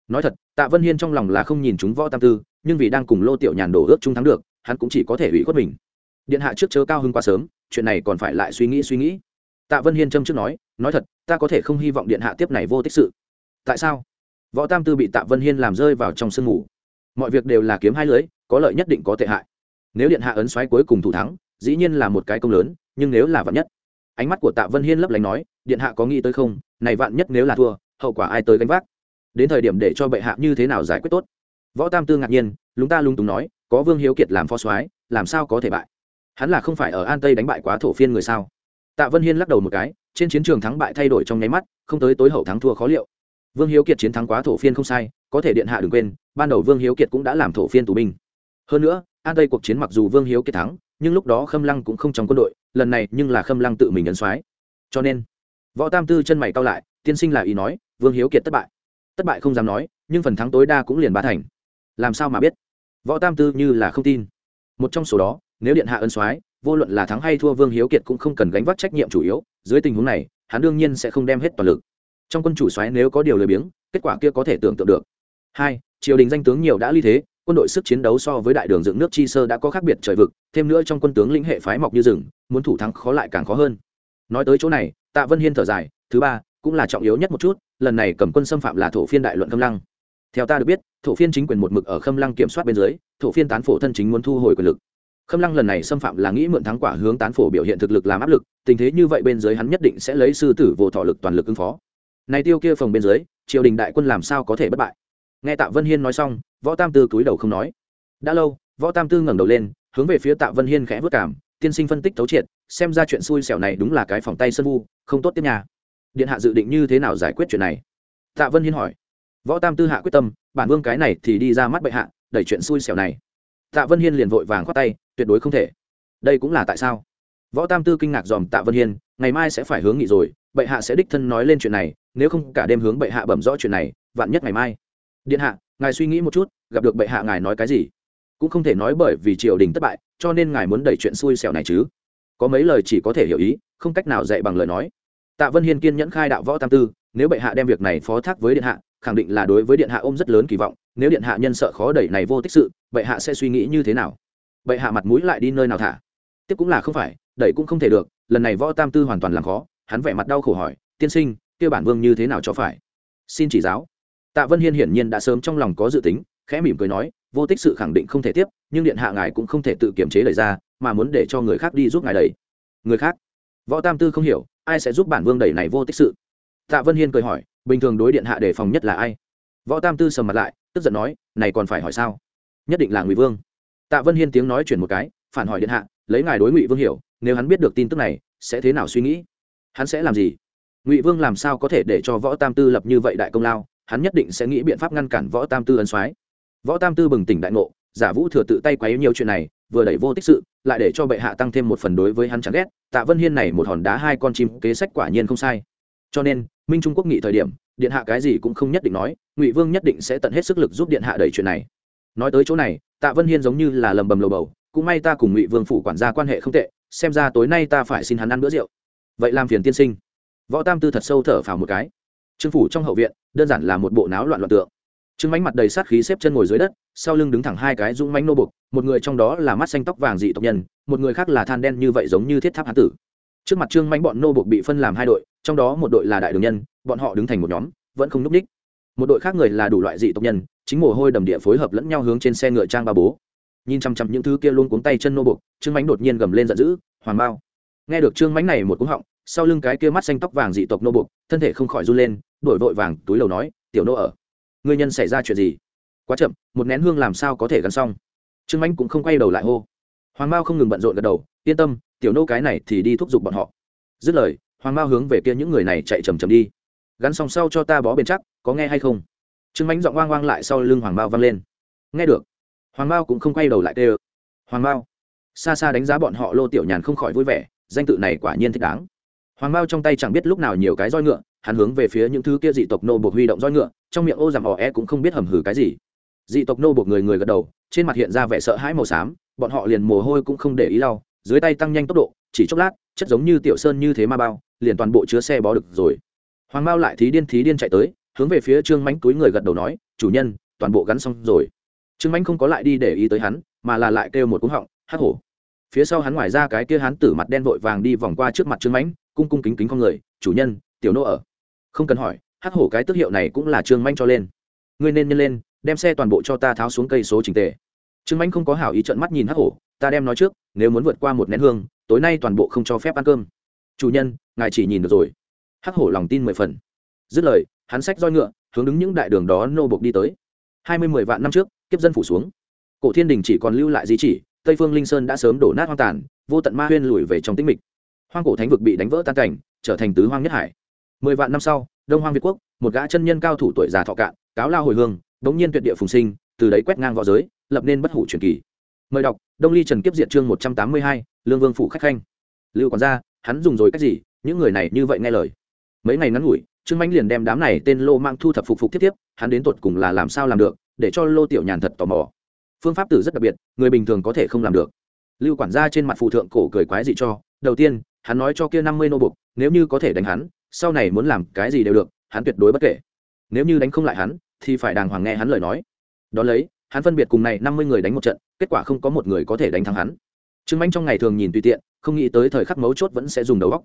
Nói thật, tạ vân hiên trong lòng là không nhìn chúng võ tam tư, nhưng vì đang cùng lô tiểu nhàn đổ ước trung thắng được, hắn cũng chỉ có thể ủy khuất mình. Điện hạ trước chớ cao hơn quá sớm, chuyện này còn phải lại suy nghĩ suy nghĩ. Tạ vân hiên châm trước nói nói thật, ta có thể không hy vọng điện hạ tiếp này vô tích sự. Tại sao? Võ tam tư bị tạ vân hiên làm rơi vào trong sương mù mọi việc đều là kiếm hai lưới, có lợi nhất định có tệ hại. Nếu điện hạ ấn xoáy cuối cùng thủ thắng, dĩ nhiên là một cái công lớn, nhưng nếu là vạn nhất? Ánh mắt của tạ vân hiên lấp lánh nói, điện hạ có nghĩ tới không? Này vạn nhất nếu là thua, hậu quả ai tới gánh vác? Đến thời điểm để cho bệ hạ như thế nào giải quyết tốt? Võ tam tư ngạc nhiên, lúng ta lung túng nói, có vương hiếu kiệt làm phó soái, làm sao có thể bại? Hắn là không phải ở an tây đánh bại quá thổ phiên người sao? Tạ vân hiên lắc đầu một cái, trên chiến trường thắng bại thay đổi trong nháy mắt, không tới tối hậu thắng thua khó liệu. Vương hiếu kiệt chiến thắng quá thổ phiên không sai, có thể điện hạ đừng quên, ban đầu vương hiếu kiệt cũng đã làm thổ phiên tù binh. Hơn nữa, an tây cuộc chiến mặc dù vương hiếu kiệt thắng, nhưng lúc đó khâm lăng cũng không trong quân đội, lần này nhưng là khâm lăng tự mình ấn soái. Cho nên, võ tam tư chân mày cao lại, tiên sinh là ý nói, vương hiếu kiệt thất bại. Thất bại không dám nói, nhưng phần thắng tối đa cũng liền ba thành. Làm sao mà biết? Võ tam tư như là không tin. Một trong số đó, nếu điện hạ ân soái vô luận là thắng hay thua, vương hiếu kiệt cũng không cần gánh vác trách nhiệm chủ yếu. Dưới tình huống này, hắn đương nhiên sẽ không đem hết toàn lực. Trong quân chủ xoáy nếu có điều lười biếng, kết quả kia có thể tưởng tượng được. Hai, triều đình danh tướng nhiều đã ly thế, quân đội sức chiến đấu so với đại đường dựng nước chi sơ đã có khác biệt trời vực, thêm nữa trong quân tướng lĩnh hệ phái mọc như rừng, muốn thủ thắng khó lại càng khó hơn. Nói tới chỗ này, tạ vân hiên thở dài, thứ ba, cũng là trọng yếu nhất một chút, lần này cầm quân xâm phạm là thổ phiên đại luận Khâm lăng. Theo ta được biết, thổ phiên chính quyền một mực ở khâm lăng kiểm soát bên dưới, thổ phiên tán phổ thân chính muốn thu hồi quyền lực khâm lăng lần này xâm phạm là nghĩ mượn thắng quả hướng tán phổ biểu hiện thực lực làm áp lực, tình thế như vậy bên dưới hắn nhất định sẽ lấy sư tử vô thọ lực toàn lực ứng phó. Này tiêu kia phòng bên dưới, triều đình đại quân làm sao có thể bất bại? Nghe tạ vân hiên nói xong, võ tam tư cúi đầu không nói. Đã lâu, võ tam tư ngẩng đầu lên, hướng về phía tạ vân hiên khẽ vất cảm, tiên sinh phân tích thấu triệt, xem ra chuyện xui xẻo này đúng là cái phòng tay sân vu, không tốt tiếp nhà. Điện hạ dự định như thế nào giải quyết chuyện này? Tạ vân hiên hỏi. Võ tam tư hạ quyết tâm, bản vương cái này thì đi ra mắt bệ hạ, đẩy chuyện xui xẻo này tạ vân hiên liền vội vàng khoát tay, tuyệt đối không thể. Đây cũng là tại sao? Võ tam tư kinh ngạc dòm tạ vân hiên, ngày mai sẽ phải hướng nghị rồi, bệ hạ sẽ đích thân nói lên chuyện này, nếu không cả đêm hướng bệ hạ bẩm rõ chuyện này, vạn nhất ngày mai. Điện hạ, ngài suy nghĩ một chút, gặp được bệ hạ ngài nói cái gì? Cũng không thể nói bởi vì triều đình thất bại, cho nên ngài muốn đẩy chuyện xui xẻo này chứ. Có mấy lời chỉ có thể hiểu ý, không cách nào dạy bằng lời nói. Tạ vân hiên kiên nhẫn khai đạo võ tam tư, nếu bệ hạ đem việc này phó thác với điện hạ khẳng định là đối với điện hạ ôm rất lớn kỳ vọng, nếu điện hạ nhân sợ khó đẩy này vô tích sự bệ hạ sẽ suy nghĩ như thế nào? Bệ hạ mặt mũi lại đi nơi nào thả? Tiếp cũng là không phải, đẩy cũng không thể được, lần này võ tam tư hoàn toàn làm khó, hắn vẻ mặt đau khổ hỏi, tiên sinh kêu bản vương như thế nào cho phải? Xin chỉ giáo. Tạ vân hiên hiển nhiên đã sớm trong lòng có dự tính, khẽ mỉm cười nói, vô tích sự khẳng định không thể tiếp, nhưng điện hạ ngài cũng không thể tự kiềm chế lời ra, mà muốn để cho người khác đi giúp ngài đẩy. Người khác? Võ tam tư không hiểu, ai sẽ giúp bản vương đẩy này vô tích sự? Tạ vân hiên cười hỏi, bình thường đối điện hạ đề phòng nhất là ai? Võ tam tư sầm mặt lại, tức giận nói, này còn phải hỏi sao? Nhất định là ngụy vương. Tạ vân hiên tiếng nói chuyển một cái, phản hỏi điện hạ, lấy ngài đối ngụy vương hiểu, nếu hắn biết được tin tức này, sẽ thế nào suy nghĩ? Hắn sẽ làm gì? Ngụy vương làm sao có thể để cho võ tam tư lập như vậy đại công lao? Hắn nhất định sẽ nghĩ biện pháp ngăn cản võ tam tư ấn soái. Võ tam tư bừng tỉnh đại ngộ, giả vũ thừa tự tay quấy nhiều chuyện này, vừa đẩy vô tích sự, lại để cho bệ hạ tăng thêm một phần đối với hắn chán ghét. Tạ vân hiên này một hòn đá hai con chim kế sách quả nhiên không sai cho nên, minh trung quốc nghị thời điểm, điện hạ cái gì cũng không nhất định nói, ngụy vương nhất định sẽ tận hết sức lực giúp điện hạ đẩy chuyện này. Nói tới chỗ này, tạ vân hiên giống như là lầm bầm lầu bầu, cũng may ta cùng ngụy vương phủ quản gia quan hệ không tệ, xem ra tối nay ta phải xin hắn ăn bữa rượu. Vậy làm phiền tiên sinh. Võ tam tư thật sâu thở phào một cái. Trương phủ trong hậu viện, đơn giản là một bộ náo loạn loạn tượng. Trương mánh mặt đầy sát khí xếp chân ngồi dưới đất, sau lưng đứng thẳng hai cái dũng mánh nô bục, một người trong đó là mắt xanh tóc vàng dị tộc nhân, một người khác là than đen như vậy giống như thiết tháp hán tử trước mặt trương mánh bọn nô buộc bị phân làm hai đội trong đó một đội là đại đường nhân bọn họ đứng thành một nhóm vẫn không núp ních một đội khác người là đủ loại dị tộc nhân chính mồ hôi đầm địa phối hợp lẫn nhau hướng trên xe ngựa trang ba bố. Nhìn chăm chăm những thứ kia luôn cuống tay chân nô buộc, trương mánh đột nhiên gầm lên giận dữ hoàng bao nghe được trương mánh này một cúng họng sau lưng cái kia mắt xanh tóc vàng dị tộc nô buộc, thân thể không khỏi run lên đổi vội vàng túi lầu nói tiểu nô ở người nhân xảy ra chuyện gì? Quá chậm một nén hương làm sao có thể gắn xong? Trương mánh cũng không quay đầu lại hô hoàng mao không ngừng bận rộn gật đầu, yên tâm, tiểu nô cái này thì đi thúc giục bọn họ. Dứt lời, hoàng mao hướng về kia những người này chạy chầm chầm đi. Gắn song sau cho ta bó bền chắc, có nghe hay không? Trương mánh giọng oang oang lại sau lưng hoàng mao vang lên. Nghe được. Hoàng mao cũng không quay đầu lại tê ơ. Hoàng mao. Xa xa đánh giá bọn họ lô tiểu nhàn không khỏi vui vẻ, danh tự này quả nhiên thích đáng. Hoàng mao trong tay chẳng biết lúc nào nhiều cái roi ngựa, hắn hướng về phía những thứ kia dị tộc nô buộc huy động roi ngựa, trong miệng ô giảm ỏ e cũng không biết hầm hử cái gì. Dị tộc nô buộc người người gật đầu, trên mặt hiện ra vẻ sợ hãi màu xám bọn họ liền mồ hôi cũng không để ý lau, dưới tay tăng nhanh tốc độ, chỉ chốc lát, chất giống như tiểu sơn như thế ma bao, liền toàn bộ chứa xe bó được rồi. Hoàng mao lại thí điên thí điên chạy tới, hướng về phía trương mánh túi người gật đầu nói, chủ nhân, toàn bộ gắn xong rồi. Trương mánh không có lại đi để ý tới hắn, mà là lại kêu một cúng họng, hắc hổ. Phía sau hắn ngoài ra cái kia hắn tử mặt đen vội vàng đi vòng qua trước mặt trương mánh cung cung kính kính con người, chủ nhân, tiểu nô ở. Không cần hỏi, hắc hổ cái tước hiệu này cũng là trương manh cho lên. Ngươi nên nhân lên, đem xe toàn bộ cho ta tháo xuống cây số trình tề trương manh không có hảo ý trận mắt nhìn hắc hổ, ta đem nói trước, nếu muốn vượt qua một nén hương, tối nay toàn bộ không cho phép ăn cơm. Chủ nhân, ngài chỉ nhìn được rồi. Hắc hổ lòng tin mười phần. Dứt lời, hắn xách roi ngựa, hướng đứng những đại đường đó nô bộc đi tới. Hai mươi mười vạn năm trước, kiếp dân phủ xuống. Cổ thiên đình chỉ còn lưu lại di chỉ, tây phương linh sơn đã sớm đổ nát hoang tàn, vô tận ma huyên lùi về trong tĩnh mịch. Hoang cổ thánh vực bị đánh vỡ tan cảnh, trở thành tứ hoang nhất hải. Mười vạn năm sau, đông hoang việt quốc, một gã chân nhân cao thủ tuổi già thọ cạn, cáo lao hồi hương, bỗng nhiên tuyệt địa phùng sinh, từ đấy quét ngang võ giới lập nên bất hủ truyền kỳ. Mời đọc, đông ly trần kiếp diện chương một trăm tám mươi hai, lương vương phủ khách khanh. Lưu còn ra hắn dùng rồi cách gì? Những người này như vậy nghe lời. Mấy ngày ngắn ngủi, trương mãnh liền đem đám này tên lô mang thu thập phục phục tiếp tiếp hắn đến tột cùng là làm sao làm được, để cho lô tiểu nhàn thật tò mò. Phương pháp tử rất đặc biệt, người bình thường có thể không làm được. Lưu quản gia trên mặt phụ thượng cổ cười quái dị cho, đầu tiên, hắn nói cho kia năm mươi nô bục, nếu như có thể đánh hắn, sau này muốn làm cái gì đều được, hắn tuyệt đối bất kể. Nếu như đánh không lại hắn, thì phải đàng hoàng nghe hắn lời nói. Đón lấy hắn phân biệt cùng này năm mươi người đánh một trận, kết quả không có một người có thể đánh thắng hắn. Trương Mạnh trong ngày thường nhìn tùy tiện, không nghĩ tới thời khắc mấu chốt vẫn sẽ dùng đầu góc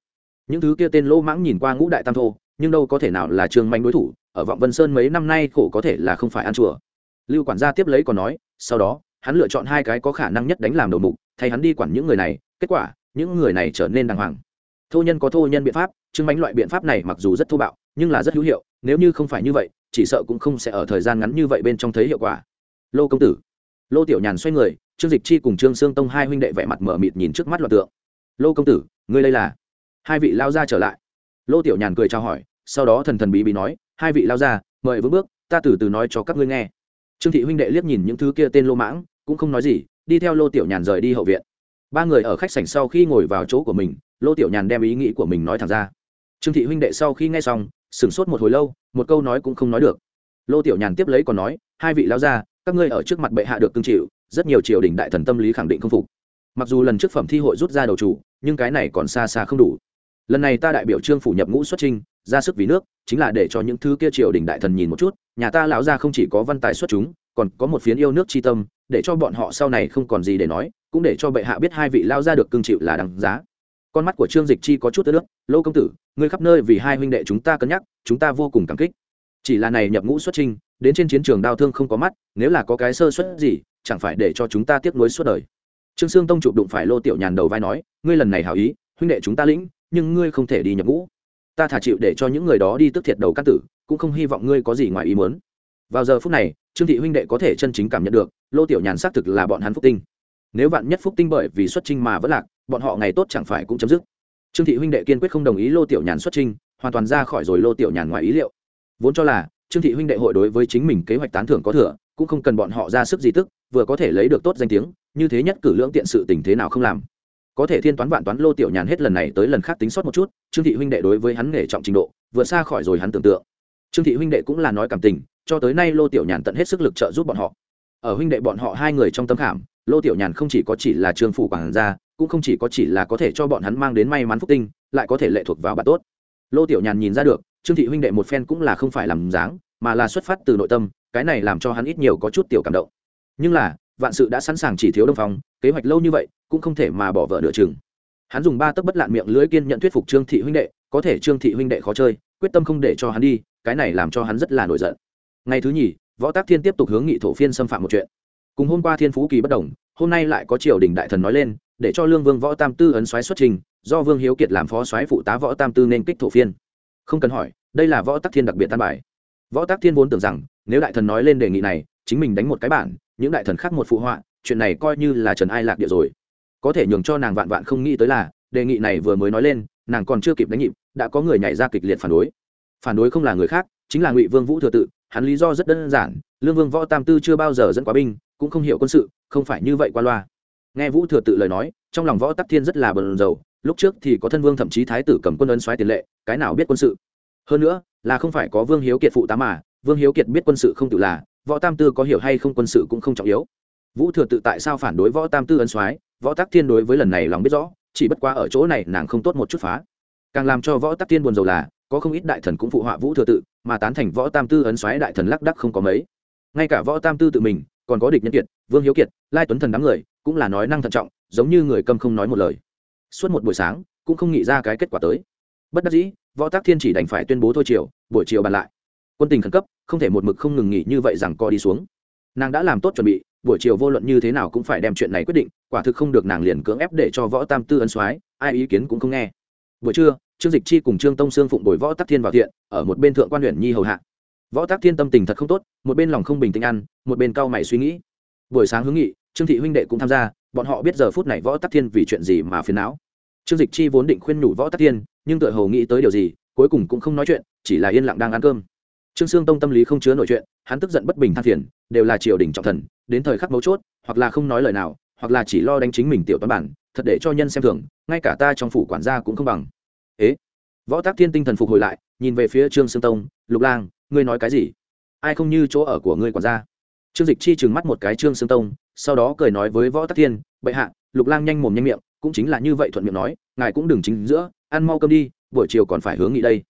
những thứ kia tên lỗ mãng nhìn qua ngũ đại tam thô, nhưng đâu có thể nào là trương Mạnh đối thủ, ở vọng vân sơn mấy năm nay khổ có thể là không phải ăn chùa. Lưu quản gia tiếp lấy còn nói, sau đó, hắn lựa chọn hai cái có khả năng nhất đánh làm đầu mục, thay hắn đi quản những người này, kết quả, những người này trở nên đàng hoàng. Thô nhân có thô nhân biện pháp chứng Mạnh loại biện pháp này mặc dù rất thô bạo, nhưng là rất hữu hiệu, nếu như không phải như vậy, chỉ sợ cũng không sẽ ở thời gian ngắn như vậy bên trong thấy hiệu quả lô công tử. Lô tiểu nhàn xoay người, trương dịch chi cùng trương sương tông hai huynh đệ vẻ mặt mở mịt nhìn trước mắt loạt tượng. Lô công tử, ngươi đây là? Hai vị lao ra trở lại. Lô tiểu nhàn cười trao hỏi, sau đó thần thần bí bí nói, hai vị lao ra mời vững bước, ta từ từ nói cho các ngươi nghe. Trương thị huynh đệ liếc nhìn những thứ kia tên lô mãng, cũng không nói gì, đi theo lô tiểu nhàn rời đi hậu viện. Ba người ở khách sảnh sau khi ngồi vào chỗ của mình, lô tiểu nhàn đem ý nghĩ của mình nói thẳng ra. Trương thị huynh đệ sau khi nghe xong, sửng sốt một hồi lâu, một câu nói cũng không nói được. Lô tiểu nhàn tiếp lấy còn nói, hai vị lao ra các ngươi ở trước mặt bệ hạ được cương chịu, rất nhiều triều đình đại thần tâm lý khẳng định không phục. Mặc dù lần trước phẩm thi hội rút ra đầu chủ, nhưng cái này còn xa xa không đủ. Lần này ta đại biểu trương phủ nhập ngũ xuất trinh ra sức vì nước, chính là để cho những thứ kia triều đình đại thần nhìn một chút, nhà ta lão ra không chỉ có văn tài xuất chúng, còn có một phiến yêu nước tri tâm, để cho bọn họ sau này không còn gì để nói, cũng để cho bệ hạ biết hai vị lao ra được cương chịu là đằng giá. Con mắt của trương dịch chi có chút ướt nước, lô công tử, ngươi khắp nơi vì hai huynh đệ chúng ta cân nhắc, chúng ta vô cùng cảm kích. Chỉ là này nhập ngũ xuất trinh đến trên chiến trường đau thương không có mắt, nếu là có cái sơ suất gì, chẳng phải để cho chúng ta tiếp nối suốt đời. Trương sương tông chụp đụng phải lô tiểu nhàn đầu vai nói, ngươi lần này hảo ý, huynh đệ chúng ta lĩnh, nhưng ngươi không thể đi nhập ngũ. Ta thả chịu để cho những người đó đi tức thiệt đầu căn tử, cũng không hy vọng ngươi có gì ngoài ý muốn. Vào giờ phút này, trương thị huynh đệ có thể chân chính cảm nhận được, lô tiểu nhàn xác thực là bọn hắn phúc tinh. Nếu vạn nhất phúc tinh bởi vì xuất trinh mà vẫn lạc, bọn họ ngày tốt chẳng phải cũng chấm dứt. Trương thị huynh đệ kiên quyết không đồng ý lô tiểu nhàn xuất trinh hoàn toàn ra khỏi rồi lô tiểu nhàn ngoài ý liệu. Vốn cho là trương thị huynh đệ hội đối với chính mình kế hoạch tán thưởng có thừa, cũng không cần bọn họ ra sức gì tức, vừa có thể lấy được tốt danh tiếng, như thế nhất cử lưỡng tiện sự tình thế nào không làm. Có thể thiên toán vạn toán lô tiểu nhàn hết lần này tới lần khác tính sót một chút, trương thị huynh đệ đối với hắn nghề trọng trình độ, vượt xa khỏi rồi hắn tưởng tượng. Trương thị huynh đệ cũng là nói cảm tình, cho tới nay lô tiểu nhàn tận hết sức lực trợ giúp bọn họ. Ở huynh đệ bọn họ hai người trong tâm khảm, lô tiểu nhàn không chỉ có chỉ là trương phủ quản gia, cũng không chỉ có chỉ là có thể cho bọn hắn mang đến may mắn phúc tinh, lại có thể lệ thuộc vào bạn tốt. Lô tiểu nhàn nhìn ra được trương thị huynh đệ một phen cũng là không phải làm dáng, mà là xuất phát từ nội tâm, cái này làm cho hắn ít nhiều có chút tiểu cảm động. Nhưng là, vạn sự đã sẵn sàng chỉ thiếu đông phong, kế hoạch lâu như vậy, cũng không thể mà bỏ vợ nửa chừng. Hắn dùng ba tấc bất lạn miệng lưỡi kiên nhận thuyết phục trương thị huynh đệ, có thể trương thị huynh đệ khó chơi, quyết tâm không để cho hắn đi, cái này làm cho hắn rất là nổi giận. Ngày thứ nhì, võ tác thiên tiếp tục hướng nghị thổ phiên xâm phạm một chuyện. Cùng hôm qua thiên phú kỳ bất đồng, hôm nay lại có triều đình đại thần nói lên, để cho lương vương võ tam tư ấn xoáy xuất trình, do vương hiếu kiệt làm phó xoáy phụ tá võ tam tư nên kích thổ phiên không cần hỏi, đây là võ tắc thiên đặc biệt tan bài. Võ tắc thiên vốn tưởng rằng, nếu đại thần nói lên đề nghị này, chính mình đánh một cái bản, những đại thần khác một phụ họa, chuyện này coi như là trần ai lạc địa rồi. Có thể nhường cho nàng vạn vạn không nghĩ tới là, đề nghị này vừa mới nói lên, nàng còn chưa kịp đánh nhịp, đã có người nhảy ra kịch liệt phản đối. Phản đối không là người khác, chính là ngụy vương vũ thừa tự, hắn lý do rất đơn giản, lương vương võ tam tư chưa bao giờ dẫn quá binh, cũng không hiểu quân sự, không phải như vậy qua loa. Nghe vũ thừa tự lời nói, trong lòng võ tắc thiên rất là bần dầu lúc trước thì có thân vương thậm chí thái tử cầm quân ấn xoáy tiền lệ, cái nào biết quân sự? Hơn nữa, là không phải có vương hiếu kiệt phụ tá mà, vương hiếu kiệt biết quân sự không tự là, võ tam tư có hiểu hay không quân sự cũng không trọng yếu. Vũ thừa tự tại sao phản đối võ tam tư ấn soái võ tắc thiên đối với lần này lòng biết rõ, chỉ bất quá ở chỗ này nàng không tốt một chút phá. Càng làm cho võ tắc thiên buồn rầu là, có không ít đại thần cũng phụ họa vũ thừa tự, mà tán thành võ tam tư ấn soái đại thần lắc đắc không có mấy. Ngay cả võ tam tư tự mình, còn có địch nhân kiệt, vương hiếu kiệt, lai tuấn thần đám người, cũng là nói năng thận trọng, giống như người câm không nói một lời suốt một buổi sáng, cũng không nghĩ ra cái kết quả tới. Bất đắc dĩ, võ tác thiên chỉ đành phải tuyên bố thôi chiều buổi chiều bàn lại. Quân tình khẩn cấp, không thể một mực không ngừng nghỉ như vậy rằng co đi xuống. Nàng đã làm tốt chuẩn bị, buổi chiều vô luận như thế nào cũng phải đem chuyện này quyết định, quả thực không được nàng liền cưỡng ép để cho võ tam tư ân soái, ai ý kiến cũng không nghe. Buổi trưa, trương dịch chi cùng trương tông sương phụng bồi võ tắc thiên vào thiện, ở một bên thượng quan huyện nhi hầu hạ. Võ tắc thiên tâm tình thật không tốt, một bên lòng không bình tĩnh ăn, một bên cau mày suy nghĩ. Buổi sáng hướng nghị, trương thị huynh đệ cũng tham gia bọn họ biết giờ phút này võ tắc thiên vì chuyện gì mà phiền não. Trương dịch chi vốn định khuyên nhủ võ tắc thiên, nhưng tựa hồ nghĩ tới điều gì, cuối cùng cũng không nói chuyện, chỉ là yên lặng đang ăn cơm. Trương sương tông tâm lý không chứa nổi chuyện, hắn tức giận bất bình than phiền, đều là triều đình trọng thần, đến thời khắc mấu chốt, hoặc là không nói lời nào, hoặc là chỉ lo đánh chính mình tiểu toán bản, thật để cho nhân xem thường, ngay cả ta trong phủ quản gia cũng không bằng. Ế? Võ tác thiên tinh thần phục hồi lại, nhìn về phía trương sương tông, lục lang, ngươi nói cái gì? Ai không như chỗ ở của ngươi quản gia? Trương dịch chi trừng mắt một cái trương sương tông sau đó cười nói với võ tắc thiên, bệ hạ, lục lang nhanh mồm nhanh miệng, cũng chính là như vậy thuận miệng nói, ngài cũng đừng chính giữa, ăn mau cơm đi, buổi chiều còn phải hướng nghị đây.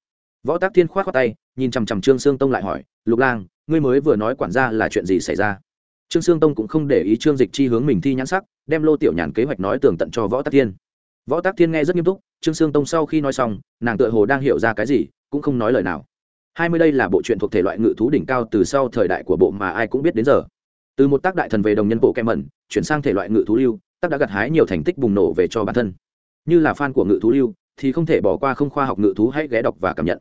Võ tắc thiên k h o á t khoác tay, nhìn chằm chằm trương sương tông lại hỏi, lục lang, ngươi mới vừa nói quản gia là chuyện gì xảy ra? Trương sương tông cũng không để ý trương dịch chi hướng mình thi nhãn sắc, đem lô tiểu nhàn kế hoạch nói tường tận cho võ tắc thiên. Võ tắc thiên nghe rất nghiêm túc, trương sương tông sau khi nói xong, nàng tựa hồ đang hiểu ra cái gì, cũng không nói lời nào. Hai mươi đây là bộ truyện thuộc thể loại ngự thú đỉnh cao từ sau thời đại của bộ mà ai cũng biết đến giờ từ một tác đại thần về đồng nhân bộ kem mẩn, chuyển sang thể loại ngự thú lưu, tác đã gặt hái nhiều thành tích bùng nổ về cho bản thân. Như là fan của ngự thú lưu, thì không thể bỏ qua không khoa học ngự thú hãy ghé đọc và cảm nhận.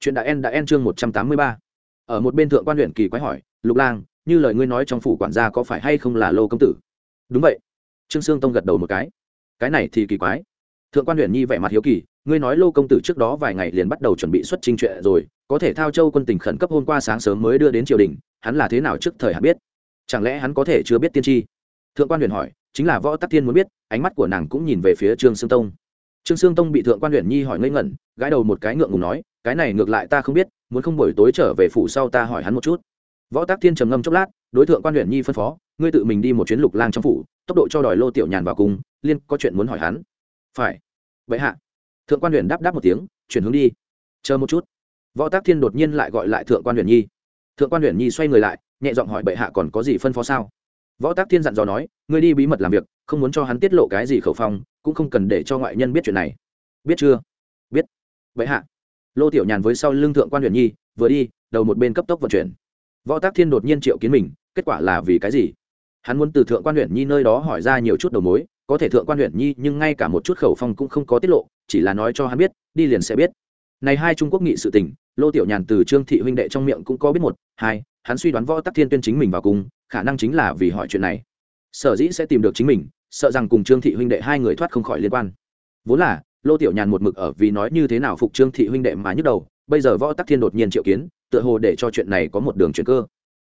Chuyện đã en đã en chương một trăm tám mươi ba. Ở một bên thượng quan huyện kỳ quái hỏi, lục lang, như lời ngươi nói trong phủ quản gia có phải hay không là lô công tử? Đúng vậy. Trương sương tông gật đầu một cái. Cái này thì kỳ quái. Thượng quan huyện nhi vẻ mặt hiếu kỳ, ngươi nói lô công tử trước đó vài ngày liền bắt đầu chuẩn bị xuất trình chuyện rồi, có thể thao châu quân tình khẩn cấp hôm qua sáng sớm mới đưa đến triều đình, hắn là thế nào trước thời hạn biết? Chẳng lẽ hắn có thể chưa biết tiên tri? Thượng quan huyền hỏi, chính là võ tắc thiên muốn biết, ánh mắt của nàng cũng nhìn về phía trương sương tông. Trương sương tông bị thượng quan huyền nhi hỏi ngây ngẩn, gãi đầu một cái ngượng ngùng nói, cái này ngược lại ta không biết, muốn không buổi tối trở về phủ sau ta hỏi hắn một chút. Võ tác thiên trầm ngâm chốc lát, đối tượng quan huyện nhi phân phó, ngươi tự mình đi một chuyến lục lang trong phủ, tốc độ cho đòi lô tiểu nhàn vào cùng, liên có chuyện muốn hỏi hắn. Phải. Vậy hạ. Thượng quan huyện đáp đáp một tiếng, chuyển hướng đi. Chờ một chút. Võ tác thiên đột nhiên lại gọi lại thượng quan huyện nhi thượng quan huyện nhi xoay người lại, nhẹ giọng hỏi bệ hạ còn có gì phân phó sao? Võ tác thiên dặn dò nói, ngươi đi bí mật làm việc, không muốn cho hắn tiết lộ cái gì khẩu phong, cũng không cần để cho ngoại nhân biết chuyện này. Biết chưa? Biết. Bệ hạ. Lô tiểu nhàn với sau lưng thượng quan huyện nhi, vừa đi, đầu một bên cấp tốc vận chuyển. Võ tác thiên đột nhiên triệu kiến mình, kết quả là vì cái gì? Hắn muốn từ thượng quan huyện nhi nơi đó hỏi ra nhiều chút đầu mối, có thể thượng quan huyện nhi nhưng ngay cả một chút khẩu phong cũng không có tiết lộ, chỉ là nói cho hắn biết, đi liền sẽ biết. Này hai trung quốc nghị sự tình lô tiểu nhàn từ trương thị huynh đệ trong miệng cũng có biết một, hai, hắn suy đoán võ tắc thiên tuyên chính mình vào cung khả năng chính là vì hỏi chuyện này. Sở dĩ sẽ tìm được chính mình, sợ rằng cùng trương thị huynh đệ hai người thoát không khỏi liên quan. Vốn là, lô tiểu nhàn một mực ở vì nói như thế nào phục trương thị huynh đệ mà nhức đầu, bây giờ võ tắc thiên đột nhiên triệu kiến, tựa hồ để cho chuyện này có một đường chuyển cơ.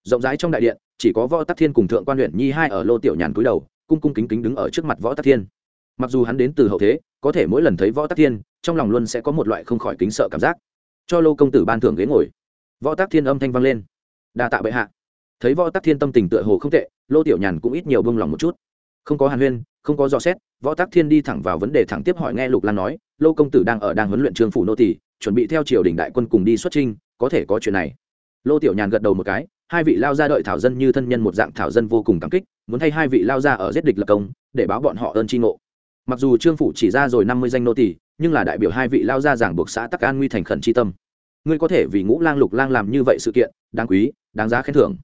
Rộng rãi trong đại điện, chỉ có võ tắc thiên cùng thượng quan huyện nhi hai ở lô tiểu nhàn cúi đầu, cung cung kính kính đứng ở trước mặt võ tắc thiên. Mặc dù hắn đến từ hậu thế, có thể mỗi lần thấy võ tắc thiên, trong lòng luôn sẽ có một loại không khỏi kính sợ cảm giác cho lô công tử ban thưởng ghế ngồi. Võ tắc thiên âm thanh vang lên. Đa tạ bệ hạ. Thấy võ tắc thiên tâm tình tựa hồ không tệ, lô tiểu nhàn cũng ít nhiều bông lòng một chút. Không có hàn huyên, không có dò xét, võ tắc thiên đi thẳng vào vấn đề thẳng tiếp hỏi nghe lục lan nói, lô công tử đang ở đang huấn luyện trường phủ nô tỷ chuẩn bị theo triều đình đại quân cùng đi xuất trinh có thể có chuyện này. Lô tiểu nhàn gật đầu một cái, hai vị lao ra đợi thảo dân như thân nhân một dạng thảo dân vô cùng cảm kích, muốn thay hai vị lao ra ở giết địch lập công, để báo bọn họ ơn tri ngộ. Mặc dù trương phủ chỉ ra rồi năm mươi danh nô tỷ nhưng là đại biểu hai vị lao ra giảng buộc xã tắc an nguy thành khẩn tri tâm. Ngươi có thể vì ngũ lang lục lang làm như vậy sự kiện, đáng quý, đáng giá khen thưởng.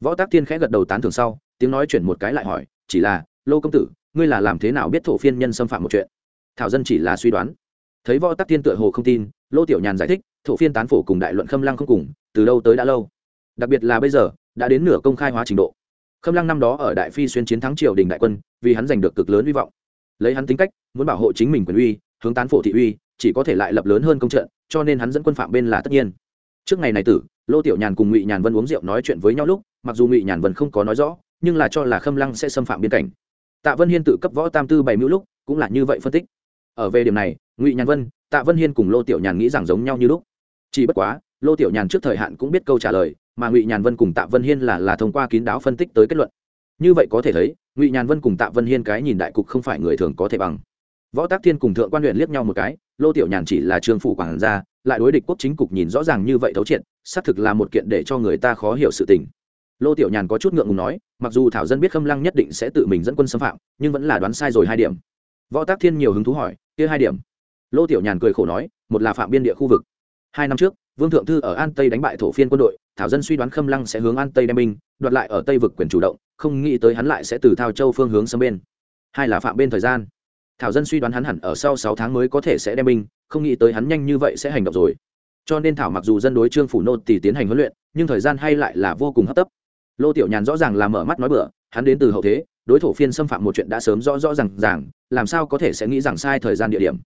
Võ tác thiên khẽ gật đầu tán thưởng sau, tiếng nói chuyển một cái lại hỏi, chỉ là, lô công tử, ngươi là làm thế nào biết thổ phiên nhân xâm phạm một chuyện? Thảo dân chỉ là suy đoán. Thấy võ tắc thiên tựa hồ không tin, lô tiểu nhàn giải thích, thổ phiên tán phổ cùng đại luận khâm lăng không cùng, từ đâu tới đã lâu? Đặc biệt là bây giờ, đã đến nửa công khai hóa trình độ. Khâm lăng năm đó ở đại phi xuyên chiến thắng triều đình đại quân, vì hắn giành được cực lớn hy vọng. Lấy hắn tính cách, muốn bảo hộ chính mình quyền uy hướng tán phổ thị uy, chỉ có thể lại lập lớn hơn công trận, cho nên hắn dẫn quân phạm bên là tất nhiên. Trước ngày này tử, lô tiểu nhàn cùng ngụy nhàn vân uống rượu nói chuyện với nhau lúc, mặc dù ngụy nhàn vân không có nói rõ, nhưng là cho là khâm lăng sẽ xâm phạm biên cảnh. Tạ vân hiên tự cấp võ tam tư bảy mưu lúc, cũng là như vậy phân tích. Ở về điểm này, ngụy nhàn vân, tạ vân hiên cùng lô tiểu nhàn nghĩ rằng giống nhau như lúc. Chỉ bất quá, lô tiểu nhàn trước thời hạn cũng biết câu trả lời, mà ngụy nhàn vân cùng tạ vân hiên là là thông qua kín đáo phân tích tới kết luận. Như vậy có thể thấy, ngụy nhàn vân cùng tạ vân hiên cái nhìn đại cục không phải người thường có thể bằng võ tác thiên cùng thượng quan huyện liếc nhau một cái, lô tiểu nhàn chỉ là trương phủ quản gia, lại đối địch quốc chính cục nhìn rõ ràng như vậy thấu triệt, xác thực là một kiện để cho người ta khó hiểu sự tình. Lô tiểu nhàn có chút ngượng ngùng nói, mặc dù thảo dân biết khâm lăng nhất định sẽ tự mình dẫn quân xâm phạm, nhưng vẫn là đoán sai rồi hai điểm. Võ tác thiên nhiều hứng thú hỏi, kia hai điểm? Lô tiểu nhàn cười khổ nói, một là phạm biên địa khu vực. Hai năm trước, vương thượng thư ở an tây đánh bại thổ phiên quân đội, thảo dân suy đoán khâm lăng sẽ hướng an tây đem binh, đoạt lại ở tây vực quyền chủ động, không nghĩ tới hắn lại sẽ từ thao châu phương hướng xâm bên. Hai là phạm bên thời gian thảo dân suy đoán hắn hẳn ở sau sáu tháng mới có thể sẽ đem binh không nghĩ tới hắn nhanh như vậy sẽ hành động rồi. Cho nên thảo mặc dù dân đối trương phủ nô tỳ tiến hành huấn luyện nhưng thời gian hay lại là vô cùng hấp tấp. Lô tiểu nhàn rõ ràng là mở mắt nói bừa, hắn đến từ hậu thế đối thủ phiên xâm phạm một chuyện đã sớm rõ rõ r à n g ràng làm sao có thể sẽ nghĩ rằng sai thời gian địa điểm.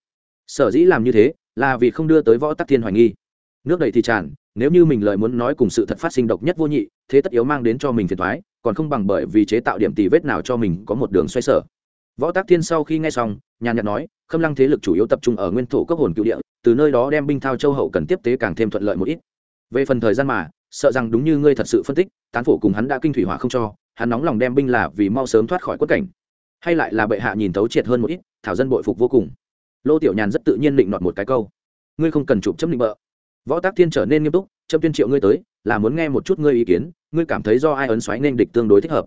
Sở dĩ làm như thế là vì không đưa tới võ tắc thiên hoài nghi. Nước đầy thì tràn nếu như mình lời muốn nói cùng sự thật phát sinh độc nhất vô nhị thế tất yếu mang đến cho mình phiền thoái còn không bằng bởi vì chế tạo điểm tì vết nào cho mình có một đường xoay sở võ tác thiên sau khi nghe xong, nhàn nhạt nói, khâm lăng thế lực chủ yếu tập trung ở nguyên thổ cấp hồn cựu địa, từ nơi đó đem binh thao châu hậu cần tiếp tế càng thêm thuận lợi một ít. Về phần thời gian mà, sợ rằng đúng như ngươi thật sự phân tích, tán phổ cùng hắn đã kinh thủy hỏa không cho, hắn nóng lòng đem binh là vì mau sớm thoát khỏi quất cảnh. Hay lại là bệ hạ nhìn tấu triệt hơn một ít, thảo dân bội phục vô cùng. Lô tiểu nhàn rất tự nhiên định nọt một cái câu, ngươi không cần chụp chấm định bợ. Võ tác thiên trở nên nghiêm túc, chấm tuyên triệu ngươi tới, là muốn nghe một chút ngươi ý kiến, ngươi cảm thấy do ai ấn xoáy nên địch tương đối thích hợp.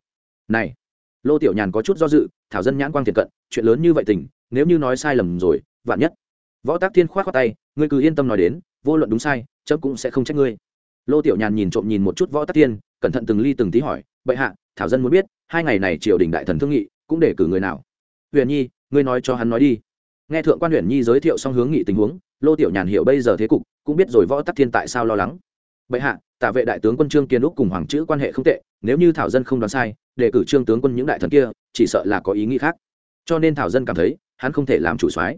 Này lô tiểu nhàn có chút do dự, thảo dân nhãn quang thiện cận, chuyện lớn như vậy tình, nếu như nói sai lầm rồi, vạn nhất. Võ tác thiên k h o á t khoác tay, ngươi cứ yên tâm nói đến, vô luận đúng sai chấm cũng sẽ không trách ngươi. Lô tiểu nhàn nhìn trộm nhìn một chút võ tác thiên, cẩn thận từng ly từng tí hỏi, bệ hạ, thảo dân muốn biết, hai ngày này triều đình đại thần thương nghị, cũng để cử người nào? Huyền nhi, ngươi nói cho hắn nói đi. Nghe thượng quan huyền nhi giới thiệu xong hướng nghị tình huống, lô tiểu nhàn hiểu bây giờ thế cục, cũng biết rồi võ tắc thiên tại sao lo lắng. Bệ hạ tạ vệ đại tướng quân trương kiên úc cùng hoàng chữ quan hệ không tệ, nếu như thảo dân không đoán sai đề cử trương tướng quân những đại thần kia, chỉ sợ là có ý nghĩ khác. Cho nên thảo dân cảm thấy, hắn không thể làm chủ soái.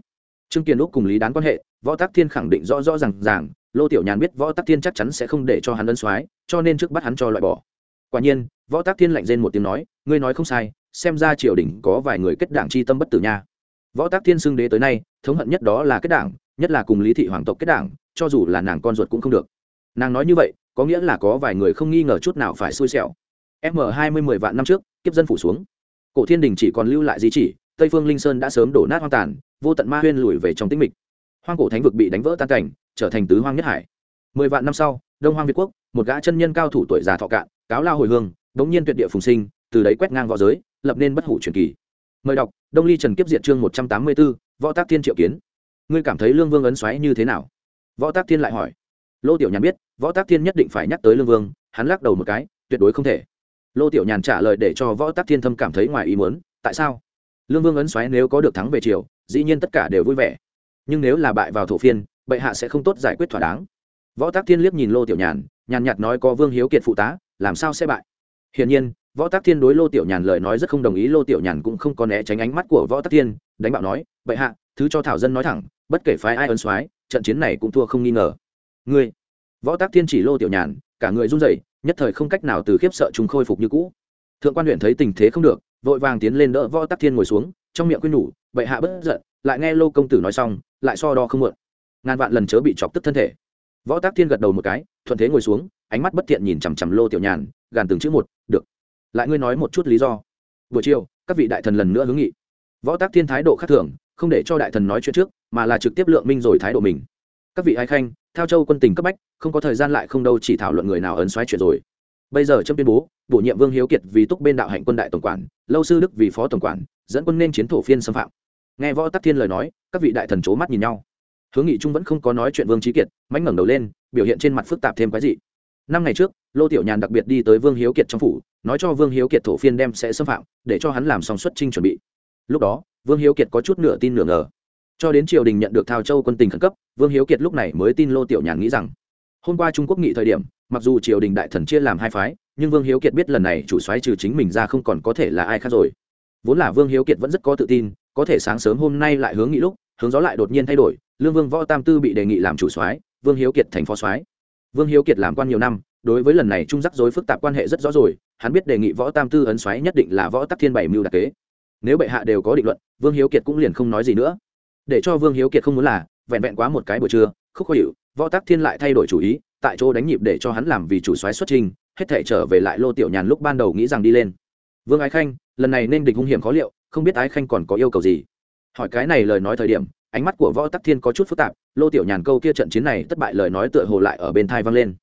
Trương kiên úc cùng lý đán quan hệ, võ tắc thiên khẳng định rõ rõ rằng ràng, lô tiểu nhàn biết võ tắc thiên chắc chắn sẽ không để cho hắn ân soái, cho nên trước bắt hắn cho loại bỏ. Quả nhiên, võ tắc thiên lạnh rên một tiếng nói, ngươi nói không sai, xem ra triều đình có vài người kết đảng chi tâm bất tử nha. Võ tắc thiên xưng đế tới nay, thống hận nhất đó là kết đảng, nhất là cùng lý thị hoàng tộc kết đảng, cho dù là nàng con ruột cũng không được. Nàng nói như vậy, có nghĩa là có vài người không nghi ngờ chút nào phải xui xẻo m hai mươi mười vạn năm trước, kiếp dân phủ xuống. Cổ thiên đình chỉ còn lưu lại di chỉ, tây phương linh sơn đã sớm đổ nát hoang tàn, vô tận ma huyên lùi về trong tĩnh mịch. Hoang cổ thánh vực bị đánh vỡ tan cảnh, trở thành tứ hoang nhất hải. Mười vạn năm sau, đông hoang việt quốc, một gã chân nhân cao thủ tuổi già thọ cạn, cáo lao hồi hương, đống nhiên tuyệt địa phùng sinh, từ đấy quét ngang võ giới, lập nên bất hủ truyền kỳ. Mời đọc, đông ly trần kiếp diện chương một trăm tám mươi b ố võ tác thiên triệu kiến. Ngươi cảm thấy lương vương ấn xoáy như thế nào? Võ tác thiên lại hỏi. Lô tiểu nhàn biết, võ tác thiên nhất định phải nhắc tới lương vương, hắn lắc đầu một cái, tuyệt đối không thể lô tiểu nhàn trả lời để cho võ tắc thiên thâm cảm thấy ngoài ý muốn, tại sao? Lương vương ấn xoáy nếu có được thắng về triều, dĩ nhiên tất cả đều vui vẻ. Nhưng nếu là bại vào thổ phiên, bệ hạ sẽ không tốt giải quyết thỏa đáng. Võ tác thiên liếc nhìn lô tiểu nhàn nhàn nhạt nói có vương hiếu kiệt phụ tá, làm sao sẽ bại? Hiển nhiên, võ tác thiên đối lô tiểu nhàn lời nói rất không đồng ý, lô tiểu nhàn cũng không có né tránh ánh mắt của võ tác thiên, đánh bạo nói, bệ hạ, thứ cho thảo dân nói thẳng, bất kể phái ai ân soái trận chiến này cũng thua không nghi ngờ. Ngươi? Võ tác thiên chỉ lô tiểu nhàn cả người run rẩy, nhất thời không cách nào từ khiếp sợ chúng khôi phục như cũ. Thượng quan huyện thấy tình thế không được, vội vàng tiến lên đỡ võ tác thiên ngồi xuống, trong miệng quyên nhủ, bệ hạ bất giận, lại nghe lô công tử nói xong, lại so đo không muộn. Ngàn vạn lần chớ bị chọc tức thân thể. Võ tác thiên gật đầu một cái, thuận thế ngồi xuống, ánh mắt bất thiện nhìn chằm chằm lô tiểu nhàn, gàn từng chữ một, được, lại ngươi nói một chút lý do. Buổi chiều, các vị đại thần lần nữa hướng nghị. Võ tác thiên thái độ khác thường, không để cho đại thần nói chuyện trước, mà là trực tiếp lượng minh rồi thái độ mình các vị ái khanh theo châu quân tình cấp bách, không có thời gian lại không đâu chỉ thảo luận người nào ấn xoáy chuyện rồi. Bây giờ trâm tuyên bố, bổ nhiệm vương hiếu kiệt vì túc bên đạo hạnh quân đại tổng quản, lâu sư đức vì phó tổng quản, dẫn quân nên chiến thổ phiên xâm phạm. Nghe võ tắc thiên lời nói, các vị đại thần c h ố mắt nhìn nhau. Hướng nghị trung vẫn không có nói chuyện vương trí kiệt mánh ngẩng đầu lên, biểu hiện trên mặt phức tạp thêm cái gì năm ngày trước, lô tiểu nhàn đặc biệt đi tới vương hiếu kiệt trong phủ, nói cho vương hiếu kiệt thổ phiên đem sẽ xâm phạm, để cho hắn làm xong xuất trinh chuẩn bị. Lúc đó, vương hiếu kiệt có chút nửa tin nửa ngờ cho đến triều đình nhận được thao châu quân tình khẩn cấp, vương hiếu kiệt lúc này mới tin lô tiểu nhàn nghĩ rằng, hôm qua trung quốc nghị thời điểm, mặc dù triều đình đại thần chia làm hai phái, nhưng vương hiếu kiệt biết lần này chủ xoáy trừ chính mình ra không còn có thể là ai khác rồi. Vốn là vương hiếu kiệt vẫn rất có tự tin, có thể sáng sớm hôm nay lại hướng nghị lúc, hướng gió lại đột nhiên thay đổi, lương vương võ tam tư bị đề nghị làm chủ soái, vương hiếu kiệt thành phó soái. Vương hiếu kiệt làm quan nhiều năm, đối với lần này trung rắc rối phức tạp quan hệ rất rõ rồi, hắn biết đề nghị võ tam tư ấn soái nhất định là võ tắc thiên bảy mưu đặc kế. Nếu bệ hạ đều có định luận, vương hiếu kiệt cũng liền không nói gì nữa để cho vương hiếu kiệt không muốn là, vẹn vẹn quá một cái buổi trưa, khúc khó hiệu võ tắc thiên lại thay đổi chủ ý, tại chỗ đánh nhịp để cho hắn làm vì chủ soái xuất trình, hết thể trở về lại lô tiểu nhàn lúc ban đầu nghĩ rằng đi lên. Vương ái khanh, lần này nên địch hung hiểm khó liệu, không biết ái khanh còn có yêu cầu gì. Hỏi cái này lời nói thời điểm, ánh mắt của võ tắc thiên có chút phức tạp, lô tiểu nhàn câu kia trận chiến này thất bại lời nói tựa hồ lại ở bên thai vang lên.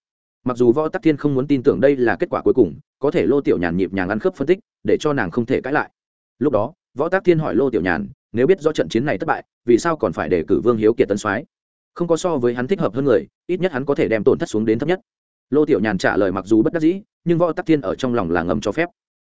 Mặc dù võ tắc thiên không muốn tin tưởng đây là kết quả cuối cùng, có thể lô tiểu nhàn nhịp nhàng ăn khớp phân tích, để cho nàng không thể cãi lại. Lúc đó, võ tắc thiên hỏi lô tiểu nhàn nếu biết do trận chiến này thất bại, vì sao còn phải để cử vương hiếu kiệt tân soái? Không có so với hắn thích hợp hơn người, ít nhất hắn có thể đem tổn thất xuống đến thấp nhất. Lô tiểu nhàn trả lời mặc dù bất đắc dĩ, nhưng võ tắc thiên ở trong lòng là ngầm cho phép.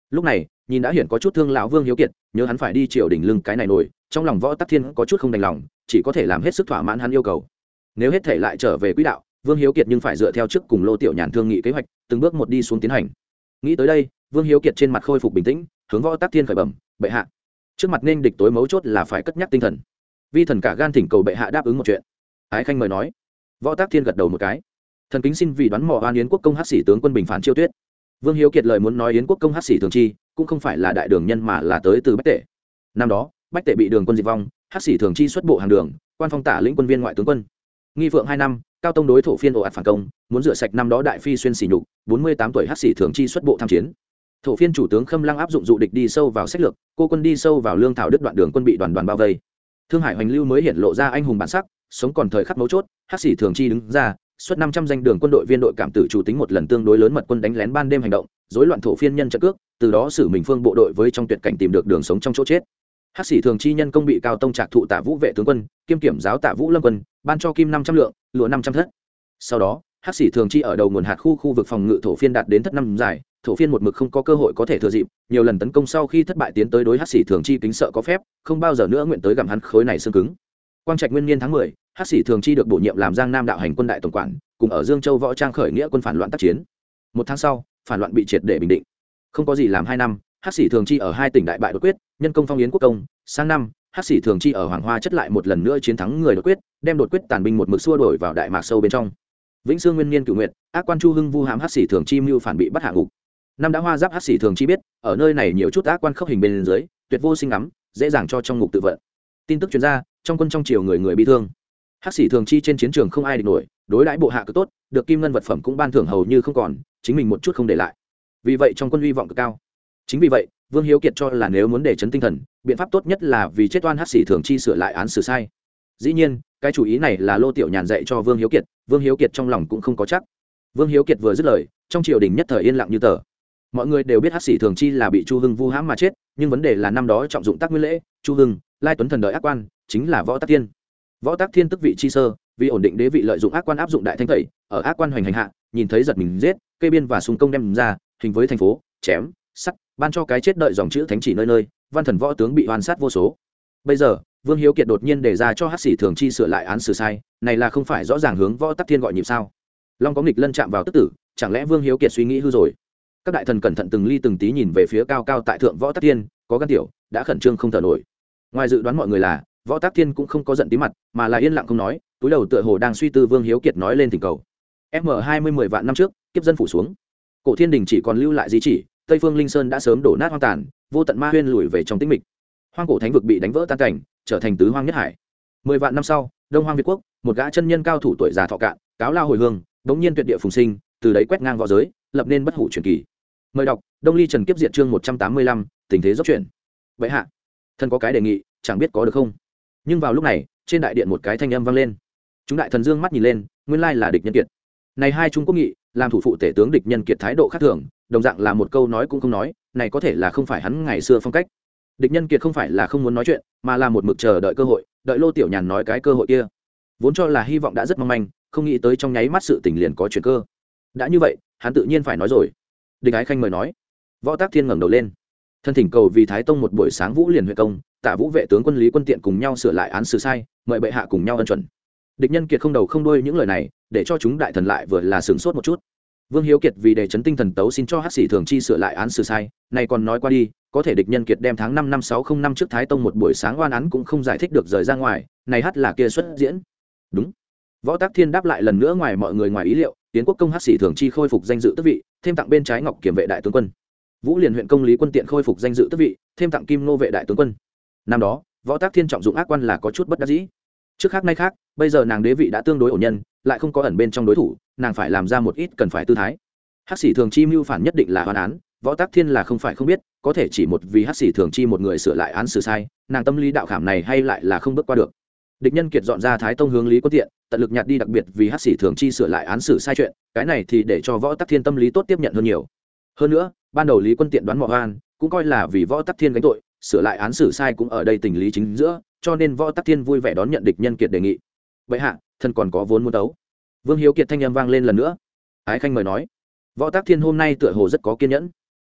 Lúc này, nhìn đã hiển có chút thương lão vương hiếu kiệt, nhớ hắn phải đi triều đỉnh lưng cái này nổi, trong lòng võ tắc thiên có chút không đành lòng, chỉ có thể làm hết sức thỏa mãn hắn yêu cầu. Nếu hết thể lại trở về quỹ đạo, vương hiếu kiệt nhưng phải dựa theo trước cùng lô tiểu nhàn thương nghị kế hoạch, từng bước một đi xuống tiến hành. Nghĩ tới đây, vương hiếu kiệt trên mặt khôi phục bình tĩnh, hướng võ tắc thiên khởi bẩm, bệ hạ trước mặt nên địch tối mấu chốt là phải cất nhắc tinh thần. Vi thần cả gan thỉnh cầu bệ hạ đáp ứng một chuyện. Ái khanh mời nói. Võ tác thiên gật đầu một cái. Thần kính xin vì đoán mò oan yến quốc công hát sĩ tướng quân bình phán chiêu tuyết. Vương hiếu kiệt lời muốn nói yến quốc công hát sĩ thường chi, cũng không phải là đại đường nhân mà là tới từ bách tể. Năm đó, bách tể bị đường quân diệt vong hát sĩ thường chi xuất bộ hàng đường, quan phong tả lĩnh quân viên ngoại tướng quân. Nghi phượng hai năm, cao tông đối thổ phiên ồ ạt phản công, muốn rửa sạch năm đó đại phi xuyên xỉ nhục, bốn mươi tám tuổi hát sĩ thường chi xuất bộ tham chiến thổ phiên chủ tướng khâm lăng áp dụng dụ địch đi sâu vào sách lược, cô quân đi sâu vào lương thảo đức đoạn đường quân bị đoàn đoàn bao vây. Thương hải hoành lưu mới hiện lộ ra anh hùng bản sắc, sống còn thời khắc mấu chốt, hát sĩ thường chi đứng ra suốt năm trăm danh đường quân đội viên đội cảm tử chủ tính một lần tương đối lớn mật quân đánh lén ban đêm hành động dối loạn thổ phiên nhân trận cước, từ đó xử mình phương bộ đội với trong tuyệt cảnh tìm được đường sống trong chỗ chết. Hắc sĩ thường chi nhân công bị cao tông trạc thụ tả vũ vệ tướng quân, kiêm kiểm giáo tả vũ lâm quân, ban cho kim năm trăm lượng, lụa năm trăm thất. Sau đó hắc sĩ thường chi ở đầu nguồn hạt khu khu vực phòng ngự thổ phiên đạt đến thất năm dài, thổ phiên một mực không có cơ hội có thể thừa dịp, nhiều lần tấn công sau khi thất bại tiến tới đối hắc sĩ thường chi kính sợ có phép, không bao giờ nữa nguyện tới gặm hắn khối này xương cứng. Quang trạch nguyên niên tháng mười, hắc sĩ thường chi được bổ nhiệm làm giang nam đạo hành quân đại tổng quản, cùng ở dương châu võ trang khởi nghĩa quân phản loạn tác chiến. Một tháng sau, phản loạn bị triệt để bình định. Không có gì làm hai năm, hắc sĩ thường chi ở hai tỉnh đại bại đột quyết, nhân công phong yến quốc công, sang năm, hắc sĩ thường chi ở hoàng hoa chất lại một lần nữa chiến thắng người đột quyết, đem đột quyết tàn binh một mực xua đổi vào đại mạc sâu bên trong vĩnh sương nguyên niên cựu nguyện ác quan chu hưng vu hãm hát xỉ thường chi mưu phản bị bắt hạ ngục. Năm đã hoa giáp hát xỉ thường chi biết, ở nơi này nhiều chút ác quan khốc hình bên dưới, tuyệt vô sinh ngắm, dễ dàng cho trong ngục tự vận. Tin tức chuyên gia trong quân trong triều người người bị thương. Hát xỉ thường chi trên chiến trường không ai địch nổi, đối đãi bộ hạ cực tốt, được kim ngân vật phẩm cũng ban thưởng hầu như không còn, chính mình một chút không để lại. Vì vậy trong quân hy vọng cực cao. Chính vì vậy, vương hiếu kiệt cho là nếu muốn để chấn tinh thần, biện pháp tốt nhất là vì chết oan hát xỉ thường chi sửa lại án xử sai. Dĩ nhiên, cái chủ ý này là lô tiểu nhàn dạy cho vương hiếu kiệt vương hiếu kiệt trong lòng cũng không có chắc. Vương hiếu kiệt vừa dứt lời, trong triều đình nhất thời yên lặng như tờ. Mọi người đều biết hắc sĩ thường chi là bị chu hưng vu hãm mà chết, nhưng vấn đề là năm đó trọng dụng tác nguyên lễ, chu hưng, lai tuấn thần đợi ác quan, chính là võ Tác thiên. Võ Tác thiên tức vị chi sơ, vì ổn định đế vị lợi dụng ác quan áp dụng đại thanh tẩy, ở ác quan hoành hành hạ, nhìn thấy giật mình giết, kê biên và súng công đem ra, hình với thành phố, chém, sắt, ban cho cái chết đợi dòng chữ thánh chỉ nơi nơi, văn thần võ tướng bị oan sát vô số bây giờ, vương hiếu kiệt đột nhiên đề ra cho hát sĩ thường chi sửa lại án xử sai, này là không phải rõ ràng hướng võ tắc thiên gọi nhịp sao? Long có nghịch lân chạm vào tức tử, chẳng lẽ vương hiếu kiệt suy nghĩ hư rồi? Các đại thần cẩn thận từng ly từng tí nhìn về phía cao cao tại thượng võ tắc thiên, có gan tiểu, đã khẩn trương không thở nổi. Ngoài dự đoán mọi người là, võ tắc thiên cũng không có giận tí mặt, mà là yên lặng không nói, túi đầu tựa hồ đang suy tư vương hiếu kiệt nói lên tình cầu. M hai mươi mười vạn năm trước, kiếp dân phủ xuống. Cổ thiên đình chỉ còn lưu lại di chỉ, tây phương linh sơn đã sớm đổ nát hoang tàn, vô tận ma huyên lùi về trong tĩnh mịch hoang cổ thánh vực bị đánh vỡ tan cảnh, trở thành tứ hoang nhất hải. Mười vạn năm sau, đông hoang việt quốc, một gã chân nhân cao thủ tuổi già thọ cạn, cáo lao hồi hương, đống nhiên tuyệt địa phùng sinh, từ đấy quét ngang v õ giới, lập nên bất hủ truyền kỳ. Mời đọc, đông ly trần kiếp diệt chương một trăm tám mươi lăm, tình thế dốc chuyển. Vậy hạ thân có cái đề nghị, chẳng biết có được không? Nhưng vào lúc này, trên đại điện một cái thanh âm vang lên. Chúng đại thần dương mắt nhìn lên, nguyên lai là địch nhân kiệt. Này hai trung quốc nghị, làm thủ phụ tể tướng địch nhân kiệt thái độ khác thường, đồng dạng là một câu nói cũng không nói, này có thể là không phải hắn ngày xưa phong cách địch nhân kiệt không phải là không muốn nói chuyện, mà là một mực chờ đợi cơ hội, đợi lô tiểu nhàn nói cái cơ hội kia. Vốn cho là hy vọng đã rất mong manh, không nghĩ tới trong nháy mắt sự tình liền có chuyện cơ. Đã như vậy, hắn tự nhiên phải nói rồi. Địch ái khanh mời nói. Võ tác thiên ngẩng đầu lên. Thân thỉnh cầu vì thái tông một buổi sáng vũ liền huệ công, tạ vũ vệ tướng quân lý quân tiện cùng nhau sửa lại án xử sai, mời bệ hạ cùng nhau ân chuẩn. Địch nhân kiệt không đầu không đuôi những lời này, để cho chúng đại thần lại vừa là sửng sốt một chút. Vương hiếu kiệt vì để chấn tinh thần tấu xin cho hát sĩ thường chi sửa lại án xử sai này còn nói qua đi có thể địch nhân kiệt đem tháng năm năm sáu không năm trước thái tông một buổi sáng oan án cũng không giải thích được rời ra ngoài, này hát là kia xuất diễn. Đúng. Võ tác thiên đáp lại lần nữa ngoài mọi người ngoài ý liệu tiến quốc công hát sĩ thường chi khôi phục danh dự tước vị, thêm tặng bên trái ngọc kiểm vệ đại tướng quân. Vũ liền huyện công lý quân tiện khôi phục danh dự tước vị, thêm tặng kim nô vệ đại tướng quân. Năm đó, võ tác thiên trọng dụng ác quan là có chút bất đắc dĩ. Trước khác nay khác, bây giờ nàng đế vị đã tương đối ổn nhân, lại không có ẩn bên trong đối thủ, nàng phải làm ra một ít cần phải tư thái. Hắc sĩ thường chi mưu phản nhất định là hoàn án võ tác thiên là không phải không biết, có thể chỉ một vì hắc xỉ thường chi một người sửa lại án xử sai, nàng tâm lý đạo khảm này hay lại là không bước qua được. Địch nhân kiệt dọn ra thái tông hướng lý quân tiện tận lực nhặt đi đặc biệt vì hắc xỉ thường chi sửa lại án xử sai chuyện, cái này thì để cho võ tắc thiên tâm lý tốt tiếp nhận hơn nhiều. Hơn nữa, ban đầu lý quân tiện đoán mọ hoan cũng coi là vì võ tắc thiên gánh tội, sửa lại án xử sai cũng ở đây tình lý chính giữa, cho nên võ tắc thiên vui vẻ đón nhận địch nhân kiệt đề nghị. Vậy hạ, thân còn có vốn muốn tấu. vương hiếu kiệt thanh âm vang lên lần nữa. Ái khanh mời nói. Võ Tắc thiên hôm nay tựa hồ rất có kiên nhẫn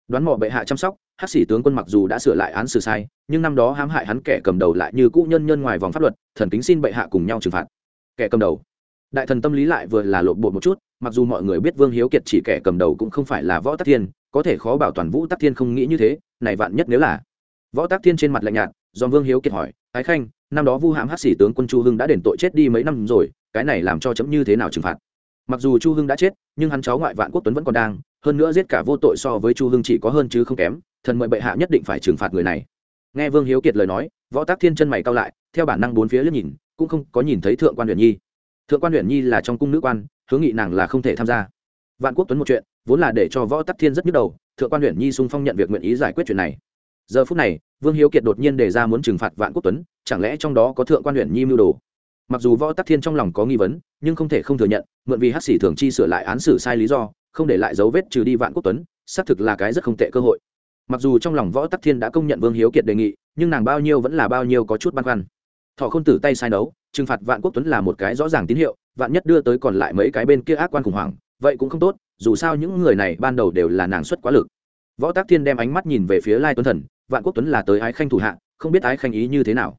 đoán mò bệ hạ chăm sóc hát sĩ tướng quân mặc dù đã sửa lại án xử sai, nhưng năm đó hãm hại hắn kẻ cầm đầu lại như cũ nhân nhân ngoài vòng pháp luật, thần kính xin bệ hạ cùng nhau trừng phạt. Kẻ cầm đầu. Đại thần tâm lý lại vừa là lộn bột một chút, mặc dù mọi người biết vương hiếu kiệt chỉ kẻ cầm đầu cũng không phải là võ tắc thiên, có thể khó bảo toàn vũ tắc thiên không nghĩ như thế, này vạn nhất nếu là. Võ tắc thiên trên mặt lạnh nhạt, do vương hiếu kiệt hỏi, ái khanh, năm đó vu hãm hát sĩ tướng quân chu hưng đã đền tội chết đi mấy năm rồi, cái này làm cho chấm như thế nào trừng phạt? Mặc dù chu hưng đã chết, nhưng hắn cháu ngoại vạn quốc tuấn vẫn còn đang hơn nữa giết cả vô tội so với chu hưng chỉ có hơn chứ không kém, thần mời bệ hạ nhất định phải trừng phạt người này. Nghe vương hiếu kiệt lời nói, võ tác thiên chân mày cao lại, theo bản năng bốn phía liếc nhìn, cũng không có nhìn thấy thượng quan huyện nhi. Thượng quan huyện nhi là trong cung nữ quan, hướng nghị nàng là không thể tham gia. Vạn quốc tuấn một chuyện, vốn là để cho võ tắc thiên rất nhức đầu, thượng quan huyện nhi sung phong nhận việc nguyện ý giải quyết chuyện này. Giờ phút này, vương hiếu kiệt đột nhiên đề ra muốn trừng phạt vạn quốc tuấn, chẳng lẽ trong đó có thượng quan huyện nhi mưu đồ? Mặc dù võ tắc thiên trong lòng có nghi vấn, nhưng không thể không thừa nhận, mượn vì hát sĩ thường chi sửa lại án xử sai lý do không để lại dấu vết trừ đi vạn quốc tuấn, xác thực là cái rất không tệ cơ hội. Mặc dù trong lòng võ tắc thiên đã công nhận vương hiếu kiệt đề nghị, nhưng nàng bao nhiêu vẫn là bao nhiêu có chút băn khoăn. Thọ không tử tay sai đấu, trừng phạt vạn quốc tuấn là một cái rõ ràng tín hiệu, vạn nhất đưa tới còn lại mấy cái bên kia ác quan khủng hoảng, vậy cũng không tốt, dù sao những người này ban đầu đều là nàng xuất quá lực. Võ tác thiên đem ánh mắt nhìn về phía lai tuấn thần, vạn quốc tuấn là tới ái khanh thủ hạ, không biết ái khanh ý như thế nào.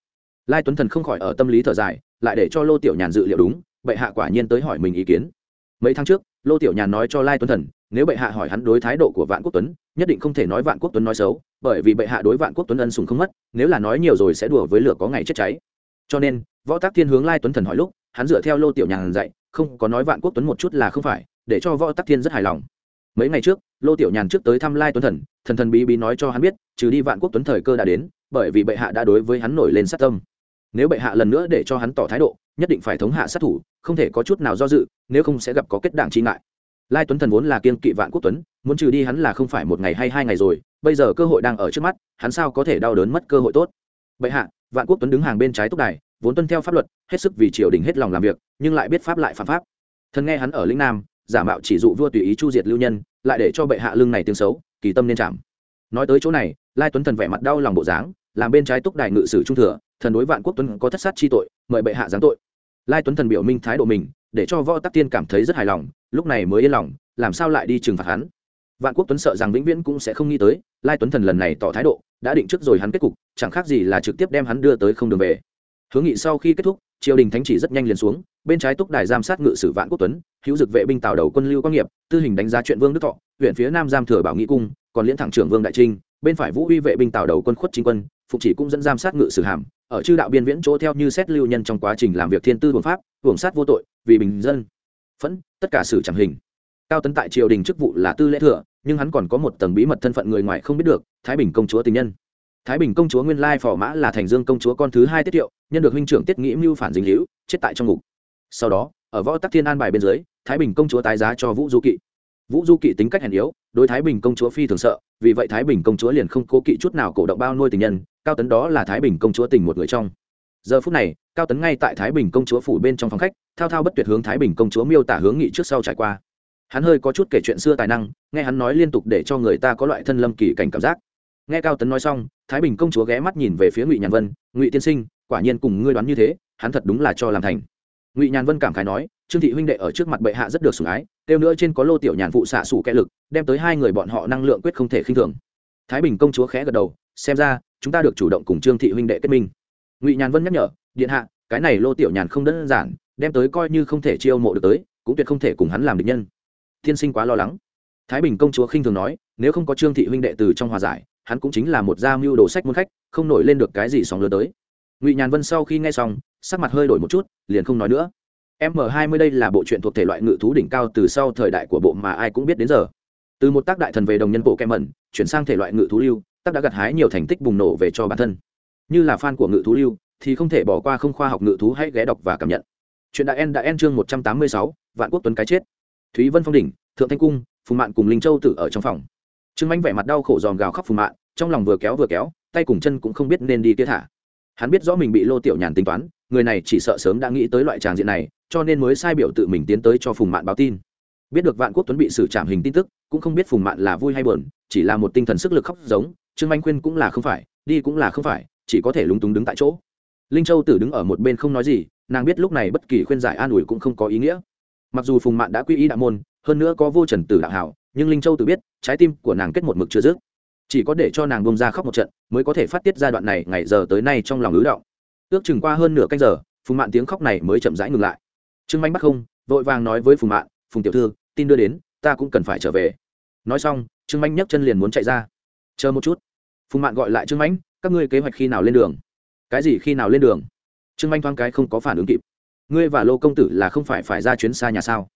Lai tuấn thần không khỏi ở tâm lý thở dài, lại để cho lô tiểu nhàn dự liệu đúng, bệ hạ quả nhiên tới hỏi mình ý kiến mấy tháng trước, lô tiểu nhàn nói cho lai tuấn thần, nếu bệ hạ hỏi hắn đối thái độ của vạn quốc tuấn, nhất định không thể nói vạn quốc tuấn nói xấu, bởi vì bệ hạ đối vạn quốc tuấn ân sùng không mất, nếu là nói nhiều rồi sẽ đùa với lửa có ngày chết cháy. Cho nên, võ tác thiên hướng lai tuấn thần hỏi lúc, hắn dựa theo lô tiểu nhàn dạy, không có nói vạn quốc tuấn một chút là không phải, để cho võ tác thiên rất hài lòng. Mấy ngày trước, lô tiểu nhàn trước tới thăm lai tuấn thần thần thần bí bí nói cho hắn biết, trừ đi vạn quốc tuấn thời cơ đã đến, bởi vì bệ hạ đã đối với hắn nổi lên sát tâm nếu bệ hạ lần nữa để cho hắn tỏ thái độ, nhất định phải thống hạ sát thủ, không thể có chút nào do dự, nếu không sẽ gặp có kết đảng chi ngại. Lai tuấn thần vốn là kiên kỵ vạn quốc tuấn, muốn trừ đi hắn là không phải một ngày hay hai ngày rồi, bây giờ cơ hội đang ở trước mắt, hắn sao có thể đau đớn mất cơ hội tốt? Bệ hạ, vạn quốc tuấn đứng hàng bên trái túc đài, vốn tuân theo pháp luật, hết sức vì triều đình hết lòng làm việc, nhưng lại biết pháp lại phạm pháp. Thần nghe hắn ở lĩnh nam, giả mạo chỉ dụ vua tùy ý chu diệt lưu nhân, lại để cho bệ hạ lưng này tiếng xấu, kỳ tâm nên chạm. Nói tới chỗ này, lai tuấn thần vẻ mặt đau lòng bộ dáng làm bên trái túc đài ngự sử trung thừa, thần đối vạn quốc tuấn có thất sát chi tội, mời bệ hạ giáng tội. Lai tuấn thần biểu minh thái độ mình, để cho võ tắc tiên cảm thấy rất hài lòng, lúc này mới yên lòng, làm sao lại đi trừng phạt hắn? Vạn quốc tuấn sợ rằng vĩnh viễn cũng sẽ không nghĩ tới, lai tuấn thần lần này tỏ thái độ, đã định trước rồi hắn kết cục, chẳng khác gì là trực tiếp đem hắn đưa tới không đường về. Hướng nghị sau khi kết thúc, triều đình thánh chỉ rất nhanh liền xuống, bên trái túc đài giam sát ngự sử vạn quốc tuấn, hữu dực vệ binh tào đầu quân lưu quang nghiệp, tư hình đánh giá chuyện vương đức thọ, huyện phía nam giam thừa bảo nghị cung còn liễn thẳng trưởng vương đại trinh, bên phải vũ uy vệ binh tào đầu quân khuất chính quân phụng chỉ cũng dẫn giam sát ngự sử hàm, ở chư đạo biên viễn chỗ theo như xét lưu nhân trong quá trình làm việc thiên tư hưởng pháp, hưởng sát vô tội, vì bình dân. Phẫn, tất cả xử chẳng hình. Cao tấn tại triều đình chức vụ là tư lễ thừa, nhưng hắn còn có một tầng bí mật thân phận người ngoài không biết được, thái bình công chúa tình nhân. Thái bình công chúa nguyên lai phò mã là thành dương công chúa con thứ hai tiết hiệu nhân được huynh trưởng tiết nghĩ mưu phản dinh hữu chết tại trong ngục. Sau đó, ở võ tắc thiên an bài bên dưới, thái bình công chúa tái giá cho vũ du kỵ. Vũ du kỵ tính cách hèn yếu đối thái bình công chúa phi thường sợ, vì vậy thái bình công chúa liền không cố kỵ chút nào cổ động bao nuôi tình nhân, cao tấn đó là thái bình công chúa tình một người trong. Giờ phút này, cao tấn ngay tại thái bình công chúa phủ bên trong phòng khách, thao thao bất tuyệt hướng thái bình công chúa miêu tả hướng nghị trước sau trải qua. Hắn hơi có chút kể chuyện xưa tài năng, nghe hắn nói liên tục để cho người ta có loại thân lâm kỳ cảnh cảm giác. Nghe cao tấn nói xong, thái bình công chúa ghé mắt nhìn về phía ngụy nhàn vân, ngụy tiên sinh, quả nhiên cùng ngươi đoán như thế, hắn thật đúng là cho làm thành ngụy nhàn vân cảm khái nói, trương thị huynh đệ ở trước mặt bệ hạ rất được sủng ái, kêu nữa trên có lô tiểu nhàn phụ xạ sủ kẽ lực, đem tới hai người bọn họ năng lượng quyết không thể khinh thường. Thái bình công chúa khẽ gật đầu, xem ra, chúng ta được chủ động cùng trương thị huynh đệ kết minh. Ngụy nhàn vân nhắc nhở, điện hạ, cái này lô tiểu nhàn không đơn giản, đem tới coi như không thể chiêu mộ được tới, cũng tuyệt không thể cùng hắn làm địch nhân. Thiên sinh quá lo lắng. Thái bình công chúa khinh thường nói, nếu không có trương thị huynh đệ từ trong hòa giải, hắn cũng chính là một gia mưu đồ sách môn khách, không nổi lên được cái gì sóng lớn tới ngụy nhàn vân sau khi nghe xong, sắc mặt hơi đổi một chút, liền không nói nữa. M hai mươi đây là bộ truyện thuộc thể loại ngự thú đỉnh cao từ sau thời đại của bộ mà ai cũng biết đến giờ. Từ một tác đại thần về đồng nhân bộ kem mẩn chuyển sang thể loại ngự thú lưu, tác đã gặt hái nhiều thành tích bùng nổ về cho bản thân. Như là fan của ngự thú lưu, thì không thể bỏ qua không khoa học ngự thú hãy ghé đọc và cảm nhận. Chuyện đại en đã en chương một trăm tám mươi sáu, vạn quốc tuấn cái chết. Thúy vân phong đỉnh, thượng thanh cung, phùng mạn cùng linh châu tử ở trong phòng. Trương mánh vẻ mặt đau khổ dòm gào khóc phùng mạn, trong lòng vừa kéo vừa kéo, tay cùng chân cũng không biết nên đi kia thả hắn biết rõ mình bị lô tiểu nhàn tính toán, người này chỉ sợ sớm đã nghĩ tới loại tràng diện này, cho nên mới sai biểu tự mình tiến tới cho phùng mạn báo tin. Biết được vạn quốc tuấn bị xử trảm hình tin tức, cũng không biết phùng mạn là vui hay buồn, chỉ là một tinh thần sức lực khóc giống, trương anh khuyên cũng là không phải, đi cũng là không phải, chỉ có thể lúng túng đứng tại chỗ. Linh châu tử đứng ở một bên không nói gì, nàng biết lúc này bất kỳ khuyên giải an ủi cũng không có ý nghĩa. Mặc dù phùng mạn đã quy y đạo môn, hơn nữa có vô trần tử đạo hảo, nhưng linh châu tử biết, trái tim của nàng kết một mực chưa dứt chỉ có để cho nàng bông ra khóc một trận mới có thể phát tiết giai đoạn này ngày giờ tới nay trong lòng ứ động. Ước chừng qua hơn nửa canh giờ, phùng mạn tiếng khóc này mới chậm rãi ngừng lại. Trương manh bắt không, vội vàng nói với phùng mạn, phùng tiểu thư, tin đưa đến, ta cũng cần phải trở về. Nói xong, trương manh nhấc chân liền muốn chạy ra. Chờ một chút. Phùng mạn gọi lại trương manh các ngươi kế hoạch khi nào lên đường? Cái gì khi nào lên đường? Trương manh thoáng cái không có phản ứng kịp. Ngươi và lô công tử là không phải phải ra chuyến xa nhà sao?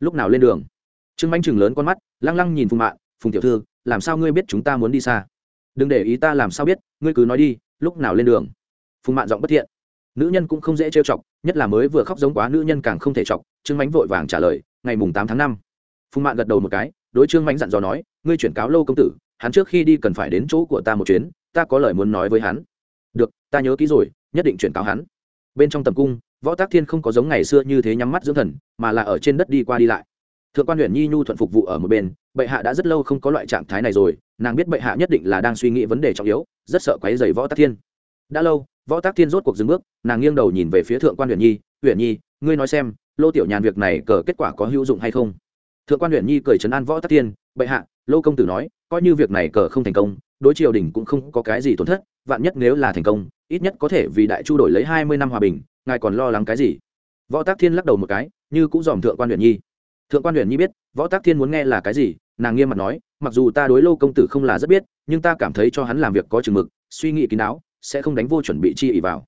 Lúc nào lên đường? Trương manh chừng lớn con mắt, lăng lăng nhìn phùng mạn, phùng tiểu thư làm sao ngươi biết chúng ta muốn đi xa? Đừng để ý ta làm sao biết, ngươi cứ nói đi, lúc nào lên đường? Phùng mạn giọng bất thiện. Nữ nhân cũng không dễ trêu chọc, nhất là mới vừa khóc giống quá nữ nhân càng không thể chọc, trương mánh vội vàng trả lời, ngày mùng tám tháng năm. Phùng mạn gật đầu một cái, đối trương mánh dặn dò nói, ngươi chuyển cáo lâu công tử, hắn trước khi đi cần phải đến chỗ của ta một chuyến, ta có lời muốn nói với hắn. Được, ta nhớ kỹ rồi, nhất định chuyển cáo hắn. Bên trong tầm cung, võ tác thiên không có giống ngày xưa như thế nhắm mắt dưỡng thần, mà là ở trên đất đi qua đi lại thượng quan huyện nhi nhu thuận phục vụ ở một bên, bệ hạ đã rất lâu không có loại trạng thái này rồi, nàng biết bệ hạ nhất định là đang suy nghĩ vấn đề trọng yếu, rất sợ quấy dày võ tác thiên. Đã lâu, võ tác thiên rốt cuộc dừng bước, nàng nghiêng đầu nhìn về phía thượng quan huyện nhi huyện nhi, ngươi nói xem, lô tiểu nhàn việc này cờ kết quả có hữu dụng hay không? Thượng quan huyện nhi cười trấn an võ tắc thiên, bệ hạ, lô công tử nói, coi như việc này cờ không thành công, đối triều đình cũng không có cái gì tổn thất, vạn nhất nếu là thành công, ít nhất có thể vì đại chu đổi lấy hai mươi năm hòa bình, ngài còn lo lắng cái gì? Võ tác thiên lắc đầu một cái, như cũng dòm thượng quan huyện nhi thượng quan huyền nhi biết, võ tác thiên muốn nghe là cái gì, nàng nghiêm mặt nói, mặc dù ta đối lô công tử không là rất biết, nhưng ta cảm thấy cho hắn làm việc có chừng mực, suy nghĩ kín đáo, sẽ không đánh vô chuẩn bị chi ỉ vào.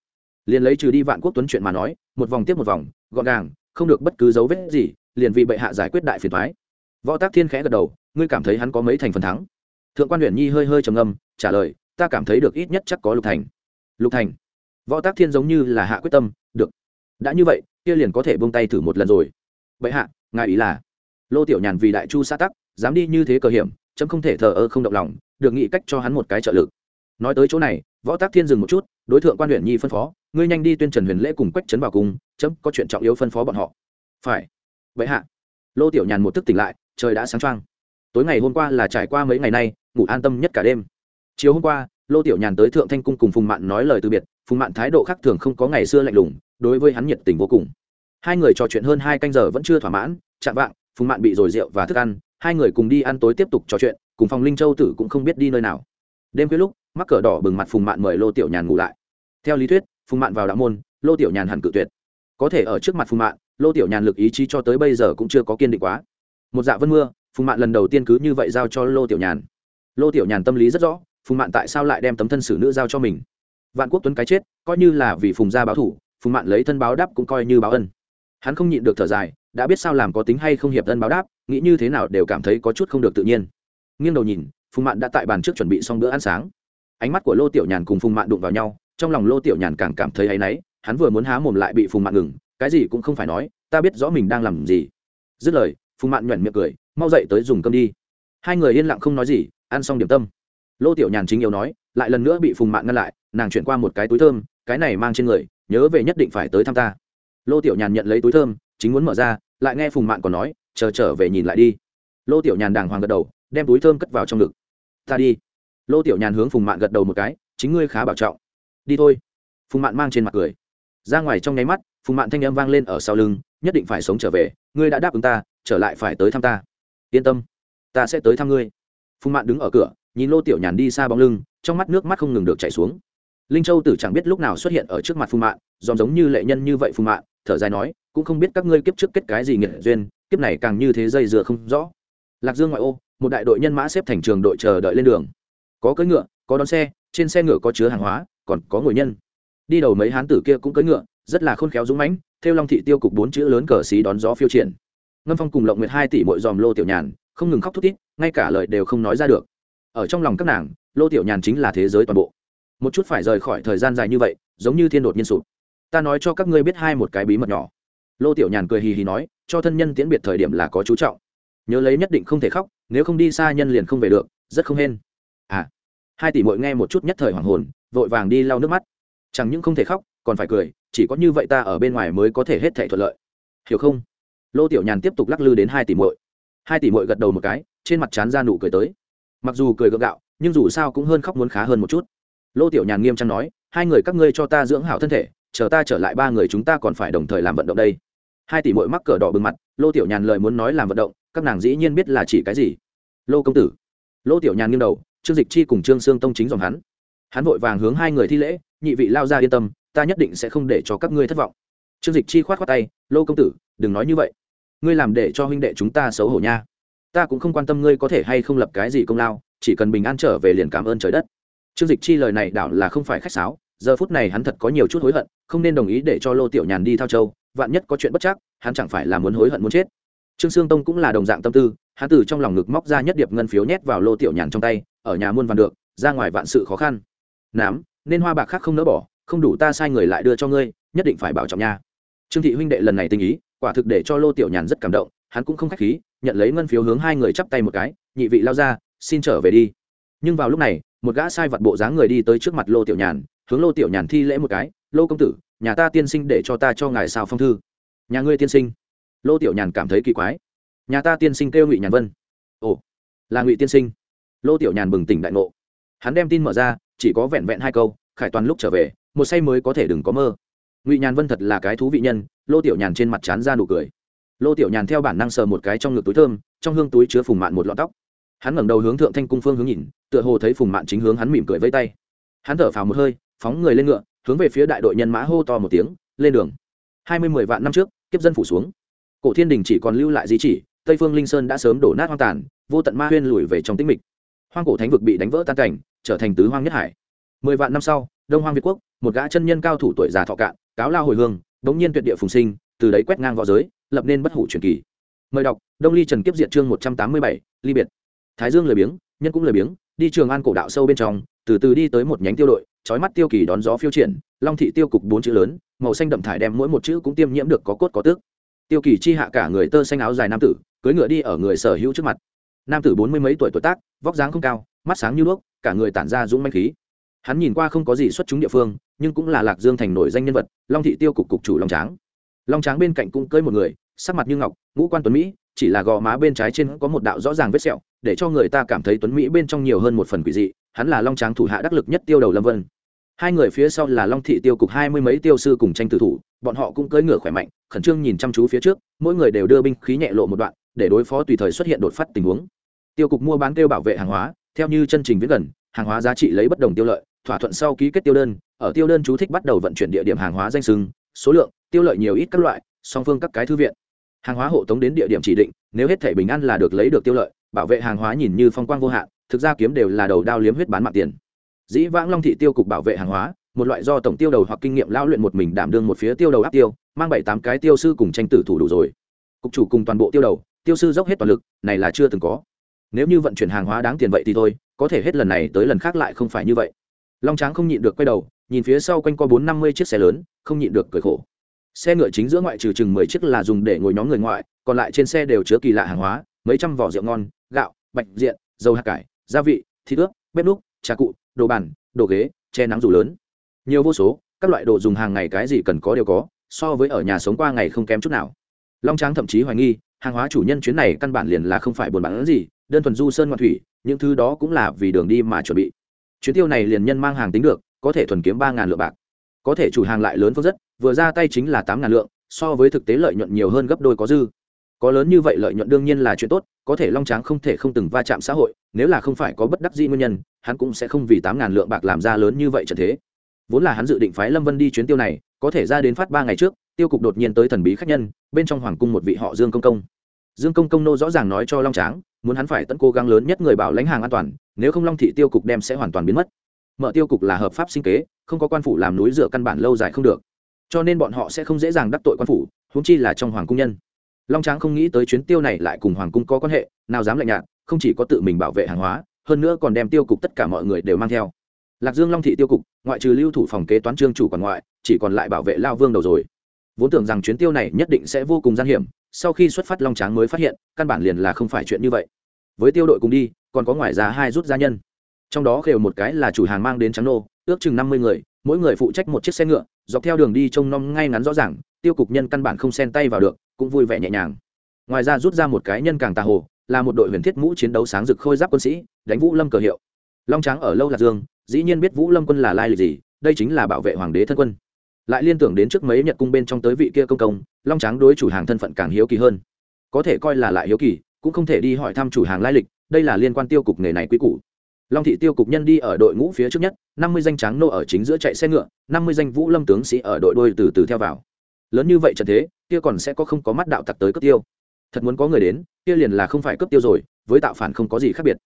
Liền lấy trừ đi vạn quốc tuấn chuyện mà nói, một vòng tiếp một vòng, gọn gàng, không được bất cứ dấu vết gì, liền vì bệ hạ giải quyết đại phiền thoái võ tác thiên khẽ gật đầu, ngươi cảm thấy hắn có mấy thành phần thắng? Thượng quan huyền nhi hơi hơi trầm ngâm, trả lời, ta cảm thấy được ít nhất chắc có lục thành. Lục thành? Võ tác thiên giống như là hạ quyết tâm, được. Đã như vậy, kia liền có thể buông tay thử một lần rồi. Vậy hạ ngài ý là? Lô tiểu nhàn vì đại chu xã tắc, dám đi như thế cờ hiểm, chấm không thể thờ ơ không động lòng, được nghĩ cách cho hắn một cái trợ lực. Nói tới chỗ này, võ tác thiên dừng một chút, đối tượng quan huyện nhi phân phó, ngươi nhanh đi tuyên trần huyền lễ cùng quách trấn vào cùng chấm có chuyện trọng yếu phân phó bọn họ. Phải. Vậy hạ. Lô tiểu nhàn một thức tỉnh lại, trời đã sáng trăng tối ngày hôm qua là trải qua mấy ngày nay, ngủ an tâm nhất cả đêm. Chiều hôm qua, lô tiểu nhàn tới thượng thanh cung cùng phùng mạn nói lời từ biệt, phùng mạn thái độ khác thường không có ngày xưa lạnh lùng, đối với hắn nhiệt tình vô cùng hai người trò chuyện hơn hai canh giờ vẫn chưa thỏa mãn, chạm vạng, phùng mạn bị rồi rượu và thức ăn, hai người cùng đi ăn tối tiếp tục trò chuyện, cùng phòng linh châu tử cũng không biết đi nơi nào. Đêm khuya lúc, mắc cờ đỏ bừng mặt phùng mạn mời lô tiểu nhàn ngủ lại. Theo lý thuyết, phùng mạn vào đạo môn, lô tiểu nhàn hẳn cự tuyệt. Có thể ở trước mặt phùng mạn, lô tiểu nhàn lực ý chí cho tới bây giờ cũng chưa có kiên định quá. Một dạ vân mưa, phùng mạn lần đầu tiên cứ như vậy giao cho lô tiểu nhàn. Lô tiểu nhàn tâm lý rất rõ, phùng mạn tại sao lại đem tấm thân xử nữ giao cho mình? Vạn quốc tuấn cái chết, coi như là vì phùng gia báo thủ, phùng mạn lấy thân báo đáp cũng coi như báo ân hắn không nhịn được thở dài, đã biết sao làm có tính hay không hiệp thân báo đáp, nghĩ như thế nào đều cảm thấy có chút không được tự nhiên. Nghiêng đầu nhìn, phùng mạn đã tại bàn trước chuẩn bị xong bữa ăn sáng. Ánh mắt của lô tiểu nhàn cùng phùng mạn đụng vào nhau, trong lòng lô tiểu nhàn càng cảm thấy hay náy, hắn vừa muốn há mồm lại bị phùng mạn ngừng, cái gì cũng không phải nói, ta biết rõ mình đang làm gì. Dứt lời, phùng mạn nhoẻn miệng cười, mau dậy tới dùng cơm đi. Hai người yên lặng không nói gì, ăn xong điểm tâm. Lô tiểu nhàn chính yếu nói, lại lần nữa bị phùng mạn ngăn lại, nàng chuyển qua một cái túi thơm, cái này mang trên người, nhớ về nhất định phải tới thăm ta lô tiểu nhàn nhận lấy túi thơm, chính muốn mở ra, lại nghe phùng mạn còn nói, chờ trở về nhìn lại đi. Lô tiểu nhàn đàng hoàng gật đầu, đem túi thơm cất vào trong ngực. Ta đi. Lô tiểu nhàn hướng phùng mạn gật đầu một cái, chính ngươi khá bảo trọng. Đi thôi. Phùng mạn mang trên mặt cười. Ra ngoài trong nháy mắt, phùng mạn thanh âm vang lên ở sau lưng, nhất định phải sống trở về, ngươi đã đáp ứng ta, trở lại phải tới thăm ta. Yên tâm, ta sẽ tới thăm ngươi. Phùng mạn đứng ở cửa, nhìn lô tiểu nhàn đi xa bóng lưng, trong mắt nước mắt không ngừng được chảy xuống. Linh châu tử chẳng biết lúc nào xuất hiện ở trước mặt phùng mạn dòm giống như lệ nhân như vậy phùng mạn thở dài nói, cũng không biết các ngươi kiếp trước kết cái gì nghiệt duyên, kiếp này càng như thế dây dựa không rõ. Lạc dương ngoại ô, một đại đội nhân mã xếp thành trường đội chờ đợi lên đường. Có cưỡi ngựa, có đón xe, trên xe ngựa có chứa hàng hóa, còn có ngồi nhân. Đi đầu mấy hán tử kia cũng cưỡi ngựa, rất là khôn khéo dũng mãnh, theo long thị tiêu cục bốn chữ lớn cờ xí đón gió phiêu triển. Ngâm phong cùng lộng nguyệt hai tỷ mội dòm lô tiểu nhàn, không ngừng khóc thút thít, ngay cả lời đều không nói ra được. Ở trong lòng các nàng, lô tiểu nhàn chính là thế giới toàn bộ. Một chút phải rời khỏi thời gian dài như vậy, giống như thiên đột nhiên sụp ta nói cho các ngươi biết hai một cái bí mật nhỏ. Lô tiểu nhàn cười hì hì nói, cho thân nhân tiễn biệt thời điểm là có chú trọng. Nhớ lấy nhất định không thể khóc, nếu không đi xa nhân liền không về được, rất không hên. À hai tỷ mội nghe một chút nhất thời hoàng hồn, vội vàng đi lau nước mắt. Chẳng những không thể khóc, còn phải cười, chỉ có như vậy ta ở bên ngoài mới có thể hết thể thuận lợi. Hiểu không? Lô tiểu nhàn tiếp tục lắc lư đến hai tỷ mội hai tỷ mội gật đầu một cái, trên mặt chán ra nụ cười tới. Mặc dù cười gượng gạo, nhưng dù sao cũng hơn khóc muốn khá hơn một chút. Lô tiểu nhàn nghiêm trang nói, hai người các ngươi cho ta dưỡng hảo thân thể chờ ta trở lại ba người chúng ta còn phải đồng thời làm vận động đây. Hai tỷ mội mắc cờ đỏ bừng mặt, lô tiểu nhàn lời muốn nói làm vận động, các nàng dĩ nhiên biết là chỉ cái gì. Lô công tử. Lô tiểu nhàn nghiêng đầu, trương dịch chi cùng trương sương tông chính dòng hắn. Hắn vội vàng hướng hai người thi lễ, nhị vị lao ra yên tâm, ta nhất định sẽ không để cho các ngươi thất vọng. Trương dịch chi khoát khoát tay, lô công tử, đừng nói như vậy. Ngươi làm để cho huynh đệ chúng ta xấu hổ nha. Ta cũng không quan tâm ngươi có thể hay không lập cái gì công lao, chỉ cần bình an trở về liền cảm ơn trời đất. Trương dịch chi lời này đảo là không phải khách sáo giờ phút này hắn thật có nhiều chút hối hận, không nên đồng ý để cho lô tiểu nhàn đi thao châu, vạn nhất có chuyện bất chắc, hắn chẳng phải là muốn hối hận muốn chết. Trương sương tông cũng là đồng dạng tâm tư, hắn từ trong lòng ngực móc ra nhất điệp ngân phiếu nhét vào lô tiểu nhàn trong tay, ở nhà muôn vàn được, ra ngoài vạn sự khó khăn. Nám, nên hoa bạc khác không nỡ bỏ, không đủ ta sai người lại đưa cho ngươi, nhất định phải bảo trọng nha. Trương thị huynh đệ lần này tình ý, quả thực để cho lô tiểu nhàn rất cảm động, hắn cũng không khách khí, nhận lấy ngân phiếu hướng hai người chắp tay một cái, nhị vị lao ra, xin trở về đi. Nhưng vào lúc này, một gã sai vật bộ dáng người đi tới trước mặt lô tiểu nhàn hướng lô tiểu nhàn thi lễ một cái, lô công tử, nhà ta tiên sinh để cho ta cho ngài sao phong thư. Nhà ngươi tiên sinh? Lô tiểu nhàn cảm thấy kỳ quái. Nhà ta tiên sinh kêu ngụy nhàn vân. Ồ, là ngụy tiên sinh. Lô tiểu nhàn bừng tỉnh đại ngộ. Hắn đem tin mở ra, chỉ có vẹn vẹn hai câu, khải toàn lúc trở về, một say mới có thể đừng có mơ. Ngụy nhàn vân thật là cái thú vị nhân, lô tiểu nhàn trên mặt chán ra nụ cười. Lô tiểu nhàn theo bản năng sờ một cái trong ngực túi thơm, trong hương túi chứa phùng mạn một lọn tóc. Hắn ngẩng đầu hướng thượng thanh cung phương hướng nhìn, tựa hồ thấy phùng mạn chính hướng hắn mỉm cười vây tay. Hắn thở phào một hơi phóng người lên ngựa, hướng về phía đại đội nhân mã hô to một tiếng, lên đường. Hai mươi mười vạn năm trước, kiếp dân phủ xuống. Cổ thiên đình chỉ còn lưu lại di chỉ, tây phương linh sơn đã sớm đổ nát hoang tàn, vô tận ma huyên lùi về trong tĩnh mịch. Hoang cổ thánh vực bị đánh vỡ tan cảnh, trở thành tứ hoang nhất hải. Mười vạn năm sau, đông hoang việt quốc, một gã chân nhân cao thủ tuổi già thọ cạn, cáo lao hồi hương bỗng nhiên tuyệt địa phùng sinh, từ đấy quét ngang v õ giới, lập nên bất hủ truyền kỳ. Mời đọc, đông ly trần kiếp diệt chương một trăm tám mươi bảy, ly biệt. Thái dương lười biếng, nhân cũng lười biếng, đi trường an cổ đạo sâu bên trong, từ từ đi tới một nhánh tiêu đội trói mắt tiêu kỳ đón gió phiêu triển, long thị tiêu cục bốn chữ lớn, màu xanh đậm thải đem mỗi một chữ cũng tiêm nhiễm được có cốt có tước. Tiêu kỳ chi hạ cả người tơ xanh áo dài nam tử cưới ngựa đi ở người sở hữu trước mặt. Nam tử bốn mươi mấy tuổi tuổi tác, vóc dáng không cao, mắt sáng như đuốc, cả người tản ra dũng manh khí. Hắn nhìn qua không có gì xuất chúng địa phương, nhưng cũng là lạc dương thành nổi danh nhân vật, long thị tiêu cục cục chủ long tráng. Long tráng bên cạnh cũng cưới một người, sắc mặt như ngọc, ngũ quan tuấn mỹ, chỉ là gò má bên trái trên có một đạo rõ ràng vết sẹo, để cho người ta cảm thấy tuấn mỹ bên trong nhiều hơn một phần quỷ dị. Hắn là long tráng thủ hạ đắc lực nhất tiêu đầu lâm vân hai người phía sau là long thị tiêu cục hai mươi mấy tiêu sư cùng tranh tử thủ, bọn họ cũng cưỡi ngựa khỏe mạnh, khẩn trương nhìn chăm chú phía trước, mỗi người đều đưa binh khí nhẹ lộ một đoạn, để đối phó tùy thời xuất hiện đột phát tình huống. Tiêu cục mua bán tiêu bảo vệ hàng hóa, theo như chân trình viết gần, hàng hóa giá trị lấy bất đồng tiêu lợi, thỏa thuận sau ký kết tiêu đơn, ở tiêu đơn chú thích bắt đầu vận chuyển địa điểm hàng hóa danh sưng số lượng, tiêu lợi nhiều ít các loại, song phương các cái thư viện. Hàng hóa hộ tống đến địa điểm chỉ định, nếu hết thể bình an là được lấy được tiêu lợi, bảo vệ hàng hóa nhìn như phong quang vô hạn, thực ra kiếm đều là đầu đao liếm huyết bán mạng tiền dĩ vãng long thị tiêu cục bảo vệ hàng hóa, một loại do tổng tiêu đầu hoặc kinh nghiệm lao luyện một mình đảm đương một phía tiêu đầu áp tiêu, mang bảy tám cái tiêu sư cùng tranh tử thủ đủ rồi. Cục chủ cùng toàn bộ tiêu đầu, tiêu sư dốc hết toàn lực, này là chưa từng có. Nếu như vận chuyển hàng hóa đáng tiền vậy thì thôi, có thể hết lần này tới lần khác lại không phải như vậy. Long tráng không nhịn được quay đầu, nhìn phía sau quanh co bốn năm mươi chiếc xe lớn, không nhịn được cười khổ. Xe ngựa chính giữa ngoại trừ chừng mười chiếc là dùng để ngồi nhóm người ngoại, còn lại trên xe đều chứa kỳ lạ hàng hóa, mấy trăm vỏ rượu ngon, gạo, bạch diện, dầu hạt cải, gia vị, thịt ướp, bếp núc, trà cụ đồ bàn, đồ ghế, che nắng dù lớn. Nhiều vô số, các loại đồ dùng hàng ngày cái gì cần có đều có, so với ở nhà sống qua ngày không kém chút nào. Long tráng thậm chí hoài nghi, hàng hóa chủ nhân chuyến này căn bản liền là không phải buồn bán gì, đơn thuần du sơn ngoạn thủy, những thứ đó cũng là vì đường đi mà chuẩn bị. Chuyến tiêu này liền nhân mang hàng tính được, có thể thuần kiếm ba ngàn lượng bạc. Có thể chủ hàng lại lớn phương rất, vừa ra tay chính là tám ngàn lượng, so với thực tế lợi nhuận nhiều hơn gấp đôi có dư. Có lớn như vậy lợi nhuận đương nhiên là chuyện tốt, có thể long tráng không thể không từng va chạm xã hội, nếu là không phải có bất đắc dĩ nguyên nhân hắn cũng sẽ không vì tám ngàn lượng bạc làm ra lớn như vậy trận thế. Vốn là hắn dự định phái lâm vân đi chuyến tiêu này, có thể ra đến phát ba ngày trước, tiêu cục đột nhiên tới thần bí khách nhân, bên trong hoàng cung một vị họ dương công công. Dương công công nô rõ ràng nói cho long tráng, muốn hắn phải tận cố gắng lớn nhất người bảo lãnh hàng an toàn, nếu không long thị tiêu cục đem sẽ hoàn toàn biến mất. Mở tiêu cục là hợp pháp sinh kế, không có quan phủ làm núi dựa căn bản lâu dài không được. Cho nên bọn họ sẽ không dễ dàng đắc tội quan phủ húng chi là trong hoàng cung nhân. Long tráng không nghĩ tới chuyến tiêu này lại cùng hoàng cung có quan hệ, nào dám lạnh nhạt, không chỉ có tự mình bảo vệ hàng hóa hơn nữa còn đem tiêu cục tất cả mọi người đều mang theo. Lạc dương long thị tiêu cục, ngoại trừ lưu thủ phòng kế toán trương chủ còn ngoại, chỉ còn lại bảo vệ lao vương đầu rồi. Vốn tưởng rằng chuyến tiêu này nhất định sẽ vô cùng gian hiểm, sau khi xuất phát long tráng mới phát hiện, căn bản liền là không phải chuyện như vậy. Với tiêu đội cùng đi, còn có ngoài ra hai rút gia nhân. Trong đó khều một cái là chủ hàng mang đến trắng nô, ước chừng năm mươi người, mỗi người phụ trách một chiếc xe ngựa, dọc theo đường đi trông nom ngay ngắn rõ ràng, tiêu cục nhân căn bản không xen tay vào được, cũng vui vẻ nhẹ nhàng. Ngoài ra rút ra một cái nhân càng tà hồ là một đội huyền thiết mũ chiến đấu sáng rực khôi giáp quân sĩ, đánh vũ lâm cờ hiệu. Long tráng ở lâu lạc dương, dĩ nhiên biết vũ lâm quân là lai lịch gì, đây chính là bảo vệ hoàng đế thân quân. Lại liên tưởng đến trước mấy nhật cung bên trong tới vị kia công công, long tráng đối chủ hàng thân phận càng hiếu kỳ hơn. Có thể coi là lại hiếu kỳ, cũng không thể đi hỏi thăm chủ hàng lai lịch, đây là liên quan tiêu cục nghề này quý cụ long thị tiêu cục nhân đi ở đội ngũ phía trước nhất, năm mươi danh tráng nô ở chính giữa chạy xe ngựa, năm mươi danh vũ lâm tướng sĩ ở đội đôi từ từ theo vào. Lớn như vậy trận thế, kia còn sẽ có không có mắt đạo tặc tới cướp tiêu thật muốn có người đến, kia liền là không phải cướp tiêu rồi, với tạo phản không có gì khác biệt.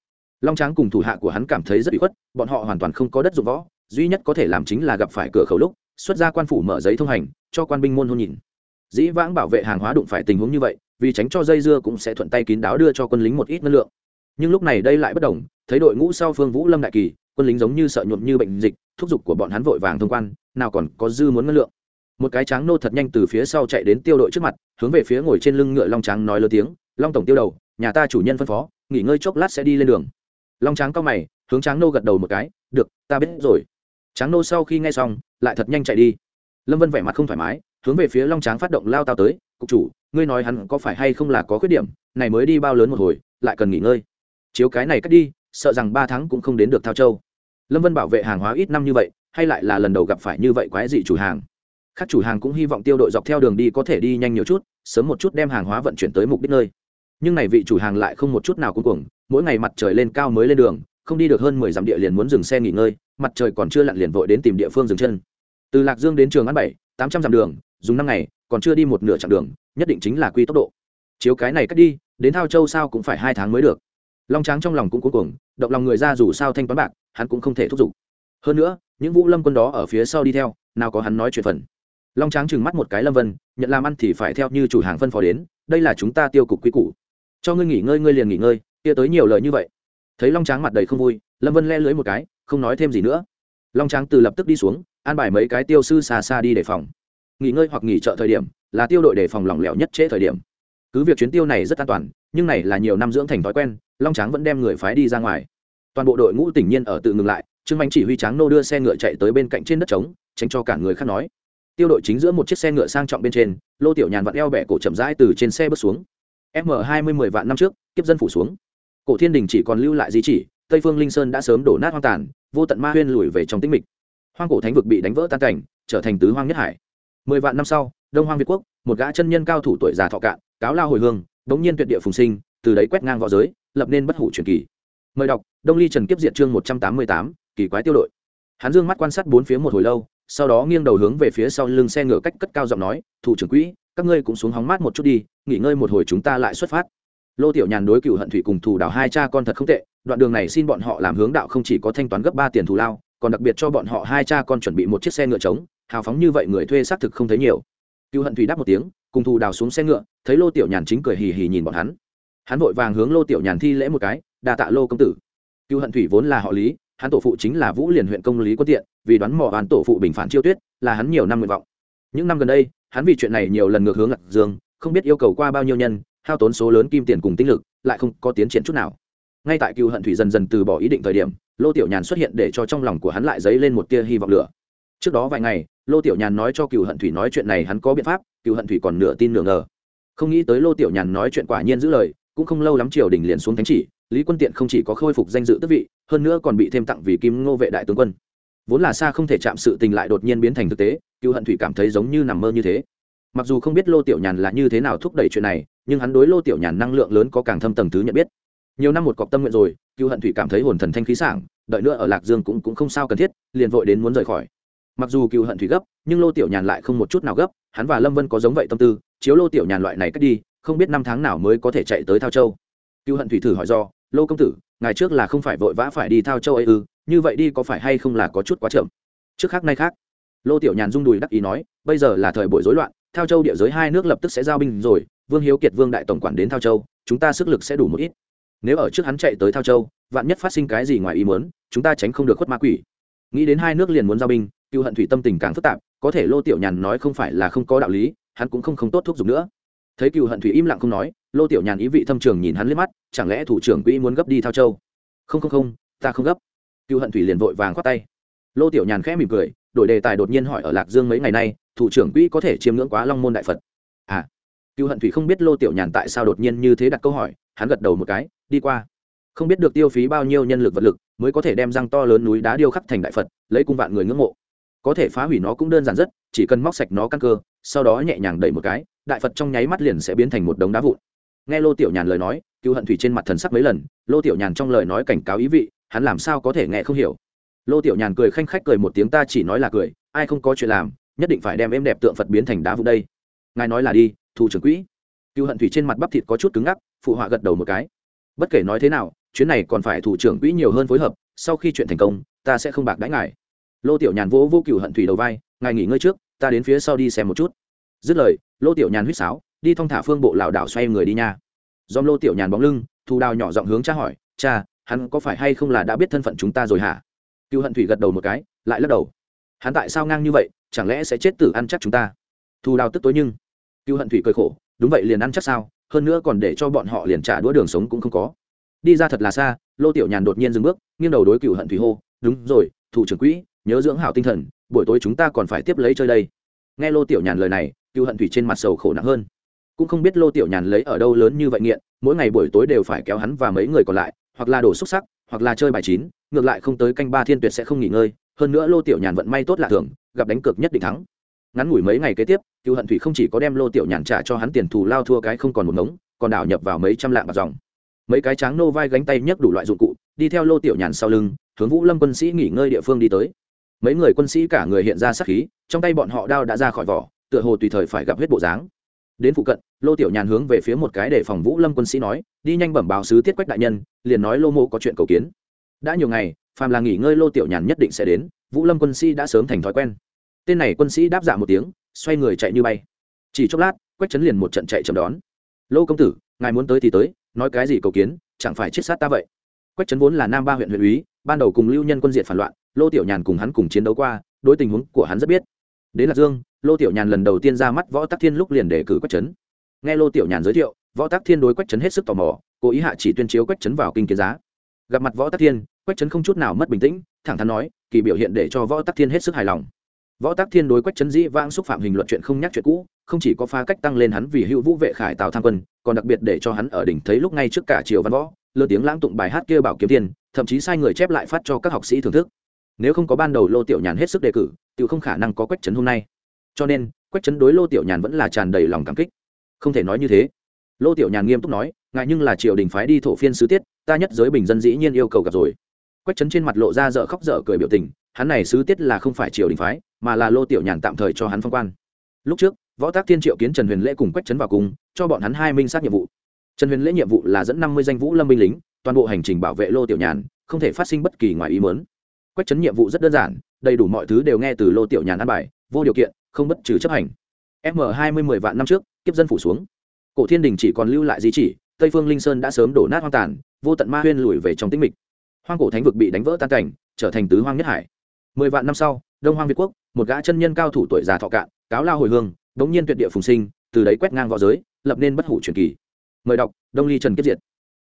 Long tráng cùng thủ hạ của hắn cảm thấy rất bị khuất, bọn họ hoàn toàn không có đất dụng võ, duy nhất có thể làm chính là gặp phải cửa khẩu lúc, xuất ra quan phủ mở giấy thông hành, cho quan binh môn hôn nhìn. Dĩ vãng bảo vệ hàng hóa đụng phải tình huống như vậy, vì tránh cho dây dưa cũng sẽ thuận tay kín đáo đưa cho quân lính một ít năng lượng. Nhưng lúc này đây lại bất đồng, thấy đội ngũ sau phương vũ lâm đại kỳ, quân lính giống như sợ nhuộm như bệnh dịch, thúc giục của bọn hắn vội vàng thông quan, nào còn có dư muốn năng lượng một cái tráng nô thật nhanh từ phía sau chạy đến tiêu đội trước mặt, hướng về phía ngồi trên lưng ngựa long tráng nói lớn tiếng, long tổng tiêu đầu, nhà ta chủ nhân phân phó, nghỉ ngơi chốc lát sẽ đi lên đường. Long tráng cao mày, hướng tráng nô gật đầu một cái, được, ta biết rồi. Tráng nô sau khi nghe xong, lại thật nhanh chạy đi. Lâm vân vẻ mặt không thoải mái, hướng về phía long tráng phát động lao tao tới, cục chủ, ngươi nói hắn có phải hay không là có khuyết điểm, này mới đi bao lớn một hồi, lại cần nghỉ ngơi. Chiếu cái này cắt đi, sợ rằng ba tháng cũng không đến được thao châu. Lâm vân bảo vệ hàng hóa ít năm như vậy, hay lại là lần đầu gặp phải như vậy quái dị chủ hàng các chủ hàng cũng hy vọng tiêu đội dọc theo đường đi có thể đi nhanh nhiều chút, sớm một chút đem hàng hóa vận chuyển tới mục đích nơi. Nhưng này vị chủ hàng lại không một chút nào cuối cùng mỗi ngày mặt trời lên cao mới lên đường, không đi được hơn mười dặm địa liền muốn dừng xe nghỉ ngơi, mặt trời còn chưa lặn liền vội đến tìm địa phương dừng chân. Từ lạc dương đến trường ăn bảy, tám trăm dặm đường, dùng năm ngày, còn chưa đi một nửa chặng đường, nhất định chính là quy tốc độ. Chiếu cái này cách đi, đến thao châu sao cũng phải hai tháng mới được. Long tráng trong lòng cũng cuối cùng động lòng người ra dù sao thanh toán bạc, hắn cũng không thể thúc giục. Hơn nữa, những vũ lâm quân đó ở phía sau đi theo, nào có hắn nói chuyện phần long tráng trừng mắt một cái lâm vân, nhận làm ăn thì phải theo như chủ hàng phân phó đến, đây là chúng ta tiêu cục quy củ. Cho ngươi nghỉ ngơi, ngươi liền nghỉ ngơi, kia tới nhiều lời như vậy. Thấy long tráng mặt đầy không vui, lâm vân le lưới một cái, không nói thêm gì nữa. Long tráng từ lập tức đi xuống, an bài mấy cái tiêu sư xa xa đi đề phòng. Nghỉ ngơi hoặc nghỉ chợ thời điểm, là tiêu đội đề phòng lỏng lẻo nhất trễ thời điểm. Cứ việc chuyến tiêu này rất an toàn, nhưng này là nhiều năm dưỡng thành thói quen, long tráng vẫn đem người phái đi ra ngoài. Toàn bộ đội ngũ tỉnh nhiên ở tự ngừng lại, trương mạnh chỉ huy tráng nô đưa xe ngựa chạy tới bên cạnh trên đất trống, tránh cho cả người khác nói tiêu đội chính giữa một chiếc xe ngựa sang trọng bên trên, lô tiểu nhàn vặn eo bẻ cổ chậm rãi từ trên xe bước xuống. M hai mươi mười vạn năm trước, kiếp dân phủ xuống. Cổ thiên đình chỉ còn lưu lại di chỉ, tây phương linh sơn đã sớm đổ nát hoang tàn, vô tận ma huyên lùi về trong tĩnh mịch. Hoang cổ thánh vực bị đánh vỡ tan cảnh, trở thành tứ hoang nhất hải. Mười vạn năm sau, đông hoang việt quốc, một gã chân nhân cao thủ tuổi già thọ cạn, cáo lao hồi hương bỗng nhiên tuyệt địa phùng sinh, từ đấy quét ngang v õ giới, lập nên bất hủ truyền kỳ. Mời đọc, đông ly trần kiếp diệt chương một trăm tám mươi tám, kỳ quái tiêu đội. Hắn dương mắt quan sát bốn phía một hồi lâu sau đó nghiêng đầu hướng về phía sau lưng xe ngựa cách cất cao giọng nói, thủ trưởng quỹ, các ngươi cũng xuống hóng mát một chút đi, nghỉ ngơi một hồi chúng ta lại xuất phát. Lô tiểu nhàn đối cựu hận thủy cùng thủ đảo hai cha con thật không tệ, đoạn đường này xin bọn họ làm hướng đạo không chỉ có thanh toán gấp ba tiền thù lao, còn đặc biệt cho bọn họ hai cha con chuẩn bị một chiếc xe ngựa trống, hào phóng như vậy người thuê xác thực không thấy nhiều. Cựu hận thủy đáp một tiếng, cùng thù đào xuống xe ngựa, thấy lô tiểu nhàn chính cười hì hì nhìn bọn hắn. Hắn vội vàng hướng lô tiểu nhàn thi lễ một cái đà tạ lô công tử. Cựu hận thủy vốn là họ lý hắn tổ phụ chính là vũ liền huyện công lý quân tiện, vì đoán mò hắn tổ phụ bình phản chiêu tuyết, là hắn nhiều năm nguyện vọng. Những năm gần đây, hắn vì chuyện này nhiều lần ngược hướng lạc dương, không biết yêu cầu qua bao nhiêu nhân, hao tốn số lớn kim tiền cùng tinh lực, lại không có tiến triển chút nào. Ngay tại cựu hận thủy dần dần từ bỏ ý định thời điểm, lô tiểu nhàn xuất hiện để cho trong lòng của hắn lại dấy lên một tia hy vọng lửa. Trước đó vài ngày, lô tiểu nhàn nói cho cựu hận thủy nói chuyện này hắn có biện pháp, cựu hận thủy còn nửa tin nửa ngờ. Không nghĩ tới lô tiểu nhàn nói chuyện quả nhiên giữ lời, cũng không lâu lắm triều đình liền xuống thánh chỉ lý quân tiện không chỉ có khôi phục danh dự tước vị hơn nữa còn bị thêm tặng vì kim ngô vệ đại tướng quân. Vốn là xa không thể chạm sự tình lại đột nhiên biến thành thực tế cựu hận thủy cảm thấy giống như nằm mơ như thế. Mặc dù không biết lô tiểu nhàn là như thế nào thúc đẩy chuyện này nhưng hắn đối lô tiểu nhàn năng lượng lớn có càng thâm tầng thứ nhận biết. Nhiều năm một cọc tâm nguyện rồi cựu hận thủy cảm thấy hồn thần thanh khí sảng đợi nữa ở lạc dương cũng, cũng không sao cần thiết liền vội đến muốn rời khỏi. Mặc dù cựu hận thủy gấp nhưng lô tiểu nhàn lại không một chút nào gấp hắn và lâm vân có giống vậy tâm tư chiếu lô tiểu nhàn loại này cách đi không biết năm tháng nào mới có thể chạy tới thao châu. Cựu hận thủy thử hỏi do lô công tử ngày trước là không phải vội vã phải đi thao châu ấy ư, như vậy đi có phải hay không là có chút quá chậm? Trước khác nay khác. Lô tiểu nhàn rung đùi đắc ý nói, bây giờ là thời buổi rối loạn, thao châu địa giới hai nước lập tức sẽ giao binh rồi, vương hiếu kiệt, vương đại tổng quản đến thao châu, chúng ta sức lực sẽ đủ một ít. Nếu ở trước hắn chạy tới thao châu, vạn nhất phát sinh cái gì ngoài ý muốn, chúng ta tránh không được khuất ma quỷ. Nghĩ đến hai nước liền muốn giao binh, cựu hận thủy tâm tình càng phức tạp, có thể lô tiểu nhàn nói không phải là không có đạo lý, hắn cũng không không tốt thuốc dùng nữa thấy cựu hận thủy im lặng không nói, lô tiểu nhàn ý vị thâm trường nhìn hắn liếc mắt, chẳng lẽ thủ trưởng quỹ muốn gấp đi thao châu? Không không không, ta không gấp. Cựu hận thủy liền vội vàng khoát tay. Lô tiểu nhàn khẽ mỉm cười, đổi đề tài đột nhiên hỏi ở lạc dương mấy ngày nay, thủ trưởng quỹ có thể chiêm ngưỡng quá long môn đại phật? À cựu hận thủy không biết lô tiểu nhàn tại sao đột nhiên như thế đặt câu hỏi, hắn gật đầu một cái, đi qua. Không biết được tiêu phí bao nhiêu nhân lực vật lực, mới có thể đem răng to lớn núi đá điêu khắc thành đại phật, lấy cung vạn người ngưỡng mộ. Có thể phá hủy nó cũng đơn giản rất, chỉ cần móc sạch nó căn cơ, sau đó nhẹ nhàng đẩy một cái đại phật trong nháy mắt liền sẽ biến thành một đống đá vụn nghe lô tiểu nhàn lời nói cựu hận thủy trên mặt thần sắc mấy lần lô tiểu nhàn trong lời nói cảnh cáo ý vị hắn làm sao có thể nghe không hiểu lô tiểu nhàn cười khanh khách cười một tiếng ta chỉ nói là cười ai không có chuyện làm nhất định phải đem em đẹp tượng phật biến thành đá vụn đây ngài nói là đi thủ trưởng quỹ cựu hận thủy trên mặt bắp thịt có chút cứng ngắc phụ họa gật đầu một cái bất kể nói thế nào chuyến này còn phải thủ trưởng quỹ nhiều hơn phối hợp sau khi chuyện thành công ta sẽ không bạc đãi ngài lô tiểu nhàn vỗ vô cựu hận thủy đầu vai ngài nghỉ ngơi trước ta đến phía sau đi xem một chút dứt lời lô tiểu nhàn huýt sáo, đi thong thả phương bộ lảo đảo xoay người đi nha. Dòm lô tiểu nhàn bóng lưng thu đào nhỏ giọng hướng cha hỏi, cha, hắn có phải hay không là đã biết thân phận chúng ta rồi hả? Cựu hận thủy gật đầu một cái, lại lắc đầu. Hắn tại sao ngang như vậy, chẳng lẽ sẽ chết tử ăn chắc chúng ta? Thu đào tức tối nhưng, cựu hận thủy cười khổ, đúng vậy liền ăn chắc sao, hơn nữa còn để cho bọn họ liền trả đũa đường sống cũng không có. Đi ra thật là xa, lô tiểu nhàn đột nhiên dừng bước, nghiêng đầu đối cựu hận thủy hô, đúng rồi, thủ trưởng quỹ, nhớ dưỡng hảo tinh thần, buổi tối chúng ta còn phải tiếp lấy chơi đây. Nghe lô tiểu nhàn lời này cựu hận thủy trên mặt sầu khổ nặng hơn. Cũng không biết lô tiểu nhàn lấy ở đâu lớn như vậy nghiện, mỗi ngày buổi tối đều phải kéo hắn và mấy người còn lại, hoặc là đổ xúc sắc, hoặc là chơi bài chín, ngược lại không tới canh ba thiên tuyệt sẽ không nghỉ ngơi, hơn nữa lô tiểu nhàn vận may tốt là thường, gặp đánh cược nhất định thắng. Ngắn ngủi mấy ngày kế tiếp, cựu hận thủy không chỉ có đem lô tiểu nhàn trả cho hắn tiền thù lao thua cái không còn một ngống, còn đảo nhập vào mấy trăm lạng bạc dòng. Mấy cái tráng nô vai gánh tay nhấc đủ loại dụng cụ, đi theo lô tiểu nhàn sau lưng, hướng vũ lâm quân sĩ nghỉ ngơi địa phương đi tới. Mấy người quân sĩ cả người hiện ra sát khí, trong tay bọn họ đao đã ra khỏi vỏ tựa hồ tùy thời phải gặp huyết bộ dáng. Đến phụ cận, lô tiểu nhàn hướng về phía một cái để phòng vũ lâm quân sĩ nói, đi nhanh bẩm báo sứ tiết quách đại nhân, liền nói lô mô có chuyện cầu kiến. Đã nhiều ngày, phàm là nghỉ ngơi lô tiểu nhàn nhất định sẽ đến, vũ lâm quân sĩ đã sớm thành thói quen. Tên này quân sĩ đáp dạ một tiếng, xoay người chạy như bay. Chỉ chốc lát, quách Trấn liền một trận chạy chậm đón. Lô công tử, ngài muốn tới thì tới, nói cái gì cầu kiến, chẳng phải chết sát ta vậy? Quách Trấn vốn là nam ba huyện huyện úy, ban đầu cùng lưu nhân quân diện phản loạn, lô tiểu nhàn cùng hắn cùng chiến đấu qua, đối tình huống của hắn rất biết. Đến lạc dương lô tiểu nhàn lần đầu tiên ra mắt võ tắc thiên lúc liền đề cử quách trấn nghe lô tiểu nhàn giới thiệu, võ tắc thiên đối quách trấn hết sức tò mò, cố ý hạ chỉ tuyên chiếu quách trấn vào kinh kiến giá. Gặp mặt võ tắc thiên, quách trấn không chút nào mất bình tĩnh, thẳng thắn nói, kỳ biểu hiện để cho võ tắc thiên hết sức hài lòng. Võ tắc thiên đối quách trấn dĩ vãng xúc phạm hình luận chuyện không nhắc chuyện cũ, không chỉ có pha cách tăng lên hắn vì hữu vũ vệ khải tào tham quân, còn đặc biệt để cho hắn ở đỉnh thấy lúc ngay trước cả triều văn võ, lơ tiếng lãng tụng bài hát kia bảo kiếm tiền, thậm chí sai người chép lại phát cho các học sĩ thưởng thức. Nếu không có ban đầu lô tiểu nhàn hết sức đề cử tự không khả năng có quách trấn hôm nay cho nên quách Chấn đối lô tiểu nhàn vẫn là tràn đầy lòng cảm kích. Không thể nói như thế. Lô tiểu nhàn nghiêm túc nói ngại nhưng là triều đình phái đi thổ phiên sứ tiết, ta nhất giới bình dân dĩ nhiên yêu cầu gặp rồi. Quách Chấn trên mặt lộ ra dở khóc dở cười biểu tình, hắn này sứ tiết là không phải triều đình phái, mà là lô tiểu nhàn tạm thời cho hắn phong quan. Lúc trước, võ tác thiên triệu kiến trần huyền lễ cùng quách trấn vào cùng, cho bọn hắn hai minh sát nhiệm vụ. Trần huyền lễ nhiệm vụ là dẫn năm mươi danh vũ lâm binh lính, toàn bộ hành trình bảo vệ lô tiểu nhàn, không thể phát sinh bất kỳ ngoài ý mớn quách trấn nhiệm vụ rất đơn giản, đầy đủ mọi thứ đều nghe từ lô tiểu nhàn ăn bài, vô điều kiện không bất trừ chấp hành. M hai mươi mười vạn năm trước, kiếp dân phủ xuống. Cổ thiên đình chỉ còn lưu lại di chỉ, tây phương linh sơn đã sớm đổ nát hoang tàn, vô tận ma huyên lùi về trong tĩnh mịch. Hoang cổ thánh vực bị đánh vỡ tan cảnh, trở thành tứ hoang nhất hải. Mười vạn năm sau, đông hoang việt quốc, một gã chân nhân cao thủ tuổi già thọ cạn, cáo lao hồi hương, đống nhiên tuyệt địa phùng sinh, từ đấy quét ngang v õ giới, lập nên bất hủ truyền kỳ. Mời đọc, đông ly trần kiếp diệt.